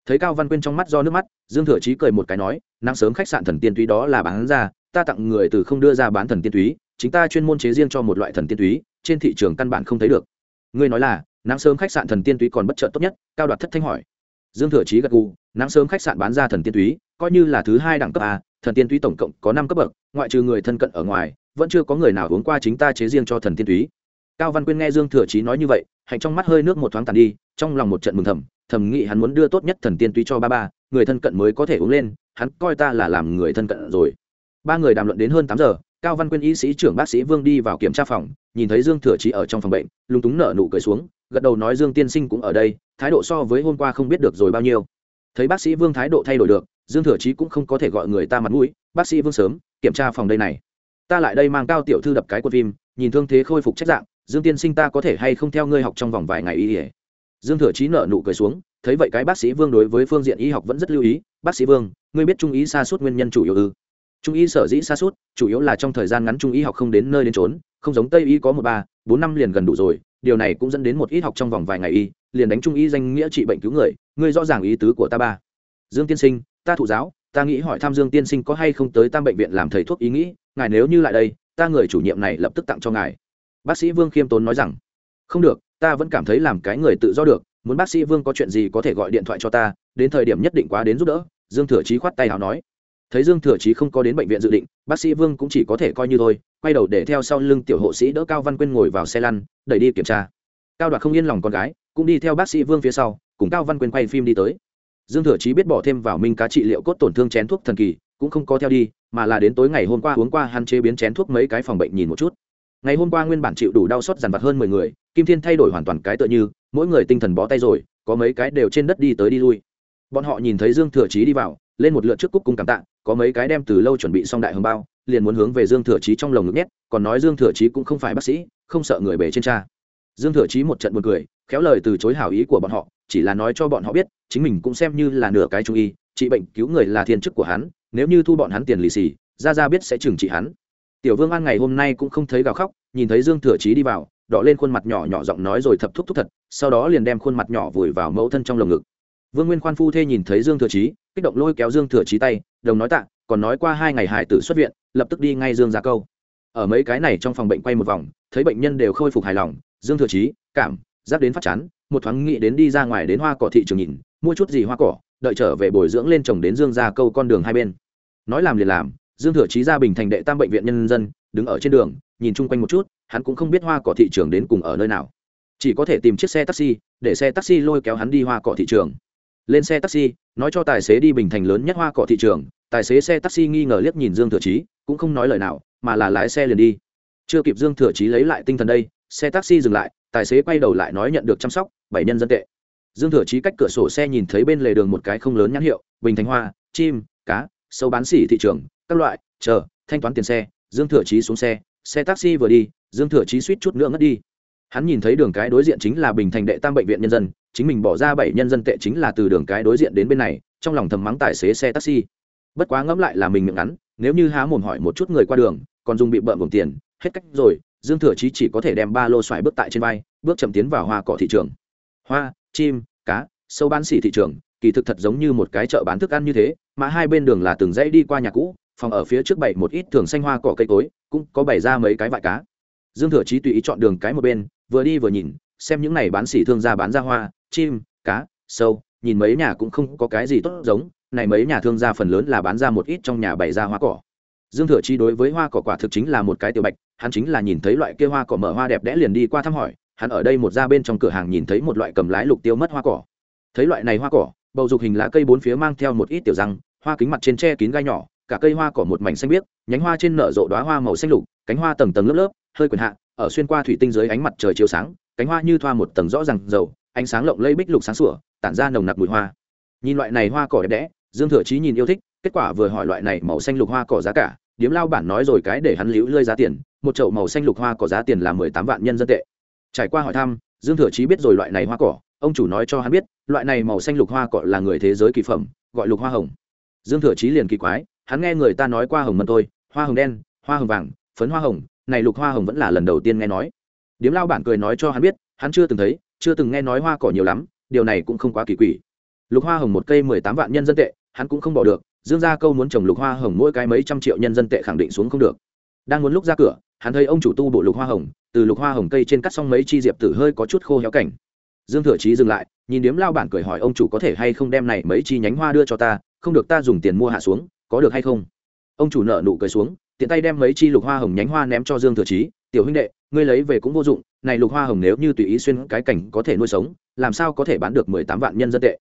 Thấy cao văn quyên trong mắt do nước mắt, dương thừa chí cười một cái nói, nắng sớm khách sạn thần tiên túy đó là bán ra, ta tặng người từ không đưa ra bán thần tiên túy, chính ta chuyên môn chế riêng cho một loại thần tiên túy, trên thị trường căn bản không thấy được. Ngươi nói là, nắng sớm khách sạn thần tiên túy còn bất trợ tốt nhất? Cao đoạt thất thanh hỏi dương thừa chí gật gù, nắng sớm khách sạn bán ra thần tiên túy, coi như là thứ hai đẳng cấp a, thần tiên túy tổng cộng có năm cấp bậc, ngoại trừ người thân cận ở ngoài, vẫn chưa có người nào uống qua chính ta chế riêng cho thần tiên túy. Cao văn quyên nghe dương thừa chí nói như vậy, hạnh trong mắt hơi nước một thoáng tàn đi, trong lòng một trận mừng thầm thầm nghĩ hắn muốn đưa tốt nhất thần tiên túy cho ba ba, người thân cận mới có thể uống lên, hắn coi ta là làm người thân cận rồi. Ba người đàm luận đến hơn tám giờ, cao văn quyên y sĩ trưởng bác sĩ vương đi vào kiểm tra phòng, nhìn thấy dương thừa chí ở trong phòng bệnh, lúng túng nở nụ cười xuống gật đầu nói dương tiên sinh cũng ở đây, thái độ so với hôm qua không biết được rồi bao nhiêu. Thấy bác sĩ vương thái độ thay đổi được, dương thừa chí cũng không có thể gọi người ta mặt mũi, bác sĩ vương sớm, kiểm tra phòng đây này. Ta lại đây mang cao tiểu thư đập cái quân phim, nhìn thương thế khôi phục trách dạng, dương tiên sinh ta có thể hay không theo ngươi học trong vòng vài ngày y ỉa? Dương thừa chí nợ nụ cười xuống, thấy vậy cái bác sĩ vương đối với phương diện y học vẫn rất lưu ý, bác sĩ vương, ngươi biết trung ý xa suốt nguyên nhân chủ yếu ư? Trung y sở dĩ xa suốt, chủ yếu là trong thời gian ngắn trung y học không đến nơi đến trốn không giống tây y có một ba, bốn năm liền gần đủ rồi, điều này cũng dẫn đến một ít học trong vòng vài ngày y, liền đánh trung y danh nghĩa trị bệnh cứu người, ngươi rõ ràng ý tứ của ta ba. Dương tiên sinh, ta thụ giáo, ta nghĩ hỏi tham dương tiên sinh có hay không tới tam bệnh viện làm thầy thuốc ý nghĩ, ngài nếu như lại đây, ta người chủ nhiệm này lập tức tặng cho ngài. Bác sĩ vương khiêm tốn nói rằng, không được, ta vẫn cảm thấy làm cái người tự do được, muốn bác sĩ vương có chuyện gì có thể gọi điện thoại cho ta, đến thời điểm nhất định quá đến giúp đỡ, dương thừa chí khoát tay nào nói thấy dương thừa chí không có đến bệnh viện dự định, bác sĩ vương cũng chỉ có thể coi như thôi, quay đầu để theo sau lưng tiểu hộ sĩ đỡ cao văn quyên ngồi vào xe lăn, đẩy đi kiểm tra. Cao đoạt không yên lòng con gái, cũng đi theo bác sĩ vương phía sau, cùng cao văn quyên quay phim đi tới. Dương thừa chí biết bỏ thêm vào minh cá trị liệu cốt tổn thương chén thuốc thần kỳ, cũng không có theo đi, mà là đến tối ngày hôm qua uống qua hắn chế biến chén thuốc mấy cái phòng bệnh nhìn một chút. Ngày hôm qua nguyên bản chịu đủ đau xót dằn vặt hơn mười người, kim thiên thay đổi hoàn toàn cái tựa như, mỗi người tinh thần bó tay rồi, có mấy cái đều trên đất đi tới đi lui bọn họ nhìn thấy dương thừa chí đi vào, lên một lượt trước cúc cung cảm tạ, có mấy cái đem từ lâu chuẩn bị xong đại hồng bao, liền muốn hướng về dương thừa chí trong lồng ngực nhét, còn nói dương thừa chí cũng không phải bác sĩ, không sợ người bề trên cha. Dương thừa chí một trận buồn cười, khéo lời từ chối hảo ý của bọn họ, chỉ là nói cho bọn họ biết, chính mình cũng xem như là nửa cái trung y, trị bệnh cứu người là thiên chức của hắn, nếu như thu bọn hắn tiền lì xì, ra ra biết sẽ trừng trị hắn. Tiểu vương an ngày hôm nay cũng không thấy gào khóc, nhìn thấy dương thừa chí đi vào đọ lên khuôn mặt nhỏ nhỏ giọng nói rồi thập thúc thúc thật, sau đó liền đem khuôn mặt nhỏ vùi vào mẫu thân trong lồng ngực vương nguyên khoan phu thê nhìn thấy dương thừa chí, kích động lôi kéo dương thừa chí tay, đồng nói tạ, còn nói qua hai ngày hải tử xuất viện, lập tức đi ngay dương ra câu. Ở mấy cái này trong phòng bệnh quay một vòng, thấy bệnh nhân đều khôi phục hài lòng, dương thừa chí, cảm, giác đến phát chán, một thoáng nghĩ đến đi ra ngoài đến hoa cỏ thị trường nhìn, mua chút gì hoa cỏ, đợi trở về bồi dưỡng lên chồng đến dương ra câu con đường hai bên. Nói làm liền làm, dương thừa chí ra bình thành đệ tam bệnh viện nhân dân, đứng ở trên đường, nhìn chung quanh một chút, hắn cũng không biết hoa cỏ thị trường đến cùng ở nơi nào. Chỉ có thể tìm chiếc xe taxi, để xe taxi lôi kéo hắn đi hoa cỏ thị trường lên xe taxi, nói cho tài xế đi bình thành lớn nhất hoa cỏ thị trường. Tài xế xe taxi nghi ngờ liếc nhìn dương thừa chí, cũng không nói lời nào, mà là lái xe liền đi. Chưa kịp dương thừa chí lấy lại tinh thần đây, xe taxi dừng lại, tài xế quay đầu lại nói nhận được chăm sóc, bảy nhân dân tệ. Dương thừa chí cách cửa sổ xe nhìn thấy bên lề đường một cái không lớn nhãn hiệu, bình thành hoa, chim, cá, sâu bán xỉ thị trường, các loại, chờ, thanh toán tiền xe. Dương thừa chí xuống xe xe taxi vừa đi, dương thừa chí suýt chút nữa ngất đi hắn nhìn thấy đường cái đối diện chính là bình thành đệ tam bệnh viện nhân dân, chính mình bỏ ra bảy nhân dân tệ chính là từ đường cái đối diện đến bên này, trong lòng thầm mắng tài xế xe taxi. Bất quá ngẫm lại là mình miệng ngắn, nếu như há mồm hỏi một chút người qua đường, còn dùng bị bợm gồm tiền, hết cách rồi, dương thừa chí chỉ có thể đem ba lô xoài bước tại trên vai, bước chậm tiến vào hoa cỏ thị trường. Hoa, chim, cá, sâu bán xỉ thị trường, kỳ thực thật giống như một cái chợ bán thức ăn như thế, mà hai bên đường là từng dãy đi qua nhà cũ, phòng ở phía trước bảy một ít thường xanh hoa cỏ cây cối, cũng có bày ra mấy cái vại cá. Dương thừa chí tùy ý chọn đường cái một bên vừa đi vừa nhìn, xem những này bán xỉ thương gia bán ra hoa, chim, cá, sâu, nhìn mấy nhà cũng không có cái gì tốt giống. Này mấy nhà thương gia phần lớn là bán ra một ít trong nhà bày ra hoa cỏ. Dương thừa chi đối với hoa cỏ quả thực chính là một cái tiểu bạch, hắn chính là nhìn thấy loại kia hoa cỏ mở hoa đẹp đẽ liền đi qua thăm hỏi, hắn ở đây một ra bên trong cửa hàng nhìn thấy một loại cầm lái lục tiêu mất hoa cỏ. Thấy loại này hoa cỏ, bầu dục hình lá cây bốn phía mang theo một ít tiểu răng, hoa kính mặt trên tre kín gai nhỏ, cả cây hoa cỏ một mảnh xanh biếc, nhánh hoa trên nở rộ đoá hoa màu xanh lục, cánh hoa tầng tầng lớp lớp, hơi quyền hạ ở xuyên qua thủy tinh dưới ánh mặt trời chiếu sáng, cánh hoa như thoa một tầng rõ ràng dầu, ánh sáng lộng lây bích lục sáng sủa, tản ra nồng nặc mùi hoa. Nhìn loại này hoa cỏ đẹp đẽ, dương thừa chí nhìn yêu thích, kết quả vừa hỏi loại này màu xanh lục hoa cỏ giá cả, điếm lao bản nói rồi cái để hắn liễu lơi giá tiền, một chậu màu xanh lục hoa cỏ giá tiền là mười tám vạn nhân dân tệ. Trải qua hỏi thăm, dương thừa chí biết rồi loại này hoa cỏ, ông chủ nói cho hắn biết, loại này màu xanh lục hoa cỏ là người thế giới kỳ phẩm, gọi lục hoa hồng. Dương thừa chí liền kỳ quái, hắn nghe người ta nói qua hồng mân tôi hoa hồng đen, hoa hồng vàng, phấn hoa hồng này lục hoa hồng vẫn là lần đầu tiên nghe nói. Điếm lao bản cười nói cho hắn biết, hắn chưa từng thấy, chưa từng nghe nói hoa cỏ nhiều lắm, điều này cũng không quá kỳ quỷ. Lục hoa hồng một cây mười tám vạn nhân dân tệ, hắn cũng không bỏ được, dương gia câu muốn trồng lục hoa hồng mỗi cái mấy trăm triệu nhân dân tệ khẳng định xuống không được. Đang muốn lúc ra cửa, hắn thấy ông chủ tu bộ lục hoa hồng, từ lục hoa hồng cây trên cắt xong mấy chi diệp tử hơi có chút khô héo cảnh. Dương thừa trí dừng lại, nhìn điếm lao bản cười hỏi ông chủ có thể hay không đem này mấy chi nhánh hoa đưa cho ta, không được ta dùng tiền mua hạ xuống, có được hay không? Ông chủ nợ nụ cười xuống tiện tay đem mấy chi lục hoa hồng nhánh hoa ném cho dương thừa chí, tiểu huynh đệ, ngươi lấy về cũng vô dụng, này lục hoa hồng nếu như tùy ý xuyên cái cảnh có thể nuôi sống, làm sao có thể bán được mười tám vạn nhân dân tệ?